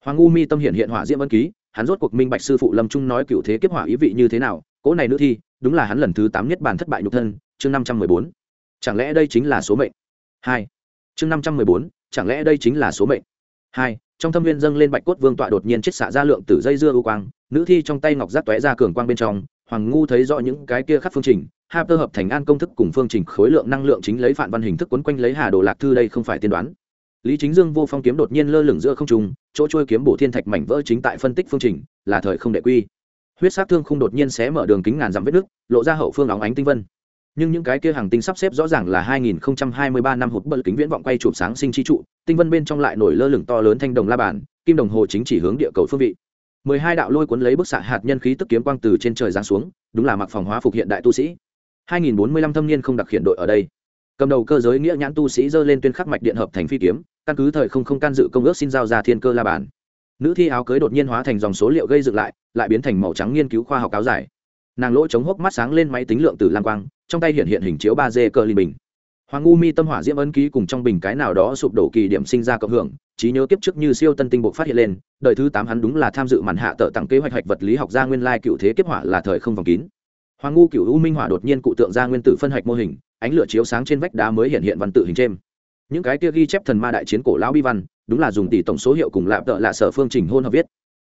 Speaker 1: Hoàng ngu mi tâm hiện hiện hỏa diễm ân ký hắn rốt cuộc minh bạch sư phụ lâm trung nói cựu thế kiếp hỏa ý vị như thế nào, cỗ này nữ thi, đúng là hắn lần thứ tám nhất bản thất bại nhục thân, chương năm trăm mười bốn. Chẳng lẽ đây chính là số mệnh? Hai. Chương năm trăm mười bốn, chẳng lẽ đây chính là số mệnh? Hai. Trong thâm viên dâng lên bạch cốt vương tọa đột nhiên chết xạ ra lượng tử dây dưa ưu quang, nữ thi trong tay ngọc giáp tóe ra cường quang bên trong, hoàng ngu thấy rõ những cái kia khắc phương trình hạp tơ hợp thành an công thức cùng phương trình khối lượng năng lượng chính lấy phản văn hình thức quấn quanh lấy hà đồ lạc thư đây không phải tiên đoán. Lý chính dương vô phong kiếm đột nhiên lơ lửng giữa không trung chỗ trôi kiếm bổ thiên thạch mảnh vỡ chính tại phân tích phương trình, là thời không đệ quy. Huyết sát thương không đột nhiên xé mở đường kính ngàn dặm vết nước, lộ ra hậu phương óng ánh tinh vân. Nhưng những cái kia hàng tinh sắp xếp rõ ràng là 2023 năm hụt bật kính viễn vọng quay chụp sáng sinh chi trụ, tinh vân bên trong lại nổi lơ lửng to lớn thanh đồng la bàn, kim đồng hồ chính chỉ hướng địa cầu phương vị. Mười hai đạo lôi cuốn lấy bức xạ hạt nhân khí tức kiếm quang từ trên trời giáng xuống, đúng là mặc phòng hóa phục hiện đại tu sĩ. 2045 thâm niên không đặc hiện đội ở đây. Cầm đầu cơ giới nghĩa nhãn tu sĩ dơ lên tuyên khắc mạch điện hợp thành phi kiếm căn cứ thời không không can dự công ước xin giao ra thiên cơ la bàn. Nữ thi áo cưới đột nhiên hóa thành dòng số liệu gây dựng lại lại biến thành màu trắng nghiên cứu khoa học áo dài. Nàng lỗ chống hốc mắt sáng lên máy tính lượng từ lang quang, trong tay hiện hiện hình chiếu ba d cơ ly bình. Hoàng ngu mi tâm hỏa diễm ấn ký cùng trong bình cái nào đó sụp đổ kỳ điểm sinh ra cộng hưởng, trí nhớ kiếp trước như siêu tân tinh bộ phát hiện lên, đời thứ tám hắn đúng là tham dự màn hạ tợ tặng kế hoạch hạch vật lý học gia nguyên lai cựu thế kiếp hỏa là thời không vòng kín. Hoàng ngu cựu u minh hỏa đột nhiên cụ tượng ra nguyên tử phân hạch mô hình, ánh lửa chiếu sáng trên vách đá mới hiện hiện văn tự hình trên những cái kia ghi chép thần ma đại chiến cổ lão bi văn, đúng là dùng tỷ tổng số hiệu cùng lạp tợ lạ sở phương trình hôn hợp viết.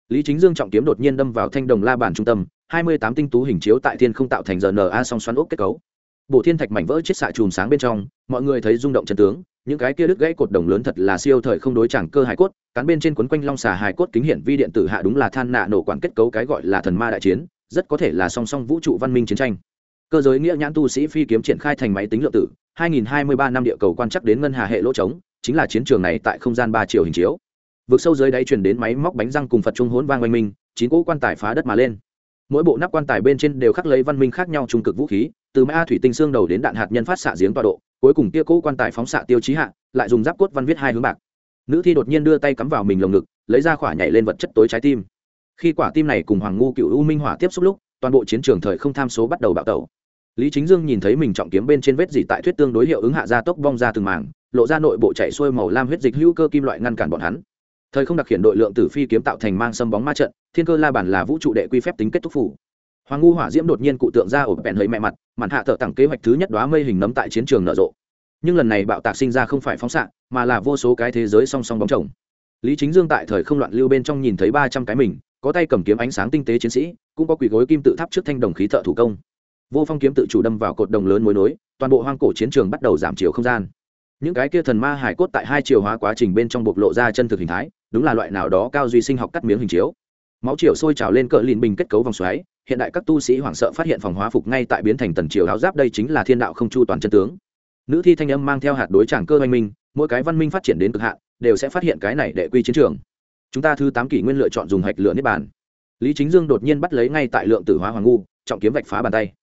Speaker 1: Lý chính dương trọng kiếm đột nhiên đâm vào thanh đồng la bàn trung tâm, hai mươi tám tinh tú hình chiếu tại thiên không tạo thành rna song xoắn ốc kết cấu. Bộ thiên thạch mảnh vỡ chết xạ chùm sáng bên trong, mọi người thấy rung động chân tướng, những cái kia đứt gãy cột đồng lớn thật là siêu thời không đối chẳng cơ hải cốt, cán bên trên quấn quanh long xà hải cốt kính hiển vi điện tử hạ đúng là than nạ nổ quản kết cấu cái gọi là thần ma đại chiến, rất có thể là song song vũ trụ văn minh chiến tranh. Cơ giới nghĩa nhãn tu sĩ phi kiếm triển khai thành máy tính lượng tử 2023 năm địa cầu quan chắc đến ngân hà hệ lỗ trống, chính là chiến trường này tại không gian ba chiều hình chiếu. Vượt sâu dưới đáy truyền đến máy móc bánh răng cùng phật trung hỗn vang oanh minh, chín cỗ quan tài phá đất mà lên. Mỗi bộ nắp quan tài bên trên đều khắc lấy văn minh khác nhau trung cực vũ khí, từ ma thủy tinh xương đầu đến đạn hạt nhân phát xạ giếng tọa độ, cuối cùng kia cỗ quan tài phóng xạ tiêu chí hạ, lại dùng giáp cốt văn viết hai hướng bạc. Nữ thi đột nhiên đưa tay cắm vào mình lồng ngực, lấy ra khỏa nhảy lên vật chất tối trái tim. Khi quả tim này cùng hoàng ngu cựu u minh hỏa tiếp xúc lúc, toàn bộ chiến trường thời không tham số bắt đầu bạo tẩu lý chính dương nhìn thấy mình trọng kiếm bên trên vết dỉ tại thuyết tương đối hiệu ứng hạ ra tốc bong ra từng mảng, lộ ra nội bộ chạy xuôi màu lam huyết dịch hữu cơ kim loại ngăn cản bọn hắn. Thời không đặc hiện đội lượng tử phi kiếm tạo thành mang sâm bóng ma trận, thiên cơ la bản là vũ trụ đệ quy phép tính kết thúc phủ. Hoàng ngu hỏa diễm đột nhiên cụ tượng ra ổ bẹn hơi mẹ mặt màn hạ thợ tặng kế hoạch thứ nhất đoá mây hình nấm tại chiến trường nở rộ. Nhưng lần này bạo tạc sinh ra không phải phóng xạ, mà là vô số cái thế giới song song bóng chồng. Lý chính dương tại thời không loạn lưu bên trong nhìn thấy ba trăm cái mình, có tay cầm kiếm ánh sáng tinh tế chiến sĩ, cũng có quỷ gối kim tự tháp trước thanh đồng khí thợ thủ công vô phong kiếm tự chủ đâm vào cột đồng lớn mối nối, toàn bộ hoang cổ chiến trường bắt đầu giảm chiều không gian. Những cái kia thần ma hải cốt tại hai chiều hóa quá trình bên trong bộc lộ ra chân thực hình thái, đúng là loại nào đó cao duy sinh học cắt miếng hình chiếu. Máu chiều sôi trào lên cỡ lìn bình kết cấu vòng xoáy, hiện đại các tu sĩ hoảng sợ phát hiện phòng hóa phục ngay tại biến thành tần triều áo giáp đây chính là thiên đạo không chu toàn chân tướng. Nữ thi thanh âm mang theo hạt đối tràng cơ oanh minh, mỗi cái văn minh phát triển đến cực hạn, đều sẽ phát hiện cái này để quy chiến trường. Chúng ta thứ tám kỷ nguyên lựa chọn dùng hạch lửa niết bàn. Lý chính dương đột nhiên bắt lấy ngay tại lượng tử hóa hoàng ngu, trọng kiếm vạch phá bàn tay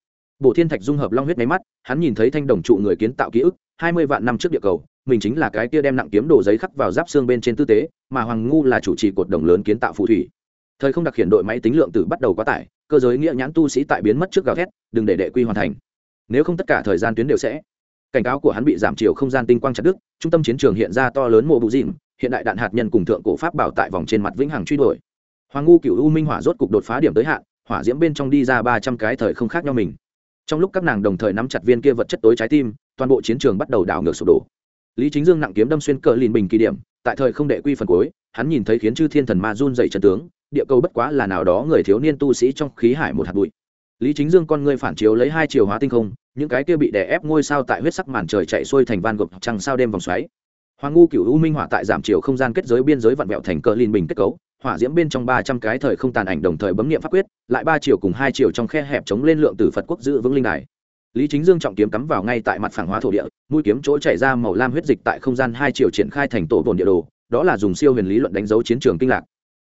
Speaker 1: bộ thiên thạch dung hợp long huyết máy mắt, hắn nhìn thấy thanh đồng trụ người kiến tạo ký ức, hai mươi vạn năm trước địa cầu, mình chính là cái kia đem nặng kiếm đồ giấy khắc vào giáp xương bên trên tư tế, mà hoàng ngu là chủ trì cột đồng lớn kiến tạo phù thủy. Thời không đặc hiện đội máy tính lượng tử bắt đầu quá tải, cơ giới nghĩa nhãn tu sĩ tại biến mất trước gào thét, đừng để đệ quy hoàn thành. Nếu không tất cả thời gian tuyến đều sẽ, cảnh cáo của hắn bị giảm chiều không gian tinh quang chặt đức trung tâm chiến trường hiện ra to lớn mộ bụ dịm hiện đại đạn hạt nhân cùng thượng cổ pháp bảo tại vòng trên mặt vĩnh hằng truy đuổi. Hoàng ngu cựu u minh hỏa rốt cục đột phá điểm tới hạn, hỏa diễm bên trong đi ra ba trăm cái thời không khác nhau mình trong lúc các nàng đồng thời nắm chặt viên kia vật chất tối trái tim, toàn bộ chiến trường bắt đầu đảo ngược sụp đổ. Lý chính dương nặng kiếm đâm xuyên cờ lìn bình kỳ điểm, tại thời không đệ quy phần cuối, hắn nhìn thấy khiến chư thiên thần ma run dậy trận tướng, địa cầu bất quá là nào đó người thiếu niên tu sĩ trong khí hải một hạt bụi. Lý chính dương con người phản chiếu lấy hai chiều hóa tinh không, những cái kia bị đè ép ngôi sao tại huyết sắc màn trời chạy xuôi thành van gộp trăng sao đêm vòng xoáy. Hoàng ngu cựu u minh hỏa tại giảm chiều không gian kết giới biên giới vặn vẹo thành cờ lìn bình kết cấu hỏa diễm bên trong ba trăm cái thời không tàn ảnh đồng thời bấm nghiệm pháp quyết, lại ba chiều cùng hai chiều trong khe hẹp chống lên lượng từ phật quốc giữ vững linh đài. Lý chính dương trọng kiếm cắm vào ngay tại mặt phẳng hóa thổ địa, mũi kiếm chỗ chảy ra màu lam huyết dịch tại không gian hai chiều triển khai thành tổ bồn địa đồ, đó là dùng siêu huyền lý luận đánh dấu chiến trường kinh lạc.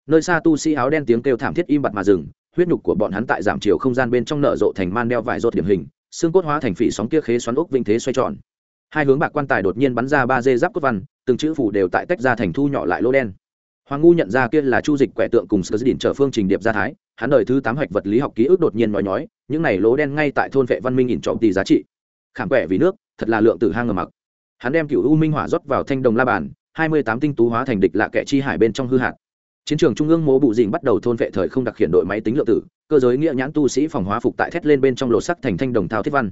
Speaker 1: Nơi xa tu sĩ áo đen tiếng kêu thảm thiết im bặt mà dừng, huyết nhục của bọn hắn tại giảm chiều không gian bên trong nở rộ thành man đeo vải rột điểm hình, xương cốt hóa thành phỉ sóng kia khế xoắn ốc vinh thế xoay tròn. Hai hướng bạc quan tài đột nhiên bắn ra ba dê giáp cốt văn, từng chữ phủ đều tại tách ra thành thu nhỏ lại lỗ đen hoàng ngu nhận ra kia là chu dịch quẻ tượng cùng sơ đỉnh trở phương trình điệp gia thái, hắn đời thứ tám hạch vật lý học ký ức đột nhiên nói nói những này lỗ đen ngay tại thôn vệ văn minh nhìn trọng tỷ giá trị. Khảm quẻ vì nước, thật là lượng tử hang ngầm mặc. Hắn đem cựu u minh hỏa rót vào thanh đồng la bàn, hai mươi tám tinh tú hóa thành địch lạ kẻ chi hải bên trong hư hạt. Chiến trường trung ương mố bụ dình bắt đầu thôn vệ thời không đặc hiện đội máy tính lượng tử, cơ giới nghĩa nhãn tu sĩ phòng hóa phục tại thét lên bên trong lột sắc thành thanh đồng thao thiết văn.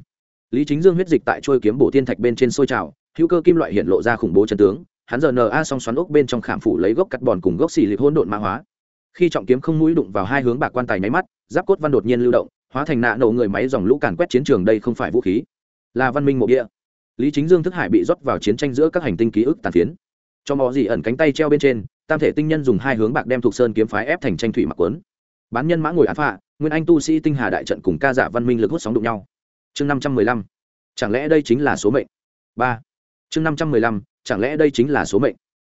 Speaker 1: Lý chính dương huyết dịch tại trôi kiếm bổ thiên thạch bên trên sôi trào, hữu cơ kim loại hiện lộ ra khủng bố chân tướng hắn giờ na song xoắn ốc bên trong khảm phủ lấy gốc cắt bòn cùng gốc xì lịch hỗn độn mã hóa. Khi trọng kiếm không mũi đụng vào hai hướng bạc quan tài nháy mắt, giáp cốt văn đột nhiên lưu động, hóa thành nạ nổ người máy dòng lũ càn quét chiến trường đây không phải vũ khí, là văn minh mộ địa. Lý chính dương thức hải bị rót vào chiến tranh giữa các hành tinh ký ức tàn phiến. Cho mò gì ẩn cánh tay treo bên trên, tam thể tinh nhân dùng hai hướng bạc đem thuộc sơn kiếm phái ép thành tranh thủy mặc quấn. Bán nhân mã ngồi án phạ, nguyên anh tu sĩ tinh hà đại trận cùng ca giả văn minh lực hút sóng đụng nhau. Chương năm trăm mười lăm. Chẳng lẽ đây chính là số mệnh? Ba. Chương năm trăm mười lăm chẳng lẽ đây chính là số mệnh?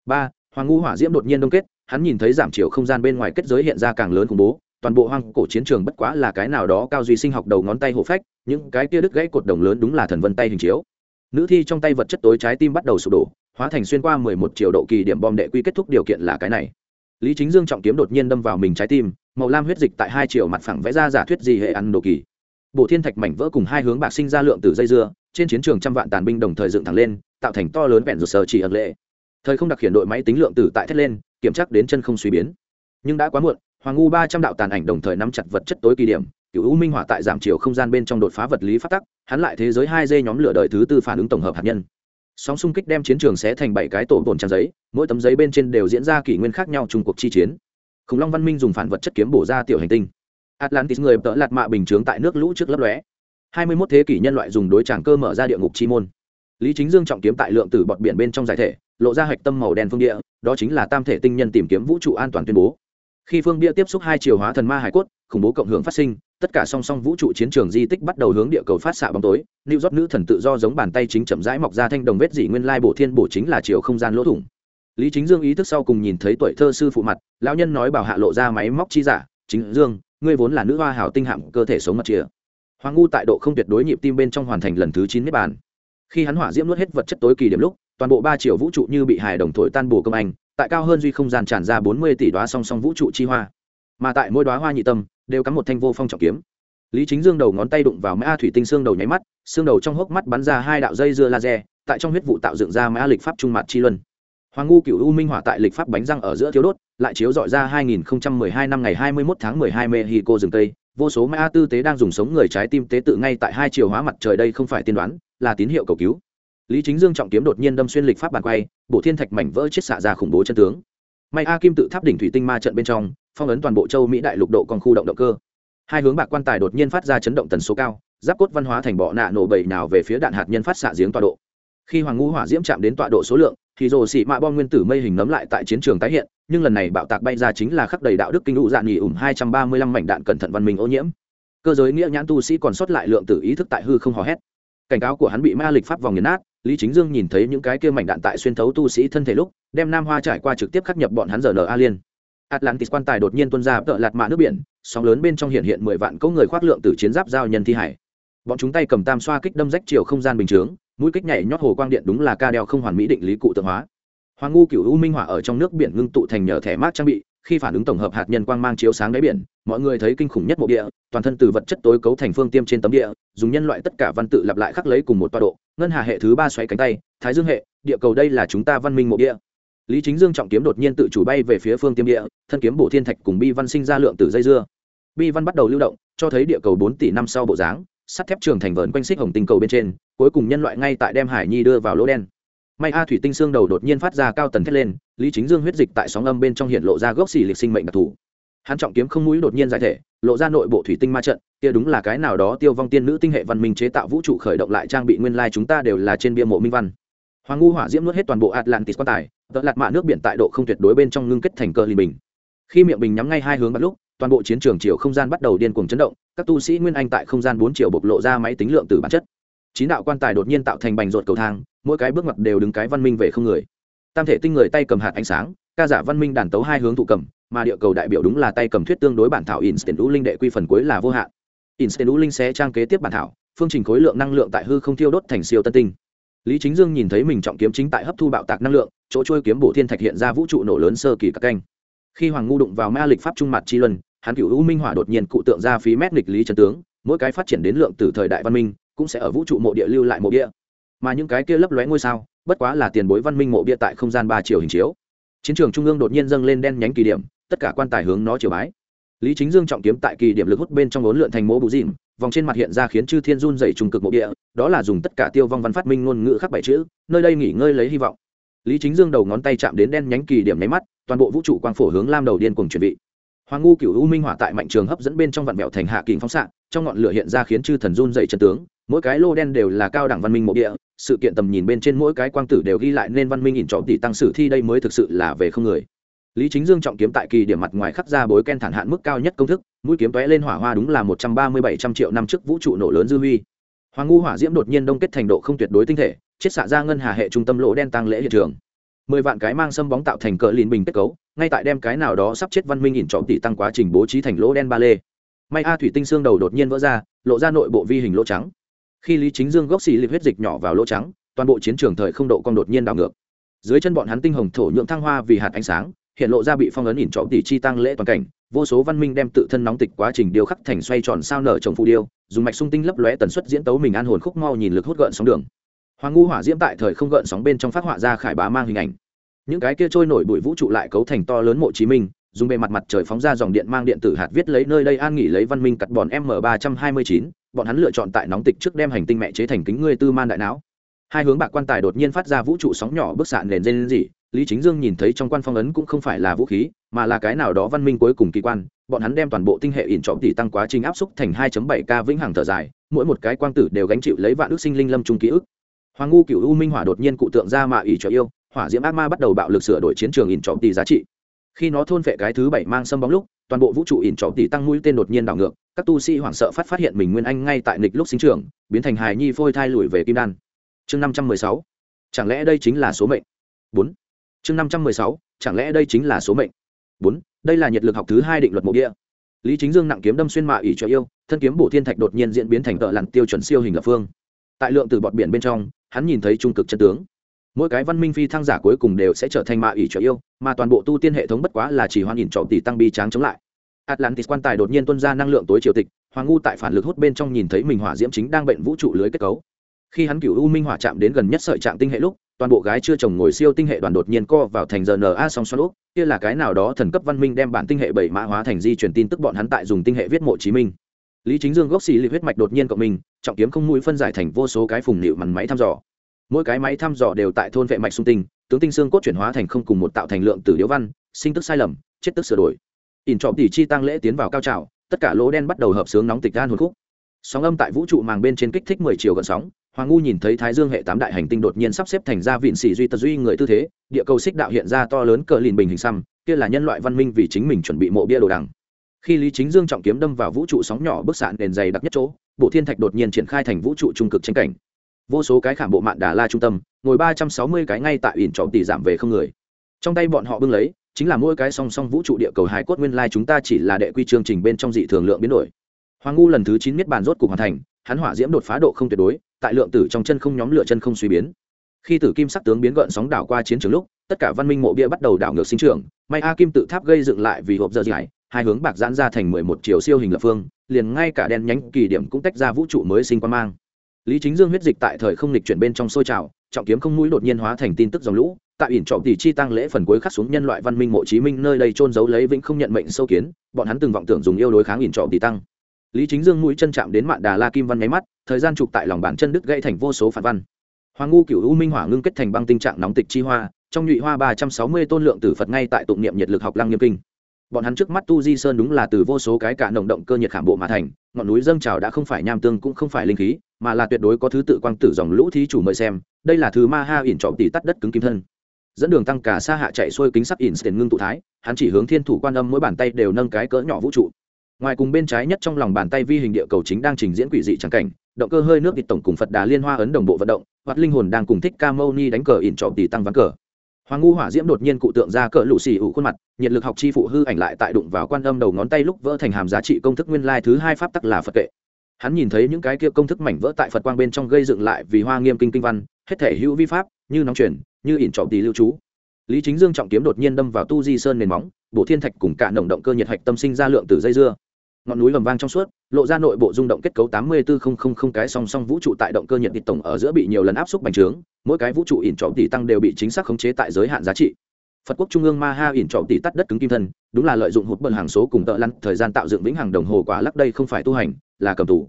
Speaker 1: Ba, hoàng ngu hỏa diễm đột nhiên đông kết, hắn nhìn thấy giảm chiều không gian bên ngoài kết giới hiện ra càng lớn khủng bố, toàn bộ hoang cổ chiến trường bất quá là cái nào đó cao duy sinh học đầu ngón tay hổ phách, những cái kia đứt gãy cột đồng lớn đúng là thần vân tay hình chiếu. Nữ thi trong tay vật chất tối trái tim bắt đầu sụp đổ, hóa thành xuyên qua mười một triệu độ kỳ điểm bom đệ quy kết thúc điều kiện là cái này. Lý chính dương trọng kiếm đột nhiên đâm vào mình trái tim, màu lam huyết dịch tại hai triệu mặt phẳng vẽ ra giả thuyết gì hệ ăn đồ kỳ. Bộ thiên thạch mảnh vỡ cùng hai hướng bạc sinh ra lượng từ dây dưa, trên chiến trường trăm vạn tàn binh đồng thời dựng thẳng lên tạo thành to lớn vẹn rụt sờ chỉ ẩn lệ. Thời không đặc hiện đội máy tính lượng tử tại thét lên, kiểm tra đến chân không suy biến. Nhưng đã quá muộn, hoàng ngu ba trăm đạo tàn ảnh đồng thời nắm chặt vật chất tối kỳ điểm cựu u minh hỏa tại giảm chiều không gian bên trong đột phá vật lý phát tắc, hắn lại thế giới hai dây nhóm lửa đời thứ tư phản ứng tổng hợp hạt nhân. Sóng xung kích đem chiến trường sẽ thành bảy cái tổ bồn trang giấy, mỗi tấm giấy bên trên đều diễn ra kỷ nguyên khác nhau chung cuộc chi chiến. Khủng long văn minh dùng phản vật chất kiếm bổ ra tiểu hành tinh. Atlantis người tợ lạt mạ bình chướng tại nước lũ trước lấp lóe. Hai mươi mốt thế kỷ nhân loại dùng đối tràng cơ mở ra địa ngục chi môn lý chính dương trọng kiếm tại lượng tử bọt biển bên trong giải thể, lộ ra hạch tâm màu đen phương địa, đó chính là tam thể tinh nhân tìm kiếm vũ trụ an toàn tuyên bố. Khi phương bia tiếp xúc hai chiều hóa thần ma hải cốt, khủng bố cộng hưởng phát sinh, tất cả song song vũ trụ chiến trường di tích bắt đầu hướng địa cầu phát xạ bóng tối. Lưu rót nữ thần tự do giống bàn tay chính chậm rãi mọc ra thanh đồng vết dỉ nguyên lai bổ thiên bổ chính là chiều không gian lỗ thủng. Lý chính dương ý thức sau cùng nhìn thấy tuổi thơ sư phụ mặt, lão nhân nói bảo hạ lộ ra máy móc chi giả, chính dương, ngươi vốn là nữ hoa hảo tinh hạm cơ thể sống mặt chia hoàng ngu tại độ không tuyệt đối nhịp tim bên trong hoàn thành lần thứ chín niết bàn khi hắn hỏa diễm nuốt hết vật chất tối kỳ điểm lúc, toàn bộ ba triệu vũ trụ như bị hài đồng thổi tan bổ công anh, tại cao hơn duy không gian tràn ra bốn mươi tỷ đoá song song vũ trụ chi hoa. Mà tại mỗi đoá hoa nhị tâm, đều cắm một thanh vô phong trọng kiếm. Lý chính dương đầu ngón tay đụng vào mã thủy tinh xương đầu nháy mắt, xương đầu trong hốc mắt bắn ra hai đạo dây dưa laser, tại trong huyết vụ tạo dựng ra mã lịch pháp trung mặt chi luân hoàng ngu cựu u minh hỏa tại lịch pháp bánh răng ở giữa thiếu đốt, lại chiếu dọi ra 2012 năm ngày 21 tháng 12 mexico rừng tây vô số ma tư tế đang dùng sống người trái tim tế tự ngay tại hai chiều hóa mặt trời đây không phải tiên đoán, là tín hiệu cầu cứu. Lý chính dương trọng kiếm đột nhiên đâm xuyên lịch pháp bàn quay bộ thiên thạch mảnh vỡ chết xạ ra khủng bố chân tướng. May a kim tự tháp đỉnh thủy tinh ma trận bên trong, phong ấn toàn bộ châu mỹ đại lục độ còn khu động động cơ. Hai hướng bạc quan tài đột nhiên phát ra chấn động tần số cao, giáp cốt văn hóa thành bọ nạ nổ bầy nào về phía đạn hạt nhân phát xạ giếng tọa độ. Khi hoàng ngũ hỏa diễm chạm đến tọa độ số lượng thì rồ xị mạ bom nguyên tử mây hình nấm lại tại chiến trường tái hiện, nhưng lần này bạo tạc bay ra chính là khắc đầy đạo đức kinh ụ dạn nghỉ ủng hai trăm ba mươi lăm mảnh đạn cẩn thận văn minh ô nhiễm. Cơ giới nghĩa nhãn tu sĩ còn sót lại lượng tử ý thức tại hư không hò hét. Cảnh cáo của hắn bị ma lịch pháp vòng nghiền nát, lý chính dương nhìn thấy những cái kia mảnh đạn tại xuyên thấu tu sĩ thân thể lúc, đem nam hoa trải qua trực tiếp khắc nhập bọn hắn giờ nở a liên. Atlantis quan tài đột nhiên tuân ra tợ lạt mạ nước biển, sóng lớn bên trong hiện hiện mười vạn cỗ người khoác lượng từ chiến giáp giao nhân thi hải. Bọn chúng tay cầm tam xoa kích đâm rách chiều không gian bình chướng mũi kích nhảy nhót hồ quang điện đúng là ca đeo không hoàn mỹ định lý cụ tượng hóa. Hoàng ngu cựu u minh hỏa ở trong nước biển ngưng tụ thành nhờ thẻ mát trang bị, khi phản ứng tổng hợp hạt nhân quang mang chiếu sáng đáy biển, mọi người thấy kinh khủng nhất mộ địa, toàn thân từ vật chất tối cấu thành phương tiêm trên tấm địa, dùng nhân loại tất cả văn tự lặp lại khắc lấy cùng một tọa độ, ngân hà hệ thứ ba xoáy cánh tay, thái dương hệ, địa cầu đây là chúng ta văn minh mộ địa. Lý chính dương trọng kiếm đột nhiên tự chủ bay về phía phương tiêm địa, thân kiếm bổ thiên thạch cùng bi văn sinh ra lượng từ dây dưa. Bi văn bắt đầu lưu động, cho thấy địa cầu bốn tỷ năm sau bộ dáng sắt thép trường thành vờn quanh xích hồng tinh cầu bên trên, cuối cùng nhân loại ngay tại đem hải nhi đưa vào lỗ đen. May a thủy tinh xương đầu đột nhiên phát ra cao tần thét lên, lý chính dương huyết dịch tại sóng âm bên trong hiện lộ ra gốc xì lịch sinh mệnh đặc thù. Hắn trọng kiếm không mũi đột nhiên giải thể, lộ ra nội bộ thủy tinh ma trận, kia đúng là cái nào đó tiêu vong tiên nữ tinh hệ văn minh chế tạo vũ trụ khởi động lại trang bị nguyên lai chúng ta đều là trên bia mộ minh văn. Hoàng ngu hỏa diễm nuốt hết toàn bộ atlantis quan tài, tợ lạt mạ nước biển tại độ không tuyệt đối bên trong ngưng kết thành cơ lì bình. Khi miệng bình nhắm ngay hai hướng bắt lúc toàn bộ chiến trường chiều không gian bắt đầu điên cuồng chấn động, các tu sĩ nguyên anh tại không gian bốn triệu bộc lộ ra máy tính lượng từ bản chất. Chín đạo quan tài đột nhiên tạo thành bành ruột cầu thang, mỗi cái bước ngoặt đều đứng cái văn minh về không người. Tam thể tinh người tay cầm hạt ánh sáng, ca giả văn minh đàn tấu hai hướng thụ cầm, mà địa cầu đại biểu đúng là tay cầm thuyết tương đối bản thảo instant u linh đệ quy phần cuối là vô hạn. Instant u linh sẽ trang kế tiếp bản thảo, phương trình khối lượng năng lượng tại hư không thiêu đốt thành siêu tân tinh. Lý chính dương nhìn thấy mình trọng kiếm chính tại hấp thu bạo tạc năng lượng, chỗ trôi kiếm bổ thiên thạch hiện ra vũ trụ nổ lớn sơ kỳ các canh. Khi hoàng ngu đụng vào ma lịch pháp trung mặt chi luân hắn cựu u minh hỏa đột nhiên cụ tượng ra phí mét nghịch lý trần tướng, mỗi cái phát triển đến lượng từ thời đại văn minh, cũng sẽ ở vũ trụ mộ địa lưu lại mộ địa. Mà những cái kia lấp lóe ngôi sao, bất quá là tiền bối văn minh mộ bia tại không gian ba chiều hình chiếu. Chiến trường trung ương đột nhiên dâng lên đen nhánh kỳ điểm, tất cả quan tài hướng nó chiều bái. Lý chính dương trọng kiếm tại kỳ điểm lực hút bên trong ốn lượn thành mố bù dìm vòng trên mặt hiện ra khiến chư thiên run dày trùng cực mộ địa, đó là dùng tất cả tiêu vong văn phát minh ngôn ngữ khắc bảy chữ, nơi đây nghỉ ngơi lấy hy vọng. Lý chính dương đầu ngón tay chạm đến đen nhánh kỳ điểm nháy mắt, toàn bộ vũ trụ quang phổ hướng lam đầu điên cùng chuẩn bị hoàng ngu cựu u minh hỏa tại mạnh trường hấp dẫn bên trong vạn mẹo thành hạ kình phóng xạ, trong ngọn lửa hiện ra khiến chư thần run dày chân tướng, mỗi cái lô đen đều là cao đẳng văn minh mộ địa, sự kiện tầm nhìn bên trên mỗi cái quang tử đều ghi lại nên văn minh ỉn trọng tỷ tăng sử thi đây mới thực sự là về không người. Lý chính dương trọng kiếm tại kỳ điểm mặt ngoài khắc ra bối ken thản hạn mức cao nhất công thức, mũi kiếm tóe lên hỏa hoa đúng là một trăm ba mươi bảy trăm triệu năm trước vũ trụ nổ lớn dư huy. Hoàng ngu hỏa diễm đột nhiên đông kết thành độ không tuyệt đối tinh thể chết xạ ra ngân hà hệ trung tâm lỗ đen tăng lễ hiện trường mười vạn cái mang sâm bóng tạo thành cờ lìn bình kết cấu, ngay tại đem cái nào đó sắp chết văn minh nhìn trọng tỷ tăng quá trình bố trí thành lỗ đen ba lê. May a thủy tinh xương đầu đột nhiên vỡ ra, lộ ra nội bộ vi hình lỗ trắng. Khi lý chính dương gốc xì liệt huyết dịch nhỏ vào lỗ trắng, toàn bộ chiến trường thời không độ con đột nhiên đảo ngược. Dưới chân bọn hắn tinh hồng thổ nhượng thăng hoa vì hạt ánh sáng, hiện lộ ra bị phong ấn ỉn trọng tỷ chi tăng lễ toàn cảnh, vô số văn minh đem tự thân nóng tịch quá trình điêu khắc thành xoay tròn sao nở trồng phù điêu, dùng mạch sung tinh lấp lóe tần suất diễn tấu mình an hồn khúc mau nhìn lực hút gợn sóng đường hoàng ngu hỏa diễm tại thời không gợn sóng bên trong phát họa ra khải bá mang hình ảnh. Những cái kia trôi nổi bụi vũ trụ lại cấu thành to lớn mộ chí minh, dùng bề mặt mặt trời phóng ra dòng điện mang điện tử hạt viết lấy nơi đây an nghỉ lấy văn minh cắt bọn m ba trăm hai mươi chín, bọn hắn lựa chọn tại nóng tịch trước đem hành tinh mẹ chế thành kính ngươi tư man đại não. Hai hướng bạc quan tài đột nhiên phát ra vũ trụ sóng nhỏ bức xạ nền dây lên gì lý chính dương nhìn thấy trong quan phong ấn cũng không phải là vũ khí, mà là cái nào đó văn minh cuối cùng kỳ quan, bọn hắn đem toàn bộ tinh hệ ỉn trọng tỷ tăng quá trình áp xúc thành 2.7 k vĩnh hằng thở dài, mỗi một cái quang tử đều gánh chịu lấy vạn ước sinh linh lâm trung ký ức hoàng ngu cựu u minh hỏa đột nhiên cụ tượng ra mạ ỷ cho yêu, hỏa diễm ác ma bắt đầu bạo lực sửa đổi chiến trường ỉn trọng tỷ giá trị. Khi nó thôn vệ cái thứ bảy mang sâm bóng lúc, toàn bộ vũ trụ ỉn trọng tỷ tăng mũi tên đột nhiên đảo ngược, các tu sĩ hoảng sợ phát phát hiện mình nguyên anh ngay tại nịch lúc sinh trưởng, biến thành hài nhi phôi thai lùi về kim đan. Chương năm trăm mười sáu, chẳng lẽ đây chính là số mệnh? Bốn. Chương năm trăm mười sáu, chẳng lẽ đây chính là số mệnh? Bốn. Đây là nhiệt lực học thứ hai định luật mộ địa. Lý chính dương nặng kiếm đâm xuyên mạ ỷ cho yêu, thân kiếm bổ thiên thạch đột nhiên diễn biến thành tợ lặn tiêu chuẩn siêu hình lập phương. Tại lượng từ bọt biển bên trong hắn nhìn thấy trung cực chân tướng. Mỗi cái văn minh phi thăng giả cuối cùng đều sẽ trở thành mạ ỉ trợ yêu, mà toàn bộ tu tiên hệ thống bất quá là chỉ hoan ỉn trọng tỷ tăng bi tráng chống lại. Atlantis quan tài đột nhiên tuân ra năng lượng tối triều tịch, hoàng ngu tại phản lực hút bên trong nhìn thấy mình hỏa diễm chính đang bệnh vũ trụ lưới kết cấu. Khi hắn cựu u minh hỏa chạm đến gần nhất sợi trạng tinh hệ lúc, toàn bộ gái chưa chồng ngồi siêu tinh hệ đoàn đột nhiên co vào thành rna song xoan úp kia là cái nào đó thần cấp văn minh đem bản tinh hệ bảy mã hóa thành di truyền tin tức bọn hắn tại dùng tinh hệ viết mộ chí minh lý chính dương gốc xì liệt huyết mạch đột nhiên cộng mình, trọng kiếm không mũi phân giải thành vô số cái phùng nịu mằn máy thăm dò. Mỗi cái máy thăm dò đều tại thôn vệ mạch sung tinh, tướng tinh xương cốt chuyển hóa thành không cùng một tạo thành lượng tử điếu văn, sinh tức sai lầm, chết tức sửa đổi. Ỉn trọ tỷ chi tăng lễ tiến vào cao trào, tất cả lỗ đen bắt đầu hợp sướng nóng tịch gan hồn khúc. Sóng âm tại vũ trụ màng bên trên kích thích mười chiều gần sóng, hoàng ngu nhìn thấy thái dương hệ tám đại hành tinh đột nhiên sắp xếp thành ra vịn xì duy tật duy người tư thế, địa cầu xích đạo hiện ra to lớn cờ lìn bình hình xăm, kia là nhân loại văn minh vì chính mình chuẩn bị mộ bia đồ đằng khi lý chính dương trọng kiếm đâm vào vũ trụ sóng nhỏ bức xạ nền dày đặc nhất chỗ, bộ thiên thạch đột nhiên triển khai thành vũ trụ trung cực tranh cảnh. Vô số cái khảm bộ mạng đà la trung tâm, ngồi ba trăm sáu mươi cái ngay tại ỉn trọng tỷ giảm về không người. Trong tay bọn họ bưng lấy, chính là mỗi cái song song vũ trụ địa cầu hải cốt nguyên lai chúng ta chỉ là đệ quy chương trình bên trong dị thường lượng biến đổi. Hoàng ngu lần thứ chín miết bàn rốt cục hoàn thành, hắn hỏa diễm đột phá độ không tuyệt đối, tại lượng tử trong chân không nhóm lửa chân không suy biến. Khi tử kim sắc tướng biến gợn sóng đảo qua chiến trường lúc, tất cả văn minh mộ bia bắt đầu đảo ngược sinh trưởng, may a kim tự tháp gây dựng lại vì hộp giờ dài hai hướng bạc giãn ra thành mười một chiều siêu hình lập phương, liền ngay cả đen nhánh kỳ điểm cũng tách ra vũ trụ mới sinh quan mang. Lý chính dương huyết dịch tại thời không lịch chuyển bên trong sôi trào, trọng kiếm không mũi đột nhiên hóa thành tin tức dòng lũ, tại ỉn trọng tỷ chi tăng lễ phần cuối khắc xuống nhân loại văn minh mộ chí minh nơi đây trôn giấu lấy vĩnh không nhận mệnh sâu kiến, bọn hắn từng vọng tưởng dùng yêu đối kháng ỉn trọng tỷ tăng. Lý chính dương mũi chân chạm đến mạn đà la kim văn nháy mắt, thời gian trục tại lòng bàn chân đứt gãy thành vô số phản văn. Hoàng ngu cửu u minh hỏa ngưng kết thành băng tình trạng nóng tịch chi hoa, trong nhụy hoa ba trăm sáu mươi tôn lượng tử phật ngay tại tụng niệm nhiệt lực học lăng nghiêm kinh bọn hắn trước mắt tu di sơn đúng là từ vô số cái cả nồng động cơ nhiệt khảm bộ mà thành, ngọn núi dâng trào đã không phải nham tương cũng không phải linh khí, mà là tuyệt đối có thứ tự quang tử dòng lũ thí chủ mời xem, đây là thứ ma ha ỉn trọng tỷ tắt đất cứng kim thân. Dẫn đường tăng cả xa hạ chạy xuôi kính sắc ỉn tiền ngưng tụ thái, hắn chỉ hướng thiên thủ quan âm mỗi bàn tay đều nâng cái cỡ nhỏ vũ trụ. Ngoài cùng bên trái nhất trong lòng bàn tay vi hình địa cầu chính đang trình diễn quỷ dị trắng cảnh, động cơ hơi nước vịt tổng cùng phật đà liên hoa ấn đồng bộ vận động, hoặc linh hồn đang cùng thích ca mâu ni đánh cờ ỉn trọng tỷ tăng ván cờ hoàng ngu hỏa diễm đột nhiên cụ tượng ra cỡ lũ xì ủ khuôn mặt, nhiệt lực học chi phụ hư ảnh lại tại đụng vào quan âm đầu ngón tay lúc vỡ thành hàm giá trị công thức nguyên lai thứ hai pháp tắc là phật kệ. Hắn nhìn thấy những cái kia công thức mảnh vỡ tại phật quang bên trong gây dựng lại vì hoa nghiêm kinh kinh văn, hết thể hữu vi pháp, như nóng chuyển như ỉn trọng tỳ lưu trú. Lý chính dương trọng kiếm đột nhiên đâm vào tu di sơn nền móng bộ thiên thạch cùng cả nồng động cơ nhiệt hạch tâm sinh ra lượng từ dây dưa. Ngọn núi lầm vang trong suốt, lộ ra nội bộ rung động kết cấu tám mươi bốn cái song song vũ trụ tại động cơ nhiệt địch tổng ở giữa bị nhiều lần áp suất bành trướng mỗi cái vũ trụ ỉn trọng tỷ tăng đều bị chính xác khống chế tại giới hạn giá trị. Phật quốc trung ương ma ha ỉn trọng tỷ tắt đất cứng kim thân, đúng là lợi dụng hụt bần hàng số cùng tợ lăn, thời gian tạo dựng vĩnh hằng đồng hồ quả lắc đây không phải tu hành, là cầm tù.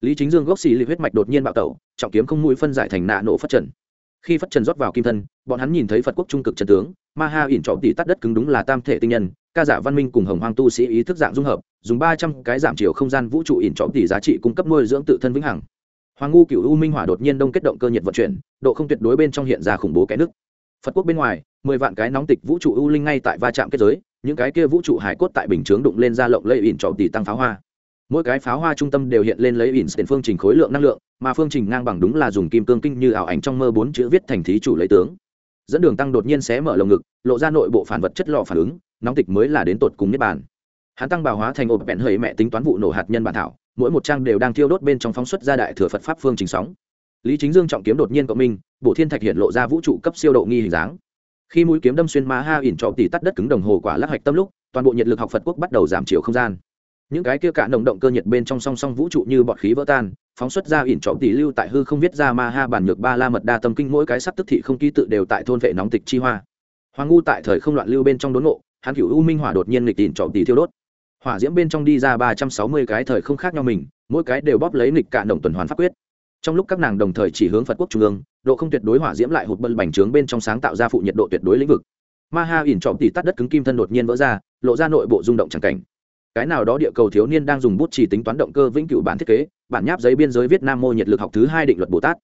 Speaker 1: Lý chính dương gốc xì liệt huyết mạch đột nhiên bạo tẩu, trọng kiếm không mũi phân giải thành nạ nổ phát trần. Khi phát trần rót vào kim thân, bọn hắn nhìn thấy phật quốc trung cực trần tướng, ma ha ỉn trọng tỷ tắt đất cứng đúng là tam thể tinh nhân, ca giả văn minh cùng hồng hoang tu sĩ ý thức dạng dung hợp, dùng ba trăm cái giảm chiều không gian vũ trụ ỉn trọng tỷ giá trị cung cấp nuôi dưỡng tự thân vĩnh hằng hoàng ngu cựu u minh hỏa đột nhiên đông kết động cơ nhiệt vận chuyển, độ không tuyệt đối bên trong hiện ra khủng bố cái nước. Phật quốc bên ngoài, mười vạn cái nóng tịch vũ trụ u linh ngay tại va chạm kết giới, những cái kia vũ trụ hải cốt tại bình chướng đụng lên ra lộng lây ỉn trọ tỷ tăng pháo hoa. Mỗi cái pháo hoa trung tâm đều hiện lên lấy ỉn tiền phương trình khối lượng năng lượng, mà phương trình ngang bằng đúng là dùng kim cương kinh như ảo ảnh trong mơ bốn chữ viết thành thí chủ lấy tướng. Dẫn đường tăng đột nhiên xé mở lồng ngực, lộ ra nội bộ phản vật chất lò phản ứng, nóng tịch mới là đến tột cùng niết bàn. Hắn tăng bào hóa thành ộp bẹn hơi mẹ tính toán vụ nổ hạt nhân bản thảo mỗi một trang đều đang thiêu đốt bên trong phóng xuất ra đại thừa phật pháp phương trình sóng. Lý chính dương trọng kiếm đột nhiên cộng minh bộ thiên thạch hiện lộ ra vũ trụ cấp siêu độ nghi hình dáng. Khi mũi kiếm đâm xuyên ma ha ỉn trọ tỉ tắt đất cứng đồng hồ quả lắc hạch tâm lúc, toàn bộ nhiệt lực học phật quốc bắt đầu giảm chiều không gian. Những cái kia cả nồng động cơ nhiệt bên trong song song vũ trụ như bọt khí vỡ tan, phóng xuất ra ỉn trọ tỷ lưu tại hư không viết ra ma ha bản nhược ba la mật đa tâm kinh mỗi cái sắc tức thị không ký tự đều tại thôn vệ nóng tịch chi hoa. Hoàng ngu tại thời không loạn lưu bên trong đốn ngộ, hắn cửu u minh hỏa đột nhiên nghịch ỉn trọ tỷ thiêu đốt hỏa diễm bên trong đi ra ba trăm sáu mươi cái thời không khác nhau mình, mỗi cái đều bóp lấy nghịch cả đồng tuần hoàn pháp quyết. Trong lúc các nàng đồng thời chỉ hướng phật quốc trung ương, độ không tuyệt đối hỏa diễm lại hụt bân bành trướng bên trong sáng tạo ra phụ nhiệt độ tuyệt đối lĩnh vực. Ma ha ỉn trọm tỉ tắt đất cứng kim thân đột nhiên vỡ ra, lộ ra nội bộ rung động c cảnh. Cái nào đó địa cầu thiếu niên đang dùng bút chỉ tính toán động cơ vĩnh cửu bản thiết kế, bản nháp giấy biên giới việt nam mô nhiệt lực học thứ hai định luật bồ tát.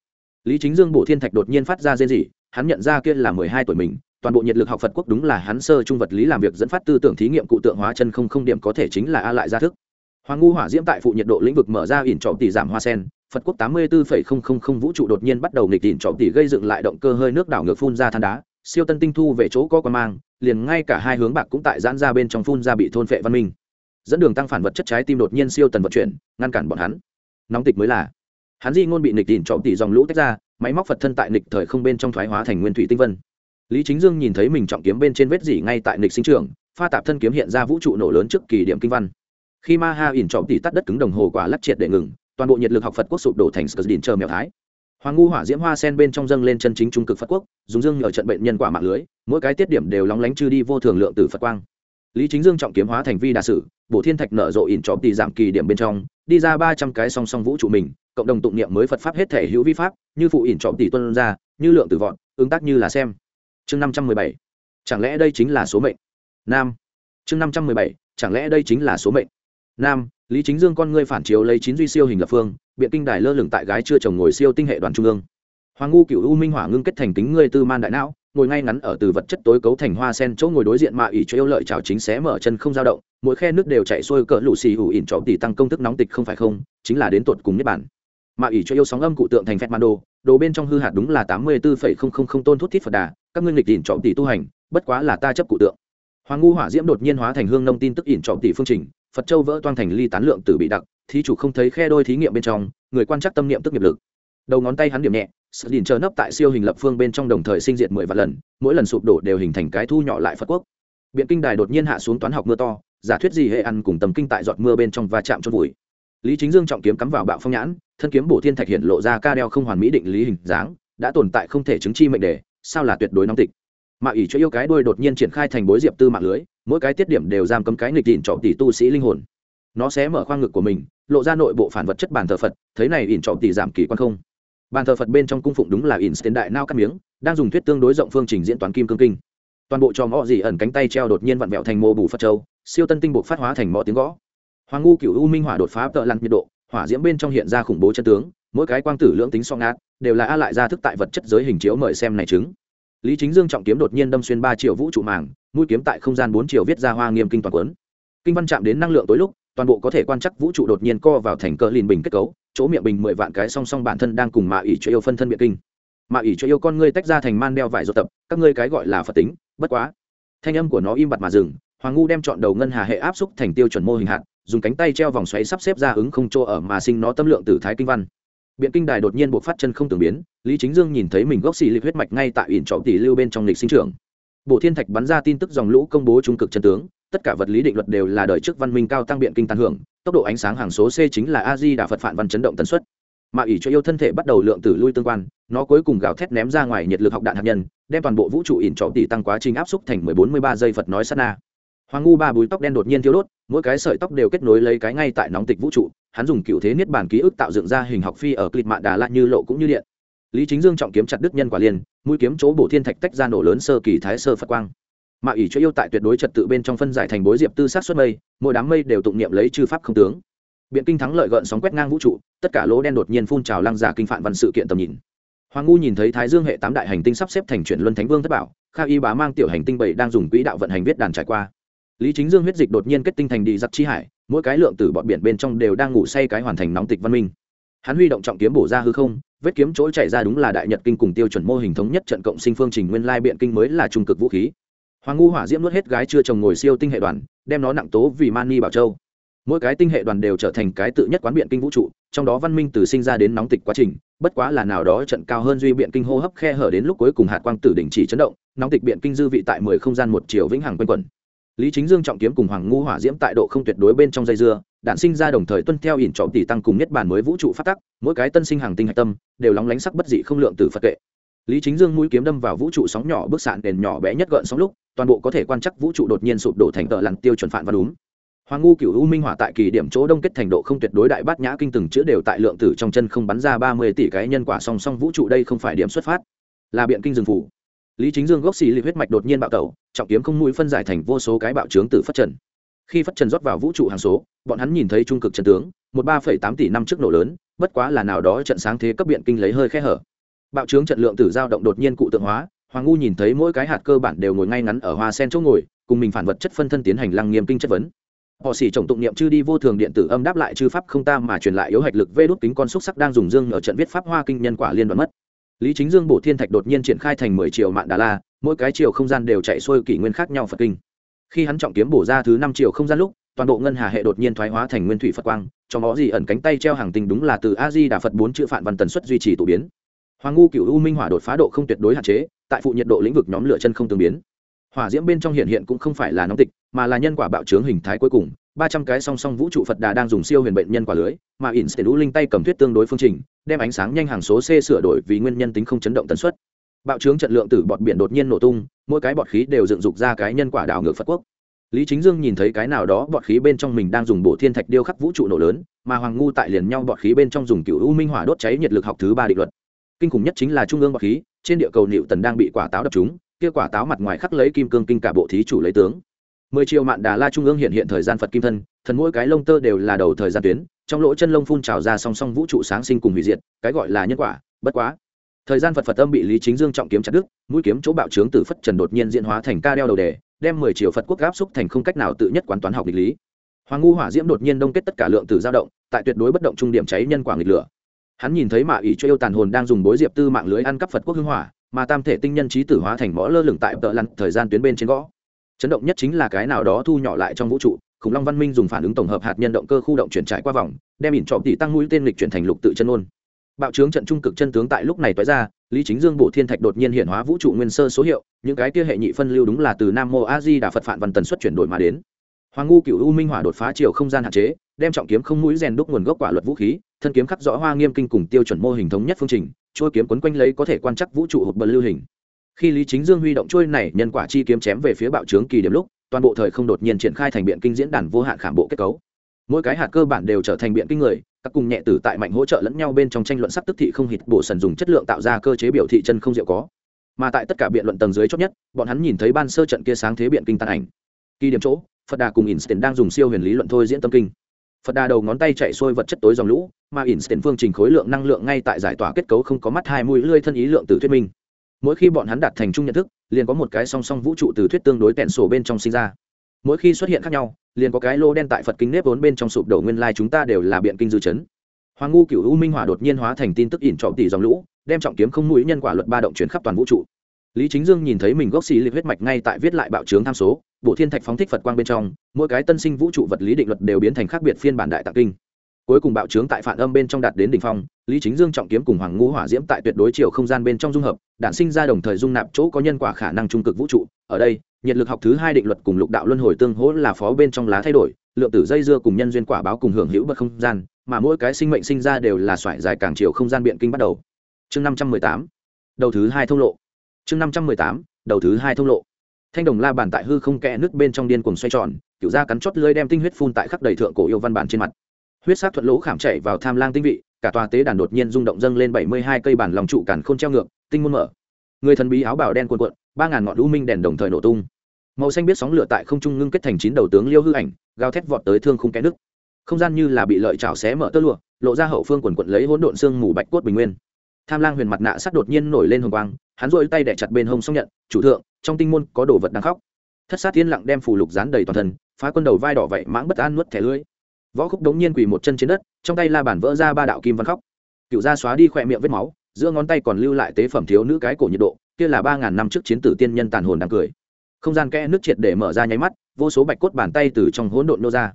Speaker 1: Lý chính dương bổ thiên thạch đột nhiên phát ra dên dị hắn nhận ra kia là mười hai tuổi mình toàn bộ nhiệt lực học phật quốc đúng là hắn sơ trung vật lý làm việc dẫn phát tư tưởng thí nghiệm cụ tượng hóa chân không không điểm có thể chính là a lại gia thức. Hoàng ngu hỏa diễm tại phụ nhiệt độ lĩnh vực mở ra ỉn trọng tỷ giảm hoa sen, phật quốc tám mươi bốn vũ trụ đột nhiên bắt đầu nghịch ỉn trọng tỷ gây dựng lại động cơ hơi nước đảo ngược phun ra than đá, siêu tân tinh thu về chỗ có quan mang, liền ngay cả hai hướng bạc cũng tại giãn ra bên trong phun ra bị thôn phệ văn minh. Dẫn đường tăng phản vật chất trái tim đột nhiên siêu tần vận chuyển, ngăn cản bọn hắn. Nóng tịch mới là. Hắn di ngôn bị nịch ỉn trọng tỷ dòng lũ tách ra, máy móc phật thân tại nịch thời không bên trong thoái hóa thành nguyên thủy tinh vân lý chính dương nhìn thấy mình trọng kiếm bên trên vết dỉ ngay tại nịch sinh trường, pha tạp thân kiếm hiện ra vũ trụ nổ lớn trước kỳ điểm kinh văn. Khi ma ha ỉn trọng tỷ tắt đất cứng đồng hồ quả lắc triệt để ngừng, toàn bộ nhiệt lực học phật quốc sụp đổ thành sờ đỉnh chờ mèo thái. Hoàng ngu hỏa diễm hoa sen bên trong dâng lên chân chính trung cực phật quốc, dùng dương ở trận bệnh nhân quả mạng lưới, mỗi cái tiết điểm đều lóng lánh chư đi vô thường lượng từ phật quang. Lý chính dương trọng kiếm hóa thành vi đà sử bộ thiên thạch nở rộ ỉn trọng tỷ giảm kỳ điểm bên trong, đi ra ba trăm cái song song vũ trụ mình, cộng đồng tụng niệm mới phật pháp hết thể hữu vi pháp, như phụ ỉn trọng tỷ tuân ra, như lượng tử vọn ứng tác như là xem chương năm trăm mười bảy, chẳng lẽ đây chính là số mệnh? Nam, chương năm trăm mười bảy, chẳng lẽ đây chính là số mệnh? Nam, lý chính dương con ngươi phản chiếu lấy chín duy siêu hình lập phương, biện kinh đài lơ lửng tại gái chưa chồng ngồi siêu tinh hệ đoàn trung ương. Hoàng ngu cựu u minh hỏa ngưng kết thành kính ngươi tư man đại não, ngồi ngay ngắn ở từ vật chất tối cấu thành hoa sen chỗ ngồi đối diện mạ ỉ cho yêu lợi chào chính xé mở chân không dao động, mỗi khe nước đều chạy xuôi cỡ lũ xì hủ ỉn trọ tỷ tăng công thức nóng tịch không phải không, chính là đến tột cùng nhật bản mà ỷ cho yêu sóng âm cụ tượng thành phép man đồ đồ bên trong hư hạt đúng là tám mươi bốn tôn thuốc thiết phật đà, các ngươi lịch ỉn trọng tỷ tu hành, bất quá là ta chấp cụ tượng. Hoàng ngu hỏa diễm đột nhiên hóa thành hương nông tin tức ỉn trọng tỷ phương trình, phật châu vỡ toang thành ly tán lượng tử bị đặc, thí chủ không thấy khe đôi thí nghiệm bên trong, người quan chắc tâm niệm tức nghiệp lực. Đầu ngón tay hắn điểm nhẹ sự đỉnh chờ nấp tại siêu hình lập phương bên trong đồng thời sinh diệt mười vạn lần, mỗi lần sụp đổ đều hình thành cái thu nhỏ lại phật quốc. Biện kinh đài đột nhiên hạ xuống toán học mưa to, giả thuyết gì hệ ăn cùng tầm kinh tại giọt mưa bên trong va chạm chôn vùi lý chính dương trọng kiếm cắm vào bạo phong nhãn, thân kiếm bổ thiên thạch hiện lộ ra ca đeo không hoàn mỹ định lý hình dáng, đã tồn tại không thể chứng chi mệnh đề, sao là tuyệt đối nóng tịch. Mà ỷ cho yêu cái đuôi đột nhiên triển khai thành bối diệp tư mạng lưới, mỗi cái tiết điểm đều giam cấm cái nghịch đỉnh trọng tỷ tu sĩ linh hồn. Nó sẽ mở khoang ngực của mình, lộ ra nội bộ phản vật chất bàn thờ phật, thấy này ỉn trọng tỷ giảm kỳ quan không? Bàn thờ phật bên trong cung phụng đúng là ỉn tiền đại nao cắt miếng, đang dùng thuyết tương đối rộng phương trình diễn toán kim cương kinh. Toàn bộ trò mõ gì ẩn cánh tay treo đột nhiên vặn vẹo thành mô bù phật châu, siêu tân tinh buộc phát hóa thành mõ tiếng gõ hoàng ngu cựu u minh hỏa đột phá tợ lặn nhiệt độ, hỏa diễm bên trong hiện ra khủng bố chân tướng, mỗi cái quang tử lưỡng tính so ngát đều là a lại ra thức tại vật chất giới hình chiếu mời xem này chứng. Lý chính dương trọng kiếm đột nhiên đâm xuyên ba triệu vũ trụ màng, mũi kiếm tại không gian bốn triệu viết ra hoa nghiêm kinh toàn quấn kinh văn chạm đến năng lượng tối lúc, toàn bộ có thể quan chắc vũ trụ đột nhiên co vào thành cỡ lìn bình kết cấu, chỗ miệng bình mười vạn cái song song bản thân đang cùng mạ ỉ cho yêu phân thân miệng kinh. Mạ ỉ cho yêu con ngươi tách ra thành man đeo vải rột tập, các ngươi cái gọi là phật tính, bất quá. Thanh âm của nó im bặt mà dừng, hoàng ngu đem chọn đầu ngân hà hệ áp xúc thành tiêu chuẩn mô hình hạt dùng cánh tay treo vòng xoáy sắp xếp ra ứng không chỗ ở mà sinh nó tâm lượng từ thái kinh văn. Biện kinh đài đột nhiên buộc phát chân không tưởng biến, lý chính dương nhìn thấy mình gốc xì lịch huyết mạch ngay tại ỉn trọng tỷ lưu bên trong lịch sinh trưởng. Bộ thiên thạch bắn ra tin tức dòng lũ công bố trung cực chân tướng, tất cả vật lý định luật đều là đời trước văn minh cao tăng biện kinh tàn hưởng, tốc độ ánh sáng hàng số c chính là a di đà phật phản văn chấn động tần suất. Mà ỉ cho yêu thân thể bắt đầu lượng tử lui tương quan, nó cuối cùng gào thét ném ra ngoài nhiệt lực học đạn hạt nhân, đem toàn bộ vũ trụ ỉn trọng tỷ tăng quá trình áp xúc thành mười bốn mươi ba giây phật nói sát na hoàng ngu ba búi tóc đen đột nhiên thiếu đốt mỗi cái sợi tóc đều kết nối lấy cái ngay tại nóng tịch vũ trụ hắn dùng cựu thế niết bản ký ức tạo dựng ra hình học phi ở clip mạn đà lạ như lộ cũng như điện. Lý chính dương trọng kiếm chặt đức nhân quả liền, mũi kiếm chỗ bổ thiên thạch tách ra nổ lớn sơ kỳ thái sơ phật quang. Mạ ỷ cho yêu tại tuyệt đối trật tự bên trong phân giải thành bối diệp tư sát xuất mây mỗi đám mây đều tụng niệm lấy chư pháp không tướng. Biện kinh thắng lợi gợn sóng quét ngang vũ trụ tất cả lỗ đen đột nhiên phun trào lăng giả kinh phản văn sự kiện tầm nhìn. Hoàng ngu nhìn thấy thái dương hệ tám đại hành tinh sắp xếp thành chuyển luân thánh vương thất bảo kha y bá mang tiểu hành tinh bảy đang dùng quỹ đạo vận hành viết đàn trải qua lý chính dương huyết dịch đột nhiên kết tinh thành đi giặc chi hải, mỗi cái lượng tử bọn biển bên trong đều đang ngủ say cái hoàn thành nóng tịch văn minh. Hắn huy động trọng kiếm bổ ra hư không, vết kiếm chỗ chạy ra đúng là đại nhật kinh cùng tiêu chuẩn mô hình thống nhất trận cộng sinh phương trình nguyên lai biện kinh mới là trung cực vũ khí. Hoàng ngu hỏa diễm nuốt hết gái chưa chồng ngồi siêu tinh hệ đoàn, đem nó nặng tố vì mani bảo châu. Mỗi cái tinh hệ đoàn đều trở thành cái tự nhất quán biện kinh vũ trụ, trong đó văn minh từ sinh ra đến nóng tịch quá trình, bất quá là nào đó trận cao hơn duy biện kinh hô hấp khe hở đến lúc cuối cùng hạt quang tử đỉnh chỉ chấn động, nóng tịch biện kinh dư vị tại mười không gian một chiều vĩnh hằng quanh quẩn lý chính dương trọng kiếm cùng hoàng ngu hỏa diễm tại độ không tuyệt đối bên trong dây dưa đạn sinh ra đồng thời tuân theo ỉn trọng tỷ tăng cùng nhất bản mới vũ trụ phát tắc, mỗi cái tân sinh hàng tinh hạch tâm, đều lóng lánh sắc bất dị không lượng từ phật kệ lý chính dương mũi kiếm đâm vào vũ trụ sóng nhỏ bước sạn đèn nhỏ bé nhất gợn sóng lúc, toàn bộ có thể quan chắc vũ trụ đột nhiên sụp đổ thành tờ lặn tiêu chuẩn phản và đúng. Hoàng ngu cựu u minh hỏa tại kỳ điểm chỗ đông kết thành độ không tuyệt đối đại bát nhã kinh từng chữ đều tại lượng tử trong chân không bắn ra ba mươi tỷ cái nhân quả song song vũ trụ đây không phải điểm xuất phát. Là biện kinh rừng phủ lý chính dương gốc xì liệt huyết mạch đột nhiên bạo tẩu, trọng kiếm không mũi phân giải thành vô số cái bạo trướng từ phất trần. Khi phất trần rót vào vũ trụ hàng số, bọn hắn nhìn thấy trung cực trần tướng, một ba phẩy tám tỷ năm trước nổ lớn, bất quá là nào đó trận sáng thế cấp biện kinh lấy hơi khe hở. Bạo trướng trận lượng tử giao động đột nhiên cụ tượng hóa, hoàng ngu nhìn thấy mỗi cái hạt cơ bản đều ngồi ngay ngắn ở hoa sen chỗ ngồi, cùng mình phản vật chất phân thân tiến hành lăng nghiêm kinh chất vấn. Họ xỉ chồng tụng niệm chư đi vô thường điện tử âm đáp lại chư pháp không ta mà truyền lại yếu hạch lực vê đốt kính con xúc sắc đang dùng dương ở trận viết pháp hoa kinh nhân quả liên đoạn mất lý chính dương bổ thiên thạch đột nhiên triển khai thành mười triệu mạng đà la, mỗi cái chiều không gian đều chạy xuôi kỷ nguyên khác nhau phật kinh. Khi hắn trọng kiếm bổ ra thứ năm triệu không gian lúc, toàn bộ ngân hà hệ đột nhiên thoái hóa thành nguyên thủy phật quang, trong đó gì ẩn cánh tay treo hàng tình đúng là từ a di đà phật bốn chữ phản văn tần suất duy trì tụ biến. Hoàng ngu cựu u minh hỏa đột phá độ không tuyệt đối hạn chế, tại phụ nhiệt độ lĩnh vực nhóm lửa chân không tương biến. Hỏa diễm bên trong hiện hiện cũng không phải là nóng tịch, mà là nhân quả bạo trướng hình thái cuối cùng ba trăm cái song song vũ trụ phật đà đang dùng siêu huyền bệnh nhân quả lưới, mà in sẽ linh tay cầm thuyết tương đối phương trình, đem ánh sáng nhanh hàng số c sửa đổi vì nguyên nhân tính không chấn động tần suất. Bạo trướng trận lượng tử bọt biển đột nhiên nổ tung, mỗi cái bọt khí đều dựng dục ra cái nhân quả đảo ngược phật quốc. Lý chính dương nhìn thấy cái nào đó bọt khí bên trong mình đang dùng bộ thiên thạch điêu khắc vũ trụ nổ lớn, mà hoàng ngu tại liền nhau bọt khí bên trong dùng cựu u minh hỏa đốt cháy nhiệt lực học thứ ba định luật. Kinh khủng nhất chính là trung ương bọt khí, trên địa cầu nịu tần đang bị quả táo đập chúng kia quả táo mặt ngoài khắc lấy kim cương kinh cả bộ thí chủ lấy tướng mười triệu mạn đà la trung ương hiện hiện thời gian phật kim thân, thần mỗi cái lông tơ đều là đầu thời gian tuyến, trong lỗ chân lông phun trào ra song song vũ trụ sáng sinh cùng hủy diệt, cái gọi là nhân quả, bất quá. Thời gian phật phật âm bị lý chính dương trọng kiếm chặt đứt, mũi kiếm chỗ bạo trướng từ phất trần đột nhiên diễn hóa thành ca đeo đầu đề, đem mười triệu phật quốc gáp xúc thành không cách nào tự nhất quán toán học nghịch lý. Hoàng ngu hỏa diễm đột nhiên đông kết tất cả lượng tử dao động, tại tuyệt đối bất động trung điểm cháy nhân quả nghịch lửa. Hắn nhìn thấy mạ ỷ cho yêu tàn hồn đang dùng bối diệp tư mạng lưới ăn cắp phật quốc hưng hỏa, mà tam thể tinh nhân trí tử hóa thành mõ lơ lửng tại tợ lặn thời gian tuyến bên trên gõ chấn động nhất chính là cái nào đó thu nhỏ lại trong vũ trụ, khủng long văn minh dùng phản ứng tổng hợp hạt nhân động cơ khu động chuyển trải qua vòng, đem ỉn trọm tỷ tăng mũi tên lịch chuyển thành lục tự chân ôn. Bạo trướng trận trung cực chân tướng tại lúc này toái ra, lý chính dương bộ thiên thạch đột nhiên hiện hóa vũ trụ nguyên sơ số hiệu, những cái kia hệ nhị phân lưu đúng là từ nam mô a di đà phật phản văn tần xuất chuyển đổi mà đến. Hoàng ngu cựu u minh hỏa đột phá chiều không gian hạn chế, đem trọng kiếm không mũi rèn đúc nguồn gốc quả luật vũ khí, thân kiếm khắc rõ hoa nghiêm kinh cùng tiêu chuẩn mô hình thống nhất phương trình trôi kiếm quấn quanh lấy có thể quan trắc vũ trụ hộp bật lưu hình khi lý chính dương huy động trôi này nhân quả chi kiếm chém về phía bạo trướng kỳ điểm lúc, toàn bộ thời không đột nhiên triển khai thành biện kinh diễn đàn vô hạn khảm bộ kết cấu. Mỗi cái hạt cơ bản đều trở thành biện kinh người, các cùng nhẹ tử tại mạnh hỗ trợ lẫn nhau bên trong tranh luận sắp tức thị không hít bổ sần dùng chất lượng tạo ra cơ chế biểu thị chân không diệu có. Mà tại tất cả biện luận tầng dưới chót nhất, bọn hắn nhìn thấy ban sơ trận kia sáng thế biện kinh tàn ảnh. Kỳ điểm chỗ, phật đà cùng instant đang dùng siêu huyền lý luận thôi diễn tâm kinh. Phật đà đầu ngón tay chạy xuôi vật chất tối dòng lũ, mà instant phương trình khối lượng năng lượng ngay tại giải tỏa kết cấu không có mắt hai mũi lươi thân ý lượng từ thuyết minh mỗi khi bọn hắn đạt thành chung nhận thức, liền có một cái song song vũ trụ từ thuyết tương đối tẹn sổ bên trong sinh ra. Mỗi khi xuất hiện khác nhau, liền có cái lô đen tại phật kinh nếp vốn bên trong sụp đổ nguyên lai chúng ta đều là biện kinh dư chấn. Hoàng ngu cựu u minh hỏa đột nhiên hóa thành tin tức ỉn trọng tỷ dòng lũ, đem trọng kiếm không mũi nhân quả luật ba động chuyển khắp toàn vũ trụ. Lý chính dương nhìn thấy mình gốc xì liệt huyết mạch ngay tại viết lại bạo trướng tham số bộ thiên thạch phóng thích phật quang bên trong, mỗi cái tân sinh vũ trụ vật lý định luật đều biến thành khác biệt phiên bản đại tạng kinh cuối cùng bạo trướng tại phản âm bên trong đạt đến đỉnh phong, lý chính dương trọng kiếm cùng hoàng ngũ hỏa diễm tại tuyệt đối chiều không gian bên trong dung hợp, đản sinh ra đồng thời dung nạp chỗ có nhân quả khả năng trung cực vũ trụ. Ở đây, nhiệt lực học thứ hai định luật cùng lục đạo luân hồi tương hỗ là phó bên trong lá thay đổi, lượng tử dây dưa cùng nhân duyên quả báo cùng hưởng hữu bất không gian, mà mỗi cái sinh mệnh sinh ra đều là xoải dài càng chiều không gian biện kinh bắt đầu. Chương năm trăm mười tám, đầu thứ hai thông lộ. Chương năm trăm mười tám, đầu thứ hai thông lộ. Thanh đồng la bàn tại hư không kẽ nước bên trong điên cuồng xoay tròn cựu da cắn chót lưới đem tinh huyết phun tại khắp đầy thượng cổ yêu văn bản trên mặt huyết sát thuận lỗ khảm chạy vào tham lang tinh vị, cả tòa tế đàn đột nhiên rung động dâng lên bảy mươi hai cây bản lòng trụ cản k h ô n treo ngược, tinh môn mở. Người thần bí áo bào đen cuộn cuộn, ba ngàn ngọn lũ minh đèn đồng thời nổ tung. Màu xanh biết sóng lửa tại không trung ngưng kết thành chín đầu tướng liêu hư ảnh, gào thét vọt tới thương khung kẽ nước. Không gian như là bị lợi chảo xé mở tơ lụa, lộ ra hậu phương quần quận lấy hỗn độn xương mù bạch cốt bình nguyên. Tham lang huyền mặt nạ sắt đột nhiên nổi lên hồng quang, hắn rôi tay đẻ chặt bên hông xong nhận, chủ thượng, trong tinh môn có đồ vật đang khóc. Thất sát tiên lặng đem phủ lục dán đầy toàn thân, phá quân đầu vai đỏ vậy mãng bất an nuốt thẻ lưới võ khúc đống nhiên quỳ một chân trên đất, trong tay la bản vỡ ra ba đạo kim văn khóc. Cựu gia xóa đi khỏe miệng vết máu, giữa ngón tay còn lưu lại tế phẩm thiếu nữ cái cổ nhiệt độ, kia là ba ngàn năm trước chiến tử tiên nhân tàn hồn đang cười. Không gian kẽ nước triệt để mở ra nháy mắt, vô số bạch cốt bàn tay từ trong hỗn độn nô ra.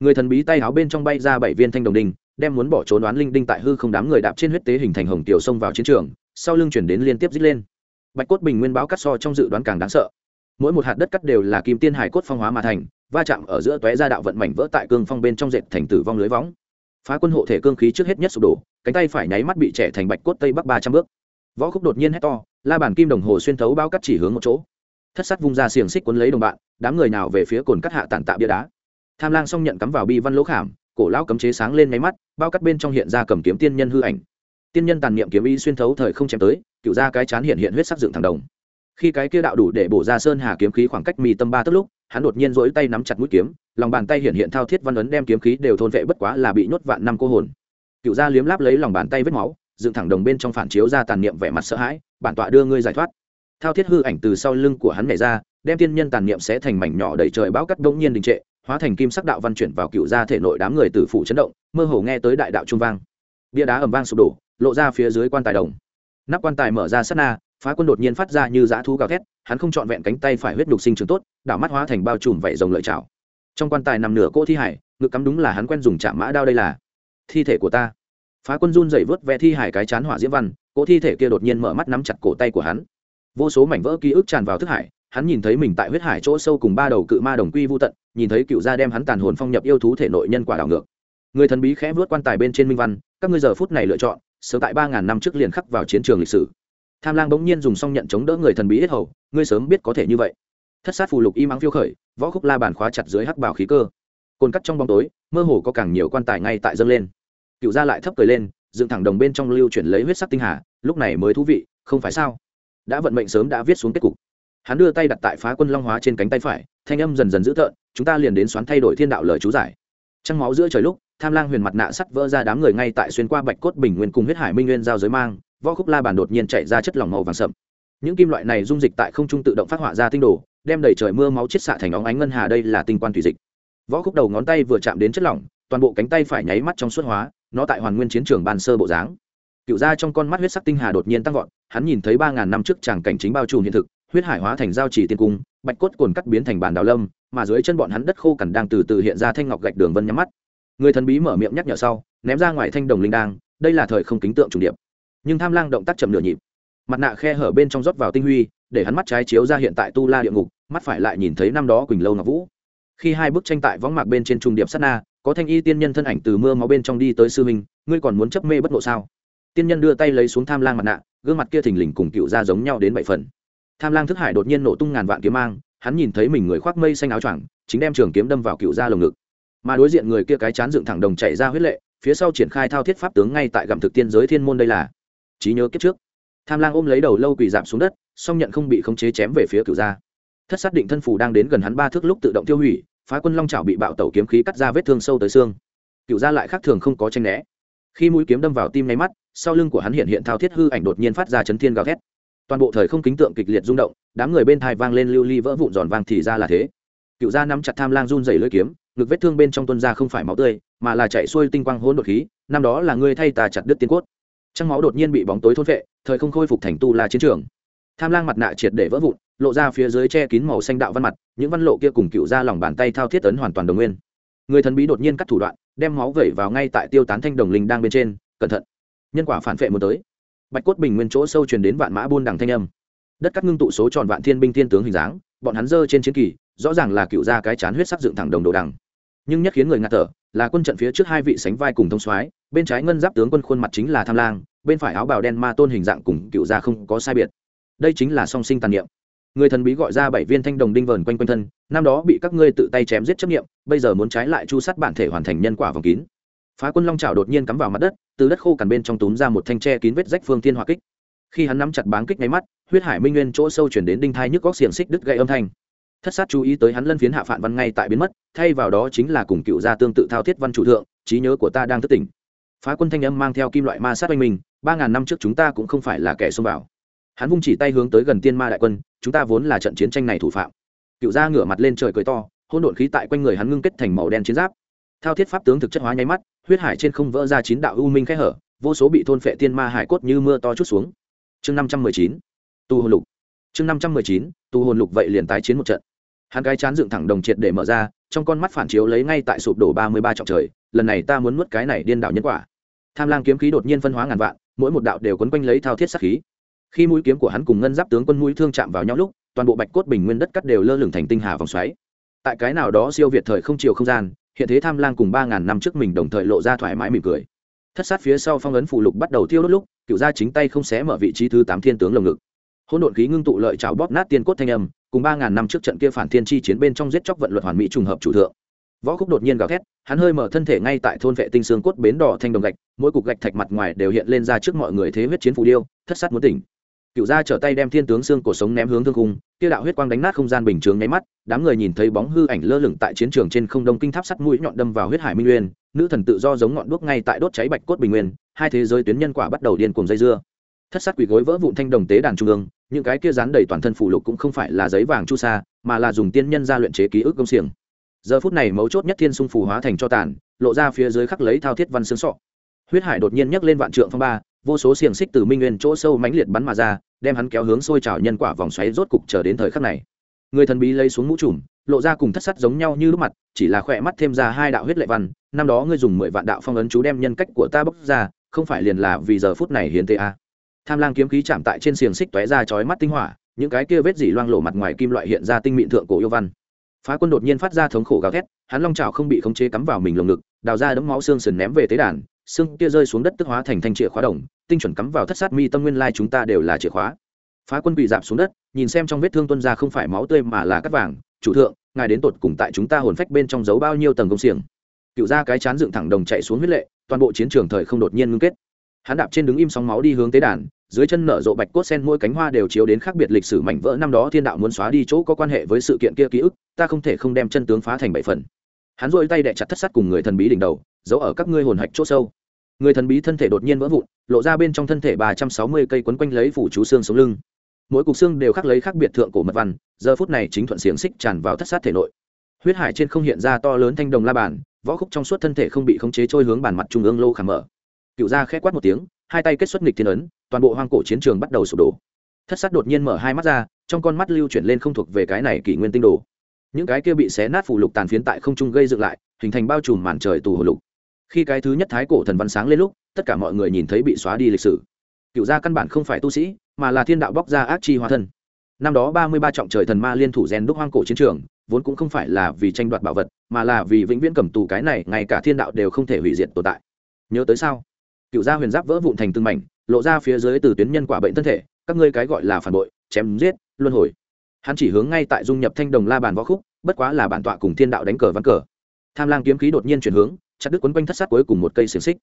Speaker 1: Người thần bí tay áo bên trong bay ra bảy viên thanh đồng đinh, đem muốn bỏ trốn đoán linh đinh tại hư không đám người đạp trên huyết tế hình thành hồng tiểu sông vào chiến trường, sau lưng chuyển đến liên tiếp dít lên. Bạch cốt bình nguyên báo cắt so trong dự đoán càng đáng sợ. Mỗi một hạt đất cắt đều là kim tiên hải cốt phong hóa mà thành va chạm ở giữa tóe ra đạo vận mảnh vỡ tại cương phong bên trong dệt thành tử vong lưới võng. Phá quân hộ thể cương khí trước hết nhất sụp đổ, cánh tay phải nháy mắt bị trẻ thành bạch cốt tây bắc ba trăm bước. Võ khúc đột nhiên hét to, la bàn kim đồng hồ xuyên thấu bao cắt chỉ hướng một chỗ. Thất sắt vung ra xiềng xích quấn lấy đồng bạn, đám người nào về phía cồn cắt hạ tàn tạ bia đá. Tham lang xong nhận cắm vào bi văn lỗ khảm, cổ lão cấm chế sáng lên máy mắt, bao cắt bên trong hiện ra cầm kiếm tiên nhân hư ảnh. Tiên nhân tàn niệm kiếm y xuyên thấu thời không chém tới, cựu ra cái chán hiện hiện huyết sắc dựng thẳng đồng. Khi cái kia đạo đủ để bổ ra sơn hà kiếm khí khoảng cách mì tâm ba tức lúc hắn đột nhiên rỗi tay nắm chặt mũi kiếm, lòng bàn tay hiện hiện thao thiết văn ấn đem kiếm khí đều thôn vệ bất quá là bị nhốt vạn năm cô hồn. Cựu gia liếm láp lấy lòng bàn tay vết máu, dựng thẳng đồng bên trong phản chiếu ra tàn niệm vẻ mặt sợ hãi, bản tọa đưa ngươi giải thoát. Thao thiết hư ảnh từ sau lưng của hắn nhảy ra, đem tiên nhân tàn niệm sẽ thành mảnh nhỏ đầy trời bão cắt đông nhiên đình trệ, hóa thành kim sắc đạo văn chuyển vào cựu gia thể nội đám người từ phủ chấn động, mơ hồ nghe tới đại đạo trung vang. Bia đá ầm vang sụp đổ, lộ ra phía dưới quan tài đồng. Nắp quan tài mở ra sát na phá quân đột nhiên phát ra như dã thú gào thét, hắn không trọn vẹn cánh tay phải huyết đục sinh trường tốt, đảo mắt hóa thành bao trùm vảy rồng lợi chảo trong quan tài nằm nửa cỗ thi hải, ngực cắm đúng là hắn quen dùng chạm mã đao đây là thi thể của ta. Phá quân run dày vớt ve thi hải cái chán hỏa diễm văn, cỗ thi thể kia đột nhiên mở mắt nắm chặt cổ tay của hắn. Vô số mảnh vỡ ký ức tràn vào thức hải, hắn nhìn thấy mình tại huyết hải chỗ sâu cùng ba đầu cự ma đồng quy vô tận, nhìn thấy cựu gia đem hắn tàn hồn phong nhập yêu thú thể nội nhân quả đảo ngược. Người thần bí khẽ vớt quan tài bên trên minh văn, các ngươi giờ phút này lựa chọn, sớm tại ba ngàn năm trước liền khắc vào chiến trường lịch sử tham lang bỗng nhiên dùng song nhận chống đỡ người thần bí hết hầu, ngươi sớm biết có thể như vậy. Thất sát phù lục y mắng phiêu khởi, võ khúc la bàn khóa chặt dưới hắc bảo khí cơ. Cồn cắt trong bóng tối, mơ hồ có càng nhiều quan tài ngay tại dâng lên. Cựu gia lại thấp cười lên, dựng thẳng đồng bên trong lưu chuyển lấy huyết sắc tinh hà, lúc này mới thú vị, không phải sao? Đã vận mệnh sớm đã viết xuống kết cục. Hắn đưa tay đặt tại phá quân long hóa trên cánh tay phải, thanh âm dần dần dữ tợn, chúng ta liền đến xoắn thay đổi thiên đạo lời chú giải. Trăng máu giữa trời lúc, tham lang huyền mặt nạ sắt vỡ ra đám người ngay tại xuyên qua bạch cốt bình nguyên cùng huyết hải minh nguyên giao giới mang võ khúc la bàn đột nhiên chạy ra chất lỏng màu vàng sậm. Những kim loại này dung dịch tại không trung tự động phát họa ra tinh đồ, đem đầy trời mưa máu chết xạ thành óng ánh ngân hà đây là tinh quan thủy dịch. Võ khúc đầu ngón tay vừa chạm đến chất lỏng, toàn bộ cánh tay phải nháy mắt trong suốt hóa, nó tại hoàn nguyên chiến trường ban sơ bộ dáng. Cựu ra trong con mắt huyết sắc tinh hà đột nhiên tăng vọt, hắn nhìn thấy ba ngàn năm trước tràng cảnh chính bao trùm hiện thực, huyết hải hóa thành giao chỉ tiên cung, bạch cốt cồn cắt biến thành bản đào lâm, mà dưới chân bọn hắn đất khô cằn đang từ từ hiện ra thanh ngọc gạch đường vân nhắm mắt. Người thần bí mở miệng nhắc nhở sau, ném ra ngoài thanh đồng linh đang đây là thời không kính tượng trùng điệp nhưng tham lang động tác chậm nửa nhịp. Mặt nạ khe hở bên trong rót vào tinh huy, để hắn mắt trái chiếu ra hiện tại tu la địa ngục, mắt phải lại nhìn thấy năm đó quỳnh lâu ngọc vũ. Khi hai bức tranh tại võng mạc bên trên trùng điệp sát na, có thanh y tiên nhân thân ảnh từ mưa máu bên trong đi tới sư minh ngươi còn muốn chấp mê bất ngộ sao? Tiên nhân đưa tay lấy xuống tham lang mặt nạ, gương mặt kia thình lình cùng cựu ra giống nhau đến bảy phần. Tham lang thức hải đột nhiên nổ tung ngàn vạn kiếm mang, hắn nhìn thấy mình người khoác mây xanh áo choàng, chính đem trường kiếm đâm vào cựu ra lồng ngực. Mà đối diện người kia cái chán dựng thẳng đồng chạy ra huyết lệ, phía sau triển khai thao thiết pháp tướng ngay tại gặm thực tiên giới thiên môn đây là trí nhớ kiếp trước. Tham lang ôm lấy đầu lâu quỳ giảm xuống đất, song nhận không bị khống chế chém về phía cửu gia. Thất xác định thân phủ đang đến gần hắn ba thước lúc tự động tiêu hủy, phá quân long trào bị bạo tẩu kiếm khí cắt ra vết thương sâu tới xương. Cựu gia lại khác thường không có tranh né. Khi mũi kiếm đâm vào tim nháy mắt, sau lưng của hắn hiện hiện thao thiết hư ảnh đột nhiên phát ra chấn thiên gào thét. Toàn bộ thời không kính tượng kịch liệt rung động, đám người bên thai vang lên lưu ly vỡ vụn giòn vang thì ra là thế. Cựu gia nắm chặt tham lang run dày lưỡi kiếm, ngực vết thương bên trong tuân ra không phải máu tươi, mà là chạy xuôi tinh quang hỗn đột khí, năm đó là ngươi thay ta chặt đứt tiên cốt trăng máu đột nhiên bị bóng tối thôn vệ thời không khôi phục thành tu la chiến trường. Tham lang mặt nạ triệt để vỡ vụn, lộ ra phía dưới che kín màu xanh đạo văn mặt, những văn lộ kia cùng cựu ra lòng bàn tay thao thiết tấn hoàn toàn đồng nguyên. Người thần bí đột nhiên cắt thủ đoạn, đem máu vẩy vào ngay tại tiêu tán thanh đồng linh đang bên trên, cẩn thận. Nhân quả phản vệ muốn tới. Bạch cốt bình nguyên chỗ sâu truyền đến vạn mã buôn đằng thanh âm. Đất cắt ngưng tụ số tròn vạn thiên binh thiên tướng hình dáng, bọn hắn dơ trên chiến kỳ, rõ ràng là cựu ra cái chán huyết sắc dựng thẳng đồng đồ đằng. Nhưng nhất khiến người ngạt thở, là quân trận phía trước hai vị sánh vai cùng thông soái, bên trái ngân giáp tướng quân khuôn mặt chính là tham lang bên phải áo bào đen ma tôn hình dạng cùng cựu gia không có sai biệt. Đây chính là song sinh tàn niệm. Người thần bí gọi ra bảy viên thanh đồng đinh vờn quanh quanh thân, năm đó bị các ngươi tự tay chém giết chấp nghiệm bây giờ muốn trái lại chu sắt bản thể hoàn thành nhân quả vòng kín. Phá quân long trào đột nhiên cắm vào mặt đất, từ đất khô cằn bên trong túm ra một thanh tre kín vết rách phương tiên hỏa kích. Khi hắn nắm chặt báng kích nháy mắt, huyết hải minh nguyên chỗ sâu chuyển đến đinh thai nhức góc xiềng xích đứt gây âm thanh. Thất sát chú ý tới hắn lân phiến hạ phản văn ngay tại biến mất, thay vào đó chính là cùng cựu gia tương tự thao thiết văn chủ thượng, trí nhớ của ta đang thất tỉnh phá quân thanh âm mang theo kim loại ma sát oanh mình ba ngàn năm trước chúng ta cũng không phải là kẻ xông vào. Hắn vung chỉ tay hướng tới gần tiên ma đại quân, chúng ta vốn là trận chiến tranh này thủ phạm. Cựu gia ngửa mặt lên trời cười to hôn đột khí tại quanh người hắn ngưng kết thành màu đen chiến giáp. Thao thiết pháp tướng thực chất hóa nháy mắt, huyết hải trên không vỡ ra chín đạo u minh khẽ hở, vô số bị thôn phệ tiên ma hải cốt như mưa to chút xuống. Chương năm trăm mười chín tu hồn lục. Chương năm trăm mười chín tu hồn lục vậy liền tái chiến một trận. Hắn cái chán dựng thẳng đồng triệt để mở ra, trong con mắt phản chiếu lấy ngay tại sụp đổ ba mươi ba trọng trời lần này ta muốn nuốt cái này điên đảo nhân quả. Tham lang kiếm khí đột nhiên phân hóa ngàn vạn, mỗi một đạo đều quấn quanh lấy thao thiết sát khí. Khi mũi kiếm của hắn cùng ngân giáp tướng quân mũi thương chạm vào nhau lúc, toàn bộ bạch cốt bình nguyên đất cắt đều lơ lửng thành tinh hà vòng xoáy. Tại cái nào đó siêu việt thời không chiều không gian, hiện thế tham lang cùng ba ngàn năm trước mình đồng thời lộ ra thoải mái mỉm cười. Thất sát phía sau phong ấn phụ lục bắt đầu thiêu đốt lúc, cựu gia chính tay không xé mở vị trí thứ tám thiên tướng lồng ngực. Hỗn độn khí ngưng tụ lợi trào bóp nát tiên cốt thanh âm, cùng ba ngàn năm trước trận kia phản thiên chi chiến bên trong giết chóc vận luật hoàn mỹ trùng hợp chủ thượng võ khúc đột nhiên gào thét, hắn hơi mở thân thể ngay tại thôn vệ tinh xương cốt bến đỏ thanh đồng gạch, mỗi cục gạch thạch mặt ngoài đều hiện lên ra trước mọi người thế huyết chiến phù điêu, thất sát muốn tỉnh. Cựu gia trở tay đem thiên tướng xương cổ sống ném hướng thương cung kia đạo huyết quang đánh nát không gian bình chướng nháy mắt, đám người nhìn thấy bóng hư ảnh lơ lửng tại chiến trường trên không đông kinh tháp sắt mũi nhọn đâm vào huyết hải minh nguyên, nữ thần tự do giống ngọn đuốc ngay tại đốt cháy bạch cốt bình nguyên, hai thế giới tuyến nhân quả bắt đầu điên cuồng dây dưa. Thất sát quỷ gối vỡ vụn thanh đồng tế đàn trung ương, những cái kia dán đầy toàn thân phủ lục cũng không phải là giấy vàng chu sa, mà là dùng tiên nhân ra luyện chế ký ức công xiềng giờ phút này mấu chốt nhất thiên sung phù hóa thành cho tàn, lộ ra phía dưới khắc lấy thao thiết văn xương sọ. Huyết hải đột nhiên nhấc lên vạn trượng phong ba, vô số xiềng xích từ minh nguyên chỗ sâu mãnh liệt bắn mà ra, đem hắn kéo hướng sôi trào nhân quả vòng xoáy rốt cục chờ đến thời khắc này. Người thần bí lấy xuống mũ trùm, lộ ra cùng thất sắt giống nhau như lúc mặt, chỉ là khỏe mắt thêm ra hai đạo huyết lệ văn, năm đó ngươi dùng mười vạn đạo phong ấn chú đem nhân cách của ta bóc ra, không phải liền là vì giờ phút này hiến tê a. Tham lang kiếm khí chạm tại trên xiềng xích tóe ra chói mắt tinh hỏa, những cái kia vết dỉ loang lộ mặt ngoài kim loại hiện ra tinh mịn thượng cổ yêu văn phá quân đột nhiên phát ra thống khổ gào thét, hắn long trào không bị khống chế cắm vào mình lồng ngực, đào ra đấm máu xương sườn ném về tế đàn, xương kia rơi xuống đất tức hóa thành thanh chìa khóa đồng, tinh chuẩn cắm vào thất sát mi tâm nguyên lai chúng ta đều là chìa khóa. Phá quân bị dạp xuống đất, nhìn xem trong vết thương tuân ra không phải máu tươi mà là cắt vàng, chủ thượng, ngài đến tột cùng tại chúng ta hồn phách bên trong giấu bao nhiêu tầng công xiềng? Cựu ra cái chán dựng thẳng đồng chạy xuống huyết lệ, toàn bộ chiến trường thời không đột nhiên ngưng kết. Hắn đạp trên đứng im sóng máu đi hướng tế đàn dưới chân nở rộ bạch cốt sen mỗi cánh hoa đều chiếu đến khác biệt lịch sử mảnh vỡ. Năm đó thiên đạo muốn xóa đi chỗ có quan hệ với sự kiện kia ký ức, ta không thể không đem chân tướng phá thành bảy phần. Hắn dội tay đẻ chặt thất sắt cùng người thần bí đỉnh đầu, giấu ở các ngươi hồn hạch chỗ sâu. Người thần bí thân thể đột nhiên vỡ vụn, lộ ra bên trong thân thể ba trăm sáu mươi cây quấn quanh lấy phủ chú xương sống lưng. Mỗi cục xương đều khắc lấy khác biệt thượng cổ mật văn, giờ phút này chính thuận xiềng xích tràn vào thất sát thể nội. Huyết hải trên không hiện ra to lớn thanh đồng la bàn, võ khúc trong suốt thân thể không bị khống chế trôi hướng bàn mặt trung ương lô khảm mở. Cựu ra khẽ quát một tiếng, hai tay kết xuất nghịch thiên ấn toàn bộ hoang cổ chiến trường bắt đầu sụp đổ. Thất sát đột nhiên mở hai mắt ra, trong con mắt lưu chuyển lên không thuộc về cái này kỷ nguyên tinh đồ. Những cái kia bị xé nát phủ lục tàn phiến tại không trung gây dựng lại, hình thành bao trùm màn trời tù hồ lục. Khi cái thứ nhất thái cổ thần văn sáng lên lúc, tất cả mọi người nhìn thấy bị xóa đi lịch sử. Cựu gia căn bản không phải tu sĩ, mà là thiên đạo bóc ra ác chi hóa thân. Năm đó ba mươi ba trọng trời thần ma liên thủ rèn đúc hoang cổ chiến trường, vốn cũng không phải là vì tranh đoạt bảo vật, mà là vì vĩnh viễn cầm tù cái này, ngay cả thiên đạo đều không thể hủy diệt tồn tại. Nhớ tới sao? Cựu gia huyền giáp vỡ vụn thành từng mảnh lộ ra phía dưới từ tuyến nhân quả bệnh thân thể, các ngươi cái gọi là phản bội, chém giết, luân hồi. Hắn chỉ hướng ngay tại dung nhập thanh đồng la bàn võ khúc, bất quá là bản tọa cùng thiên đạo đánh cờ ván cờ. Tham lang kiếm khí đột nhiên chuyển hướng, chặt đứt quấn quanh thất sát cuối cùng một cây xiềng xích.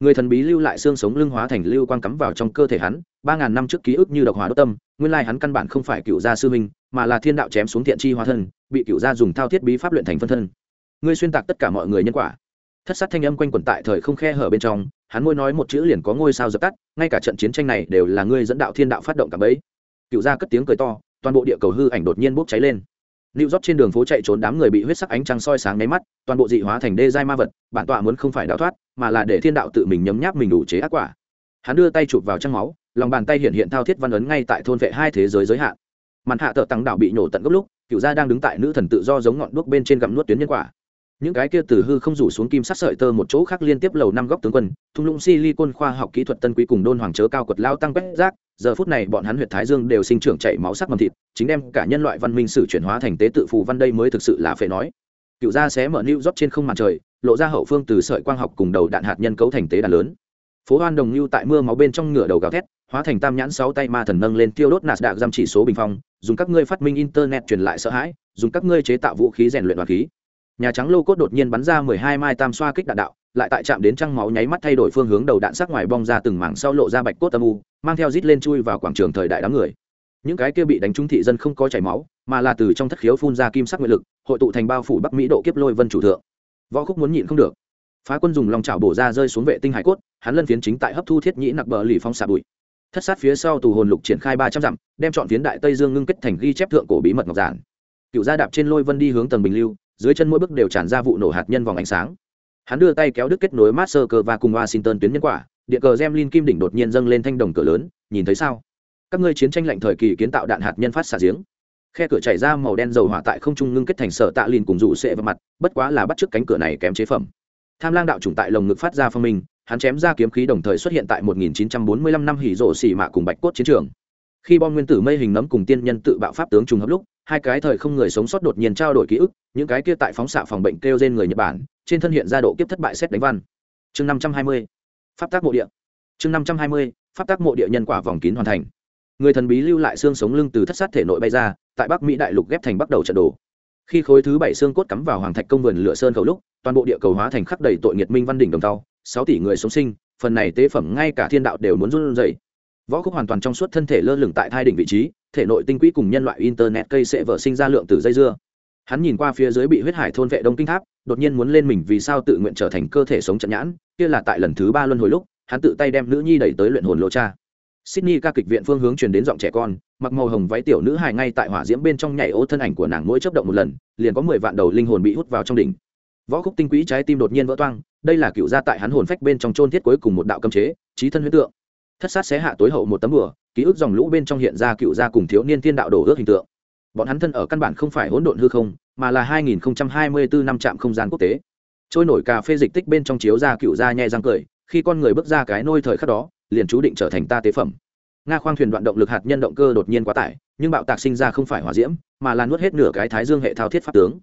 Speaker 1: Người thần bí lưu lại xương sống lưng hóa thành lưu quang cắm vào trong cơ thể hắn, ba ngàn năm trước ký ức như độc hóa đốt tâm, nguyên lai hắn căn bản không phải cựu gia sư minh mà là thiên đạo chém xuống thiện chi hóa thân, bị cựu gia dùng thao thiết bí pháp luyện thành phân thân. Ngươi xuyên tạc tất cả mọi người nhân quả. Thất sát thanh âm quanh quẩn tại thời không khe hở bên trong hắn môi nói một chữ liền có ngôi sao dập tắt ngay cả trận chiến tranh này đều là ngươi dẫn đạo thiên đạo phát động cả bấy cựu gia cất tiếng cười to toàn bộ địa cầu hư ảnh đột nhiên bốc cháy lên Lưu Dót trên đường phố chạy trốn đám người bị huyết sắc ánh trăng soi sáng nháy mắt, toàn bộ dị hóa thành đê giai ma vật, bản tọa muốn không phải đào thoát, mà là để thiên đạo tự mình nhấm nháp mình đủ chế ác quả. Hắn đưa tay chụp vào trăng máu, lòng bàn tay hiện hiện thao thiết văn ấn ngay tại thôn vệ hai thế giới giới hạn. Màn hạ tợ tăng đạo bị nổ tận gốc lúc, cựu gia đang đứng tại nữ thần tự do giống ngọn đuốc bên trên gặm nuốt tuyến nhân quả những cái kia từ hư không rủ xuống kim sắc sợi tơ một chỗ khác liên tiếp lầu năm góc tướng quân, thung lũng silicon khoa học kỹ thuật tân quý cùng đôn hoàng chớ cao quật lao tăng quét rác, giờ phút này bọn hắn huyện thái dương đều sinh trưởng chảy máu sắc mầm thịt, chính đem cả nhân loại văn minh sử chuyển hóa thành tế tự phù văn đây mới thực sự là phải nói. Cựu gia xé mở new rót trên không màn trời, lộ ra hậu phương từ sợi quang học cùng đầu đạn hạt nhân cấu thành tế đàn lớn. Phố hoan đồng lưu tại mưa máu bên trong ngửa đầu gào thét, hóa thành tam nhãn sáu tay ma thần nâng lên tiêu đốt nạt đạc giam chỉ số bình phong, dùng các ngươi phát minh internet truyền lại sợ hãi, dùng các ngươi chế tạo vũ khí rèn luyện đoàn khí nhà trắng lô cốt đột nhiên bắn ra mười hai mai tam xoa kích đạn đạo, lại tại chạm đến trăng máu nháy mắt thay đổi phương hướng đầu đạn sắc ngoài bong ra từng mảng sau lộ ra bạch cốt âm u, mang theo rít lên chui vào quảng trường thời đại đám người. Những cái kia bị đánh trúng thị dân không có chảy máu, mà là từ trong thất khiếu phun ra kim sắc nguyện lực, hội tụ thành bao phủ bắc mỹ độ kiếp lôi vân chủ thượng. Võ khúc muốn nhịn không được. Phá quân dùng lòng chảo bổ ra rơi xuống vệ tinh hải cốt, hắn lân phiến chính tại hấp thu thiết nhĩ nặc bờ lì phong xạ bụi. Thất sát phía sau tù hồn lục triển khai ba trăm dặm, đem chọn phiến đại tây dương ngưng kết thành ghi chép thượng cổ bí mật ngọc giản. Cựu gia đạp trên lôi vân đi hướng tầng bình lưu dưới chân mỗi bước đều tràn ra vụ nổ hạt nhân vòng ánh sáng. Hắn đưa tay kéo đứt kết nối master cơ và cùng washington tuyến nhân quả điện cờ gemlin kim đỉnh đột nhiên dâng lên thanh đồng cửa lớn, nhìn thấy sao? Các ngươi chiến tranh lạnh thời kỳ kiến tạo đạn hạt nhân phát xạ giếng. Khe cửa chảy ra màu đen dầu hỏa tại không trung ngưng kết thành sở tạ lìn cùng rủ sệ vào mặt, bất quá là bắt chước cánh cửa này kém chế phẩm. Tham lang đạo chủng tại lồng ngực phát ra phong minh, hắn chém ra kiếm khí đồng thời xuất hiện tại 1945 năm hỉ rộ xỉ mạ cùng bạch cốt chiến trường. Khi bom nguyên tử mây hình nấm cùng tiên nhân tự bạo pháp tướng trùng hợp lúc hai cái thời không người sống sót đột nhiên trao đổi ký ức, những cái kia tại phóng xạ phòng bệnh kêu trên người nhật bản, trên thân hiện ra độ kiếp thất bại xét đánh văn. Chương năm trăm hai mươi, pháp tác mộ địa. Chương năm trăm hai mươi, pháp tác mộ địa nhân quả vòng kín hoàn thành. Người thần bí lưu lại xương sống lưng từ thất sát thể nội bay ra, tại bắc mỹ đại lục ghép thành bắt đầu trận đồ. Khi khối thứ bảy xương cốt cắm vào hoàng thạch công vườn lửa sơn cầu lúc, toàn bộ địa cầu hóa thành khắc đầy tội nghiệt minh văn đỉnh đồng tàu sáu tỷ người sống sinh, phần này tế phẩm ngay cả thiên đạo đều muốn run rẩy. Võ khúc hoàn toàn trong suốt thân thể lơ lửng tại thai đỉnh vị trí thể nội tinh quỹ cùng nhân loại internet cây sẽ vỡ sinh ra lượng từ dây dưa. Hắn nhìn qua phía dưới bị huyết hải thôn vệ đông kinh tháp, đột nhiên muốn lên mình vì sao tự nguyện trở thành cơ thể sống trận nhãn, kia là tại lần thứ ba luân hồi lúc, hắn tự tay đem nữ nhi đẩy tới luyện hồn lô cha. Sydney ca kịch viện phương hướng truyền đến giọng trẻ con, mặc màu hồng váy tiểu nữ hài ngay tại hỏa diễm bên trong nhảy ô thân ảnh của nàng mỗi chấp động một lần, liền có mười vạn đầu linh hồn bị hút vào trong đỉnh. Võ khúc tinh quỹ trái tim đột nhiên vỡ toang, đây là cựu gia tại hắn hồn phách bên trong trôn thiết cuối cùng một đạo cấm chế, trí thân huyết tượng thất sát xé hạ tối hậu một tấm bửa ký ức dòng lũ bên trong hiện ra cựu gia cùng thiếu niên thiên đạo đổ ước hình tượng. Bọn hắn thân ở căn bản không phải hỗn độn hư không, mà là 2024 năm trạm không gian quốc tế. Trôi nổi cà phê dịch tích bên trong chiếu ra cựu gia nhẹ răng cười, khi con người bước ra cái nôi thời khắc đó, liền chú định trở thành ta tế phẩm. Nga khoang thuyền đoạn động lực hạt nhân động cơ đột nhiên quá tải, nhưng bạo tạc sinh ra không phải hỏa diễm, mà là nuốt hết nửa cái thái dương hệ thao thiết pháp tướng.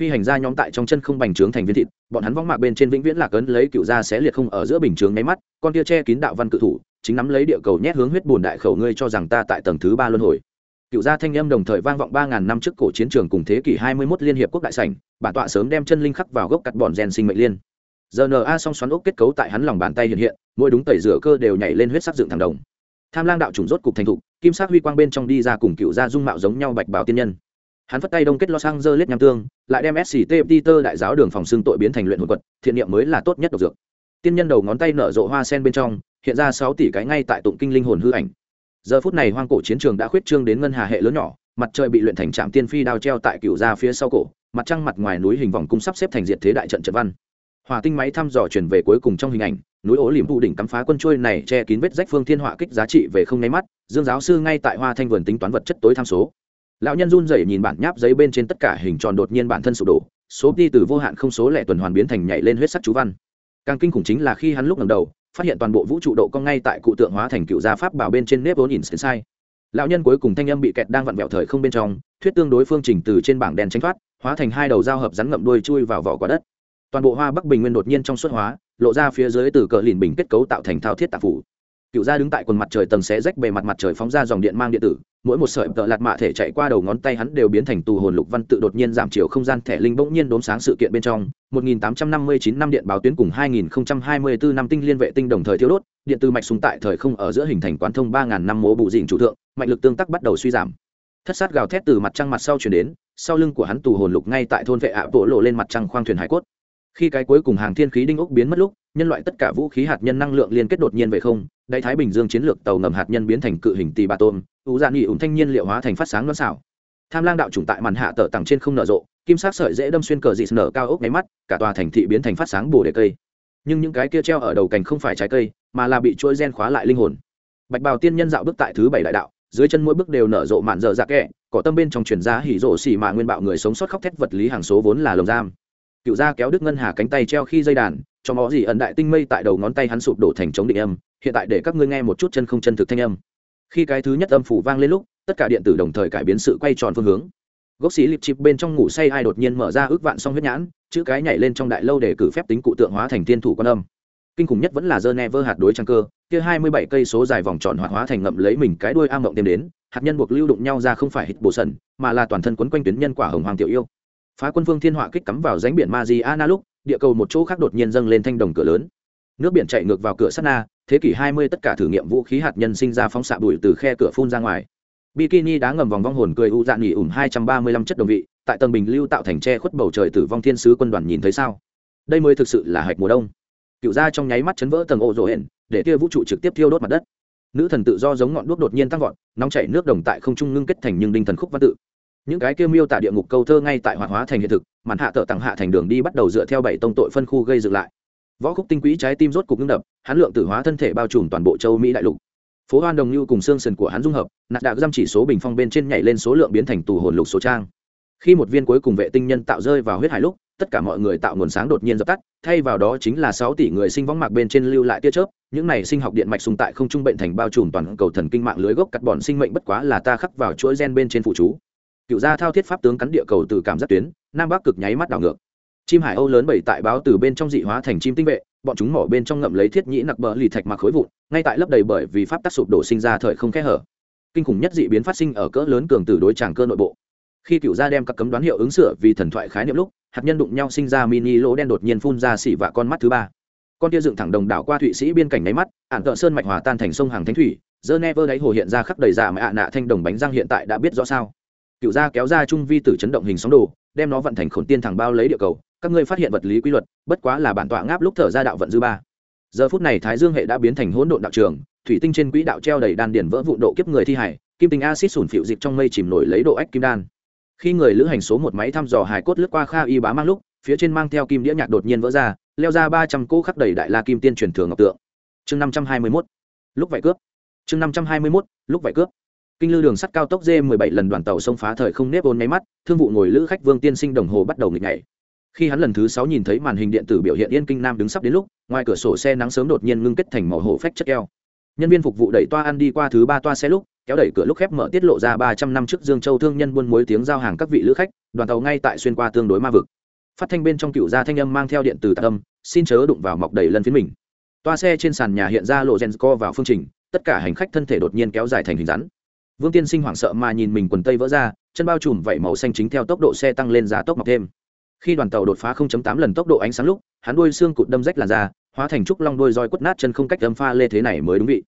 Speaker 1: Phi hành gia nhóm tại trong chân không bành trướng thành viên thịt, bọn hắn vong mạc bên trên vĩnh viễn lạc ấn lấy cựu gia sẽ liệt không ở giữa bình chướng nháy mắt, con tia che kín đạo văn cự thủ chính nắm lấy địa cầu nhét hướng huyết bùn đại khẩu ngươi cho rằng ta tại tầng thứ ba luân hồi. Cựu gia thanh âm đồng thời vang vọng ba ngàn năm trước cổ chiến trường cùng thế kỷ hai mươi 21 liên hiệp quốc đại sảnh, bản tọa sớm đem chân linh khắc vào gốc cắt bòn gen sinh mệnh liên. Rna song xoắn ốc kết cấu tại hắn lòng bàn tay hiện hiện, mỗi đúng tẩy rửa cơ đều nhảy lên huyết sắc dựng thẳng đồng. Tham lang đạo chủng rốt cục thành thục, kim sắc huy quang bên trong đi ra cùng cựu gia dung mạo giống nhau bạch bảo tiên nhân. Hắn phất tay đông kết lo sang dơ lết nham tương, lại đem sct peter đại giáo đường phòng xương tội biến thành luyện hồn quật, thiện niệm mới là tốt nhất độc dược. Tiên nhân đầu ngón tay nở rộ hoa sen bên trong hiện ra sáu tỷ cái ngay tại tụng kinh linh hồn hư ảnh. Giờ phút này hoang cổ chiến trường đã khuyết trương đến ngân hà hệ lớn nhỏ, mặt trời bị luyện thành trạm tiên phi đao treo tại cựu ra phía sau cổ, mặt trăng mặt ngoài núi hình vòng cung sắp xếp thành diệt thế đại trận trận văn. Hòa tinh máy thăm dò chuyển về cuối cùng trong hình ảnh, núi ố liềm vụ đỉnh cắm phá quân trôi này che kín vết rách phương thiên họa kích giá trị về không nháy mắt, dương giáo sư ngay tại hoa thanh vườn tính toán vật chất tối tham số. Lão nhân run rẩy nhìn bản nháp giấy bên trên tất cả hình tròn đột nhiên bản thân sụp đổ, số đi từ vô hạn không số lẻ tuần hoàn biến thành nhảy lên huyết sắc chú văn. Càng kinh khủng chính là khi hắn lúc ngẩng đầu phát hiện toàn bộ vũ trụ độ cong ngay tại cụ tượng hóa thành cựu gia pháp bảo bên trên nếp vốn in sai. Lão nhân cuối cùng thanh âm bị kẹt đang vặn vẹo thời không bên trong, thuyết tương đối phương trình từ trên bảng đèn tránh thoát, hóa thành hai đầu dao hợp rắn ngậm đuôi chui vào vỏ quả đất. Toàn bộ hoa bắc bình nguyên đột nhiên trong suốt hóa, lộ ra phía dưới từ cờ lìn bình kết cấu tạo thành thao thiết tạp phủ cựu gia đứng tại quần mặt trời tầng xé rách bề mặt mặt trời phóng ra dòng điện mang điện tử, mỗi một sợi tợ lạt mạ thể chạy qua đầu ngón tay hắn đều biến thành tù hồn lục văn tự đột nhiên giảm chiều không gian thẻ linh bỗng nhiên đốm sáng sự kiện bên trong. 1859 năm điện báo tuyến cùng 2024 năm tinh liên vệ tinh đồng thời thiếu đốt, điện từ mạch súng tại thời không ở giữa hình thành quán thông 3.000 năm mố bù dịnh chủ thượng mạnh lực tương tác bắt đầu suy giảm. Thất sát gào thét từ mặt trăng mặt sau chuyển đến, sau lưng của hắn tù hồn lục ngay tại thôn vệ ạ bộ lộ lên mặt trăng khoang thuyền hải cốt. Khi cái cuối cùng hàng thiên khí đinh ốc biến mất lúc, nhân loại tất cả vũ khí hạt nhân năng lượng liên kết đột nhiên về không đại thái bình dương chiến lược tàu ngầm hạt nhân biến thành cự hình tì bà tôm ủ dạ nghỉ ủng thanh nhiên liệu hóa thành phát sáng loan xảo. Tham lang đạo chủng tại màn hạ tờ tặng trên không nở rộ, kim sắc sợi dễ đâm xuyên cờ dị nở cao ốc nháy mắt, cả tòa thành thị biến thành phát sáng bồ đề cây. Nhưng những cái kia treo ở đầu cành không phải trái cây, mà là bị chuỗi gen khóa lại linh hồn. Bạch bào tiên nhân dạo bước tại thứ bảy đại đạo, dưới chân mỗi bước đều nở rộ mạn dở dạ kẹ, cỏ tâm bên trong truyền giá hỉ rộ xỉ mạ nguyên bạo người sống sót khóc thét vật lý hàng số vốn là lồng giam. Cựu gia kéo đứt ngân hà cánh tay treo khi dây đàn, trong ó gì ẩn đại tinh mây tại đầu ngón tay hắn sụp đổ thành chống định âm hiện tại để các ngươi nghe một chút chân không chân thực thanh âm khi cái thứ nhất âm phủ vang lên lúc tất cả điện tử đồng thời cải biến sự quay tròn phương hướng gốc xí lịp chip bên trong ngủ say ai đột nhiên mở ra ước vạn song huyết nhãn chữ cái nhảy lên trong đại lâu để cử phép tính cụ tượng hóa thành thiên thủ quan âm kinh khủng nhất vẫn là Geneva hạt đối trang cơ, kia 27 cây số dài vòng tròn hoạt hóa thành ngậm lấy mình cái đuôi am mộng tìm đến, hạt nhân buộc lưu đụng nhau ra không phải hít bổ sần, mà là toàn thân quấn quanh tuyến nhân quả hồng hoàng tiểu yêu. Phá quân vương thiên họa kích cắm vào rãnh biển Mariana lúc, địa cầu một chỗ khác đột nhiên dâng lên thanh đồng cửa lớn. Nước biển chạy ngược vào cửa sát na, thế kỷ 20 tất cả thử nghiệm vũ khí hạt nhân sinh ra phóng xạ bụi từ khe cửa phun ra ngoài. Bikini đá ngầm vòng vong hồn cười u dạn nghỉ ủm 235 chất đồng vị, tại tầng bình lưu tạo thành che khuất bầu trời tử vong thiên sứ quân đoàn nhìn thấy sao? Đây mới thực sự là hạch mùa đông cựu ra trong nháy mắt chấn vỡ tầng ô rộ hển để kia vũ trụ trực tiếp thiêu đốt mặt đất nữ thần tự do giống ngọn đuốc đột nhiên tăng vọt nóng chảy nước đồng tại không trung ngưng kết thành nhưng đinh thần khúc văn tự những cái kia miêu tả địa ngục câu thơ ngay tại hoạt hóa thành hiện thực màn hạ tợ tặng hạ thành đường đi bắt đầu dựa theo bảy tông tội phân khu gây dựng lại võ khúc tinh quỹ trái tim rốt cục ngưng đập, hắn lượng tử hóa thân thể bao trùm toàn bộ châu mỹ đại lục. Phố hoan đồng lưu cùng xương sần của hắn dung hợp nạt đạc giam chỉ số bình phong bên trên nhảy lên số lượng biến thành tù hồn lục số trang. Khi một viên cuối cùng vệ tinh nhân tạo rơi vào huyết hải lúc, tất cả mọi người tạo nguồn sáng đột nhiên dập tắt, thay vào đó chính là sáu tỷ người sinh võng mạc bên trên lưu lại tia chớp, những này sinh học điện mạch sung tại không trung bệnh thành bao trùm toàn cầu thần kinh mạng lưới gốc cắt bọn sinh mệnh bất quá là ta khắc vào chuỗi gen bên trên phụ chú. Cựu gia thao thiết pháp tướng cắn địa cầu từ cảm giác tuyến, nam bắc cực nháy mắt đảo ngược chim hải âu lớn bảy tại báo từ bên trong dị hóa thành chim tinh vệ, bọn chúng mỏ bên trong ngậm lấy thiết nhĩ nặc bờ lì thạch mặc khối vụn, ngay tại lấp đầy bởi vì pháp tác sụp đổ sinh ra thời không kẽ hở. Kinh khủng nhất dị biến phát sinh ở cỡ lớn cường từ đối tràng cơ nội bộ. Khi cựu gia đem các cấm đoán hiệu ứng sửa vì thần thoại khái niệm lúc, hạt nhân đụng nhau sinh ra mini lỗ đen đột nhiên phun ra xỉ và con mắt thứ ba. Con tia dựng thẳng đồng đảo qua thụy sĩ biên cảnh nháy mắt ạn tợ sơn mạch hòa tan thành sông hàng thánh thủy dơ ne vơ đáy hồ hiện ra khắp đầy dạ mà ạ nạ thanh đồng bánh răng hiện tại đã biết rõ sao. Cựu gia kéo ra trung vi tử chấn động hình sóng đồ, đem nó vận thành khổn tiên thẳng bao lấy địa cầu các ngươi phát hiện vật lý quy luật, bất quá là bản tọa ngáp lúc thở ra đạo vận dư ba. Giờ phút này thái dương hệ đã biến thành hỗn độn đạo trường, thủy tinh trên quỹ đạo treo đầy đan điền vỡ vụn độ kiếp người thi hải, kim tinh acid sủn phịu dịch trong mây chìm nổi lấy độ ách kim đan. Khi người lữ hành số một máy thăm dò hải cốt lướt qua kha y bá mang lúc, phía trên mang theo kim đĩa nhạc đột nhiên vỡ ra, leo ra ba trăm cỗ khắc đầy đại la kim tiên truyền thường ngọc tượng. Chương năm trăm hai mươi mốt. Lúc vậy cướp. Chương năm trăm hai mươi mốt, lúc vậy cướp. Kinh lưu đường sắt cao tốc d 17 lần đoàn tàu sông phá thời không nếp ôn máy mắt, thương vụ ngồi lữ khách vương tiên sinh đồng hồ bắt đầu nghịch ngày khi hắn lần thứ sáu nhìn thấy màn hình điện tử biểu hiện yên kinh nam đứng sắp đến lúc, ngoài cửa sổ xe nắng sớm đột nhiên ngưng kết thành màu hổ phách chất keo. Nhân viên phục vụ đẩy toa ăn đi qua thứ ba toa xe lúc, kéo đẩy cửa lúc khép mở tiết lộ ra ba trăm năm trước dương châu thương nhân buôn mối tiếng giao hàng các vị lữ khách, đoàn tàu ngay tại xuyên qua tương đối ma vực. Phát thanh bên trong cựu gia thanh âm mang theo điện từ tạc âm, xin chớ đụng vào mọc đầy lần phía mình. Toa xe trên sàn nhà hiện ra lộ gen co vào phương trình, tất cả hành khách thân thể đột nhiên kéo dài thành hình rắn. Vương tiên sinh hoảng sợ mà nhìn mình quần tây vỡ ra, chân bao trùm vảy màu xanh chính theo tốc độ xe tăng lên giá tốc mọc thêm khi đoàn tàu đột phá 0.8 lần tốc độ ánh sáng lúc, hắn đuôi xương cụt đâm rách làn da, hóa thành trúc long đuôi roi quất nát chân không cách âm pha lê thế này mới đúng vị.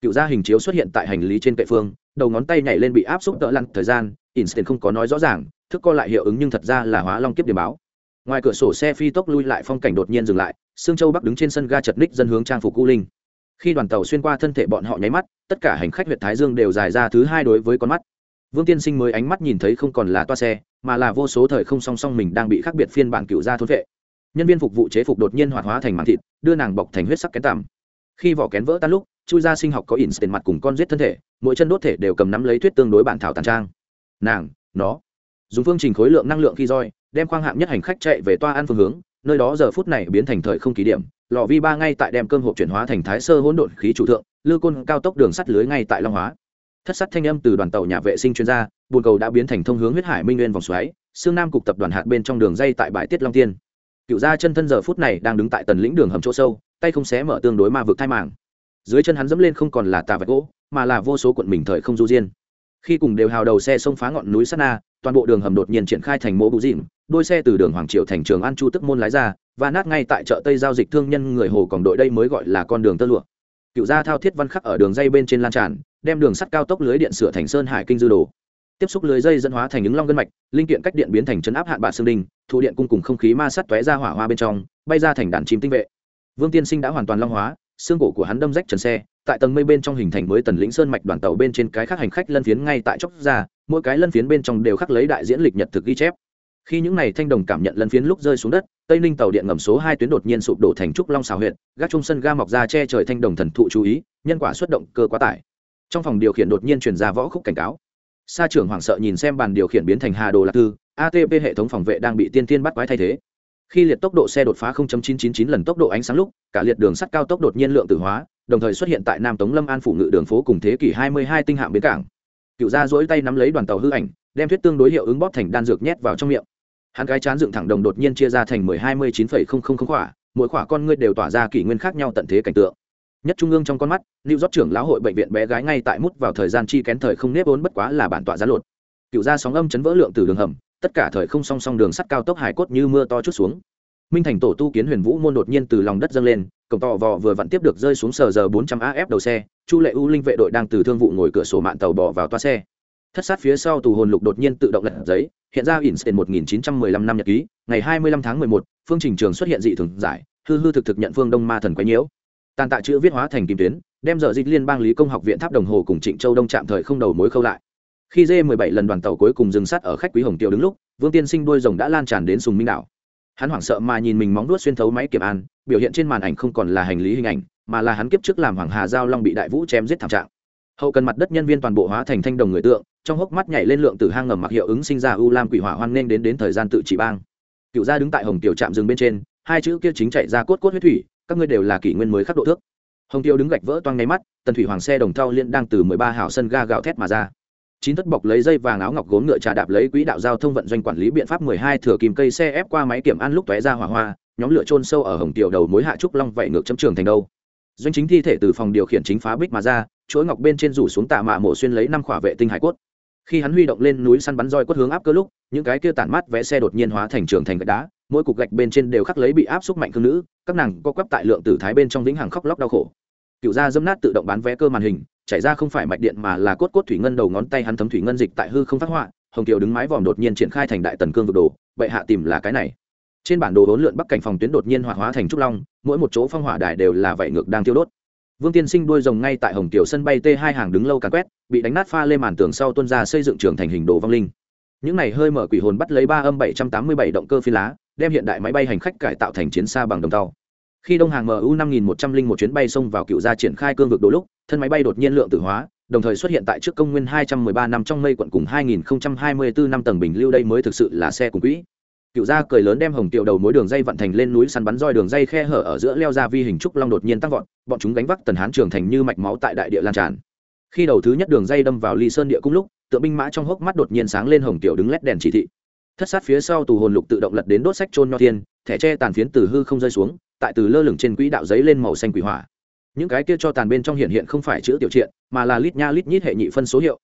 Speaker 1: Cựu gia hình chiếu xuất hiện tại hành lý trên kệ phương, đầu ngón tay nhảy lên bị áp xúc đỡ lăn thời gian instant không có nói rõ ràng, thức co lại hiệu ứng nhưng thật ra là hóa long kiếp điểm báo. Ngoài cửa sổ xe phi tốc lui lại phong cảnh đột nhiên dừng lại, sương châu bắc đứng trên sân ga chật ních dân hướng trang phục cu linh. Khi đoàn tàu xuyên qua thân thể bọn họ nháy mắt, tất cả hành khách huyện thái dương đều dài ra thứ hai đối với con mắt. Vương tiên sinh mới ánh mắt nhìn thấy không còn là toa xe mà là vô số thời không song song mình đang bị khác biệt phiên bản cựu gia thôn vệ. Nhân viên phục vụ chế phục đột nhiên hoạt hóa thành mảng thịt, đưa nàng bọc thành huyết sắc kén tằm. Khi vỏ kén vỡ tan lúc chui ra sinh học có ỉn tiền mặt cùng con giết thân thể, mỗi chân đốt thể đều cầm nắm lấy thuyết tương đối bản thảo tàn trang. Nàng, nó, dùng phương trình khối lượng năng lượng khi roi, đem khoang hạng nhất hành khách chạy về toa ăn phương hướng, nơi đó giờ phút này biến thành thời không ký điểm. Lò vi ba ngay tại đem cơm hộp chuyển hóa thành thái sơ hỗn độn khí chủ thượng lưu côn cao tốc đường sắt lưới ngay tại long hóa thất sát thanh âm từ đoàn tàu nhà vệ sinh chuyên gia bồn cầu đã biến thành thông hướng huyết hải minh nguyên vòng xoáy, xương nam cục tập đoàn hạt bên trong đường dây tại bãi tiết long tiên. Cựu gia chân thân giờ phút này đang đứng tại tần lĩnh đường hầm chỗ sâu, tay không xé mở tương đối ma vực thai màng. Dưới chân hắn dẫm lên không còn là tà vạch gỗ, mà là vô số quận mình thời không du diên. Khi cùng đều hào đầu xe xông phá ngọn núi sana toàn bộ đường hầm đột nhiên triển khai thành mố bù dịm đôi xe từ đường hoàng triều thành trường an chu tức môn lái ra, và nát ngay tại chợ tây giao dịch thương nhân người hồ còn đội đây mới gọi là con đường tơ lụa. Cựu gia thao thiết văn khắc ở đường dây bên trên lan tràn đem đường sắt cao tốc lưới điện sửa thành sơn hải kinh dư đồ. Tiếp xúc lưới dây dẫn hóa thành những long gân mạch, linh kiện cách điện biến thành chấn áp hạn bạc xương đình thụ điện cung cùng không khí ma sắt tóe ra hỏa hoa bên trong, bay ra thành đàn chim tinh vệ. Vương tiên sinh đã hoàn toàn long hóa, xương cổ của hắn đâm rách trần xe, tại tầng mây bên trong hình thành mới tần lĩnh sơn mạch đoàn tàu bên trên cái khác hành khách lân phiến ngay tại chốc ra, mỗi cái lân phiến bên trong đều khắc lấy đại diễn lịch nhật thực ghi chép. Khi những này thanh đồng cảm nhận lân phiến lúc rơi xuống đất, tây ninh tàu điện ngầm số hai tuyến đột nhiên sụp đổ thành trúc long xào huyện gác trung sân ga mọc ra che trời thanh đồng thần thụ chú ý, nhân quả xuất động cơ quá tải trong phòng điều khiển đột nhiên truyền ra võ khúc cảnh cáo. Sa trưởng hoảng sợ nhìn xem bàn điều khiển biến thành hà đồ lạc tư atp hệ thống phòng vệ đang bị tiên tiên bắt quái thay thế. Khi liệt tốc độ xe đột phá 0.999 lần tốc độ ánh sáng lúc, cả liệt đường sắt cao tốc đột nhiên lượng tử hóa, đồng thời xuất hiện tại nam tống lâm an phủ ngự đường phố cùng thế kỷ 22 tinh hạng bến cảng. Cựu gia dỗi tay nắm lấy đoàn tàu hư ảnh, đem thuyết tương đối hiệu ứng bóp thành đan dược nhét vào trong miệng. Hắn cái chán dựng thẳng đồng đột nhiên chia ra thành mười hai mươi chín phẩy không không không khỏa, mỗi khỏa con ngươi đều tỏa ra kỷ nguyên khác nhau tận thế cảnh tượng nhất trung ương trong con mắt lưu rót trưởng lão hội bệnh viện bé gái ngay tại mút vào thời gian chi kén thời không nếp vốn bất quá là bản tọa giá lột. Cựu ra sóng âm chấn vỡ lượng từ đường hầm tất cả thời không song song đường sắt cao tốc hải cốt như mưa to chút xuống. Minh thành tổ tu kiến huyền vũ môn đột nhiên từ lòng đất dâng lên cổng tò vò vừa vặn tiếp được rơi xuống sờ giờ bốn trăm af đầu xe chu lệ u linh vệ đội đang từ thương vụ ngồi cửa sổ mạng tàu bỏ vào toa xe. Thất sát phía sau tù hồn lục đột nhiên tự động lật giấy hiện ra instant một nghìn chín trăm mười lăm năm nhật ký, ngày 25 tháng 11, phương trình trường xuất hiện dị thường giải, hư hư thực thực nhận phương Đông Ma thần quấy nhiễu. Tàn tạ chữ viết hóa thành kim tuyến, đem dở dịch liên bang lý công học viện tháp đồng hồ cùng Trịnh Châu Đông chạm thời không đầu mối khâu lại. Khi D17 lần đoàn tàu cuối cùng dừng sát ở khách quý Hồng tiểu đứng lúc, Vương Tiên Sinh đuôi rồng đã lan tràn đến Sùng Minh đảo. Hắn hoảng sợ mà nhìn mình móng đuốt xuyên thấu máy kiểm an, biểu hiện trên màn ảnh không còn là hành lý hình ảnh, mà là hắn kiếp trước làm Hoàng Hà giao long bị đại vũ chém giết thảm trạng hậu cần mặt đất nhân viên toàn bộ hóa thành thanh đồng người tượng trong hốc mắt nhảy lên lượng từ hang ngầm mặc hiệu ứng sinh ra u lam quỷ hỏa hoan nghênh đến đến thời gian tự trị bang cựu gia đứng tại hồng tiểu trạm rừng bên trên hai chữ kia chính chạy ra cốt cốt huyết thủy các ngươi đều là kỷ nguyên mới khắc độ thước. Hồng tiêu đứng gạch vỡ toang nháy mắt, tần thủy hoàng xe đồng thau liên đang từ mười ba hào sân ga gạo thét mà ra. Chín thất bọc lấy dây vàng áo ngọc gốm ngựa trà đạp lấy quỹ đạo giao thông vận doanh quản lý biện pháp mười hai thừa kìm cây xe ép qua máy kiểm ăn lúc tóe ra hỏa hoa, nhóm lửa trôn sâu ở hồng tiểu đầu mối hạ trúc long vậy ngược chấm trường thành đâu. Doanh chính thi thể từ phòng điều khiển chính phá bích mà ra, chuỗi ngọc bên trên rủ xuống tạ mạ mổ xuyên lấy năm khỏa vệ tinh hải cốt. Khi hắn huy động lên núi săn bắn roi quất hướng áp cơ lúc, những cái kia tản mát vẽ xe đột nhiên hóa thành trường thành gạch đá mỗi cục gạch bên trên đều khắc lấy bị áp xúc mạnh thương nữ, các nàng co quắp tại lượng tử thái bên trong vĩnh hằng khóc lóc đau khổ. Cựu gia dâm nát tự động bán vé cơ màn hình, chảy ra không phải mạch điện mà là cốt cốt thủy ngân đầu ngón tay hắn thấm thủy ngân dịch tại hư không phát họa, hồng kiều đứng mái vòm đột nhiên triển khai thành đại tần cương vực đồ, bệ hạ tìm là cái này. Trên bản đồ hỗn lượn bắc cảnh phòng tuyến đột nhiên hoạt hóa thành trúc long, mỗi một chỗ phong hỏa đài đều là vảy ngược đang tiêu đốt. Vương tiên sinh đuôi rồng ngay tại hồng tiểu sân bay t hai hàng đứng lâu càn quét, bị đánh nát pha lên màn tường sau tuân ra xây dựng trường thành hình đồ vong linh. Những này hơi mở quỷ hồn bắt lấy ba âm bảy trăm tám mươi bảy động cơ phi lá đem hiện đại máy bay hành khách cải tạo thành chiến xa bằng đồng tàu. Khi đông hàng mu năm nghìn một trăm linh một chuyến bay xông vào cựu gia triển khai cương vực đôi lúc, thân máy bay đột nhiên lượng tử hóa, đồng thời xuất hiện tại trước công nguyên hai trăm mười ba năm trong mây quận cùng hai nghìn hai mươi bốn năm tầng bình lưu đây mới thực sự là xe cùng quỹ. Cựu gia cười lớn đem hồng tiểu đầu mối đường dây vận thành lên núi săn bắn roi đường dây khe hở ở giữa leo ra vi hình trúc long đột nhiên tăng vọt, bọn chúng gánh vác tần hán trường thành như mạch máu tại đại địa lan tràn. Khi đầu thứ nhất đường dây đâm vào ly sơn địa cung lúc, tượng binh mã trong hốc mắt đột nhiên sáng lên hồng tiểu đứng lét đèn chỉ thị thất sát phía sau tù hồn lục tự động lật đến đốt sách trôn nho thiên, thẻ tre tàn phiến từ hư không rơi xuống, tại từ lơ lửng trên quỹ đạo giấy lên màu xanh quỷ hỏa. Những cái kia cho tàn bên trong hiện hiện không phải chữ tiểu triện, mà là lít nha lít nhít hệ nhị phân số hiệu.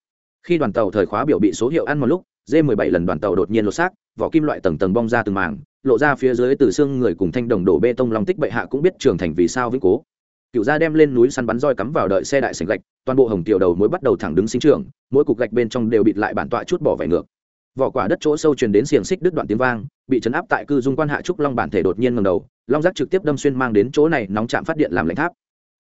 Speaker 1: Khi đoàn tàu thời khóa biểu bị số hiệu ăn một lúc d 17 lần đoàn tàu đột nhiên lột xác, vỏ kim loại tầng tầng bong ra từng mảng, lộ ra phía dưới từ xương người cùng thanh đồng đổ bê tông long tích bệ hạ cũng biết trưởng thành vì sao vĩnh cố. Cựu gia đem lên núi săn bắn roi cắm vào đợi xe đại sành gạch, toàn bộ hồng tiểu đầu mới bắt đầu thẳng đứng sinh trưởng, mỗi cục gạch bên trong đều bịt lại bản tọa chút bỏ vải ngược vỏ quả đất chỗ sâu truyền đến xiềng xích đứt đoạn tiếng vang, bị chấn áp tại cư dung quan hạ trúc long bản thể đột nhiên ngầm đầu, long giác trực tiếp đâm xuyên mang đến chỗ này, nóng chạm phát điện làm lạnh tháp.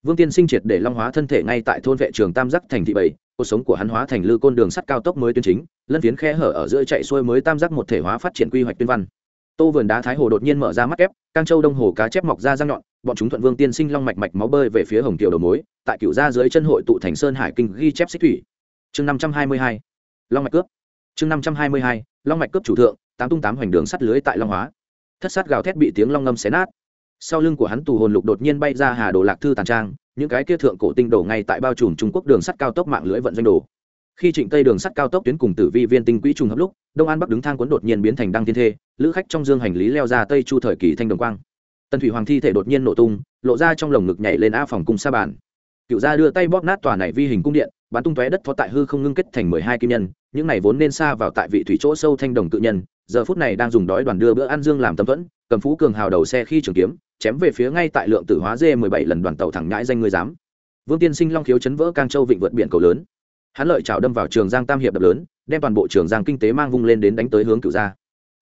Speaker 1: Vương tiên sinh triệt để long hóa thân thể ngay tại thôn vệ trường tam giác thành thị bảy, cuộc sống của hắn hóa thành lư côn đường sắt cao tốc mới tuyến chính, lân phiến khe hở ở giữa chạy xuôi mới tam giác một thể hóa phát triển quy hoạch tuyên văn. Tô vườn đá thái hồ đột nhiên mở ra mắt ép cang châu đông hồ cá chép mọc ra răng nhọn, bọn chúng thuận vương tiên sinh long mạch mạch máu bơi về phía hồng tiểu đầu mối, tại cựu gia dưới chân hội tụ thành sơn hải kinh ghi chép xích thủy. Chương năm trăm hai mươi hai, long mạch cướp chương năm trăm hai mươi hai, long mạch cướp chủ thượng, tám tung tám hoành đường sắt lưới tại long hóa. Thất sát gào thét bị tiếng long ngâm xé nát. Sau lưng của hắn tù hồn lục đột nhiên bay ra hà đồ lạc thư tàn trang, những cái kia thượng cổ tinh đổ ngay tại bao trùm trung quốc đường sắt cao tốc mạng lưới vận doanh đồ. Khi trịnh tây đường sắt cao tốc tuyến cùng tử vi viên tinh quỹ trùng hợp lúc, đông an bắc đứng thang cuốn đột nhiên biến thành đăng thiên thê, lữ khách trong dương hành lý leo ra tây chu thời kỳ thanh đồng quang. Tần thủy hoàng thi thể đột nhiên nổ tung, lộ ra trong lồng ngực nhảy lên a phòng cung sa bàn cựu gia đưa tay bóp nát tòa này vi hình cung điện, bắn tung tóe đất phó tại hư không ngưng kết thành mười hai kim nhân, những này vốn nên xa vào tại vị thủy chỗ sâu thanh đồng tự nhân, giờ phút này đang dùng đói đoàn đưa bữa ăn dương làm tâm thuẫn, cầm phú cường hào đầu xe khi trường kiếm, chém về phía ngay tại lượng tử hóa dê mười bảy lần đoàn tàu thẳng nhãi danh người dám. Vương tiên sinh long khiếu chấn vỡ cang châu vịnh vượt biển cầu lớn. Hắn lợi chảo đâm vào trường giang tam hiệp đập lớn, đem toàn bộ trường giang kinh tế mang vung lên đến đánh tới hướng cửu gia.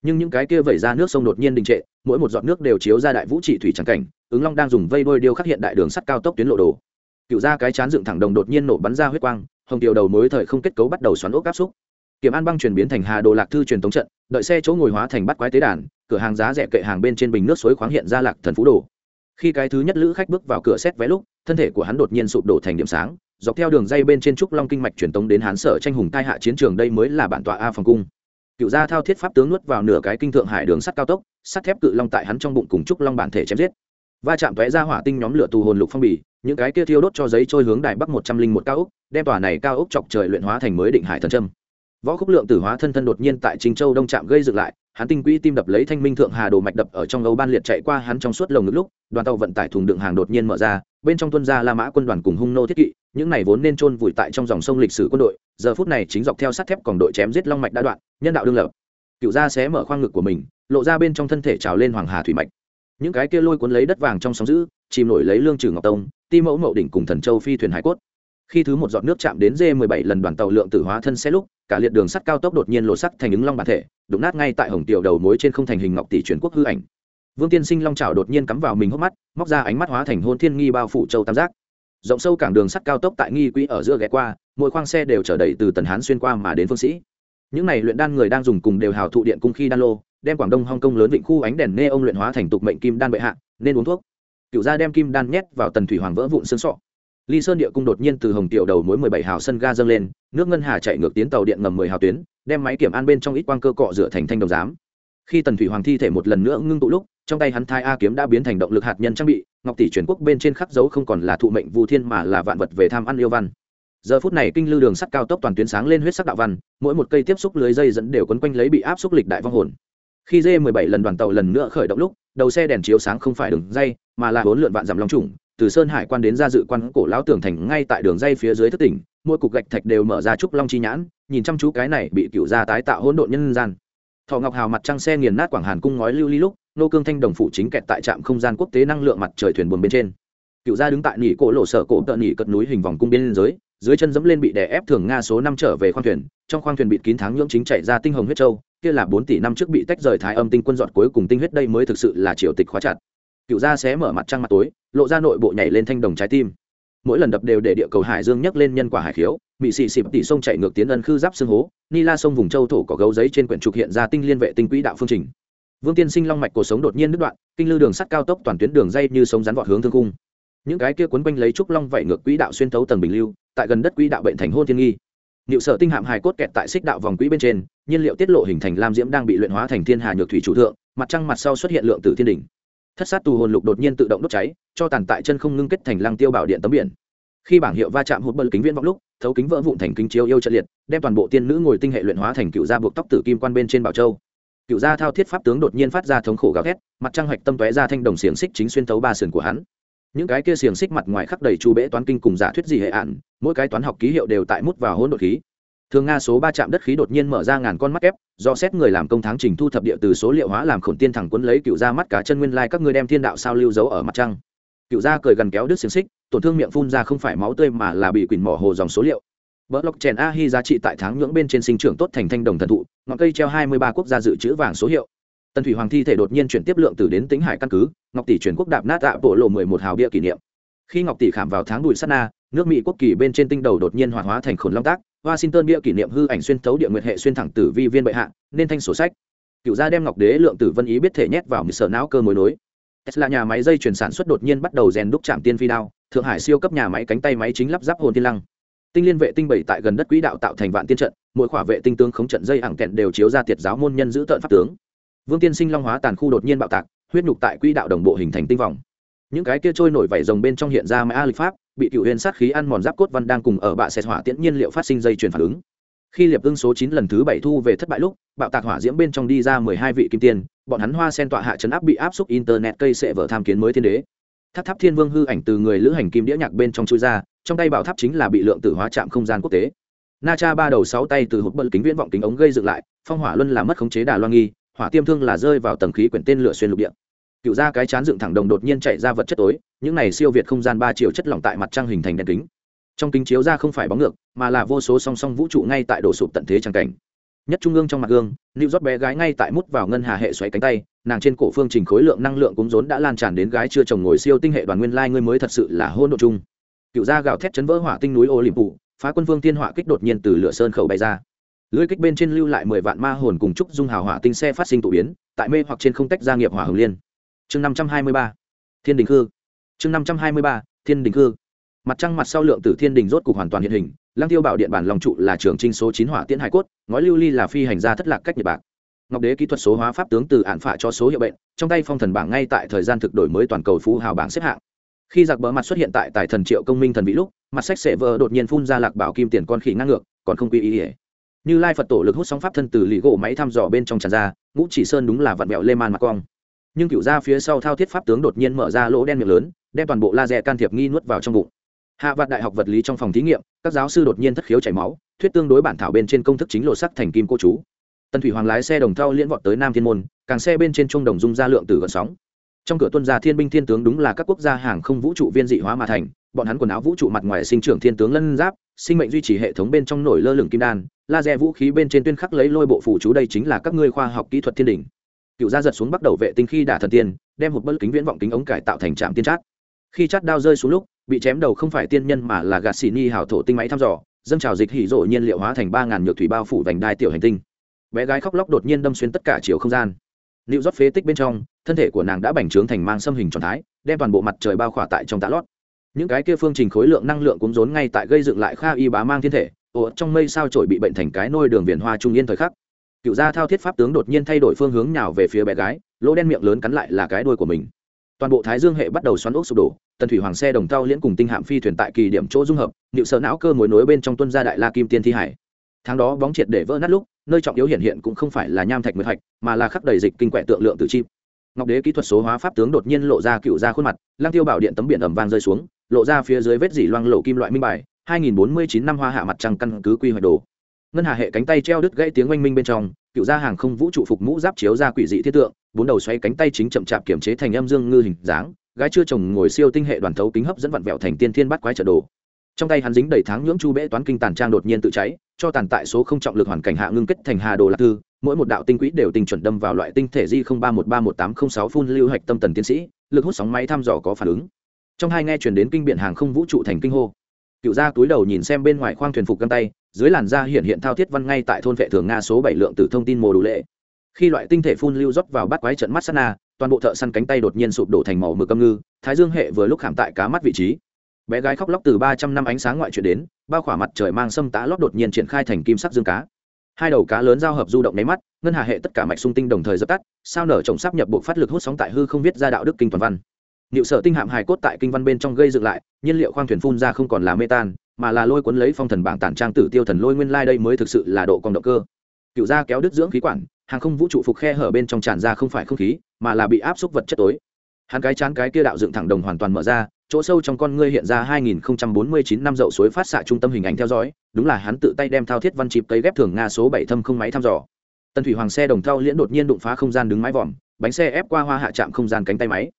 Speaker 1: Nhưng những cái kia vẩy ra nước sông đột nhiên đình trệ, mỗi một giọt nước đều chiếu ra đại vũ trị thủy trắng cảnh, ứng long đang dùng vây đôi điêu khắc hiện đại đường sắt cao tốc tuyến lộ đồ cựu ra cái chán dựng thẳng đồng đột nhiên nổ bắn ra huyết quang, hồng tiểu đầu mối thời không kết cấu bắt đầu xoắn ốc áp xúc. Kiểm an băng chuyển biến thành hà đồ lạc thư truyền tống trận, đợi xe chỗ ngồi hóa thành bắt quái tế đàn, cửa hàng giá rẻ kệ hàng bên trên bình nước suối khoáng hiện ra lạc thần phú đồ. Khi cái thứ nhất lữ khách bước vào cửa xét vé lúc, thân thể của hắn đột nhiên sụp đổ thành điểm sáng, dọc theo đường dây bên trên trúc long kinh mạch truyền tống đến hán sở tranh hùng tai hạ chiến trường đây mới là bản tọa a phòng cung. Cựu gia thao thiết pháp tướng nuốt vào nửa cái kinh thượng hải đường sắt cao tốc, sắt thép cự long tại hắn trong bụng cùng trúc long bản thể chém giết. Va chạm tóe ra hỏa tinh nhóm lửa tù hồn lục phong bì những cái kia thiêu đốt cho giấy trôi hướng đài bắc một trăm linh một cao ốc đem tòa này cao ốc chọc trời luyện hóa thành mới định hải thần trâm võ khúc lượng tử hóa thân thân đột nhiên tại trình châu đông trạm gây dựng lại, hắn tinh quỹ tim đập lấy thanh minh thượng hà đồ mạch đập ở trong âu ban liệt chạy qua hắn trong suốt lồng ngực lúc, đoàn tàu vận tải thùng đựng hàng đột nhiên mở ra, bên trong tuân gia la mã quân đoàn cùng hung nô thiết kỵ, những này vốn nên chôn vùi tại trong dòng sông lịch sử quân đội, giờ phút này chính dọc theo sắt thép còn đội chém giết long mạch đã đoạn, nhân đạo đương lập. Cựu gia xé mở khoang ngực của mình, lộ ra bên trong thân thể trào lên hoàng hà thủy mạch những cái kia lôi cuốn lấy đất vàng trong sóng giữ, chìm nổi lấy lương trừ ngọc tông, ti mẫu mậu đỉnh cùng thần châu phi thuyền hải cốt. Khi thứ một giọt nước chạm đến d 17 lần đoàn tàu lượng tử hóa thân xe lúc, cả liệt đường sắt cao tốc đột nhiên lộ sắc thành ứng long bản thể, đụng nát ngay tại hồng tiểu đầu mối trên không thành hình ngọc tỷ truyền quốc hư ảnh. Vương tiên sinh long trào đột nhiên cắm vào mình hốc mắt, móc ra ánh mắt hóa thành hôn thiên nghi bao phủ châu tam giác. Rộng sâu cảng đường sắt cao tốc tại nghi quỹ ở giữa ghé qua, mỗi khoang xe đều chở đầy từ tần hán xuyên qua mà đến phương sĩ. Những này luyện đan người đang dùng cùng đều hào thụ điện cung khi đan lô đem quảng đông, hong kong lớn vịnh khu ánh đèn nê ông luyện hóa thành tục mệnh kim đan bệ hạ, nên uống thuốc. Cựu gia đem kim đan nhét vào tần thủy hoàng vỡ vụn xương sọ. Ly sơn địa cung đột nhiên từ hồng tiểu đầu mối mười bảy hào sân ga dâng lên, nước ngân hà chạy ngược tiến tàu điện ngầm mười hào tuyến, đem máy kiểm an bên trong ít quang cơ cọ rửa thành thanh đồng giám. Khi tần thủy hoàng thi thể một lần nữa ngưng tụ lúc, trong tay hắn thai a kiếm đã biến thành động lực hạt nhân trang bị, ngọc tỷ truyền quốc bên trên khắc dấu không còn là thụ mệnh vu thiên mà là vạn vật về tham ăn yêu văn. Giờ phút này kinh lưu đường sắt cao tốc toàn tuyến sáng lên huyết sắc đạo văn, mỗi một cây tiếp xúc lưới dây dẫn đều quấn quanh lấy bị áp xúc lịch đại vong hồn khi d 17 lần đoàn tàu lần nữa khởi động lúc, đầu xe đèn chiếu sáng không phải đường dây, mà là bốn lượn vạn dặm long trùng, từ sơn hải quan đến ra dự quan cổ lão tường thành ngay tại đường dây phía dưới thất tỉnh, mỗi cục gạch thạch đều mở ra trúc long chi nhãn, nhìn chăm chú cái này bị cựu gia tái tạo hỗn độn nhân gian. Thọ ngọc hào mặt trăng xe nghiền nát quảng hàn cung ngói lưu ly lúc, nô cương thanh đồng phủ chính kẹt tại trạm không gian quốc tế năng lượng mặt trời thuyền buồn bên trên. Cựu gia đứng tại nỉ cổ lộ sở cổ tợ nỉ cất núi hình vòng cung biên giới, dưới chân dẫm lên bị đè ép thường nga số năm trở về khoang thuyền, trong khoang thuyền bị kín tháng nhưỡng chính chạy ra tinh hồng huyết châu kia là bốn tỷ năm trước bị tách rời thái âm tinh quân dọn cuối cùng tinh huyết đây mới thực sự là triều tịch khóa chặt. Cựu gia xé mở mặt trăng mặt tối, lộ ra nội bộ nhảy lên thanh đồng trái tim. Mỗi lần đập đều để địa cầu hải dương nhấc lên nhân quả hải khiếu bị xì xịp tỷ sông chạy ngược tiến ân khư giáp xương hố, ni la sông vùng châu thổ có gấu giấy trên quyển trục hiện ra tinh liên vệ tinh quỹ đạo phương trình. Vương tiên sinh long mạch cuộc sống đột nhiên đứt đoạn, kinh lưu đường sắt cao tốc toàn tuyến đường dây như sống rắn vọt hướng thương cung. Những cái kia quấn quanh lấy trúc long vẩy ngược quỹ đạo xuyên thấu tầng bình lưu, tại gần đất quỹ đạo bệnh thành hôn thiên nghi. Niệu sở tinh hạm hài cốt kẹt tại xích đạo vòng quỹ bên trên nhiên liệu tiết lộ hình thành lam diễm đang bị luyện hóa thành thiên hà nhược thủy chủ thượng, mặt trăng mặt sau xuất hiện lượng tử thiên đỉnh. Thất sát tù hồn lục đột nhiên tự động đốt cháy, cho tàn tại chân không ngưng kết thành lăng tiêu bảo điện tấm biển. Khi bảng hiệu va chạm hụt bờ kính viễn vọng lúc, thấu kính vỡ vụn thành kính chiếu yêu trận liệt, đem toàn bộ tiên nữ ngồi tinh hệ luyện hóa thành cựu gia buộc tóc tử kim quan bên trên bảo châu. Cựu gia thao thiết pháp tướng đột nhiên phát ra thống khổ gào thét, mặt trăng hoạch tâm tóe ra thanh đồng xiềng xích chính xuyên thấu ba sườn của hắn. Những cái kia xiềng xích mặt ngoài khắc đầy chu bễ toán kinh cùng giả thuyết gì hệ ạn, mỗi cái toán học ký hiệu đều tại mút vào hỗn độn khí thường nga số ba trạm đất khí đột nhiên mở ra ngàn con mắt ép do xét người làm công tháng trình thu thập địa từ số liệu hóa làm khổn tiên thẳng quấn lấy cựu ra mắt cá chân nguyên lai các ngươi đem thiên đạo sao lưu giấu ở mặt trăng cựu ra cười gần kéo đứt xiềng xích tổn thương miệng phun ra không phải máu tươi mà là bị quỳnh mỏ hồ dòng số liệu Bờ lộc chèn A Hi giá trị tại tháng nhưỡng bên trên sinh trưởng tốt thành thanh đồng thần thụ, ngọn cây treo 23 quốc gia dự trữ vàng số hiệu. Tần Thủy Hoàng thi thể đột nhiên chuyển tiếp lượng từ đến tính hải căn cứ, Ngọc tỷ chuyển quốc đạp nát ạ bộ lộ 11 hào bia kỷ niệm. Khi Ngọc tỷ khảm vào tháng đùi sát na, nước Mỹ quốc kỳ bên trên tinh đầu đột nhiên hoạt hóa thành khổn long tác, washington bia kỷ niệm hư ảnh xuyên thấu địa nguyệt hệ xuyên thẳng tử vi viên bệ hạ, nên thanh sổ sách. Cựu gia đem ngọc đế lượng tử vân ý biết thể nhét vào một sở não cơ mối nối. Tesla nhà máy dây chuyển sản xuất đột nhiên bắt đầu rèn đúc trạm tiên phi đao, thượng hải siêu cấp nhà máy cánh tay máy chính lắp ráp hồn tiên lăng. Tinh liên vệ tinh bảy tại gần đất quỹ đạo tạo thành vạn tiên trận, mỗi khỏa vệ tinh tướng khống trận dây ẳng kẹn đều chiếu ra tiệt giáo môn nhân giữ tợn pháp tướng. Vương tiên sinh long hóa tàn khu đột nhiên bạo tạc, huyết nhục tại quỹ đạo đồng bộ hình thành tinh vòng. Những cái kia trôi nổi vảy rồng bên trong hiện ra mã lịch pháp bị cựu huyền sát khí ăn mòn giáp cốt văn đang cùng ở bạ xẹt hỏa tiễn nhiên liệu phát sinh dây chuyển phản ứng. Khi liệp ưng số chín lần thứ bảy thu về thất bại lúc, bạo tạc hỏa diễm bên trong đi ra mười hai vị kim tiền bọn hắn hoa sen tọa hạ chấn áp bị áp xúc internet cây sệ vợ tham kiến mới thiên đế. Tháp tháp thiên vương hư ảnh từ người lữ hành kim đĩa nhạc bên trong chui ra, trong tay bảo tháp chính là bị lượng tử hóa chạm không gian quốc tế. Na cha ba đầu sáu tay từ hụt bận kính viễn vọng kính ống gây dựng lại, phong hỏa luân là mất khống chế đà loan nghi, hỏa tiêm thương là rơi vào tầng khí quyển tên lửa xuyên lục địa cựu ra cái chán dựng thẳng đồng đột nhiên chạy ra vật chất tối, những này siêu việt không gian ba chiều chất lỏng tại mặt trăng hình thành đèn kính. Trong kính chiếu ra không phải bóng ngược, mà là vô số song song vũ trụ ngay tại đổ sụp tận thế trang cảnh. Nhất trung ương trong mặt gương lưu rót bé gái ngay tại mút vào ngân hà hệ xoáy cánh tay, nàng trên cổ phương trình khối lượng năng lượng cúng rốn đã lan tràn đến gái chưa chồng ngồi siêu tinh hệ đoàn nguyên lai ngươi mới thật sự là hôn độ chung. Cựu gia gạo thét chấn vỡ hỏa tinh núi ô liềm phụ phá quân vương tiên hỏa kích đột nhiên từ lửa sơn khẩu bay ra. Lưới kích bên trên lưu lại mười vạn ma hồn cùng trúc dung hào hỏa tinh xe phát sinh tụ biến, tại mê hoặc trên không tách gia nghiệp hỏa hồng liên chương năm trăm hai mươi ba, thiên đình khư. Chương năm trăm hai mươi ba, thiên đình khư. Mặt trăng mặt sau lượng tử thiên đình rốt cục hoàn toàn hiện hình, lăng tiêu bảo điện bản lòng trụ là trường trinh số chín hỏa tiễn hải cốt, ngói lưu ly là phi hành gia thất lạc cách nhật bạc ngọc đế kỹ thuật số hóa pháp tướng từ ạn phả cho số hiệu bệnh, trong tay phong thần bảng ngay tại thời gian thực đổi mới toàn cầu phú hào bảng xếp hạng. Khi giặc bờ mặt xuất hiện tại tài thần triệu công minh thần vị lúc, mặt sách sệ vợ đột nhiên phun ra lạc bảo kim tiền con khỉ ngang ngược, còn không quy ý ỉa như lai phật tổ lực hút sóng pháp thân từ lì gỗ máy thăm dò bên trong tràn ra, ngũ chỉ sơn đúng là vạn mẹo lê man mặt cong nhưng cựu ra phía sau thao thiết pháp tướng đột nhiên mở ra lỗ đen miệng lớn, đem toàn bộ laser can thiệp nghi nuốt vào trong bụng. Hạ vạn đại học vật lý trong phòng thí nghiệm, các giáo sư đột nhiên thất khiếu chảy máu, thuyết tương đối bản thảo bên trên công thức chính lộ sắc thành kim cô chú. Tần thủy hoàng lái xe đồng thao liễn vọt tới nam thiên môn, càng xe bên trên trung đồng dung ra lượng từ gần sóng. Trong cửa tuân gia thiên binh thiên tướng đúng là các quốc gia hàng không vũ trụ viên dị hóa mà thành, bọn hắn quần áo vũ trụ mặt ngoài sinh trưởng thiên tướng lân giáp, sinh mệnh duy trì hệ thống bên trong nổi lơ lửng kim đan, laser vũ khí bên trên tuyên khắc lấy lôi bộ phủ chú đây chính là các ngươi khoa học kỹ thuật thiên đỉnh cựu gia giật xuống bắt đầu vệ tinh khi đả thần tiên, đem một bất kính viễn vọng kính ống cải tạo thành trạm tiên chát. Khi chát đao rơi xuống lúc, bị chém đầu không phải tiên nhân mà là gạt xì ni hảo thổ tinh máy thăm dò, dâng trào dịch hỉ rộ nhiên liệu hóa thành ba ngàn nhược thủy bao phủ vành đai tiểu hành tinh. Bé gái khóc lóc đột nhiên đâm xuyên tất cả chiều không gian. Liệu rót phế tích bên trong, thân thể của nàng đã bành trướng thành mang xâm hình tròn thái, đem toàn bộ mặt trời bao khỏa tại trong tạ lót. Những cái kia phương trình khối lượng năng lượng cũng rốn ngay tại gây dựng lại kha y bá mang thiên thể, ồ, trong mây sao trổi bị bệnh thành cái nôi đường viền hoa trung yên thời khắc cựu gia thao thiết pháp tướng đột nhiên thay đổi phương hướng nào về phía bé gái, lỗ đen miệng lớn cắn lại là cái đuôi của mình. Toàn bộ thái dương hệ bắt đầu xoắn ốc sụp đổ, tần thủy hoàng xe đồng thao liễn cùng tinh hạm phi thuyền tại kỳ điểm chỗ dung hợp nịu sợ não cơ mối nối bên trong tuân gia đại la kim tiên thi hải. Tháng đó bóng triệt để vỡ nát lúc, nơi trọng yếu hiện hiện cũng không phải là nham thạch nguyệt thạch mà là khắc đầy dịch kinh quẹ tượng lượng tự chim. Ngọc đế kỹ thuật số hóa pháp tướng đột nhiên lộ ra cựu ra khuôn mặt lang tiêu bảo điện tấm biển ẩm vang rơi xuống, lộ ra phía dưới vết dỉ loang lộ kim loại minh bài 2049 năm hoa hạ mặt trăng căn cứ quy hoạch đồ ngân hà hệ cánh tay treo đứt gãy tiếng oanh minh bên trong, cựu gia hàng không vũ trụ phục mũ giáp chiếu ra quỷ dị thiết tượng, bốn đầu xoay cánh tay chính chậm chạp kiểm chế thành âm dương ngư hình dáng, gái chưa chồng ngồi siêu tinh hệ đoàn thấu kính hấp dẫn vặn vẹo thành tiên thiên bắt quái trợ đồ. Trong tay hắn dính đầy tháng nhưỡng chu bễ toán kinh tàn trang đột nhiên tự cháy, cho tàn tại số không trọng lực hoàn cảnh hạ ngưng kết thành hà đồ lạc thư, mỗi một đạo tinh quỹ đều tinh chuẩn đâm vào loại tinh thể di không ba một ba một tám không sáu phun lưu hạch tâm tần tiến sĩ, lực hút sóng máy thăm dò có phản ứng. Trong hai nghe chuyển đến kinh biện hàng không vũ trụ thành kinh hô cựu gia túi đầu nhìn xem bên ngoài khoang thuyền phục găng tay, dưới làn da hiện hiện thao thiết văn ngay tại thôn vệ thường nga số bảy lượng từ thông tin mồ đủ lệ. Khi loại tinh thể phun lưu rót vào bắt quái trận mắt sana toàn bộ thợ săn cánh tay đột nhiên sụp đổ thành màu mực âm ngư, thái dương hệ vừa lúc khảm tại cá mắt vị trí. Bé gái khóc lóc từ ba trăm năm ánh sáng ngoại chuyển đến, bao khỏa mặt trời mang sâm tá lót đột nhiên triển khai thành kim sắc dương cá. Hai đầu cá lớn giao hợp du động nháy mắt, ngân hà hệ tất cả mạch sung tinh đồng thời dập tắt, sao nở trồng sắp nhập buộc phát lực hút sóng tại hư không viết ra đạo đức kinh toàn văn. Niệu sở tinh hạm hài cốt tại kinh văn bên trong gây dựng lại, nhiên liệu khoang thuyền phun ra không còn là mê tan, mà là lôi cuốn lấy phong thần bảng tản trang tử tiêu thần lôi nguyên lai đây mới thực sự là độ cong động cơ. Cựu gia kéo đứt dưỡng khí quản, hàng không vũ trụ phục khe hở bên trong tràn ra không phải không khí, mà là bị áp xúc vật chất tối. Hắn cái chán cái kia đạo dựng thẳng đồng hoàn toàn mở ra, chỗ sâu trong con ngươi hiện ra 2049 năm dậu suối phát xạ trung tâm hình ảnh theo dõi, đúng là hắn tự tay đem thao thiết văn chịp cây ghép thường nga số 7 thâm không máy thăm dò. Tần thủy hoàng xe đồng thao liễn đột nhiên đụng phá không gian đứng mái vòm, bánh xe ép qua hoa hạ chạm không gian cánh tay máy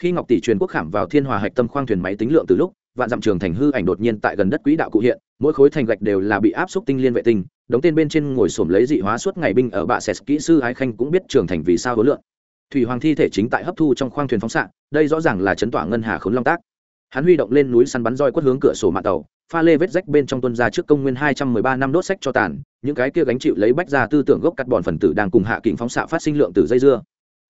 Speaker 1: khi ngọc tỷ truyền quốc khảm vào thiên hòa hạch tâm khoang thuyền máy tính lượng từ lúc, vạn dặm trường thành hư ảnh đột nhiên tại gần đất quỹ đạo cụ hiện, mỗi khối thành gạch đều là bị áp xúc tinh liên vệ tinh, đống tên bên trên ngồi xổm lấy dị hóa suốt ngày binh ở bạ sệt kỹ sư ái khanh cũng biết trường thành vì sao hối lượng. Thủy hoàng thi thể chính tại hấp thu trong khoang thuyền phóng xạ, đây rõ ràng là chấn tỏa ngân hà khốn long tác. Hắn huy động lên núi săn bắn roi quất hướng cửa sổ mạng tàu, pha lê vết rách bên trong tuân ra trước công nguyên hai trăm mười ba năm đốt sách cho tàn, những cái kia gánh chịu lấy bách ra tư tưởng gốc cắt bòn phần tử đang cùng hạ kình phóng xạ phát sinh lượng từ dây dưa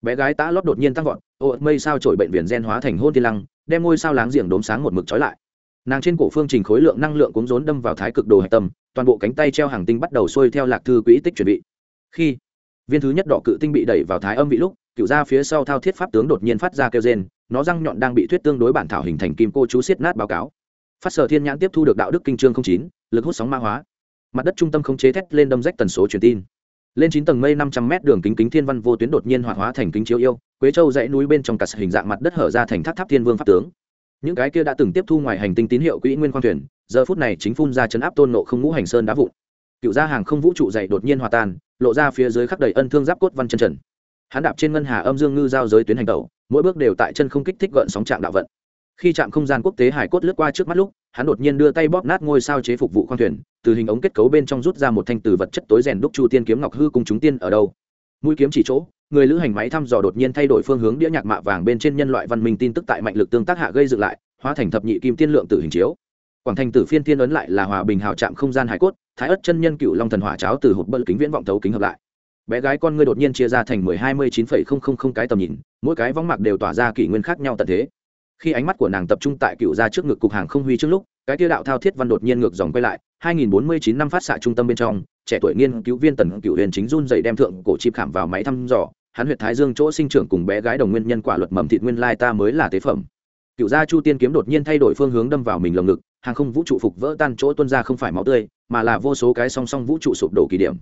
Speaker 1: bé gái tã lót đột nhiên tăng vọt, ô mây sao trổi bệnh viện gen hóa thành hôn tiên lăng, đem ngôi sao láng giềng đốm sáng một mực trói lại. Nàng trên cổ phương trình khối lượng năng lượng cúng rốn đâm vào thái cực đồ hạch tâm, toàn bộ cánh tay treo hàng tinh bắt đầu xuôi theo lạc thư quỹ tích chuẩn bị. Khi, viên thứ nhất đỏ cự tinh bị đẩy vào thái âm vị lúc, cựu ra phía sau thao thiết pháp tướng đột nhiên phát ra kêu gen nó răng nhọn đang bị thuyết tương đối bản thảo hình thành kim cô chú siết nát báo cáo. Phát sở thiên nhãn tiếp thu được đạo đức kinh trương chín, lực hút sóng ma hóa. Mặt đất trung tâm không chế thét lên đâm rách tần số truyền tin lên chín tầng mây năm trăm mét đường kính kính thiên văn vô tuyến đột nhiên hoạt hóa thành kính chiếu yêu, quế châu dãy núi bên trong cả hình dạng mặt đất hở ra thành tháp tháp thiên vương pháp tướng. Những cái kia đã từng tiếp thu ngoài hành tinh tín hiệu quỹ nguyên khoang thuyền, giờ phút này chính phun ra chấn áp tôn nộ không ngũ hành sơn đá vụn. Cựu gia hàng không vũ trụ dày đột nhiên hòa tan, lộ ra phía dưới khắc đầy ân thương giáp cốt văn chân trần. Hắn đạp trên ngân hà âm dương ngư giao giới tuyến hành tẩu, mỗi bước đều tại chân không kích thích gợn sóng trạng đạo vận khi trạm không gian quốc tế hải cốt lướt qua trước mắt lúc, hắn đột nhiên đưa tay bóp nát ngôi sao chế phục vụ khoang thuyền, từ hình ống kết cấu bên trong rút ra một thanh từ vật chất tối rèn đúc chu tiên kiếm ngọc hư cùng chúng tiên ở đâu. Mũi kiếm chỉ chỗ, người lữ hành máy thăm dò đột nhiên thay đổi phương hướng đĩa nhạc mạ vàng bên trên nhân loại văn minh tin tức tại mạnh lực tương tác hạ gây dựng lại, hóa thành thập nhị kim tiên lượng tử hình chiếu. Quảng thành tử phiên tiên ấn lại là hòa bình hào trạm không gian hải cốt, thái ất chân nhân cựu long thần hỏa cháo từ hộp bơ kính viễn vọng thấu kính hợp lại. Bé gái con ngươi đột nhiên chia ra thành mười hai mươi chín phẩy không không không cái tầm nhìn, mỗi cái vóng mặt đều tỏa ra kỷ nguyên khác nhau tận thế khi ánh mắt của nàng tập trung tại cựu ra trước ngực cục hàng không huy trước lúc, cái tiêu đạo thao thiết văn đột nhiên ngược dòng quay lại 2049 năm phát xạ trung tâm bên trong, trẻ tuổi nghiên cứu viên tần cựu huyền chính run dày đem thượng cổ chip khảm vào máy thăm dò, hắn huyệt thái dương chỗ sinh trưởng cùng bé gái đồng nguyên nhân quả luật mầm thịt nguyên lai ta mới là tế phẩm. Cựu gia chu tiên kiếm đột nhiên thay đổi phương hướng đâm vào mình lồng ngực, hàng không vũ trụ phục vỡ tan chỗ tuân ra không phải máu tươi, mà là vô số cái song song vũ trụ sụp đổ kỳ điểm.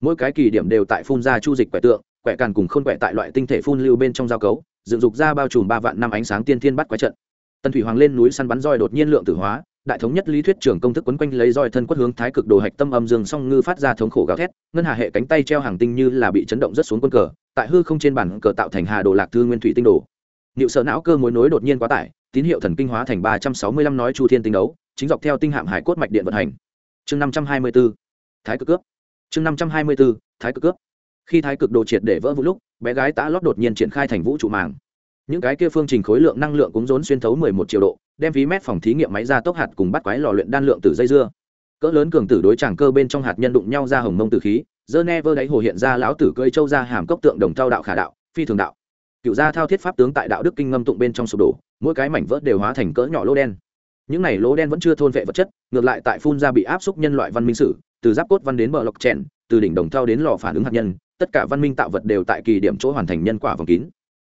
Speaker 1: Mỗi cái kỳ điểm đều tại phun ra chu dịch quẻ tượng, quẻ càn cùng khôn quẻ tại loại tinh thể phun lưu bên trong giao cấu dựng dục ra bao trùm ba vạn năm ánh sáng tiên thiên bắt quái trận. Tần thủy hoàng lên núi săn bắn roi đột nhiên lượng tử hóa, đại thống nhất lý thuyết trưởng công thức quấn quanh lấy roi thân quất hướng thái cực đồ hạch tâm âm dương song ngư phát ra thống khổ gào thét, ngân hà hệ cánh tay treo hàng tinh như là bị chấn động rất xuống quân cờ, tại hư không trên bản cờ tạo thành hà đồ lạc thư nguyên thủy tinh đồ. Liệu sợ não cơ mối nối đột nhiên quá tải, tín hiệu thần kinh hóa thành ba trăm sáu mươi lăm nói chu thiên tinh đấu, chính dọc theo tinh hạm hải cốt mạch điện vận hành. Chương năm trăm hai mươi b thái cực cướp. Chương năm trăm hai mươi b thái cực cướp. Khi thái cực đồ triệt để vỡ vũ lúc bé gái tã lót đột nhiên triển khai thành vũ trụ màng. Những cái kia phương trình khối lượng năng lượng cũng rốn xuyên thấu mười một triệu độ, đem phí mét phòng thí nghiệm máy ra tốc hạt cùng bắt quái lò luyện đan lượng từ dây dưa. Cỡ lớn cường tử đối tràng cơ bên trong hạt nhân đụng nhau ra hồng mông tử khí, dơ ne vơ đáy hồ hiện ra lão tử cơi châu ra hàm cốc tượng đồng thao đạo khả đạo, phi thường đạo. Cựu gia thao thiết pháp tướng tại đạo đức kinh ngâm tụng bên trong sụp đổ, mỗi cái mảnh vỡ đều hóa thành cỡ nhỏ lỗ đen. Những này lỗ đen vẫn chưa thôn vệ vật chất, ngược lại tại phun ra bị áp xúc nhân loại văn minh sử, từ giáp cốt văn đến bờ lọc trẻn từ đỉnh đồng thao đến lò phản ứng hạt nhân, tất cả văn minh tạo vật đều tại kỳ điểm chỗ hoàn thành nhân quả vòng kín.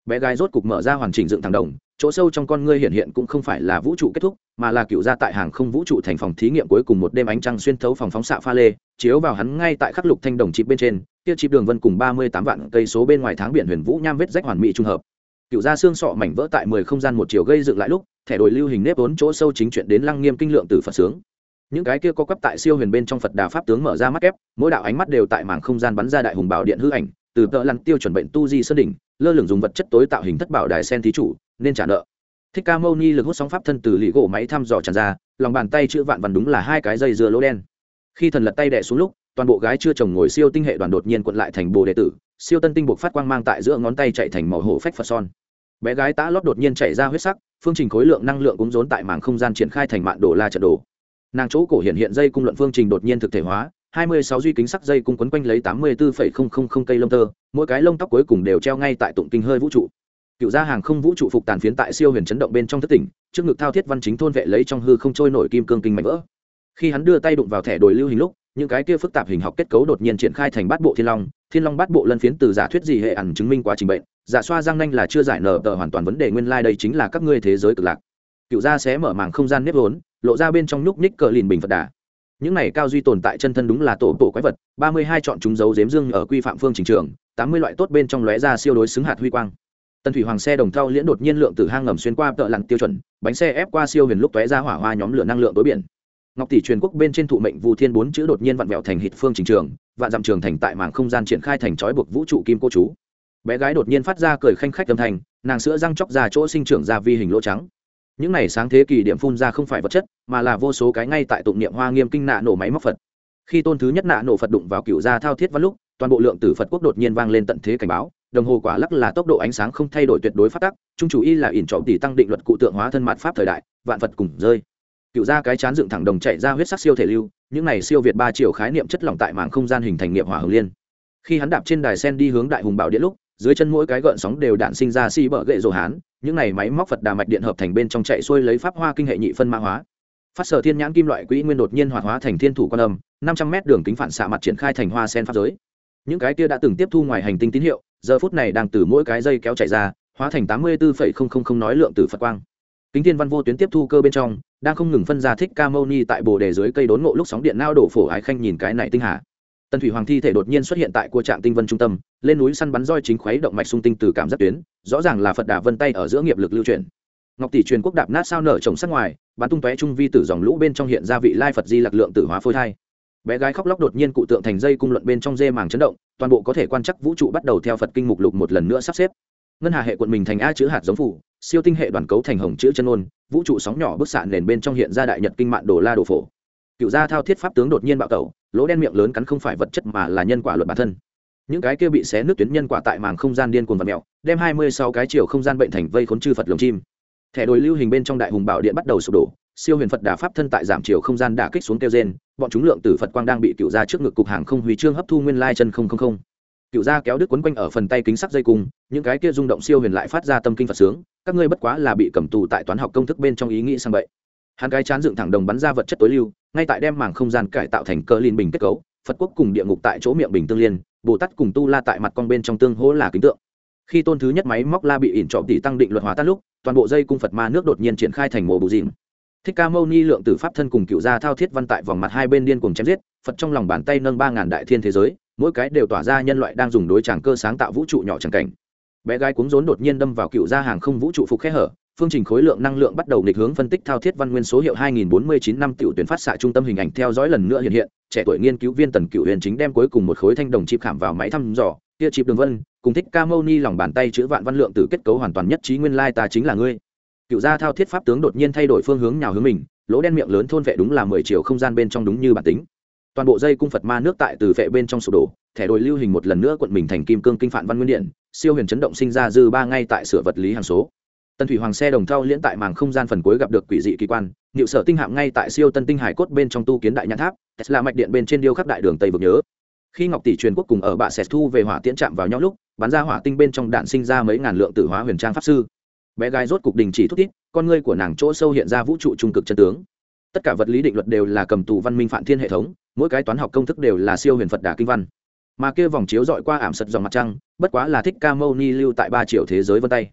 Speaker 1: Bé gái rốt cục mở ra hoàn chỉnh dựng thẳng đồng, chỗ sâu trong con ngươi hiện hiện cũng không phải là vũ trụ kết thúc, mà là cựu gia tại hàng không vũ trụ thành phòng thí nghiệm cuối cùng một đêm ánh trăng xuyên thấu phòng phóng xạ pha lê, chiếu vào hắn ngay tại khắc lục thanh đồng chịp bên trên tiêu chịp đường vân cùng ba mươi tám vạn cây số bên ngoài tháng biển huyền vũ nham vết rách hoàn mỹ trung hợp. Cựu gia xương sọ mảnh vỡ tại mười không gian một chiều gây dựng lại lúc, thẻ đổi lưu hình nếp vốn chỗ sâu chính chuyện đến lăng nghiêm kinh lượng từ phật sướng những cái kia có quắp tại siêu huyền bên trong phật đà pháp tướng mở ra mắt kép, mỗi đạo ánh mắt đều tại mảng không gian bắn ra đại hùng bảo điện hư ảnh, từ tợ lăn tiêu chuẩn bệnh tu di sơn đỉnh, lơ lửng dùng vật chất tối tạo hình thất bảo đài sen thí chủ, nên trả nợ. Thích ca mâu ni lực hút sóng pháp thân từ lì gỗ máy thăm dò tràn ra, lòng bàn tay chữ vạn vằn đúng là hai cái dây dưa lỗ đen. Khi thần lật tay đẻ xuống lúc, toàn bộ gái chưa chồng ngồi siêu tinh hệ đoàn đột nhiên quận lại thành bồ đệ tử, siêu tân tinh buộc phát quang mang tại giữa ngón tay chạy thành màu hổ phách phật son. Bé gái tã lót đột nhiên chạy ra huyết sắc, phương trình khối lượng năng lượng cũng rốn tại mảng không gian triển khai thành mạng đồ la trận đồ nàng chỗ cổ hiện hiện dây cung luận phương trình đột nhiên thực thể hóa 26 duy kính sắc dây cung quấn quanh lấy 84,000 cây lông tơ mỗi cái lông tóc cuối cùng đều treo ngay tại tụng kinh hơi vũ trụ. Cựu gia hàng không vũ trụ phục tàn phiến tại siêu huyền chấn động bên trong thất tỉnh trước ngực thao thiết văn chính thôn vệ lấy trong hư không trôi nổi kim cương kinh mạnh vỡ. Khi hắn đưa tay đụng vào thẻ đồi lưu hình lúc những cái kia phức tạp hình học kết cấu đột nhiên triển khai thành bát bộ thiên long thiên long bát bộ lân phiến từ giả thuyết gì hệ ẩn chứng minh quá trình bệnh giả xoa răng nanh là chưa giải nở tờ hoàn toàn vấn đề nguyên lai đây chính là các ngươi thế giới cực lạc. Cựu gia sẽ mở màng không gian nếp vốn lộ ra bên trong nhúc ních cờ lìn bình phật đà. Những này cao duy tồn tại chân thân đúng là tổ bộ quái vật, ba mươi hai chọn chúng dấu dếm dương ở quy phạm phương trình trường, tám mươi loại tốt bên trong lóe ra siêu đối xứng hạt huy quang. Tần thủy hoàng xe đồng thau liễn đột nhiên lượng từ hang ngầm xuyên qua tợ lặn tiêu chuẩn, bánh xe ép qua siêu huyền lúc tóe ra hỏa hoa nhóm lửa năng lượng tối biển. Ngọc tỷ truyền quốc bên trên thụ mệnh vu thiên bốn chữ đột nhiên vặn vẹo thành hít phương trình trường, vạn dặm trường thành tại mảng không gian triển khai thành trói buộc vũ trụ kim cô chú. Bé gái đột nhiên phát ra cười khanh khách âm thanh, nàng sữa răng chóc ra chỗ sinh trưởng ra vi hình lỗ trắng những này sáng thế kỷ điểm phun ra không phải vật chất, mà là vô số cái ngay tại tụng niệm hoa nghiêm kinh nạ nổ máy móc phật. Khi tôn thứ nhất nạ nổ phật đụng vào cựu gia thao thiết văn lúc, toàn bộ lượng tử phật quốc đột nhiên vang lên tận thế cảnh báo, đồng hồ quả lắc là tốc độ ánh sáng không thay đổi tuyệt đối phát tắc trung chủ y là ỉn trọng tỷ tăng định luật cụ tượng hóa thân mặt pháp thời đại, vạn vật cùng rơi. Cựu ra cái chán dựng thẳng đồng chạy ra huyết sắc siêu thể lưu, những này siêu việt ba chiều khái niệm chất lỏng tại mạng không gian hình thành nghiệp hỏa hồng liên. Khi hắn đạp trên đài sen đi hướng đại hùng bảo điện lúc, dưới chân mỗi cái gợn sóng đều đạn sinh ra si bờ gậy rồ hán những này máy móc phật đà mạch điện hợp thành bên trong chạy xuôi lấy pháp hoa kinh hệ nhị phân mã hóa. Phát sở thiên nhãn kim loại quỹ nguyên đột nhiên hoạt hóa thành thiên thủ quan âm, năm trăm mét đường kính phản xạ mặt triển khai thành hoa sen pháp giới. Những cái kia đã từng tiếp thu ngoài hành tinh tín hiệu, giờ phút này đang từ mỗi cái dây kéo chạy ra, hóa thành tám mươi bốn nói lượng từ phật quang. Kính thiên văn vô tuyến tiếp thu cơ bên trong, đang không ngừng phân ra thích ca mâu ni tại bồ đề dưới cây đốn ngộ lúc sóng điện nao đổ phổ ái khanh nhìn cái này tinh hà tần thủy hoàng thi thể đột nhiên xuất hiện tại cua trạm tinh vân trung tâm, lên núi săn bắn roi chính khuấy động mạch sung tinh từ cảm giác tuyến, rõ ràng là phật đà vân tay ở giữa nghiệp lực lưu truyền ngọc tỷ truyền quốc đạp nát sao nở trồng sắc ngoài, bắn tung tóe trung vi tử dòng lũ bên trong hiện ra vị lai phật di lạc lượng tử hóa phôi thai. Bé gái khóc lóc đột nhiên cụ tượng thành dây cung luận bên trong dê màng chấn động, toàn bộ có thể quan chắc vũ trụ bắt đầu theo phật kinh mục lục một lần nữa sắp xếp. Ngân hà hệ quận mình thành a chữ hạt giống phủ, siêu tinh hệ đoàn cấu thành hồng chữ chân ôn, vũ trụ sóng nhỏ bức xạ nền bên trong hiện ra đại nhật kinh mạng đồ la đồ phổ cựu gia thao thiết pháp tướng đột nhiên bạo tẩu, lỗ đen miệng lớn cắn không phải vật chất mà là nhân quả luật bản thân. Những cái kia bị xé nước tuyến nhân quả tại màng không gian điên cuồng vật mẹo đem hai mươi sáu cái chiều không gian bệnh thành vây khốn chư phật lồng chim. Thẻ đồi lưu hình bên trong đại hùng bảo điện bắt đầu sụp đổ, siêu huyền phật đà pháp thân tại giảm chiều không gian đả kích xuống kêu gen bọn chúng lượng tử phật quang đang bị cựu gia trước ngực cục hàng không huy chương hấp thu nguyên lai chân không không không. Cựu gia kéo đứt quấn quanh ở phần tay kính sắc dây cung, những cái kia rung động siêu huyền lại phát ra tâm kinh phật sướng, các ngươi bất quá là bị cầm tù tại toán học công thức bên trong ý nghĩ sang vậy hắn cái chán dựng thẳng đồng bắn ra vật chất tối lưu, ngay tại đem mảng không gian cải tạo thành cơ liên bình kết cấu, phật quốc cùng địa ngục tại chỗ miệng bình tương liên, bồ tát cùng tu la tại mặt con bên trong tương hỗ là kính tượng. Khi tôn thứ nhất máy móc la bị ỉn trọ tỷ tăng định luật hóa tan lúc, toàn bộ dây cung phật ma nước đột nhiên triển khai thành mồ bù dìm. Thích ca mâu ni lượng tử pháp thân cùng cựu gia thao thiết văn tại vòng mặt hai bên điên cùng chém giết, phật trong lòng bàn tay nâng ba ngàn đại thiên thế giới, mỗi cái đều tỏa ra nhân loại đang dùng đối tràng cơ sáng tạo vũ trụ nhỏ chẳng cảnh. Bé gái cuống rốn đột nhiên đâm vào cựu gia hàng không vũ trụ phục khe hở phương trình khối lượng năng lượng bắt đầu nghịch hướng phân tích thao thiết văn nguyên số hiệu 2049 năm tiểu tuyển phát xạ trung tâm hình ảnh theo dõi lần nữa hiện hiện, trẻ tuổi nghiên cứu viên tần cựu huyền chính đem cuối cùng một khối thanh đồng chip khảm vào máy thăm dò, kia chip đường vân, cùng thích ca mâu ni lòng bàn tay chữ vạn văn lượng từ kết cấu hoàn toàn nhất trí nguyên lai ta chính là ngươi. Cựu gia thao thiết pháp tướng đột nhiên thay đổi phương hướng nhào hướng mình, lỗ đen miệng lớn thôn vệ đúng là mười chiều không gian bên trong đúng như bản tính. Toàn bộ dây cung phật ma nước tại từ vệ bên trong sụp đổ, thẻ đồi lưu hình một lần nữa quận mình thành kim cương kinh phản văn nguyên điện, siêu huyền chấn động sinh ra dư ba ngay tại sửa vật lý hàng số tần thủy hoàng xe đồng thau liễn tại màng không gian phần cuối gặp được quỷ dị kỳ quan nhựu sở tinh hạm ngay tại siêu tân tinh hải cốt bên trong tu kiến đại nhãn tháp, tesla mạch điện bên trên điêu khắc đại đường tây vực nhớ. Khi ngọc tỷ truyền quốc cùng ở bạ sẹt thu về hỏa tiễn chạm vào nhau lúc, bắn ra hỏa tinh bên trong đạn sinh ra mấy ngàn lượng tử hóa huyền trang pháp sư. Bé gái rốt cục đình chỉ thúc tít con ngươi của nàng chỗ sâu hiện ra vũ trụ trung cực chân tướng. Tất cả vật lý định luật đều là cầm tù văn minh phản thiên hệ thống, mỗi cái toán học công thức đều là siêu huyền phật đà kinh văn. Mà kia vòng chiếu dọi qua ảm sật dòng mặt trăng, bất quá là thích ca mâu ni lưu tại ba triệu thế giới vân tay.